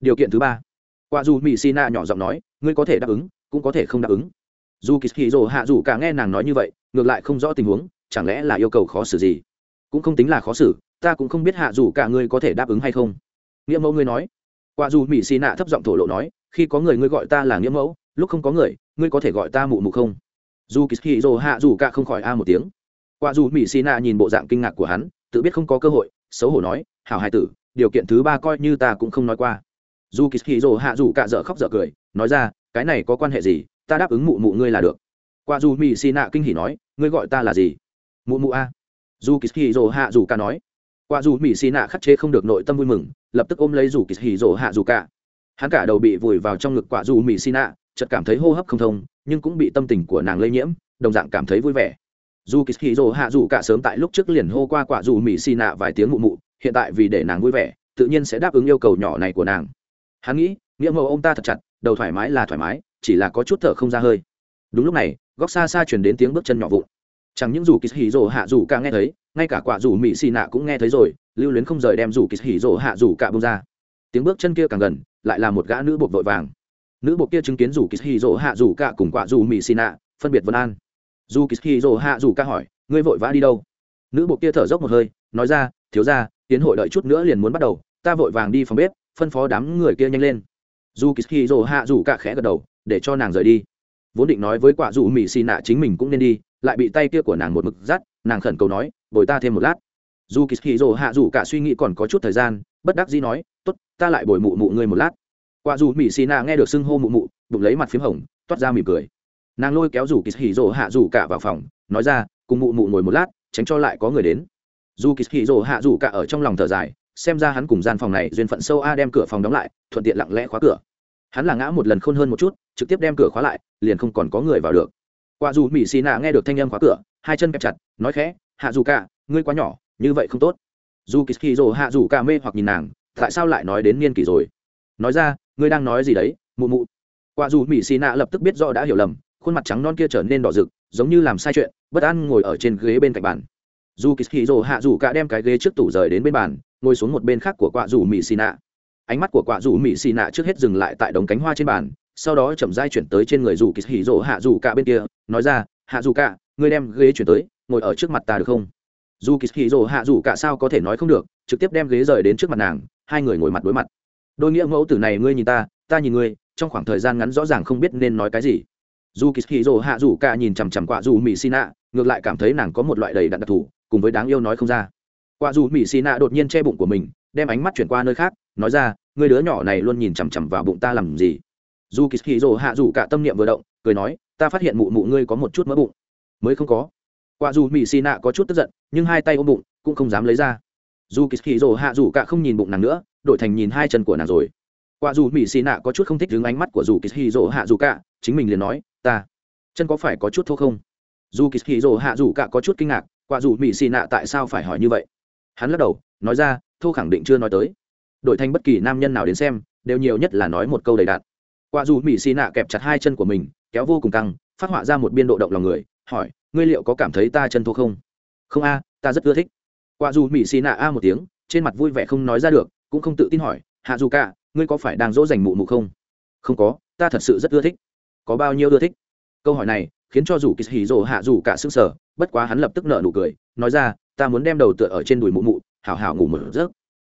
Điều kiện thứ ba? Quả dù mỹ xì nạ nhỏ giọng nói, ngươi có thể đáp ứng cũng có thể không đáp ứng. Dù kỳ hì dồ hạ dù cả nghe nàng nói như vậy, ngược lại không rõ tình huống, chẳng lẽ là yêu cầu khó xử gì? Cũng không tính là khó xử, ta cũng không biết hạ dù cả ngươi có thể đáp ứng hay không. Nghĩa mẫu ngươi nói. Quả dù mỹ xì nạ thấp giọng thổ lộ nói, khi có người ngươi gọi ta là nghĩa mẫu, lúc không có người, ngươi có thể gọi ta mụ mụ không? Dù kỳ hì dồ hạ dù cả không khỏi a một tiếng. Quả dù mỹ xì nạ nhìn bộ dạng kinh ngạc của hắn, tự biết không có cơ hội, xấu hổ nói, hảo hai tử, điều kiện thứ ba coi như ta cũng không nói qua. Dù kỳ hì dồ hạ dù cả dở khóc dở cười, nói ra cái này có quan hệ gì? Ta đáp ứng mụ mụ ngươi là được. Qua dù mỹ xì nạ kinh hỉ nói, ngươi gọi ta là gì? Mụ mụ a. Dù kỳ hì dồ hạ dù ca nói. Qua dù mỹ xì nạ khắc chế không được nội tâm vui mừng, lập tức ôm lấy dù kỳ hì dồ hạ dù ca hắn cả đầu bị vùi vào trong ngực quả dù mỹ xì nạ chợt cảm thấy hô hấp không thông, nhưng cũng bị tâm tình của nàng lây nhiễm, đồng dạng cảm thấy vui vẻ. Dù kỳ hì dồ hạ dù cả sớm tại lúc trước liền hô qua quả dù mỹ xì nạ vài tiếng mụ mụ, hiện tại vì để nàng vui vẻ, tự nhiên sẽ đáp ứng yêu cầu nhỏ này của nàng. Hắn nghĩ, nghĩa mẫu ông ta thật chặt đầu thoải mái là thoải mái, chỉ là có chút thở không ra hơi. Đúng lúc này, góc xa xa chuyển đến tiếng bước chân nhỏ vụn. Chẳng những dù kỳ hỉ rồ hạ dù cả nghe thấy, ngay cả quả dù mỹ xì nạ cũng nghe thấy rồi, lưu luyến không rời đem dù kỳ hỉ rồ hạ dù cả bông ra. Tiếng bước chân kia càng gần, lại là một gã nữ buộc vội vàng. Nữ buộc kia chứng kiến dù kỳ hỉ rồ hạ dù cả cùng quả dù mỹ xì nạ phân biệt vân an. Dù kỳ hỉ rồ hạ dù cả hỏi, ngươi vội vã đi đâu? Nữ buộc kia thở dốc một hơi, nói ra, thiếu ra tiến hội đợi chút nữa liền muốn bắt đầu, ta vội vàng đi phòng bếp, phân phó đám người kia nhanh lên dù kỳ hì hạ dù cả khẽ gật đầu, để cho nàng rời đi. Vốn định nói với quả dù mỹ xì nạ chính mình cũng nên đi, lại bị tay kia của nàng một mực dắt, nàng khẩn cầu nói, bồi ta thêm một lát. Dù kỳ hì hạ dù cả suy nghĩ còn có chút thời gian, bất đắc dĩ nói t ố t ta lại bồi mụ mụ ngươi một lát. Quả dù mỹ xì nạ nghe được xưng hô mụ mụ, bụng lấy mặt p h í m hồng, toát ra mỉm cười. Nàng lôi kéo dù kỳ hì hạ dù cả vào phòng, nói ra, cùng mụ mụ ngồi một lát, tránh cho lại có người đến. Dù kỳ hì hạ dù cả ở trong lòng thở dài xem ra hắn cùng gian phòng này duyên phận sâu a đem cửa phòng đóng lại, thuận tiện lặng lẽ khóa cửa. Hắn là ngã một lần khôn hơn một chút, trực tiếp đem cửa khóa lại, liền không còn có người vào được. Quả dù mỹ xì nạ nghe được thanh âm khóa cửa, hai chân kẹp chặt, nói khẽ, hạ dù cả, ngươi quá nhỏ, như vậy không tốt. Dù kỳ kỳ rồ hạ dù cả mê hoặc nhìn nàng, tại sao lại nói đến niên kỷ rồi? Nói ra, ngươi đang nói gì đấy, mụ mụ? Quả dù mỹ xì nạ lập tức biết do đã hiểu lầm, khuôn mặt trắng non kia trở nên đỏ rực, giống như làm sai chuyện, bất an ngồi ở trên ghế bên cạnh bàn. Dù kỳ kỳ rồ hạ dù cả đem cái ghế trước tủ rời đến bên bàn ngồi xuống một bên khác của quả dù mỹ xì nạ. Ánh mắt của quả dù mỹ xì nạ trước hết dừng lại tại đống cánh hoa trên bàn, sau đó chậm rãi chuyển tới trên người dù kỳ hỉ rỗ hạ dù cả bên kia, nói ra, hạ dù cả, ngươi đem ghế chuyển tới, ngồi ở trước mặt ta được không? Dù kỳ hỉ rỗ hạ dù cả sao có thể nói không được, trực tiếp đem ghế rời đến trước mặt nàng, hai người ngồi mặt đối mặt. Đôi nghĩa mẫu tử này ngươi nhìn ta ta nhìn ngươi, trong khoảng thời gian ngắn rõ ràng không biết nên nói cái gì. Dù kỳ hỉ rỗ hạ dù cả nhìn chằm chằm quạ dù mỹ xì nạ, ngược lại cảm thấy nàng có một loại đầy đặn đặc thù, cùng với đáng yêu nói không ra quả dù mỹ xin nạ đột nhiên che bụng của mình, đem ánh mắt chuyển qua nơi khác, nói ra, người đứa nhỏ này luôn nhìn chằm chằm vào bụng ta làm gì? Dù kỳ hì rồ hạ dù cả tâm niệm vừa động, cười nói, ta phát hiện mụ mụ ngươi có một chút mỡ bụng. Mới không có. Quả dù mỹ xì nạ có chút tức giận, nhưng hai tay ôm bụng, cũng không dám lấy ra. Dù kỳ hì rồ hạ dù cả không nhìn bụng nàng nữa, đổi thành nhìn hai chân của nàng rồi. Quả dù mỹ xì nạ có chút không thích đứng ánh mắt của dù kỳ hì rồ hạ dù cả, chính mình liền nói, ta, chân có phải có chút thô không? Dù kỳ hì rồ hạ dù cả có chút kinh ngạc, quả dù mỹ xì nạ tại sao phải hỏi như vậy? Hắn lắc đầu, nói ra, thô khẳng định chưa nói tới. Đổi thành bất kỳ nam nhân nào đến xem, đều nhiều nhất là nói một câu đầy đạn qua dù mỹ xì nạ kẹp chặt hai chân của mình, kéo vô cùng căng, phát họa ra một biên độ động lòng người, hỏi, ngươi liệu có cảm thấy ta chân thô không? Không a, ta rất ưa thích. Qua dù mỹ xì nạ a một tiếng, trên mặt vui vẻ không nói ra được, cũng không tự tin hỏi, hạ dù cả ngươi có phải đang dỗ dành mụ mụ không? Không có, ta thật sự rất ưa thích. Có bao nhiêu ưa thích? Câu hỏi này khiến cho dù kỳ hì rồ hạ dù cả sức sở bất quá hắn lập tức nợ nụ cười, nói ra ta muốn đem đầu tựa ở trên đùi mụ mụ, hảo hảo ngủ một giấc.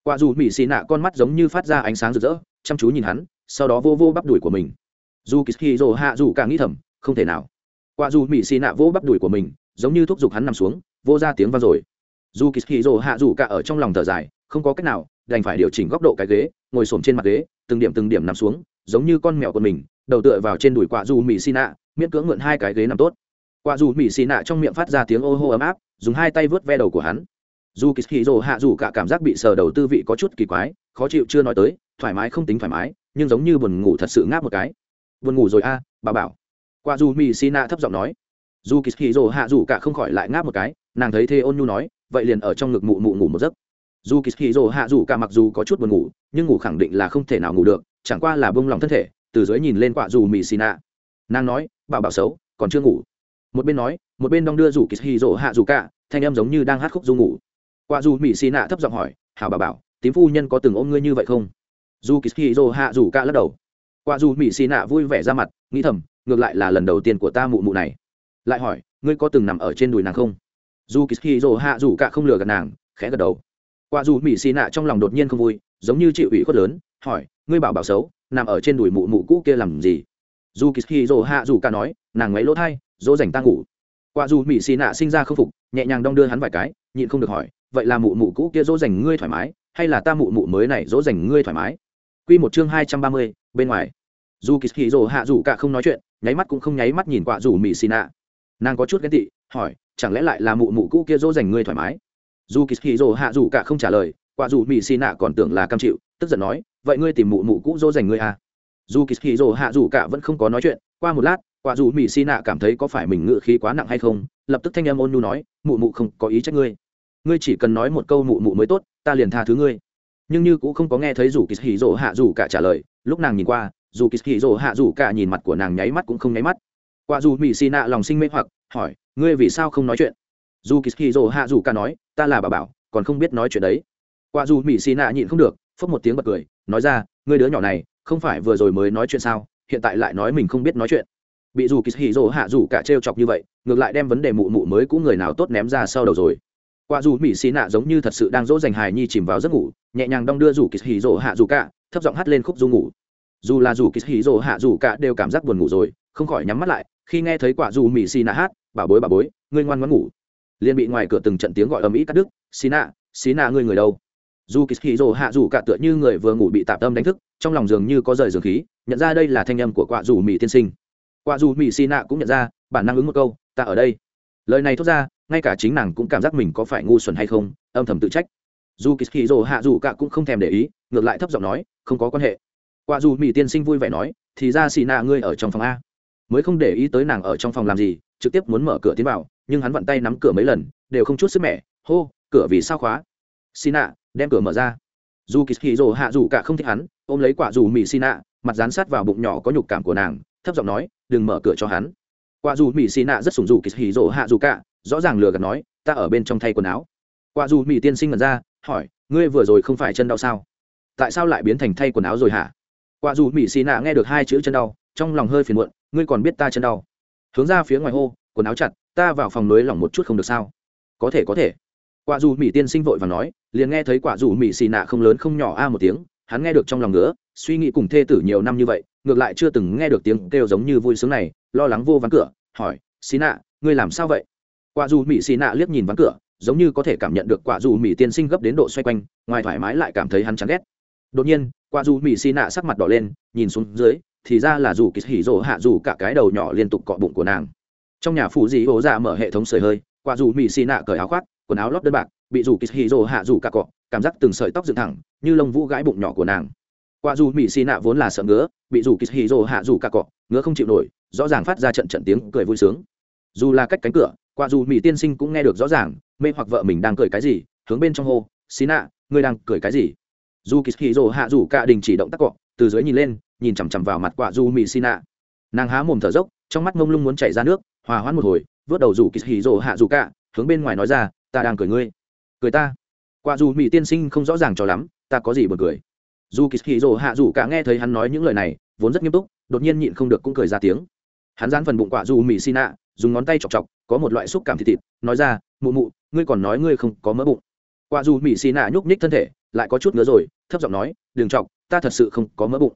Qua dù mỹ xì nạ con mắt giống như phát ra ánh sáng rực rỡ, chăm chú nhìn hắn, sau đó vô vô bắp đùi của mình. Dù kỳ rồ hạ dù càng nghĩ thầm, không thể nào. Qua dù mỹ xì nạ vô bắp đùi của mình, giống như thúc giục hắn nằm xuống, vô ra tiếng vang rồi. Dù kỳ rồ hạ dù cả ở trong lòng thở dài, không có cách nào, đành phải điều chỉnh góc độ cái ghế, ngồi xổm trên mặt ghế, từng điểm từng điểm nằm xuống, giống như con mèo của mình, đầu tựa vào trên đùi quả dù mỹ xì nạ, miễn cưỡng mượn hai cái ghế nằm tốt. Quả dù mỹ xì nạ trong miệng phát ra tiếng ô hô ấm áp dùng hai tay vớt ve đầu của hắn. Dù kỳ hì rồ hạ dù cả cảm giác bị sờ đầu tư vị có chút kỳ quái, khó chịu chưa nói tới, thoải mái không tính thoải mái, nhưng giống như buồn ngủ thật sự ngáp một cái. Buồn ngủ rồi a, bà bảo. Qua dù mỹ xì nạ thấp giọng nói. Dù kỳ hì rồ hạ dù cả không khỏi lại ngáp một cái, nàng thấy thê ôn nhu nói, vậy liền ở trong ngực mụ mụ ngủ một giấc. Dù kỳ hì rồ hạ dù cả mặc dù có chút buồn ngủ, nhưng ngủ khẳng định là không thể nào ngủ được, chẳng qua là bông lòng thân thể, từ dưới nhìn lên quả dù mỹ xì nạ nàng nói bảo bảo xấu, còn chưa ngủ một bên nói, một bên đong đưa rủ kỳ hì rỗ hạ dù cả, thanh em giống như đang hát khúc du ngủ. Qua dù mỹ xì nạ thấp giọng hỏi, hảo bà bảo, tím phu nhân có từng ôm ngươi như vậy không? Dù kỳ rỗ hạ dù cả lắc đầu. Qua dù mỹ xì nạ vui vẻ ra mặt, nghĩ thầm, ngược lại là lần đầu tiên của ta mụ mụ này. Lại hỏi, ngươi có từng nằm ở trên đùi nàng không? Dù kỳ rỗ hạ dù cả không lừa gạt nàng, khẽ gật đầu. Qua dù mỹ xì nạ trong lòng đột nhiên không vui, giống như chịu ủy khuất lớn, hỏi, ngươi bảo bảo xấu, nằm ở trên đùi mụ mụ cũ kia làm gì? Dù kỳ rỗ hạ dù cả nói, nàng ngoáy lỗ thai dỗ dành ta ngủ. Quả dù mỹ xì nạ sinh ra không phục, nhẹ nhàng đong đưa hắn vài cái, nhịn không được hỏi, vậy là mụ mụ cũ kia dỗ dành ngươi thoải mái, hay là ta mụ mụ mới này dỗ dành ngươi thoải mái? Quy một chương hai trăm ba mươi, bên ngoài. Dù kỳ hì rồ hạ dù cả không nói chuyện, nháy mắt cũng không nháy mắt nhìn quả dù mỹ xì nạ. Nàng có chút ghen tị, hỏi, chẳng lẽ lại là mụ mụ cũ kia dỗ dành ngươi thoải mái? Dù kỳ hì rồ hạ dù cả không trả lời, quả dù mỹ xì nạ còn tưởng là cam chịu, tức giận nói, vậy ngươi tìm mụ mụ cũ dỗ dành ngươi à? Dù kỳ hì rồ hạ dù cả vẫn không có nói chuyện, qua một lát quả dù mỹ xì nạ cảm thấy có phải mình ngự khí quá nặng hay không, lập tức thanh em ôn nhu nói, mụ mụ không có ý trách ngươi. Ngươi chỉ cần nói một câu mụ mụ mới tốt, ta liền tha thứ ngươi. Nhưng như cũng không có nghe thấy dù kỳ hì rỗ hạ dù cả trả lời, lúc nàng nhìn qua, dù kỳ hì rỗ hạ dù cả nhìn mặt của nàng nháy mắt cũng không nháy mắt. Quả dù mỹ xì nạ lòng sinh mê hoặc, hỏi, ngươi vì sao không nói chuyện? Dù kỳ hì rỗ hạ dù cả nói, ta là bà bảo, còn không biết nói chuyện đấy. Quả dù mỹ xì nạ nhịn không được, phốc một tiếng bật cười, nói ra, ngươi đứa nhỏ này, không phải vừa rồi mới nói chuyện sao? Hiện tại lại nói mình không biết nói chuyện bị dù kỳ hì rỗ hạ dù cả trêu chọc như vậy, ngược lại đem vấn đề mụ mụ mới cũng người nào tốt ném ra sau đầu rồi. Quả dù mỹ xì nạ giống như thật sự đang dỗ dành hài nhi chìm vào giấc ngủ, nhẹ nhàng đong đưa rủ kỳ hì rỗ hạ dù cả, thấp giọng hát lên khúc du ngủ. Dù là rủ kỳ hì rỗ hạ dù cả đều cảm giác buồn ngủ rồi, không khỏi nhắm mắt lại, khi nghe thấy quả dù mỹ xì nạ hát, bà bối bà bối, ngươi ngoan ngoãn ngủ. Liền bị ngoài cửa từng trận tiếng gọi ầm ĩ cắt đứt, xì nạ xì nạ ngươi người đâu? Dù kỳ hì rỗ hạ dù cả tựa như người vừa ngủ bị tạm tâm đánh thức, trong lòng dường như có rời dường khí, nhận ra đây là thanh âm của quả dù mỹ tiên sinh quả dù mỹ xì nạ cũng nhận ra, bản năng ứng một câu, ta ở đây. Lời này thốt ra, ngay cả chính nàng cũng cảm giác mình có phải ngu xuẩn hay không, âm thầm tự trách. Dù kỳ hì rồ hạ dù cả cũng không thèm để ý, ngược lại thấp giọng nói, không có quan hệ. Quả dù mỹ tiên sinh vui vẻ nói, thì ra xì nạ ngươi ở trong phòng a. Mới không để ý tới nàng ở trong phòng làm gì, trực tiếp muốn mở cửa tiến vào, nhưng hắn vặn tay nắm cửa mấy lần, đều không chút sức mẻ, hô, cửa vì sao khóa? Xì nạ, đem cửa mở ra. Dù kỳ hì rồ hạ dù cả không thích hắn, ôm lấy quả dù mỹ xì nạ, mặt dán sát vào bụng nhỏ có nhục cảm của nàng thấp giọng nói, đừng mở cửa cho hắn. Quả dù mỹ xì nạ rất sùng dù kỳ hì rỗ hạ dù cả, rõ ràng lừa gạt nói, ta ở bên trong thay quần áo. Quả dù mỹ tiên sinh mật ra, hỏi, ngươi vừa rồi không phải chân đau sao? Tại sao lại biến thành thay quần áo rồi hả? Quả dù mỹ xì nạ nghe được hai chữ chân đau, trong lòng hơi phiền muộn, ngươi còn biết ta chân đau? Hướng ra phía ngoài hô, quần áo chặt, ta vào phòng lưới lỏng một chút không được sao? Có thể có thể. Quả dù mỹ tiên sinh vội và nói, liền nghe thấy quả dù mỹ xì nạ không lớn không nhỏ a à một tiếng, hắn nghe được trong lòng nữa suy nghĩ cùng thê tử nhiều năm như vậy, ngược lại chưa từng nghe được tiếng kêu giống như vui sướng này, lo lắng vô ván cửa, hỏi, xì nạ, ngươi làm sao vậy? Quả dù mỹ xì nạ liếc nhìn ván cửa, giống như có thể cảm nhận được quả dù mỹ tiên sinh gấp đến độ xoay quanh, ngoài thoải mái lại cảm thấy hắn chán ghét. Đột nhiên, quả dù mỹ xì nạ sắc mặt đỏ lên, nhìn xuống dưới, thì ra là dù kỳ hỉ rỗ hạ dù cả cái đầu nhỏ liên tục cọ bụng của nàng. Trong nhà phụ dị ố dạ mở hệ thống sưởi hơi, quả dù mỹ xì nạ cởi áo khoác, quần áo lót đơn bạc, bị dù kỳ hỉ rỗ hạ dù cả cọ, cảm giác từng sợi tóc dựng thẳng, như lông vũ gãi bụng nhỏ của nàng quả dù mỹ xì nạ vốn là sợ ngứa, bị dù kỳ hỉ rồ hạ dù cả cọ, ngứa không chịu nổi, rõ ràng phát ra trận trận tiếng cười vui sướng. Dù là cách cánh cửa, quả dù mỹ tiên sinh cũng nghe được rõ ràng, mê hoặc vợ mình đang cười cái gì, hướng bên trong hô xì nạ, ngươi đang cười cái gì? Dù kỳ hì rồ hạ dù cả đình chỉ động tác cọ, từ dưới nhìn lên, nhìn chằm chằm vào mặt quả dù mỹ xì nạ. Nàng há mồm thở dốc, trong mắt mông lung muốn chảy ra nước, hòa hoãn một hồi, vớt đầu dù kỳ hì rồ hạ dù cả, hướng bên ngoài nói ra, ta đang cười ngươi. Cười ta? Quả dù mỹ tiên sinh không rõ ràng cho lắm, ta có gì buồn cười? Dù kỳ kỳ rồ hạ dù cả nghe thấy hắn nói những lời này, vốn rất nghiêm túc, đột nhiên nhịn không được cũng cười ra tiếng. Hắn dán phần bụng quả dù mì xì nạ, dùng ngón tay chọc chọc, có một loại xúc cảm thịt thịt, nói ra, mụ mụ, ngươi còn nói ngươi không có mỡ bụng. Quả dù mì xì nạ nhúc nhích thân thể, lại có chút ngứa rồi, thấp giọng nói, đừng chọc, ta thật sự không có mỡ bụng.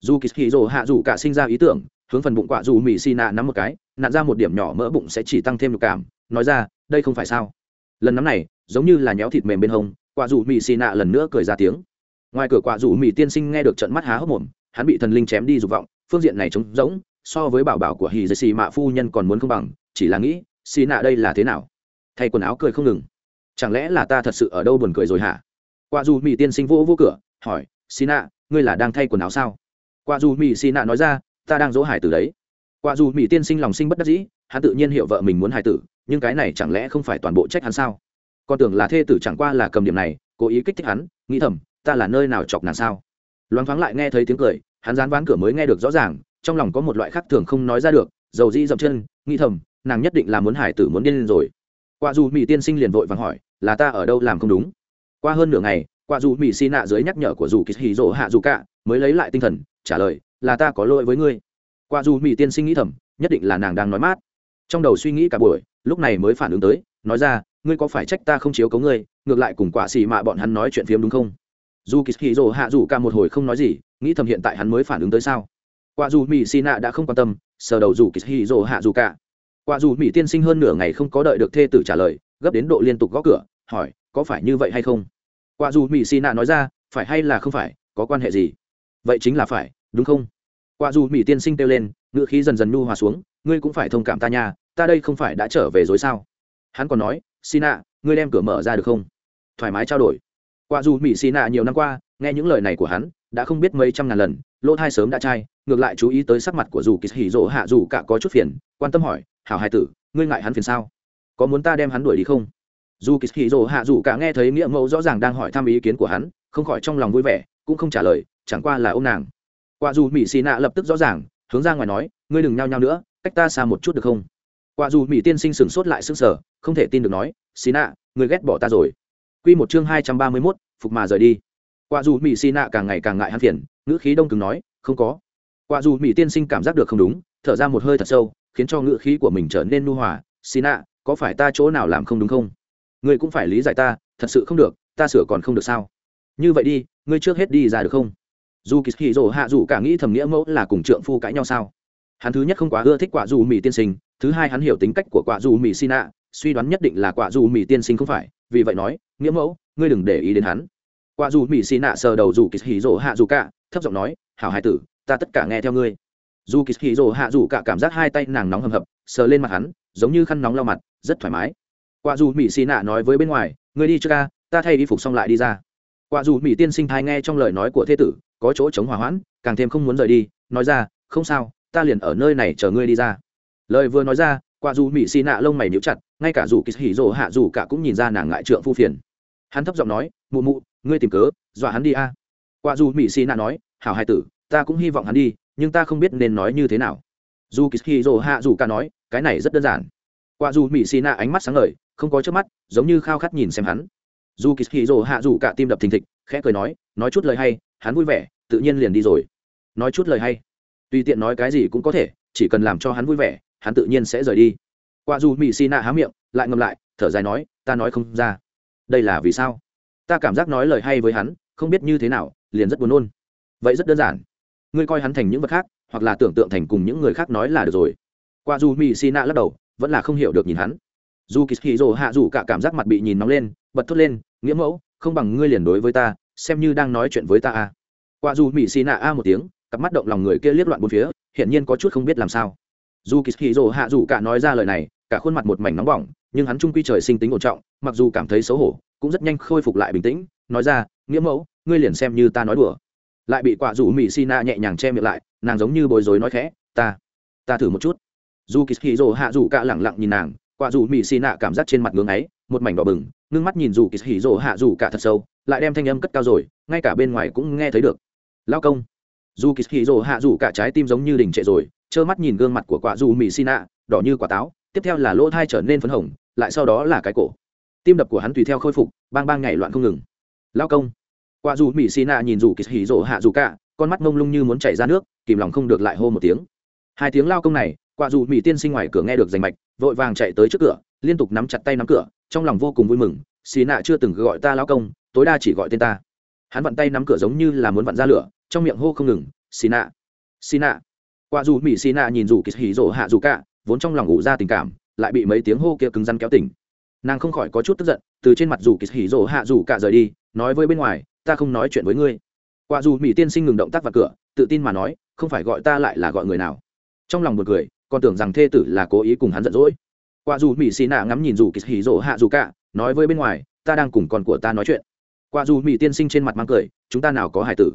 Dù kỳ kỳ rồ hạ dù cả sinh ra ý tưởng, hướng phần bụng quả dù mì xì nạ nắm một cái, nặn ra một điểm nhỏ mỡ bụng sẽ chỉ tăng thêm nhục cảm, nói ra, đây không phải sao. Lần nắm này, giống như là nhéo thịt mềm bên hông, quả dù mì xì nạ lần nữa cười ra tiếng ngoài cửa quả rủ mỹ tiên sinh nghe được trận mắt há hốc mồm, hắn bị thần linh chém đi dục vọng, phương diện này trống rỗng, so với bảo bảo của hì dây xì mạ phu nhân còn muốn không bằng, chỉ là nghĩ xì nạ đây là thế nào? Thay quần áo cười không ngừng. Chẳng lẽ là ta thật sự ở đâu buồn cười rồi hả? Quả dù mỹ tiên sinh vô vô cửa, hỏi xì nạ, ngươi là đang thay quần áo sao? Quả dù mỹ xì nạ nói ra, ta đang dỗ hải tử đấy. Quả dù mỹ tiên sinh lòng sinh bất đắc dĩ, hắn tự nhiên hiểu vợ mình muốn hải tử, nhưng cái này chẳng lẽ không phải toàn bộ trách hắn sao? Con tưởng là thê tử chẳng qua là cầm điểm này, cố ý kích thích hắn, nghĩ thầm ta là nơi nào chọc nàng sao? Loáng thoáng lại nghe thấy tiếng cười, hắn dán ván cửa mới nghe được rõ ràng, trong lòng có một loại khác thường không nói ra được, dầu di dậm chân, nghĩ thầm, nàng nhất định là muốn hải tử muốn điên lên rồi. Qua dù mỹ tiên sinh liền vội vàng hỏi, là ta ở đâu làm không đúng? Qua hơn nửa ngày qua dù mỹ xi nạ dưới nhắc nhở của dù kỳ hì rỗ hạ dù cả mới lấy lại tinh thần, trả lời, là ta có lỗi với ngươi. Qua dù mỹ tiên sinh nghĩ thầm, nhất định là nàng đang nói mát. Trong đầu suy nghĩ cả buổi, lúc này mới phản ứng tới, nói ra, ngươi có phải trách ta không chiếu cấu ngươi, ngược lại cùng quả xì mạ bọn hắn nói chuyện phiếm đúng không? Dù kỳ hì rỗ hạ dù cả một hồi không nói gì, nghĩ thầm hiện tại hắn mới phản ứng tới sao? Qua dù mỹ xì nạ đã không quan tâm, sờ đầu dù kỳ hì rỗ hạ dù cả. Qua dù mỹ tiên sinh hơn nửa ngày không có đợi được thê tử trả lời, gấp đến độ liên tục gõ cửa, hỏi, có phải như vậy hay không? Qua dù mỹ xì nạ nói ra, phải hay là không phải, có quan hệ gì? Vậy chính là phải, đúng không? Qua dù mỹ tiên sinh kêu lên, ngữ khí dần dần nhu hòa xuống, ngươi cũng phải thông cảm ta nha, ta đây không phải đã trở về rồi sao? Hắn còn nói xin nạ ngươi đem cửa mở ra được không? Thoải mái trao đổi qua dù mỹ xi nạ nhiều năm qua, nghe những lời này của hắn, đã không biết mấy trăm ngàn lần, lỗ thai sớm đã trai ngược lại chú ý tới sắc mặt của dù kỳ hỉ rỗ hạ, dù cả có chút phiền, quan tâm hỏi, hảo hai tử, ngươi ngại hắn phiền sao? Có muốn ta đem hắn đuổi đi không? Dù kỳ hỉ rồ hạ, dù cả nghe thấy nghĩa mẫu rõ ràng đang hỏi thăm ý kiến của hắn, không khỏi trong lòng vui vẻ, cũng không trả lời, chẳng qua là ô m nàng. Qua dù mỹ xì nạ lập tức rõ ràng, hướng ra ngoài nói, ngươi đừng nhao nhao nữa, cách ta xa một chút được không? Qua dù mỹ tiên sinh sửng sốt lại sững sờ, không thể tin được nói, xì nạ, ngươi ghét bỏ ta rồi. Q một chương hai trăm ba mươi mốt phục mà rời đi. Quả dù mỹ xì nạ càng ngày càng ngại hắn phiền, ngữ khí đông cứng nói, không có. Quả dù mỹ tiên sinh cảm giác được không đúng, thở ra một hơi thật sâu, khiến cho ngữ khí của mình trở nên nu hòa xì nạ có phải ta chỗ nào làm không đúng không? Ngươi cũng phải lý giải ta, thật sự không được, ta sửa còn không được sao? Như vậy đi, ngươi trước hết đi ra được không? Dù kỳ hì Dỗ hạ dù cả nghĩ thầm nghĩa mẫu là cùng trượng phu cãi nhau sao? Hắn thứ nhất không quá ưa thích quả dù mỹ tiên sinh, thứ hai hắn hiểu tính cách của quả dù mỹ xin nạ suy đoán nhất định là quả dù mỹ tiên sinh không phải vì vậy nói, nghĩa mẫu, ngươi đừng để ý đến hắn. Qua dù mỹ xin nạ sờ đầu dù kỳ hì rồ hạ dù cả, thấp giọng nói, hảo hai tử, ta tất cả nghe theo ngươi. Dù kỳ hì rồ hạ dù cả cảm giác hai tay nàng nóng hầm hập, sờ lên mặt hắn, giống như khăn nóng lau mặt, rất thoải mái. Qua dù mỹ xì nạ nói với bên ngoài, ngươi đi chưa ca, ta thay đi phục xong lại đi ra. Qua dù mỹ tiên sinh thai nghe trong lời nói của thế tử, có chỗ chống hỏa hoãn, càng thêm không muốn rời đi, nói ra, không sao, ta liền ở nơi này chờ ngươi đi ra. Lời vừa nói ra quả dù mỹ xì nạ lông mày níu chặt, ngay cả dù kỳ hỉ rồ hạ dù cả cũng nhìn ra nàng ngại trượng phu phiền. Hắn thấp giọng nói, mụ mụ, ngươi tìm cớ, dọa hắn đi a. À. quả dù mỹ xì nạ nói, hảo hai tử, ta cũng hy vọng hắn đi, nhưng ta không biết nên nói như thế nào. Dù kỳ hỉ rồ hạ dù cả nói, cái này rất đơn giản. Quả dù mỹ xì nạ ánh mắt sáng ngời, không có trước mắt, giống như khao khát nhìn xem hắn. Dù kỳ hỉ rồ hạ dù cả tim đập thình thịch, khẽ cười nói nói chút lời hay, hắn vui vẻ, tự nhiên liền đi rồi. Nói chút lời hay. Tùy tiện nói cái gì cũng có thể, chỉ cần làm cho hắn vui vẻ hắn tự nhiên sẽ rời đi. Qua dù mỹ xì nạ há miệng, lại ngầm lại, thở dài nói, ta nói không ra. Đây là vì sao? Ta cảm giác nói lời hay với hắn, không biết như thế nào, liền rất buồn nôn. Vậy rất đơn giản. Ngươi coi hắn thành những vật khác, hoặc là tưởng tượng thành cùng những người khác nói là được rồi. Qua dù mỹ xì nạ lắc đầu, vẫn là không hiểu được nhìn hắn. Dù kỳ hì rồ hạ dù cả cảm giác mặt bị nhìn nóng lên, bật thốt lên, nghĩa mẫu, không bằng ngươi liền đối với ta, xem như đang nói chuyện với ta à. qua dù mỹ xì nạ a một tiếng, cặp mắt động lòng người kia liếc loạn bốn phía, hiển nhiên có chút không biết làm sao dù kỳ hì rồ hạ dù cả nói ra lời này, cả khuôn mặt một mảnh nóng bỏng, nhưng hắn trung quy trời sinh tính ổn trọng, mặc dù cảm thấy xấu hổ, cũng rất nhanh khôi phục lại bình tĩnh, nói ra, nghĩa mẫu, ngươi liền xem như ta nói đùa. Lại bị quả rủ mỹ xì nạ nhẹ nhàng che miệng lại, nàng giống như bối rối nói khẽ, ta ta thử một chút. Dù kỳ hì rồ hạ dù cả lẳng lặng nhìn nàng, quả rủ mỹ xì nạ cảm giác trên mặt ngưỡng ấy một mảnh đỏ bừng, ngưng mắt nhìn dù kỳ hì rồ hạ dù cả thật sâu, lại đem thanh âm cất cao rồi, ngay cả bên ngoài cũng nghe thấy được. Lao công. Dù kỳ hì rồ hạ dù cả trái tim giống như đỉnh trệ rồi trơ mắt nhìn gương mặt của quả dù mỹ xin nạ, đỏ như quả táo, tiếp theo là lỗ thai trở nên phấn hồng, lại sau đó là cái cổ. Tim đập của hắn tùy theo khôi phục, bang bang nhảy loạn không ngừng. Lao công. Quả dù mỹ xin nạ nhìn dù kỳ hỉ rồ hạ dù cả, con mắt mông lung như muốn chảy ra nước, kìm lòng không được lại hô một tiếng. Hai tiếng lao công này, quả dù mỹ tiên sinh ngoài cửa nghe được rành mạch, vội vàng chạy tới trước cửa, liên tục nắm chặt tay nắm cửa, trong lòng vô cùng vui mừng, xì nạ chưa từng gọi ta lao công, tối đa chỉ gọi tên ta. Hắn vặn tay nắm cửa giống như là muốn vặn ra lửa, trong miệng hô không ngừng, xì nạ xì nạ. Qua dù mỹ xì nạ nhìn dù kỳ hỉ rỗ hạ dù cả, vốn trong lòng ngủ ra tình cảm, lại bị mấy tiếng hô kia cứng rắn kéo tỉnh. Nàng không khỏi có chút tức giận, từ trên mặt dù kỳ hỉ rỗ hạ dù cả rời đi, nói với bên ngoài, ta không nói chuyện với ngươi. Qua dù mỹ tiên sinh ngừng động tác vào cửa, tự tin mà nói, không phải gọi ta lại là gọi người nào. Trong lòng một người còn tưởng rằng thê tử là cố ý cùng hắn giận dỗi. Qua dù mỹ xì nạ ngắm nhìn dù kỳ hỉ rỗ hạ dù cả, nói với bên ngoài, ta đang cùng con của ta nói chuyện. Qua dù mỹ tiên sinh trên mặt mang cười, chúng ta nào có hải tử?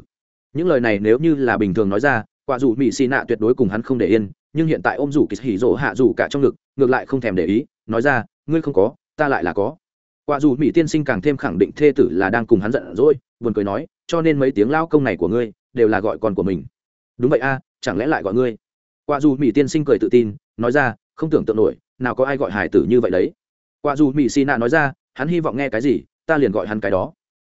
Những lời này nếu như là bình thường nói ra quả dù mỹ xì nạ tuyệt đối cùng hắn không để yên, nhưng hiện tại ôm rủ kỳ hỉ rỗ hạ rủ cả trong ngực, ngược lại không thèm để ý, nói ra, ngươi không có, ta lại là có. Quả dù mỹ tiên sinh càng thêm khẳng định thê tử là đang cùng hắn giận dỗi, buồn cười nói, cho nên mấy tiếng lao công này của ngươi đều là gọi con của mình. Đúng vậy a, chẳng lẽ lại gọi ngươi? Quả dù mỹ tiên sinh cười tự tin, nói ra, không tưởng tượng nổi, nào có ai gọi hải tử như vậy đấy. Quả dù mỹ xì nạ nói ra, hắn hy vọng nghe cái gì, ta liền gọi hắn cái đó.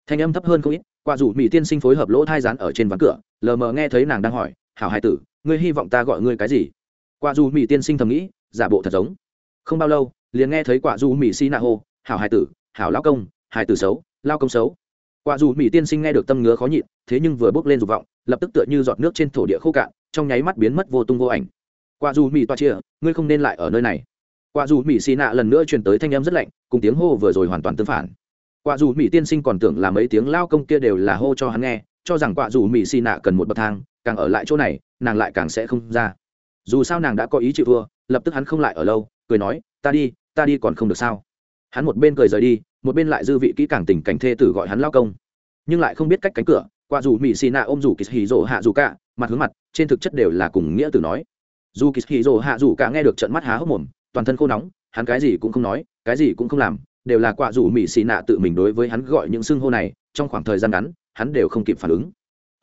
Thanh âm thấp hơn không ít, quả dù mỹ tiên sinh phối hợp lỗ thai rán ở trên ván cửa, lờ mờ nghe thấy nàng đang hỏi hảo hai tử, ngươi hy vọng ta gọi ngươi cái gì? Quả dù mỹ tiên sinh thầm nghĩ, giả bộ thật giống. Không bao lâu, liền nghe thấy quả dù mỹ xì nạ hô, hảo hai tử, hảo lao công, hai tử xấu, lao công xấu. Quả dù mỹ tiên sinh nghe được tâm ngứa khó nhịn, thế nhưng vừa bước lên dục vọng, lập tức tựa như giọt nước trên thổ địa khô cạn, trong nháy mắt biến mất vô tung vô ảnh. Quả dù mỹ toa chia ngươi không nên lại ở nơi này. Quả dù mỹ xì nạ lần nữa truyền tới thanh âm rất lạnh, cùng tiếng hô vừa rồi hoàn toàn tương phản. Quả dù mỹ tiên sinh còn tưởng là mấy tiếng lao công kia đều là hô cho hắn nghe cho rằng quả dù mỹ xì nạ cần một bậc thang, càng ở lại chỗ này, nàng lại càng sẽ không ra. Dù sao nàng đã có ý chịu thua, lập tức hắn không lại ở lâu, cười nói, ta đi ta đi còn không được sao? Hắn một bên cười rời đi, một bên lại dư vị kỹ càng tình cảnh thê tử gọi hắn lao công. Nhưng lại không biết cách cánh cửa qua dù mỹ xì nạ ôm dù kỳ hì rỗ hạ dù cả, mặt hướng mặt, trên thực chất đều là cùng nghĩa từ nói. Dù kỳ hì rỗ hạ dù cả nghe được trận mắt há hốc mồm, toàn thân khô nóng, hắn cái gì cũng không nói, cái gì cũng không làm, đều là quả dù mỹ xì nạ tự mình đối với hắn gọi những xưng hô này, trong khoảng thời gian ngắn hắn đều không kịp phản ứng.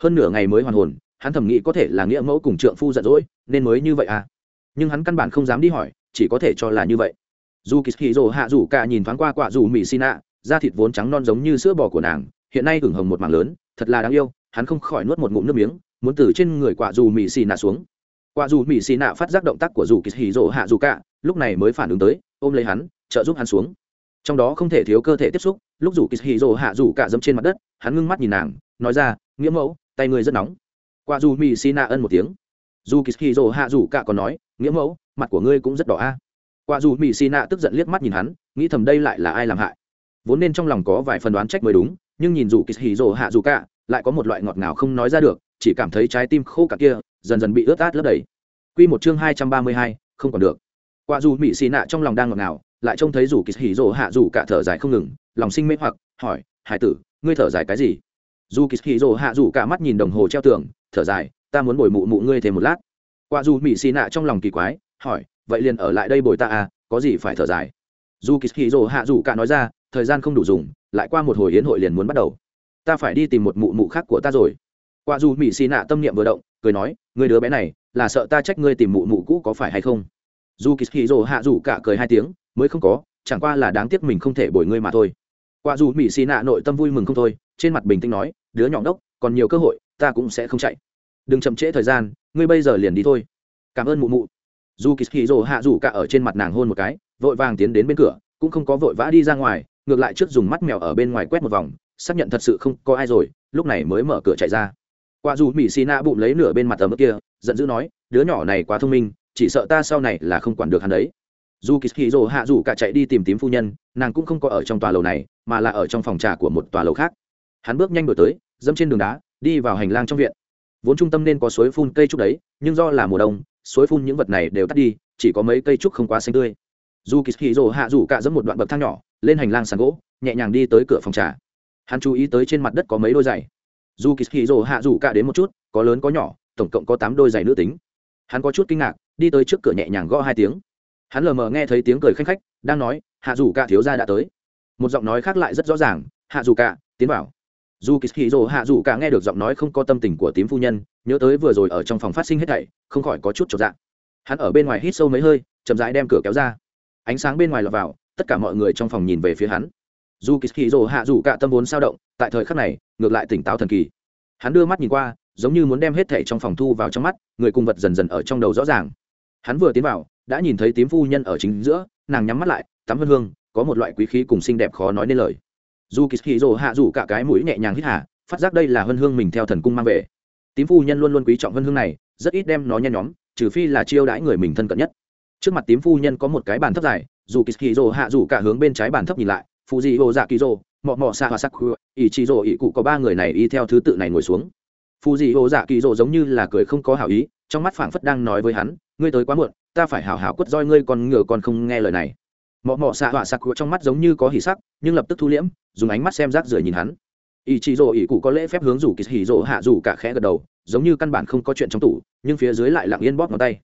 Hơn nửa ngày mới hoàn hồn, hắn thầm nghĩ có thể là nghĩa mẫu cùng trượng phu giận dỗi, nên mới như vậy à? Nhưng hắn căn bản không dám đi hỏi, chỉ có thể cho là như vậy. Dù kỳ kỳ rỗ hạ dù cả nhìn thoáng qua quả dù mỹ xin ạ da thịt vốn trắng non giống như sữa bò của nàng, hiện nay hửng hồng một mảng lớn, thật là đáng yêu, hắn không khỏi nuốt một ngụm nước miếng, muốn từ trên người quả dù mỹ xì nạ xuống. Quả dù mỹ xì nạ phát giác động tác của dù kỳ hì rỗ hạ dù cả, lúc này mới phản ứng tới, ôm lấy hắn, trợ giúp hắn xuống. Trong đó không thể thiếu cơ thể tiếp xúc, lúc dù kỳ hì rỗ hạ dù cả dẫm trên mặt đất hắn ngưng mắt nhìn nàng, nói ra, nghĩa mẫu, tay ngươi rất nóng. Qua dù mỹ xi nạ ân một tiếng. Dù kỳ hì rồ hạ dù cả còn nói, nghĩa mẫu, mặt của ngươi cũng rất đỏ a. Qua dù mỹ xi nạ tức giận liếc mắt nhìn hắn, nghĩ thầm đây lại là ai làm hại. Vốn nên trong lòng có vài phần đoán trách mới đúng, nhưng nhìn dù kỳ hì rồ hạ dù cả, lại có một loại ngọt ngào không nói ra được, chỉ cảm thấy trái tim khô cả kia, dần dần bị ướt át lấp đầy. Q một chương hai trăm ba mươi hai, không còn được. Quả dù mỹ xì nạ trong lòng đang ngọt ngào, lại trông thấy dù kỳ hì rồ hạ dù cả thở dài không ngừng, lòng sinh mê hoặc, hỏi, hải tử ngươi thở dài cái gì? Dù kỳ hì rồ hạ dù cả mắt nhìn đồng hồ treo tường, thở dài, ta muốn bồi mụ mụ ngươi thêm một lát. Qua dù mỹ xì nạ trong lòng kỳ quái, hỏi, vậy liền ở lại đây bồi ta à có gì phải thở dài? Dù kỳ hì rồ hạ dù cả nói ra, thời gian không đủ dùng, lại qua một hồi hiến hội liền muốn bắt đầu. Ta phải đi tìm một mụ mụ khác của ta rồi. Qua dù mỹ xì nạ tâm niệm vừa động, cười nói người đứa bé này, là sợ ta trách ngươi tìm mụ mụ cũ có phải hay không? Dù kỳ hì rồ hạ dù cả cười hai tiếng, mới không có, chẳng qua là đáng tiếc mình không thể bồi ngươi mà thôi. Quả dù mỹ xì nạ nội tâm vui mừng không thôi, trên mặt bình tĩnh nói, đứa nhỏ đốc còn nhiều cơ hội, ta cũng sẽ không chạy. Đừng chậm trễ thời gian, ngươi bây giờ liền đi thôi. Cảm ơn mụ mụ. Dù kỳ hì rồ hạ rủ cả ở trên mặt nàng hôn một cái, vội vàng tiến đến bên cửa, cũng không có vội vã đi ra ngoài, ngược lại trước dùng mắt mèo ở bên ngoài quét một vòng, xác nhận thật sự không có ai rồi, lúc này mới mở cửa chạy ra. Quả dù mỹ xì nạ bụng lấy nửa bên mặt tấm kia, giận dữ nói, đứa nhỏ này quá thông minh, chỉ sợ ta sau này là không quản được hắn đấy dù kỳ hì rồ hạ dù cả chạy đi tìm tím phu nhân, nàng cũng không có ở trong tòa lầu này, mà là ở trong phòng trà của một tòa lầu khác. Hắn bước nhanh đổi tới, dẫm trên đường đá, đi vào hành lang trong viện. Vốn trung tâm nên có suối phun cây trúc đấy, nhưng do là mùa đông, suối phun những vật này đều tắt đi, chỉ có mấy cây trúc không quá xanh tươi. Dù kỳ hì rồ hạ dù cả dẫm một đoạn bậc thang nhỏ, lên hành lang sàn gỗ, nhẹ nhàng đi tới cửa phòng trà. Hắn chú ý tới trên mặt đất có mấy đôi giày. Dù kỳ hì rồ hạ dù cả đến một chút, có lớn có nhỏ, tổng cộng có tám đôi giày nữ tính. Hắn có chút kinh ngạc, đi tới trước cửa nhẹ nhàng gõ hai tiếng hắn lờ mờ nghe thấy tiếng cười khanh khách, đang nói, hạ dù cả thiếu gia đã tới. Một giọng nói khác lại rất rõ ràng, hạ dù cả, tiến vào. Dù kỳ dỗ hạ dù cả nghe được giọng nói không có tâm tình của tím phu nhân, nhớ tới vừa rồi ở trong phòng phát sinh hết thảy, không khỏi có chút chột dạ hắn ở bên ngoài hít sâu mấy hơi, chậm rãi đem cửa kéo ra. Ánh sáng bên ngoài lọt vào, tất cả mọi người trong phòng nhìn về phía hắn. Dù kỳ dỗ hạ dù cả tâm vốn sao động, tại thời khắc này, ngược lại tỉnh táo thần kỳ. Hắn đưa mắt nhìn qua, giống như muốn đem hết thảy trong phòng thu vào trong mắt, người cùng vật dần dần ở trong đầu rõ ràng. Hắn vừa tiến vào đã nhìn thấy tím phu nhân ở chính giữa, nàng nhắm mắt lại, tắm hương hương, có một loại quý khí cùng xinh đẹp khó nói nên lời. Dù kỳ hì rồ hạ rủ cả cái mũi nhẹ nhàng hít hà, phát giác đây là hân hương mình theo thần cung mang về. Tím phu nhân luôn luôn quý trọng hân hương này, rất ít đem nó nhen nhóm, trừ phi là chiêu đãi người mình thân cận nhất. Trước mặt tím phu nhân có một cái bàn thấp dài, dù kỳ hì rồ hạ rủ cả hướng bên trái bàn thấp nhìn lại phụ dị hồ dạ kỳ rồ mọ mọ xa hoa sắc ỷ chị rồ ỷ cụ có ba người này y theo thứ tự này ngồi xuống. Phụ dị hồ dạ kỳ rồ giống như là cười không có hảo ý, trong mắt phảng phất đang nói với hắn, ngươi tới quá muộn ta phải hảo hảo quất roi ngươi còn ngựa còn không nghe lời này. Mọ mọ xạ họa sặc trong mắt giống như có hỉ sắc, nhưng lập tức thu liễm, dùng ánh mắt xem rác rưởi nhìn hắn. Ý chị rỗ ý cụ có lễ phép hướng rủ kỳ hỉ rỗ hạ rủ cả khẽ gật đầu, giống như căn bản không có chuyện trong tủ, nhưng phía dưới lại lặng yên bóp ngón tay.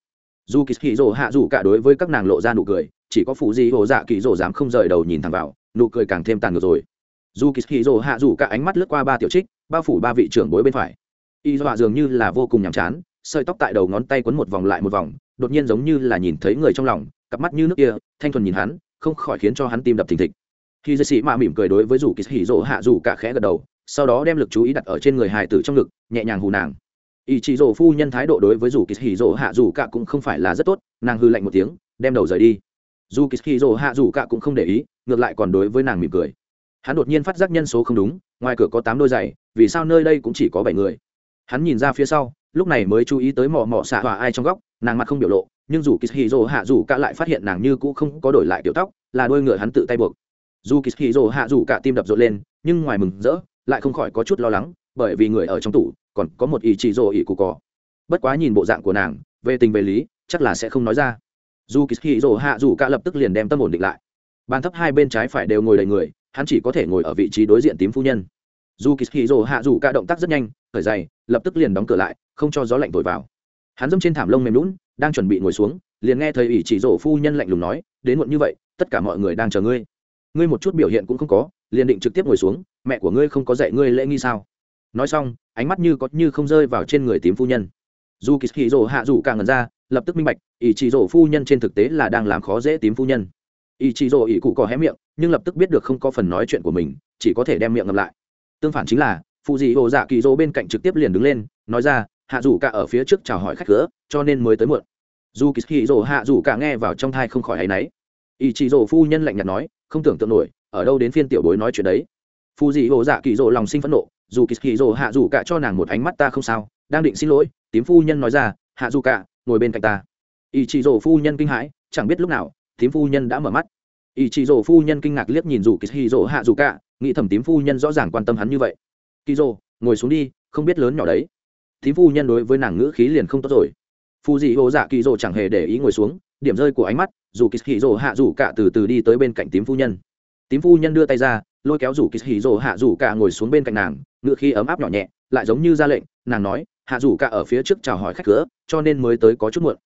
Dù kỳ hỉ rỗ hạ rủ cả đối với các nàng lộ ra nụ cười, chỉ có phụ gì hồ dạ kỳ rỗ dám không rời đầu nhìn thẳng vào, nụ cười càng thêm tàn ngược rồi. Dù kỳ hỉ rỗ hạ rủ cả ánh mắt lướt qua ba tiểu trích, bao phủ ba vị trưởng bối bên phải. Y dọa dường như là vô cùng nhàm chán, sợi tóc tại đầu ngón tay quấn một vòng lại một vòng đột nhiên giống như là nhìn thấy người trong lòng, cặp mắt như nước kia, thanh thuần nhìn hắn, không khỏi khiến cho hắn tim đập thình thịch. Khi dây sĩ mạ mỉm cười đối với rủ kỳ hỉ rỗ hạ rủ cả khẽ gật đầu, sau đó đem lực chú ý đặt ở trên người hài tử trong ngực, nhẹ nhàng hù nàng. Ý chị rỗ phu nhân thái độ đối với rủ kỳ hỉ rỗ hạ rủ cả cũng không phải là rất tốt, nàng hư lạnh một tiếng, đem đầu rời đi. Dù kỳ hỉ rỗ hạ rủ cả cũng không để ý, ngược lại còn đối với nàng mỉm cười. Hắn đột nhiên phát giác nhân số không đúng, ngoài cửa có tám đôi giày, vì sao nơi đây cũng chỉ có bảy người? Hắn nhìn ra phía sau lúc này mới chú ý tới mò mò xạ hòa ai trong góc, nàng mặt không biểu lộ, nhưng dù kishiro hạ dù cả lại phát hiện nàng như cũ không có đổi lại kiểu tóc, là đôi ngựa hắn tự tay buộc. Dù kishiro hạ dù cả tim đập rộn lên, nhưng ngoài mừng rỡ, lại không khỏi có chút lo lắng, bởi vì người ở trong tủ, còn có một ý chỉ rồ ý cụ cỏ. Bất quá nhìn bộ dạng của nàng, về tình về lý, chắc là sẽ không nói ra. Dù kishiro hạ dù cả lập tức liền đem tâm ổn định lại. Bàn thấp hai bên trái phải đều ngồi đầy người, hắn chỉ có thể ngồi ở vị trí đối diện tím phu nhân. Dù kishiro hạ dù cả động tác rất nhanh khởi dày lập tức liền đóng cửa lại không cho gió lạnh thổi vào. Hắn dâm trên thảm lông mềm lún đang chuẩn bị ngồi xuống, liền nghe thầy ủy chỉ rổ phu nhân lạnh lùng nói, đến muộn như vậy, tất cả mọi người đang chờ ngươi. Ngươi một chút biểu hiện cũng không có, liền định trực tiếp ngồi xuống, mẹ của ngươi không có dạy ngươi lễ nghi sao? Nói xong, ánh mắt như có như không rơi vào trên người tím phu nhân. Dù kỳ hì rổ hạ rủ càng ngần ra, lập tức minh bạch, ỷ chỉ rổ phu nhân trên thực tế là đang làm khó dễ tím phu nhân. Ỷ chỉ rổ ỷ cụ có hé miệng, nhưng lập tức biết được không có phần nói chuyện của mình, chỉ có thể đem miệng ngập lại. Tương phản chính là, phụ dị hồ dạ kỳ rỗ bên cạnh trực tiếp liền đứng lên, nói ra hạ dù cả ở phía trước chào hỏi khách cửa cho nên mới tới muộn. Dù kỳ hì rỗ hạ dù cả nghe vào trong thai không khỏi hay náy. Ý chị Rồ phu nhân lạnh nhạt nói không tưởng tượng nổi ở đâu đến phiên tiểu bối nói chuyện đấy. Phu dị hồ dạ kỳ Rồ lòng sinh phẫn nộ dù kỳ hì rỗ hạ dù cả cho nàng một ánh mắt ta không sao đang định xin lỗi tím phu nhân nói ra hạ dù cả ngồi bên cạnh ta. Ý chị Rồ phu nhân kinh hãi chẳng biết lúc nào tím phu nhân đã mở mắt. Ý chị Rồ phu nhân kinh ngạc liếc nhìn dù kỳ hì rỗ hạ dù cả nghĩ thầm tím phu nhân rõ ràng quan tâm hắn như vậy. Kỳ Rồ, ngồi xuống đi không biết lớn nhỏ đấy thím phu nhân đối với nàng ngữ khí liền không tốt rồi. Phù dị hồ dạ kỳ dỗ chẳng hề để ý ngồi xuống, điểm rơi của ánh mắt, dù kỳ kỳ dỗ hạ rủ cả từ từ đi tới bên cạnh tím phu nhân. Tím phu nhân đưa tay ra, lôi kéo rủ kỳ hì rồ hạ rủ cả ngồi xuống bên cạnh nàng, ngữ khí ấm áp nhỏ nhẹ, lại giống như ra lệnh, nàng nói, hạ rủ cả ở phía trước chào hỏi khách cửa, cho nên mới tới có chút muộn.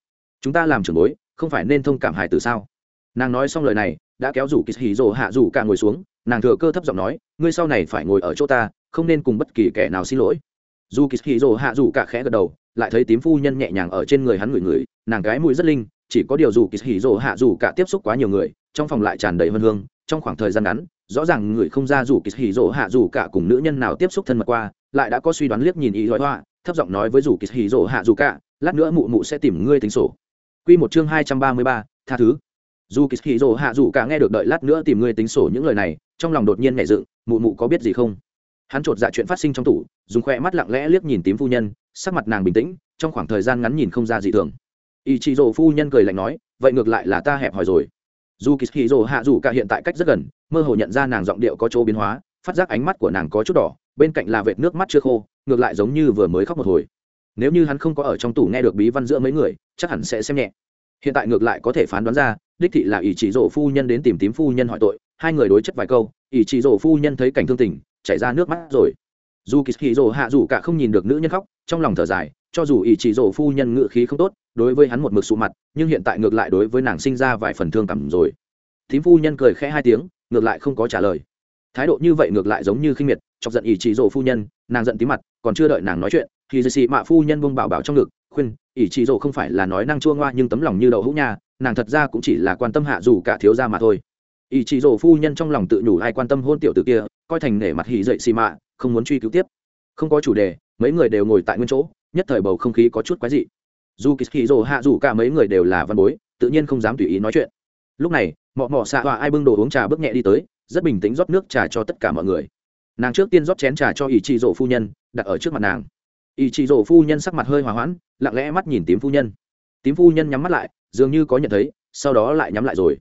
Chúng ta làm trưởng bối, không phải nên thông cảm hài từ sao? Nàng nói xong lời này, đã kéo rủ kỳ hì rồ hạ rủ cả ngồi xuống, nàng thừa cơ thấp giọng nói, ngươi sau này phải ngồi ở chỗ ta, không nên cùng bất kỳ kẻ nào xin lỗi dù kỳ hì rồ hạ dù cả khẽ gật đầu, lại thấy tím phu nhân nhẹ nhàng ở trên người hắn ngửi ngửi, nàng gái mũi rất linh, chỉ có điều dù kỳ hì rồ hạ dù cả tiếp xúc quá nhiều người, trong phòng lại tràn đầy vân hương, trong khoảng thời gian ngắn, rõ ràng người không ra dù kỳ hì rồ hạ dù cả cùng nữ nhân nào tiếp xúc thân mật qua, lại đã có suy đoán liếc nhìn ý hói hoa, thấp giọng nói với dù kỳ hì rồ hạ dù cả, lát nữa mụ mụ sẽ tìm ngươi tính sổ. Quy một chương hai trăm ba mươi ba, tha thứ. Dù Kishiro hạ dù cả nghe được đợi lát nữa tìm ngươi tính sổ những lời này, trong lòng đột nhiên nhẹ dựng, mụ mụ có biết gì không? Hắn chột dạ chuyện phát sinh trong tủ, dùng khoe mắt lặng lẽ liếc nhìn tím phu nhân, sắc mặt nàng bình tĩnh, trong khoảng thời gian ngắn nhìn không ra gì thường. Ý chị rổ phu nhân cười lạnh nói, vậy ngược lại là ta hẹp hòi rồi. Dù kỳ hì rổ hạ dù cả hiện tại cách rất gần, mơ hồ nhận ra nàng giọng điệu có chỗ biến hóa, phát giác ánh mắt của nàng có chút đỏ, bên cạnh là vệt nước mắt chưa khô, ngược lại giống như vừa mới khóc một hồi. Nếu như hắn không có ở trong tủ nghe được bí văn giữa mấy người, chắc hẳn sẽ xem nhẹ. Hiện tại ngược lại có thể phán đoán ra, đích thị là Ý chỉ rổ phu nhân đến tìm tím phu nhân hỏi tội, hai người đối chất vài câu Ý chỉ rổ phu nhân thấy cảnh thương tình chảy ra nước mắt rồi. Dù kỳ kỳ rộ hạ dù cả không nhìn được nữ nhân khóc, trong lòng thở dài, cho dù ý chỉ rồ phu nhân ngự khí không tốt, đối với hắn một mực sụ mặt, nhưng hiện tại ngược lại đối với nàng sinh ra vài phần thương cảm rồi. Thím phu nhân cười khẽ hai tiếng, ngược lại không có trả lời. Thái độ như vậy ngược lại giống như khinh miệt, chọc giận ý chỉ rồ phu nhân, nàng giận tí mặt, còn chưa đợi nàng nói chuyện, thì dì xị mạ phu nhân buông bảo bảo trong ngực, khuyên ý chỉ rồ không phải là nói năng chua ngoa nhưng tấm lòng như đậu hũ nha, nàng thật ra cũng chỉ là quan tâm hạ dù cả thiếu ra mà thôi ỷ chị rổ phu nhân trong lòng tự nhủ ai quan tâm hôn tiểu t kia, coi thành nể mặt hỉ dậy xì mạ, không muốn truy cứu tiếp. Không có chủ đề, mấy người đều ngồi tại nguyên chỗ, nhất thời bầu không khí có chút quái dị. Dù kỳ hỉ rổ hạ dù cả mấy người đều là văn bối, tự nhiên không dám tùy ý nói chuyện. Lúc này, mọ mọ xạ hòa ai bưng đồ uống trà bước nhẹ đi tới, rất bình tĩnh rót nước trà cho tất cả mọi người. Nàng trước tiên rót chén trà cho ỷ chị rổ phu nhân, đặt ở trước mặt nàng. Ỷ chị rổ phu nhân sắc mặt hơi hòa hoãn, lặng lẽ mắt nhìn tím phu nhân. Tím phu nhân nhắm mắt lại, dường như có nhận thấy, sau đó lại nhắm lại rồi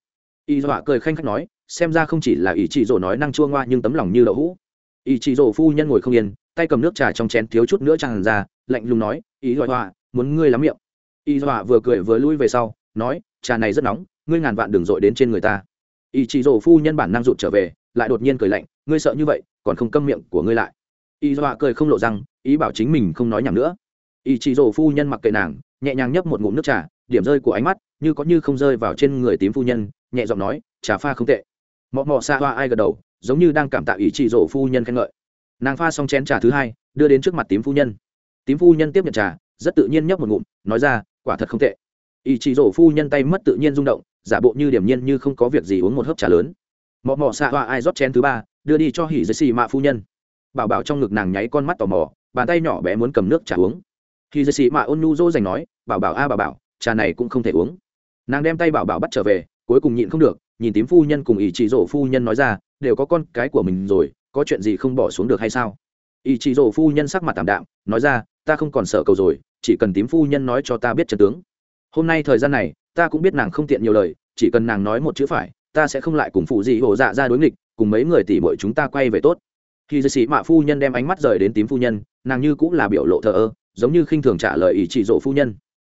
y dọa cười khanh khách nói, xem ra không chỉ là ý chị rổ nói năng chua ngoa nhưng tấm lòng như đậu hũ. Ý chị rổ phu nhân ngồi không yên, tay cầm nước trà trong chén thiếu chút nữa tràn ra, lạnh lùng nói ý dọa họa muốn ngươi lắm miệng. Y dọa vừa cười vừa lui về sau, nói, trà này rất nóng, ngươi ngàn vạn đừng dội đến trên người ta. Ý chị rổ phu nhân bản năng rụt trở về, lại đột nhiên cười lạnh, ngươi sợ như vậy, còn không câm miệng của ngươi lại. Y dọa cười không lộ răng, ý bảo chính mình không nói nhầm nữa. Ý chị rổ phu nhân mặc kệ nàng, nhẹ nhàng nhấp một ngụm nước trà điểm rơi của ánh mắt, như có như không rơi vào trên người tím phu nhân, nhẹ giọng nói, trà pha không tệ. Mọ mọ xa hoa ai gật đầu, giống như đang cảm tạ ý chị rổ phu nhân khen ngợi. Nàng pha xong chén trà thứ hai, đưa đến trước mặt tím phu nhân. Tím phu nhân tiếp nhận trà, rất tự nhiên nhấp một ngụm, nói ra, quả thật không tệ. Ý chị rổ phu nhân tay mất tự nhiên rung động, giả bộ như điểm nhiên như không có việc gì uống một hớp trà lớn. Mọ mọ xạ hoa ai rót chén thứ ba, đưa đi cho hỉ dây xì mạ phu nhân. Bảo bảo trong ngực nàng nháy con mắt tò mò, bàn tay nhỏ bé muốn cầm nước trà uống. Hỉ dây xì mạ ôn nhu dỗ dành nói, bảo bảo a, bảo bảo trà này cũng không thể uống. Nàng đem tay bảo bảo bắt trở về, cuối cùng nhịn không được, nhìn tím phu nhân cùng ý chỉ rổ phu nhân nói ra, đều có con cái của mình rồi, có chuyện gì không bỏ xuống được hay sao? Ý chỉ rổ phu nhân sắc mặt tảm đạm, nói ra, ta không còn sợ cầu rồi, chỉ cần tím phu nhân nói cho ta biết trận tướng. Hôm nay thời gian này, ta cũng biết nàng không tiện nhiều lời, chỉ cần nàng nói một chữ phải, ta sẽ không lại cùng phụ gì hổ dạ ra đối nghịch, cùng mấy người tỉ bội chúng ta quay về tốt. Khi dư sĩ mạ phu nhân đem ánh mắt rời đến tím phu nhân, nàng như cũng là biểu lộ thờ ơ, giống như khinh thường trả lời ý chỉ rộ phu nhân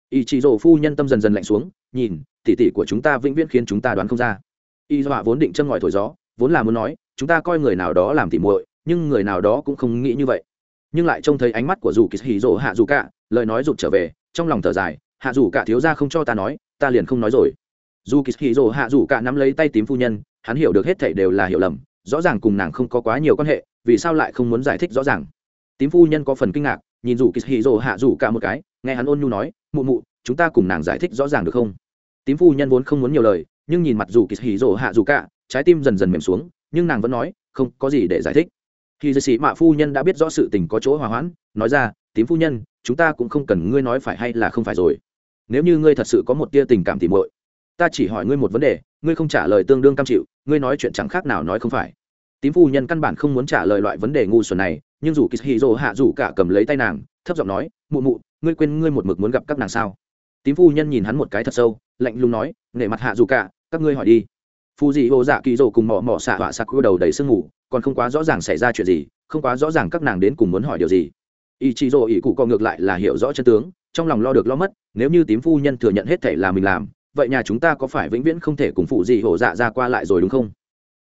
ý chỉ rổ phu nhân tâm dần dần lạnh xuống, nhìn, tỉ tỉ của chúng ta vĩnh viễn khiến chúng ta đoán không ra. Y dọa vốn định châm ngòi thổi gió, vốn là muốn nói, chúng ta coi người nào đó làm tỉ muội, nhưng người nào đó cũng không nghĩ như vậy. Nhưng lại trông thấy ánh mắt của dù kỳ hì rộ hạ dù cả, lời nói rụt trở về, trong lòng thở dài, hạ dù cả thiếu ra không cho ta nói, ta liền không nói rồi. Dù kỳ hì rồ hạ dù cả nắm lấy tay tím phu nhân, hắn hiểu được hết thảy đều là hiểu lầm, rõ ràng cùng nàng không có quá nhiều quan hệ, vì sao lại không muốn giải thích rõ ràng. Tím phu nhân có phần kinh ngạc nhìn dù kỳ hì rồ hạ dù cả một cái, nghe hắn ôn nhu nói, mụ mụ, chúng ta cùng nàng giải thích rõ ràng được không? Tím phu nhân vốn không muốn nhiều lời, nhưng nhìn mặt dù kỳ hì rồ hạ dù cả, trái tim dần dần mềm xuống, nhưng nàng vẫn nói, không, có gì để giải thích. Khi dư sĩ mạ phu nhân đã biết rõ sự tình có chỗ hòa hoãn, nói ra, tím phu nhân, chúng ta cũng không cần ngươi nói phải hay là không phải rồi. Nếu như ngươi thật sự có một tia tình cảm tìm muội, ta chỉ hỏi ngươi một vấn đề, ngươi không trả lời tương đương cam chịu, ngươi nói chuyện chẳng khác nào nói không phải tím phu nhân căn bản không muốn trả lời loại vấn đề ngu xuẩn này, nhưng dù kishiro hạ dù cả cầm lấy tay nàng, thấp giọng nói, mụ mụ, ngươi quên ngươi một mực muốn gặp các nàng sao? Tím phu nhân nhìn hắn một cái thật sâu, lạnh lùng nói, nể mặt hạ dù cả, các ngươi hỏi đi. Phù dị hồ dạ kỳ Dỗ cùng mỏ mỏ xạ họa sặc cua đầu đầy sương ngủ, còn không quá rõ ràng xảy ra chuyện gì, không quá rõ ràng các nàng đến cùng muốn hỏi điều gì. Ý chị Dỗ ý cụ co ngược lại là hiểu rõ chân tướng, trong lòng lo được lo mất, nếu như tím phu nhân thừa nhận hết thể là mình làm, vậy nhà chúng ta có phải vĩnh viễn không thể cùng phụ Dị hổ dạ ra qua lại rồi đúng không?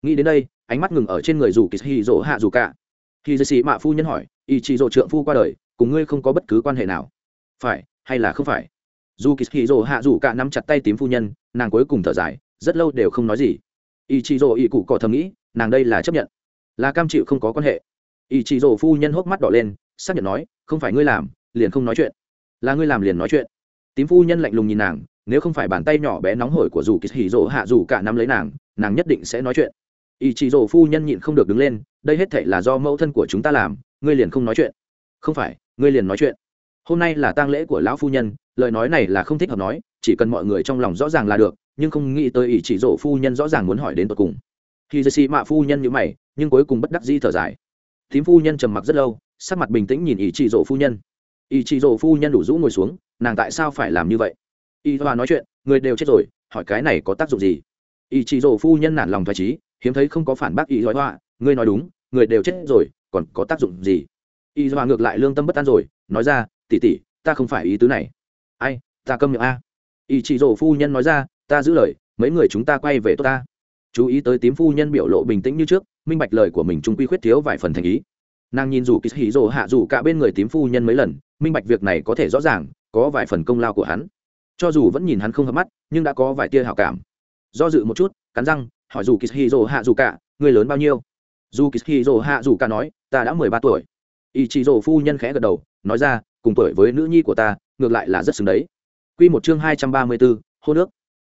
Nghĩ đến đây ánh mắt ngừng ở trên người dù kỳ hì dỗ hạ dù cả. Khi dư xì mạ phu nhân hỏi, ý chị dỗ trượng phu qua đời, cùng ngươi không có bất cứ quan hệ nào? Phải, hay là không phải? Dù kỳ hì dỗ hạ dù cả nắm chặt tay tím phu nhân, nàng cuối cùng thở dài, rất lâu đều không nói gì. Ý chị dỗ ý cụ cỏ thầm nghĩ, nàng đây là chấp nhận, là cam chịu không có quan hệ. Ý chị dỗ phu nhân hốc mắt đỏ lên, xác nhận nói, không phải ngươi làm, liền không nói chuyện. Là ngươi làm liền nói chuyện. Tím phu nhân lạnh lùng nhìn nàng, nếu không phải bàn tay nhỏ bé nóng hổi của dù kỳ hì rỗ hạ dù cả nắm lấy nàng nàng nhất định sẽ nói chuyện ý chị rổ phu nhân nhịn không được đứng lên, đây hết thể là do mẫu thân của chúng ta làm, ngươi liền không nói chuyện. Không phải, ngươi liền nói chuyện. Hôm nay là tang lễ của lão phu nhân, lời nói này là không thích hợp nói, chỉ cần mọi người trong lòng rõ ràng là được, nhưng không nghĩ tới ý chỉ rổ phu nhân rõ ràng muốn hỏi đến tột cùng. Khi dây xì mạ phu nhân như mày, nhưng cuối cùng bất đắc dĩ thở dài. Thím phu nhân trầm mặc rất lâu, sắc mặt bình tĩnh nhìn ý chỉ rổ phu nhân. Ý chỉ rổ phu nhân đủ rũ ngồi xuống, nàng tại sao phải làm như vậy? Y hoa nói chuyện, người đều chết rồi, hỏi cái này có tác dụng gì? Ý chỉ rổ phu nhân nản lòng thoải trí hiếm thấy không có phản bác y hoa ngươi nói đúng, người đều chết rồi, còn có tác dụng gì? Y hoa ngược lại lương tâm bất an rồi, nói ra tỉ tỉ ta không phải ý tứ này. Ai, ta câm miệng a. Y chỉ rộ phu nhân nói ra, ta giữ lời, mấy người chúng ta quay về tốt ta. Chú ý tới tím phu nhân biểu lộ bình tĩnh như trước, minh bạch lời của mình trung quy khuyết thiếu vài phần thành ý. Nàng nhìn dù kỳ hỉ rồ hạ dù cả bên người tím phu nhân mấy lần, minh bạch việc này có thể rõ ràng, có vài phần công lao của hắn. Cho dù vẫn nhìn hắn không hợp mắt, nhưng đã có vài tia hảo cảm. Do dự một chút, cắn răng hỏi dù kishiro hạ dù cả người lớn bao nhiêu? Dù kishiro hạ dù cả nói ta đã mười ba tuổi. Ý chị rồ phu nhân khẽ gật đầu nói ra cùng tuổi với nữ nhi của ta ngược lại là rất xứng đấy. Quy một chương hai trăm ba mươi 234, hôn nước.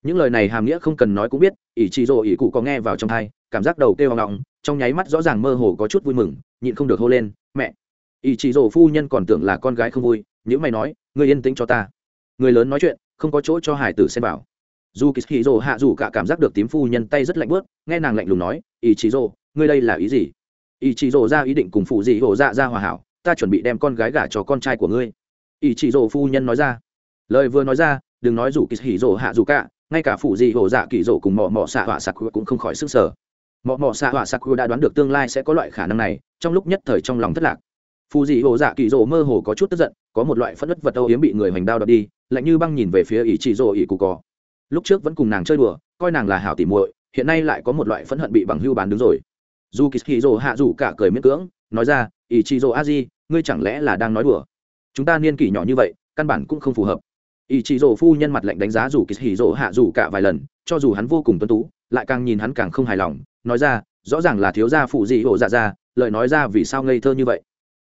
Những lời này hàm nghĩa không cần nói cũng biết ý chị rồ ý cụ có nghe vào trong thai cảm giác đầu kêu hoang lọng, trong nháy mắt rõ ràng mơ hồ có chút vui mừng nhịn không được hô lên mẹ! Ý chị rồ phu nhân còn tưởng là con gái không vui những mày nói người yên tĩnh cho ta. Người lớn nói chuyện không có chỗ cho hải tử xem bảo dù kỳ hì rồ hạ dù cả cảm giác được tím phu nhân tay rất lạnh bớt nghe nàng lạnh lùng nói ý chí rồ ngươi đây là ý gì? Ý chí rồ ra ý định cùng phụ dị rồ dạ ra hòa hảo, ta chuẩn bị đem con gái gả cho con trai của ngươi. Ý chí rồ phu nhân nói ra. Lời vừa nói ra, đừng nói dù kỳ hì rồ hạ dù cả, ngay cả phụ dị hồ dạ kỳ rồ cùng mò mò xạ họa sạc cũng không khỏi sức sở mò mò xạ hỏa sạc đã đoán được tương lai sẽ có loại khả năng này, trong lúc nhất thời trong lòng thất lạc. Phụ dị hồ dạ kỳ rổ mơ hồ có chút tức giận, có một loại phất đất vật âu yếm bị người hoành đao đập đi, lạnh như băng nhìn về phía ỷ chị rổ ỷ cụ cò lúc trước vẫn cùng nàng chơi đùa, coi nàng là hảo tỉ muội, hiện nay lại có một loại phẫn hận bị bằng hưu bán đứng rồi. Dù kỳ hì rổ hạ dù cả cười miễn cưỡng, nói ra ý chị rổ a di ngươi chẳng lẽ là đang nói đùa? Chúng ta niên kỷ nhỏ như vậy, căn bản cũng không phù hợp. Ý chị rổ phu nhân mặt lạnh đánh giá dù kỳ hỉ rổ hạ dù cả vài lần, cho dù hắn vô cùng tuân tú, lại càng nhìn hắn càng không hài lòng, nói ra, rõ ràng là thiếu gia phụ dị hộ dạ ra, lời nói ra vì sao ngây thơ như vậy?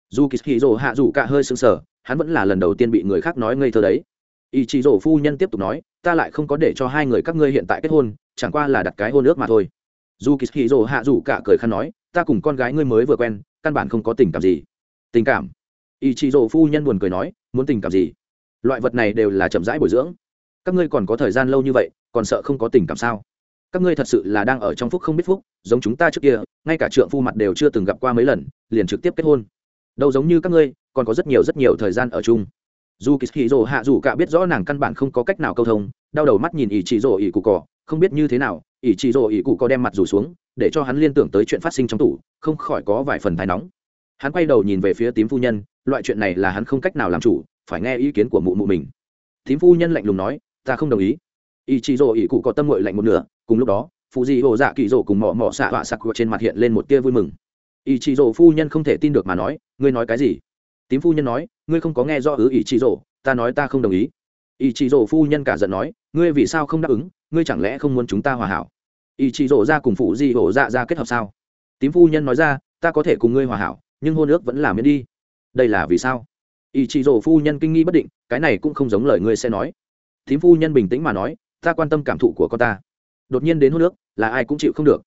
Dù kỳ hỉ rổ hạ dù cả hơi sững sờ, hắn vẫn là lần đầu tiên bị người khác nói ngây thơ đấy. Ý chị rổ phu nhân tiếp tục nói ta lại không có để cho hai người các ngươi hiện tại kết hôn, chẳng qua là đặt cái hôn ước mà thôi. Dù kỳ hì dồ hạ dù cả cười khăn nói, ta cùng con gái ngươi mới vừa quen, căn bản không có tình cảm gì. Tình cảm. Ý chị dồ phu nhân buồn cười nói, muốn tình cảm gì? Loại vật này đều là chậm rãi bồi dưỡng. Các ngươi còn có thời gian lâu như vậy, còn sợ không có tình cảm sao? Các ngươi thật sự là đang ở trong phúc không biết phúc, giống chúng ta trước kia, ngay cả trượng phu mặt đều chưa từng gặp qua mấy lần, liền trực tiếp kết hôn. Đâu giống như các ngươi, còn có rất nhiều rất nhiều thời gian ở chung dù kỳ kỳ rồ hạ dù cả biết rõ nàng căn bản không có cách nào câu thông, đau đầu mắt nhìn ỷ chị rồ ỷ cụ cỏ không biết như thế nào, ỷ chị rồ ỷ cụ cỏ đem mặt rủ xuống, để cho hắn liên tưởng tới chuyện phát sinh trong tủ, không khỏi có vài phần thái nóng. Hắn quay đầu nhìn về phía tím phu nhân, loại chuyện này là hắn không cách nào làm chủ, phải nghe ý kiến của mụ mụ mình. Tím phu nhân lạnh lùng nói, ta không đồng ý. Ỷ chị rồ ỷ cụ có tâm ngội lạnh một nửa, cùng lúc đó phụ dị hồ dạ kỳ rồ cùng mỏ mỏ xạ họa sặc trên mặt hiện lên một tia vui mừng. Ỷ chị rồ phu nhân không thể tin được mà nói, ngươi nói cái gì? Tím phu nhân nói ngươi không có nghe do ứ ý chị rổ, ta nói ta không đồng ý. Ý chị rổ phu nhân cả giận nói ngươi vì sao không đáp ứng ngươi chẳng lẽ không muốn chúng ta hòa hảo? Ý chị rổ ra cùng phụ di hổ dạ ra kết hợp sao? Tím phu nhân nói ra ta có thể cùng ngươi hòa hảo nhưng hôn ước vẫn làm miễn đi. Đây là vì sao? Ý chị rổ phu nhân kinh nghi bất định cái này cũng không giống lời ngươi sẽ nói. Tím phu nhân bình tĩnh mà nói ta quan tâm cảm thụ của con ta. Đột nhiên đến hôn nước là ai cũng chịu không được.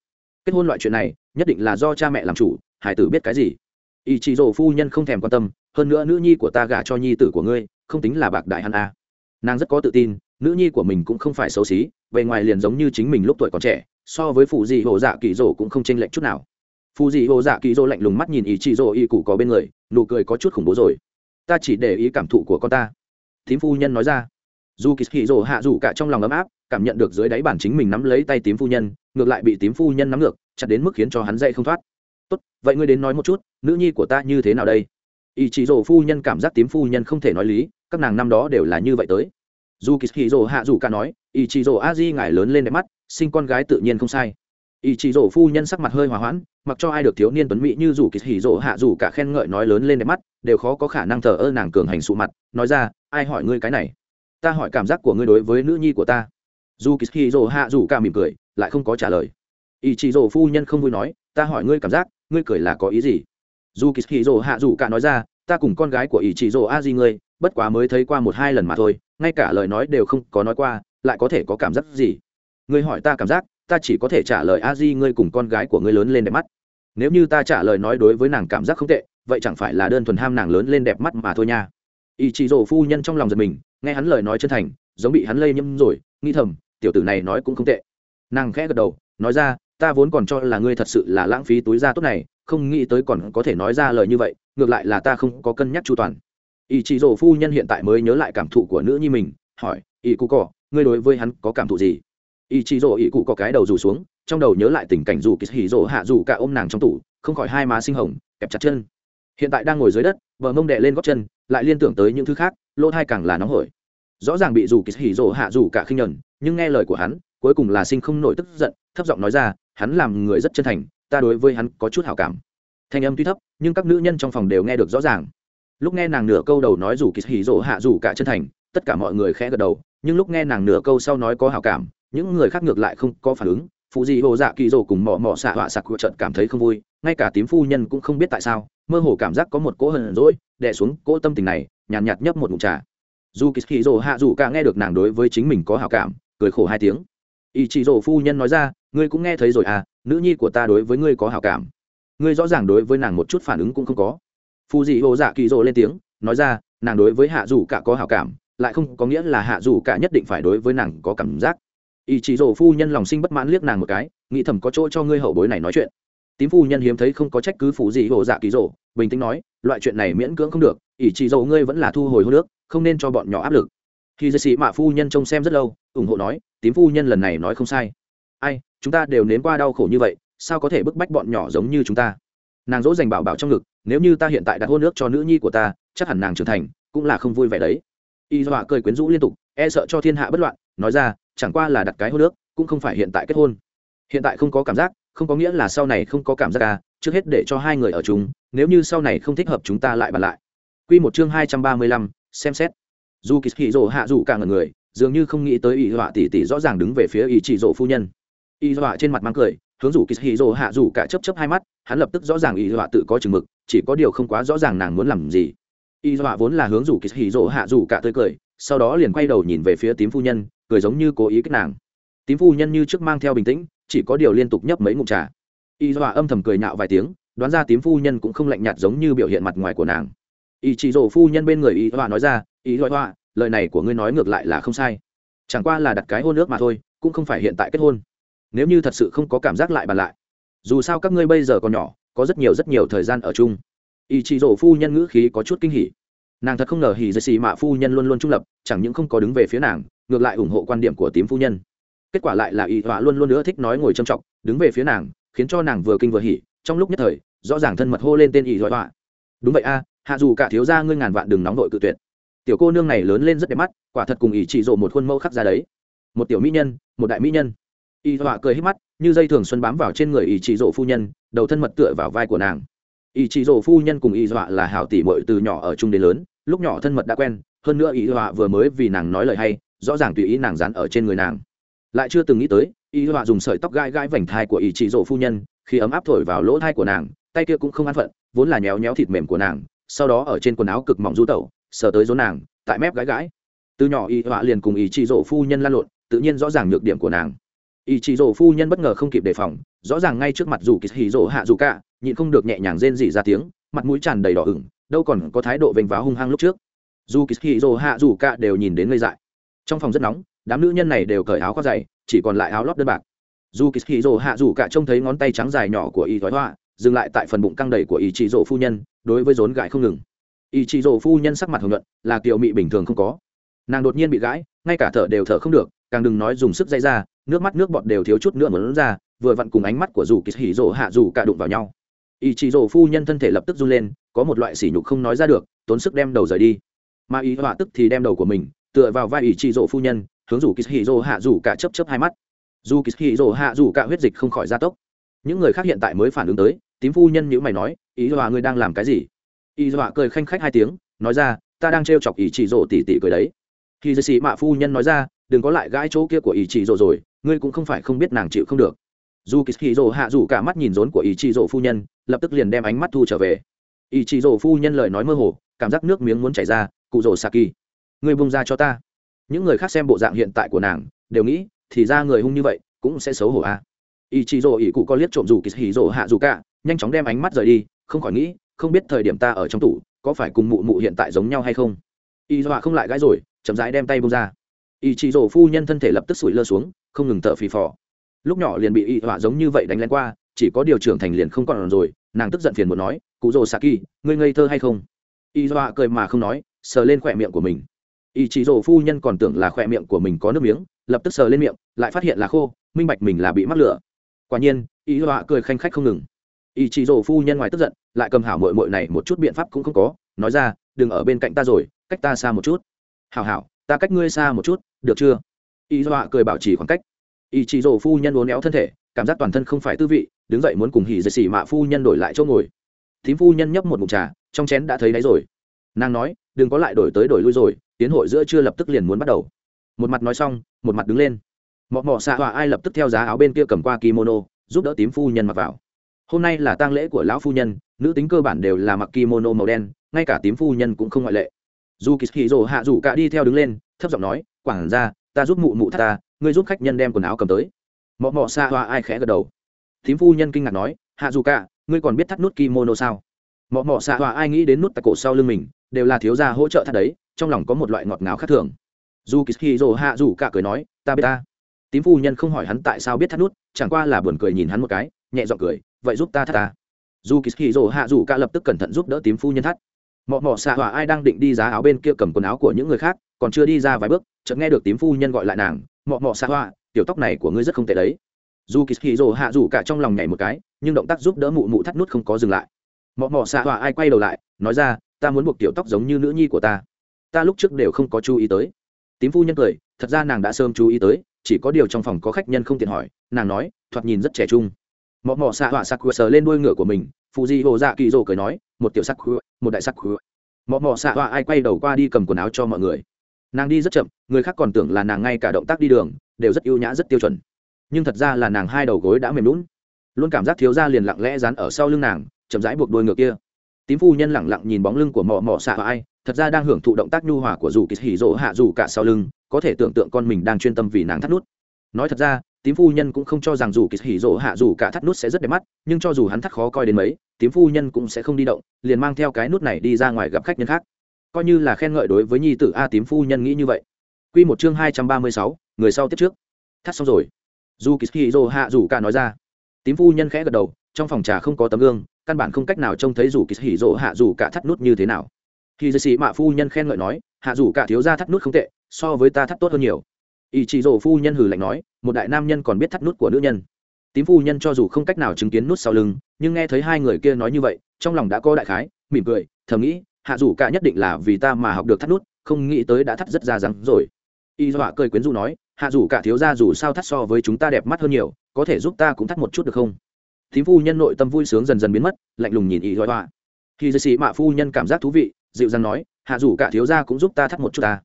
Kết hôn loại chuyện này nhất định là do cha mẹ làm chủ hải tử biết cái gì? Ý chị rồ phu nhân không thèm quan tâm, hơn nữa nữ nhi của ta gả cho nhi tử của ngươi, không tính là bạc đại hắn a à. nàng rất có tự tin, nữ nhi của mình cũng không phải xấu xí, bề ngoài liền giống như chính mình lúc tuổi còn trẻ, so với phụ dị hồ dạ kỳ rồ cũng không chênh lệch chút nào. Phụ dị hồ dạ kỳ rồ lạnh lùng mắt nhìn ý chị rồ y cụ có bên người, nụ cười có chút khủng bố rồi. Ta chỉ để ý cảm thụ của con ta. Thím phu nhân nói ra. Dù kỳ hì rồ hạ rủ cả trong lòng ấm áp, cảm nhận được dưới đáy bản chính mình nắm lấy tay tím phu nhân, ngược lại bị tím phu nhân nắm ngược, chặt đến mức khiến cho hắn dậy không thoát tốt, vậy ngươi đến nói một chút, nữ nhi của ta như thế nào đây? Ý chỉ rổ phu nhân cảm giác tím phu nhân không thể nói lý, các nàng năm đó đều là như vậy tới. Dù kỳ hì hạ dù cả nói, ý chỉ rổ a di ngài lớn lên đẹp mắt, sinh con gái tự nhiên không sai. Ý chỉ rổ phu nhân sắc mặt hơi hòa hoãn, mặc cho ai được thiếu niên tuấn mỹ như dù kỳ hỉ rổ hạ dù cả khen ngợi nói lớn lên đẹp mắt, đều khó có khả năng thờ ơ nàng cường hành sụ mặt, nói ra, ai hỏi ngươi cái này? Ta hỏi cảm giác của ngươi đối với nữ nhi của ta. Dù kỳ hỉ rổ hạ dù cả mỉm cười, lại không có trả lời. Ý chỉ rổ phu nhân không vui nói, ta hỏi ngươi cảm giác ngươi cười là có ý gì? Dù kỳ hỉ rộ hạ dù cả nói ra, ta cùng con gái của ý chị rồ a di ngươi, bất quá mới thấy qua một hai lần mà thôi, ngay cả lời nói đều không có nói qua, lại có thể có cảm giác gì? Ngươi hỏi ta cảm giác, ta chỉ có thể trả lời a di ngươi cùng con gái của ngươi lớn lên đẹp mắt. Nếu như ta trả lời nói đối với nàng cảm giác không tệ, vậy chẳng phải là đơn thuần ham nàng lớn lên đẹp mắt mà thôi nha. Ý chị rồ phu nhân trong lòng giật mình, nghe hắn lời nói chân thành, giống bị hắn lây nhâm rồi nghi thầm, tiểu tử này nói cũng không tệ. Nàng khẽ gật đầu, nói ra ta vốn còn cho là ngươi thật sự là lãng phí túi da tốt này, không nghĩ tới còn có thể nói ra lời như vậy, ngược lại là ta không có cân nhắc chu toàn. Ý chị rổ phu nhân hiện tại mới nhớ lại cảm thụ của nữ nhi mình, hỏi, ý cụ cỏ ngươi đối với hắn có cảm thụ gì? Ý chị rổ ý cụ có cái đầu rủ xuống, trong đầu nhớ lại tình cảnh dù kỳ hỉ rổ hạ dù cả ôm nàng trong tủ, không khỏi hai má sinh hồng, kẹp chặt chân. Hiện tại đang ngồi dưới đất, vợ mông đệ lên góc chân, lại liên tưởng tới những thứ khác, lỗ thai càng là nóng hổi. Rõ ràng bị dù kỳ hỉ rổ hạ dù cả khinh nhẫn, nhưng nghe lời của hắn, cuối cùng là sinh không nổi tức giận, thấp giọng nói ra hắn làm người rất chân thành ta đối với hắn có chút hảo cảm. Thanh âm tuy thấp nhưng các nữ nhân trong phòng đều nghe được rõ ràng. Lúc nghe nàng nửa câu đầu nói rủ kỳ hỉ rổ hạ rủ cả chân thành tất cả mọi người khẽ gật đầu nhưng lúc nghe nàng nửa câu sau nói có hảo cảm những người khác ngược lại không có phản ứng. Phụ dị hồ dạ kỳ rồ cùng mỏ mỏ xạ họa sặc trận cảm thấy không vui ngay cả tím phu nhân cũng không biết tại sao mơ hồ cảm giác có một cỗ hờn rỗi đè xuống cỗ tâm tình này nhàn nhạt, nhạt nhấp một ngụm trà. Dù kỳ hạ dù cả nghe được nàng đối với chính mình có hảo cảm cười khổ hai tiếng. Ý chị phu nhân nói ra ngươi cũng nghe thấy rồi à nữ nhi của ta đối với ngươi có hảo cảm. Ngươi rõ ràng đối với nàng một chút phản ứng cũng không có. Phù dị hồ dạ kỳ rồ lên tiếng, nói ra, nàng đối với hạ dù cả có hảo cảm, lại không có nghĩa là hạ dù cả nhất định phải đối với nàng có cảm giác. Ý chỉ rồ phu nhân lòng sinh bất mãn liếc nàng một cái, nghĩ thầm có chỗ cho ngươi hậu bối này nói chuyện. Tím phu nhân hiếm thấy không có trách cứ phù dị hồ dạ kỳ rồ bình tĩnh nói, loại chuyện này miễn cưỡng không được ý chỉ rồ ngươi vẫn là thu hồi hô nước không nên cho bọn nhỏ áp lực. Khi dư sĩ mạ phu nhân trông xem rất lâu, ủng hộ nói, tím phu nhân lần này nói không sai. Ai chúng ta đều nếm qua đau khổ như vậy sao có thể bức bách bọn nhỏ giống như chúng ta nàng dỗ dành bảo bảo trong ngực nếu như ta hiện tại đặt hôn nước cho nữ nhi của ta chắc hẳn nàng trưởng thành cũng là không vui vẻ đấy y dọa cười quyến rũ liên tục e sợ cho thiên hạ bất loạn nói ra chẳng qua là đặt cái hôn nước cũng không phải hiện tại kết hôn hiện tại không có cảm giác không có nghĩa là sau này không có cảm giác à trước hết để cho hai người ở chúng nếu như sau này không thích hợp chúng ta lại bàn lại Quy một chương hai trăm ba mươi lăm, xem xét. Dù Kỳ Hỉ Dụ hạ dù cả ngẩn người, dường như không nghĩ tới Y Dọa tỷ tỷ rõ ràng đứng về phía Y Chỉ Dụ phu nhân. Y Dọa trên mặt mang cười, hướng rủ kỳ hì rồ hạ rủ cả chấp chấp hai mắt hắn lập tức rõ ràng y dọa tự có chừng mực chỉ có điều không quá rõ ràng nàng muốn làm gì. Y dọa vốn là hướng rủ kỳ hì rồ hạ rủ cả tươi cười sau đó liền quay đầu nhìn về phía tím phu nhân cười giống như cố ý kích nàng. Tím phu nhân như trước mang theo bình tĩnh chỉ có điều liên tục nhấp mấy ngụm trà. Y dọa âm thầm cười nhạo vài tiếng đoán ra tím phu nhân cũng không lạnh nhạt giống như biểu hiện mặt ngoài của nàng. Y chỉ rồ phu nhân bên người y dọa nói ra y dọa lời này của ngươi nói ngược lại là không sai. Chẳng qua là đặt cái hôn nước mà thôi cũng không phải hiện tại kết hôn nếu như thật sự không có cảm giác lại bàn lại, dù sao các ngươi bây giờ còn nhỏ, có rất nhiều rất nhiều thời gian ở chung. Ý chị rổ phu nhân ngữ khí có chút kinh hỉ. Nàng thật không ngờ hỉ dây xì mạ phu nhân luôn luôn trung lập, chẳng những không có đứng về phía nàng, ngược lại ủng hộ quan điểm của tím phu nhân. Kết quả lại là y họa luôn luôn nữa thích nói ngồi trầm trọng đứng về phía nàng, khiến cho nàng vừa kinh vừa hỉ. Trong lúc nhất thời, rõ ràng thân mật hô lên tên y họa. Đúng vậy a, hạ dù cả thiếu gia ngươi ngàn vạn đừng nóng đội cự tuyệt. Tiểu cô nương này lớn lên rất đẹp mắt, quả thật cùng ý chị rộ một khuôn mẫu khắc ra đấy. Một tiểu mỹ nhân, một đại mỹ nhân y họa cười hết mắt, như dây thường xuân bám vào trên người y chỉ rỗ phu nhân, đầu thân mật tựa vào vai của nàng. Y chỉ rỗ phu nhân cùng y họa là hảo tỷ mội từ nhỏ ở chung đến lớn, lúc nhỏ thân mật đã quen, hơn nữa y họa vừa mới vì nàng nói lời hay, rõ ràng tùy ý nàng dán ở trên người nàng. Lại chưa từng nghĩ tới, y họa dùng sợi tóc gai gai vành thai của y chỉ rỗ phu nhân, khi ấm áp thổi vào lỗ thai của nàng, tay kia cũng không an phận, vốn là nhéo nhéo thịt mềm của nàng, sau đó ở trên quần áo cực mỏng du tẩu, sờ tới rốn nàng, tại mép gái gái từ nhỏ y họa liền cùng y chỉ rỗ phu nhân lan lộn, tự nhiên rõ ràng nhược điểm của nàng ý chị rổ phu nhân bất ngờ không kịp đề phòng, rõ ràng ngay trước mặt dù kỳ hì rổ hạ dù cả, nhịn không được nhẹ nhàng rên rỉ ra tiếng, mặt mũi tràn đầy đỏ ửng, đâu còn có thái độ vênh váo hung hăng lúc trước. Dù kỳ hì rổ hạ dù cả đều nhìn đến ngây dại. Trong phòng rất nóng, đám nữ nhân này đều cởi áo khoác dày, chỉ còn lại áo lót đơn bạc. Dù kỳ hì rổ hạ dù cả trông thấy ngón tay trắng dài nhỏ của y thoái hoa, dừng lại tại phần bụng căng đầy của ý chị rổ phu nhân, đối với rốn gãi không ngừng. Ý chị rổ phu nhân sắc mặt hồng nhuận, là kiểu mị bình thường không có. Nàng đột nhiên bị gãi, ngay cả thở đều thở không được, càng đừng nói dùng sức dây ra nước mắt nước bọt đều thiếu chút nữa muốn ra, vừa vặn cùng ánh mắt của dù kỳ hỉ rổ hạ dù cả đụng vào nhau. Ý chị rổ phu nhân thân thể lập tức run lên, có một loại sỉ nhục không nói ra được, tốn sức đem đầu rời đi. Mà ý họa tức thì đem đầu của mình, tựa vào vai ý chị rổ phu nhân, hướng dù kỳ hỉ rổ hạ dù cả chấp chấp hai mắt. Dù kỳ hỉ rổ hạ dù cả huyết dịch không khỏi gia tốc. Những người khác hiện tại mới phản ứng tới, tím phu nhân như mày nói, ý họa ngươi đang làm cái gì? Ý họa cười khanh khách hai tiếng, nói ra, ta đang trêu chọc ý chị rổ tỉ tỉ cười đấy. Khi dây sĩ mạ phu nhân nói ra đừng có lại gãi chỗ kia của ý chỉ rổ rồi, ngươi cũng không phải không biết nàng chịu không được. Dù kỳ hì rồ hạ rủ cả mắt nhìn rốn của ý chị rồ phu nhân, lập tức liền đem ánh mắt thu trở về. Ý chị rồ phu nhân lời nói mơ hồ, cảm giác nước miếng muốn chảy ra, cụ rồ saki. Ngươi bung ra cho ta. Những người khác xem bộ dạng hiện tại của nàng, đều nghĩ, thì ra người hung như vậy, cũng sẽ xấu hổ a à. ý chị rồ ý cụ có liếc trộm dù kỳ hì rồ hạ rủ cả, nhanh chóng đem ánh mắt rời đi, không khỏi nghĩ, không biết thời điểm ta ở trong tủ, có phải cùng mụ mụ hiện tại giống nhau hay không. Y dọa không lại gãi rồi, chậm rãi đem tay bông ra y chỉ rổ phu nhân thân thể lập tức sủi lơ xuống, không ngừng thở phì phò. Lúc nhỏ liền bị y họa giống như vậy đánh lén qua, chỉ có điều trưởng thành liền không còn rồi, nàng tức giận phiền muốn nói, cụ rồ saki, ngươi ngây thơ hay không? Y họa cười mà không nói, sờ lên khỏe miệng của mình. Y chỉ rổ phu nhân còn tưởng là khỏe miệng của mình có nước miếng, lập tức sờ lên miệng, lại phát hiện là khô, minh bạch mình là bị mắc lửa. Quả nhiên y họa cười khanh khách không ngừng. Y chỉ rổ phu nhân ngoài tức giận, lại cầm hảo mội mội này một chút biện pháp cũng không có, nói ra, đừng ở bên cạnh ta rồi, cách ta xa một chút. Hảo hảo ta cách ngươi xa một chút, được chưa? Y dọa cười bảo trì khoảng cách. Y chỉ rổ phu nhân uốn éo thân thể, cảm giác toàn thân không phải tư vị, đứng dậy muốn cùng hỉ dây xỉ mạ phu nhân đổi lại chỗ ngồi. Thím phu nhân nhấp một mụn trà, trong chén đã thấy đáy rồi. Nàng nói, đừng có lại đổi tới đổi lui rồi, tiến hội giữa chưa lập tức liền muốn bắt đầu. Một mặt nói xong, một mặt đứng lên. Mọ mọ xạ hòa ai lập tức theo giá áo bên kia cầm qua kimono, giúp đỡ tím phu nhân mặc vào. Hôm nay là tang lễ của lão phu nhân, nữ tính cơ bản đều là mặc kimono màu đen, ngay cả tím phu nhân cũng không ngoại lệ dù kỳ hì rồ hạ dù cả đi theo đứng lên, thấp giọng nói, quảng ra ta giúp mụ mụ thắt ta, ngươi giúp khách nhân đem quần áo cầm tới. Mọ mọ xa hoa ai khẽ gật đầu. Thím phu nhân kinh ngạc nói, hạ dù cả, ngươi còn biết thắt nút kimono sao? Mọ mọ xa hoa ai nghĩ đến nút tại cổ sau lưng mình, đều là thiếu gia hỗ trợ thắt đấy, trong lòng có một loại ngọt ngào khác thường. Dù kỳ rồ hạ dù cả cười nói, ta biết ta. Tím phu nhân không hỏi hắn tại sao biết thắt nút, chẳng qua là buồn cười nhìn hắn một cái, nhẹ giọng cười, vậy giúp ta thắt ta. Dù kỳ rồ hạ dù cả lập tức cẩn thận giúp đỡ tím phu nhân thắt mọ mọ xạ hỏa ai đang định đi giá áo bên kia cầm quần áo của những người khác, còn chưa đi ra vài bước, chợt nghe được tím phu nhân gọi lại nàng, mọ mọ xạ hỏa tiểu tóc này của ngươi rất không tệ đấy. Dù kỳ hì rồ hạ rủ cả trong lòng nhảy một cái, nhưng động tác giúp đỡ mụ mụ thắt nút không có dừng lại. Mọ mọ xạ hỏa ai quay đầu lại, nói ra, ta muốn buộc tiểu tóc giống như nữ nhi của ta. Ta lúc trước đều không có chú ý tới. Tím phu nhân cười, thật ra nàng đã sớm chú ý tới, chỉ có điều trong phòng có khách nhân không tiện hỏi, nàng nói, thoạt nhìn rất trẻ trung. Mọ mọ xạ hỏa sặc sờ lên đuôi ngựa của mình phụ di hồ dạ kỳ rồ cười nói một tiểu sắc khứa, một đại sắc khứa. mọ mọ xạ họa ai quay đầu qua đi cầm quần áo cho mọi người. Nàng đi rất chậm người khác còn tưởng là nàng ngay cả động tác đi đường đều rất ưu nhã rất tiêu chuẩn. Nhưng thật ra là nàng hai đầu gối đã mềm lún luôn cảm giác thiếu ra liền lặng lẽ dán ở sau lưng nàng chậm rãi buộc đôi ngược kia. Tím phu nhân lẳng lặng nhìn bóng lưng của mọ mọ xạ ai thật ra đang hưởng thụ động tác nhu hòa của dù kỳ hỉ rỗ hạ dù cả sau lưng có thể tưởng tượng con mình đang chuyên tâm vì nàng thắt nút. Nói thật ra tím phu nhân cũng không cho rằng dù kỳ hỉ rỗ hạ dù cả thắt nút sẽ rất đẹp mắt, nhưng cho dù hắn thắt khó coi đến mấy, tím phu nhân cũng sẽ không đi động, liền mang theo cái nút này đi ra ngoài gặp khách nhân khác. Coi như là khen ngợi đối với nhi tử a tím phu nhân nghĩ như vậy. Quy một chương hai trăm ba mươi sáu, người sau tiếp trước. Thắt xong rồi. Dù kỳ hỉ rỗ hạ dù cả nói ra. Tím phu nhân khẽ gật đầu, trong phòng trà không có tấm gương, căn bản không cách nào trông thấy dù kỳ hỉ rỗ hạ dù cả thắt nút như thế nào. Khi dây sĩ mạ phu nhân khen ngợi nói, hạ dù cả thiếu gia thắt nút không tệ, so với ta thắt tốt hơn nhiều ý chị rổ phu nhân hừ lạnh nói, một đại nam nhân còn biết thắt nút của nữ nhân. Tím phu nhân cho dù không cách nào chứng kiến nút sau lưng, nhưng nghe thấy hai người kia nói như vậy, trong lòng đã có đại khái, mỉm cười, thầm nghĩ, hạ dù cả nhất định là vì ta mà học được thắt nút, không nghĩ tới đã thắt rất ra rắn rồi. Y dọa cười quyến rũ nói, hạ dù cả thiếu gia dù sao thắt so với chúng ta đẹp mắt hơn nhiều, có thể giúp ta cũng thắt một chút được không? Thím phu nhân nội tâm vui sướng dần dần biến mất, lạnh lùng nhìn y dọa. Khi dây sĩ mạ phu nhân cảm giác thú vị, dịu dàng nói, hạ dù cả thiếu gia cũng giúp ta thắt một chút ta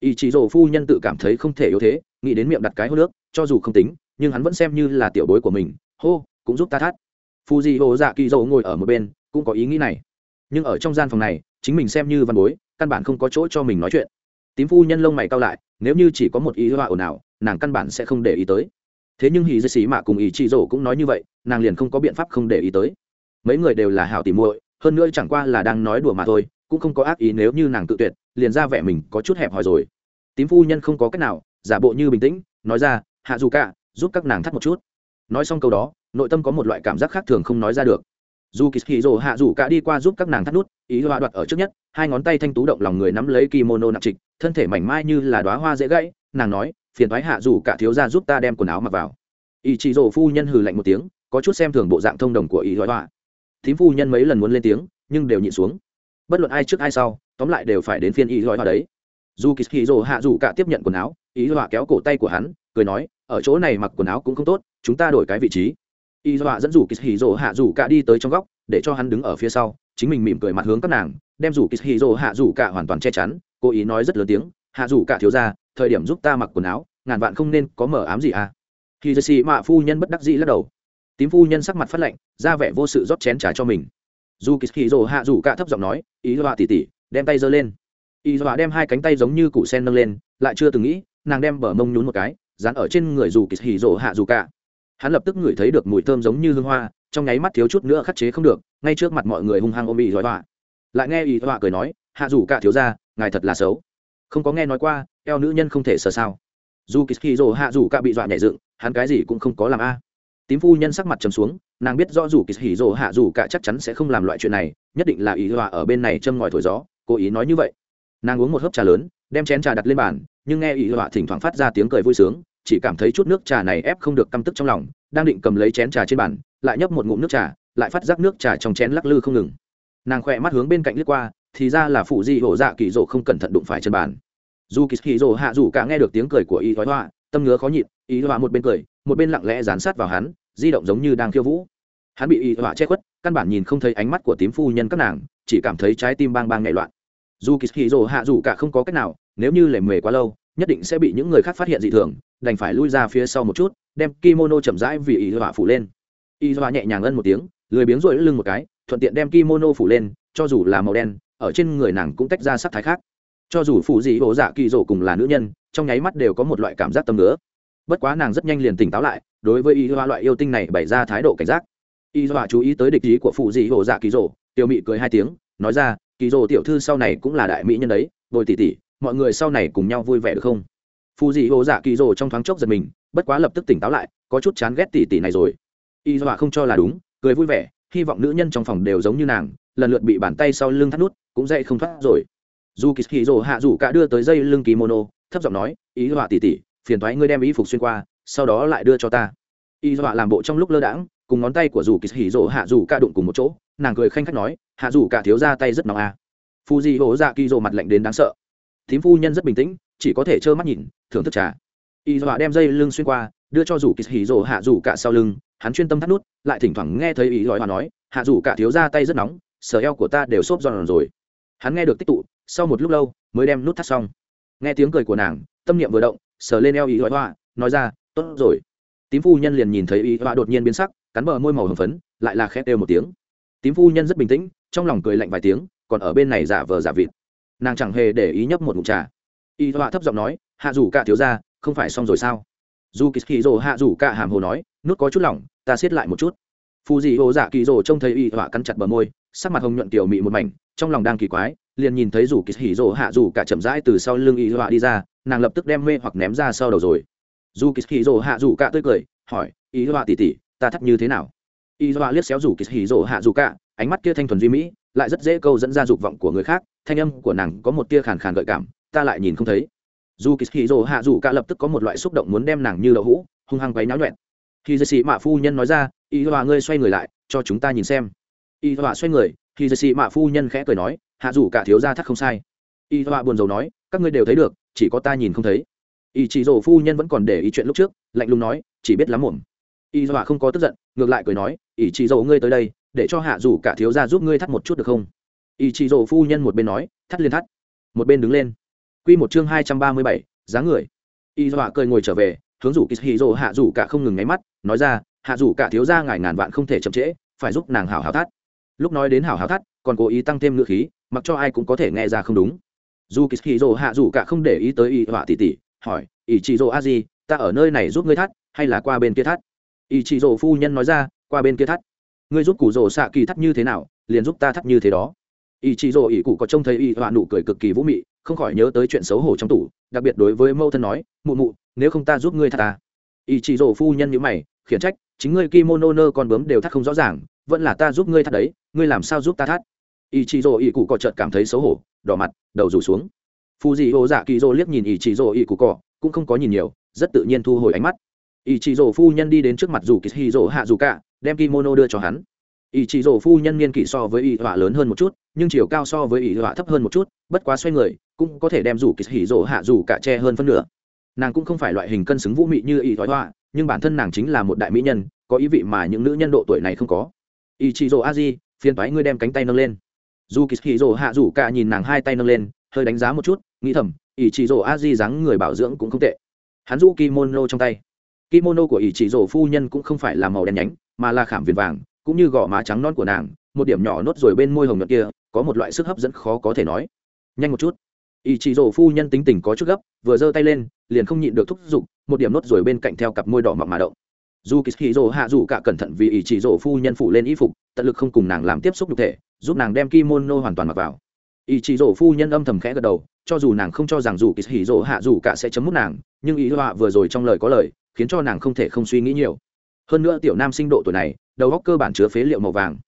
ý chí rổ phu nhân tự cảm thấy không thể yếu thế, nghĩ đến miệng đặt cái hô nước, cho dù không tính, nhưng hắn vẫn xem như là tiểu bối của mình, hô, cũng giúp ta thắt. Phu di hồ dạ kỳ dầu ngồi ở một bên, cũng có ý nghĩ này. Nhưng ở trong gian phòng này, chính mình xem như văn bối, căn bản không có chỗ cho mình nói chuyện. Tím phu nhân lông mày cao lại, nếu như chỉ có một ý họa ồn ào, nàng căn bản sẽ không để ý tới. Thế nhưng hì dây xí mạ cùng ý chị rổ cũng nói như vậy, nàng liền không có biện pháp không để ý tới. Mấy người đều là hảo tìm muội, hơn nữa chẳng qua là đang nói đùa mà thôi, cũng không có ác ý nếu như nàng tự tuyệt liền ra vẻ mình có chút hẹp hòi rồi. Tím phu nhân không có cách nào, giả bộ như bình tĩnh, nói ra, hạ dù cả giúp các nàng thắt một chút. Nói xong câu đó, nội tâm có một loại cảm giác khác thường không nói ra được. Dù kỳ hì rồ hạ dù cả đi qua giúp các nàng thắt nút, ý hoa đoạt ở trước nhất, hai ngón tay thanh tú động lòng người nắm lấy kimono nặng trịch, thân thể mảnh mai như là đoá hoa dễ gãy, nàng nói, phiền thoái hạ dù cả thiếu ra giúp ta đem quần áo mặc vào. Ý chị rồ phu nhân hừ lạnh một tiếng, có chút xem thường bộ dạng thông đồng của ý hoa thím phu nhân mấy lần muốn lên tiếng, nhưng đều nhịn xuống. Bất luận ai trước ai sau tóm lại đều phải đến phiên ý hòa đấy. Dù kỳ hì dồ hạ dù cả tiếp nhận quần áo ý hoa kéo cổ tay của hắn, cười nói, ở chỗ này mặc quần áo cũng không tốt, chúng ta đổi cái vị trí. Y dọa dẫn dù kỳ hì dồ hạ dù cả đi tới trong góc, để cho hắn đứng ở phía sau, chính mình mỉm cười mặt hướng các nàng, đem dù kỳ hì dồ hạ dù cả hoàn toàn che chắn, cố ý nói rất lớn tiếng, hạ dù cả thiếu ra thời điểm giúp ta mặc quần áo, ngàn vạn không nên có mở ám gì à? Khi dì xì mạ phu nhân bất đắc dĩ lắc đầu. Tím phu nhân sắc mặt phát lạnh, ra vẻ vô sự rót chén trà cho mình. Dù kỳ hì dồ hạ dù cả thấp giọng nói, ý dọa tỉ tỉ đem tay giơ lên. Y dọa đem hai cánh tay giống như củ sen nâng lên, lại chưa từng nghĩ, nàng đem bờ mông nhún một cái, dán ở trên người dù kỳ hì rộ hạ dù cả. Hắn lập tức ngửi thấy được mùi thơm giống như hương hoa, trong nháy mắt thiếu chút nữa khắc chế không được, ngay trước mặt mọi người hung hăng ôm y dọa. Lại nghe y dọa cười nói, hạ dù cả thiếu ra ngài thật là xấu. Không có nghe nói qua, eo nữ nhân không thể sợ sao. Dù kỳ rồ hạ dù cả bị dọa nhảy dựng, hắn cái gì cũng không có làm a. Tím phu nhân sắc mặt trầm xuống, nàng biết rõ dù kỳ hỉ rộ hạ dù cả chắc chắn sẽ không làm loại chuyện này, nhất định là y dọa ở bên này châm ngòi thổi gió cố ý nói như vậy. Nàng uống một hớp trà lớn, đem chén trà đặt lên bàn, nhưng nghe ý họa thỉnh thoảng phát ra tiếng cười vui sướng, chỉ cảm thấy chút nước trà này ép không được căm tức trong lòng, đang định cầm lấy chén trà trên bàn, lại nhấp một ngụm nước trà, lại phát giác nước trà trong chén lắc lư không ngừng. Nàng khỏe mắt hướng bên cạnh lướt qua, thì ra là phụ di hổ dạ kỳ rỗ không cẩn thận đụng phải chân bàn. Dù kỳ rỗ hạ dù cả nghe được tiếng cười của ý thoái họa tâm ngứa khó nhịn ý họa một bên cười, một bên lặng lẽ dán sát vào hắn, di động giống như đang khiêu vũ. Hắn bị ý họa che khuất, căn bản nhìn không thấy ánh mắt của tím phu nhân các nàng chỉ cảm thấy trái tim bang bang nhảy loạn. Dù kỳ hì rồ hạ dù cả không có cách nào, nếu như lề mề quá lâu, nhất định sẽ bị những người khác phát hiện dị thường, đành phải lui ra phía sau một chút, đem kimono chậm rãi vì ý họa phủ lên. Ý họa nhẹ nhàng ân một tiếng, lười biếng rội lưng một cái, thuận tiện đem kimono phủ lên, cho dù là màu đen, ở trên người nàng cũng tách ra sắc thái khác. Cho dù phụ dị ổ dạ kỳ rổ cùng là nữ nhân, trong nháy mắt đều có một loại cảm giác tâm nữa bất quá nàng rất nhanh liền tỉnh táo lại, đối với y hoa loại yêu tinh này bày ra thái độ cảnh giác. Y chú ý tới địch ý của phụ dị ổ dạ kỳ rổ tiểu mị cười hai tiếng, nói ra, kỳ dô tiểu thư sau này cũng là đại mỹ nhân đấy, bồi tỉ tỉ mọi người sau này cùng nhau vui vẻ được không? Phù dị ổ dạ kỳ dô trong thoáng chốc giật mình, bất quá lập tức tỉnh táo lại, có chút chán ghét tỉ tỉ này rồi. Y dọa không cho là đúng, cười vui vẻ, hy vọng nữ nhân trong phòng đều giống như nàng, lần lượt bị bàn tay sau lưng thắt nút, cũng dậy không thoát rồi. Dù kỳ hì rồ hạ rủ cả đưa tới dây lưng kimono, thấp giọng nói, ý họa tỉ tỉ phiền thoái ngươi đem ý phục xuyên qua, sau đó lại đưa cho ta. Y họa làm bộ trong lúc lơ đãng, cùng ngón tay của dù kỳ hì hạ rủ cả đụng cùng một chỗ nàng cười khanh khách nói, hạ dù cả thiếu ra tay rất nóng à. phu di hổ dạ kỳ rồ mặt lạnh đến đáng sợ. Thím phu nhân rất bình tĩnh, chỉ có thể trơ mắt nhìn, thưởng thức trà. Y dọa đem dây lưng xuyên qua, đưa cho rủ kỳ hì rồ hạ dù cả sau lưng, hắn chuyên tâm thắt nút, lại thỉnh thoảng nghe thấy ý hòa nói, hạ dù cả thiếu ra tay rất nóng sờ eo của ta đều xốp giòn rồi. Hắn nghe được tích tụ, sau một lúc lâu, mới đem nút thắt xong. Nghe tiếng cười của nàng, tâm niệm vừa động, sờ lên eo ý hoa hòa, nói ra, tốt rồi. Tím phu nhân liền nhìn thấy ý hoa đột nhiên biến sắc, cắn bờ môi màu hồng phấn, lại là khét đều một tiếng tím phu nhân rất bình tĩnh, trong lòng cười lạnh vài tiếng, còn ở bên này giả vờ giả vịt. Nàng chẳng hề để ý nhấp một mụn trà. Y hoa thấp giọng nói, hạ rủ cả thiếu ra không phải xong rồi sao? Dù kỳ kỳ rồ hạ rủ cả hàm hồ nói nút có chút lỏng, ta siết lại một chút. Phù dị hồ dạ kỳ rồ trông thấy y hoa cắn chặt bờ môi, sắc mặt hồng nhuận tiểu mị một mảnh, trong lòng đang kỳ quái, liền nhìn thấy rủ kỳ hỉ rồ hạ rủ cả chậm rãi từ sau lưng y họa đi ra, nàng lập tức đem mê hoặc ném ra sau đầu rồi. Dù kỳ hỉ rồ hạ rủ cả tươi cười, hỏi, y họa tỉ tỉ ta thắt như thế nào? Y Doa liếc xéo rủ kỳ hỉ rỗ hạ rủ cả, ánh mắt kia thanh thuần duy mỹ, lại rất dễ câu dẫn ra dục vọng của người khác, thanh âm của nàng có một tia khàn khàn gợi cảm, ta lại nhìn không thấy. Dù kỳ hỉ rỗ hạ rủ cả lập tức có một loại xúc động muốn đem nàng như đậu hũ, hung hăng quấy náo nhuẹn. Khi dây sĩ mạ phu nhân nói ra, y Doa à, ngươi xoay người lại, cho chúng ta nhìn xem. Y Doa à xoay người, khi dây sĩ mạ phu nhân khẽ cười nói, hạ dù cả thiếu gia thắt không sai. Y Doa à buồn rầu nói, các ngươi đều thấy được, chỉ có ta nhìn không thấy. Y chỉ rổ phu nhân vẫn còn để ý chuyện lúc trước, lạnh lùng nói, chỉ biết lắm muộn. Y Doa không có tức giận, ngược lại cười nói y chỉ dầu ngươi tới đây, để cho hạ dù cả thiếu gia giúp ngươi thắt một chút được không? Y chỉ dầu phu nhân một bên nói, thắt liên thắt. Một bên đứng lên. Quy một chương hai trăm ba mươi bảy, dáng người. Y dọa cười ngồi trở về, hướng rủ kỳ dỗ hạ rủ cả không ngừng nháy mắt, nói ra, hạ rủ cả thiếu gia ngài ngàn vạn không thể chậm trễ, phải giúp nàng hảo hảo thắt. Lúc nói đến hảo hảo thắt, còn cố ý tăng thêm ngựa khí, mặc cho ai cũng có thể nghe ra không đúng. Dù kỳ hì rồ hạ dù cả không để ý tới y họa tỉ tỉ, hỏi ý chị dỗ a gì ta ở nơi này giúp ngươi thắt, hay là qua bên kia thắt? Ý chị dỗ phu nhân nói ra qua bên kia thắt. Ngươi giúp cụ rồ xạ kỳ thắt như thế nào, liền giúp ta thắt như thế đó. Ý chị rồ ý cụ có trông thấy y họa nụ cười cực kỳ vũ mị, không khỏi nhớ tới chuyện xấu hổ trong tủ, đặc biệt đối với mâu thân nói, mụ mụ, nếu không ta giúp ngươi thắt ta. Ý chị rồ phu nhân như mày, khiển trách, chính ngươi kimono nơ con bướm đều thắt không rõ ràng, vẫn là ta giúp ngươi thắt đấy, ngươi làm sao giúp ta thắt? Ý chị rồ ý cụ có chợt cảm thấy xấu hổ, đỏ mặt, đầu rủ xuống. Phù dị ô dạ kỳ rô liếc nhìn ý chị rồ ý cụ cọ, cũng không có nhìn nhiều, rất tự nhiên thu hồi ánh mắt ý chị rổ phu nhân đi đến trước mặt dù kỳ hì rổ hạ dù cả đem kimono đưa cho hắn. Ý chị rổ phu nhân niên kỷ so với ý họa lớn hơn một chút, nhưng chiều cao so với ý họa thấp hơn một chút, bất quá xoay người, cũng có thể đem dù kỳ hì rổ hạ dù cả che hơn phân nửa. Nàng cũng không phải loại hình cân xứng vũ mị như ý thoái họa, nhưng bản thân nàng chính là một đại mỹ nhân, có ý vị mà những nữ nhân độ tuổi này không có. Ý chị rổ a di phiên toái ngươi đem cánh tay nâng lên. Dù kỳ hì rổ hạ dù cả nhìn nàng hai tay nâng lên, hơi đánh giá một chút, nghĩ thầm ý chỉ rổ a di dáng người bảo dưỡng cũng không tệ. Hắn rũ kimono trong tay kimono của ỷ chỉ rồ phu nhân cũng không phải là màu đen nhánh, mà là khảm viền vàng, cũng như gò má trắng non của nàng, một điểm nhỏ nốt rồi bên môi hồng nhuận kia, có một loại sức hấp dẫn khó có thể nói. Nhanh một chút. Ỷ chỉ rồ phu nhân tính tình có chút gấp, vừa giơ tay lên, liền không nhịn được thúc giục, một điểm nốt rồi bên cạnh theo cặp môi đỏ mọng mà động. Dù kỳ hì rồ hạ rủ cả cẩn thận vì ỷ chỉ rồ phu nhân phủ lên y phục, tận lực không cùng nàng làm tiếp xúc cụ thể, giúp nàng đem kimono hoàn toàn mặc vào. Ỷ chỉ rồ phu nhân âm thầm khẽ gật đầu, cho dù nàng không cho rằng dù kỳ hỉ rổ hạ dù cả sẽ chấm mút nàng, nhưng ý họa vừa rồi trong lời có lời khiến cho nàng không thể không suy nghĩ nhiều. Hơn nữa tiểu nam sinh độ tuổi này, đầu góc cơ bản chứa phế liệu màu vàng.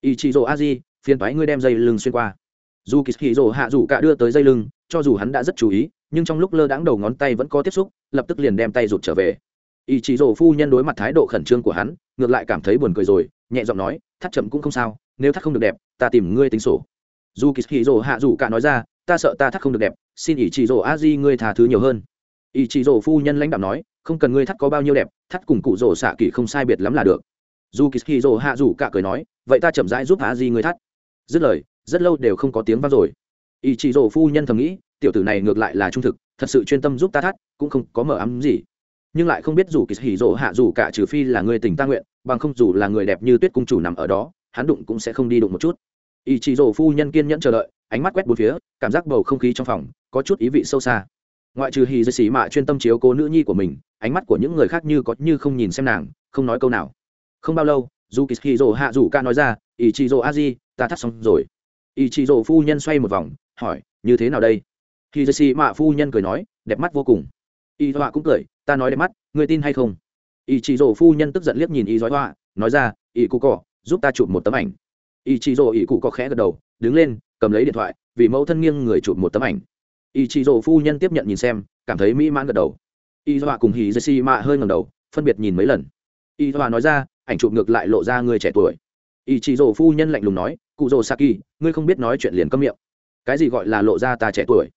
Ý chị rồ a di phiền toái ngươi đem dây lưng xuyên qua. Dù kỳ kỳ rồ hạ rủ cả đưa tới dây lưng, cho dù hắn đã rất chú ý, nhưng trong lúc lơ đãng đầu ngón tay vẫn có tiếp xúc, lập tức liền đem tay rụt trở về. Ý chị rồ phu nhân đối mặt thái độ khẩn trương của hắn, ngược lại cảm thấy buồn cười rồi, nhẹ giọng nói, thắt chậm cũng không sao, nếu thắt không được đẹp, ta tìm ngươi tính sổ. Dù kỳ kỳ rồ hạ rủ cả nói ra, ta sợ ta thắt không được đẹp, xin ý chị rồ a di ngươi thà thứ nhiều hơn. Ý chị rồ phu nhân lãnh đạo nói không cần ngươi thắt có bao nhiêu đẹp, thắt cùng cụ rổ xạ kỳ không sai biệt lắm là được. Dù kỳ hỉ hạ rủ cả cười nói, vậy ta chậm rãi giúp a di ngươi thắt. Dứt lời, rất lâu đều không có tiếng vang rồi. Ý chị rổ phu nhân thầm nghĩ, tiểu tử này ngược lại là trung thực, thật sự chuyên tâm giúp ta thắt, cũng không có mở ấm gì. Nhưng lại không biết dù kỳ hỉ rỗ hạ dù cả trừ phi là người tình ta nguyện, bằng không dù là người đẹp như tuyết cung chủ nằm ở đó, hắn đụng cũng sẽ không đi đụng một chút. Ý chị rỗ phu nhân kiên nhẫn chờ đợi, ánh mắt quét bốn phía, cảm giác bầu không khí trong phòng có chút ý vị sâu xa. Ngoại trừ hì dây xì mạ chuyên tâm chiếu cố nữ nhi của mình ánh mắt của những người khác như có như không nhìn xem nàng, không nói câu nào. Không bao lâu dù kỳ hì hạ dù ca nói ra ý chị rỗ a di ta thắt xong rồi. Ý chị rỗ phu nhân xoay một vòng, hỏi, như thế nào đây? Khi dây xì mạ phu nhân cười nói, đẹp mắt vô cùng. Y họa cũng cười, ta nói đẹp mắt người tin hay không? Ý chị rỗ phu nhân tức giận liếc nhìn y dói họa nói ra ý cụ cỏ giúp ta chụp một tấm ảnh. Ý chị rỗ ý cụ có khẽ gật đầu, đứng lên, cầm lấy điện thoại, vì mẫu thân nghiêng người chụp một tấm ảnh. Ý chị rỗ phu nhân tiếp nhận nhìn xem, cảm thấy mỹ mãn gật đầu y dọa cùng hì dê mạ hơi ngầm đầu, phân biệt nhìn mấy lần. Y dọa nói ra, ảnh chụp ngược lại lộ ra người trẻ tuổi. Y chị Dỗ phu nhân lạnh lùng nói cụ Dỗ saki ngươi không biết nói chuyện liền câm miệng. Cái gì gọi là lộ ra ta trẻ tuổi?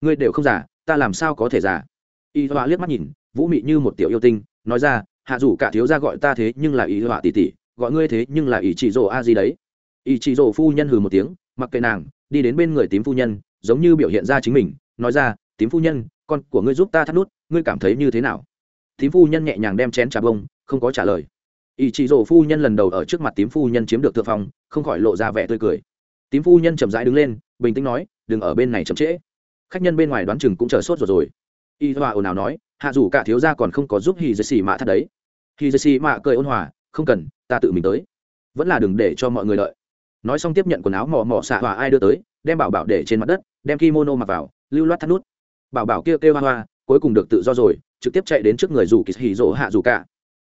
Ngươi đều không già, ta làm sao có thể già? Y dọa liếc mắt nhìn, vũ mị như một tiểu yêu tinh, nói ra, hạ dù cả thiếu gia gọi ta thế nhưng là y dọa tỷ tỷ, gọi ngươi thế nhưng là y chị Dỗ a gì đấy. Y chị Dỗ phu nhân hừ một tiếng, mặc kệ nàng, đi đến bên người tím phu nhân, giống như biểu hiện ra chính mình, nói ra, tím phu nhân con của ngươi giúp ta thắt nút, ngươi cảm thấy như thế nào? Tím phu nhân nhẹ nhàng đem chén trà bông, không có trả lời. Ý chị rổ phu nhân lần đầu ở trước mặt tím phu nhân chiếm được thượng phong, không khỏi lộ ra vẻ tươi cười. Tím phu nhân chậm rãi đứng lên, bình tĩnh nói, đừng ở bên này chậm trễ. Khách nhân bên ngoài đoán chừng cũng chờ sốt rồi rồi. Y hòa ồn ào nói, hạ dù cả thiếu gia còn không có giúp hì dây xì mạ thắt đấy. Hì dây xì mạ cười ôn hòa, không cần, ta tự mình tới. Vẫn là đừng để cho mọi người đợi. Nói xong tiếp nhận quần áo mò mò xạ hòa ai đưa tới, đem bảo bảo để trên mặt đất, đem kimono mặc vào, lưu loát thắt nút bảo bảo kia kêu, kêu hoa hoa cuối cùng được tự do rồi trực tiếp chạy đến trước người dù kỳ hì rỗ hạ dù cả.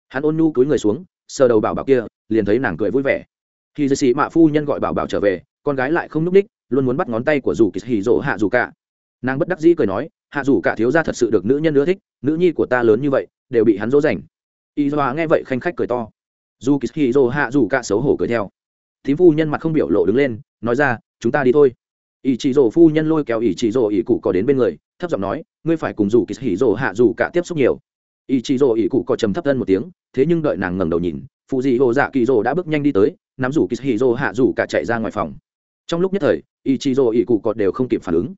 Hắn ôn nhu cúi người xuống sờ đầu bảo bảo kia liền thấy nàng cười vui vẻ. Khi dư xì mạ phu nhân gọi bảo bảo trở về con gái lại không n ú c ních luôn muốn bắt ngón tay của dù kỳ hì rỗ hạ dù cả. Nàng bất đắc dĩ cười nói hạ dù cả thiếu ra thật sự được nữ nhân ưa thích nữ nhi của ta lớn như vậy đều bị hắn dỗ dành. Y doa nghe vậy khanh khách cười to. Dù kỳ hì rỗ hạ dù cả xấu hổ cười theo. Thím phu nhân mặt không biểu lộ đứng lên nói ra chúng ta đi thôi. Ỷ chỉ rỗ phu nhân lôi kéo ỷ chỉ rỗ ỷ cụ có đến bên người thấp giọng nói, ngươi phải cùng dù kỳ hỉ Rồ hạ dù cả tiếp xúc nhiều. Ý chỉ rồ ý cụ có trầm thấp thân một tiếng, thế nhưng đợi nàng ngẩng đầu nhìn phụ dị hồ dạ kỳ Rồ đã bước nhanh đi tới, nắm rủ kỳ hỉ Rồ hạ dù cả chạy ra ngoài phòng. Trong lúc nhất thời ý chỉ rồ ý cụ có đều không kịp phản ứng.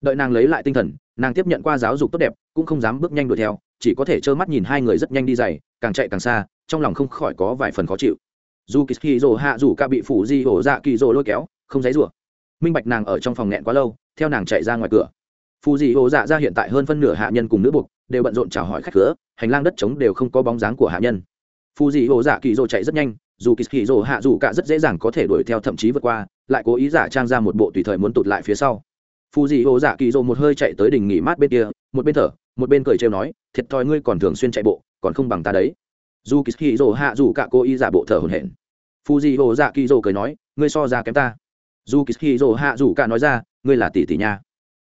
Đợi nàng lấy lại tinh thần, nàng tiếp nhận qua giáo dục tốt đẹp, cũng không dám bước nhanh đuổi theo, chỉ có thể trơ mắt nhìn hai người rất nhanh đi dày càng chạy càng xa, trong lòng không khỏi có vài phần khó chịu. Dù kỳ hỉ rồ hạ dù cả bị phụ dị hồ dạ kỳ Rồ lôi kéo, không dãy rủa. Minh bạch nàng ở trong phòng nghẹn quá lâu, theo nàng chạy ra ngoài cửa phù dị hồ dạ ra hiện tại hơn phân nửa hạ nhân cùng nữ buộc, đều bận rộn chào hỏi khách cửa hành lang đất trống đều không có bóng dáng của hạ nhân. Phù dị hồ dạ kỳ dỗ chạy rất nhanh, dù kỳ kỳ dỗ hạ dù cả rất dễ dàng có thể đuổi theo thậm chí vượt qua, lại cố ý giả trang ra một bộ tùy thời muốn tụt lại phía sau. Phù dị hồ dạ kỳ dỗ một hơi chạy tới đỉnh nghỉ mát bên kia, một bên thở, một bên cười trêu nói, thiệt thòi ngươi còn thường xuyên chạy bộ, còn không bằng ta đấy. Dù kỳ kỳ dỗ hạ dù cả cố ý giả bộ thở hổn hển. Phù dị hồ dạ kỳ dỗ cười nói, ngươi so ra kém ta. Dù kỳ kỳ dỗ hạ dù cả nói ra, ngươi là tỷ tỷ nha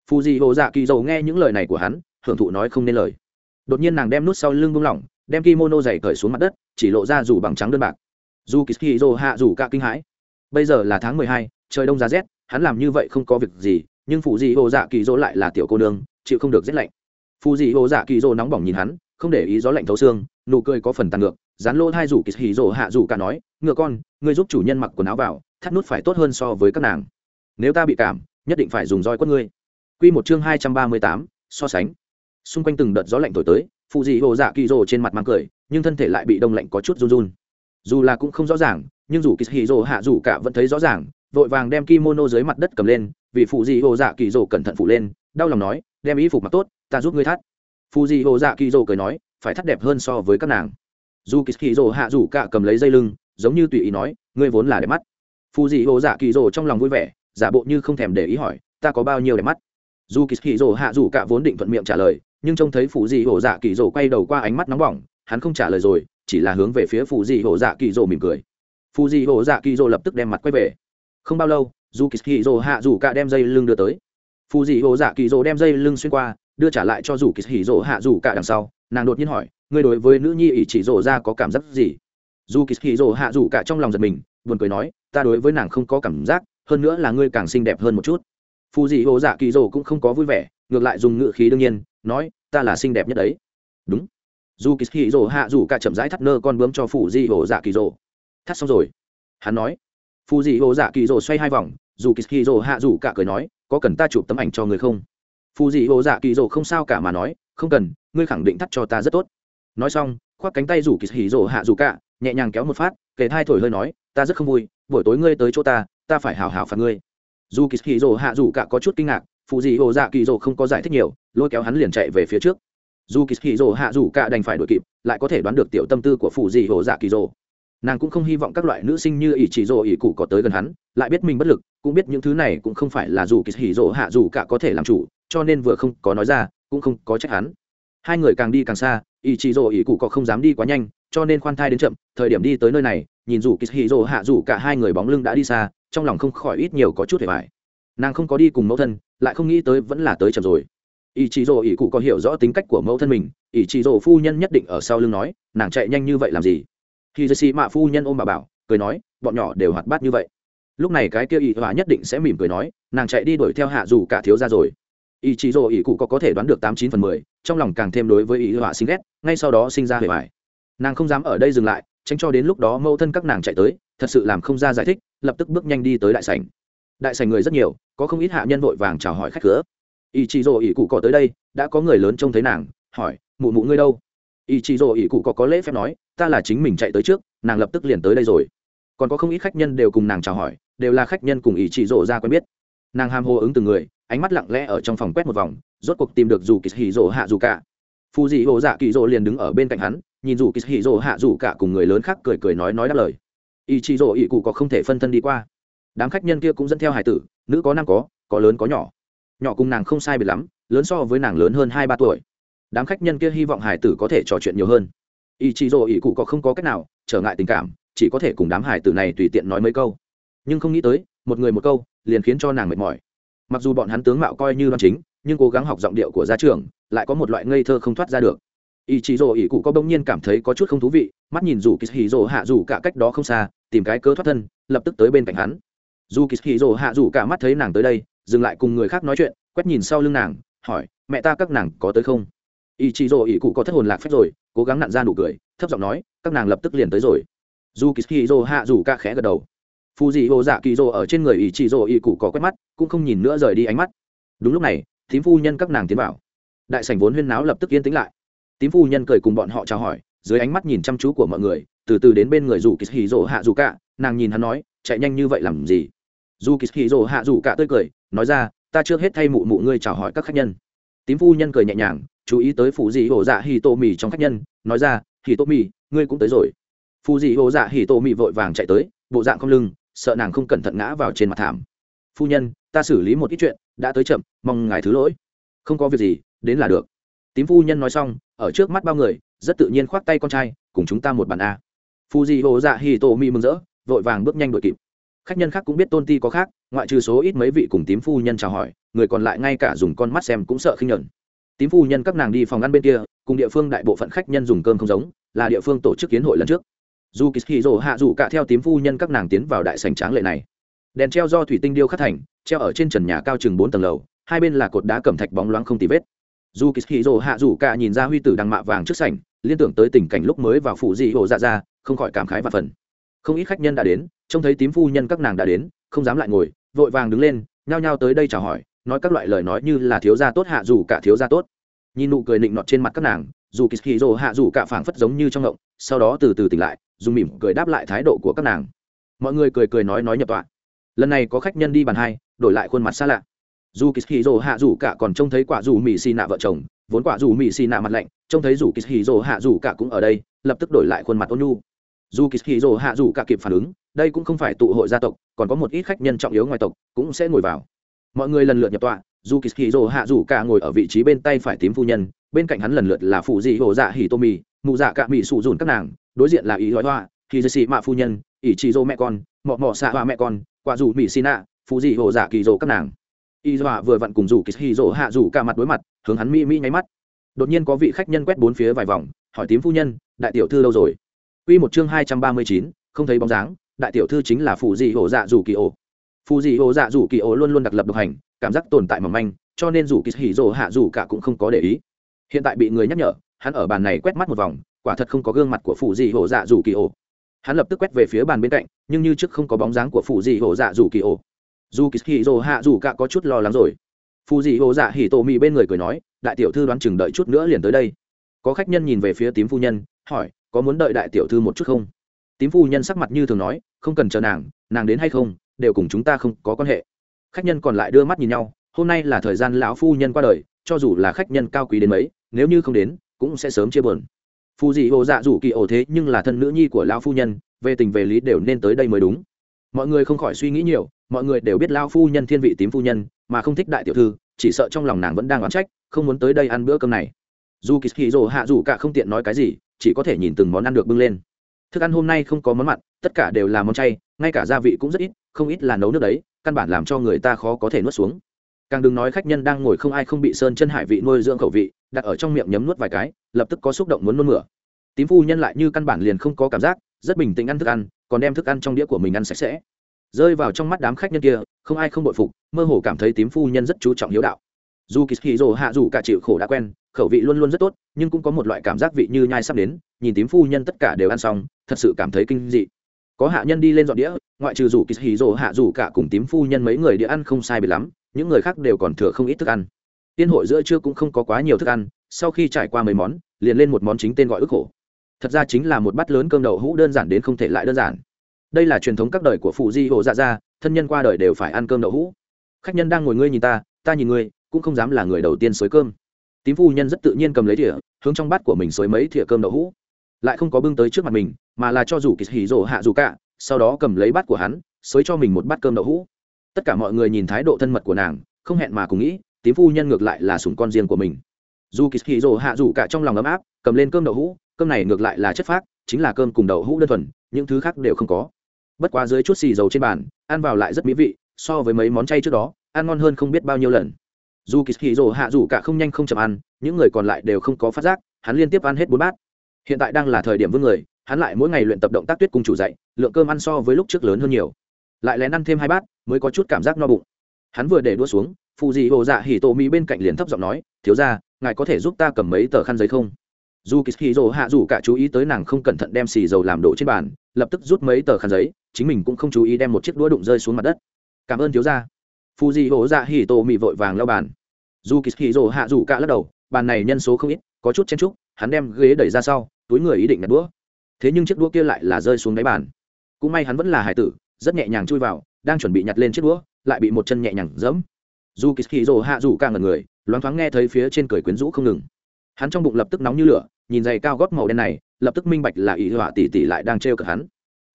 phù dị hồ dạ kỳ dầu nghe những lời này của hắn, hưởng thụ nói không nên lời. Đột nhiên nàng đem nút sau lưng buông lỏng, đem kimono dày cởi xuống mặt đất, chỉ lộ ra dù bằng trắng đơn bạc. Dù kỳ hì hạ dù cả kinh hãi. Bây giờ là tháng mười hai, trời đông giá rét, hắn làm như vậy không có việc gì, nhưng phù dị hồ dạ kỳ dỗ lại là tiểu cô nương, chịu không được rét lạnh. Phù dị hồ dạ kỳ dỗ nóng bỏng nhìn hắn, không để ý gió lạnh thấu xương, nụ cười có phần tàn ngược, dán lỗ hai rủ kỳ hì dỗ hạ dù cả nói, ngựa con, ngươi giúp chủ nhân mặc quần áo vào, thắt nút phải tốt hơn so với các nàng. Nếu ta bị cảm, nhất định phải dùng roi quất ngươi. Quy một chương hai trăm ba mươi tám, so sánh. Xung quanh từng đợt gió lạnh thổi tới phụ dị hồ dạ kỳ rồ trên mặt mang cười, nhưng thân thể lại bị đông lạnh có chút run run. Dù là cũng không rõ ràng, nhưng dù Kishiro hạ dù cả vẫn thấy rõ ràng, vội vàng đem kimono dưới mặt đất cầm lên, vì phụ dị hồ dạ kỳ rồ cẩn thận phụ lên, đau lòng nói, đem y phục mặc tốt, ta giúp ngươi thắt. Phụ dị hồ dạ kỳ rồ cười nói, phải thắt đẹp hơn so với các nàng. Dù Kishiro hạ dù cả cầm lấy dây lưng, giống như tùy ý nói, ngươi vốn là đẹp mắt. Phụ dị hồ dạ kỳ rồ trong lòng vui vẻ, giả bộ như không thèm để ý hỏi, ta có bao nhiêu đẹp mắt? Dù kỳ hì rồ hạ dù cả vốn định thuận miệng trả lời, nhưng trông thấy phụ dị hổ dạ kỳ rồ quay đầu qua ánh mắt nóng bỏng, hắn không trả lời rồi, chỉ là hướng về phía phụ dị hổ dạ kỳ rồ mỉm cười. Phụ dị hổ dạ kỳ rồ lập tức đem mặt quay về. Không bao lâu, dù kỳ hì rồ hạ dù cả đem dây lưng đưa tới. Phụ dị hổ dạ kỳ rồ đem dây lưng xuyên qua, đưa trả lại cho dù kỳ hì rồ hạ dù cả đằng sau, nàng đột nhiên hỏi, ngươi đối với nữ nhi ỷ chỉ rồ ra có cảm giác gì? Dù kỳ hì rồ hạ dù cả trong lòng giật mình, buồn cười nói, ta đối với nàng không có cảm giác, hơn nữa là ngươi càng xinh đẹp hơn một chút phù dị hồ dạ kỳ rồ cũng không có vui vẻ, ngược lại dùng ngự khí đương nhiên, nói, ta là xinh đẹp nhất đấy. Đúng. Dù kỳ hì rồ hạ dù cả chậm rãi thắt nơ con bướm cho phù dị hồ dạ kỳ rồ thắt xong rồi. Hắn nói. Phù dị hồ dạ kỳ rồ xoay hai vòng, dù kỳ hì rồ hạ dù cả cười nói, có cần ta chụp tấm ảnh cho người không? Phù dị hồ dạ kỳ rồ không sao cả mà nói, không cần, ngươi khẳng định thắt cho ta rất tốt. Nói xong, khoác cánh tay rủ kỳ hì rồ hạ dù cả, nhẹ nhàng kéo một phát kể thai thổi hơi nói, ta rất không vui, buổi tối ngươi tới chỗ ta ta phải hào hào phạt ngươi dù kỳ hì rồ hạ dù cả có chút kinh ngạc phụ dị hồ dạ kỳ rồ không có giải thích nhiều, lôi kéo hắn liền chạy về phía trước. Dù kỳ hì rồ hạ dù cả đành phải đuổi kịp, lại có thể đoán được tiểu tâm tư của phụ dị hồ dạ kỳ rồ nàng cũng không hy vọng các loại nữ sinh như ỷ chỉ rồ ỷ cụ có tới gần hắn, lại biết mình bất lực, cũng biết những thứ này cũng không phải là dù kỳ hì rồ hạ dù cả có thể làm chủ, cho nên vừa không có nói ra, cũng không có trách hắn. Hai người càng đi càng xa ỷ chỉ rồ ỷ cụ có không dám đi quá nhanh, cho nên khoan thai đến chậm, thời điểm đi tới nơi này, nhìn dù kỳ hì rồ hạ dù cả hai người bóng lưng đã đi xa trong lòng không khỏi ít nhiều có chút hề vải nàng không có đi cùng mẫu thân, lại không nghĩ tới vẫn là tới chậm rồi. Ý chí rồ ý cụ có hiểu rõ tính cách của mẫu thân mình ý chí rồ phu nhân nhất định ở sau lưng nói, nàng chạy nhanh như vậy làm gì? Khi dây xì mạ phu nhân ôm bà bảo, cười nói, bọn nhỏ đều hoạt bát như vậy. Lúc này cái kia ý hòa nhất định sẽ mỉm cười nói, nàng chạy đi đuổi theo hạ dù cả thiếu ra rồi. Ý chí rồ ý cụ có có thể đoán được tám chín phần mười, trong lòng càng thêm đối với ý hòa sinh ghét, ngay sau đó sinh ra hề vải nàng không dám ở đây dừng lại, tránh cho đến lúc đó mẫu thân các nàng chạy tới thật sự làm không ra giải thích, lập tức bước nhanh đi tới đại sảnh. Đại sảnh người rất nhiều, có không ít hạ nhân vội vàng chào hỏi khách cửa. Ý chị rồ ý cụ cọ tới đây, đã có người lớn trông thấy nàng, hỏi, mụ mụ ngươi đâu? Ý chị rồ ý cụ cọ có lễ phép nói, ta là chính mình chạy tới trước, nàng lập tức liền tới đây rồi. Còn có không ít khách nhân đều cùng nàng chào hỏi, đều là khách nhân cùng ý chị rồ ra quen biết. Nàng ham hô ứng từng người, ánh mắt lặng lẽ ở trong phòng quét một vòng, rốt cuộc tìm được dù kỳ hì rồ hạ dù cả phù dị hồ dạ kỳ rồ liền đứng ở bên cạnh hắn, nhìn dù kỳ hì rồ hạ dù cả cùng người lớn khác cười cười nói nói đáp lời ý chí rồ ý cụ có không thể phân thân đi qua. Đám khách nhân kia cũng dẫn theo hải tử, nữ có nam có có lớn có nhỏ. Nhỏ cùng nàng không sai biệt lắm, lớn so với nàng lớn hơn hai ba tuổi. Đám khách nhân kia hy vọng hải tử có thể trò chuyện nhiều hơn. Ý chí rồ ý cụ có không có cách nào trở ngại tình cảm, chỉ có thể cùng đám hải tử này tùy tiện nói mấy câu. Nhưng không nghĩ tới, một người một câu liền khiến cho nàng mệt mỏi. Mặc dù bọn hắn tướng mạo coi như đoan chính, nhưng cố gắng học giọng điệu của gia trưởng lại có một loại ngây thơ không thoát ra được ý chí rồ ý cụ có bỗng nhiên cảm thấy có chút không thú vị, mắt nhìn dù kỳ hì rồ hạ dù cả cách đó không xa, tìm cái cớ thoát thân, lập tức tới bên cạnh hắn. Dù kỳ hì rồ hạ dù cả mắt thấy nàng tới đây, dừng lại cùng người khác nói chuyện, quét nhìn sau lưng nàng, hỏi, mẹ ta các nàng có tới không? Ý chí rồ ý cụ có thất hồn lạc phép rồi, cố gắng nặn ra nụ cười, thấp giọng nói, các nàng lập tức liền tới rồi. Dù kỳ hì rồ hạ dù cả khẽ gật đầu. Phù dị hồ dạ kỳ rồ ở trên người ý chí rồ ý cụ có quét mắt, cũng không nhìn nữa rời đi ánh mắt. Đúng lúc này, thím phu nhân các nàng tiến vào. Đại sảnh vốn huyên náo lập tức yên tĩnh lại tím phu nhân cười cùng bọn họ chào hỏi, dưới ánh mắt nhìn chăm chú của mọi người, từ từ đến bên người dù kỳ hì rỗ hạ dù cả, nàng nhìn hắn nói, chạy nhanh như vậy làm gì? Dù kỳ hì rỗ hạ dù cả tươi cười, nói ra, ta trước hết thay mụ mụ ngươi chào hỏi các khách nhân. Tím phu nhân cười nhẹ nhàng, chú ý tới phụ dị hồ dạ hì tô mì trong khách nhân, nói ra hì tô mì, ngươi cũng tới rồi. Phụ dị hồ dạ hì tô mì vội vàng chạy tới, bộ dạng không lưng, sợ nàng không cẩn thận ngã vào trên mặt thảm. Phu nhân, ta xử lý một ít chuyện, đã tới chậm, mong ngài thứ lỗi. Không có việc gì, đến là được. Tím phu nhân nói xong ở trước mắt bao người, rất tự nhiên khoác tay con trai, cùng chúng ta một bàn a. Phù dị hồ dạ hi tô mi mừng rỡ, vội vàng bước nhanh đội kịp. Khách nhân khác cũng biết tôn ti có khác, ngoại trừ số ít mấy vị cùng tím phu nhân chào hỏi, người còn lại ngay cả dùng con mắt xem cũng sợ khinh nhẫn. Tím phu nhân các nàng đi phòng ăn bên kia, cùng địa phương đại bộ phận khách nhân dùng cơm không giống, là địa phương tổ chức kiến hội lần trước. Dù kỳ hì hạ dù cả theo tím phu nhân các nàng tiến vào đại sành tráng lệ này. Đèn treo do thủy tinh điêu khắc thành, treo ở trên trần nhà cao chừng bốn tầng lầu, hai bên là cột đá cẩm thạch bóng loáng không tì vết dù kỳ hì rồ hạ dù cả nhìn ra huy tử đằng mạ vàng trước sảnh, liên tưởng tới tình cảnh lúc mới vào phủ dị hồ dạ ra, không khỏi cảm khái và phần. Không ít khách nhân đã đến, trông thấy tím phu nhân các nàng đã đến, không dám lại ngồi, vội vàng đứng lên, nhao nhao tới đây chào hỏi, nói các loại lời nói như là thiếu gia tốt, hạ dù cả thiếu gia tốt. Nhìn nụ cười nịnh nọt trên mặt các nàng, dù kỳ hì rồ hạ dù cả phảng phất giống như trong ngộng, sau đó từ từ tỉnh lại, dùng mỉm cười đáp lại thái độ của các nàng. Mọi người cười cười nói nói nhập tọa. Lần này có khách nhân đi bàn hai, đổi lại khuôn mặt xa lạ dù kỳ hì rồ hạ dù cả còn trông thấy quả dù mỹ xì nạ vợ chồng, vốn quả dù mỹ xì nạ mặt lạnh, trông thấy dù kỳ hì rồ hạ dù cả cũng ở đây, lập tức đổi lại khuôn mặt ôn nhu. Dù kỳ hì rồ hạ dù cả kịp phản ứng, đây cũng không phải tụ hội gia tộc, còn có một ít khách nhân trọng yếu ngoài tộc cũng sẽ ngồi vào. Mọi người lần lượt nhập tọa, dù kỳ hì rồ hạ dù cả ngồi ở vị trí bên tay phải tím phu nhân, bên cạnh hắn lần lượt là phụ dị hồ dạ hì tô mì, mụ dạ cả mì sụ dùn các nàng, đối diện là ý loại hoa hì dì xì mạ phu nhân ỷ chị dô mẹ con, mọ mọ xạ hoa mẹ con, quả dù mỹ xì nạ, phụ dị hồ dạ kỳ dô các nàng y dọa vừa vặn cùng rủ kỳ hì rỗ hạ rủ cả mặt đối mặt, hướng hắn mỹ mỹ nháy mắt. Đột nhiên có vị khách nhân quét bốn phía vài vòng, hỏi tím phu nhân, đại tiểu thư đâu rồi? Quy một chương hai trăm ba mươi chín, không thấy bóng dáng, đại tiểu thư chính là phụ dị hổ dạ rủ kỳ ổ. Phụ dị hổ dạ rủ kỳ ổ luôn luôn đặc lập độc hành, cảm giác tồn tại mỏng manh, cho nên rủ kỳ hỉ rỗ hạ rủ cả cũng không có để ý. Hiện tại bị người nhắc nhở, hắn ở bàn này quét mắt một vòng, quả thật không có gương mặt của phụ dị hổ dạ rủ kỳ ổ. Hắn lập tức quét về phía bàn bên cạnh, nhưng như trước không có bóng dáng của phụ dị hổ dạ rủ kỳ ổ dù kỳ hì rồ hạ dù cả có chút lo lắng rồi. Phù dị hồ dạ hỉ tổ mì bên người cười nói, đại tiểu thư đoán chừng đợi chút nữa liền tới đây. Có khách nhân nhìn về phía tím phu nhân, hỏi, có muốn đợi đại tiểu thư một chút không? Tím phu nhân sắc mặt như thường nói, không cần chờ nàng nàng đến hay không, đều cùng chúng ta không có quan hệ. Khách nhân còn lại đưa mắt nhìn nhau, hôm nay là thời gian lão phu nhân qua đời, cho dù là khách nhân cao quý đến mấy, nếu như không đến, cũng sẽ sớm chia buồn. Phù dị hồ dạ dù kỳ ổ thế nhưng là thân nữ nhi của lão phu nhân, về tình về lý đều nên tới đây mới đúng mọi người không khỏi suy nghĩ nhiều, mọi người đều biết lão phu nhân thiên vị tím phu nhân, mà không thích đại tiểu thư, chỉ sợ trong lòng nàng vẫn đang oán trách, không muốn tới đây ăn bữa cơm này. Dù kỳ hì rồ hạ dù cả không tiện nói cái gì, chỉ có thể nhìn từng món ăn được bưng lên. Thức ăn hôm nay không có món mặn, tất cả đều là món chay, ngay cả gia vị cũng rất ít, không ít là nấu nước đấy, căn bản làm cho người ta khó có thể nuốt xuống. Càng đừng nói khách nhân đang ngồi không ai không bị sơn chân hải vị nuôi dưỡng khẩu vị, đặt ở trong miệng nhấm nuốt vài cái, lập tức có xúc động muốn nôn mửa. Tím phu nhân lại như căn bản liền không có cảm giác rất bình tĩnh ăn thức ăn, còn đem thức ăn trong đĩa của mình ăn sạch sẽ. Rơi vào trong mắt đám khách nhân kia, không ai không bội phục, mơ hồ cảm thấy tím phu nhân rất chú trọng hiếu đạo. Dù kỳ hì rồ hạ dù cả chịu khổ đã quen, khẩu vị luôn luôn rất tốt, nhưng cũng có một loại cảm giác vị như nhai sắp đến, nhìn tím phu nhân tất cả đều ăn xong, thật sự cảm thấy kinh dị. Có hạ nhân đi lên dọn đĩa, ngoại trừ rủ kỳ hì rồ hạ rủ cả cùng tím phu nhân mấy người đĩa ăn không sai bị lắm, những người khác đều còn thừa không ít thức ăn. Tiên hội giữa trưa cũng không có quá nhiều thức ăn, sau khi trải qua mấy món, liền lên một món chính tên gọi ức khổ thật ra chính là một bát lớn cơm đậu hũ đơn giản đến không thể lại đơn giản. Đây là truyền thống các đời của phụ di hộ dạ gia thân nhân qua đời đều phải ăn cơm đậu hũ. Khách nhân đang ngồi ngươi nhìn ta ta nhìn ngươi, cũng không dám là người đầu tiên xới cơm. Tím phu nhân rất tự nhiên cầm lấy thìa, hướng trong bát của mình xới mấy thìa cơm đậu hũ. Lại không có bưng tới trước mặt mình, mà là cho rủ kỳ hỉ rổ hạ dù cả sau đó cầm lấy bát của hắn xới cho mình một bát cơm đậu hũ. Tất cả mọi người nhìn thái độ thân mật của nàng, không hẹn mà cùng nghĩ, tím phu nhân ngược lại là sùng con riêng của mình. Dù kỳ hỉ rổ hạ dù cả trong lòng ấm áp cầm lên cơm đậu hũ, cơm này ngược lại là chất phác, chính là cơm cùng đậu hũ đơn thuần, những thứ khác đều không có. Bất quá dưới chút xì dầu trên bàn, ăn vào lại rất mỹ vị, so với mấy món chay trước đó, ăn ngon hơn không biết bao nhiêu lần. Dù kỳ hì rồ hạ dù cả không nhanh không chậm ăn, những người còn lại đều không có phát giác, hắn liên tiếp ăn hết bốn bát. Hiện tại đang là thời điểm vương người, hắn lại mỗi ngày luyện tập động tác tuyết cung chủ dạy, lượng cơm ăn so với lúc trước lớn hơn nhiều. Lại lén ăn thêm hai bát, mới có chút cảm giác no bụng. Hắn vừa để đua xuống phụ dị hồ dạ hỉ tổ mỹ bên cạnh liền thấp giọng nói, thiếu ra ngài có thể giúp ta cầm mấy tờ khăn giấy không? Dù kỳ hì rồ hạ dù cả chú ý tới nàng không cẩn thận đem xì dầu làm đổ trên bàn, lập tức rút mấy tờ khăn giấy, chính mình cũng không chú ý đem một chiếc đũa đụng rơi xuống mặt đất. Cảm ơn thiếu gia. Phu di hổ dạ hỉ tổ mị vội vàng lau bàn. Dù kỳ hỉ rồ hạ dù cả lắc đầu, bàn này nhân số không ít, có chút chen trúc hắn đem ghế đẩy ra sau, túi người ý định nhặt đũa. Thế nhưng chiếc đũa kia lại là rơi xuống đáy bàn. Cũng may hắn vẫn là hải tử, rất nhẹ nhàng chui vào, đang chuẩn bị nhặt lên chiếc đũa, lại bị một chân nhẹ nhàng dẫm dù kỳ hỉ rồ hạ dù cả ngần người, loáng thoáng nghe thấy phía trên cười quyến rũ không ngừng hắn trong bụng lập tức nóng như lửa, nhìn giày cao gót màu đen này, lập tức minh bạch là ý họa tỷ tỷ lại đang trêu cợt hắn.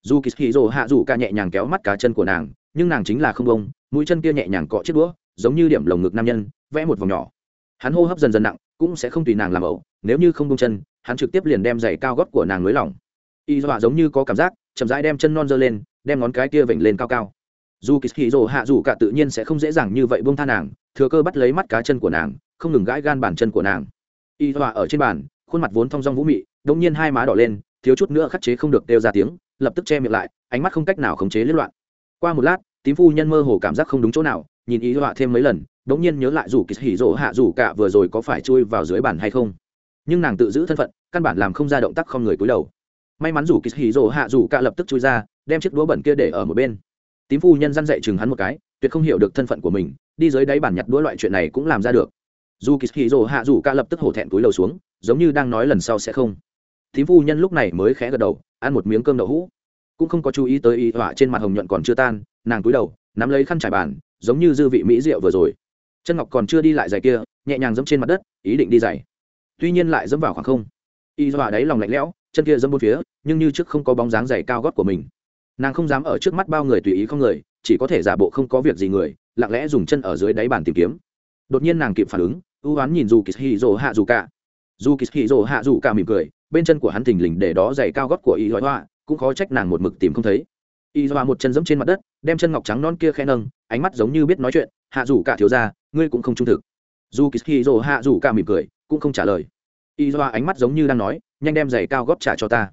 Dù kỳ hì rồ hạ dù ca nhẹ nhàng kéo mắt cá chân của nàng, nhưng nàng chính là không bông mũi chân kia nhẹ nhàng cọ chiếc đũa, giống như điểm lồng ngực nam nhân, vẽ một vòng nhỏ. Hắn hô hấp dần dần nặng, cũng sẽ không tùy nàng làm ẩu, nếu như không bông chân, hắn trực tiếp liền đem giày cao gót của nàng nới lỏng. Y dọa giống như có cảm giác, chậm rãi đem chân non giơ lên, đem ngón cái kia vểnh lên cao cao. Dù kỳ hì rồ hạ dù cả tự nhiên sẽ không dễ dàng như vậy buông tha nàng, thừa cơ bắt lấy mắt cá chân của nàng, không ngừng gãi gan bàn chân của nàng y dọa ở trên bàn, khuôn mặt vốn thong dong vũ mị, đống nhiên hai má đỏ lên, thiếu chút nữa khắc chế không được đều ra tiếng, lập tức che miệng lại, ánh mắt không cách nào khống chế liên loạn. Qua một lát, tím phu nhân mơ hồ cảm giác không đúng chỗ nào, nhìn Y họa thêm mấy lần, đống nhiên nhớ lại dù kỳ hỉ rỗ hạ dù cả vừa rồi có phải chui vào dưới bàn hay không. Nhưng nàng tự giữ thân phận, căn bản làm không ra động tác không người cúi đầu. May mắn dù kỳ hỉ rỗ hạ dù cả lập tức chui ra, đem chiếc đũa bẩn kia để ở một bên. Tím phu nhân dăn dậy chừng hắn một cái, tuyệt không hiểu được thân phận của mình, đi dưới đáy bàn nhặt đũa loại chuyện này cũng làm ra được dù kỳ hỉ rỗ hạ dù ca lập tức hổ thẹn túi lầu xuống, giống như đang nói lần sau sẽ không. Thím phu nhân lúc này mới khẽ gật đầu, ăn một miếng cơm đậu hũ. Cũng không có chú ý tới y họa trên mặt hồng nhuận còn chưa tan, nàng cúi đầu, nắm lấy khăn trải bàn, giống như dư vị mỹ rượu vừa rồi. Chân ngọc còn chưa đi lại giày kia, nhẹ nhàng dẫm trên mặt đất, ý định đi giày. Tuy nhiên lại dẫm vào khoảng không. Y họa đáy lòng lạnh lẽo, chân kia dẫm bốn phía, nhưng như trước không có bóng dáng giày cao gót của mình. Nàng không dám ở trước mắt bao người tùy ý không người, chỉ có thể giả bộ không có việc gì người, lặng lẽ dùng chân ở dưới đáy bàn tìm kiếm đột nhiên nàng kịp phản ứng, ưu oán nhìn dù kỳ hì rồ hạ dù cả dù kỳ hì rồ hạ dù cả mỉm cười, bên chân của hắn thình lình để đó giày cao gót của y hoa cũng khó trách nàng một mực tìm không thấy. Y hoa một chân giẫm trên mặt đất, đem chân ngọc trắng non kia khẽ nâng, ánh mắt giống như biết nói chuyện hạ dù cả thiếu ra ngươi cũng không trung thực. Dù kỳ hì rồ hạ dù cả mỉm cười, cũng không trả lời. Y hoa ánh mắt giống như đang nói, nhanh đem giày cao gót trả cho ta.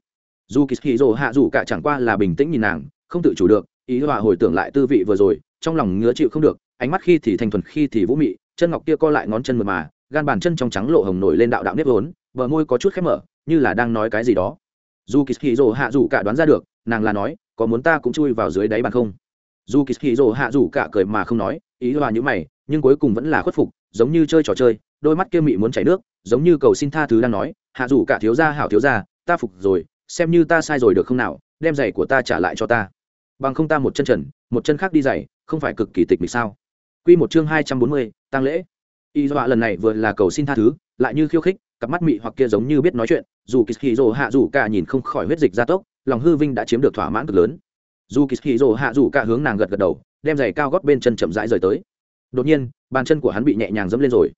Dù kỳ hì rồ hạ dù cả chẳng qua là bình tĩnh nhìn nàng, không tự chủ được y hoa hồi tưởng lại tư vị vừa rồi, trong lòng ngứa chịu không được, ánh mắt khi thì thành thuần, khi thì vũ mị chân ngọc kia co lại ngón chân mượt mà, gan bàn chân trong trắng lộ hồng nổi lên đạo đạo nếp vốn, bờ môi có chút khép mở, như là đang nói cái gì đó. Dù kỳ hì rồ hạ dù cả đoán ra được, nàng là nói, có muốn ta cũng chui vào dưới đáy bàn không? Dù kỳ hì rồ hạ dù cả cười mà không nói, ý hoa như mày, nhưng cuối cùng vẫn là khuất phục, giống như chơi trò chơi, đôi mắt kia mị muốn chảy nước, giống như cầu xin tha thứ đang nói, hạ dù cả thiếu gia hảo thiếu gia, ta phục rồi, xem như ta sai rồi được không nào, đem giày của ta trả lại cho ta. Bằng không ta một chân trần, một chân khác đi giày, không phải cực kỳ tịch mịch sao? Quy một chương hai trăm bốn mươi, tăng lễ. Y Dọa lần này vừa là cầu xin tha thứ, lại như khiêu khích, cặp mắt mị hoặc kia giống như biết nói chuyện, dù Kishiro hạ dù cả nhìn không khỏi huyết dịch ra tốc, lòng hư vinh đã chiếm được thỏa mãn cực lớn. Dù Kishiro hạ dù cả hướng nàng gật gật đầu, đem giày cao gót bên chân chậm rãi rời tới. Đột nhiên, bàn chân của hắn bị nhẹ nhàng giẫm lên rồi.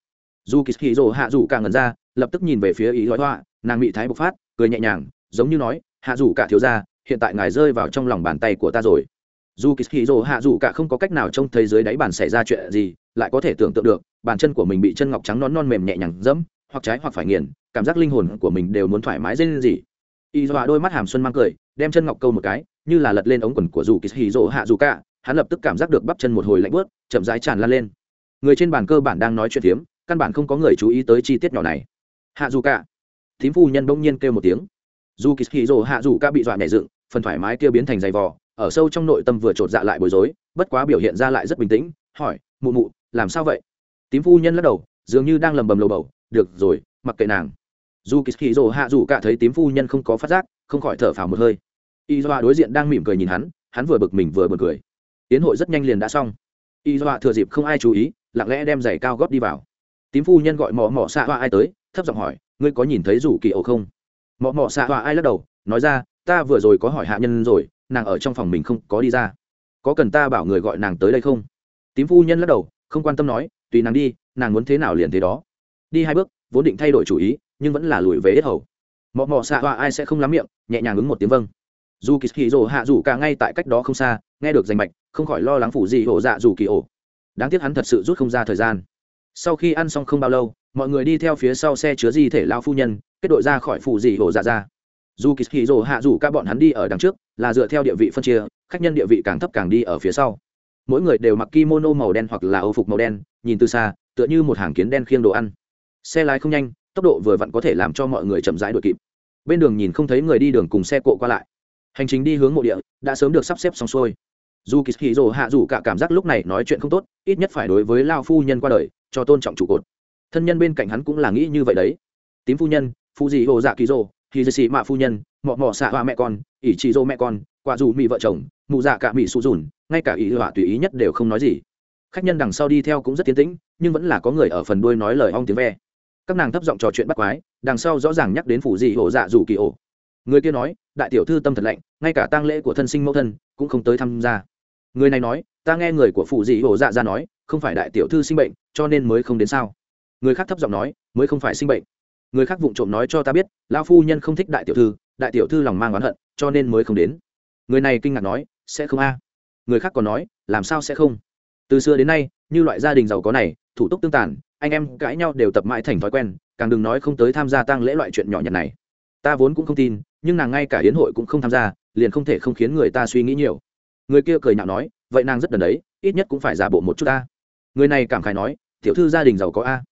Dù Kishiro hạ dù cả ngẩn ra, lập tức nhìn về phía Y Dọa, nàng mị thái bộc phát, cười nhẹ nhàng, giống như nói, hạ dù cả thiếu gia, hiện tại ngài rơi vào trong lòng bàn tay của ta rồi dù kỳ hì hạ dù cả không có cách nào trông thấy dưới đáy bàn xảy ra chuyện gì, lại có thể tưởng tượng được, bàn chân của mình bị chân ngọc trắng non non mềm nhẹ nhàng dẫm, hoặc trái hoặc phải nghiền, cảm giác linh hồn của mình đều muốn thoải mái dây lên gì. Y dọa đôi mắt hàm xuân mang cười, đem chân ngọc câu một cái, như là lật lên ống quần của dù kỳ hì hạ dù cả, hắn lập tức cảm giác được bắp chân một hồi lạnh bớt chậm rãi tràn lan lên. Người trên bàn cơ bản đang nói chuyện phiếm, căn bản không có người chú ý tới chi tiết nhỏ này. Hạ dù cả. Thím phu nhân bỗng nhiên kêu một tiếng. Dù kỳ hì hạ dù cả bị dọa nhảy dựng, phần thoải mái kia biến thành dày vò ở sâu trong nội tâm vừa trột dạ lại bối rối, bất quá biểu hiện ra lại rất bình tĩnh, hỏi, mụ mụ, làm sao vậy? Tím phu nhân lắc đầu, dường như đang lầm bầm lầu bầu, được rồi, mặc kệ nàng. Dù kỳ hì rồ hạ dù cả thấy tím phu nhân không có phát giác, không khỏi thở phào một hơi. Y đối diện đang mỉm cười nhìn hắn hắn vừa bực mình vừa bực cười. Tiến hội rất nhanh liền đã xong. Y thừa dịp không ai chú ý, lặng lẽ đem giày cao góp đi vào. Tím phu nhân gọi mỏ mỏ xạ hoa ai tới, thấp giọng hỏi, ngươi có nhìn thấy rủ kỳ ổ không? Mỏ mỏ xạ hoa ai lắc đầu, nói ra, ta vừa rồi có hỏi hạ nhân rồi nàng ở trong phòng mình không có đi ra. Có cần ta bảo người gọi nàng tới đây không? Tím phu nhân lắc đầu, không quan tâm nói, tùy nàng đi, nàng muốn thế nào liền thế đó. Đi hai bước, vốn định thay đổi chủ ý, nhưng vẫn là lùi về ít hầu. Mọ mọ xạ hoa ai sẽ không lắm miệng, nhẹ nhàng ứng một tiếng vâng. Dù kỳ hì rồ hạ rủ cả ngay tại cách đó không xa, nghe được danh mạch, không khỏi lo lắng phủ gì ổ dạ dù kỳ ổ. Đáng tiếc hắn thật sự rút không ra thời gian. Sau khi ăn xong không bao lâu, mọi người đi theo phía sau xe chứa di thể lao phu nhân, kết đội ra khỏi phủ gì ổ dạ ra dù kỳ hì rồ hạ dù các bọn hắn đi ở đằng trước, là dựa theo địa vị phân chia, khách nhân địa vị càng thấp càng đi ở phía sau. Mỗi người đều mặc kimono màu đen hoặc là âu phục màu đen, nhìn từ xa, tựa như một hàng kiến đen khiêng đồ ăn. Xe lái không nhanh, tốc độ vừa vặn có thể làm cho mọi người chậm rãi đội kịp. Bên đường nhìn không thấy người đi đường cùng xe cộ qua lại. Hành trình đi hướng mộ địa, đã sớm được sắp xếp xong xuôi. Dù kỳ hì rồ hạ dù cả cảm giác lúc này nói chuyện không tốt, ít nhất phải đối với lao phu nhân qua đời, cho tôn trọng trụ cột. Thân nhân bên cạnh hắn cũng là nghĩ như vậy đấy. Tím phu nhân phu gì hồ dạ kỳ rồ thì dì xì mạ phu nhân, mọ mọ xạ hoa mẹ con, ỷ chị dô mẹ con, quả dù mỹ vợ chồng, mụ dạ cả mỹ sụ dùn, ngay cả ý họa tùy ý nhất đều không nói gì. Khách nhân đằng sau đi theo cũng rất tiến tĩnh, nhưng vẫn là có người ở phần đuôi nói lời ong tiếng ve. Các nàng thấp giọng trò chuyện bắt quái, đằng sau rõ ràng nhắc đến phủ dị ổ dạ dù kỳ ổ. Người kia nói, đại tiểu thư tâm thật lạnh, ngay cả tang lễ của thân sinh mẫu thân cũng không tới tham gia. Người này nói, ta nghe người của phủ dị ổ dạ ra nói, không phải đại tiểu thư sinh bệnh, cho nên mới không đến sao. Người khác thấp giọng nói, mới không phải sinh bệnh người khác vụng trộm nói cho ta biết lao phu nhân không thích đại tiểu thư, đại tiểu thư lòng mang oán hận, cho nên mới không đến. Người này kinh ngạc nói, sẽ không a. Người khác còn nói, làm sao sẽ không? Từ xưa đến nay, như loại gia đình giàu có này, thủ tục tương tàn, anh em cãi nhau đều tập mãi thành thói quen, càng đừng nói không tới tham gia tăng lễ loại chuyện nhỏ nhặt này. Ta vốn cũng không tin, nhưng nàng ngay cả hiến hội cũng không tham gia, liền không thể không khiến người ta suy nghĩ nhiều. Người kia cười nhạo nói, vậy nàng rất đần đấy, ít nhất cũng phải giả bộ một chút ta. Người này cảm khái nói, tiểu thư gia đình giàu có a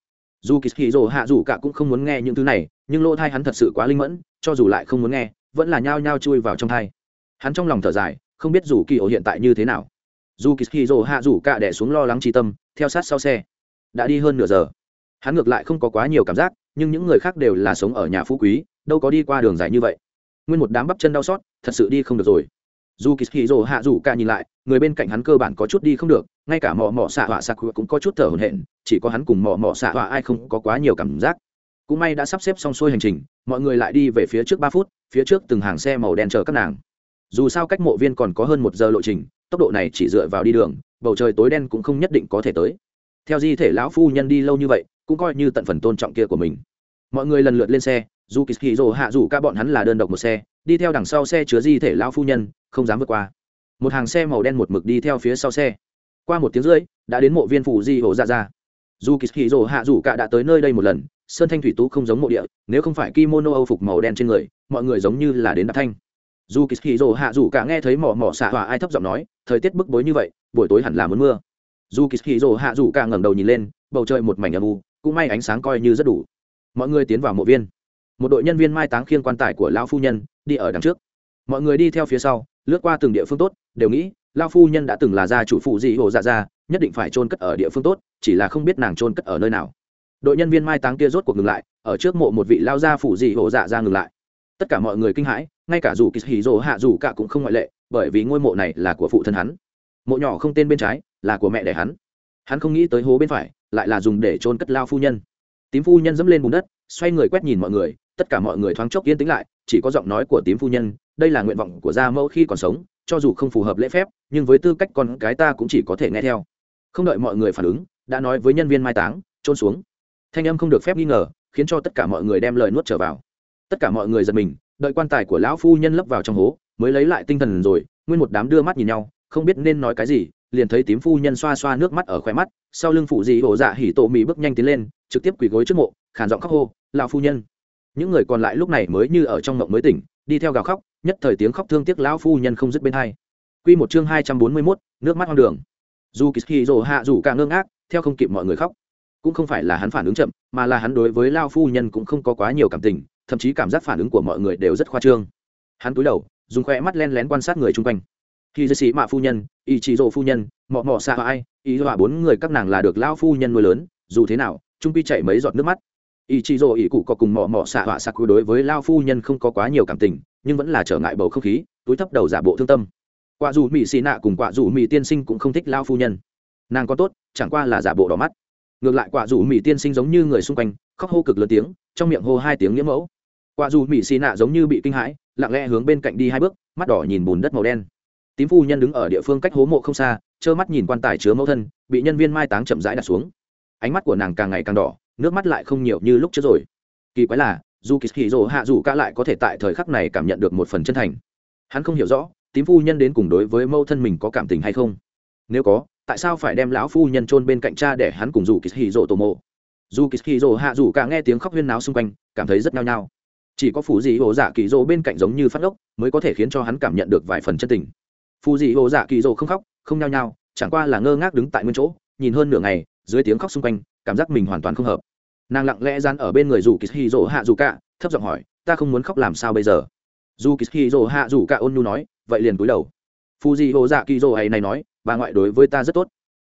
dù kỳ hì rồ hạ dù cả cũng không muốn nghe những thứ này, nhưng lỗ thai hắn thật sự quá linh mẫn, cho dù lại không muốn nghe, vẫn là nhao nhao chui vào trong thai. Hắn trong lòng thở dài, không biết dù kỳ ổ hiện tại như thế nào. Dù kỳ hì rồ hạ dù cả đẻ xuống lo lắng tri tâm, theo sát sau xe. Đã đi hơn nửa giờ. Hắn ngược lại không có quá nhiều cảm giác, nhưng những người khác đều là sống ở nhà phú quý, đâu có đi qua đường dài như vậy. Nguyên một đám bắp chân đau xót, thật sự đi không được rồi dù kỳ hì rồ hạ dù cả nhìn lại, người bên cạnh hắn cơ bản có chút đi không được, ngay cả mỏ mỏ xạ họa sạc cũng có chút thở hổn hển, chỉ có hắn cùng mỏ mỏ xạ họa ai không có quá nhiều cảm giác. Cũng may đã sắp xếp xong xuôi hành trình, mọi người lại đi về phía trước ba phút, phía trước từng hàng xe màu đen chờ các nàng. Dù sao cách mộ viên còn có hơn một giờ lộ trình, tốc độ này chỉ dựa vào đi đường, bầu trời tối đen cũng không nhất định có thể tới. Theo di thể lão phu nhân đi lâu như vậy, cũng coi như tận phần tôn trọng kia của mình. Mọi người lần lượt lên xe, dù kỳ hì rồ hạ rủ ca bọn hắn là đơn độc một xe, đi theo đằng sau xe chứa di thể lão phu nhân không dám vượt qua. Một hàng xe màu đen một mực đi theo phía sau xe. Qua một tiếng rưỡi, đã đến mộ viên phủ di hồ ra ra dù kỳ hì rồ hạ rủ cả đã tới nơi đây một lần, sơn thanh thủy tú không giống mộ địa, nếu không phải kimono âu phục màu đen trên người, mọi người giống như là đến đạp thanh. Dù kỳ hì rồ hạ rủ cả nghe thấy mỏ mỏ xạ hòa ai thấp giọng nói, thời tiết bức bối như vậy, buổi tối hẳn là muốn mưa. Dù kỳ hì rồ hạ rủ cả ngẩng đầu nhìn lên, bầu trời một mảnh âm u, cũng may ánh sáng coi như rất đủ. Mọi người tiến vào mộ viên. Một đội nhân viên mai táng khiêng quan tài của lão phu nhân, đi ở đằng trước. Mọi người đi theo phía sau lướt qua từng địa phương tốt, đều nghĩ, lao phu nhân đã từng là gia chủ phụ dị hồ dạ ra nhất định phải trôn cất ở địa phương tốt, chỉ là không biết nàng trôn cất ở nơi nào. Đội nhân viên mai táng kia rốt cuộc ngừng lại, ở trước mộ một vị lao gia phụ dị hồ dạ ra ngừng lại. Tất cả mọi người kinh hãi, ngay cả dù kỳ hì rồ hạ dù cả cũng không ngoại lệ, bởi vì ngôi mộ này là của phụ thân hắn. Mộ nhỏ không tên bên trái, là của mẹ đẻ hắn. Hắn không nghĩ tới hố bên phải, lại là dùng để trôn cất lao phu nhân. Tím phu nhân dẫm lên bùn đất, xoay người quét nhìn mọi người tất cả mọi người thoáng chốc yên tĩnh lại, chỉ có giọng nói của tím phu nhân, đây là nguyện vọng của gia mẫu khi còn sống, cho dù không phù hợp lễ phép, nhưng với tư cách con cái ta cũng chỉ có thể nghe theo. Không đợi mọi người phản ứng, đã nói với nhân viên mai táng, trôn xuống. Thanh âm không được phép nghi ngờ, khiến cho tất cả mọi người đem lời nuốt trở vào. Tất cả mọi người giật mình, đợi quan tài của lão phu nhân lấp vào trong hố, mới lấy lại tinh thần rồi, nguyên một đám đưa mắt nhìn nhau, không biết nên nói cái gì, liền thấy tím phu nhân xoa xoa nước mắt ở khóe mắt, sau lưng phụ dị hổ dạ hỉ tổ mỹ bước nhanh tiến lên, trực tiếp quỳ gối trước mộ, khàn giọng khóc hô, lão phu nhân! Những người còn lại lúc này mới như ở trong mộng mới tỉnh, đi theo gào khóc, nhất thời tiếng khóc thương tiếc lão phu nhân không dứt bên hai. Quy một chương hai trăm bốn mươi mốt, nước mắt hoang đường. Dù kỳ dỗ hạ rủ càng ngưng ngác, theo không kịp mọi người khóc. Cũng không phải là hắn phản ứng chậm, mà là hắn đối với lao phu nhân cũng không có quá nhiều cảm tình, thậm chí cảm giác phản ứng của mọi người đều rất khoa trương. Hắn cúi đầu, dùng khoe mắt len lén quan sát người chung quanh. Khi dư sĩ mạ phu nhân ý chị rộ phu nhân, mọ mọ xa ai ý họa bốn người các nàng là được lao phu nhân nuôi lớn, dù thế nào, trung pi chạy mấy giọt nước mắt ý chí rộ ý cụ có cùng mò mò xạ họa sạc đối với lao phu nhân không có quá nhiều cảm tình, nhưng vẫn là trở ngại bầu không khí, túi thấp đầu giả bộ thương tâm. Quả dù mỹ xì nạ cùng quả dù mỹ tiên sinh cũng không thích lao phu nhân. Nàng có tốt, chẳng qua là giả bộ đỏ mắt. Ngược lại quả dù mỹ tiên sinh giống như người xung quanh, khóc hô cực lớn tiếng, trong miệng hô hai tiếng nghĩa mẫu. Quả dù mỹ xì nạ giống như bị kinh hãi, lặng lẽ hướng bên cạnh đi hai bước, mắt đỏ nhìn bùn đất màu đen. Tím phu nhân đứng ở địa phương cách hố mộ không xa, trơ mắt nhìn quan tài chứa mẫu thân, bị nhân viên mai táng chậm rãi đặt xuống ánh mắt của nàng càng ngày càng đỏ, nước mắt lại không nhiều như lúc trước rồi. Kỳ quái là, dù kỳ hì hạ dù cả lại có thể tại thời khắc này cảm nhận được một phần chân thành. Hắn không hiểu rõ, tím phu nhân đến cùng đối với mẫu thân mình có cảm tình hay không? Nếu có, tại sao phải đem lão phu nhân chôn bên cạnh cha để hắn cùng dù kỳ hì dỗ tổ mộ? Dù kỳ hì hạ dù cả nghe tiếng khóc huyên náo xung quanh, cảm thấy rất nhao nhao. Chỉ có phù dị hồ dạ kỳ dỗ bên cạnh giống như phát ốc mới có thể khiến cho hắn cảm nhận được vài phần chân tình. Phù dị hồ dạ kỳ dỗ không khóc, không nhao nhao, chẳng qua là ngơ ngác đứng tại nguyên chỗ, nhìn hơn nửa ngày dưới tiếng khóc xung quanh, cảm giác mình hoàn toàn không hợp. Nàng lặng lẽ gian ở bên người dù kỳ hì rồ hạ dù cả thấp giọng hỏi, ta không muốn khóc làm sao bây giờ? Dù kỳ hì rồ hạ dù cả ôn nhu nói, vậy liền cúi đầu. Phu di hồ dạ kỳ rồ hay này nói, bà ngoại đối với ta rất tốt.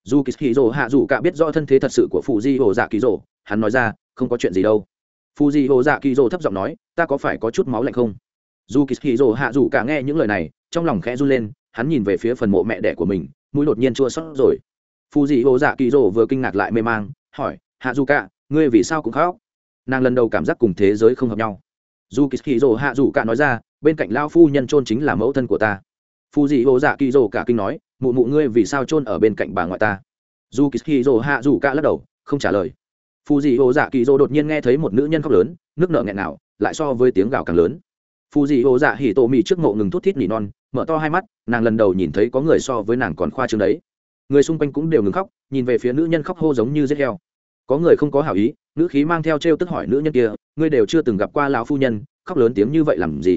Dù kỳ hì rồ hạ dù cả biết rõ thân thế thật sự của phu di hồ dạ kỳ rồ hắn nói ra, không có chuyện gì đâu. Phu di hồ dạ kỳ rồ thấp giọng nói, ta có phải có chút máu lạnh không? Dù kỳ hì rồ hạ dù cả nghe những lời này, trong lòng khẽ run lên, hắn nhìn về phía phần mộ mẹ đẻ của mình, mũi đột nhiên chua xót rồi phù dị hồ dạ kỳ rỗ vừa kinh ngạc lại mê mang, hỏi, hạ dù cả ngươi vì sao cũng khóc? Nàng lần đầu cảm giác cùng thế giới không hợp nhau. Dù kỳ hì rồ hạ dù cả nói ra, bên cạnh lao phu nhân chôn chính là mẫu thân của ta. Phù dị hồ dạ kỳ rỗ cả kinh nói, mụ mụ ngươi vì sao chôn ở bên cạnh bà ngoại ta? Dù kỳ hì rồ hạ dù cả lắc đầu, không trả lời. Phù dị hồ dạ kỳ rỗ đột nhiên nghe thấy một nữ nhân khóc lớn, nước nợ nghẹn nào, lại so với tiếng gào càng lớn. Phù dị hồ dạ hỉ tổ mì trước ngộ ngừng thút thít nỉ non, mở to hai mắt, nàng lần đầu nhìn thấy có người so với nàng còn khoa trương đấy người xung quanh cũng đều ngừng khóc, nhìn về phía nữ nhân khóc hô giống như giết heo. Có người không có hảo ý nữ khí mang theo t r e o tức hỏi nữ nhân kia, ngươi đều chưa từng gặp qua lão phu nhân, khóc lớn tiếng như vậy làm gì?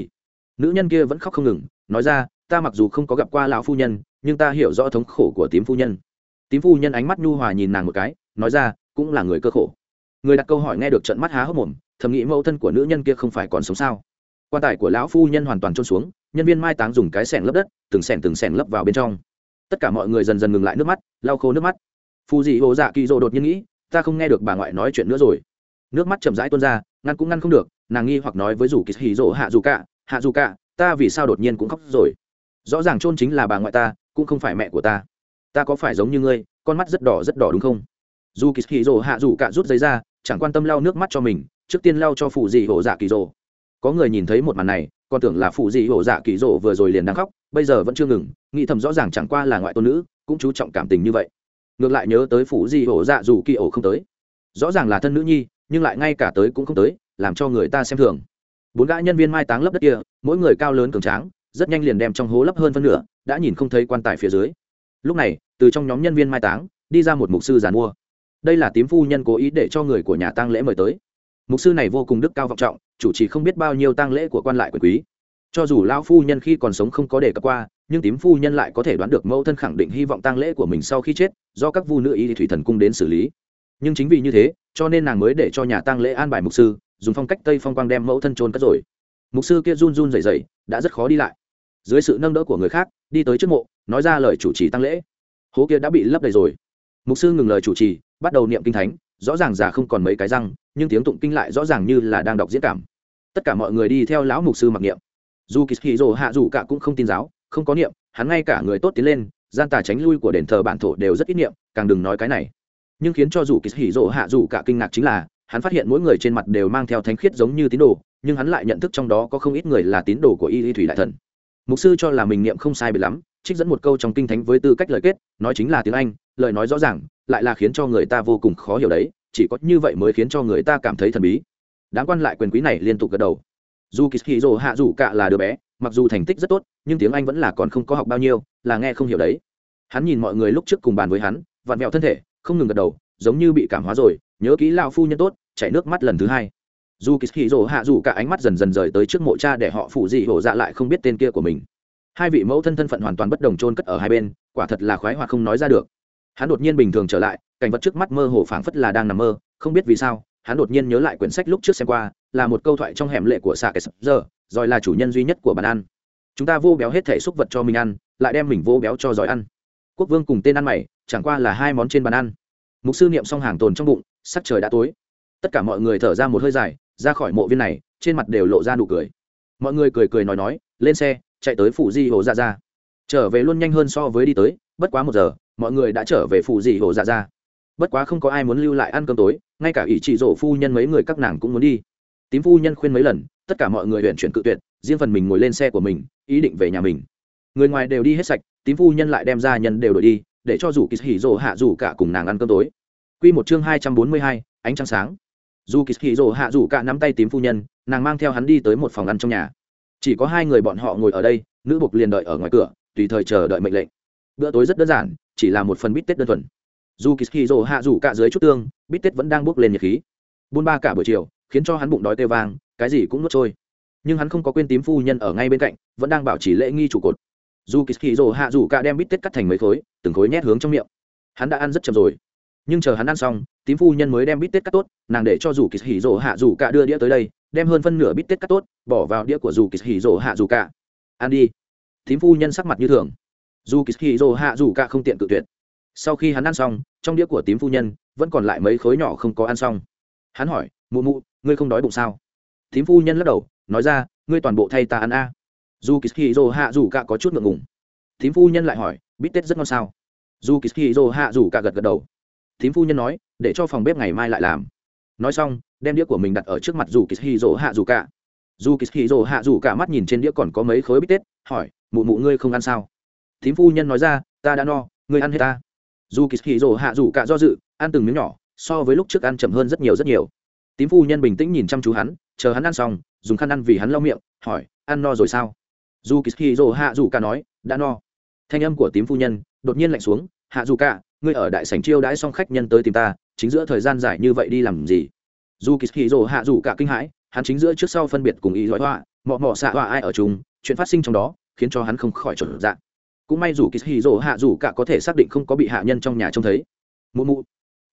Nữ nhân kia vẫn khóc không ngừng, nói ra, ta mặc dù không có gặp qua lão phu nhân, nhưng ta hiểu rõ thống khổ của tím phu nhân. Tím phu nhân ánh mắt nhu hòa nhìn nàng một cái, nói ra, cũng là người cơ khổ. Người đặt câu hỏi nghe được trận mắt há hốc mồm, thầm nghĩ mẫu thân của nữ nhân kia không phải còn sống sao? Quan tài của lão phu nhân hoàn toàn trôn xuống, nhân viên mai táng dùng cái sẻng lấp đất, từng sẻng từng sẻng lấp vào bên trong tất cả mọi người dần dần ngừng lại nước mắt, lau khô nước mắt. Phù dị hồ dạ kỳ dỗ đột nhiên nghĩ, ta không nghe được bà ngoại nói chuyện nữa rồi. Nước mắt chậm rãi tuôn ra, ngăn cũng ngăn không được, nàng nghi hoặc nói với rủ kỳ hì dỗ hạ dù cả, hạ dù cả, ta vì sao đột nhiên cũng khóc rồi? Rõ ràng chôn chính là bà ngoại ta, cũng không phải mẹ của ta. Ta có phải giống như ngươi, con mắt rất đỏ rất đỏ đúng không? Dù kỳ hì dỗ hạ dù cả rút giấy ra, chẳng quan tâm lau nước mắt cho mình, trước tiên lau cho phù dị hồ dạ kỳ dỗ có người nhìn thấy một màn này, còn tưởng là phụ dị hổ dạ kỳ dỗ vừa rồi liền đang khóc, bây giờ vẫn chưa ngừng, nghĩ thầm rõ ràng chẳng qua là ngoại tôn nữ, cũng chú trọng cảm tình như vậy. Ngược lại nhớ tới phụ gì ổ dạ dù kỳ ổ không tới. Rõ ràng là thân nữ nhi, nhưng lại ngay cả tới cũng không tới, làm cho người ta xem thường. Bốn gã nhân viên mai táng lấp đất kia, mỗi người cao lớn cường tráng, rất nhanh liền đem trong hố lấp hơn phân nửa, đã nhìn không thấy quan tài phía dưới. Lúc này, từ trong nhóm nhân viên mai táng, đi ra một mục sư giàn mua. Đây là tím phu nhân cố ý để cho người của nhà tang lễ mời tới mục sư này vô cùng đức cao vọng trọng, chủ trì không biết bao nhiêu tang lễ của quan lại quyền quý. Cho dù lão phu nhân khi còn sống không có đề cập qua, nhưng tím phu nhân lại có thể đoán được mẫu thân khẳng định hy vọng tang lễ của mình sau khi chết, do các vu nữ y thủy thần cung đến xử lý. Nhưng chính vì như thế, cho nên nàng mới để cho nhà tang lễ an bài mục sư, dùng phong cách tây phong quang đem mẫu thân trôn cất rồi. Mục sư kia run run rẩy rẩy, đã rất khó đi lại. Dưới sự nâng đỡ của người khác, đi tới trước mộ, nói ra lời chủ trì tăng lễ. Hố kia đã bị lấp đầy rồi. Mục sư ngừng lời chủ trì, bắt đầu niệm kinh thánh rõ ràng già không còn mấy cái răng, nhưng tiếng tụng kinh lại rõ ràng như là đang đọc diễn cảm. Tất cả mọi người đi theo lão mục sư mặc niệm. Dù kỳ hì hạ dù cả cũng không tin giáo, không có niệm, hắn ngay cả người tốt tiến lên, gian tà tránh lui của đền thờ bản thổ đều rất ít niệm, càng đừng nói cái này. Nhưng khiến cho dù kỳ hì hạ dù cả kinh ngạc chính là, hắn phát hiện mỗi người trên mặt đều mang theo thánh khiết giống như tín đồ, nhưng hắn lại nhận thức trong đó có không ít người là tín đồ của y y thủy đại thần. Mục sư cho là mình niệm không sai bị lắm, trích dẫn một câu trong kinh thánh với tư cách lời kết, nói chính là tiếng anh lời nói rõ ràng, lại là khiến cho người ta vô cùng khó hiểu đấy, chỉ có như vậy mới khiến cho người ta cảm thấy thần bí. Đáng quan lại quyền quý này liên tục gật đầu. Dù kỳ dỗ hạ dù cả là đứa bé, mặc dù thành tích rất tốt, nhưng tiếng anh vẫn là còn không có học bao nhiêu, là nghe không hiểu đấy. Hắn nhìn mọi người lúc trước cùng bàn với hắn, vặn vẹo thân thể, không ngừng gật đầu, giống như bị cảm hóa rồi, nhớ kỹ lao phu nhân tốt, chảy nước mắt lần thứ hai. Dù kỳ dỗ hạ dù cả ánh mắt dần dần rời tới trước mộ cha để họ phụ dị hổ dạ lại không biết tên kia của mình. Hai vị mẫu thân thân phận hoàn toàn bất đồng trôn cất ở hai bên, quả thật là khoái hoặc không nói ra được hắn đột nhiên bình thường trở lại, cảnh vật trước mắt mơ hồ phảng phất là đang nằm mơ, không biết vì sao, hắn đột nhiên nhớ lại quyển sách lúc trước xem qua, là một câu thoại trong hẻm lệ của xạ kẻ sập giờ rồi là chủ nhân duy nhất của bàn ăn. Chúng ta vô béo hết thể xúc vật cho mình ăn, lại đem mình vô béo cho giỏi ăn. Quốc vương cùng tên ăn mày, chẳng qua là hai món trên bàn ăn. Mục sư niệm xong hàng tồn trong bụng, sắc trời đã tối. Tất cả mọi người thở ra một hơi dài, ra khỏi mộ viên này, trên mặt đều lộ ra nụ cười. Mọi người cười cười nói nói, lên xe, chạy tới phủ di hồ ra ra trở về luôn nhanh hơn so với đi tới, bất quá một giờ mọi người đã trở về phủ dị hồ dạ ra bất quá không có ai muốn lưu lại ăn cơm tối ngay cả ỷ trị rổ phu nhân mấy người các nàng cũng muốn đi. Tím phu nhân khuyên mấy lần tất cả mọi người huyện chuyển cự tuyệt riêng phần mình ngồi lên xe của mình ý định về nhà mình. Người ngoài đều đi hết sạch tím phu nhân lại đem ra nhân đều đổi đi để cho rủ kỳ hỉ rổ hạ rủ cả cùng nàng ăn cơm tối. Quy một chương hai trăm bốn mươi hai, ánh trăng sáng. Dù kỳ hỉ rổ hạ rủ cả nắm tay tím phu nhân nàng mang theo hắn đi tới một phòng ăn trong nhà. Chỉ có hai người bọn họ ngồi ở đây nữ bục liền đợi ở ngoài cửa tùy thời chờ đợi mệnh lệnh bữa tối rất đơn giản, chỉ là một phần bít tết đơn thuần. Dù kỳ kỳ rồ hạ rủ cả dưới chút tương, bít tết vẫn đang bốc lên nhiệt khí. Buôn ba cả buổi chiều, khiến cho hắn bụng đói tê vang, cái gì cũng nuốt trôi. Nhưng hắn không có quên tím phu nhân ở ngay bên cạnh, vẫn đang bảo trì lễ nghi trụ cột. Dù kỳ kỳ rồ hạ rủ cả đem bít tết cắt thành mấy khối, từng khối nhét hướng trong miệng. Hắn đã ăn rất chậm rồi. Nhưng chờ hắn ăn xong, tím phu nhân mới đem bít tết cắt tốt, nàng để cho dù kỳ hỉ rồ hạ rủ cả đưa đĩa tới đây, đem hơn phân nửa bít tết cắt tốt, bỏ vào đĩa của dù kỳ hỉ rồ hạ rủ cả. Ăn đi. Tím phu nhân sắc mặt như thường dù kỳ hạ rủ cả không tiện cự tuyệt. Sau khi hắn ăn xong, trong đĩa của tím phu nhân, vẫn còn lại mấy khối nhỏ không có ăn xong. Hắn hỏi, mụ mụ, ngươi không đói bụng sao? Tím phu nhân lắc đầu, nói ra, ngươi toàn bộ thay ta ăn a. Dù kỳ hạ rủ cả có chút ngượng ngùng. Tím phu nhân lại hỏi, bít tết rất ngon sao? Dù kỳ hạ rủ cả gật gật đầu. Tím phu nhân nói, để cho phòng bếp ngày mai lại làm. Nói xong, đem đĩa của mình đặt ở trước mặt dù kỳ hạ rủ cả. Dù kỳ hạ rủ cả mắt nhìn trên đĩa còn có mấy khối bít tết, hỏi, mụ mụ ngươi không ăn sao? Thím phu nhân nói ra, ta đã no, ngươi ăn hết ta. Dù kỳ hì rồ hạ rủ cả do dự, ăn từng miếng nhỏ, so với lúc trước ăn chậm hơn rất nhiều rất nhiều. Tím phu nhân bình tĩnh nhìn chăm chú hắn, chờ hắn ăn xong, dùng khăn ăn vì hắn lau miệng, hỏi, ăn no rồi sao? Dù kỳ hì rồ hạ rủ cả nói, đã no. Thanh âm của tím phu nhân đột nhiên lạnh xuống, hạ rủ cả, ngươi ở đại sảnh chiêu đãi xong khách nhân tới tìm ta, chính giữa thời gian dài như vậy đi làm gì? Dù kỳ hì rồ hạ rủ cả kinh hãi, hắn chính giữa trước sau phân biệt cùng ý dõi họa, mọ mọ xạ họa ai ở chúng chuyện phát sinh trong đó khiến cho hắn không khỏi trở dạng cũng may dù kỳ hì dỗ hạ dù cả có thể xác định không có bị hạ nhân trong nhà trông thấy. Mụ mụ.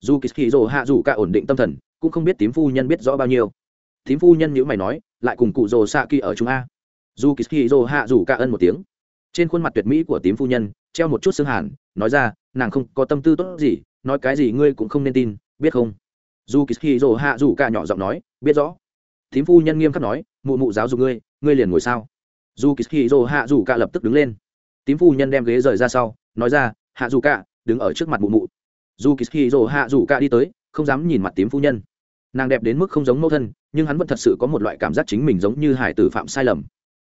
Dù kỳ hì dỗ hạ dù cả ổn định tâm thần, cũng không biết tím phu nhân biết rõ bao nhiêu. Tím phu nhân nhữ mày nói, lại cùng cụ rồ xạ kỳ ở chúng a. Dù kỳ hì dỗ hạ dù cả ân một tiếng. Trên khuôn mặt tuyệt mỹ của tím phu nhân, treo một chút xương hàn, nói ra, nàng không có tâm tư tốt gì, nói cái gì ngươi cũng không nên tin, biết không? Dù kỳ hì dỗ hạ dù cả nhỏ giọng nói, biết rõ. Tím phu nhân nghiêm khắc nói, mụ mụ giáo dục ngươi ngươi liền ngồi sao? Dù kỳ hì dỗ hạ dù cả lập tức đứng lên tím phu nhân đem ghế rời ra sau, nói ra, hạ dù cả, đứng ở trước mặt mụ mụ. Dù kỳ hì rồ hạ dù cả đi tới, không dám nhìn mặt tím phu nhân. Nàng đẹp đến mức không giống mẫu thân, nhưng hắn vẫn thật sự có một loại cảm giác chính mình giống như hải tử phạm sai lầm.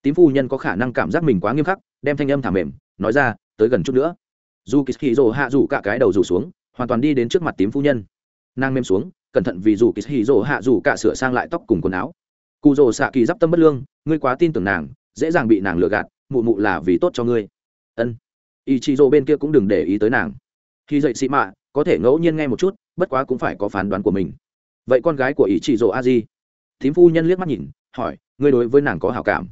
Tím phu nhân có khả năng cảm giác mình quá nghiêm khắc, đem thanh âm thả mềm, nói ra, tới gần chút nữa. Dù kỳ hì rồ hạ dù cả cái đầu rủ xuống, hoàn toàn đi đến trước mặt tím phu nhân. Nàng mềm xuống, cẩn thận vì dù kỳ hì rồ hạ dù cả sửa sang lại tóc cùng quần áo. Cụ rồ xạ kỳ d i p tâm bất lương, ngươi quá tin tưởng nàng, dễ dàng bị nàng lừa gạt, mụ mụ là vì tốt cho ngươi ân. Ý chị rồ bên kia cũng đừng để ý tới nàng. Khi dậy sĩ mạ có thể ngẫu nhiên nghe một chút bất quá cũng phải có phán đoán của mình. Vậy con gái của ý chị rồ a di thím phu nhân liếc mắt nhìn hỏi ngươi đối với nàng có hảo cảm?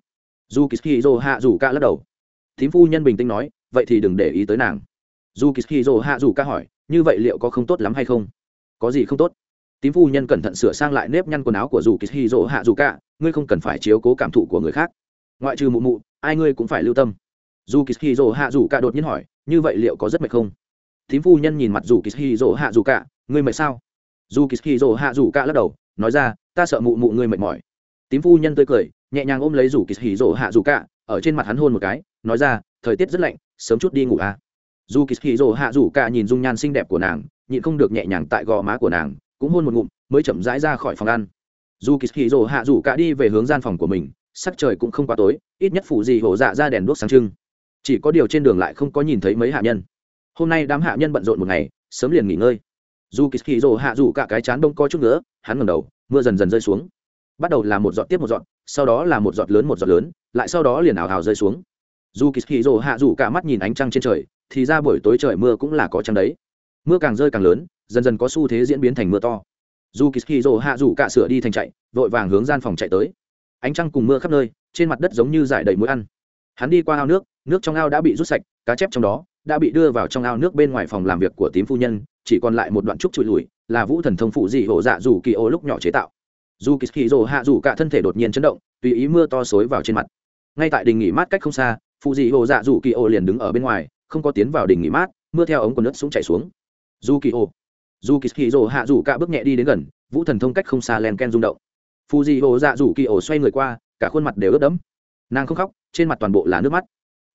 Dù kỳ dô hạ dù ca lắc đầu. Thím phu nhân bình tĩnh nói vậy thì đừng để ý tới nàng. Dù kỳ dô hạ dù ca hỏi như vậy liệu có không tốt lắm hay không? Có gì không tốt? Tím phu nhân cẩn thận sửa sang lại nếp nhăn quần áo của dù kỳ dô hạ dù ca, ngươi không cần phải chiếu cố cảm thụ của người khác. Ngoại trừ mụ mụ ai ngươi cũng phải lưu tâm dù kỳ dỗ hạ dù cả đột nhiên hỏi, như vậy liệu có rất mệt không? Tím phu nhân nhìn mặt dù kỳ dỗ hạ dù cả ngươi mệt sao? Dù kỳ dỗ hạ dù cả lắc đầu, nói ra, ta sợ mụ mụ ngươi mệt mỏi. Tím phu nhân tươi cười, nhẹ nhàng ôm lấy rủ kỳ hỉ rỗ hạ dù cả ở trên mặt hắn hôn một cái, nói ra, thời tiết rất lạnh, sớm chút đi ngủ à. dù kỳ hỉ rỗ hạ dù cả nhìn dung nhan xinh đẹp của nàng, nhịn không được nhẹ nhàng tại gò má của nàng, cũng hôn một ngụm, mới chậm rãi ra khỏi phòng ăn. Dù kỳ hỉ rỗ hạ dù cả đi về hướng gian phòng của mình, sắc trời cũng không quá tối, ít nhất phủ gì hổ dạ ra đèn đuốc sáng trưng chỉ có điều trên đường lại không có nhìn thấy mấy hạ nhân. Hôm nay đám hạ nhân bận rộn một ngày, sớm liền nghỉ ngơi. Dù kỳ hỉ rồ hạ dù cả cái chán đông co chút nữa, hắn ngẩng đầu, mưa dần dần rơi xuống. Bắt đầu là một giọt tiếp một giọt, sau đó là một giọt lớn một giọt lớn, lại sau đó liền ảo hào rơi xuống. Dù kỳ hì rồ hạ dù cả mắt nhìn ánh trăng trên trời, thì ra buổi tối trời mưa cũng là có trăng đấy. Mưa càng rơi càng lớn, dần dần có xu thế diễn biến thành mưa to. Dù kỳ hì rồ hạ dù cả sửa đi thành chạy, vội vàng hướng gian phòng chạy tới. Ánh trăng cùng mưa khắp nơi, trên mặt đất giống như dải đầy mũi ăn. Hắn đi qua ao nước nước trong ao đã bị rút sạch, cá chép trong đó đã bị đưa vào trong ao nước bên ngoài phòng làm việc của tím phu nhân, chỉ còn lại một đoạn trúc trụi lùi là vũ thần thông phụ dị hộ dạ dù kỳ ô lúc nhỏ chế tạo. Dù kỳ kỳ rồ hạ dù cả thân thể đột nhiên chấn động, tùy ý mưa to xối vào trên mặt. Ngay tại đình nghỉ mát cách không xa, phụ dị hồ dạ dù kỳ ô liền đứng ở bên ngoài, không có tiến vào đình nghỉ mát, mưa theo ống của nước súng chảy xuống. Dù kỳ ô, dù kỳ kỳ rồ hạ dù cả bước nhẹ đi đến gần, vũ thần thông cách không xa len ken rung động. Phụ dị hồ dạ dù kỳ ô xoay người qua, cả khuôn mặt đều ướt đẫm. Nàng không khóc, trên mặt toàn bộ là nước mắt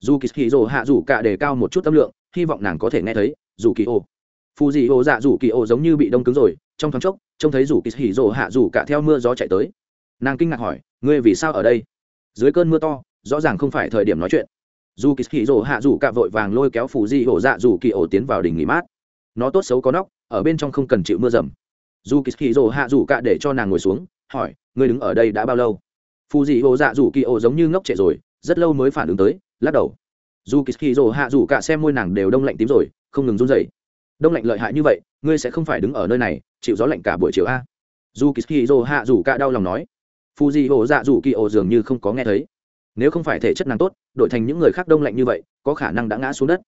dù kỳ hì rồ hạ dù cả đề cao một chút tâm lượng, hy vọng nàng có thể nghe thấy, dù kỳ ô phù dị ô dạ dù kỳ ô giống như bị đông cứng rồi, trong thoáng chốc, trông thấy dù kỳ hì rồ hạ dù cả theo mưa gió chạy tới. Nàng kinh ngạc hỏi, ngươi vì sao ở đây? Dưới cơn mưa to, rõ ràng không phải thời điểm nói chuyện. Dù kỳ hì rồ hạ dù cả vội vàng lôi kéo phù dị ô dạ dù kỳ ô tiến vào đỉnh nghỉ mát. Nó tốt xấu có nóc, ở bên trong không cần chịu mưa dầm. Dù kỳ hì rồ hạ dù cả để cho nàng ngồi xuống, hỏi, ngươi đứng ở đây đã bao lâu? Phù dị ô dạ dù kỳ ô giống như ngốc trệ rồi, rất lâu mới phản ứng tới lắc đầu. Dù kỳ hỉ rồ hạ rủ cả xem môi nàng đều đông lạnh tím rồi, không ngừng run rẩy. Đông lạnh lợi hại như vậy, ngươi sẽ không phải đứng ở nơi này, chịu gió lạnh cả buổi chiều a. Dù kỳ dô hạ dù cả đau lòng nói. Phu di hồ dạ dù kỳ ồ dường như không có nghe thấy. Nếu không phải thể chất nàng tốt, đổi thành những người khác đông lạnh như vậy, có khả năng đã ngã xuống đất.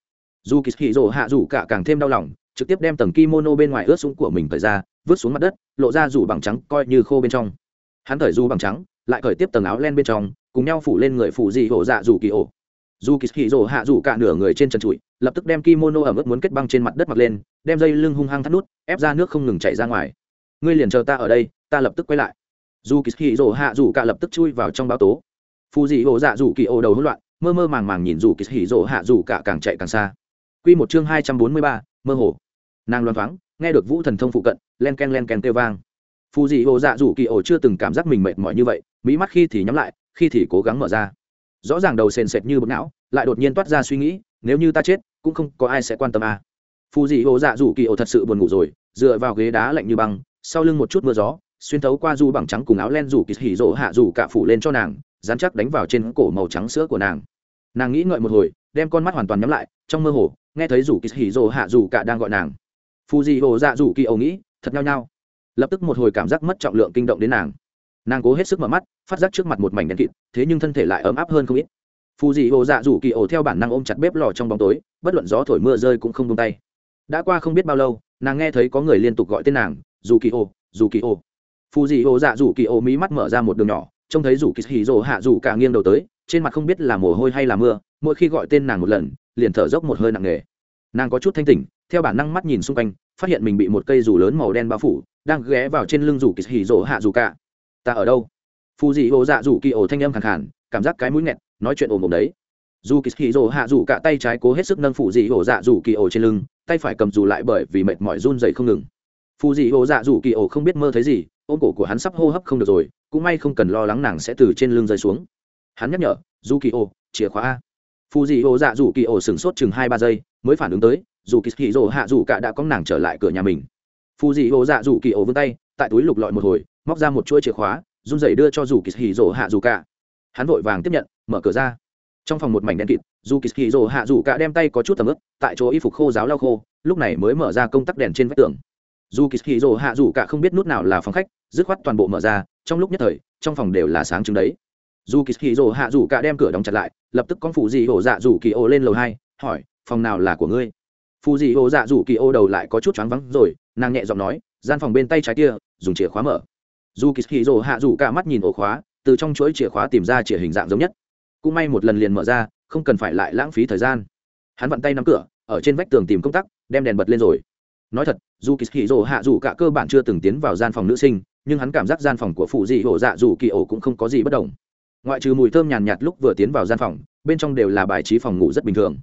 Dù kỳ dô hạ dù cả càng thêm đau lòng, trực tiếp đem tầng kimono bên ngoài ướt súng của mình thời ra, vứt xuống mặt đất, lộ ra rủ bằng trắng coi như khô bên trong. Hắn thời du bằng trắng, lại cởi tiếp tầng áo len bên trong, cùng nhau phủ lên người phụ dị hổ dạ dù kỳ ổ dù kỳ hì rồ hạ dù cả nửa người trên trần trụi, lập tức đem kimono ẩm ướt muốn kết băng trên mặt đất mặc lên, đem dây lưng hung hăng thắt nút, ép ra nước không ngừng chảy ra ngoài. Ngươi liền chờ ta ở đây, ta lập tức quay lại. Dù kỳ hì rồ hạ dù cả lập tức chui vào trong báo tố. Phù dị ổ dạ dù kỳ Ổ đầu hỗn loạn, mơ mơ màng màng nhìn dù kỳ hì rồ hạ dù cả càng chạy càng xa. Q một chương hai trăm bốn mươi ba, mơ hồ. Nàng loan thoáng, nghe được vũ thần thông phụ cận, len ken len ken kêu vang. Phù dị ổ dạ dù kỳ ổ chưa từng cảm giác mình mệt mỏi như vậy mỹ mắt khi thì nhắm lại, khi thì cố gắng mở ra rõ ràng đầu sền sệt như bực não, lại đột nhiên toát ra suy nghĩ, nếu như ta chết, cũng không có ai sẽ quan tâm à. phù dị ô dạ dù kỳ ô thật sự buồn ngủ rồi, dựa vào ghế đá lạnh như băng, sau lưng một chút mưa gió, xuyên thấu qua du bằng trắng cùng áo len rủ kỳ hỉ rỗ hạ rủ cả phủ lên cho nàng, dán chắc đánh vào trên cổ màu trắng sữa của nàng. Nàng nghĩ ngợi một hồi, đem con mắt hoàn toàn nhắm lại, trong mơ hồ, nghe thấy rủ kỳ hỉ rỗ hạ rủ cả đang gọi nàng. Phù dị ô dạ rủ kỳ ô nghĩ, thật nhau nhau lập tức một hồi cảm giác mất trọng lượng kinh động đến nàng nàng cố hết sức mở mắt, phát giác trước mặt một mảnh đèn kịt, thế nhưng thân thể lại ấm áp hơn không ít. Phù dị hồ dạ rủ kỳ ổ theo bản năng ôm chặt bếp lò trong bóng tối, bất luận gió thổi mưa rơi cũng không tung tay. Đã qua không biết bao lâu, nàng nghe thấy có người liên tục gọi tên nàng dù kỳ ô dù kỳ ô phù dị hồ dạ rủ kỳ ô mí mắt mở ra một đường nhỏ, trông thấy rủ kỳ hì rỗ hạ rủ cả nghiêng đầu tới, trên mặt không biết là mồ hôi hay là mưa, mỗi khi gọi tên nàng một lần, liền thở dốc một hơi nặng nề. Nàng có chút thanh tỉnh, theo bản năng mắt nhìn xung quanh, phát hiện mình bị một cây dù lớn màu đen bao phủ, đang ghé vào trên lưng rủ kỳ hì rỗ hạ rủ cả ta ở đâu? Phù dị hồ dạ Dù kỳ ổ thanh âm khẳng khản cảm giác cái mũi nghẹt, nói chuyện ồm ồm đấy. Dù kỳ hì rồ hạ rủ cả tay trái cố hết sức nâng phù dị hồ dạ Dù kỳ ổ trên lưng, tay phải cầm dù lại bởi vì mệt mỏi run dậy không ngừng. Phù dị hồ dạ Dù kỳ ổ không biết mơ thấy gì, ôm cổ của hắn sắp hô hấp không được rồi, cũng may không cần lo lắng nàng sẽ từ trên lưng rơi xuống. Hắn nhắc nhở dù kỳ ổ, chìa khóa a. Phù dị ô dạ dù kỳ ổ sửng sốt chừng hai ba giây, mới phản ứng tới, dù kỳ hì rồ hạ dù cả đã có nàng trở lại cửa nhà mình. Phù dị ô dạ dù kỳ ổ vươn tay tại túi lục lọi một hồi, móc ra một chuỗi chìa khóa, run rẩy đưa cho dù kỳ hì rồ hạ dù cả hắn vội vàng tiếp nhận, mở cửa ra. Trong phòng một mảnh đen kịt dù kỳ hì rồ hạ dù cả đem tay có chút tầm ướp tại chỗ y phục khô giáo lau khô, lúc này mới mở ra công tắc đèn trên vách tường. Dù kỳ hì rồ hạ dù cả không biết nút nào là phòng khách, dứt khoát toàn bộ mở ra, trong lúc nhất thời, trong phòng đều là sáng chứng đấy. Dù kỳ hì rồ hạ dù cả đem cửa đóng chặt lại, lập tức con phụ dị hổ dạ dù kỳ ô lên lầu hai, hỏi, phòng nào là của ngươi? Phụ dị hổ dạ dù kỳ ô đầu lại có chút choáng vắng rồi, nàng nhẹ giọng nói, gian phòng bên tay trái kia dùng chìa khóa mở. Dù kỳ hì rồ hạ rủ cả mắt nhìn ổ khóa, từ trong chuỗi chìa khóa tìm ra chìa hình dạng giống nhất. Cũng may một lần liền mở ra, không cần phải lại lãng phí thời gian. Hắn vặn tay nắm cửa, ở trên vách tường tìm công tắc, đem đèn bật lên rồi. Nói thật, dù kỳ hì rồ hạ rủ cả cơ bản chưa từng tiến vào gian phòng nữ sinh, nhưng hắn cảm giác gian phòng của phụ dị ổ dạ dù kỳ ổ cũng không có gì bất đồng. Ngoại trừ mùi thơm nhàn nhạt lúc vừa tiến vào gian phòng, bên trong đều là bài trí phòng ngủ rất bình thường.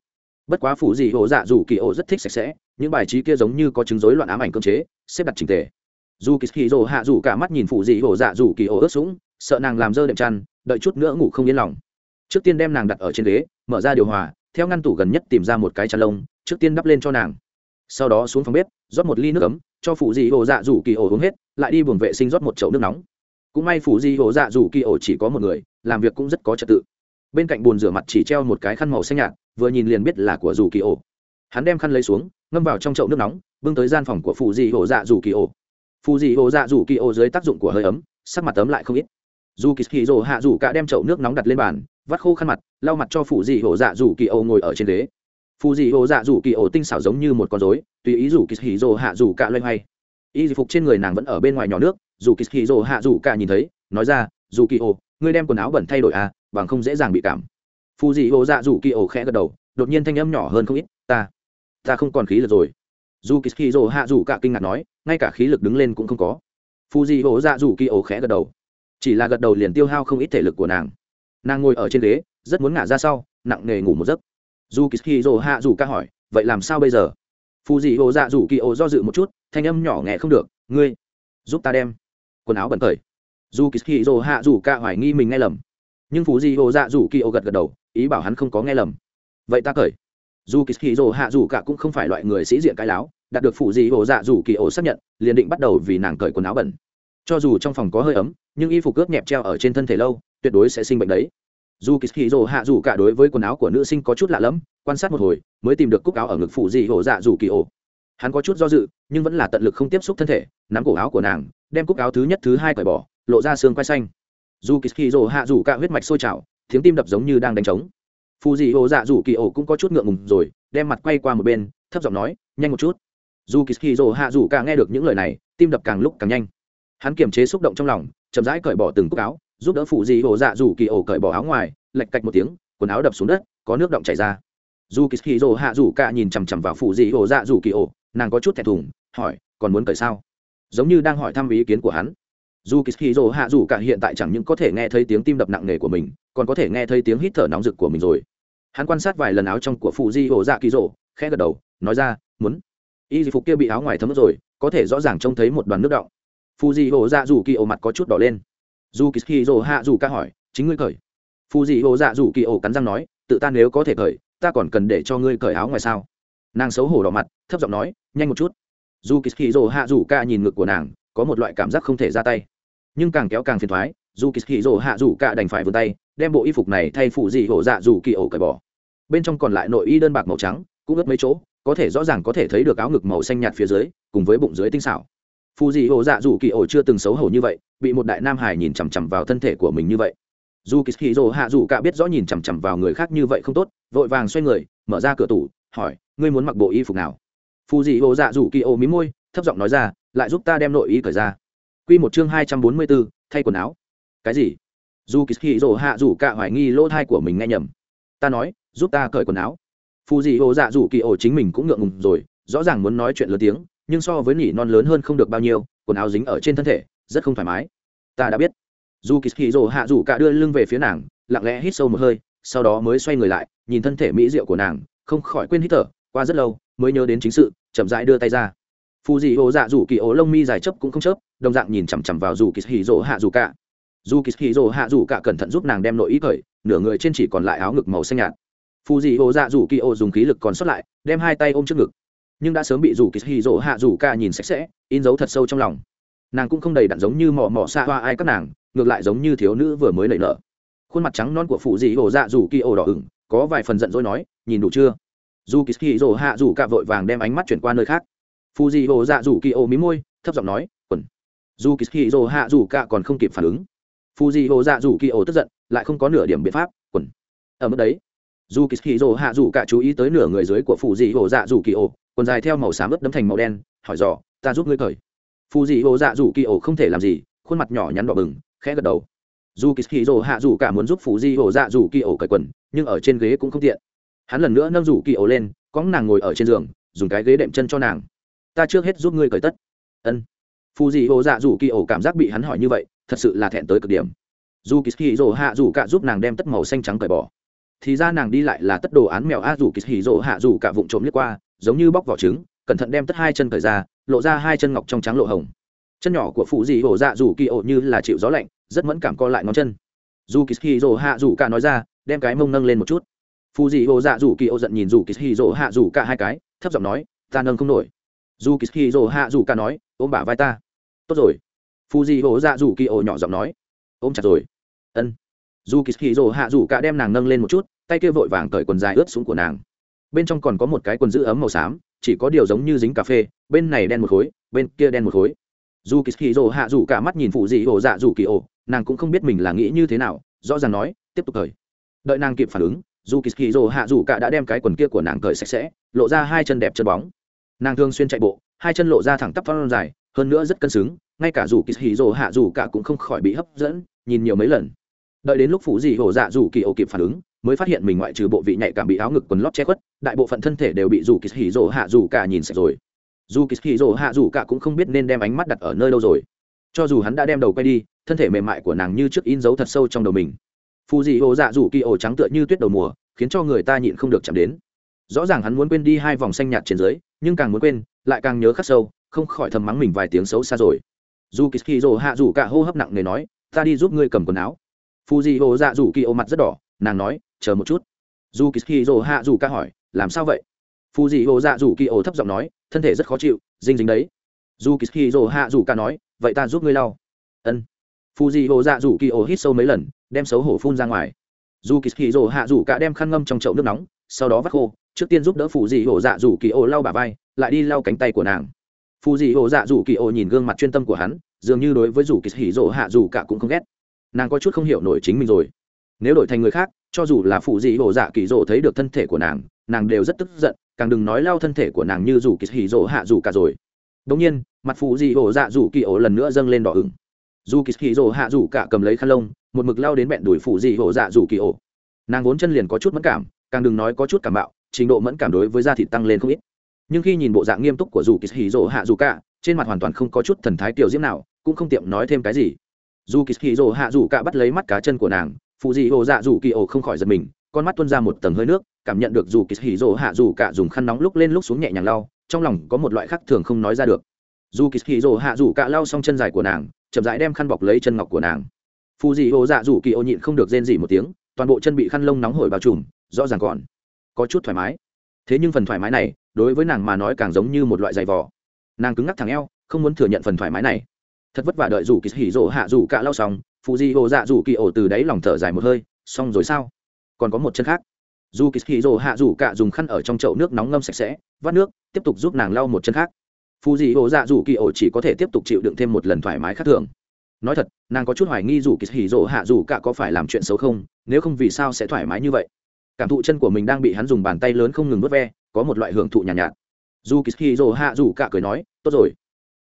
Bất quá phụ dị ổ dạ dù kỳ ổ rất thích sạch sẽ, những bài trí kia giống như có chứng rối loạn ám ảnh cơm chế, xếp đặt trình tề dù kỳ hì rồ hạ dù cả mắt nhìn phụ dị hổ dạ dù kỳ ổ ướt sũng, sợ nàng làm dơ đệm chăn, đợi chút nữa ngủ không yên lòng. Trước tiên đem nàng đặt ở trên ghế, mở ra điều hòa, theo ngăn tủ gần nhất tìm ra một cái chăn lông, trước tiên đắp lên cho nàng. Sau đó xuống phòng bếp, rót một ly nước ấm, cho phụ dị ổ dạ rủ kỳ ổ uống hết, lại đi buồng vệ sinh rót một chậu nước nóng. Cũng may phụ dị ổ dạ rủ kỳ ổ chỉ có một người, làm việc cũng rất có trật tự. Bên cạnh bồn rửa mặt chỉ treo một cái khăn màu xanh nhạt, vừa nhìn liền biết là của rủ kỳ ổ hắn đem khăn lấy xuống, ngâm vào trong chậu nước nóng, bưng tới gian phòng của phụ dị ổ dạ rủ kỳ ổ phụ dị hồ dạ rủ kỳ ô dưới tác dụng của hơi ấm, sắc mặt ấm lại không ít. Dù kỳ hì rồ hạ rủ cả đem chậu nước nóng đặt lên bàn, vắt khô khăn mặt, lau mặt cho phụ dị hồ dạ rủ kỳ ô ngồi ở trên ghế. Phù dị hồ dạ rủ kỳ ô tinh xảo giống như một con rối, tùy ý rủ kỳ hì rồ hạ rủ cả loay hoay. Y phục trên người nàng vẫn ở bên ngoài nhỏ nước, dù kỳ hì rồ hạ rủ cả nhìn thấy, nói ra, dù kỳ ô ngươi đem quần áo bẩn thay đổi à bằng không dễ dàng bị cảm. Phù dị hồ dạ rủ kỳ ô khẽ gật đầu, đột nhiên thanh âm nhỏ hơn không ít, ta ta không còn khí lực rồi dù kỳ hì rồ hạ rủ cả kinh ngạc nói, ngay cả khí lực đứng lên cũng không có. Phù dị hổ dạ rủ kỳ ổ khẽ gật đầu. Chỉ là gật đầu liền tiêu hao không ít thể lực của nàng. Nàng ngồi ở trên ghế, rất muốn ngả ra sau, nặng nề ngủ một giấc. Dù kỳ rồ hạ dù ca hỏi, vậy làm sao bây giờ? Phù dị hổ dạ dù kỳ ô do dự một chút, thanh âm nhỏ nghe không được, ngươi, giúp ta đem quần áo bẩn cởi dù kỳ rồ hạ dù ca hoài nghi mình nghe lầm. Nhưng phù dị hổ dạ dù kỳ ô gật gật đầu, ý bảo hắn không có nghe lầm. Vậy ta cởi dù kỳ rồ hạ dù cả cũng không phải loại người sĩ diện cái láo, đạt được phụ dị ổ dạ dù kỳ ổ xác nhận, liền định bắt đầu vì nàng cởi quần áo bẩn. Cho dù trong phòng có hơi ấm, nhưng y phục cướp nhẹp treo ở trên thân thể lâu, tuyệt đối sẽ sinh bệnh đấy. Dù kỳ hì rồ hạ dù cả đối với quần áo của nữ sinh có chút lạ lẫm, quan sát một hồi, mới tìm được cúc áo ở ngực phụ dị ổ dạ dù kỳ ổ. Hắn có chút do dự, nhưng vẫn là tận lực không tiếp xúc thân thể, nắm cổ áo của nàng, đem cúc áo thứ nhất, thứ hai cởi bỏ, lộ ra xương quai xanh. Dù kỳ hì rồ hạ dù cả huyết mạch sôi trào, tiếng tim đập giống như đang đánh trống phụ dị hồ dạ dù kỳ ổ cũng có chút ngượng ngùng rồi, đem mặt quay qua một bên, thấp giọng nói, nhanh một chút. Dù kỳ hì hạ dù cả nghe được những lời này, tim đập càng lúc càng nhanh. Hắn kiềm chế xúc động trong lòng, chậm rãi cởi bỏ từng cúc áo, giúp đỡ phụ dị hồ dạ dù kỳ ổ cởi bỏ áo ngoài lạch cạch một tiếng, quần áo đập xuống đất, có nước động chảy ra. Dù kỳ hì hạ dù cả nhìn chằm chằm vào phụ dị hồ dạ dù kỳ ổ, nàng có chút thẹn thùng, hỏi, còn muốn cởi sao? Giống như đang hỏi thăm ý kiến của hắn dù kỳ hạ dù cả hiện tại chẳng những có thể nghe thấy tiếng tim đập nặng nề của mình, còn có thể nghe thấy tiếng hít thở nóng rực của mình rồi. Hắn quan sát vài lần áo trong của phụ di ổ dạ kỳ rồ khẽ gật đầu, nói ra, muốn. Y phục kia bị áo ngoài thấm rồi, có thể rõ ràng trông thấy một đoàn nước động phụ di ổ dạ dù kỳ ổ mặt có chút đỏ lên. Dù kỳ hạ dù cả hỏi, chính ngươi cởi? Phụ di hồ dạ dù kỳ ổ cắn răng nói, tự ta nếu có thể cởi, ta còn cần để cho ngươi cởi áo ngoài sao? Nàng xấu hổ đỏ mặt, thấp giọng nói, nhanh một chút. Dù kỳ hạ dù ca nhìn ngực của nàng, có một loại cảm giác không thể ra tay nhưng càng kéo càng phiền thoái, dù kỳ hì rỗ hạ dù cả đành phải vươn tay, đem bộ y phục này thay phụ dị hổ dạ dù kỳ ổ cởi bỏ. Bên trong còn lại nội y đơn bạc màu trắng, cũng ướt mấy chỗ, có thể rõ ràng có thể thấy được áo ngực màu xanh nhạt phía dưới, cùng với bụng dưới tinh xảo. Phù dị hồ dạ dù kỳ ổ chưa từng xấu hổ như vậy, bị một đại nam hải nhìn chằm chằm vào thân thể của mình như vậy. Dù kỳ hì rồ hạ dù cả biết rõ nhìn chằm chằm vào người khác như vậy không tốt, vội vàng xoay người, mở ra cửa tủ, hỏi, ngươi muốn mặc bộ y phục nào? Phù dị hồ dạ dù kỳ ổ mí môi, thấp giọng nói ra, lại giúp ta đem nội y cởi ra quy một chương hai trăm bốn mươi bốn, thay quần áo. Cái gì? Zu Kishiro hạ rủ cả hoài nghi lỗ thai của mình nghe nhầm. Ta nói, giúp ta cởi quần áo. Phù dạ rủ kỳ ổ chính mình cũng ngượng ngùng rồi, rõ ràng muốn nói chuyện lớn tiếng, nhưng so với nỉ non lớn hơn không được bao nhiêu, quần áo dính ở trên thân thể, rất không thoải mái. Ta đã biết. Zu Kishiro hạ rủ cả đưa lưng về phía nàng, lặng lẽ hít sâu một hơi, sau đó mới xoay người lại, nhìn thân thể mỹ diệu của nàng, không khỏi quên hít thở, qua rất lâu, mới nhớ đến chính sự, chậm rãi đưa tay ra phù dị ô dạ dù kỳ ố lông mi dài chấp cũng không chớp, đồng dạng nhìn chằm chằm vào dù kỳ hì Dỗ hạ dù cả. Dù kỳ hì Dỗ hạ dù cả cẩn thận giúp nàng đem nội ý cởi, nửa người trên chỉ còn lại áo ngực màu xanh nhạt. Phù dị ô dạ dù kỳ ô dùng khí lực còn sót lại, đem hai tay ôm trước ngực. Nhưng đã sớm bị Dù kỳ hì Dỗ hạ Dù cả nhìn sạch sẽ, in dấu thật sâu trong lòng. Nàng cũng không đầy đặn giống như mò mò xa hoa ai các nàng, ngược lại giống như thiếu nữ vừa mới nảy nở. Khuôn mặt trắng non của phụ dị hồ dạ dù kỳ ô đỏ ửng, có vài phần giận dỗi nói, nhìn đủ chưa? Dù kỳ hì Dỗ hạ Dù cả vội vàng đem ánh mắt chuyển qua nơi khác. Phu dị hồ dạ dù kỳ ô mí môi, thấp giọng nói, quần. Dù kỳ hì Dồ hạ rủ cả còn không kịp phản ứng. Phu dị hồ dạ dù kỳ ô tức giận, lại không có nửa điểm biện pháp, quần. Ở mức đấy dù kỳ hì Dồ hạ rủ cả chú ý tới nửa người dưới của Phu dị hồ dạ dù kỳ ô quần dài theo màu xám ướt đấm thành màu đen, hỏi dò, ta giúp ngươi cởi. Phù dị hồ dạ dù kỳ ô không thể làm gì, khuôn mặt nhỏ nhắn đỏ bừng, khẽ gật đầu. Dù kỳ hì Dồ hạ dù cả muốn giúp phù dị hồ dạ dù kỳ ô cởi quần, nhưng ở trên ghế cũng không tiện. Hắn lần nữa nâng rủ kỳ ổ lên, có nàng ngồi ở trên giường, dùng cái ghế đệm chân cho nàng ta trước hết giúp ngươi cởi tất. Ân. Phù dị hồ dạ dù kỳ ổ cảm giác bị hắn hỏi như vậy, thật sự là thẹn tới cực điểm. Dù kỳ hì dỗ hạ dù cả giúp nàng đem tất màu xanh trắng cởi bỏ. Thì ra nàng đi lại là tất đồ án mèo a dù kỳ hì dỗ hạ dù cả vụng trộm liếc qua, giống như bóc vỏ trứng, cẩn thận đem tất hai chân cởi ra, lộ ra hai chân ngọc trong trắng lộ hồng. Chân nhỏ của phụ dị hổ dạ dù kỳ ổ như là chịu gió lạnh, rất mẫn cảm co lại ngón chân. Dù kỳ hì dỗ hạ dù cả nói ra, đem cái mông nâng lên một chút. Phụ dị hổ dạ dù kỳ ổ giận nhìn dù kỳ hì dỗ hạ dù cả hai cái, thấp giọng nói, ta nâng không nổi dù kỳ hì rồ hạ dù cả nói, ôm bả vai ta. Tốt rồi. Phụ dị hổ dạ dù kỳ ổ nhỏ giọng nói. Ôm chặt rồi. Ân. Dù kỳ hì rồ hạ dù cả đem nàng nâng lên một chút, tay kia vội vàng cởi quần dài ướt xuống của nàng. Bên trong còn có một cái quần giữ ấm màu xám, chỉ có điều giống như dính cà phê, bên này đen một khối, bên kia đen một khối. Dù kỳ hì rồ hạ dù cả mắt nhìn phụ dị hổ dạ dù kỳ ổ nàng cũng không biết mình là nghĩ như thế nào, rõ ràng nói, tiếp tục cởi. Đợi nàng kịp phản ứng, dù kỳ hì rồ hạ dù cả đã đem cái quần kia của nàng cởi sạch sẽ, lộ ra hai chân đẹp chân bóng nàng thường xuyên chạy bộ, hai chân lộ ra thẳng tắp phong dài, hơn nữa rất cân xứng, ngay cả dù kỳ hì rồ hạ dù cả cũng không khỏi bị hấp dẫn, nhìn nhiều mấy lần. Đợi đến lúc phủ dị hồ dạ dù kỳ ổ kịp phản ứng, mới phát hiện mình ngoại trừ bộ vị nhạy cảm bị áo ngực quần lót che khuất, đại bộ phận thân thể đều bị dù kỳ hì rỗ hạ dù cả nhìn sạch rồi. Dù kỳ hì rỗ hạ dù cả cũng không biết nên đem ánh mắt đặt ở nơi đâu rồi. Cho dù hắn đã đem đầu quay đi, thân thể mềm mại của nàng như trước in dấu thật sâu trong đầu mình. Phù dị ô dạ dù kỳ ổ trắng tựa như tuyết đầu mùa, khiến cho người ta nhịn không được chạm đến rõ ràng hắn muốn quên đi hai vòng xanh nhạt trên dưới, nhưng càng muốn quên, lại càng nhớ khắc sâu, không khỏi thầm mắng mình vài tiếng xấu xa rồi. Dù kỳ kỳ rỗ hạ dù cả hô hấp nặng nề nói, ta đi giúp ngươi cầm quần áo. Phù dị ô dạ dù kỳ ô mặt rất đỏ, nàng nói, chờ một chút. Dù kỳ dỗ hạ dù cả hỏi, làm sao vậy? Phù dị hồ dạ dù kỳ ô thấp giọng nói, thân thể rất khó chịu, dinh dính đấy. Dù kỳ dỗ hạ dù cả nói, vậy ta giúp ngươi lau. Ân. Phù dị hồ dạ dù kỳ ô hít sâu mấy lần, đem xấu hổ phun ra ngoài. Dù kỳ dỗ hạ dù cả đem khăn ngâm trong chậu nước nóng, sau đó vắt khô trước tiên giúp đỡ phù dị hồ dạ dù kỳ ổ lau bà vai, lại đi lau cánh tay của nàng. Phù dị hồ dạ dù kỳ ổ nhìn gương mặt chuyên tâm của hắn, dường như đối với dù kỳ dỗ hạ dù cả cũng không ghét. Nàng có chút không hiểu nổi chính mình rồi. Nếu đổi thành người khác, cho dù là phù dị hồ dạ kỳ rỗ thấy được thân thể của nàng nàng đều rất tức giận, càng đừng nói lau thân thể của nàng như dù kỳ hỉ rỗ hạ dù cả rồi. Đống nhiên, mặt phù dị hồ dạ dù kỳ ổ lần nữa dâng lên đỏ ửng. Dù kỳ hỉ rỗ hạ dù cả cầm lấy khăn lông, một mực lao đến bẹn đuổi phù dị hồ dạ dù kỳ ổ nàng vốn chân liền có chút mẫn cảm, càng đừng nói có chút cảm bạo trình độ mẫn cảm đối với da thịt tăng lên không ít. Nhưng khi nhìn bộ dạng nghiêm túc của dù kỳ hỉ rỗ hạ dù cả, trên mặt hoàn toàn không có chút thần thái tiểu diễm nào, cũng không tiệm nói thêm cái gì. Dù kỳ hỉ rỗ hạ dù cả bắt lấy mắt cá chân của nàng phụ dị ồ dạ dù kỳ ồ không khỏi giật mình, con mắt tuôn ra một tầng hơi nước, cảm nhận được dù kỳ hỉ rỗ hạ dù cả dùng khăn nóng lúc lên lúc xuống nhẹ nhàng lau, trong lòng có một loại khác thường không nói ra được. Dù kỳ hỉ rỗ hạ dù cả lau xong chân dài của nàng, chậm rãi đem khăn bọc lấy chân ngọc của nàng. Phụ dị ồ dạ dù kỳ ồ nhịn không được rên gì một tiếng, toàn bộ chân bị khăn lông nóng hổi bao trùm, rõ ràng còn có chút thoải mái. Thế nhưng phần thoải mái này, đối với nàng mà nói càng giống như một loại giày vò. Nàng cứng ngắc thẳng eo, không muốn thừa nhận phần thoải mái này. Thật vất vả đợi rủ kỳ hỉ rỗ hạ rủ cả lau xong, phụ di hồ dạ rủ kỳ ổ từ đáy lòng thở dài một hơi, xong rồi sao? Còn có một chân khác. Dù kỳ hỉ rỗ hạ rủ cả dùng khăn ở trong chậu nước nóng ngâm sạch sẽ, vắt nước, tiếp tục giúp nàng lau một chân khác. Phù di hồ dạ rủ kỳ ổ chỉ có thể tiếp tục chịu đựng thêm một lần thoải mái khác thường. Nói thật, nàng có chút hoài nghi dù kỳ hỉ rỗ hạ rủ cả có phải làm chuyện xấu không, nếu không vì sao sẽ thoải mái như vậy? Cảm thụ chân của mình đang bị hắn dùng bàn tay lớn không ngừng vớt ve có một loại hưởng thụ nhàn nhạt, nhạt dù kỳ rồ hạ dù cả cười nói tốt rồi.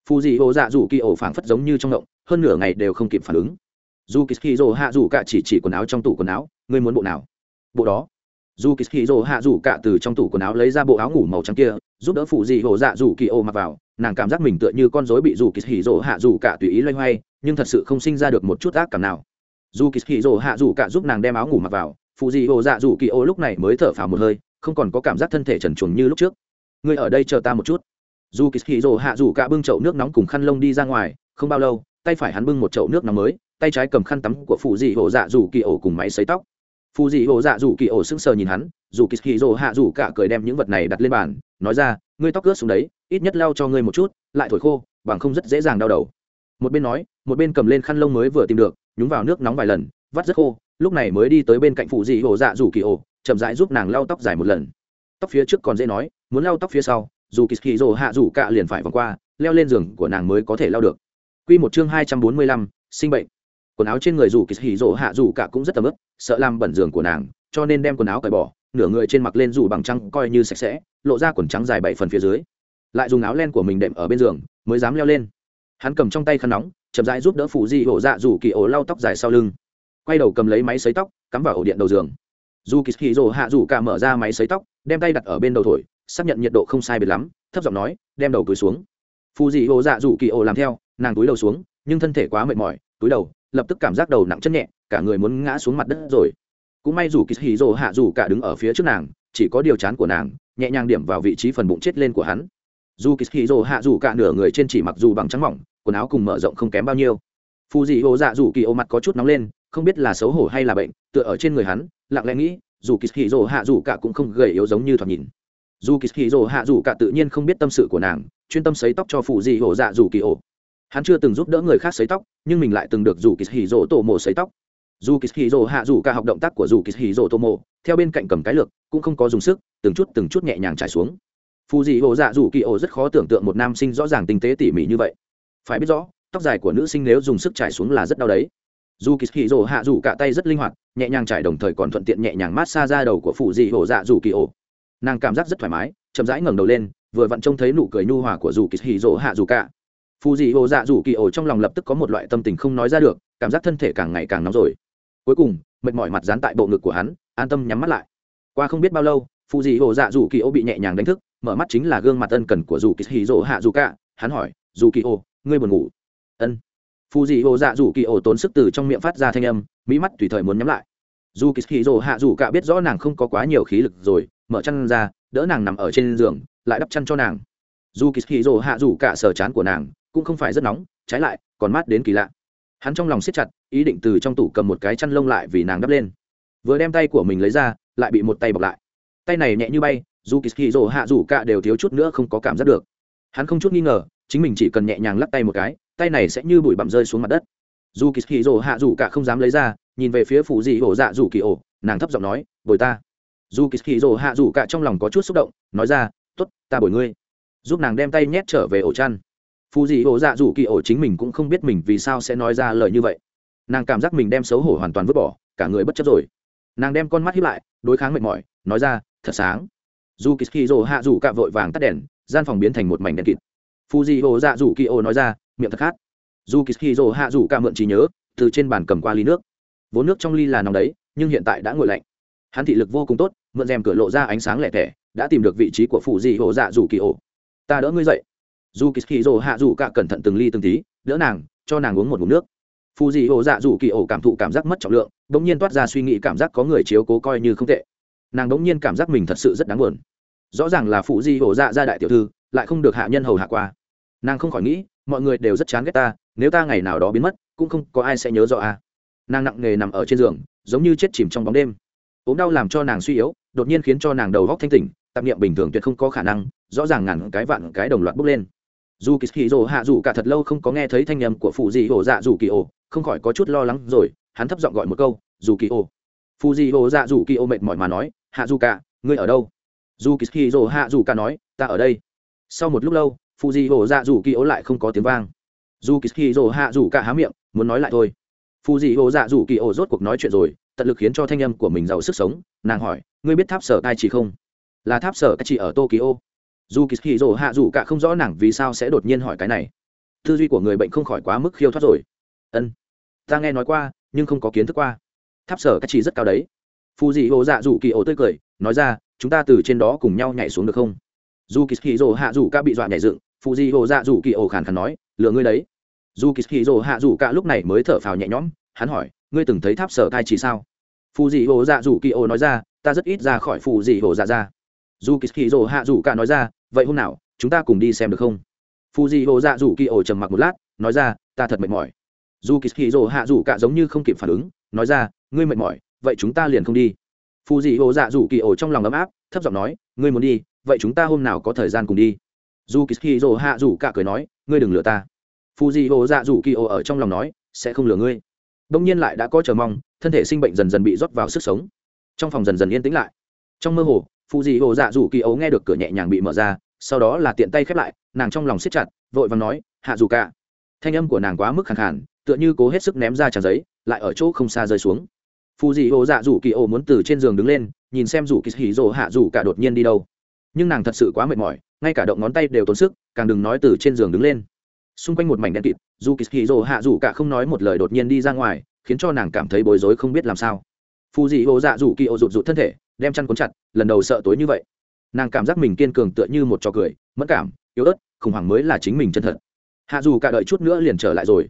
Phù dị hồ dạ dù kỳ ổ phảng phất giống như trong động hơn nửa ngày đều không kịp phản ứng. Dù kishiro hạ dù cả chỉ chỉ quần áo trong tủ quần áo ngươi muốn bộ nào? Bộ đó. Dù kishiro hạ dù cả từ trong tủ quần áo lấy ra bộ áo ngủ màu trắng kia giúp đỡ phù dị hồ dạ dù kỳ ổ mặc vào. Nàng cảm giác mình tựa như con rối bị dù kishiro hạ dù cả tùy ý loay hoay nhưng thật sự không sinh ra được một chút ác cảm nào. Dù kishiro hạ dù cả giúp nàng đem áo ngủ mặc vào phụ dị hồ dạ dù kỳ ô lúc này mới thở phào một hơi, không còn có cảm giác thân thể trần chuồng như lúc trước. Ngươi ở đây chờ ta một chút. Dù rồ hạ dù cả bưng chậu nước nóng cùng khăn lông đi ra ngoài, không bao lâu, tay phải hắn bưng một chậu nước nóng mới, tay trái cầm khăn tắm của phụ dị hồ dạ dù kỳ ổ cùng máy xấy tóc. Phù dị hồ dạ dù kỳ ổ sững sờ nhìn hắn, dù kỳ hì rồ hạ dù cả cười đem những vật này đặt lên bàn, nói ra, ngươi tóc ướt xuống đấy, ít nhất lau cho ngươi một chút, lại thổi khô, bằng không rất dễ dàng đau đầu. Một bên nói, một bên cầm lên khăn lông mới vừa tìm được, nhúng vào nước nóng vài lần vắt rất khô lúc này mới đi tới bên cạnh phụ dị hồ dạ dù kỳ ổ chậm rãi giúp nàng lau tóc dài một lần. Tóc phía trước còn dễ nói muốn lau tóc phía sau dù kỳ hì rồ hạ dù cả liền phải vòng qua leo lên giường của nàng mới có thể lau được. Quy một chương hai trăm bốn mươi lăm, sinh bệnh. Quần áo trên người dù kỳ hì rồ hạ dù cả cũng rất tầm ướp sợ làm bẩn giường của nàng cho nên đem quần áo cởi bỏ nửa người trên mặc lên dù bằng trăng coi như sạch sẽ lộ ra quần trắng dài bảy phần phía dưới. Lại dùng áo len của mình đệm ở bên giường mới dám leo lên. Hắn cầm trong tay khăn nóng chậm rãi giúp đỡ phụ di hổ dạ dù kỳ ổ lau tóc dài sau lưng quay đầu cầm lấy máy sấy tóc, cắm vào ổ điện đầu giường. Dù kỳ hì rồ hạ dù cả mở ra máy sấy tóc, đem tay đặt ở bên đầu thổi, xác nhận nhiệt độ không sai biệt lắm, thấp giọng nói, đem đầu túi xuống. Phù dị hổ dạ dù kỳ ổ làm theo, nàng túi đầu xuống, nhưng thân thể quá mệt mỏi, túi đầu, lập tức cảm giác đầu nặng chân nhẹ, cả người muốn ngã xuống mặt đất rồi. Cũng may dù kỳ hì rồ hạ dù cả đứng ở phía trước nàng, chỉ có điều chán của nàng, nhẹ nhàng điểm vào vị trí phần bụng chết lên của hắn. Dù kỳ hì rồ hạ dù cả nửa người trên chỉ mặc dù bằng trắng mỏng, quần áo cùng mở rộng không kém bao nhiêu. Phù dị hồ dạ dù kỳ ô mặt có chút nóng lên không biết là xấu hổ hay là bệnh, tựa ở trên người hắn, lặng lẽ nghĩ, dù kỳ hì rồ hạ dù cả cũng không gầy yếu giống như thoạt nhìn. Dù kỳ hì rồ hạ dù cả tự nhiên không biết tâm sự của nàng, chuyên tâm sấy tóc cho phụ dị hổ dạ dù kỳ ổ. hắn chưa từng giúp đỡ người khác sấy tóc, nhưng mình lại từng được dù kỳ hì rồ tổ mộ sấy tóc. Dù kỳ hì rồ hạ dù cả học động tác của dù kỳ hì rồ tổ mộ, theo bên cạnh cầm cái lược, cũng không có dùng sức, từng chút từng chút nhẹ nhàng trải xuống. Phụ dị hổ dạ dù kỳ ổ rất khó tưởng tượng một nam sinh rõ ràng tinh tế tỉ mỉ như vậy. Phải biết rõ, tóc dài của nữ sinh nếu dùng sức trải xuống là rất đau đấy dù kỳ hì rồ hạ dù cả tay rất linh hoạt, nhẹ nhàng trải đồng thời còn thuận tiện nhẹ nhàng mát xa ra đầu của phụ dị hổ dạ dù kỳ ổ. Nàng cảm giác rất thoải mái, chậm rãi ngẩng đầu lên, vừa vặn trông thấy nụ cười nhu hòa của dù kỳ hì rồ hạ dù cả. Phụ dị hổ dạ dù kỳ ổ trong lòng lập tức có một loại tâm tình không nói ra được, cảm giác thân thể càng ngày càng nóng rồi. Cuối cùng, mệt mỏi mặt dán tại bộ ngực của hắn, an tâm nhắm mắt lại. Qua không biết bao lâu phụ dị hổ dạ dù kỳ ổ bị nhẹ nhàng đánh thức, mở mắt chính là gương mặt ân cần của dù kỳ hì rồ hạ dù cả. Hắn hỏi, dù kỳ ổ, ngươi buồn ngủ? Ân phù dị hồ dạ dù kỳ ổ tốn sức từ trong miệng phát ra thanh âm, mỹ mắt tùy thời muốn nhắm lại. Dù kỳ hì rồ hạ dù cả biết rõ nàng không có quá nhiều khí lực rồi, mở chăn ra, đỡ nàng nằm ở trên giường, lại đắp chăn cho nàng. Dù kỳ hì rồ hạ dù cả sờ chán của nàng, cũng không phải rất nóng, trái lại, còn mát đến kỳ lạ. Hắn trong lòng siết chặt, ý định từ trong tủ cầm một cái chăn lông lại vì nàng đắp lên. Vừa đem tay của mình lấy ra, lại bị một tay bọc lại. Tay này nhẹ như bay, dù kỳ hì rồ hạ dù cả đều thiếu chút nữa không có cảm giác được. Hắn không chút nghi ngờ chính mình chỉ cần nhẹ nhàng lắc tay một cái, tay này sẽ như bụi bặm rơi xuống mặt đất. Dù kỳ hì rồ hạ dù cả không dám lấy ra, nhìn về phía phụ dị ổ dạ dù kỳ ổ nàng thấp giọng nói, bồi ta. Dù kỳ hì rồ hạ dù cả trong lòng có chút xúc động, nói ra t ố t ta bồi ngươi. Giúp nàng đem tay nhét trở về ổ chăn. Phụ dị ổ dạ dù kỳ ổ chính mình cũng không biết mình vì sao sẽ nói ra lời như vậy. Nàng cảm giác mình đem xấu hổ hoàn toàn vứt bỏ, cả người bất chấp rồi. Nàng đem con mắt hiếp lại, đối kháng mệt mỏi, nói ra, thật sáng. Dù kỳ hì rồ hạ dù cả vội vàng tắt đèn, gian phòng biến thành một mảnh đèn kịt fuji dị ổ dạ dù kỳ nói ra, miệng thật khát. Dù kỳ hì hạ dù cả mượn trí nhớ, từ trên bàn cầm qua ly nước. Vốn nước trong ly là nóng đấy, nhưng hiện tại đã nguội lạnh. Hắn thị lực vô cùng tốt, mượn rèm cửa lộ ra ánh sáng lẻ tẻ, đã tìm được vị trí của phụ dị ổ dạ dù kỳ ổ ta đỡ ngươi dậy. Dù kỳ hì hạ dù cả cẩn thận từng ly từng tí, đỡ nàng, cho nàng uống một ngụm nước. Phụ dị ổ dạ dù kỳ ổ cảm thụ cảm giác mất trọng lượng đ ỗ n g nhiên toát ra suy nghĩ cảm giác có người chiếu cố coi như không tệ. Nàng đ ỗ n g nhiên cảm giác mình thật sự rất đáng buồn. Rõ ràng là phụ di ổ dạ gia đại tiểu thư, lại không được hạ nhân hầu hạ qua nàng không khỏi nghĩ, mọi người đều rất chán ghét ta, nếu ta ngày nào đó biến mất, cũng không có ai sẽ nhớ rõ a. À. nàng nặng nề nằm ở trên giường, giống như chết chìm trong bóng đêm. Ốm đau làm cho nàng suy yếu, đột nhiên khiến cho nàng đầu góc thanh tỉnh, tạp niệm bình thường tuyệt không có khả năng, rõ ràng ngàn cái vạn cái đồng loạt bốc lên. Dù kỳ hì rồ hạ dù cả thật lâu không có nghe thấy thanh nhầm của phụ dị ổ dạ dù kỳ ổ không khỏi có chút lo lắng rồi, hắn thấp giọng gọi một câu, dù kỳ ổ phụ dị ổ dạ dù kỳ ổ mệt mỏi mà nói, hạ dù cả, ngươi ở đâu? Dù kỳ hì rồ hạ dù cả nói, ta ở đây. Sau một lúc lâu phụ di hồ dạ dù kỳ ố lại không có tiếng vang. Dù kỳ hì rồ hạ dù cả há miệng, muốn nói lại thôi. Phụ di hồ dạ dù kỳ ố rốt cuộc nói chuyện rồi, tận lực khiến cho thanh âm của mình giàu sức sống. Nàng hỏi, ngươi biết tháp sở tai chỉ không? Là tháp sở tai chỉ ở tokyo. Dù kỳ hì rồ hạ dù cả không rõ nàng vì sao sẽ đột nhiên hỏi cái này. Tư duy của người bệnh không khỏi quá mức khiêu thoát rồi. Ân, ta nghe nói qua, nhưng không có kiến thức qua. Tháp sở các chỉ rất cao đấy. Phù dị ô dạ dù kỳ ổ tươi cười, nói ra, chúng ta từ trên đó cùng nhau nhảy xuống được không? Dù kỳ hì hạ dù ca bị dọa nhảy dựng phụ di hồ dạ dù kỳ ổ khàn khàn nói, lừa ngươi đấy. Dù kỳ hì dồ hạ dù cả lúc này mới thở phào nhẹ nhõm, hắn hỏi, ngươi từng thấy tháp sở tai chỉ sao? Phụ di hồ dạ dù kỳ ổ nói ra, ta rất ít ra khỏi phụ di hồ dạ ra. Dù kỳ hì dồ hạ dù cả nói ra, vậy hôm nào, chúng ta cùng đi xem được không? Phụ di hồ dạ dù kỳ ổ trầm mặc một lát, nói ra, ta thật mệt mỏi. Dù kỳ hì dồ hạ dù cả giống như không kịp phản ứng, nói ra, ngươi mệt mỏi, vậy chúng ta liền không đi. Phụ di hồ dạ dù kỳ ổ trong lòng ấm áp, thấp giọng nói, ngươi muốn đi, vậy chúng ta hôm nào có thời gian cùng đi? Dù kỳ hì rồ hạ dù cả cười nói, ngươi đừng lừa ta. Phù dị ô dạ dù kỳ ô ở trong lòng nói, sẽ không lừa ngươi. Đông nhiên lại đã có chờ mong, thân thể sinh bệnh dần dần bị rót vào sức sống. Trong phòng dần dần yên tĩnh lại. Trong mơ hồ phù dị dạ ô dạ dù kỳ ấu nghe được cửa nhẹ nhàng bị mở ra, sau đó là tiện tay khép lại, nàng trong lòng siết chặt, vội và nói, hạ dù cả. Thanh âm của nàng quá mức khẳng khản tựa như cố hết sức ném ra tràn giấy, lại ở chỗ không xa rơi xuống. Phù dị dạ ô dạ dù kỳ ấu muốn từ trên giường đứng lên, nhìn xem dù kỳ hỉ rồ hạ dù cả đột nhiên đi đâu nhưng nàng thật sự quá mệt mỏi, ngay cả động ngón tay đều tốn sức, càng đừng nói từ trên giường đứng lên. Xung quanh một mảnh đen kịt dù kỳ hỉ rồ hạ dù cả không nói một lời đột nhiên đi ra ngoài, khiến cho nàng cảm thấy bối rối không biết làm sao. Phù dị hồ dạ dù kỳ ô rụt rụt thân thể, đem chăn cuốn chặt, lần đầu sợ tối như vậy. Nàng cảm giác mình kiên cường tựa như một trò cười mất cảm, yếu ớt, khủng hoảng mới là chính mình chân thật. Hạ dù cả đợi chút nữa liền trở lại rồi.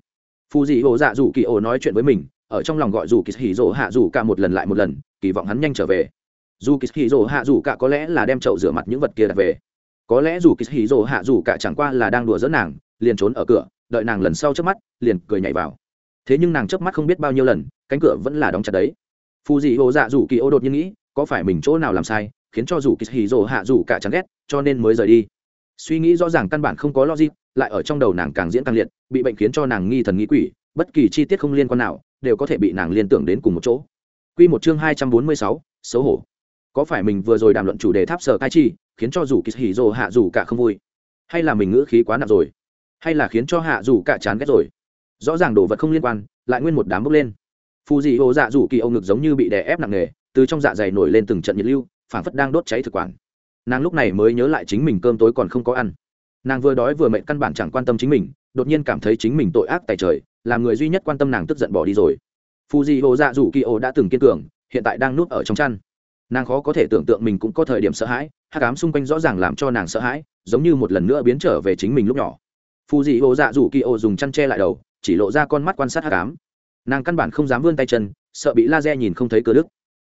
Phù dị hồ dạ dù kỳ ô nói chuyện với mình, ở trong lòng gọi dù kỳ hỉ hạ dù cả một lần lại một lần, kỳ vọng hắn nhanh trở về dù kỳ hì rỗ hạ dù cả có lẽ là đem chậu rửa mặt những vật kia đặt về. Có lẽ dù kỳ hì rỗ hạ dù cả chẳng qua là đang đùa dẫn nàng liền trốn ở cửa đợi nàng lần sau trước mắt liền cười nhảy vào. Thế nhưng nàng chớp mắt không biết bao nhiêu lần cánh cửa vẫn là đóng chặt đấy. Phù dị hồ dạ dù kỳ ô đột nhiên nghĩ có phải mình chỗ nào làm sai khiến cho dù kỳ hì rồ hạ dù cả chán ghét cho nên mới rời đi. Suy nghĩ rõ ràng căn bản không có logic lại ở trong đầu nàng càng diễn càng liệt bị bệnh khiến cho nàng nghi thần nghĩ quỷ bất kỳ chi tiết không liên quan nào đều có thể bị nàng liên tưởng đến cùng một chỗ. Quy một chương hai trăm bốn mươi sáu, xấu hổ. Có phải mình vừa rồi đàm luận chủ đề tháp sở cai chi, khiến cho dù kỳ hỉ rồ hạ dù cả không vui, hay là mình ngữ khí quá nặng rồi, hay là khiến cho hạ dù cả chán ghét rồi? Rõ ràng đồ vật không liên quan, lại nguyên một đám bốc lên. Phù dị hồ dạ dù kỳ ông ngực giống như bị đè ép nặng nề, từ trong dạ dày nổi lên từng trận nhiệt lưu phản phất đang đốt cháy thực quản. Nàng lúc này mới nhớ lại chính mình cơm tối còn không có ăn. Nàng vừa đói vừa mệnh căn bản chẳng quan tâm chính mình đột nhiên cảm thấy chính mình tội ác tại trời làm người duy nhất quan tâm nàng tức giận bỏ đi rồi. Phù dị hồ dạ dù kỳ ô đã từng kiên cường hiện tại đang nuốt ở trong chăn nàng khó có thể tưởng tượng mình cũng có thời điểm sợ hãi hát cám xung quanh rõ ràng làm cho nàng sợ hãi, giống như một lần nữa biến trở về chính mình lúc nhỏ. Phù dị ô dạ rủ kỳ ô dùng chăn che lại đầu, chỉ lộ ra con mắt quan sát hát cám nàng căn bản không dám vươn tay chân, sợ bị laser nhìn không thấy cơ đức.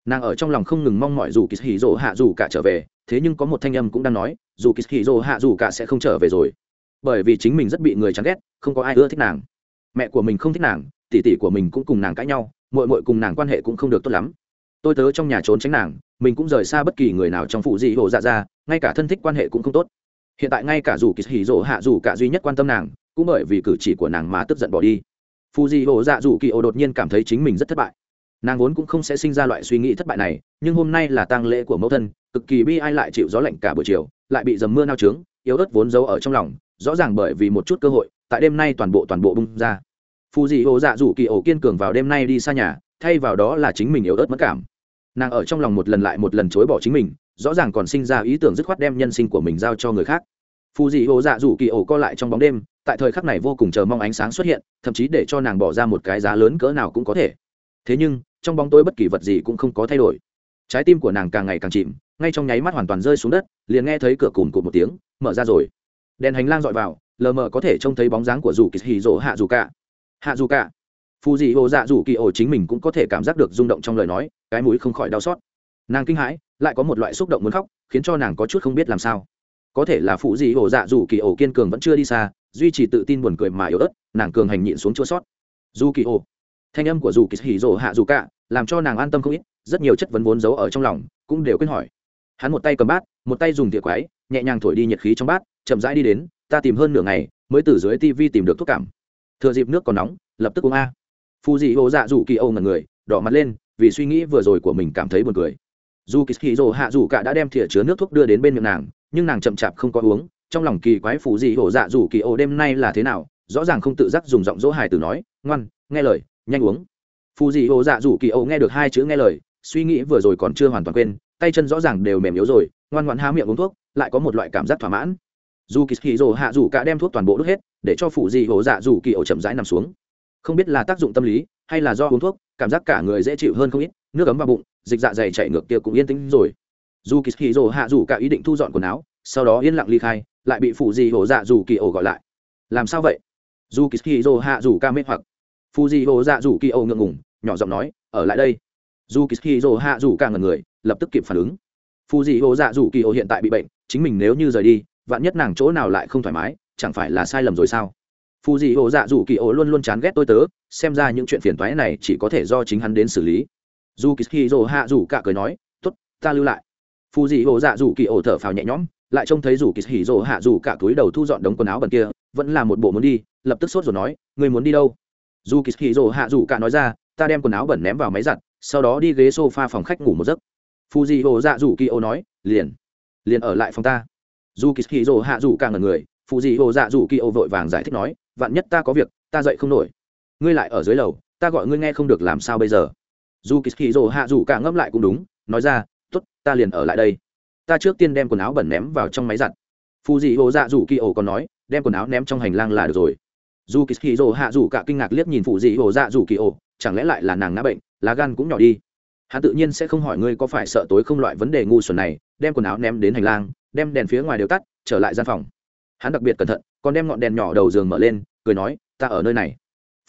Nàng ở trong lòng không ngừng mong mọi dù kỳ hì rỗ hạ dù cả trở về, thế nhưng có một thanh âm cũng đang nói, dù kỳ hì rỗ hạ dù cả sẽ không trở về rồi. Bởi vì chính mình rất bị người chán ghét, không có ai ưa thích nàng. Mẹ của mình không thích nàng, tỷ tỷ của mình cũng cùng nàng cãi nhau mội mội cùng nàng quan hệ cũng không được tốt lắm tôi tớ trong nhà trốn tránh nàng, mình cũng rời xa bất kỳ người nào trong phụ dị hồ dạ ra, ngay cả thân thích quan hệ cũng không tốt. Hiện tại ngay cả dù kỳ hỉ rỗ hạ dù cả duy nhất quan tâm nàng, cũng bởi vì cử chỉ của nàng mà tức giận bỏ đi. Phụ dị hồ dạ dù kỳ ô đột nhiên cảm thấy chính mình rất thất bại. Nàng vốn cũng không sẽ sinh ra loại suy nghĩ thất bại này, nhưng hôm nay là tang lễ của mẫu thân, cực kỳ bi ai lại chịu gió lạnh cả buổi chiều, lại bị dầm mưa nao trướng, yếu ớt vốn giấu ở trong lòng, rõ ràng bởi vì một chút cơ hội, tại đêm nay toàn bộ toàn bộ bung ra. Phù dị hồ dạ rủ kỳ ổ kiên cường vào đêm nay đi xa nhà, thay vào đó là chính mình yếu ớt mất cảm nàng ở trong lòng một lần lại một lần chối bỏ chính mình, rõ ràng còn sinh ra ý tưởng dứt khoát đem nhân sinh của mình giao cho người khác. Phù dị ô dạ rủ kỳ ổ co lại trong bóng đêm, tại thời khắc này vô cùng chờ mong ánh sáng xuất hiện, thậm chí để cho nàng bỏ ra một cái giá lớn cỡ nào cũng có thể. Thế nhưng, trong bóng tối bất kỳ vật gì cũng không có thay đổi. Trái tim của nàng càng ngày càng chìm, ngay trong nháy mắt hoàn toàn rơi xuống đất, liền nghe thấy cửa cùn cụt một tiếng, mở ra rồi. Đèn hành lang dọi vào, lờ mờ có thể trông thấy bóng dáng của dù kỳ hì rỗ hạ dù cả hạ dù cả phù dị ô dạ dù kỳ ổ chính mình cũng có thể cảm giác được rung động trong lời nói cái mũi không khỏi đau xót. Nàng kinh hãi, lại có một loại xúc động muốn khóc, khiến cho nàng có chút không biết làm sao. Có thể là phụ dị ổ dạ dù kỳ ổ kiên cường vẫn chưa đi xa, duy trì tự tin buồn cười mà yếu ớt, nàng cường hành nhịn xuống chua sót. Dù kỳ ổ. Thanh âm của dù kỳ hỉ rổ hạ dù cả, làm cho nàng an tâm không ít, rất nhiều chất vấn vốn giấu ở trong lòng, cũng đều quên hỏi. Hắn một tay cầm bát, một tay dùng tỉa quái, nhẹ nhàng thổi đi nhiệt khí trong bát, chậm rãi đi đến, ta tìm hơn nửa ngày, mới từ dưới tivi tìm được thuốc cảm. Thừa dịp nước còn nóng, lập tức uống a. Phù dị ổ dạ dù kỳ âu ngần người, đỏ mặt lên vì suy nghĩ vừa rồi của mình cảm thấy buồn cười. Dù kỳ rồ hạ dù cả đã đem thìa chứa nước thuốc đưa đến bên miệng nàng, nhưng nàng chậm chạp không có uống, trong lòng kỳ quái phù gì hồ dạ dù kỳ ổ đêm nay là thế nào, rõ ràng không tự giác dùng giọng dỗ hài từ nói, ngoan, nghe lời, nhanh uống. Phù gì hồ dạ dù kỳ ổ nghe được hai chữ nghe lời, suy nghĩ vừa rồi còn chưa hoàn toàn quên, tay chân rõ ràng đều mềm yếu rồi, ngoan ngoan há miệng uống thuốc, lại có một loại cảm giác thỏa mãn. Dù kỳ rồ hạ dù cả đem thuốc toàn bộ đốt hết, để cho phụ gì hồ dạ dù kỳ ổ chậm rãi nằm xuống. Không biết là tác dụng tâm lý, hay là do uống thuốc cảm giác cả người dễ chịu hơn không ít, nước ấm vào bụng, dịch dạ dày chạy ngược kia cũng yên tĩnh rồi. Dù kỳ hì rồ hạ dù cả ý định thu dọn quần áo, sau đó yên lặng ly khai, lại bị phụ dị hổ dạ dù kỳ ổ gọi lại. Làm sao vậy? Dù kỳ hì rồ hạ dù ca mê hoặc. Phụ dị hổ dạ dù kỳ ổ ngượng ngùng, nhỏ giọng nói, ở lại đây. Dù kỳ dỗ hạ dù cả ngần người, lập tức kịp phản ứng. Phụ dị hổ dạ dù kỳ ổ hiện tại bị bệnh, chính mình nếu như rời đi, vạn nhất nàng chỗ nào lại không thoải mái, chẳng phải là sai lầm rồi sao? Phù dị hồ dạ dù kỳ ổ luôn luôn chán ghét tôi tớ xem ra những chuyện phiền toái này chỉ có thể do chính hắn đến xử lý. Dù kỳ hạ dù cả cười nói tốt, ta lưu lại. Phù dị hồ dạ dù kỳ ổ thở phào nhẹ nhõm lại trông thấy dù kỳ hạ dù cả túi đầu thu dọn đống quần áo bẩn kia vẫn là một bộ muốn đi lập tức sốt rồi nói người muốn đi đâu? Dù kỳ hạ dù cả nói ra ta đem quần áo bẩn ném vào máy giặt sau đó đi ghế sofa phòng khách ngủ một giấc. Phù dị hồ dạ dù kỳ ổ nói liền liền ở lại phòng ta. Dù kỳ hạ dù cả ngần người phù dị hồ dạ dù kỳ ổ vội vàng giải thích nói vạn nhất ta có việc ta dậy không nổi ngươi lại ở dưới lầu, ta gọi ngươi nghe không được làm sao bây giờ. Dù kỳ hì rồ hạ dù cả ngẫm lại cũng đúng, nói ra t ố t ta liền ở lại đây. Ta trước tiên đem quần áo bẩn ném vào trong máy giặt. Phù dị ô dạ dù kỳ ổ còn nói, đem quần áo ném trong hành lang là được rồi. Dù kỳ hì rồ hạ dù cả kinh ngạc liếc nhìn phù dị ô dạ dù kỳ ổ, chẳng lẽ lại là nàng ngã bệnh, lá gan cũng nhỏ đi? Hắn tự nhiên sẽ không hỏi ngươi có phải sợ tối không loại vấn đề ngu xuẩn này, đem quần áo ném đến hành lang, đem đèn phía ngoài đều tắt, trở lại gian phòng. Hắn đặc biệt cẩn thận, còn đem ngọn đèn nhỏ đầu giường mở lên, cười nói, ta ở nơi này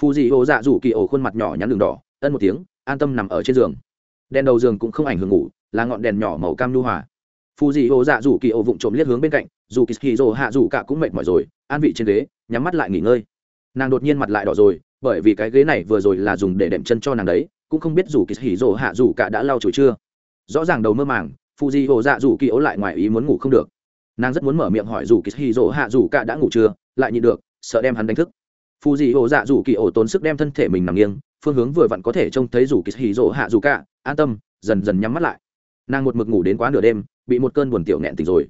phù dị ô dạ dù kỳ ổ khuôn mặt nhỏ nhắn đường đỏ, ân một tiếng, an tâm nằm ở trên giường. Đèn đầu giường cũng không ảnh hưởng ngủ, là ngọn đèn nhỏ màu cam lưu hòa. Phù dị ô dạ dù kỳ ổ vụng trộm liếc hướng bên cạnh, dù kỳ hì rồ hạ dù cả cũng mệt mỏi rồi, an vị trên ghế, nhắm mắt lại nghỉ ngơi. Nàng đột nhiên mặt lại đỏ rồi, bởi vì cái ghế này vừa rồi là dùng để đệm chân cho nàng đấy, cũng không biết dù kỳ hì rồ hạ dù cả đã lau chùi chưa. Rõ ràng đầu mơ màng, phù dị ô dạ dù kỳ ổ lại ngoài ý muốn ngủ không được. Nàng rất muốn mở miệng hỏi dù kỳ hì rồ hạ dù cả đã ngủ chưa, lại nhịn được, sợ đem hắn đánh thức phù dị hồ dạ dù kỳ ổ tốn sức đem thân thể mình nằm nghiêng, phương hướng vừa vặn có thể trông thấy dù kỳ hì rỗ hạ dù cả, an tâm, dần dần nhắm mắt lại. Nàng một mực ngủ đến quá nửa đêm, bị một cơn buồn tiểu nghẹn tỉnh rồi.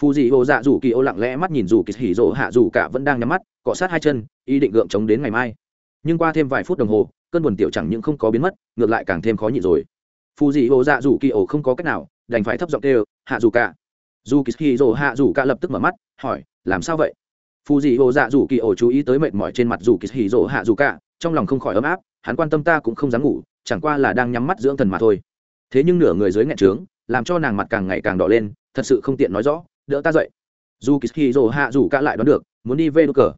Phù dị hồ dạ dù kỳ ổ lặng lẽ mắt nhìn dù kỳ hì rỗ hạ dù cả vẫn đang nhắm mắt, cọ sát hai chân, ý định gượng chống đến ngày mai. Nhưng qua thêm vài phút đồng hồ, cơn buồn tiểu chẳng những không có biến mất, ngược lại càng thêm khó nhịn rồi. Phù dị hồ dạ dù kỳ ổ không có cách nào, đành phải thấp giọng kêu, hạ dù cả. Dù kỳ hì rỗ hạ dù cả lập tức mở mắt, hỏi, làm sao vậy? Phù dị hồ dạ dù kỳ ổ chú ý tới mệt mỏi trên mặt dù kỳ hì rỗ hạ dù cả, trong lòng không khỏi ấm áp, hắn quan tâm ta cũng không dám ngủ, chẳng qua là đang nhắm mắt dưỡng thần mà thôi. Thế nhưng nửa người dưới nghẹn trướng, làm cho nàng mặt càng ngày càng đỏ lên, thật sự không tiện nói rõ, đỡ ta dậy. Dù kỳ hì rỗ hạ dù cả lại đoán được, muốn đi về đ cờ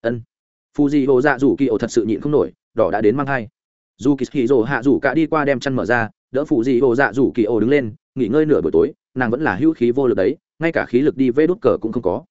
ân. Phù dị hồ dạ dù kỳ ổ thật sự nhịn không nổi, đỏ đã đến mang hai dù kỳ hì rỗ hạ dù cả đi qua đem chăn mở ra, đỡ phù dị hồ dạ dù kỳ ổ đứng lên, nghỉ ngơi nửa buổi tối, nàng vẫn là hữu khí vô lực đấy, ngay cả khí lực đi vê đốt cờ cũng không có.